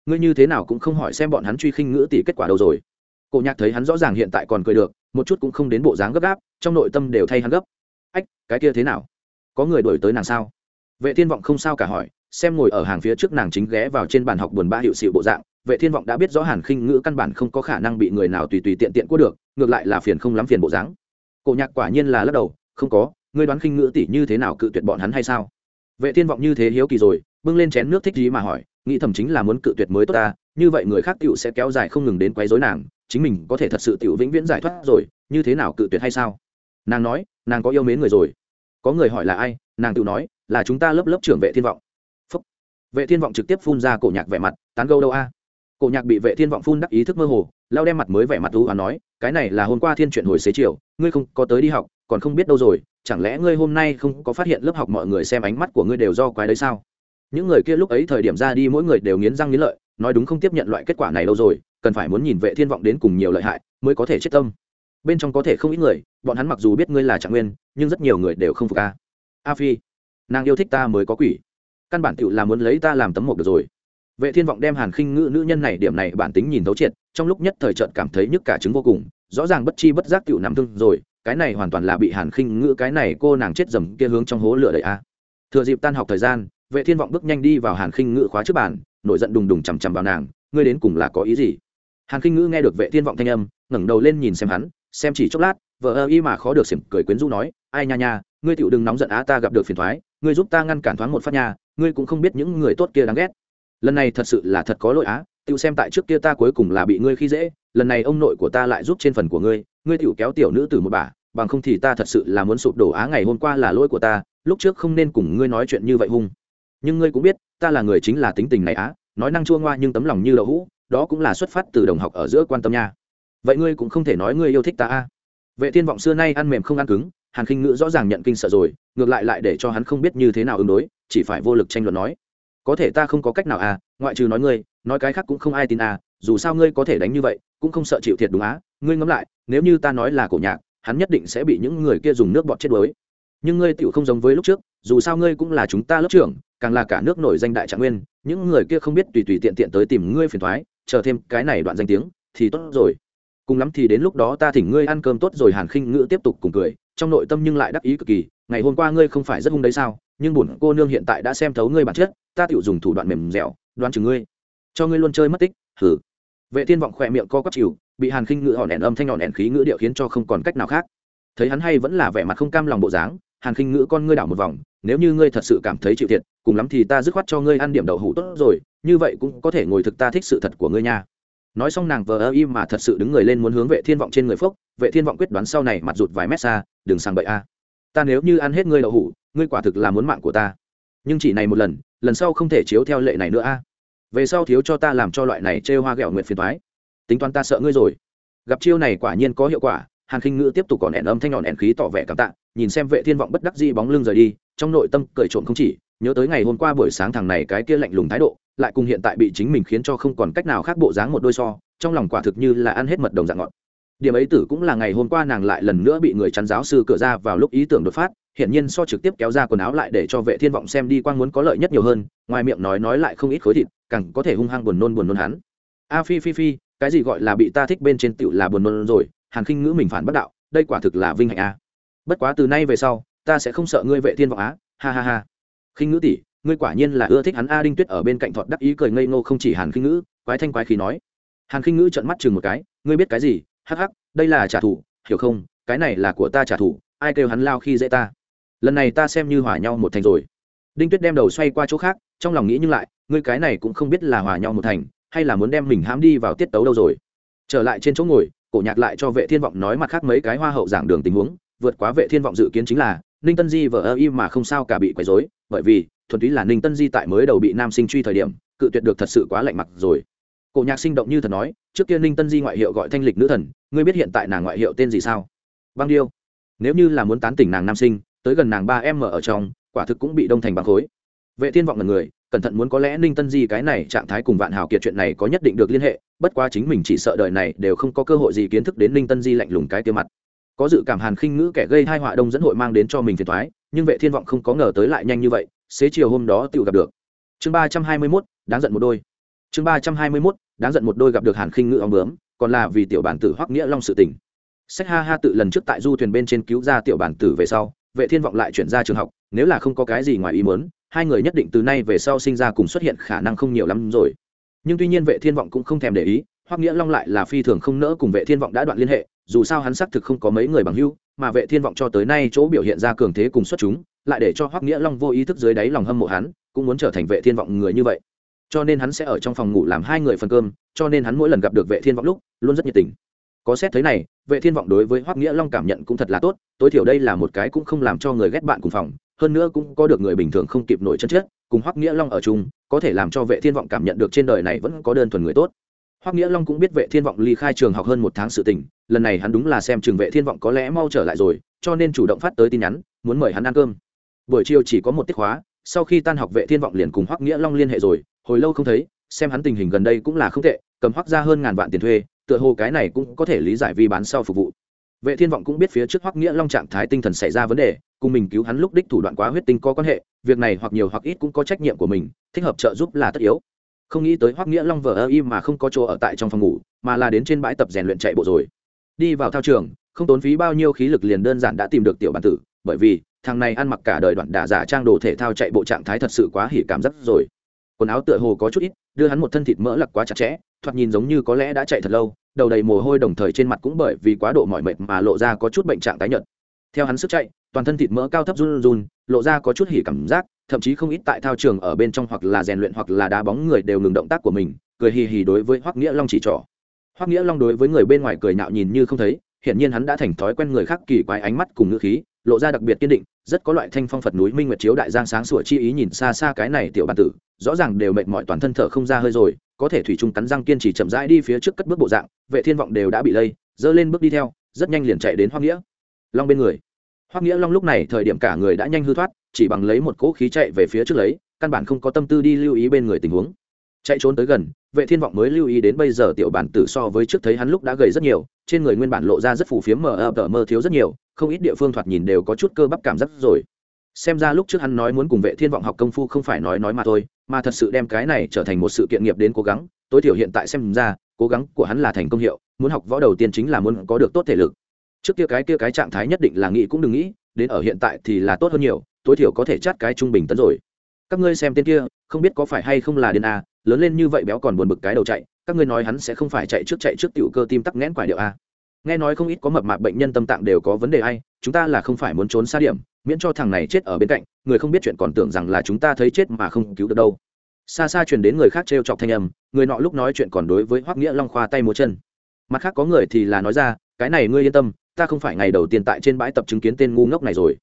Ngươi như thế nào cũng không hỏi xem bọn hắn truy khinh ngữ tỷ kết quả đâu rồi. Cổ nhạc thấy hắn rõ ràng hiện tại còn cười được, một chút cũng không đến bộ dáng gấp gáp, trong nội tâm đều thay hắn gấp. Ách, cái kia thế nào? Có người đổi tới nàng sao? Vệ thiên vọng không sao cả hỏi, xem ngồi ở hàng phía trước nàng chính ghé vào trên bàn học buồn ba hiệu sự bộ dạng, vệ thiên vọng đã biết rõ hàn khinh ngữ căn bản không có khả năng bị người nào tùy tùy tiện tiện qua được, ngược lại là phiền không lắm phiền bộ dáng. Cổ nhạc quả nhiên là lắc đầu, không có, ngươi đoán khinh ngữ tỷ như thế nào cự tuyệt bọn hắn hay sao? Vệ thiên vọng như thế hiếu kỳ rồi, bưng lên chén nước thích gì mà hỏi, nghĩ thầm chính là muốn cự tuyệt mới tốt ta, như vậy người khác tiểu sẽ kéo dài không ngừng đến quấy rối nàng, chính mình có thể thật sự tiểu vĩnh viễn giải thoát rồi, như thế nào cự tuyệt hay sao? Nàng nói, nàng có yêu mến người rồi. Có người hỏi là ai, nàng tự nói, là chúng ta lớp lớp trưởng vệ thiên vọng. Phúc. vệ thiên vọng trực tiếp phun ra cổ nhạc vẻ mặt, tán gâu đâu a? Cổ nhạc bị vệ thiên vọng phun đắc ý thức mơ hồ, lao đem mặt mới vẻ mặt u và nói, cái này là hôm qua thiên chuyện hồi xế chiều, ngươi không có tới đi học, còn không biết đâu rồi chẳng lẽ ngươi hôm nay không có phát hiện lớp học mọi người xem ánh mắt của ngươi đều do quái đấy sao? Những người kia lúc ấy thời điểm ra đi mỗi người đều nghiến răng nghiến lợi, nói đúng không tiếp nhận loại kết quả này đâu rồi, cần phải muốn nhìn vệ thiên vọng đến cùng nhiều lợi hại mới có thể chết tâm. Bên trong có thể không ít người, bọn hắn mặc dù biết ngươi là trạng nguyên, nhưng rất nhiều người đều không phục a. A phi, nàng yêu thích ta mới có quỷ. Căn bản tựu là muốn lấy ta làm tấm mộc được rồi. Vệ thiên vọng đem hàn khinh ngữ nữ nhân này điểm này bản tính nhìn thấu triệt, trong lúc nhất thời trận cảm thấy nhức cả trứng vô cùng, rõ ràng bất chi bất giác tựu nằm thương rồi cái này hoàn toàn là bị hàn khinh ngữ cái này cô nàng chết dầm kia hướng trong hố lửa đầy a. Thừa dịp tan học thời gian, vệ thiên vọng bước nhanh đi vào hàn khinh ngữ khóa trước bàn, nổi giận đùng đùng chằm chằm vào nàng, ngươi đến cùng là có ý gì? Hàn khinh ngữ nghe được vệ thiên vọng thanh âm, ngẩng đầu lên nhìn xem hắn, xem chỉ chốc lát vợ ơ y mà khó được xỉm cười quyến rũ nói, ai nha nha, ngươi tiểu đừng nóng giận á, ta gặp được phiền thoái, ngươi giúp ta ngăn cản thoáng một phát nha, ngươi cũng không biết những người tốt kia đáng ghét. Lần này thật sự là thật có lỗi á, tiểu xem tại trước kia ta cuối cùng là bị ngươi khi dễ, lần này ông nội của ta lại giúp trên phần của ngươi ngươi tiểu kéo tiểu nữ từ một bà bằng không thì ta thật sự là muốn sụp đổ á ngày hôm qua là lỗi của ta, lúc trước không nên cùng ngươi nói chuyện như vậy hung. Nhưng ngươi cũng biết, ta là người chính là tính tình này á, nói năng chua ngoa nhưng tấm lòng như đậu hũ, đó cũng là xuất phát từ đồng học ở giữa quan tâm nha. Vậy ngươi cũng không thể nói ngươi yêu thích ta a vệ thiên vọng xưa nay ăn mềm không ăn cứng, hàn khinh ngữ rõ ràng nhận kinh sợ rồi, ngược lại lại để cho hắn không biết như thế nào ứng đối, chỉ phải vô lực tranh luận nói. Có thể ta không có cách nào à ngoại trừ nói ngươi, nói cái khác cũng không ai tin à dù sao ngươi có thể đánh như vậy, cũng không sợ chịu thiệt đúng á, ngươi ngẫm lại, nếu như ta nói là cổ nhạc hắn nhất định sẽ bị những người kia dùng nước bọt chết đuối. Nhưng ngươi tựu không giống với lúc trước, dù sao ngươi cũng là chúng ta lớp trưởng, càng là cả nước nổi danh đại trạng nguyên, những người kia không biết tùy tùy tiện tiện tới tìm ngươi phiền thoái, chờ thêm cái này đoạn danh tiếng, thì tốt rồi. Cùng lắm thì đến lúc đó ta thỉnh ngươi ăn cơm tốt rồi hàn khinh ngữ tiếp tục cùng cười, trong nội tâm nhưng lại đắc ý cực kỳ, ngày hôm qua ngươi không phải rất hung đấy sao, nhưng bổn cô nương hiện tại đã xem thấu ngươi bản chất, ta tiểu dùng thủ đoạn mềm dẻo, đoán chừng ngươi, cho ngươi luôn chơi mất tích hử vệ thiên vọng khỏe miệng co quắp chịu bị hàn khinh ngự hòn ẻn âm thanh nhọn ẻn khí ngữ điệu khiến cho không còn cách nào khác. Thấy hắn hay vẫn là vẻ mặt không cam lòng bộ dáng, hàn khinh ngữ con ngươi đảo một vòng, nếu như ngươi thật sự cảm thấy chịu thiệt, cùng lắm thì ta dứt khoát cho ngươi ăn điểm đậu hủ tốt rồi, như vậy cũng có thể ngồi thực ta thích sự thật của ngươi nha. Nói xong nàng vờ ơ mà thật sự đứng người lên muốn hướng vệ thiên vọng trên người phốc, vệ thiên vọng quyết đoán sau này mặt rụt vài mét xa, đừng sang bậy a. Ta nếu như ăn hết ngươi đậu hủ, ngươi quả thực là muốn mạng của ta. Nhưng chỉ này một lần lần sau không thể chiếu theo lệ này nữa a. Về sau thiếu cho ta làm cho loại này chê hoa ghẹo nguyện phiền thoái tính toán ta sợ ngươi rồi. Gặp chiêu này quả nhiên có hiệu quả, hàn khinh ngữ tiếp tục còn ẻn âm thanh nhọn ẻn khí tỏ vẻ cảm tạ, nhìn xem vệ thiên vọng bất đắc dĩ bóng lưng rời đi, trong nội tâm cởi trộm không chỉ, nhớ tới ngày hôm qua buổi sáng thằng này cái kia lạnh lùng thái độ, lại cùng hiện tại bị chính mình khiến cho không còn cách nào khác bộ dáng một đôi so, trong lòng quả thực như là ăn hết mật đồng dạng ngọt. Điểm ấy tử cũng là ngày hôm qua nàng lại lần nữa bị người chắn giáo sư cửa ra vào lúc ý tưởng đột phát hiện nhiên so trực tiếp kéo ra quần áo lại để cho vệ thiên vọng xem đi quang muốn có lợi nhất nhiều hơn, ngoài miệng nói nói lại không ít khối thịt, càng có thể hung hăng buồn nôn buồn nôn hắn. A phi phi phi cái gì gọi là bị ta thích bên trên tựu là buồn nôn rồi, hàn khinh ngữ mình phản bất đạo, đây quả thực là vinh hạnh a. Bất quá từ nay về sau, ta sẽ không sợ ngươi vệ thiên vọng á, ha ha ha. Khinh ngữ tỷ, ngươi quả nhiên là ưa thích hắn a đinh tuyết ở bên cạnh thọt đắc ý cười ngây ngô không chỉ hàn khinh ngữ, quái thanh quái khí nói. Hàn khinh ngữ trợn mắt chừng một cái, ngươi biết cái gì? Hắc hắc, đây là trả thù, hiểu không? Cái này là của ta trả thù, ai kêu hắn lao khi dễ ta? Lần này ta xem như hòa nhau một thành rồi. Đinh tuyết đem đầu xoay qua chỗ khác, trong lòng nghĩ nhưng lại, ngươi cái này cũng không biết là hòa nhau một thành hay là muốn đem mình hãm đi vào tiết tấu đâu rồi? Trở lại trên chỗ ngồi, cổ nhạc lại cho vệ thiên vọng nói mặt khác mấy cái hoa hậu giảng đường tình huống. Vượt quá vệ thiên vọng dự kiến chính là, ninh tân di vợ ơ y mà không sao cả bị quấy rối. Bởi vì, thuần túy là ninh tân di tại mới đầu bị nam sinh truy thời điểm, cự tuyệt được thật sự quá lạnh mặt rồi. Cổ nhạc sinh động như thật nói, trước kia ninh tân di ngoại hiệu gọi thanh lịch nữ thần, ngươi biết hiện tại nàng ngoại hiệu tên gì sao? Băng điêu. Nếu như là muốn tán tỉnh nàng nam sinh, tới gần nàng ba em mở ở trong, quả thực cũng bị đông thành bằng khối. Vệ thiên vọng là người cẩn thận muốn có lẽ ninh tân di cái này trạng thái cùng vạn hào kiệt chuyện này có nhất định được liên hệ bất quá chính mình chỉ sợ đời này đều không có cơ hội gì kiến thức đến ninh tân di lạnh lùng cái tiêu mặt. Có dự cảm hàn khinh ngữ kẻ gây hai họa đông dẫn hội mang đến cho mình phiền thoái nhưng vệ thiên vọng không có ngờ tới lại nhanh như vậy xế chiều hôm đó tự gặp được. Chương ba trăm hai mươi 321, đáng giận một đôi. Chương ba trăm hai mươi 321, đáng giận một đôi gặp được hàn khinh ngữ ong bướm còn là vì tiểu bản tử hoắc nghĩa long sự tình. Sách ha ha tự lần trước tại du thuyền bên trên cứu ra tiểu bản tử về sau vệ thiên vọng lại chuyển ra trường học nếu là không có cái gì ngoài ý muốn hai người nhất định từ nay về sau sinh ra cùng xuất hiện khả năng không nhiều lắm rồi. Nhưng tuy nhiên vệ thiên vọng cũng không thèm để ý, hoắc nghĩa long lại là phi thường không nỡ cùng vệ thiên vọng đã đoạn liên hệ, dù sao hắn xác thực không có mấy người bằng hữu, mà vệ thiên vọng cho tới nay chỗ biểu hiện ra cường thế cùng xuất chúng, lại để cho hoắc nghĩa long vô ý thức dưới đáy lòng hâm mộ hắn, cũng muốn trở thành vệ thiên vọng người như vậy. Cho nên hắn sẽ ở trong phòng ngủ làm hai người phần cơm, cho nên hắn mỗi lần gặp được vệ thiên vọng lúc, luôn rất nhiệt tình. Có xét thế này, vệ thiên vọng đối với hoắc nghĩa long cảm nhận cũng thật là tốt, tối thiểu đây là một cái cũng không làm cho người ghét bạn cùng phòng hơn nữa cũng có được người bình thường không kịp nổi chân chết, cùng hoắc nghĩa long ở chung, có thể làm cho vệ thiên vọng cảm nhận được trên đời này vẫn có đơn thuần người tốt. Hoắc nghĩa long cũng biết vệ thiên vọng ly khai trường học hơn một tháng sự tình, lần này hắn đúng là xem trường vệ thiên vọng có lẽ mau trở lại rồi, cho nên chủ động phát tới tin nhắn, muốn mời hắn ăn cơm. Buổi chiều chỉ có một tiết khóa, sau khi tan học vệ thiên vọng liền cùng hoắc nghĩa long liên hệ rồi, hồi lâu không thấy, xem hắn tình hình gần đây cũng là không tệ, cầm hoắc ra hơn ngàn vạn tiền thuê, tựa hồ cái này cũng có thể lý giải vì bán sau phục vụ. Vệ thiên vọng cũng biết phía trước hoắc nghĩa long trạng thái tinh thần xảy ra vấn đề cùng mình cứu hắn lúc đích thủ đoạn quá huyết tinh có quan hệ, việc này hoặc nhiều hoặc ít cũng có trách nhiệm của mình, thích hợp trợ giúp là tất yếu. Không nghĩ tới hoắc nghĩa long vờ ơ im mà không có chỗ ở tại trong phòng ngủ, mà là đến trên bãi tập rèn luyện chạy bộ rồi. Đi vào thao trường, không tốn phí bao nhiêu khí lực liền đơn giản đã tìm được tiểu bản tử, bởi vì, thằng này ăn mặc cả đời đoạn đả giả trang đồ thể thao chạy bộ trạng thái thật sự quá hỉ cảm giác rồi. Quần áo tựa hồ có chút ít, đưa hắn một thân thịt mỡ lặc quá chặt chẽ, thoạt nhìn giống như có lẽ đã chạy thật lâu, đầu đầy mồ hôi đồng thời trên mặt cũng bởi vì quá độ mỏi mệt mà lộ ra có chút bệnh trạng tái nhợt theo hắn sức chạy, toàn thân thịt mỡ cao thấp run run, lộ ra có chút hỉ cảm giác, thậm chí không ít tại thao trường ở bên trong hoặc là rèn luyện hoặc là đá bóng người đều ngừng động tác của mình, cười hì hì đối với hoắc nghĩa long chỉ trỏ. Hoắc nghĩa long đối với người bên ngoài cười nạo nhìn như không thấy, hiển nhiên hắn đã thành thói quen người khác kỳ quái ánh mắt cùng ngữ khí, lộ ra đặc biệt kiên định, rất có loại thanh phong phật núi minh nguyệt chiếu đại giang sáng sủa chi ý nhìn xa xa cái này tiểu bản tử, rõ ràng đều mệt mỏi toàn thân thở không ra hơi rồi, có thể thủy chung cắn răng kiên trì chậm rãi đi phía trước cất bước bộ dạng, vệ thiên vọng đều đã bị lây, dơ lên bước đi theo, rất nhanh liền chạy đến hoắc nghĩa long bên người. Hoắc nghĩa long lúc này thời điểm cả người đã nhanh hư thoát, chỉ bằng lấy một cỗ khí chạy về phía trước lấy, căn bản không có tâm tư đi lưu ý bên người tình huống. Chạy trốn tới gần, vệ thiên vọng mới lưu ý đến bây giờ tiểu bản tử so với trước thấy hắn lúc đã gầy rất nhiều, trên người nguyên bản lộ ra rất phù phiếm mờ ập mơ thiếu rất nhiều, không ít địa phương thoạt nhìn đều có chút cơ bắp cảm giác rồi. Xem ra lúc trước hắn nói muốn cùng vệ thiên vọng học công phu không phải nói nói mà thôi, mà thật sự đem cái này trở thành một sự kiện nghiệp đến cố gắng, tối thiểu hiện tại xem ra, cố gắng của hắn là thành công hiệu, muốn học võ đầu tiên chính là muốn có được tốt thể lực trước kia cái kia cái trạng thái nhất định là nghĩ cũng đừng nghĩ, đến ở hiện tại thì là tốt hơn nhiều, tối thiểu có thể chát cái trung bình tấn rồi. Các ngươi xem tên kia, không biết có phải hay không là điên a lớn lên như vậy béo còn buồn bực cái đầu chạy, các ngươi nói hắn sẽ không phải chạy trước chạy trước tiểu cơ tim tắc nghẽn quả điệu a nghe nói không ít có mập mạp bệnh nhân tâm tạng đều có vấn đề ai, chúng ta là không phải muốn trốn xa điểm, miễn cho thằng này chết ở bên cạnh, người không biết chuyện còn tưởng rằng là chúng ta thấy chết mà không cứu được đâu. Xa xa truyền đến người khác t chọc thanh âm, người nọ lúc nói chuyện còn đối với hoắc nghĩa long khoa tay múa chân. Mặt khác có người thì là nói ra, cái này ngươi yên tâm ta không phải ngày đầu tiên tại trên bãi tập chứng kiến tên ngu ngốc này rồi.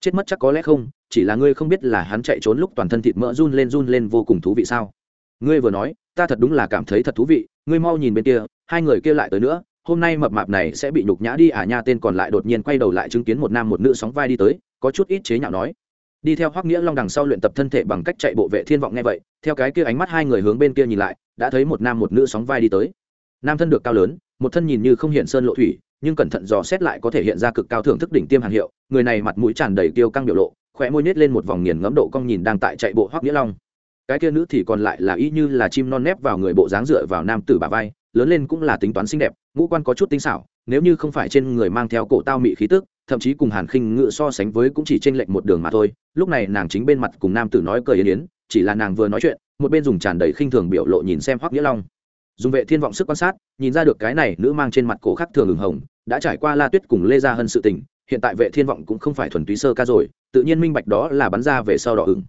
Chết mất chắc có lẽ không, chỉ là ngươi không biết là hắn chạy trốn lúc toàn thân thịt mỡ run lên run lên vô cùng thú vị sao? Ngươi vừa nói, ta thật đúng là cảm thấy thật thú vị, ngươi mau nhìn bên kia, hai người kia lại tới nữa, hôm nay mập mạp này sẽ bị nhục nhã đi à nha, tên còn lại đột nhiên quay đầu lại chứng kiến một nam một nữ sóng vai đi tới, có chút ít chế nhạo nói. Đi theo hoắc nghĩa long đằng sau luyện tập thân thể bằng cách chạy bộ vệ thiên vọng nghe vậy, theo cái kia ánh mắt hai người hướng bên kia nhìn lại, đã thấy một nam một nữ sóng vai đi tới. Nam thân được cao lớn, một thân nhìn như không hiện sơn lộ thủy nhưng cẩn thận dò xét lại có thể hiện ra cực cao thưởng thức đỉnh tiêm hàng hiệu, người này mặt mũi tràn đầy tiêu căng biểu lộ khỏe môi nhếch lên một vòng nghiền ngẫm độ cong nhìn đang tại chạy bộ hoắc nghĩa long. Cái kia nữ thì còn lại là y như là chim non nép vào người bộ dáng dựa vào nam tử bà vai, lớn lên cũng là tính toán xinh đẹp, ngũ quan có chút tinh xảo, nếu như không phải trên người mang theo cổ tao mị khí tức, thậm chí cùng hàn khinh ngự so sánh với cũng chỉ trên lệnh lệch một đường mà thôi. Lúc này nàng chính bên mặt cùng nam tử nói cười yên yến, chỉ là nàng vừa nói chuyện, một bên dùng tràn đầy khinh thường biểu lộ nhìn xem hoắc nghĩa long. Dùng vệ thiên vọng sức quan sát, nhìn ra được cái này nữ mang trên mặt cổ khắc thường hồng đã trải qua la tuyết cùng lê gia hân sự tình, hiện tại vệ thiên vọng cũng không phải thuần túy sơ ca rồi, tự nhiên minh bạch đó là bắn ra về sau đỏ ửng.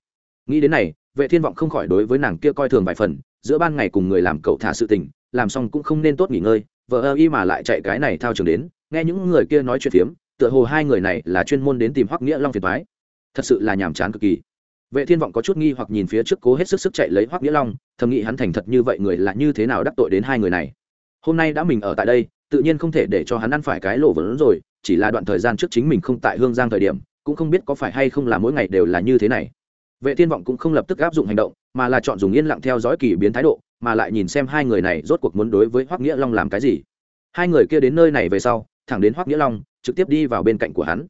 Nghĩ đến này, vệ thiên vọng không khỏi đối với nàng kia coi thường vài phần, giữa ban ngày cùng người làm cậu thả sự tình, làm xong cũng không nên tốt nghỉ ngơi vợ ơ y mà lại chạy cái này thao trường đến, nghe những người kia nói chuyện phiếm, tựa hồ hai người này là chuyên môn đến tìm hoắc nghĩa long phiền thoái thật sự là nhàm chán cực kỳ. Vệ thiên vọng có chút nghi hoặc nhìn phía trước cố hết sức sức chạy lấy hoắc nghĩa long, thầm nghĩ hắn thành thật như vậy người là như thế nào đắc tội đến hai người này. Hôm nay đã mình ở tại đây tự nhiên không thể để cho hắn ăn phải cái lỗ vốn rồi, chỉ là đoạn thời gian trước chính mình không tại hương giang thời điểm, cũng không biết có phải hay không là mỗi ngày đều là như thế này. Vệ thiên vọng cũng không lập tức áp dụng hành động, mà là chọn dùng yên lặng theo dõi kỳ biến thái độ, mà lại nhìn xem hai người này rốt cuộc muốn đối với hoắc nghĩa long làm cái gì. Hai người kia đến nơi này về sau, thẳng đến hoắc nghĩa long, trực tiếp đi vào bên cạnh của hắn.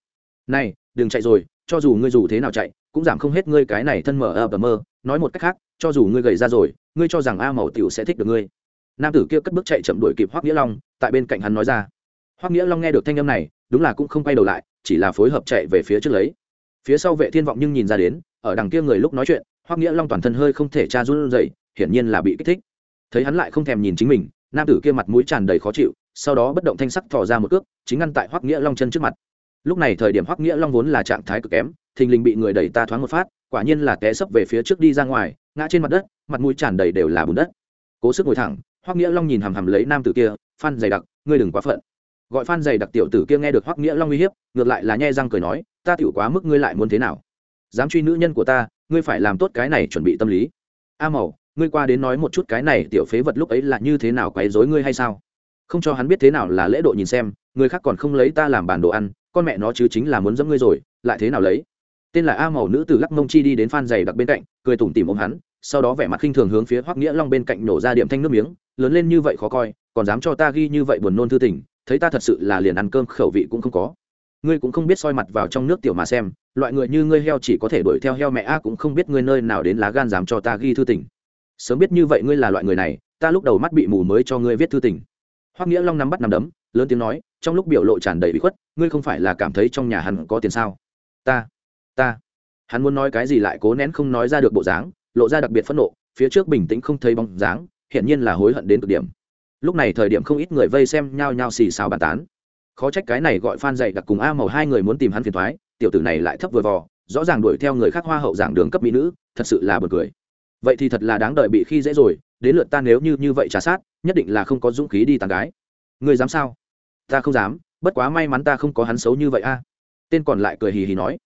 Này, đừng chạy rồi, cho dù ngươi dù thế nào chạy, cũng giảm không hết ngươi cái này thân mở ập mơ, nói một cách khác, cho dù ngươi gầy ra rồi, ngươi cho rằng a màu tiểu sẽ thích được ngươi nam tử kia cất bước chạy chậm đuổi kịp hoắc nghĩa long, tại bên cạnh hắn nói ra. Hoắc nghĩa long nghe được thanh âm này, đúng là cũng không quay đầu lại, chỉ là phối hợp chạy về phía trước lấy. Phía sau vệ thiên vọng nhưng nhìn ra đến, ở đằng kia người lúc nói chuyện, hoắc nghĩa long toàn thân hơi không thể tra run dậy hiển nhiên là bị kích thích. Thấy hắn lại không thèm nhìn chính mình, nam tử kia mặt mũi tràn đầy khó chịu, sau đó bất động thanh sắc thò ra một cước, chính ngăn tại hoắc nghĩa long chân trước mặt. Lúc này thời điểm hoắc nghĩa long vốn là trạng thái cực kém, thình lình bị người đẩy ta thoáng một phát, quả nhiên là té sấp về phía trước đi ra ngoài, ngã trên mặt đất, mặt mũi tràn đầy đều là bùn đất. Cố sức ngồi thẳng hoắc nghĩa long nhìn hằm hằm lấy nam tử kia, phan dày đặc, ngươi đừng quá phận. Gọi phan dày đặc tiểu tử kia nghe được hoắc nghĩa long uy hiếp, ngược lại là nhe răng cười nói, ta tiểu quá mức ngươi lại muốn thế nào? Dám truy nữ nhân của ta, ngươi phải làm tốt cái này chuẩn bị tâm lý. A màu ngươi qua đến nói một chút cái này tiểu phế vật lúc ấy là như thế nào quấy rối ngươi hay sao? Không cho hắn biết thế nào là lễ độ nhìn xem, người khác còn không lấy ta làm bản đồ ăn, con mẹ nó chứ chính là muốn dẫm ngươi rồi, lại thế nào lấy? Tên là a màu nữ từ lắc mông chi đi đến phan Dày đặc bên cạnh, cười tủm tỉm ôm hắn, sau đó vẻ mặt khinh thường hướng phía hoắc nghĩa long bên cạnh nổ ra điểm thanh nước miếng lớn lên như vậy khó coi, còn dám cho ta ghi như vậy buồn nôn thư tình, thấy ta thật sự là liền ăn cơm khẩu vị cũng không có. Ngươi cũng không biết soi mặt vào trong nước tiểu mà xem, loại người như ngươi heo chỉ có thể đuổi theo heo mẹ a cũng không biết ngươi nơi nào đến lá gan dám cho ta ghi thư tình. Sớm biết như vậy ngươi là loại người này, ta lúc đầu mắt bị mù mới cho ngươi viết thư tình. Hoắc nghĩa long nắm bắt nắm đấm, lớn tiếng nói, trong lúc biểu lộ tràn đầy bị khuất, ngươi không phải là cảm thấy trong nhà hắn có tiền sao? Ta ta. Hắn muốn nói cái gì lại cố nén không nói ra được bộ dáng, lộ ra đặc biệt phẫn nộ, phía trước bình tĩnh không thấy bóng dáng hiện nhiên là hối hận đến cực điểm. Lúc này thời điểm không ít người vây xem nhao nhao xì xào bàn tán. Khó trách cái này gọi phan dạy đặc cùng a màu hai người muốn tìm hắn phiền thoái tiểu tử này lại thấp vừa vò, rõ ràng đuổi theo người khác hoa hậu giảng đường cấp mỹ nữ, thật sự là b u ồ n cười. Vậy thì thật là đáng đợi bị khi dễ rồi, đến lượt ta nếu như như vậy trả sát, nhất định là không có dũng khí đi tàn gái. Người dám sao? Ta không dám, bất quá may mắn ta không có hắn xấu như vậy a. Tên còn lại cười hì hì nói.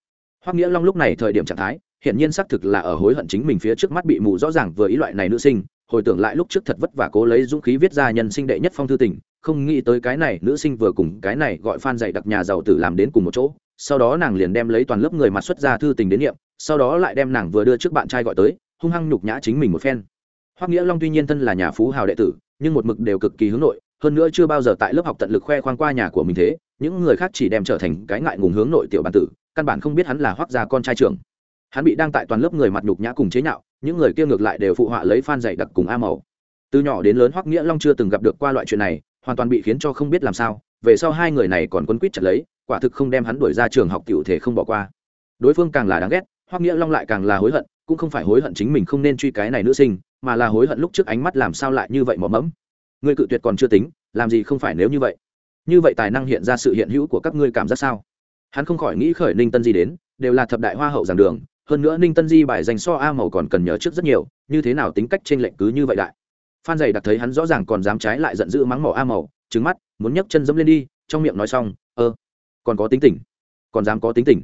Hoắc nghĩa long lúc này thời điểm trạng thái hiện nhiên xác thực là ở hối hận chính mình phía trước mắt bị mù rõ ràng vừa ý loại này nữ sinh hồi tưởng lại lúc trước thật vất vả cố lấy dũng khí viết ra nhân sinh đệ nhất phong thư tình, không nghĩ tới cái này nữ sinh vừa cùng cái này gọi phan dạy đặc nhà giàu tử làm đến cùng một chỗ, sau đó nàng liền đem lấy toàn lớp người mặt xuất ra thư tình đến nghiệm sau đó lại đem nàng vừa đưa trước bạn trai gọi tới, hung hăng nhục nhã chính mình một phen. Hoắc nghĩa long tuy nhiên thân là nhà phú hào đệ tử, nhưng một mực đều cực kỳ hướng nội, hơn nữa chưa bao giờ tại lớp học tận lực khoe khoang qua nhà của mình thế, những người khác chỉ đem trở thành cái ngại ngùng hướng nội tiểu bản tử, căn bản không biết hắn là hoắc gia con trai trưởng. Hắn bị đang tại toàn lớp người mặt nhục nhã cùng chế nhạo những người kia ngược lại đều phụ họa lấy phan dạy đặc cùng a màu từ nhỏ đến lớn hoắc nghĩa long chưa từng gặp được qua loại chuyện này, hoàn toàn bị khiến cho không biết làm sao, về sau hai người này còn quấn quýt chặt lấy, quả thực không đem hắn đuổi ra trường học tiểu thể không bỏ qua. Đối phương càng là đáng ghét, hoắc nghĩa long lại càng là hối hận, cũng không phải hối hận chính mình không nên truy cái này nữ sinh, mà là hối hận lúc trước ánh mắt làm sao lại như vậy mỏ mẫm. Ngươi cự tuyệt còn chưa tính, làm gì không phải nếu như vậy? Như vậy tài năng hiện ra sự hiện hữu của các ngươi cảm giác sao? Hắn không khỏi nghĩ khởi ninh tân gì đến, đều là thập đại hoa hậu giảng đường hơn nữa ninh tân di bài dành so a màu còn cần nhớ trước rất nhiều, như thế nào tính cách trên lệnh cứ như vậy đại. Phan dày đặc thấy hắn rõ ràng còn dám trái lại giận dữ mắng mỏ a màu trứng mắt, muốn nhấc chân dẫm lên đi, trong miệng nói xong, ơ, còn có tính tình, còn dám có tính tình.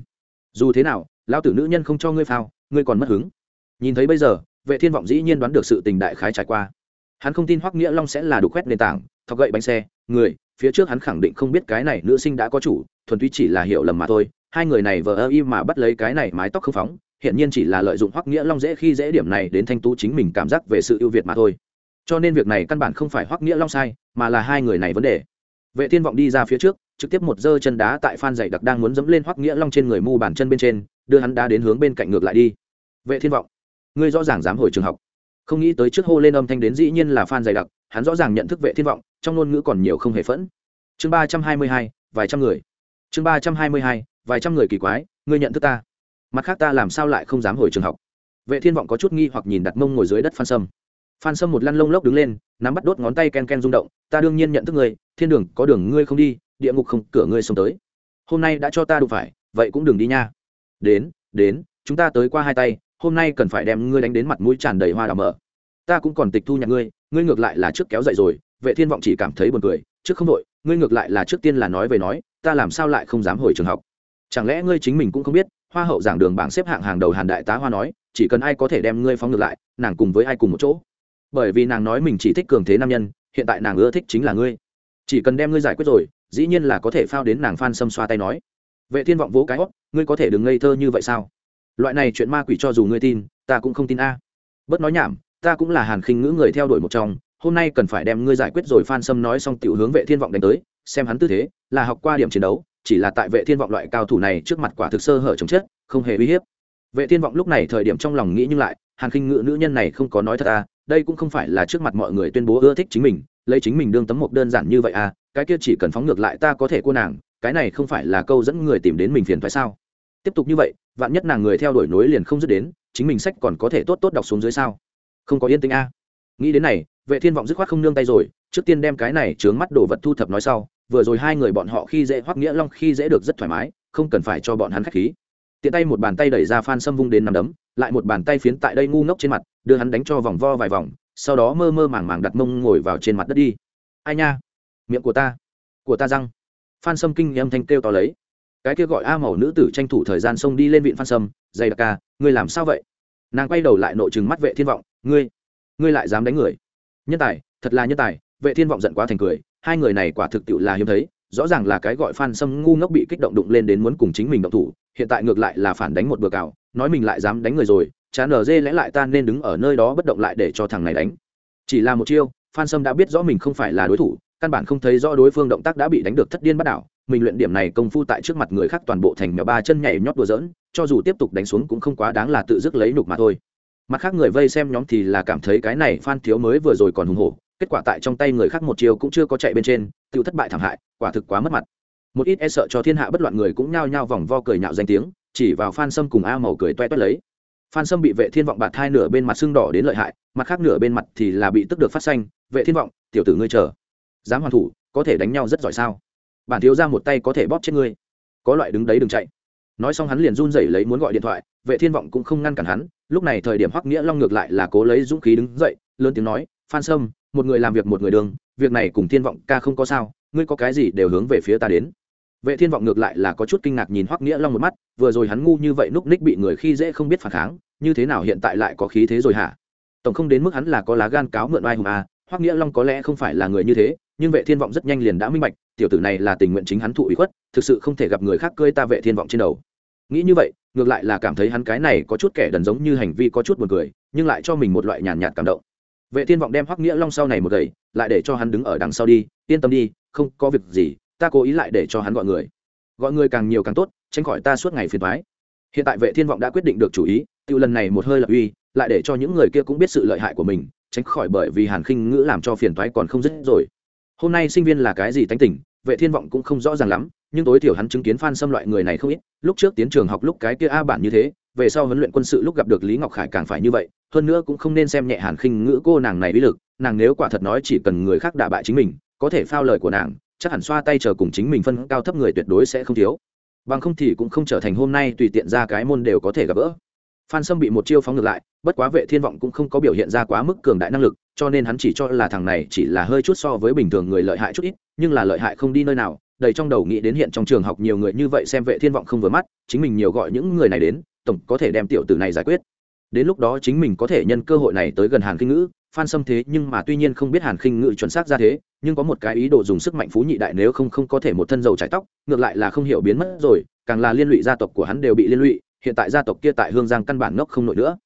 Dù thế nào lao tử nữ nhân không cho ngươi phao, ngươi còn mất hứng. Nhìn thấy bây giờ, vệ thiên vọng dĩ nhiên đoán được sự tình đại khái trải qua. Hắn không tin hoắc nghĩa long sẽ là đủ khoét nền tảng, thọc gậy bánh xe, người, phía trước hắn khẳng định không biết cái này nữ sinh đã có chủ, thuần túy chỉ là hiểu lầm mà thôi, hai người này vờ ơ y mà bắt lấy cái này mái tóc không phóng hiện nhiên chỉ là lợi dụng hoắc nghĩa long dễ khi dễ điểm này đến thanh tú chính mình cảm giác về sự ưu việt mà thôi. Cho nên việc này căn bản không phải hoắc nghĩa long sai, mà là hai người này vấn đề. Vệ thiên vọng đi ra phía trước, trực tiếp một giơ chân đá tại phan dày đặc đang muốn dẫm lên hoắc nghĩa long trên người mu bàn chân bên trên, đưa hắn đá đến hướng bên cạnh ngược lại đi. Vệ thiên vọng, ngươi rõ ràng dám hồi trường học. Không nghĩ tới trước hô lên âm thanh đến dĩ nhiên là phan dày đặc, hắn rõ ràng nhận thức vệ thiên vọng, trong ngôn ngữ còn nhiều không hề phẫn. Chương ba trăm hai mươi hai, vài trăm người. Chương ba trăm hai mươi hai, vài trăm người kỳ quái, ngươi nhận thức ta mặt khác ta làm sao lại không dám hồi trường học? Vệ thiên vọng có chút nghi hoặc nhìn đặt mông ngồi dưới đất phan sâm. Phan sâm một lăn lông lốc đứng lên, nắm bắt đốt ngón tay ken ken rung động. Ta đương nhiên nhận thức ngươi, thiên đường, có đường ngươi không đi, địa ngục không, cửa ngươi xông tới. Hôm nay đã cho ta đụng phải, vậy cũng đừng đi nha. Đến đến, chúng ta tới qua hai tay, hôm nay cần phải đem ngươi đánh đến mặt mũi tràn đầy hoa đào mở ta cũng còn tịch thu nhặt ngươi ngươi ngược lại là trước kéo dậy rồi. Vệ thiên vọng chỉ cảm thấy buồn cười, trước không đội ngươi ngược lại là trước tiên là nói về nói, ta làm sao lại không dám hồi trường học? Chẳng lẽ ngươi chính mình cũng không biết hoa hậu giảng đường bảng xếp hạng hàng đầu hàn đại tá hoa nói, chỉ cần ai có thể đem ngươi phóng ngược lại, nàng cùng với ai cùng một chỗ. Bởi vì nàng nói mình chỉ thích cường thế nam nhân, hiện tại nàng ưa thích chính là ngươi. Chỉ cần đem ngươi giải quyết rồi, dĩ nhiên là có thể phao đến nàng phan xâm xoa tay nói. Vệ thiên vọng vỗ cái hót ngươi có thể đừng ngây thơ như vậy sao? Loại này chuyện ma quỷ cho dù ngươi tin, ta cũng không tin a. Bớt nói nhảm, ta cũng là hàn khinh ngữ người theo đuổi một trong, hôm nay cần phải đem ngươi giải quyết rồi phan sâm nói xong tiểu hướng vệ thiên vọng đánh tới, xem hắn tư thế, là học qua điểm chiến đấu chỉ là tại vệ thiên vọng loại cao thủ này trước mặt quả thực sơ hở chống chết, không hề uy hiếp. Vệ thiên vọng lúc này thời điểm trong lòng nghĩ nhưng lại, hàn khinh ngự nữ nhân này không có nói thật à đây cũng không phải là trước mặt mọi người tuyên bố ưa thích chính mình, lấy chính mình đương tấm mộc đơn giản như vậy à cái kia chỉ cần phóng ngược lại ta có thể cua nàng, cái này không phải là câu dẫn người tìm đến mình phiền phải sao? Tiếp tục như vậy, vạn nhất nàng người theo đuổi nối liền không dứt đến, chính mình sách còn có thể tốt tốt đọc xuống dưới sao? Không có yên tĩnh a nghĩ đến này vệ thiên vọng dứt khoát không nương tay rồi, trước tiên đem cái này chướng mắt đồ vật thu thập nói sau, vừa rồi hai người bọn họ khi dễ hoắc nghĩa long khi dễ được rất thoải mái, không cần phải cho bọn hắn khách khí. Tiện tay một bàn tay đẩy ra phan sâm vung đến nằm đấm, lại một bàn tay phiến tại đây ngu ngốc trên mặt, đưa hắn đánh cho vòng vo vài vòng, sau đó mơ mơ màng màng đặt mông ngồi vào trên mặt đất đi. Ai nha? Miệng của ta. Của ta răng. Phan sâm kinh âm thanh kêu to lấy. Cái kia gọi a màu nữ tử tranh thủ thời gian xông đi lên viện phan sâm, dày đặc ca ngươi làm sao vậy? Nàng quay đầu lại nội chừng mắt vệ thiên vọng, ngươi ngươi lại dám đánh người? Nhân tài, thật là nhân tài, vệ thiên vọng giận quá thành cười, hai người này quả thực tiệu là hiếm thấy, rõ ràng là cái gọi phan sâm ngu ngốc bị kích động đụng lên đến muốn cùng chính mình động thủ, hiện tại ngược lại là phản đánh một bừa cào, nói mình lại dám đánh người rồi chán ở dê lẽ lại ta nên đứng ở nơi đó bất động lại để cho thằng này đánh. Chỉ là một chiêu phan sâm đã biết rõ mình không phải là đối thủ, căn bản không thấy rõ đối phương động tác đã bị đánh được thất điên bắt đảo, mình luyện điểm này công phu tại trước mặt người khác toàn bộ thành mèo ba chân nhảy nhót đùa giỡn, cho dù tiếp tục đánh xuống cũng không quá đáng là tự dứt lấy nhục mà thôi mặt khác người vây xem nhóm thì là cảm thấy cái này phan thiếu mới vừa rồi còn hùng hổ, kết quả tại trong tay người khác một chiều cũng chưa có chạy bên trên tự thất bại thảm hại, quả thực quá mất mặt. Một ít e sợ cho thiên hạ bất loạn người cũng nhao nhao vòng vo cười nhạo danh tiếng, chỉ vào phan sâm cùng a màu cười toe toét lấy. Phan sâm bị vệ thiên vọng bạt hai nửa bên mặt sưng đỏ đến lợi hại, mặt khác nửa bên mặt thì là bị tức được phát xanh, vệ thiên vọng, tiểu tử ngươi chờ. Dám hoàn thủ, có thể đánh nhau rất giỏi sao? Bản thiếu ra một tay có thể bóp chết ngươi. Có loại đứng đấy đừng chạy nói xong hắn liền run rẩy lấy muốn gọi điện thoại, vệ thiên vọng cũng không ngăn cản hắn, lúc này thời điểm hoắc nghĩa long ngược lại là cố lấy dũng khí đứng dậy, lớn tiếng nói, phan sâm, một người làm việc một người đường việc này cùng thiên vọng ca không có sao, ngươi có cái gì đều hướng về phía ta đến. Vệ thiên vọng ngược lại là có chút kinh ngạc nhìn hoắc nghĩa long một mắt, vừa rồi hắn ngu như vậy núp ních bị người khi dễ không biết phản kháng, như thế nào hiện tại lại có khí thế rồi hả? Tổng không đến mức hắn là có lá gan cáo mượn oai hùng à hoắc nghĩa long có lẽ không phải là người như thế nhưng vệ thiên vọng rất nhanh liền đã minh bạch, tiểu tử này là tình nguyện chính hắn thụ ủy khuất, thực sự không thể gặp người khác cơi ta vệ thiên vọng trên đầu. Nghĩ như vậy, ngược lại là cảm thấy hắn cái này có chút kẻ đần giống như hành vi có chút buồn cười, nhưng lại cho mình một loại nhàn nhạt cảm động. Vệ thiên vọng đem hoắc nghĩa long sau này một gậy lại để cho hắn đứng ở đằng sau đi, yên tâm đi, không có việc gì, ta cố ý lại để cho hắn gọi người. Gọi người càng nhiều càng tốt, tránh khỏi ta suốt ngày phiền toái. Hiện tại vệ thiên vọng đã quyết định được chủ ý tiêu lần này một hơi lập uy, lại để cho những người kia cũng biết sự lợi hại của mình, tránh khỏi bởi vì hàn khinh ngữ làm cho phiền toái còn không dứt rồi hôm nay sinh viên là cái gì tánh tỉnh vệ thiên vọng cũng không rõ ràng lắm, nhưng tối thiểu hắn chứng kiến phan xâm loại người này không ít. Lúc trước tiến trường học lúc cái kia a bản như thế, về sau huấn luyện quân sự lúc gặp được lý ngọc khải càng phải như vậy, hơn nữa cũng không nên xem nhẹ hàn khinh ngữ cô nàng này bí lực, nàng nếu quả thật nói chỉ cần người khác đả bại chính mình, có thể phao lời của nàng, chắc hẳn xoa tay chờ cùng chính mình phân cao thấp người tuyệt đối sẽ không thiếu. Bằng không thì cũng không trở thành hôm nay tùy tiện ra cái môn đều có thể gặp gỡ phan sâm bị một chiêu phóng ngược lại, bất quá vệ thiên vọng cũng không có biểu hiện ra quá mức cường đại năng lực, cho nên hắn chỉ cho là thằng này chỉ là hơi chút so với bình thường người lợi hại chút ít, nhưng là lợi hại không đi nơi nào, đầy trong đầu nghĩ đến hiện trong trường học nhiều người như vậy xem vệ thiên vọng không vừa mắt, chính mình nhiều gọi những người này đến, tổng có thể đem tiểu tử này giải quyết. Đến lúc đó chính mình có thể nhân cơ hội này tới gần hàn khinh ngữ, phan xâm thế nhưng mà tuy nhiên không biết hàn khinh ngữ chuẩn xác ra thế, nhưng có một cái ý đồ dùng sức mạnh phú nhị đại nếu không không có thể một thân dầu trải tóc, ngược lại là không hiểu biến mất rồi, càng là liên lụy gia tộc của hắn đều bị liên lụy hiện tại gia tộc kia tại hương giang căn bản ngốc không nổi nữa.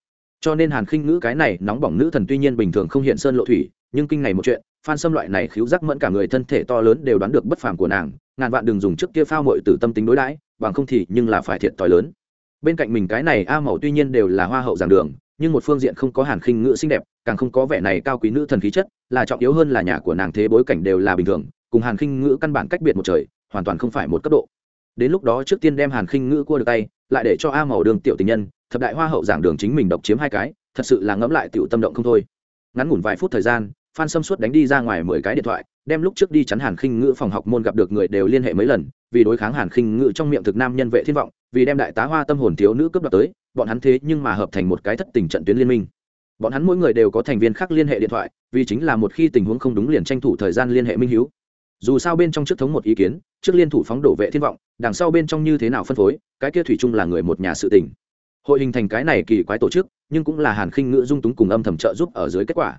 Cho nên hàn khinh ngữ cái này nóng bỏng nữ thần tuy nhiên bình thường không hiện sơn lộ thủy, nhưng kinh này một chuyện, phan xâm loại này khiếu giác mẫn cả người thân thể to lớn đều đoán được bất phàm của nàng, ngàn vạn đừng dùng trước kia phao mội từ tâm tính đối đãi, bằng không thì nhưng là phải thiệt t lớn. Bên cạnh mình cái này a mẫu tuy nhiên đều là hoa hậu giảng đường, nhưng một phương diện không có hàn khinh ngữ xinh đẹp, càng không có vẻ này cao quý nữ thần khí chất, là trọng yếu hơn là nhà của nàng thế bối cảnh đều là bình thường, cùng hàn khinh ngữ căn bản cách biệt một trời, hoàn toàn không phải một cấp độ đến lúc đó trước tiên đem hàn khinh ngữ cua được tay, lại để cho a màu đường tiểu tình nhân, thập đại hoa hậu giảng đường chính mình độc chiếm hai cái, thật sự là ngẫm lại tiểu tâm động không thôi. Ngắn ngủn vài phút thời gian, phan xâm suốt đánh đi ra ngoài mười cái điện thoại, đem lúc trước đi chắn hàn khinh ngữ phòng học môn gặp được người đều liên hệ mấy lần, vì đối kháng hàn khinh ngữ trong miệng thực nam nhân vệ thiên vọng, vì đem đại tá hoa tâm hồn thiếu nữ cướp đoạt tới, bọn hắn thế nhưng mà hợp thành một cái thất tình trận tuyến liên minh. Bọn hắn mỗi người đều có thành viên khác liên hệ điện thoại, vì chính là một khi tình huống không đúng liền tranh thủ thời gian liên hệ minh hiếu dù sao bên trong trước thống một ý kiến, trước liên thủ phóng đổ vệ thiên vọng, đằng sau bên trong như thế nào phân phối, cái kia thủy chung là người một nhà sự tình. Hội hình thành cái này kỳ quái tổ chức, nhưng cũng là hàn khinh ngữ dung túng cùng âm thầm trợ giúp ở dưới kết quả.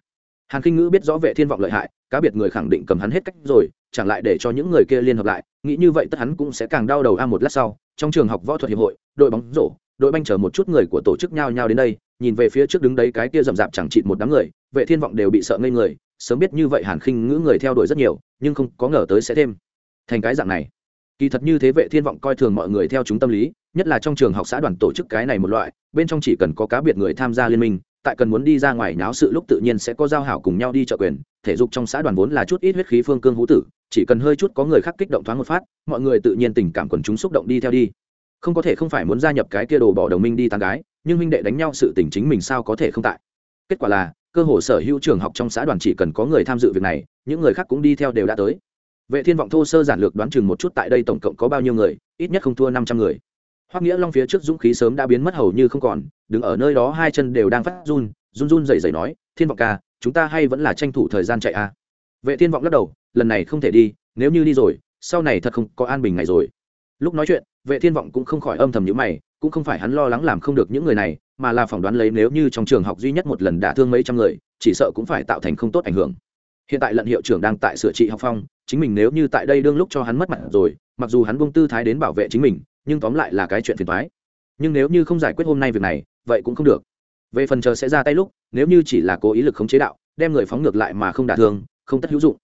Hàn khinh ngữ biết rõ vệ thiên vọng lợi hại, cá biệt người khẳng định cầm hắn hết cách rồi, chẳng lại để cho những người kia liên hợp lại, nghĩ như vậy tất hắn cũng sẽ càng đau đầu a một lát sau, trong trường học võ thuật hiệp hội, đội bóng rổ, đội banh chờ một chút người của tổ chức nhao nhao đến đây, nhìn về phía trước đứng đấy cái kia rậm rạp chẳng chịt một đám người, vệ thiên vọng đều bị sợ ngây người sớm biết như vậy hàn khinh ngữ người theo đuổi rất nhiều, nhưng không có ngờ tới sẽ thêm. Thành cái dạng này. Kỳ thật như thế vệ thiên vọng coi thường mọi người theo chúng tâm lý, nhất là trong trường học xã đoàn tổ chức cái này một loại, bên trong chỉ cần có cá biệt người tham gia liên minh, tại cần muốn đi ra ngoài náo sự lúc tự nhiên sẽ có giao hảo cùng nhau đi trợ quyền, thể dục trong xã đoàn vốn là chút ít huyết khí phương cương hữu tử, chỉ cần hơi chút có người khác kích động thoáng một phát, mọi người tự nhiên tình cảm quần chúng xúc động đi theo đi. Không có thể không phải muốn gia nhập cái kia đồ bỏ đồng minh đi tán gái, nhưng huynh đệ đánh nhau sự tình chính mình sao có thể không tại. Kết quả là cơ hồ sở hữu trường học trong xã đoàn chỉ cần có người tham dự việc này, những người khác cũng đi theo đều đã tới. Vệ thiên vọng thô sơ giản lược đoán chừng một chút tại đây tổng cộng có bao nhiêu người, ít nhất không thua năm trăm người. Hoắc nghĩa long phía trước dũng khí sớm đã biến mất hầu như không còn, đứng ở nơi đó hai chân đều đang phát run run run rẩy rẩy nói, thiên vọng ca, chúng ta hay vẫn là tranh thủ thời gian chạy à. vệ thiên vọng lắc đầu, lần này không thể đi, nếu như đi rồi, sau này thật không có an bình ngày rồi. Lúc nói chuyện, vệ thiên vọng cũng không khỏi âm thầm nhíu mày, cũng không phải hắn lo lắng làm không được những người này mà là phỏng đoán lấy nếu như trong trường học duy nhất một lần đả thương mấy trăm người, chỉ sợ cũng phải tạo thành không tốt ảnh hưởng. Hiện tại lận hiệu trưởng đang tại sửa trị học phong, chính mình nếu như tại đây đương lúc cho hắn mất mặt rồi, mặc dù hắn buông tư thái đến bảo vệ chính mình, nhưng tóm lại là cái chuyện phiền toái. Nhưng nếu như không giải quyết hôm nay việc này, vậy cũng không được. Về phần chờ sẽ ra tay lúc, nếu như chỉ là cố ý lực khống chế đạo, đem người phóng ngược lại mà không đả thương, không tất hữu dụng.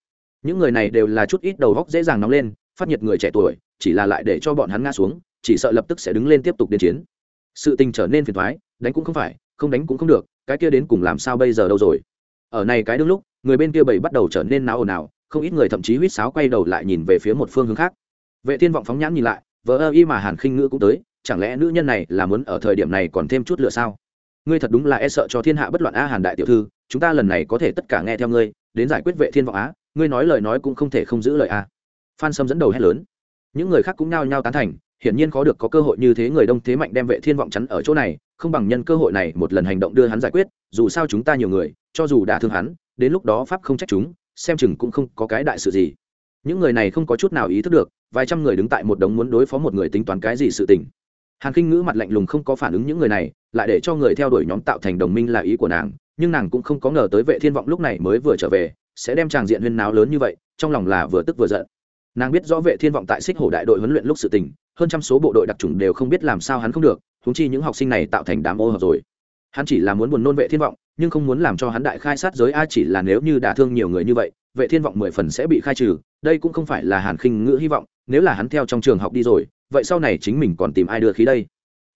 Những người này đều là chút ít đầu góc dễ dàng nóng lên, phát nhiệt người trẻ tuổi, chỉ là lại để cho bọn hắn ngã xuống, chỉ sợ lập tức sẽ đứng lên tiếp tục đến chiến sự tình trở nên phiền thoái, đánh cũng không phải, không đánh cũng không được, cái kia đến cùng làm sao bây giờ đâu rồi? Ở này cái đương lúc, người bên kia bảy bắt đầu trở nên náo ồn ào, không ít người thậm chí huýt sáo quay đầu lại nhìn về phía một phương hướng khác. Vệ thiên vọng phóng nhãn nhìn lại vợ ơ y mà hàn khinh ngữ cũng tới, chẳng lẽ nữ nhân này là muốn ở thời điểm này còn thêm chút lựa sao? Ngươi thật đúng là e sợ cho thiên hạ bất loạn a hàn đại tiểu thư, chúng ta lần này có thể tất cả nghe theo ngươi, đến giải quyết vệ thiên vọng á, ngươi nói lời nói cũng không thể không giữ lời a. Phan sâm dẫn đầu hét lớn. Những người khác cũng nao nhao tán thành hiển nhiên có được có cơ hội như thế người đông thế mạnh đem vệ thiên vọng chắn ở chỗ này, không bằng nhân cơ hội này một lần hành động đưa hắn giải quyết, dù sao chúng ta nhiều người, cho dù đả thương hắn, đến lúc đó pháp không trách chúng, xem chừng cũng không có cái đại sự gì. Những người này không có chút nào ý thức được, vài trăm người đứng tại một đống muốn đối phó một người tính toán cái gì sự tình. Hàn khinh ngữ mặt lạnh lùng không có phản ứng những người này, lại để cho người theo đuổi nhóm tạo thành đồng minh là ý của nàng, nhưng nàng cũng không có ngờ tới vệ thiên vọng lúc này mới vừa trở về, sẽ đem tràng diện huyên náo lớn như vậy, trong lòng là vừa tức vừa giận. Nàng biết rõ vệ thiên vọng tại xích hổ đại đội huấn luyện lúc sự tình hơn trăm số bộ đội đặc trùng đều không biết làm sao hắn không được húng chi những học sinh này tạo thành đám ô hợp rồi. Hắn chỉ là muốn buồn nôn vệ thiên vọng, nhưng không muốn làm cho hắn đại khai sát giới ai chỉ là nếu như đả thương nhiều người như vậy, vệ thiên vọng mười phần sẽ bị khai trừ, đây cũng không phải là hàn khinh ngữ hy vọng, nếu là hắn theo trong trường học đi rồi, vậy sau này chính mình còn tìm ai đưa khí đây?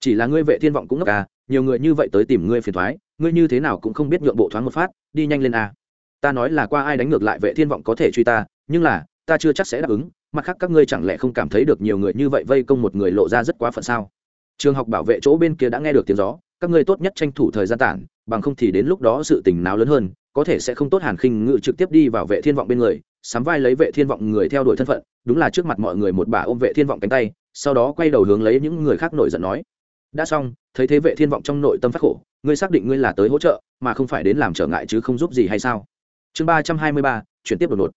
Chỉ là ngươi vệ thiên vọng cũng ngốc à nhiều người như vậy tới tìm ngươi phiền thoái, ngươi như thế nào cũng không biết nhượng bộ thoáng một phát, đi nhanh lên à ta nói là qua ai đánh ngược lại vệ thiên vọng có thể truy ta, nhưng là ta chưa chắc sẽ đáp ứng, mặt khác các ngươi chẳng lẽ không cảm thấy được nhiều người như vậy vây công một người lộ ra rất quá phận sao? Trường học bảo vệ chỗ bên kia đã nghe được tiếng gió, các ngươi tốt nhất tranh thủ thời gian tản, bằng không thì đến lúc đó sự tình nào lớn hơn, có thể sẽ không tốt hàn khinh ngự trực tiếp đi vào vệ thiên vọng bên người, sắm vai lấy vệ thiên vọng người theo đuổi thân phận, đúng là trước mặt mọi người một bà ôm vệ thiên vọng cánh tay, sau đó quay đầu hướng lấy những người khác nổi giận nói. Đã xong, thấy thế vệ thiên vọng trong nội tâm phát khổ, ngươi xác định ngươi là tới hỗ trợ, mà không phải đến làm trở ngại chứ không giúp gì hay sao? Chương ba trăm hai mươi ba, chuyển tiếp đột ngột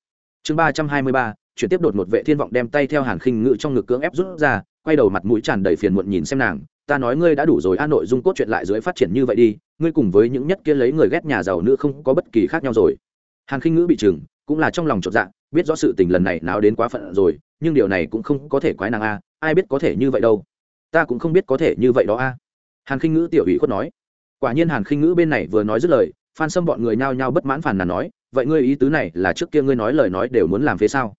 chương ba trăm hai mươi ba, chuyển tiếp đột ngột vệ thiên vọng đem tay theo hàn khinh ngự trong ngực cưỡng ép rút ra, quay đầu mặt mũi tràn đầy phiền muộn nhìn xem nàng. Ta nói ngươi đã đủ rồi, a, nội dung cốt truyện lại dưới phát triển như vậy đi, ngươi cùng với những nhất kia lấy người ghét nhà giàu nữa không có bất kỳ khác nhau rồi. Hàn khinh ngữ bị chừng cũng là trong lòng chột dạ biết rõ sự tình lần này nào đến quá phận rồi, nhưng điều này cũng không có thể quái nàng a, ai biết có thể như vậy đâu. Ta cũng không biết có thể như vậy đó a. Hàn khinh ngữ tiểu ủy khuất nói. Quả nhiên hàn khinh ngữ bên này vừa nói dứt lời, phan Sâm bọn người nhao nhao bất mãn phản nàn nói vậy ngươi ý tứ này là trước kia ngươi nói lời nói đều muốn làm phía sao?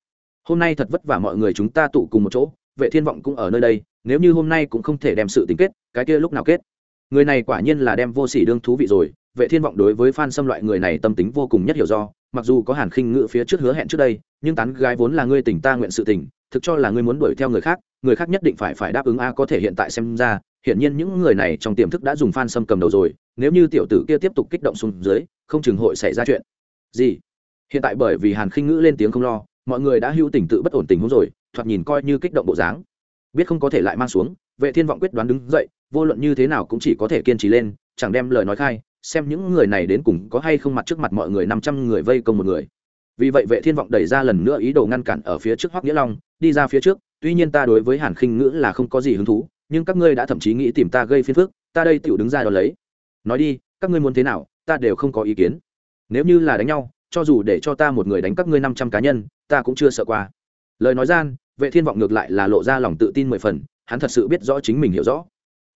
Hôm nay thật vất vả mọi người chúng ta tụ cùng một chỗ, vệ thiên vọng cũng ở nơi đây, nếu như hôm nay cũng không thể đem sự tính kết, cái kia lúc nào kết? Người này quả nhiên là đem vô sỉ đương thú vị rồi, vệ thiên vọng đối với phan xâm loại người này tâm tính vô cùng nhất hiểu do, mặc dù có hàn khinh ngự phía trước hứa hẹn trước đây, nhưng tán gái vốn là ngươi tình ta nguyện sự tình, thực cho là ngươi muốn đuổi theo người khác người khác nhất định phải phải đáp ứng a có thể hiện tại xem ra, hiển nhiên những người này trong tiềm thức đã dùng phan xâm cầm đầu rồi, nếu như tiểu tử kia tiếp tục kích động xuống dưới, không chừng hội xảy ra chuyện gì? Hiện tại bởi vì hàn khinh ngữ lên tiếng không lo, mọi người đã hưu tình tự bất ổn tình huống rồi, thoạt nhìn coi như kích động bộ dáng. Biết không có thể lại mang xuống, vệ thiên vọng quyết đoán đứng dậy, vô luận như thế nào cũng chỉ có thể kiên trì lên, chẳng đem lời nói khai, xem những người này đến cùng có hay không mặt trước mặt mọi người năm trăm người vây công một người. Vì vậy vệ thiên vọng đẩy ra lần nữa ý đồ ngăn cản ở phía trước hoắc nghĩa long, đi ra phía trước, tuy nhiên ta đối với hàn khinh ngữ là không có gì hứng thú, nhưng các ngươi đã thậm chí nghĩ tìm ta gây phiền phức, ta đây tiểu đứng ra đó lấy. Nói đi, các ngươi muốn thế nào, ta đều không có ý kiến nếu như là đánh nhau, cho dù để cho ta một người đánh các ngươi năm trăm cá nhân, ta cũng chưa sợ qua. Lời nói gian, vệ thiên vọng ngược lại là lộ ra lòng tự tin mười phần, hắn thật sự biết rõ chính mình hiểu rõ.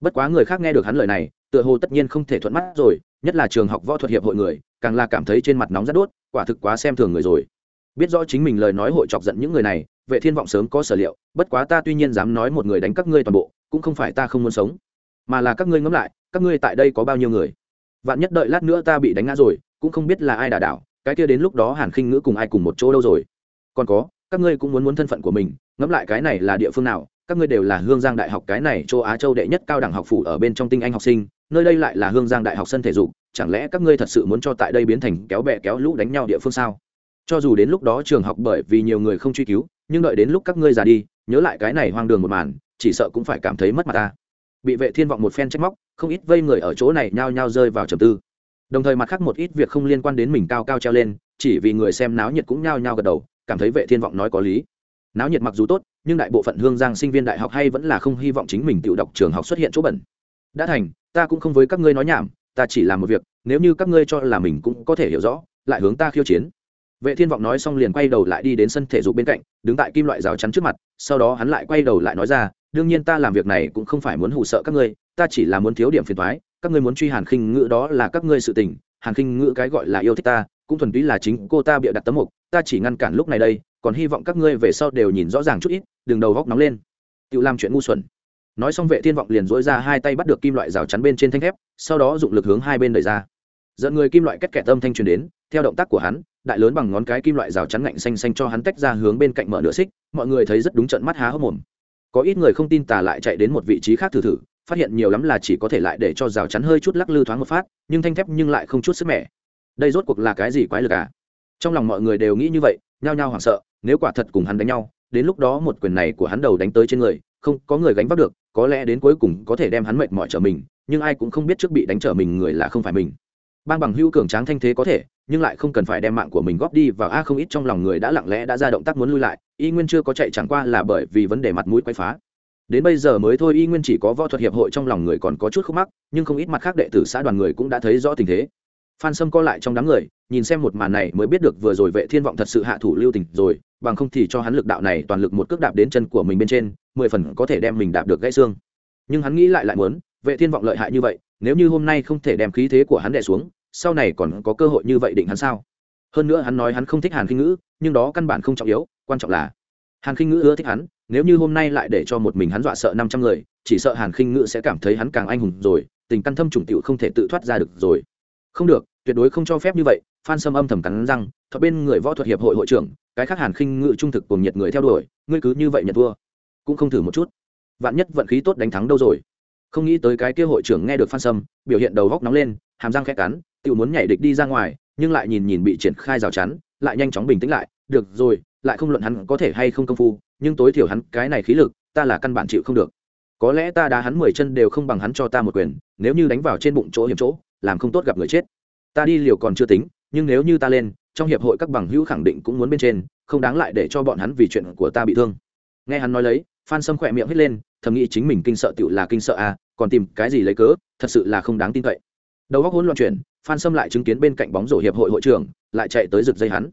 Bất quá người khác nghe được hắn lời này, tựa hồ tất nhiên không thể thuận mắt rồi, nhất là trường học võ thuật hiệp hội người, càng là cảm thấy trên mặt nóng rất đốt, quả thực quá xem thường người rồi. Biết rõ chính mình lời nói hội chọc giận những người này, vệ thiên vọng sớm có sở liệu, bất quá ta tuy nhiên dám nói một người đánh các ngươi toàn bộ, cũng không phải ta không muốn sống. Mà là các ngươi ngẫm lại, các ngươi tại đây có bao nhiêu người? Vạn nhất đợi lát nữa ta bị đánh ngã rồi cũng không biết là ai đả đảo, cái kia đến lúc đó hàn khinh ngữ cùng ai cùng một chỗ đâu rồi? Còn có, các ngươi cũng muốn muốn thân phận của mình, ngẫm lại cái này là địa phương nào, các ngươi đều là hương giang đại học cái này châu á châu đệ nhất cao đẳng học phủ ở bên trong tinh anh học sinh, nơi đây lại là hương giang đại học sân thể dục, chẳng lẽ các ngươi thật sự muốn cho tại đây biến thành kéo bè kéo lũ đánh nhau địa phương sao? Cho dù đến lúc đó trường học bởi vì nhiều người không truy cứu, nhưng đợi đến lúc các ngươi già đi, nhớ lại cái này hoang đường một màn, chỉ sợ cũng phải cảm thấy mất mặt ta. Bị vệ thiên vọng một phen trách móc, không ít vây người ở chỗ này nhao nhao rơi vào trầm tư đồng thời mặt khác một ít việc không liên quan đến mình cao cao treo lên, chỉ vì người xem náo nhiệt cũng nhao nhao gật đầu, cảm thấy vệ thiên vọng nói có lý. Náo nhiệt mặc dù tốt, nhưng đại bộ phận hương giang sinh viên đại học hay vẫn là không hy vọng chính mình tự đọc trường học xuất hiện chỗ bẩn. Đã thành, ta cũng không với các ngươi nói nhảm, ta chỉ làm một việc, nếu như các ngươi cho là mình cũng có thể hiểu rõ, lại hướng ta khiêu chiến. Vệ thiên vọng nói xong liền quay đầu lại đi đến sân thể dục bên cạnh, đứng tại kim loại rào chắn trước mặt, sau đó hắn lại quay đầu lại nói ra, đương nhiên ta làm việc này cũng không phải muốn hù sợ các ngươi, ta chỉ là muốn thiếu điểm phiền thoái các ngươi muốn truy hàn khinh ngữ đó là các ngươi sự tình, hàn khinh ngữ cái gọi là yêu thích ta, cũng thuần túy là chính cô ta bịa đặt tấm mục, ta chỉ ngăn cản lúc này đây, còn hy vọng các ngươi về sau đều nhìn rõ ràng chút ít, đừng đầu góc nóng lên. Tự làm chuyện ngu xuẩn. Nói xong vệ thiên vọng liền dỗi ra hai tay bắt được kim loại rào chắn bên trên thanh thép, sau đó dụng lực hướng hai bên đẩy ra. Dẫn người kim loại kết kẹt âm thanh truyền đến, theo động tác của hắn, đại lớn bằng ngón cái kim loại rào chắn ngạnh xanh xanh cho hắn tách ra hướng bên cạnh mở nửa xích, mọi người thấy rất đúng trận mắt há hốc mồm. Có ít người không tin tà lại chạy đến một vị trí khác thử thử phát hiện nhiều lắm là chỉ có thể lại để cho rào chắn hơi chút lắc lư thoáng một phát, nhưng thanh thép nhưng lại không chút sức mẻ. Đây rốt cuộc là cái gì quái lực à? Trong lòng mọi người đều nghĩ như vậy, nhao nhao hoảng sợ, nếu quả thật cùng hắn đánh nhau, đến lúc đó một quyền này của hắn đầu đánh tới trên người, không, có người gánh vác được, có lẽ đến cuối cùng có thể đem hắn mệt mỏi trở mình, nhưng ai cũng không biết trước bị đánh trở mình người là không phải mình. Bang bằng hữu cường tráng thanh thế có thể, nhưng lại không cần phải đem mạng của mình góp đi và a không ít trong lòng người đã lặng lẽ đã ra động tác muốn lui lại, y nguyên chưa có chạy chẳng qua là bởi vì vấn đề mặt mũi quay phá đến bây giờ mới thôi, y nguyên chỉ có võ thuật hiệp hội trong lòng người còn có chút khúc mắc, nhưng không ít mặt khác đệ tử xã đoàn người cũng đã thấy rõ tình thế. Phan sâm co lại trong đám người, nhìn xem một màn này mới biết được vừa rồi vệ thiên vọng thật sự hạ thủ lưu tình rồi, bằng không thì cho hắn lực đạo này toàn lực một cước đạp đến chân của mình bên trên, mười phần có thể đem mình đạp được gãy xương. Nhưng hắn nghĩ lại lại muốn, vệ thiên vọng lợi hại như vậy, nếu như hôm nay không thể đem khí thế của hắn đè xuống, sau này còn có cơ hội như vậy định hắn sao? Hơn nữa hắn nói hắn không thích hàn khinh ngữ, nhưng đó căn bản không trọng yếu, quan trọng là hàn khinh ngữ ưa thích hắn nếu như hôm nay lại để cho một mình hắn dọa sợ năm trăm người, chỉ sợ hàn khinh Ngự sẽ cảm thấy hắn càng anh hùng rồi, tình căn thâm trùng tiểu không thể tự thoát ra được rồi. Không được, tuyệt đối không cho phép như vậy, phan sâm âm thầm cắn răng thuật bên người võ thuật hiệp hội hội trưởng, cái khác hàn khinh ngự trung thực cùng nhiệt người theo đuổi, ngươi cứ như vậy nhận thua. Cũng không thử một chút. Vạn nhất vận khí tốt đánh thắng đâu rồi. Không nghĩ tới cái kia hội trưởng nghe được phan sâm, biểu hiện đầu góc nóng lên, hàm răng khẽ cắn tự muốn nhảy địch đi ra ngoài, nhưng lại nhìn nhìn bị triển khai rào chắn, lại nhanh chóng bình tĩnh lại, được rồi, lại không luận hắn có thể hay không công phu nhưng tối thiểu hắn, cái này khí lực, ta là căn bản chịu không được. Có lẽ ta đá hắn mười chân đều không bằng hắn cho ta một quyền, nếu như đánh vào trên bụng chỗ hiểm chỗ, làm không tốt gặp người chết. Ta đi liều còn chưa tính, nhưng nếu như ta lên, trong hiệp hội các bằng hữu khẳng định cũng muốn bên trên, không đáng lại để cho bọn hắn vì chuyện của ta bị thương. Nghe hắn nói lấy, phan sâm khỏe miệng hết lên, thầm nghĩ chính mình kinh sợ tựu là kinh sợ à còn tìm cái gì lấy cớ, thật sự là không đáng tin cậy. Đầu góc hỗn loạn chuyển, phan sâm lại chứng kiến bên cạnh bóng rổ hiệp hội hội trưởng, lại chạy tới rực dây hắn.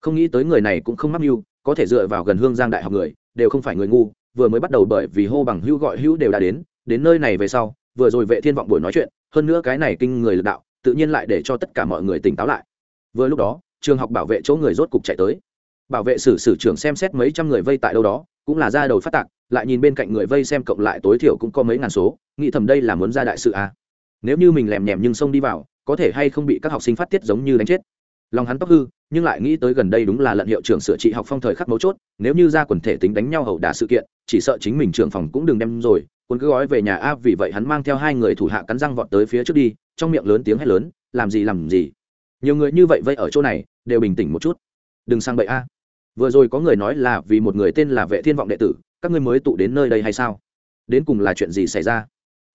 Không nghĩ tới người này cũng không mắc mưu có thể dựa vào gần hương giang đại học người, đều không phải người ngu, vừa mới bắt đầu bởi vì hô bằng hữu gọi hữu đều đã đến đến nơi này về sau, vừa rồi vệ thiên vọng buổi nói chuyện, hơn nữa cái này kinh người lực đạo, tự nhiên lại để cho tất cả mọi người tỉnh táo lại. Vừa lúc đó, trường học bảo vệ chỗ người rốt cục chạy tới. Bảo vệ sử sử trưởng xem xét mấy trăm người vây tại đâu đó, cũng là ra đầu phát tạc, lại nhìn bên cạnh người vây xem cộng lại tối thiểu cũng có mấy ngàn số, nghĩ thầm đây là muốn ra đại sự à. nếu như mình lèm nhèm nhưng xông đi vào, có thể hay không bị các học sinh phát tiết giống như đánh chết. Lòng hắn tóc hư nhưng lại nghĩ tới gần đây đúng là lận hiệu trưởng sửa trị học phong thời khắc mấu chốt, nếu như ra quần thể tính đánh nhau hậu đả sự kiện, chỉ sợ chính mình trưởng phòng cũng đừng đem rồi quân cứ gói về nhà a, vì vậy hắn mang theo hai người thủ hạ cắn răng vọt tới phía trước đi, trong miệng lớn tiếng hét lớn, làm gì làm gì? Nhiều người như vậy vây ở chỗ này, đều bình tĩnh một chút. Đừng sang bậy a. Vừa rồi có người nói là vì một người tên là vệ thiên vọng đệ tử, các ngươi mới tụ đến nơi đây hay sao? Đến cùng là chuyện gì xảy ra?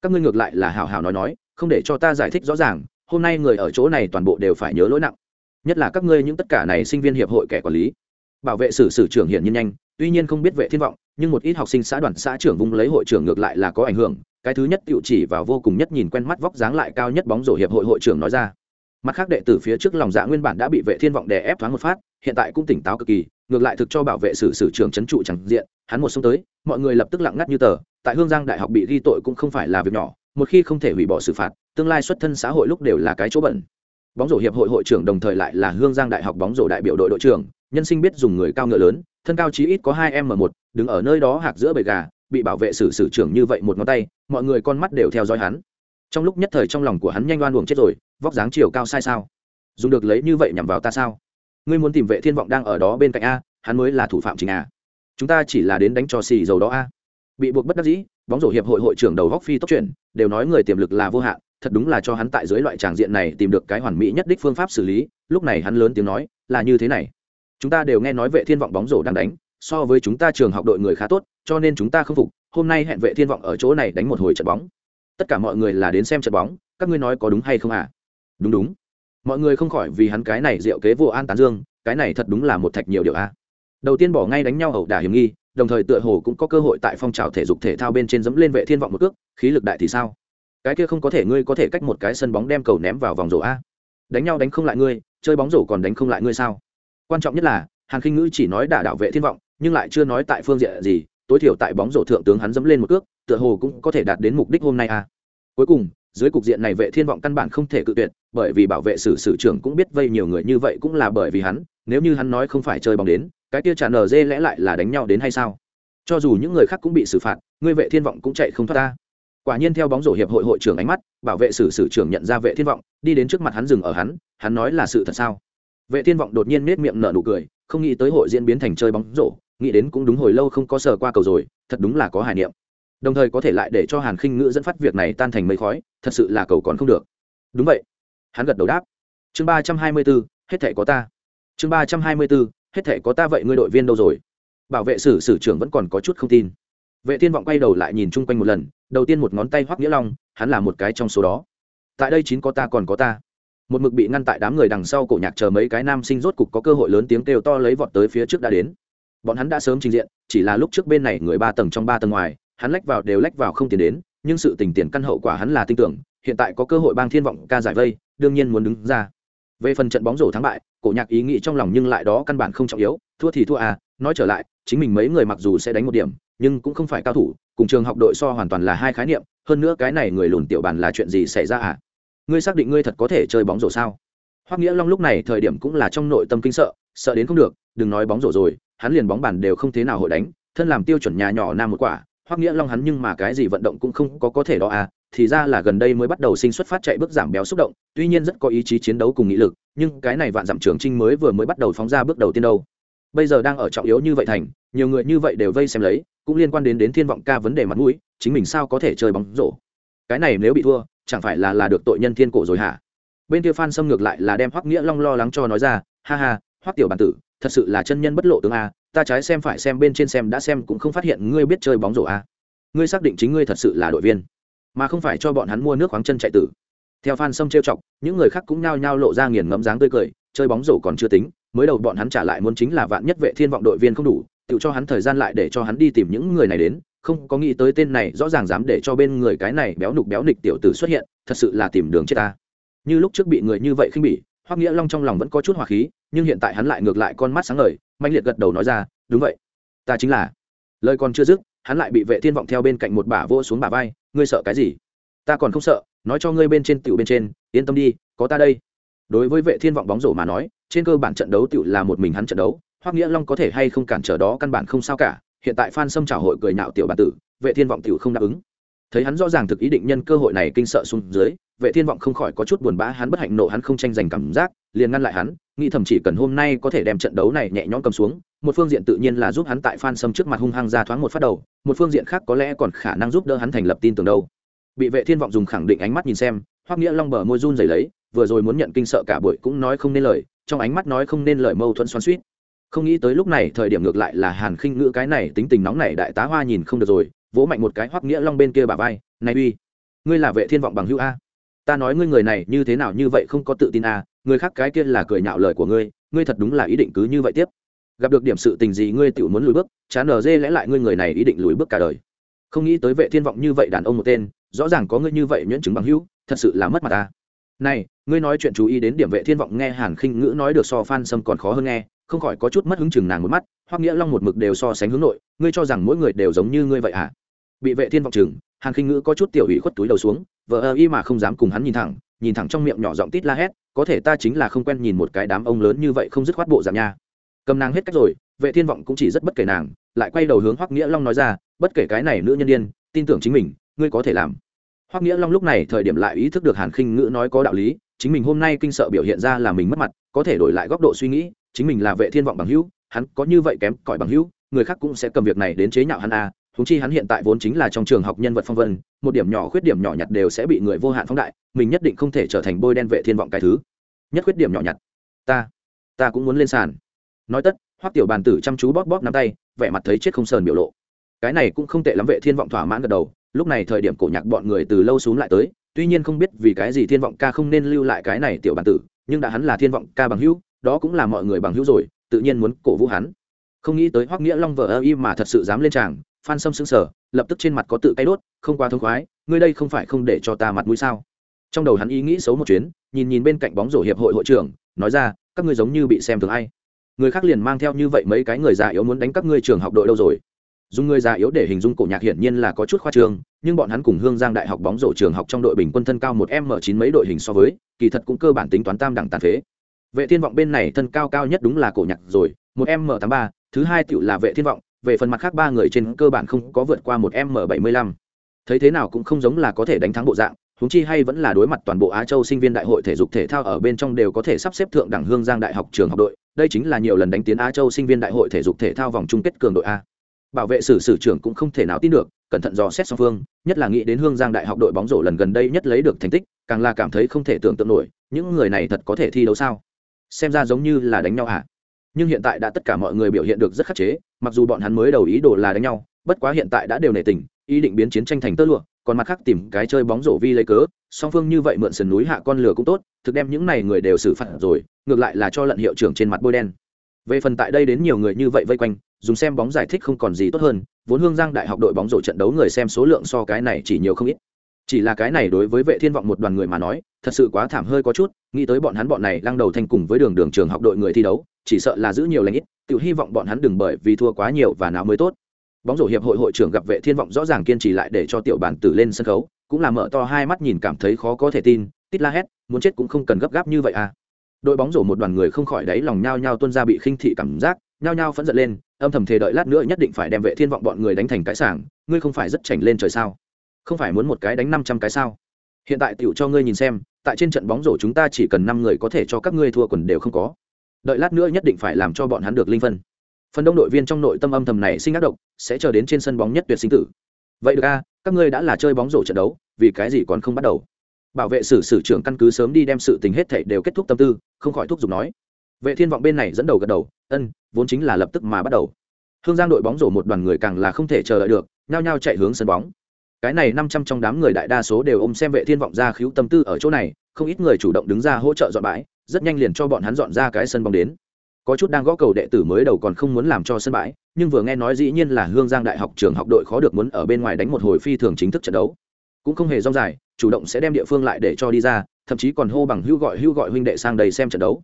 Các ngươi ngược lại là hào hào nói nói, không để cho ta giải thích rõ ràng, hôm nay người ở chỗ này toàn bộ đều phải nhớ lỗi nặng nhất là các ngươi những tất cả này sinh viên hiệp hội kẻ quản lý. Bảo vệ sử sử trưởng hiển nhiên nhanh, tuy nhiên không biết vệ thiên vọng, nhưng một ít học sinh xã đoàn xã trưởng vung lấy hội trưởng ngược lại là có ảnh hưởng. Cái thứ nhất tiệu chỉ vào vô cùng nhất nhìn quen mắt vóc dáng lại cao nhất bóng rổ hiệp hội hội trưởng nói ra. Mặt khác đệ tử phía trước lòng dạ nguyên bản đã bị vệ thiên vọng đè ép thoáng một phát, hiện tại cũng tỉnh táo cực kỳ, ngược lại thực cho bảo vệ sử sử trưởng trấn trụ chẳng diện, hắn một xông tới, mọi người lập tức lặng ngắt như tờ, tại hương giang đại học bị ghi tội cũng không phải là việc nhỏ, một khi không thể hủy bỏ xử phạt, tương lai xuất thân xã hội lúc đều là cái chỗ bẩn bóng rổ hiệp hội hội trưởng đồng thời lại là hương giang đại học bóng rổ đại biểu đội đội trưởng, nhân sinh biết dùng người cao ngựa lớn, thân cao chí ít có hai m một, đứng ở nơi đó hạc giữa bầy gà, bị bảo vệ sử sử trưởng như vậy một ngón tay, mọi người con mắt đều theo dõi hắn. Trong lúc nhất thời trong lòng của hắn nhanh đoan buồng chết rồi, vóc dáng chiều cao sai sao? Dùng được lấy như vậy nhằm vào ta sao? Ngươi muốn tìm vệ thiên vọng đang ở đó bên cạnh a, hắn mới là thủ phạm chính a. Chúng ta chỉ là đến đánh cho xì dầu đó a. Bị buộc bất đắc dĩ, bóng rổ hiệp hội hội trưởng đầu góc phi tốc chuyển, đều nói người tiềm lực là vô hạn thật đúng là cho hắn tại dưới loại tràng diện này tìm được cái hoàn mỹ nhất đích phương pháp xử lý, lúc này hắn lớn tiếng nói, là như thế này. Chúng ta đều nghe nói vệ thiên vọng bóng rổ đang đánh, so với chúng ta trường học đội người khá tốt, cho nên chúng ta không phục, hôm nay hẹn vệ thiên vọng ở chỗ này đánh một hồi trận bóng. Tất cả mọi người là đến xem trận bóng, các ngươi nói có đúng hay không à? Đúng đúng. Mọi người không khỏi vì hắn cái này diệu kế vô an tán dương, cái này thật đúng là một thạch nhiều điều a đầu tiên bỏ ngay đánh nhau ẩu đả hiểm nghi, đồng thời tựa hồ cũng có cơ hội tại phong trào thể dục thể thao bên trên dẫm lên vệ thiên vọng một cước, khí lực đại thì sao? Cái kia không có thể ngươi có thể cách một cái sân bóng đem cầu ném vào vòng rổ a. Đánh nhau đánh không lại ngươi, chơi bóng rổ còn đánh không lại ngươi sao? Quan trọng nhất là, hàn khinh ngữ chỉ nói đả đạo vệ thiên vọng, nhưng lại chưa nói tại phương diện gì, tối thiểu tại bóng rổ thượng tướng hắn dẫm lên một cước, tựa hồ cũng có thể đạt đến mục đích hôm nay a. Cuối cùng, dưới cục diện này vệ thiên vọng căn bản không thể cự tuyệt, bởi vì bảo vệ sử sử trưởng cũng biết vây nhiều người như vậy cũng là bởi vì hắn, nếu như hắn nói không phải chơi bóng đến, cái kia trả nở dê lẽ lại là đánh nhau đến hay sao? Cho dù những người khác cũng bị xử phạt, ngươi vệ thiên vọng cũng chạy không thoát ta quả nhiên theo bóng rổ hiệp hội hội trưởng ánh mắt, bảo vệ sử sử trưởng nhận ra vệ thiên vọng, đi đến trước mặt hắn dừng ở hắn hắn nói là sự thật sao? Vệ thiên vọng đột nhiên nết miệng nở nụ cười, không nghĩ tới hội diễn biến thành chơi bóng rổ, nghĩ đến cũng đúng hồi lâu không có sờ qua cầu rồi, thật đúng là có hài niệm. Đồng thời có thể lại để cho hàn khinh ngữ dẫn phát việc này tan thành mây khói, thật sự là cầu còn không được. Đúng vậy. Hắn gật đầu đáp. Chương ba trăm hai mươi b ố hết thể có ta. Chương ba trăm hai mươi b ố hết thể có ta vậy ngươi đội viên đâu rồi? Bảo vệ sử sử trưởng vẫn còn có chút không tin. Vệ thiên vọng quay đầu lại nhìn chung quanh một lần đầu tiên một ngón tay hoắc nghĩa long, hắn là một cái trong số đó. Tại đây chín có ta còn có ta. Một mực bị ngăn tại đám người đằng sau cổ nhạc chờ mấy cái nam sinh rốt cục có cơ hội lớn tiếng kêu to lấy vọt tới phía trước đã đến. Bọn hắn đã sớm trình diện, chỉ là lúc trước bên này người ba tầng trong ba tầng ngoài, hắn lách vào đều lách vào không tiền đến, nhưng sự tình tiền căn hậu quả hắn là tin tưởng, hiện tại có cơ hội bang thiên vọng ca giải vây, đương nhiên muốn đứng ra. Về phần trận bóng rổ thắng bại, cổ nhạc ý nghĩ trong lòng nhưng lại đó căn bản không trọng yếu, thua thì thua à nói trở lại, chính mình mấy người mặc dù sẽ đánh một điểm, nhưng cũng không phải cao thủ cùng trường học đội so hoàn toàn là hai khái niệm, hơn nữa cái này người lùn tiểu bàn là chuyện gì xảy ra à ngươi xác định ngươi thật có thể chơi bóng rổ sao? Hoắc nghĩa long lúc này thời điểm cũng là trong nội tâm kinh sợ sợ đến không được, đừng nói bóng rổ rồi, hắn liền bóng bàn đều không thế nào hội đánh, thân làm tiêu chuẩn nhà nhỏ nam một quả, hoắc nghĩa long hắn nhưng mà cái gì vận động cũng không có có thể đó à thì ra là gần đây mới bắt đầu sinh xuất phát chạy bước giảm béo xúc động, tuy nhiên rất có ý chí chiến đấu cùng nghị lực, nhưng cái này vạn dặm trường trinh mới vừa mới bắt đầu phóng ra bước đầu tiên đâu bây giờ đang ở trọng yếu như vậy thành, nhiều người như vậy đều vây xem lấy, cũng liên quan đến đến thiên vọng ca vấn đề mặt mũi, chính mình sao có thể chơi bóng rổ? Cái này nếu bị thua, chẳng phải là là được tội nhân thiên cổ rồi hả? Bên kia phan xâm ngược lại là đem hoắc nghĩa long lo lắng cho nói ra, ha ha, hoắc tiểu bản tử, thật sự là chân nhân bất lộ tướng a, ta trái xem phải xem bên trên xem đã xem cũng không phát hiện ngươi biết chơi bóng rổ a. Ngươi xác định chính ngươi thật sự là đội viên, mà không phải cho bọn hắn mua nước khoáng chân chạy tử. Theo phan sâm trêu chọc, những người khác cũng nhao nhao lộ ra nghiền ngẫm dáng tươi cười, chơi bóng rổ còn chưa tính mới đầu bọn hắn trả lại muốn chính là vạn nhất vệ thiên vọng đội viên không đủ, tự cho hắn thời gian lại để cho hắn đi tìm những người này đến, không có nghĩ tới tên này rõ ràng dám để cho bên người cái này béo nục béo nịch tiểu tử xuất hiện, thật sự là tìm đường chết ta. Như lúc trước bị người như vậy khinh bỉ, hoắc nghĩa long trong lòng vẫn có chút hỏa khí, nhưng hiện tại hắn lại ngược lại con mắt sáng ngời mạnh liệt gật đầu nói ra, đúng vậy, ta chính là. Lời còn chưa dứt, hắn lại bị vệ thiên vọng theo bên cạnh một bả vô xuống bả vai, ngươi sợ cái gì? Ta còn không sợ, nói cho ngươi bên trên tiểu bên trên, yên tâm đi, có ta đây. Đối với vệ thiên vọng bóng rổ mà nói trên cơ bản trận đấu tiểu là một mình hắn trận đấu, hoắc nghĩa long có thể hay không cản trở đó căn bản không sao cả, hiện tại phan sâm trào hội cười nhạo tiểu bản tử, vệ thiên vọng tiểu không đáp ứng. Thấy hắn rõ ràng thực ý định nhân cơ hội này kinh sợ xuống dưới, vệ thiên vọng không khỏi có chút buồn bã, hắn bất hạnh nộ hắn không tranh giành cảm giác, liền ngăn lại hắn, nghĩ thậm chỉ cần hôm nay có thể đem trận đấu này nhẹ nhõm cầm xuống, một phương diện tự nhiên là giúp hắn tại phan sâm trước mặt hung hăng ra thoáng một phát đầu, một phương diện khác có lẽ còn khả năng giúp đỡ hắn thành lập tin tưởng đâu. Bị vệ thiên vọng dùng khẳng định ánh mắt nhìn xem, hoắc nghĩa long bờ môi run rẩy lấy, vừa rồi muốn nhận kinh sợ cả buổi cũng nói không nên lời trong ánh mắt nói không nên lời mâu thuẫn xoắn suýt. Không nghĩ tới lúc này thời điểm ngược lại là hàn khinh ngữ cái này tính tình nóng này đại tá hoa nhìn không được rồi, vỗ mạnh một cái hoắc nghĩa long bên kia bà vai, này uy, ngươi là vệ thiên vọng bằng hữu a? Ta nói ngươi người này như thế nào như vậy không có tự tin a, người khác cái kia là cười nhạo lời của ngươi ngươi thật đúng là ý định cứ như vậy tiếp. Gặp được điểm sự tình gì ngươi tự muốn lùi bước, chán ở dê lẽ lại ngươi người này ý định lùi bước cả đời. Không nghĩ tới vệ thiên vọng như vậy đàn ông một tên, rõ ràng có ngươi như vậy nhuyễn chứng bằng hữu, thật sự là mất mặt ta này, ngươi nói chuyện chú ý đến điểm vệ thiên vọng nghe hàn khinh ngữ nói được so phan sâm còn khó hơn nghe, không khỏi có chút mất hứng chừng nàng một mắt hoặc nghĩa long một mực đều so sánh hướng nội, ngươi cho rằng mỗi người đều giống như ngươi vậy à? Bị vệ thiên vọng chừng, hàn khinh ngữ có chút tiểu ủy khuất túi đầu xuống vợ ơ y mà không dám cùng hắn nhìn thẳng nhìn thẳng trong miệng nhỏ giọng tít la hét, có thể ta chính là không quen nhìn một cái đám ông lớn như vậy không dứt khoát bộ giảm nha. Cầm nàng hết cách rồi, vệ thiên vọng cũng chỉ rất bất kể nàng, lại quay đầu hướng hoắc nghĩa long nói ra, bất kể cái này nữ nhân điên, tin tưởng chính mình, ngươi có thể làm hoắc nghĩa long lúc này thời điểm lại ý thức được hàn khinh ngữ nói có đạo lý, chính mình hôm nay kinh sợ biểu hiện ra là mình mất mặt, có thể đổi lại góc độ suy nghĩ, chính mình là vệ thiên vọng bằng hữu, hắn có như vậy kém cỏi bằng hữu, người khác cũng sẽ cầm việc này đến chế nhạo hắn à huống chi hắn hiện tại vốn chính là trong trường học nhân vật phong vân, một điểm nhỏ khuyết điểm nhỏ nhặt đều sẽ bị người vô hạn phóng đại, mình nhất định không thể trở thành bôi đen vệ thiên vọng cái thứ. Nhất khuyết điểm nhỏ nhặt. Ta ta cũng muốn lên sàn. Nói tất, hoắc tiểu bàn tử chăm chú bóp bóp nắm tay, vẻ mặt thấy chết không sờn biểu lộ. Cái này cũng không tệ lắm, vệ thiên vọng thỏa mãn gật đầu lúc này thời điểm cổ nhạc bọn người từ lâu xuống lại tới, tuy nhiên không biết vì cái gì thiên vọng ca không nên lưu lại cái này tiểu bản tử, nhưng đã hắn là thiên vọng ca bằng hữu, đó cũng là mọi người bằng hữu rồi, tự nhiên muốn cổ vũ hắn. Không nghĩ tới hoắc nghĩa long vợ ơ y mà thật sự dám lên tràng, phan sâm sững sờ, lập tức trên mặt có tự cay đốt, không qua thông khoái, ngươi đây không phải không để cho ta mặt mũi sao? Trong đầu hắn ý nghĩ xấu một chuyến, nhìn nhìn bên cạnh bóng rổ hiệp hội hội trưởng, nói ra, các ngươi giống như bị xem thường ai? Người khác liền mang theo như vậy mấy cái người già yếu muốn đánh các ngươi trường học đội đâu rồi? Dùng người già yếu để hình dung cổ nhạc hiển nhiên là có chút khoa trương, nhưng bọn hắn cùng hương giang đại học bóng rổ trường học trong đội bình quân thân cao một m chín mấy đội hình so với, kỳ thật cũng cơ bản tính toán tam đẳng tàn phế. Vệ thiên vọng bên này thân cao cao nhất đúng là cổ nhạc rồi, một m tám ba, thứ hai tựu là vệ thiên vọng, về phần mặt khác ba người trên cơ bản không có vượt qua một m bảy mươi lăm. Thấy thế nào cũng không giống là có thể đánh thắng bộ dạng húng chi hay vẫn là đối mặt toàn bộ á châu sinh viên đại hội thể dục thể thao ở bên trong đều có thể sắp xếp thượng đẳng hương giang đại học trường học đội, đây chính là nhiều lần đánh tiến á châu sinh viên đại hội thể dục thể thao vòng chung kết cường đội a bảo vệ sử sử trưởng cũng không thể nào tin được, cẩn thận dò xét song phương, nhất là nghĩ đến hương giang đại học đội bóng rổ lần gần đây nhất lấy được thành tích, càng là cảm thấy không thể tưởng tượng nổi, những người này thật có thể thi đấu sao? Xem ra giống như là đánh nhau à nhưng hiện tại đã tất cả mọi người biểu hiện được rất khắc chế, mặc dù bọn hắn mới đầu ý đồ là đánh nhau, bất quá hiện tại đã đều nể tình, ý định biến chiến tranh thành tơ lụa, còn mặt khác tìm cái chơi bóng rổ vi lấy cớ, song phương như vậy mượn sườn núi hạ con lửa cũng tốt, thực đem những này người đều xử phạt rồi, ngược lại là cho lận hiệu trưởng trên mặt bôi đen. Về phần tại đây đến nhiều người như vậy vây quanh dùng xem bóng giải thích không còn gì tốt hơn, vốn hương giang đại học đội bóng rổ trận đấu người xem số lượng so cái này chỉ nhiều không ít. Chỉ là cái này đối với vệ thiên vọng một đoàn người mà nói, thật sự quá thảm hơi có chút, nghĩ tới bọn hắn bọn này lăng đầu thành cùng với đường đường trường học đội người thi đấu, chỉ sợ là giữ nhiều lãnh ít tự hy vọng bọn hắn đừng bởi vì thua quá nhiều và nào mới tốt. Bóng rổ hiệp hội hội trưởng gặp vệ thiên vọng rõ ràng kiên trì lại để cho tiểu bản tử lên sân khấu, cũng là mở to hai mắt nhìn cảm thấy khó có thể tin, tít la hét, muốn chết cũng không cần gấp gáp như vậy à. Đội bóng rổ một đoàn người không khỏi đáy lòng nhao nhao tuân ra bị khinh thị cảm giác, nhao nhao phẫn giận lên âm thầm thề đợi lát nữa nhất định phải đem vệ thiên vọng bọn người đánh thành cái sảng, ngươi không phải rất chảnh lên trời sao? Không phải muốn một cái đánh năm trăm cái sao? Hiện tại tiểu cho ngươi nhìn xem, tại trên trận bóng rổ chúng ta chỉ cần năm người có thể cho các ngươi thua quần đều không có. Đợi lát nữa nhất định phải làm cho bọn hắn được linh phân. Phần đông đội viên trong nội tâm âm thầm này sinh ác độc, sẽ chờ đến trên sân bóng nhất tuyệt sinh tử. Vậy được a, các ngươi đã là chơi bóng rổ trận đấu, vì cái gì còn không bắt đầu? Bảo vệ sử sử trưởng căn cứ sớm đi đem sự tình hết thảy đều kết thúc tâm tư, không khỏi thúc giục nói vệ thiên vọng bên này dẫn đầu gật đầu, ân, vốn chính là lập tức mà bắt đầu. Hương giang đội bóng rổ một đoàn người càng là không thể chờ đợi được, nhao nhao chạy hướng sân bóng. Cái này năm trăm trong đám người đại đa số đều ôm xem vệ thiên vọng ra khiếu tâm tư ở chỗ này, không ít người chủ động đứng ra hỗ trợ dọn bãi, rất nhanh liền cho bọn hắn dọn ra cái sân bóng đến. Có chút đang gõ cầu đệ tử mới đầu còn không muốn làm cho sân bãi, nhưng vừa nghe nói dĩ nhiên là hương giang đại học trường học đội khó được muốn ở bên ngoài đánh một hồi phi thường chính thức trận đấu. Cũng không hề rong dài, chủ động sẽ đem địa phương lại để cho đi ra, thậm chí còn hô bằng hưu gọi hưu gọi huynh đệ sang đây xem trận đấu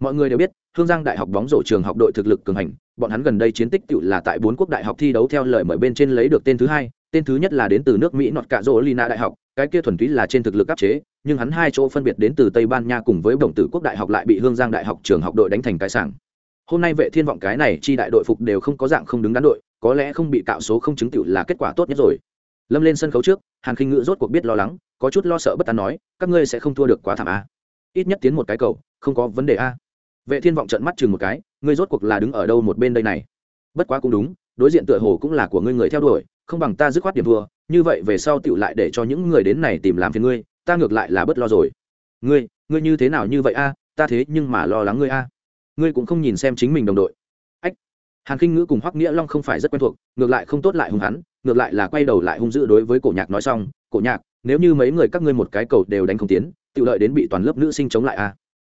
mọi người đều biết, hương giang đại học bóng rổ trường học đội thực lực cường hành, bọn hắn gần đây chiến tích tự là tại bốn quốc đại học thi đấu theo lời mời bên trên lấy được tên thứ hai, tên thứ nhất là đến từ nước mỹ nọt cạ rỗ lina đại học, cái kia thuần túy là trên thực lực áp chế, nhưng hắn hai chỗ phân biệt đến từ tây ban nha cùng với đồng tử quốc đại học lại bị hương giang đại học trường học đội đánh thành cái sảng. Hôm nay vệ thiên vọng cái này chi đại đội phục đều không có dạng không đứng đắn đội, có lẽ không bị cạo số không chứng tự là kết quả tốt nhất rồi. Lâm lên sân khấu trước, hàn khinh ngữ rốt cuộc biết lo lắng, có chút lo sợ bất an nói, các ngươi sẽ không thua được quá thảm a ít nhất tiến một cái cầu, không có vấn đề a vệ thiên vọng trận mắt chừng một cái, ngươi rốt cuộc là đứng ở đâu một bên đây này? Bất quá cũng đúng, đối diện tựa hồ cũng là của ngươi người theo đuổi, không bằng ta dứt khoát điểm thua, như vậy về sau tựu lại để cho những người đến này tìm làm phiền ngươi, ta ngược lại là bất lo rồi. Ngươi ngươi như thế nào như vậy a? Ta thế nhưng mà lo lắng ngươi a. Ngươi cũng không nhìn xem chính mình đồng đội. Ách. Hàn khinh ngữ cùng hoắc nghĩa long không phải rất quen thuộc, ngược lại không tốt lại hung hắn, ngược lại là quay đầu lại hung dữ đối với cổ nhạc nói xong, cổ nhạc, nếu như mấy người các ngươi một cái cầu đều đánh không tiến tự lợi đến bị toàn lớp nữ sinh chống lại a.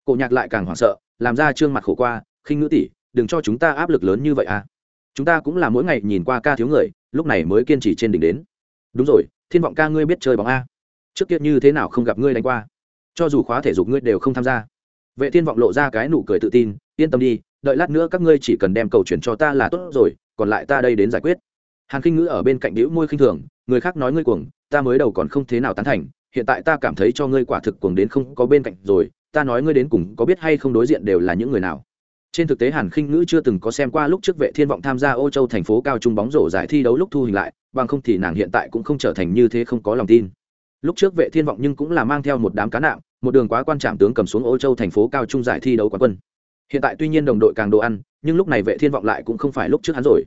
Cổ nhạc lại càng hoảng sợ làm ra trương mặt khổ qua, khinh ngữ tỷ, đừng cho chúng ta áp lực lớn như vậy à? chúng ta cũng là mỗi ngày nhìn qua ca thiếu người, lúc này mới kiên trì trên đỉnh đến. Đúng rồi, thiên vọng ca ngươi biết chơi bóng a. Trước kia như thế nào không gặp ngươi đánh qua? Cho dù khóa thể dục ngươi đều không tham gia. Vệ thiên vọng lộ ra cái nụ cười tự tin, yên tâm đi, đợi lát nữa các ngươi chỉ cần đem cầu chuyển cho ta là tốt rồi, còn lại ta đây đến giải quyết. Hàn khinh ngữ ở bên cạnh đĩu môi khinh thường, người khác nói ngươi cuồng, ta mới đầu còn không thế nào tán thành, hiện tại ta cảm thấy cho ngươi quả thực cuồng đến không có bên cạnh rồi ta nói ngươi đến cùng có biết hay không đối diện đều là những người nào? Trên thực tế hàn khinh ngữ chưa từng có xem qua lúc trước vệ thiên vọng tham gia ô châu thành phố cao trung bóng rổ giải thi đấu lúc thu hình lại, bằng không thì nàng hiện tại cũng không trở thành như thế không có lòng tin. Lúc trước vệ thiên vọng nhưng cũng là mang theo một đám cá nạm, một đường quá quan trọng tướng cầm xuống ô châu thành phố cao trung giải thi đấu quán quân. Hiện tại tuy nhiên đồng đội càng đồ ăn, nhưng lúc này vệ thiên vọng lại cũng không phải lúc trước hắn rồi.